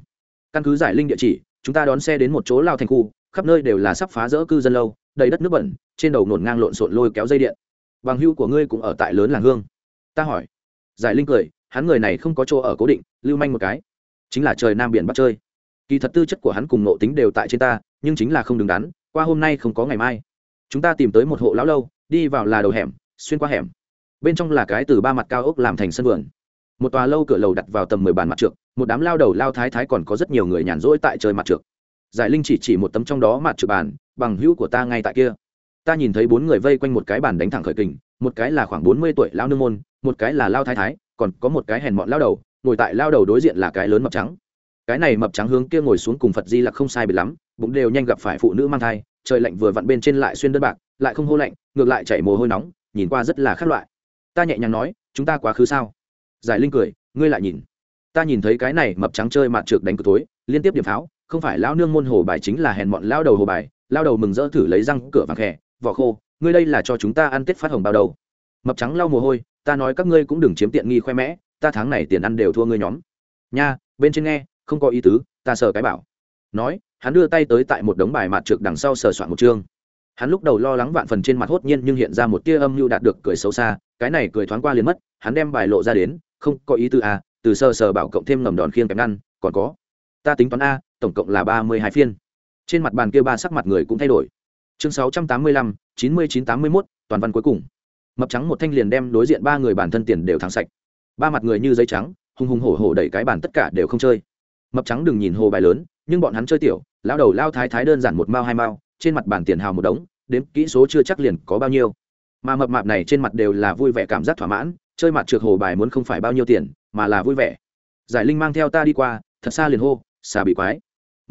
Căn cứ giải linh địa chỉ, chúng ta đón xe đến một chỗ lao thành khu khắp nơi đều là sắp phá rỡ cư dân lâu, đầy đất nước bẩn, trên đầu nổn ngang lộn xộn lôi kéo dây điện. Bằng hưu của ngươi cũng ở tại lớn làng hương. Ta hỏi. Giải linh cười, hắn người này không có chỗ ở cố định, lưu manh một cái. Chính là trời nam biển bắc chơi. Kỳ thật tư chất của hắn cùng nộ tính đều tại trên ta, nhưng chính là không đứng đắn, qua hôm nay không có ngày mai. Chúng ta tìm tới một hộ lão lâu, đi vào là đầu hẻm, xuyên qua hẻm. Bên trong là cái từ ba mặt cao ốc làm thành sân vườn. Một tòa lâu cửa lầu đặt vào tầm mười bàn mặt trượt một đám lao đầu lao thái thái còn có rất nhiều người nhàn rỗi tại trời mặt trượt giải linh chỉ chỉ một tấm trong đó mặt trực bàn, bằng hữu của ta ngay tại kia. Ta nhìn thấy bốn người vây quanh một cái bàn đánh thẳng khởi kình, một cái là khoảng bốn mươi tuổi lao nương môn, một cái là lao thái thái, còn có một cái hèn mọn lao đầu, ngồi tại lao đầu đối diện là cái lớn mập trắng. Cái này mập trắng hướng kia ngồi xuống cùng phật di là không sai biệt lắm, bụng đều nhanh gặp phải phụ nữ mang thai, trời lạnh vừa vặn bên trên lại xuyên đơn bạc, lại không hô lạnh, ngược lại chảy mồ hôi nóng, nhìn qua rất là khác loại. Ta nhẹ nhàng nói, chúng ta quá khứ sao? Giải linh cười, ngươi lại nhìn. Ta nhìn thấy cái này mập trắng chơi mặt trượt đánh cực tối, liên tiếp điểm pháo không phải lão nương môn hồ bài chính là hèn mọn lao đầu hồ bài lao đầu mừng rỡ thử lấy răng cửa vàng khẽ vỏ khô ngươi đây là cho chúng ta ăn tết phát hồng bao đầu mập trắng lau mồ hôi ta nói các ngươi cũng đừng chiếm tiện nghi khoe mẽ ta tháng này tiền ăn đều thua ngươi nhóm. Nha bên trên nghe không có ý tứ ta sờ cái bảo. Nói hắn đưa tay tới tại một đống bài mặt trượt đằng sau sờ soạn một chương. Hắn lúc đầu lo lắng vạn phần trên mặt hốt nhiên nhưng hiện ra một tia âm mưu đạt được cười xấu xa cái này cười thoáng qua liền mất hắn đem bài lộ ra đến không có ý tứ à từ sờ sờ bảo cộng thêm ngầm đòn khiêng kém ăn, còn có ta tính toán a tổng cộng là ba mươi hai phiên. Trên mặt bàn kia ba sắc mặt người cũng thay đổi. Chương sáu trăm tám mươi lăm, chín mươi chín tám mươi mốt, toàn văn cuối cùng. Mập trắng một thanh liền đem đối diện ba người bản thân tiền đều thắng sạch. Ba mặt người như giấy trắng hùng hùng hổ hổ đẩy cái bàn tất cả đều không chơi. Mập trắng đừng nhìn hồ bài lớn, nhưng bọn hắn chơi tiểu lao đầu lao thái thái đơn giản một mao hai mao, trên mặt bàn tiền hào một đống, đếm kỹ số chưa chắc liền có bao nhiêu. Mà mập mạp này trên mặt đều là vui vẻ cảm giác thỏa mãn, chơi mặt trượt hồ bài muốn không phải bao nhiêu tiền, mà là vui vẻ. Giải linh mang theo ta đi qua, thật xa liền hô, xà bị quái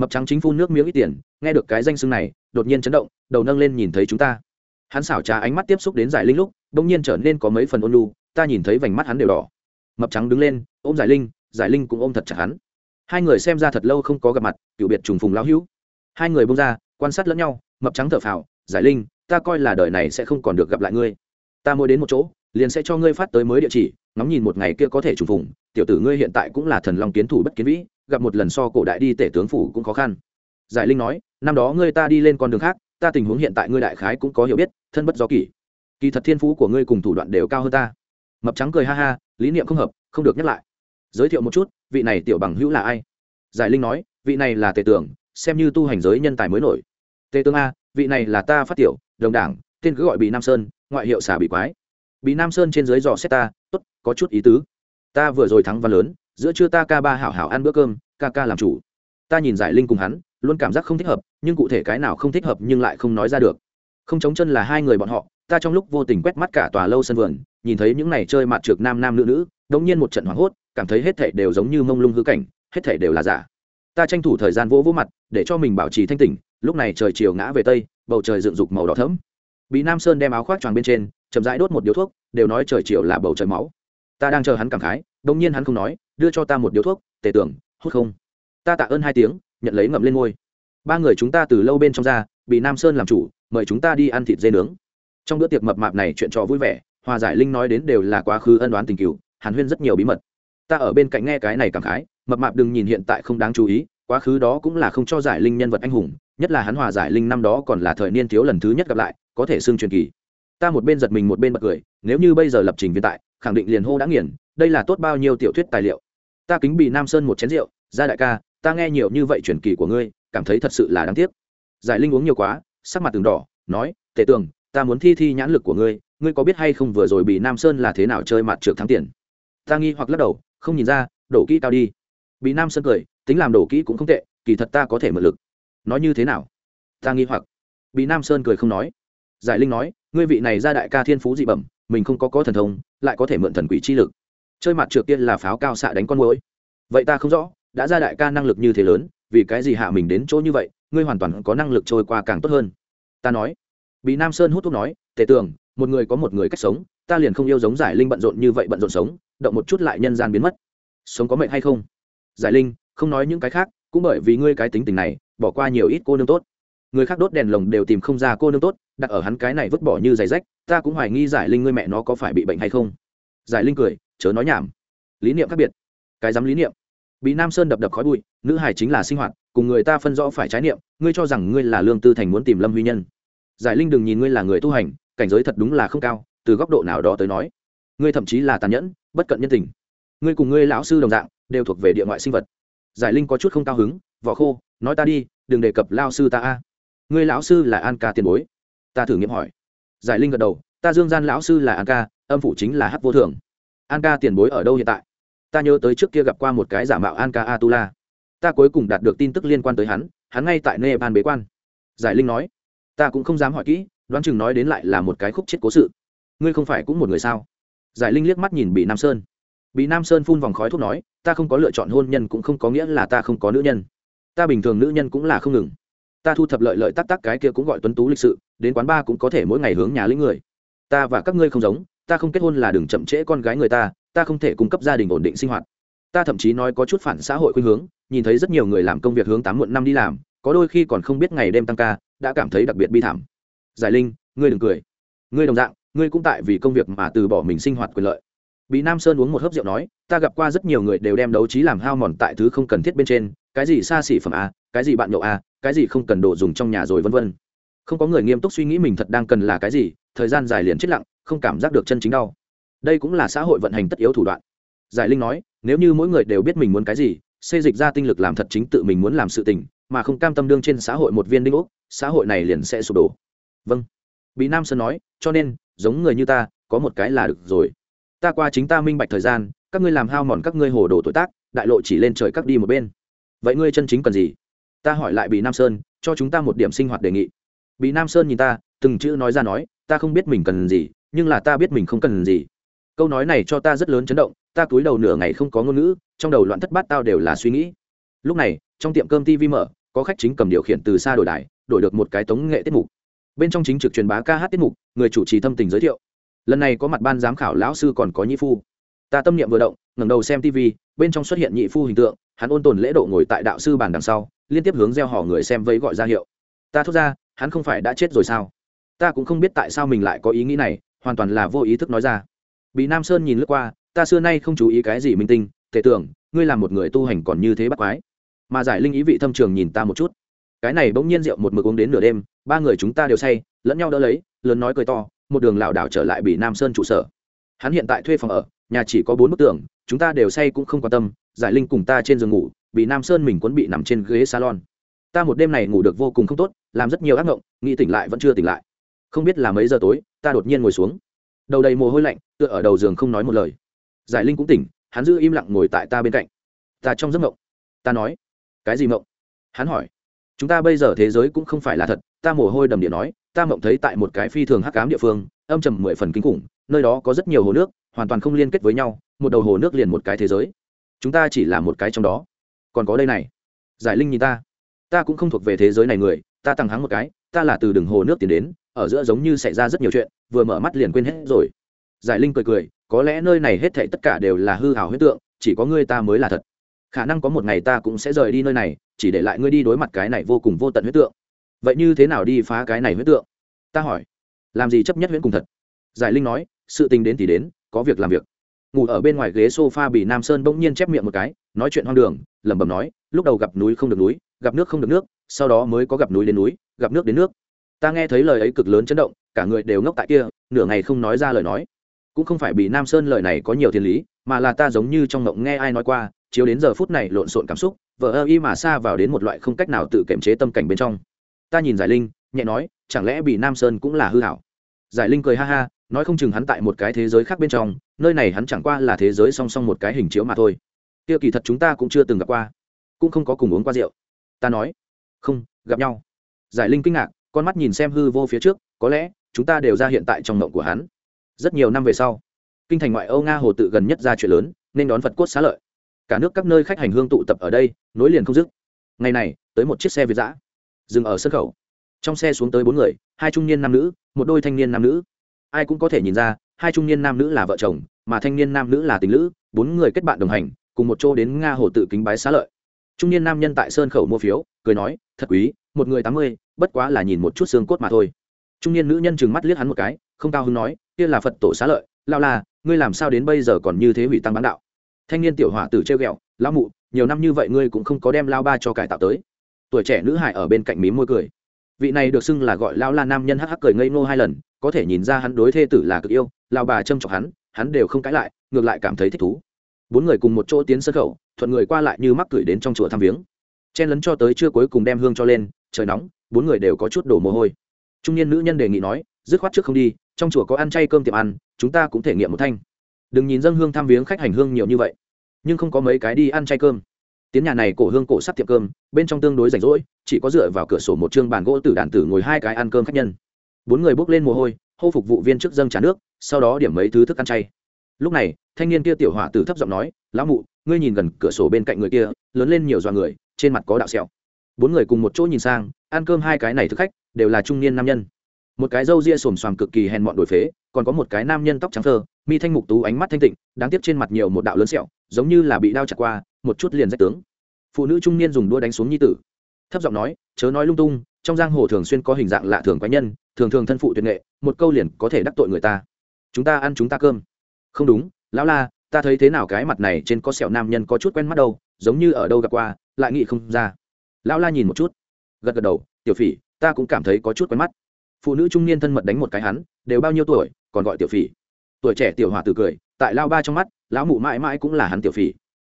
mập trắng chính phun nước miếng ít tiền, nghe được cái danh xưng này, đột nhiên chấn động, đầu nâng lên nhìn thấy chúng ta. Hắn xảo trá ánh mắt tiếp xúc đến giải linh lúc, bỗng nhiên trở nên có mấy phần ôn lu ta nhìn thấy vành mắt hắn đều đỏ. Mập trắng đứng lên, ôm giải linh giải linh cũng ôm thật chặt hắn. Hai người xem ra thật lâu không có gặp mặt, cựu biệt trùng phùng lão hữu. Hai người bông ra, quan sát lẫn nhau, mập trắng thở phào, giải linh, ta coi là đời này sẽ không còn được gặp lại ngươi. Ta mỗi đến một chỗ, liền sẽ cho ngươi phát tới mới địa chỉ, ngóng nhìn một ngày kia có thể trùng phùng, tiểu tử ngươi hiện tại cũng là thần long kiến thủ bất kiến vĩ gặp một lần so cổ đại đi tể tướng phủ cũng khó khăn. Giải linh nói, năm đó ngươi ta đi lên con đường khác, ta tình huống hiện tại ngươi đại khái cũng có hiểu biết, thân bất do kỷ. Kỳ thật thiên phú của ngươi cùng thủ đoạn đều cao hơn ta. Mập trắng cười ha ha, lý niệm không hợp, không được nhắc lại. Giới thiệu một chút, vị này tiểu bằng hữu là ai? Giải linh nói, vị này là tề tưởng, xem như tu hành giới nhân tài mới nổi. Tề tướng a, vị này là ta phát tiểu, đồng đảng, tên cứ gọi bị nam sơn, ngoại hiệu xà bị quái. Bị nam sơn trên dưới dò xét ta, tốt, có chút ý tứ. Ta vừa rồi thắng văn lớn giữa trưa ta ca ba hảo hảo ăn bữa cơm, ca ca làm chủ. Ta nhìn giải linh cùng hắn, luôn cảm giác không thích hợp, nhưng cụ thể cái nào không thích hợp nhưng lại không nói ra được. Không chống chân là hai người bọn họ, ta trong lúc vô tình quét mắt cả tòa lâu sân vườn, nhìn thấy những này chơi mặt trượt nam nam nữ nữ, đống nhiên một trận hoảng hốt, cảm thấy hết thảy đều giống như mông lung hư cảnh, hết thảy đều là giả. Ta tranh thủ thời gian vỗ vỗ mặt, để cho mình bảo trì thanh tỉnh, lúc này trời chiều ngã về tây, bầu trời dựng dục màu đỏ thẫm. Bị nam sơn đem áo khoác choàng bên trên, chậm rãi đốt một điếu thuốc, đều nói trời chiều là bầu trời máu. Ta đang chờ hắn cảm khái, đống nhiên hắn không nói đưa cho ta một điếu thuốc, tề tưởng, hút không? Ta tạ ơn hai tiếng, nhận lấy ngậm lên ngôi ba người chúng ta từ lâu bên trong ra, bị nam sơn làm chủ, mời chúng ta đi ăn thịt dê nướng. Trong bữa tiệc mập mạp này chuyện trò vui vẻ, hòa giải linh nói đến đều là quá khứ ân đoán tình cựu, hàn huyên rất nhiều bí mật. Ta ở bên cạnh nghe cái này cảm khái, mập mạp đừng nhìn hiện tại không đáng chú ý, quá khứ đó cũng là không cho giải linh nhân vật anh hùng, nhất là hắn hòa giải linh năm đó còn là thời niên thiếu lần thứ nhất gặp lại, có thể xưng truyền kỳ. Ta một bên giật mình một bên bật cười, nếu như bây giờ lập trình hiện tại, khẳng định liền hô đã nghiền, đây là tốt bao nhiêu tiểu thuyết tài liệu ta kính bị nam sơn một chén rượu, ra đại ca, ta nghe nhiều như vậy truyền kỳ của ngươi, cảm thấy thật sự là đáng tiếc. Giải linh uống nhiều quá, sắc mặt từng đỏ, nói, tề tường, ta muốn thi thi nhãn lực của ngươi ngươi có biết hay không vừa rồi bị nam sơn là thế nào chơi mặt trượt thắng tiền? Ta nghi hoặc lắc đầu, không nhìn ra, đổ kỹ cao đi. Bị nam sơn cười, tính làm đổ kỹ cũng không tệ, kỳ thật ta có thể mượn lực. Nói như thế nào? Ta nghi hoặc. Bị nam sơn cười không nói. Giải linh nói, ngươi vị này ra đại ca thiên phú dị bẩm, mình không có có thần thông, lại có thể mượn thần quỷ chi lực chơi mặt trượt tiên là pháo cao xạ đánh con mũi vậy ta không rõ, đã ra đại ca năng lực như thế lớn, vì cái gì hạ mình đến chỗ như vậy, ngươi hoàn toàn có năng lực trôi qua càng tốt hơn. Ta nói. Bị nam sơn hút thuốc nói, tề tưởng một người có một người cách sống, ta liền không yêu giống giải linh bận rộn như vậy bận rộn sống, động một chút lại nhân gian biến mất. Sống có mệnh hay không? Giải linh, không nói những cái khác, cũng bởi vì ngươi cái tính tình này, bỏ qua nhiều ít cô nương tốt. Người khác đốt đèn lồng đều tìm không ra cô nương tốt, đặt ở hắn cái này vứt bỏ như giày rách, ta cũng hoài nghi giải linh ngươi mẹ nó có phải bị bệnh hay không. Giải linh cười chớ nói nhảm. Lý niệm khác biệt. Cái dám lý niệm. Bị nam sơn đập đập khói bụi, nữ hải chính là sinh hoạt, cùng người ta phân rõ phải trái niệm, ngươi cho rằng ngươi là lương tư thành muốn tìm lâm huy nhân. Giải linh đừng nhìn ngươi là người tu hành, cảnh giới thật đúng là không cao, từ góc độ nào đó tới nói, ngươi thậm chí là tàn nhẫn, bất cận nhân tình. Ngươi cùng ngươi lão sư đồng dạng, đều thuộc về địa ngoại sinh vật. Giải linh có chút không cao hứng vỏ khô, nói ta đi, đừng đề cập lao sư ta a. Ngươi lão sư là an ca tiền bối. Ta thử nghiệm hỏi. Giải linh gật đầu, ta dương gian lão sư là an ca, âm phủ chính là hát vô thường an ca tiền bối ở đâu hiện tại? Ta nhớ tới trước kia gặp qua một cái giả mạo an ca atula. Ta cuối cùng đạt được tin tức liên quan tới hắn hắn ngay tại nepal bế quan. Giải linh nói, ta cũng không dám hỏi kỹ, đoán chừng nói đến lại là một cái khúc chết cố sự. Ngươi không phải cũng một người sao? Giải linh liếc mắt nhìn bị nam sơn. Bị nam sơn phun vòng khói thuốc nói, ta không có lựa chọn hôn nhân cũng không có nghĩa là ta không có nữ nhân. Ta bình thường nữ nhân cũng là không ngừng. Ta thu thập lợi lợi tắc tắc cái kia cũng gọi tuấn tú lịch sự, đến quán ba cũng có thể mỗi ngày hướng nhà lĩnh người. Ta và các ngươi không giống ta không kết hôn là đừng chậm trễ con gái người ta ta không thể cung cấp gia đình ổn định sinh hoạt. Ta thậm chí nói có chút phản xã hội khuynh hướng, nhìn thấy rất nhiều người làm công việc hướng tám muộn năm đi làm, có đôi khi còn không biết ngày đêm tăng ca, đã cảm thấy đặc biệt bi thảm. Giải linh, ngươi đừng cười. Ngươi đồng dạng, ngươi cũng tại vì công việc mà từ bỏ mình sinh hoạt quyền lợi. Bị nam sơn uống một hớp rượu nói, ta gặp qua rất nhiều người đều đem đấu trí làm hao mòn tại thứ không cần thiết bên trên, cái gì xa xỉ phẩm a, cái gì bạn nhậu a, cái gì không cần đồ dùng trong nhà rồi vân vân. Không có người nghiêm túc suy nghĩ mình thật đang cần là cái gì, thời gian dài liền chết lặng không cảm giác được chân chính đau. Đây cũng là xã hội vận hành tất yếu thủ đoạn. Giải linh nói, nếu như mỗi người đều biết mình muốn cái gì, xây dịch ra tinh lực làm thật chính tự mình muốn làm sự tình, mà không cam tâm đương trên xã hội một viên đinh ốc, xã hội này liền sẽ sụp đổ. Vâng. Bị nam sơn nói, cho nên, giống người như ta, có một cái là được rồi. Ta qua chính ta minh bạch thời gian, các ngươi làm hao mòn các ngươi hồ đồ tội tác, đại lộ chỉ lên trời các đi một bên. Vậy ngươi chân chính cần gì? Ta hỏi lại bị nam sơn, cho chúng ta một điểm sinh hoạt đề nghị. Bị nam sơn nhìn ta, từng chữ nói ra nói, ta không biết mình cần gì nhưng là ta biết mình không cần gì. Câu nói này cho ta rất lớn chấn động, ta cúi đầu nửa ngày không có ngôn ngữ, trong đầu loạn thất bát tao đều là suy nghĩ. Lúc này, trong tiệm cơm tv mở, có khách chính cầm điều khiển từ xa đổi đài, đổi được một cái tống nghệ tiết mục. Bên trong chính trực truyền bá ca hát tiết mục, người chủ trì thâm tình giới thiệu. Lần này có mặt ban giám khảo lão sư còn có nhị phu. Ta tâm niệm vừa động, ngẩng đầu xem tv bên trong xuất hiện nhị phu hình tượng, hắn ôn tồn lễ độ ngồi tại đạo sư bàn đằng sau, liên tiếp hướng gieo họ người xem vẫy gọi ra hiệu. Ta thốt ra, hắn không phải đã chết rồi sao? Ta cũng không biết tại sao mình lại có ý nghĩ này hoàn toàn là vô ý thức nói ra. Bị nam sơn nhìn lướt qua, ta xưa nay không chú ý cái gì minh tinh, thể tưởng, ngươi là một người tu hành còn như thế bắt quái. Mà giải linh ý vị thâm trường nhìn ta một chút. Cái này bỗng nhiên rượu một mực uống đến nửa đêm, ba người chúng ta đều say, lẫn nhau đỡ lấy, lớn nói cười to, một đường lảo đảo trở lại bị nam sơn trụ sở. Hắn hiện tại thuê phòng ở, nhà chỉ có bốn bức tường, chúng ta đều say cũng không quan tâm, giải linh cùng ta trên giường ngủ, bị nam sơn mình quấn bị nằm trên ghế salon. Ta một đêm này ngủ được vô cùng không tốt, làm rất nhiều ác ngộng, nghĩ tỉnh lại vẫn chưa tỉnh lại không biết là mấy giờ tối, ta đột nhiên ngồi xuống. Đầu đầy mồ hôi lạnh, tựa ở đầu giường không nói một lời. Giải linh cũng tỉnh, hắn giữ im lặng ngồi tại ta bên cạnh. Ta trong giấc mộng. Ta nói, cái gì mộng? Hắn hỏi. Chúng ta bây giờ thế giới cũng không phải là thật. Ta mồ hôi đầm điện nói, ta mộng thấy tại một cái phi thường hắc cám địa phương, âm trầm mười phần kinh khủng, nơi đó có rất nhiều hồ nước, hoàn toàn không liên kết với nhau, một đầu hồ nước liền một cái thế giới. Chúng ta chỉ là một cái trong đó. Còn có đây này. Giải linh nhìn ta. Ta cũng không thuộc về thế giới này người, ta tăng hắng một cái, ta là từ đường hồ nước tiến đến ở giữa giống như xảy ra rất nhiều chuyện, vừa mở mắt liền quên hết rồi. Giải linh cười cười, có lẽ nơi này hết thảy tất cả đều là hư hào huyết tượng, chỉ có ngươi ta mới là thật. Khả năng có một ngày ta cũng sẽ rời đi nơi này, chỉ để lại ngươi đi đối mặt cái này vô cùng vô tận huyết tượng. Vậy như thế nào đi phá cái này huyết tượng? Ta hỏi. Làm gì chấp nhất huyễn cùng thật? Giải linh nói, sự tình đến thì đến, có việc làm việc. Ngủ ở bên ngoài ghế sofa bị nam sơn bỗng nhiên chép miệng một cái, nói chuyện hoang đường, lẩm bẩm nói, lúc đầu gặp núi không được núi, gặp nước không được nước, sau đó mới có gặp núi đến núi, gặp nước đến nước ta nghe thấy lời ấy cực lớn chấn động, cả người đều ngốc tại kia, nửa ngày không nói ra lời nói. Cũng không phải bị nam sơn lời này có nhiều thiên lý, mà là ta giống như trong ngộng nghe ai nói qua, chiếu đến giờ phút này lộn xộn cảm xúc vợ ơ y mà xa vào đến một loại không cách nào tự kiềm chế tâm cảnh bên trong. Ta nhìn giải linh, nhẹ nói, chẳng lẽ bị nam sơn cũng là hư hảo? Giải linh cười ha ha, nói không chừng hắn tại một cái thế giới khác bên trong, nơi này hắn chẳng qua là thế giới song song một cái hình chiếu mà thôi. Kia kỳ thật chúng ta cũng chưa từng gặp qua, cũng không có cùng uống qua rượu. Ta nói, không, gặp nhau. Giải linh kinh ngạc con mắt nhìn xem hư vô phía trước, có lẽ, chúng ta đều ra hiện tại trong mộng của hắn. Rất nhiều năm về sau, kinh thành ngoại âu nga hồ tự gần nhất ra chuyện lớn, nên đón phật cốt xá lợi. Cả nước các nơi khách hành hương tụ tập ở đây, nối liền không dứt. Ngày này, tới một chiếc xe việt giã dừng ở sân khẩu trong xe xuống tới bốn người, hai trung niên nam nữ, một đôi thanh niên nam nữ. Ai cũng có thể nhìn ra, hai trung niên nam nữ là vợ chồng, mà thanh niên nam nữ là tình nữ bốn người kết bạn đồng hành, cùng một chỗ đến nga hồ tự kính bái xá lợi. Trung niên nam nhân tại sơn khẩu mua phiếu, cười nói, thật quý, một người tám mươi bất quá là nhìn một chút xương cốt mà thôi. Trung niên nữ nhân chừng mắt liếc hắn một cái, không cao hứng nói, kia là phật tổ xá lợi lao là, ngươi làm sao đến bây giờ còn như thế hủy tăng bán đạo? Thanh niên tiểu hỏa tử treo ghẹo, lão mụ, nhiều năm như vậy ngươi cũng không có đem lao ba cho cải tạo tới. Tuổi trẻ nữ hải ở bên cạnh mí môi cười. Vị này được xưng là gọi lao la nam nhân hắc hắc cười ngây ngô hai lần, có thể nhìn ra hắn đối thê tử là cực yêu lao bà châm chọc hắn hắn đều không cãi lại, ngược lại cảm thấy thích thú. Bốn người cùng một chỗ tiến sân khẩu, thuận người qua lại như mắc cười đến trong chùa thăm viếng. Chen lấn cho tới chưa cuối cùng đem hương cho lên, trời nóng bốn người đều có chút đổ mồ hôi. Trung niên nữ nhân đề nghị nói, dứt khoát trước không đi, trong chùa có ăn chay cơm tiệm ăn, chúng ta cũng thể nghiệm một thanh. Đừng nhìn dân hương thăm viếng khách hành hương nhiều như vậy, nhưng không có mấy cái đi ăn chay cơm. Tiến nhà này cổ hương cổ sắp tiệm cơm, bên trong tương đối rảnh rỗi, chỉ có dựa vào cửa sổ một chương bàn gỗ tử đàn tử ngồi hai cái ăn cơm khách nhân. Bốn người bốc lên mồ hôi, hô phục vụ viên trước dâng trà nước, sau đó điểm mấy thứ thức ăn chay. Lúc này, thanh niên kia tiểu hỏa tử thấp giọng nói, lão mụ, ngươi nhìn gần cửa sổ bên cạnh người kia, lớn lên nhiều dọa người, trên mặt có đạo sẹo bốn người cùng một chỗ nhìn sang, ăn cơm hai cái này thực khách, đều là trung niên nam nhân. Một cái râu ria xồm xoàm cực kỳ hèn mọn đổi phế, còn có một cái nam nhân tóc trắng thơ mi thanh mục tú ánh mắt thanh tịnh, đáng tiếc trên mặt nhiều một đạo lớn sẹo, giống như là bị đao chặt qua, một chút liền rách tướng. Phụ nữ trung niên dùng đua đánh xuống nhi tử. Thấp giọng nói, chớ nói lung tung, trong giang hồ thường xuyên có hình dạng lạ thường quái nhân, thường thường thân phụ tuyệt nghệ, một câu liền có thể đắc tội người ta. Chúng ta ăn chúng ta cơm. Không đúng, lão la, ta thấy thế nào cái mặt này trên có sẹo nam nhân có chút quen mắt đâu, giống như ở đâu gặp qua, lại nghĩ không ra lão la nhìn một chút. Gật gật đầu, tiểu phỉ, ta cũng cảm thấy có chút quen mắt. Phụ nữ trung niên thân mật đánh một cái hắn, đều bao nhiêu tuổi, còn gọi tiểu phỉ? Tuổi trẻ tiểu hòa Tử cười, tại lao ba trong mắt, lão mụ mãi mãi cũng là hắn tiểu phỉ.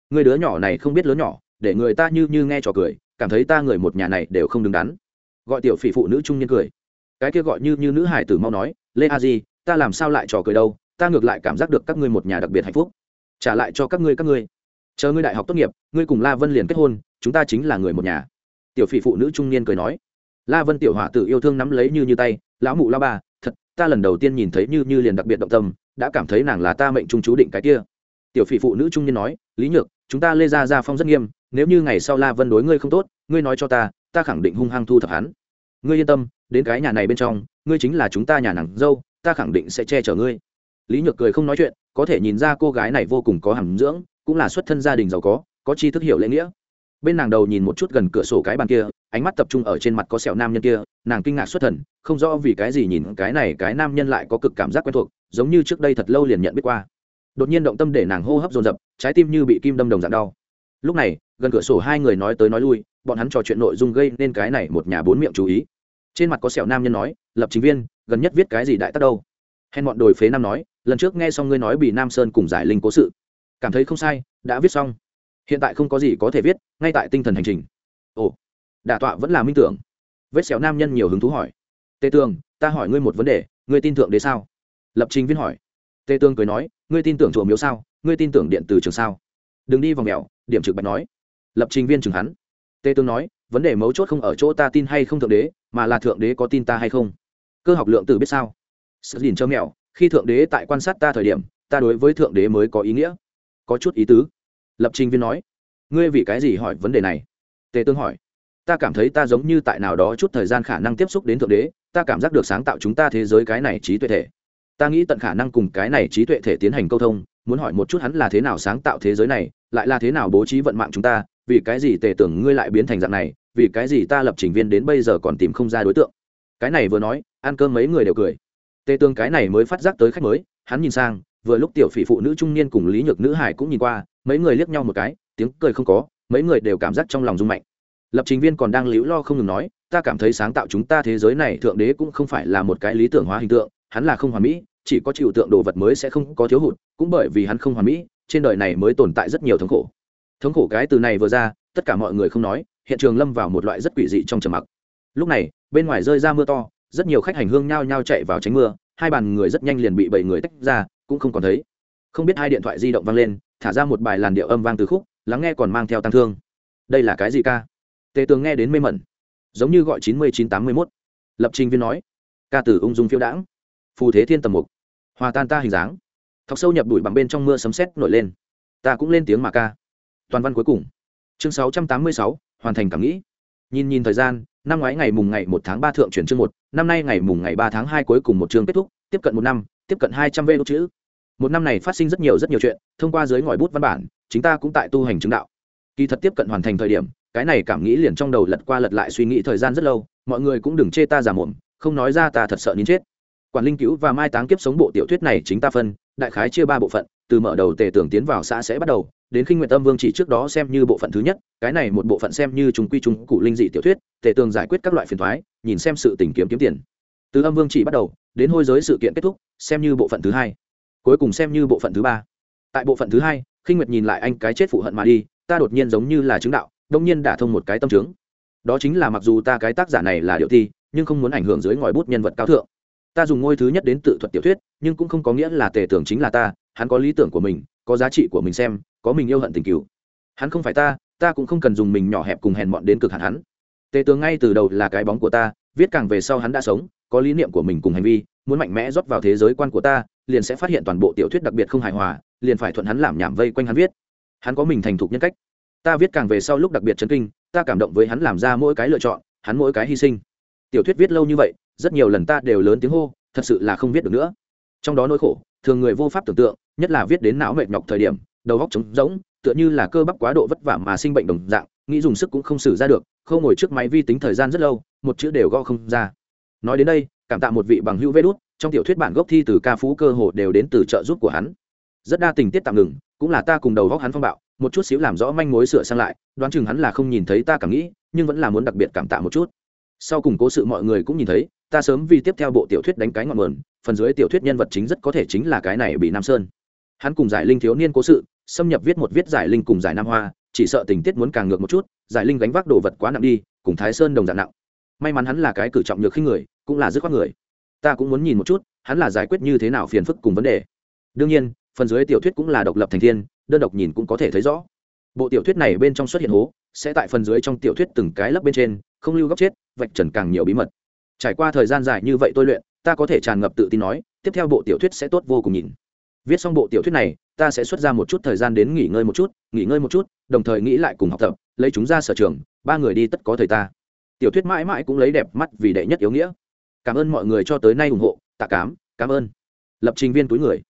Người đứa nhỏ này không biết lớn nhỏ, để người ta như như nghe trò cười, cảm thấy ta người một nhà này đều không đứng đắn. Gọi tiểu phỉ phụ nữ trung niên cười. Cái kia gọi như như nữ hải tử mau nói, lê a di, ta làm sao lại trò cười đâu, ta ngược lại cảm giác được các ngươi một nhà đặc biệt hạnh phúc. Trả lại cho các ngươi các ngươi. Chờ ngươi đại học tốt nghiệp, ngươi cùng la vân liền kết hôn, chúng ta chính là người một nhà tiểu phỉ phụ nữ trung niên cười nói, la vân tiểu hỏa tử yêu thương nắm lấy như như tay, lão mụ la ba, thật, ta lần đầu tiên nhìn thấy như như liền đặc biệt động tâm, đã cảm thấy nàng là ta mệnh trung chú định cái kia. Tiểu phỉ phụ nữ trung niên nói, lý nhược, chúng ta lê ra ra phong rất nghiêm, nếu như ngày sau la vân đối ngươi không tốt, ngươi nói cho ta ta khẳng định hung hăng thu thập hắn. Ngươi yên tâm, đến cái nhà này bên trong, ngươi chính là chúng ta nhà nàng dâu, ta khẳng định sẽ che chở ngươi. Lý nhược cười không nói chuyện, có thể nhìn ra cô gái này vô cùng có hàm dưỡng, cũng là xuất thân gia đình giàu có có chi thức hiểu lễ nghĩa bên nàng đầu nhìn một chút gần cửa sổ cái bàn kia, ánh mắt tập trung ở trên mặt có sẹo nam nhân kia, nàng kinh ngạc xuất thần, không rõ vì cái gì nhìn cái này cái nam nhân lại có cực cảm giác quen thuộc, giống như trước đây thật lâu liền nhận biết qua. Đột nhiên động tâm để nàng hô hấp dồn dập, trái tim như bị kim đâm đồng dạng đau. Lúc này, gần cửa sổ hai người nói tới nói lui, bọn hắn trò chuyện nội dung gây nên cái này một nhà bốn miệng chú ý. Trên mặt có sẹo nam nhân nói, lập chính viên, gần nhất viết cái gì đại tắc đâu? Hèn bọn đồi phế nam nói, lần trước nghe xong ngươi nói bị nam sơn cùng giải linh cố sự. Cảm thấy không sai, đã viết xong hiện tại không có gì có thể viết, ngay tại tinh thần hành trình. Ồ, đả tọa vẫn là minh tưởng. Vết xẻo nam nhân nhiều hứng thú hỏi. Tề tường, ta hỏi ngươi một vấn đề, ngươi tin tưởng đế sao? Lập trình viên hỏi. Tề tường cười nói, ngươi tin tưởng chùa miếu sao? Ngươi tin tưởng điện từ trường sao? Đừng đi vòng mèo, điểm trực bạch nói. Lập trình viên chừng hắn. Tề tường nói, vấn đề mấu chốt không ở chỗ ta tin hay không thượng đế, mà là thượng đế có tin ta hay không. Cơ học lượng tử biết sao? Sự nhìn cho mèo, khi thượng đế tại quan sát ta thời điểm, ta đối với thượng đế mới có ý nghĩa. Có chút ý tứ lập trình viên nói, ngươi vì cái gì hỏi vấn đề này? Tề tương hỏi, ta cảm thấy ta giống như tại nào đó chút thời gian khả năng tiếp xúc đến thượng đế, ta cảm giác được sáng tạo chúng ta thế giới cái này trí tuệ thể. Ta nghĩ tận khả năng cùng cái này trí tuệ thể tiến hành câu thông, muốn hỏi một chút hắn là thế nào sáng tạo thế giới này, lại là thế nào bố trí vận mạng chúng ta, vì cái gì tề tưởng ngươi lại biến thành dạng này, vì cái gì ta lập trình viên đến bây giờ còn tìm không ra đối tượng? Cái này vừa nói, ăn cơm mấy người đều cười. Tề tương cái này mới phát giác tới khách mới, hắn nhìn sang, vừa lúc tiểu phỉ phụ nữ trung niên cùng lý nhược nữ hải cũng nhìn qua mấy người liếc nhau một cái, tiếng cười không có, mấy người đều cảm giác trong lòng rung mạnh. Lập trình viên còn đang liễu lo không ngừng nói, ta cảm thấy sáng tạo chúng ta thế giới này thượng đế cũng không phải là một cái lý tưởng hóa hình tượng, hắn là không hoàn mỹ, chỉ có chịu tượng đồ vật mới sẽ không có thiếu hụt, cũng bởi vì hắn không hoàn mỹ, trên đời này mới tồn tại rất nhiều thống khổ. Thống khổ cái từ này vừa ra, tất cả mọi người không nói, hiện trường lâm vào một loại rất quỷ dị trong trầm mặc. Lúc này, bên ngoài rơi ra mưa to, rất nhiều khách hành hương nhao nhao chạy vào tránh mưa, hai bàn người rất nhanh liền bị bảy người tách ra, cũng không còn thấy. Không biết hai điện thoại di động vang lên thả ra một bài làn điệu âm vang từ khúc, lắng nghe còn mang theo tăng thương. Đây là cái gì ca? Tề tường nghe đến mê mẩn, giống như gọi chín mươi chín tám mươi mốt. Lập trình viên nói, ca tử ung dung phiêu đãng. Phù thế thiên tầm mục, hòa tan ta hình dáng. Thọc sâu nhập đuổi bằng bên trong mưa sấm sét nổi lên. Ta cũng lên tiếng mà ca. Toàn văn cuối cùng. Chương sáu trăm tám mươi sáu, hoàn thành cảm nghĩ. Nhìn nhìn thời gian, năm ngoái ngày mùng ngày một tháng ba thượng chuyển chương một, năm nay ngày mùng ngày ba tháng hai cuối cùng một chương kết thúc, tiếp cận một năm, tiếp cận hai trăm vê đốt chữ một năm này phát sinh rất nhiều rất nhiều chuyện, thông qua dưới ngòi bút văn bản chúng ta cũng tại tu hành chứng đạo. Kỳ thật tiếp cận hoàn thành thời điểm, cái này cảm nghĩ liền trong đầu lật qua lật lại suy nghĩ thời gian rất lâu, mọi người cũng đừng chê ta giả mồm không nói ra ta thật sợ nín chết. Quản linh cứu và mai táng kiếp sống bộ tiểu thuyết này chính ta phân, đại khái chia ba bộ phận, từ mở đầu tề tưởng tiến vào xã sẽ bắt đầu, đến khi nguyện tâm vương chỉ trước đó xem như bộ phận thứ nhất, cái này một bộ phận xem như chúng quy chúng cụ linh dị tiểu thuyết, tề tường giải quyết các loại phiền thoái nhìn xem sự tình kiếm kiếm tiền. Từ âm vương chỉ bắt đầu, đến hôi giới sự kiện kết thúc, xem như bộ phận thứ hai cuối cùng xem như bộ phận thứ ba. Tại bộ phận thứ hai, khinh nguyệt nhìn lại anh cái chết phụ hận mà đi, ta đột nhiên giống như là chứng đạo, đông nhiên đả thông một cái tâm trướng. Đó chính là mặc dù ta cái tác giả này là điệu thi, nhưng không muốn ảnh hưởng dưới ngòi bút nhân vật cao thượng. Ta dùng ngôi thứ nhất đến tự thuật tiểu thuyết, nhưng cũng không có nghĩa là tề tưởng chính là ta, hắn có lý tưởng của mình, có giá trị của mình xem, có mình yêu hận tình cứu hắn không phải ta ta cũng không cần dùng mình nhỏ hẹp cùng hèn mọn đến cực hạn hắn. Tề tướng ngay từ đầu là cái bóng của ta, viết càng về sau hắn đã sống, có lý niệm của mình cùng hành vi, muốn mạnh mẽ rót vào thế giới quan của ta liền sẽ phát hiện toàn bộ tiểu thuyết đặc biệt không hài hòa, liền phải thuận hắn làm nhảm vây quanh hắn viết. Hắn có mình thành thục nhân cách. Ta viết càng về sau lúc đặc biệt chấn kinh, ta cảm động với hắn làm ra mỗi cái lựa chọn, hắn mỗi cái hy sinh. Tiểu thuyết viết lâu như vậy, rất nhiều lần ta đều lớn tiếng hô, thật sự là không viết được nữa. Trong đó nỗi khổ, thường người vô pháp tưởng tượng, nhất là viết đến não mệt nhọc thời điểm, đầu góc trống rỗng, tựa như là cơ bắp quá độ vất vả mà sinh bệnh đồng dạng, nghĩ dùng sức cũng không xử ra được không ngồi trước máy vi tính thời gian rất lâu, một chữ đều gõ không ra. Nói đến đây cảm tạ một vị bằng hữu vê đút trong tiểu thuyết bản gốc thi từ ca phú cơ hồ đều đến từ trợ giúp của hắn. Rất đa tình tiết tạm ngừng, cũng là ta cùng đầu góc hắn phong bạo, một chút xíu làm rõ manh mối sửa sang lại, đoán chừng hắn là không nhìn thấy ta cảm nghĩ, nhưng vẫn là muốn đặc biệt cảm tạ một chút. Sau cùng cố sự mọi người cũng nhìn thấy, ta sớm vì tiếp theo bộ tiểu thuyết đánh cái ngọn mờn phần dưới tiểu thuyết nhân vật chính rất có thể chính là cái này bị nam sơn. Hắn cùng giải linh thiếu niên cố sự, xâm nhập viết một viết giải linh cùng giải nam hoa, chỉ sợ tình tiết muốn càng ngược một chút, giải linh gánh vác đồ vật quá nặng đi, cùng thái sơn đồng dạng nặng. May mắn hắn là cái cử trọng nhược khi người cũng là dứt khoát người. Ta cũng muốn nhìn một chút, hắn là giải quyết như thế nào phiền phức cùng vấn đề. Đương nhiên, phần dưới tiểu thuyết cũng là độc lập thành thiên, đơn độc nhìn cũng có thể thấy rõ. Bộ tiểu thuyết này bên trong xuất hiện hố, sẽ tại phần dưới trong tiểu thuyết từng cái lớp bên trên, không lưu góc chết, vạch trần càng nhiều bí mật. Trải qua thời gian dài như vậy tôi luyện, ta có thể tràn ngập tự tin nói, tiếp theo bộ tiểu thuyết sẽ tốt vô cùng nhìn. Viết xong bộ tiểu thuyết này, ta sẽ xuất ra một chút thời gian đến nghỉ ngơi một chút, nghỉ ngơi một chút, đồng thời nghĩ lại cùng học tập, lấy chúng ra sở trường, ba người đi tất có thời ta. Tiểu thuyết mãi mãi cũng lấy đẹp mắt vì đệ nhất yếu nghĩa cảm ơn mọi người cho tới nay ủng hộ, tạ cám, cảm ơn. Lập trình viên túi người.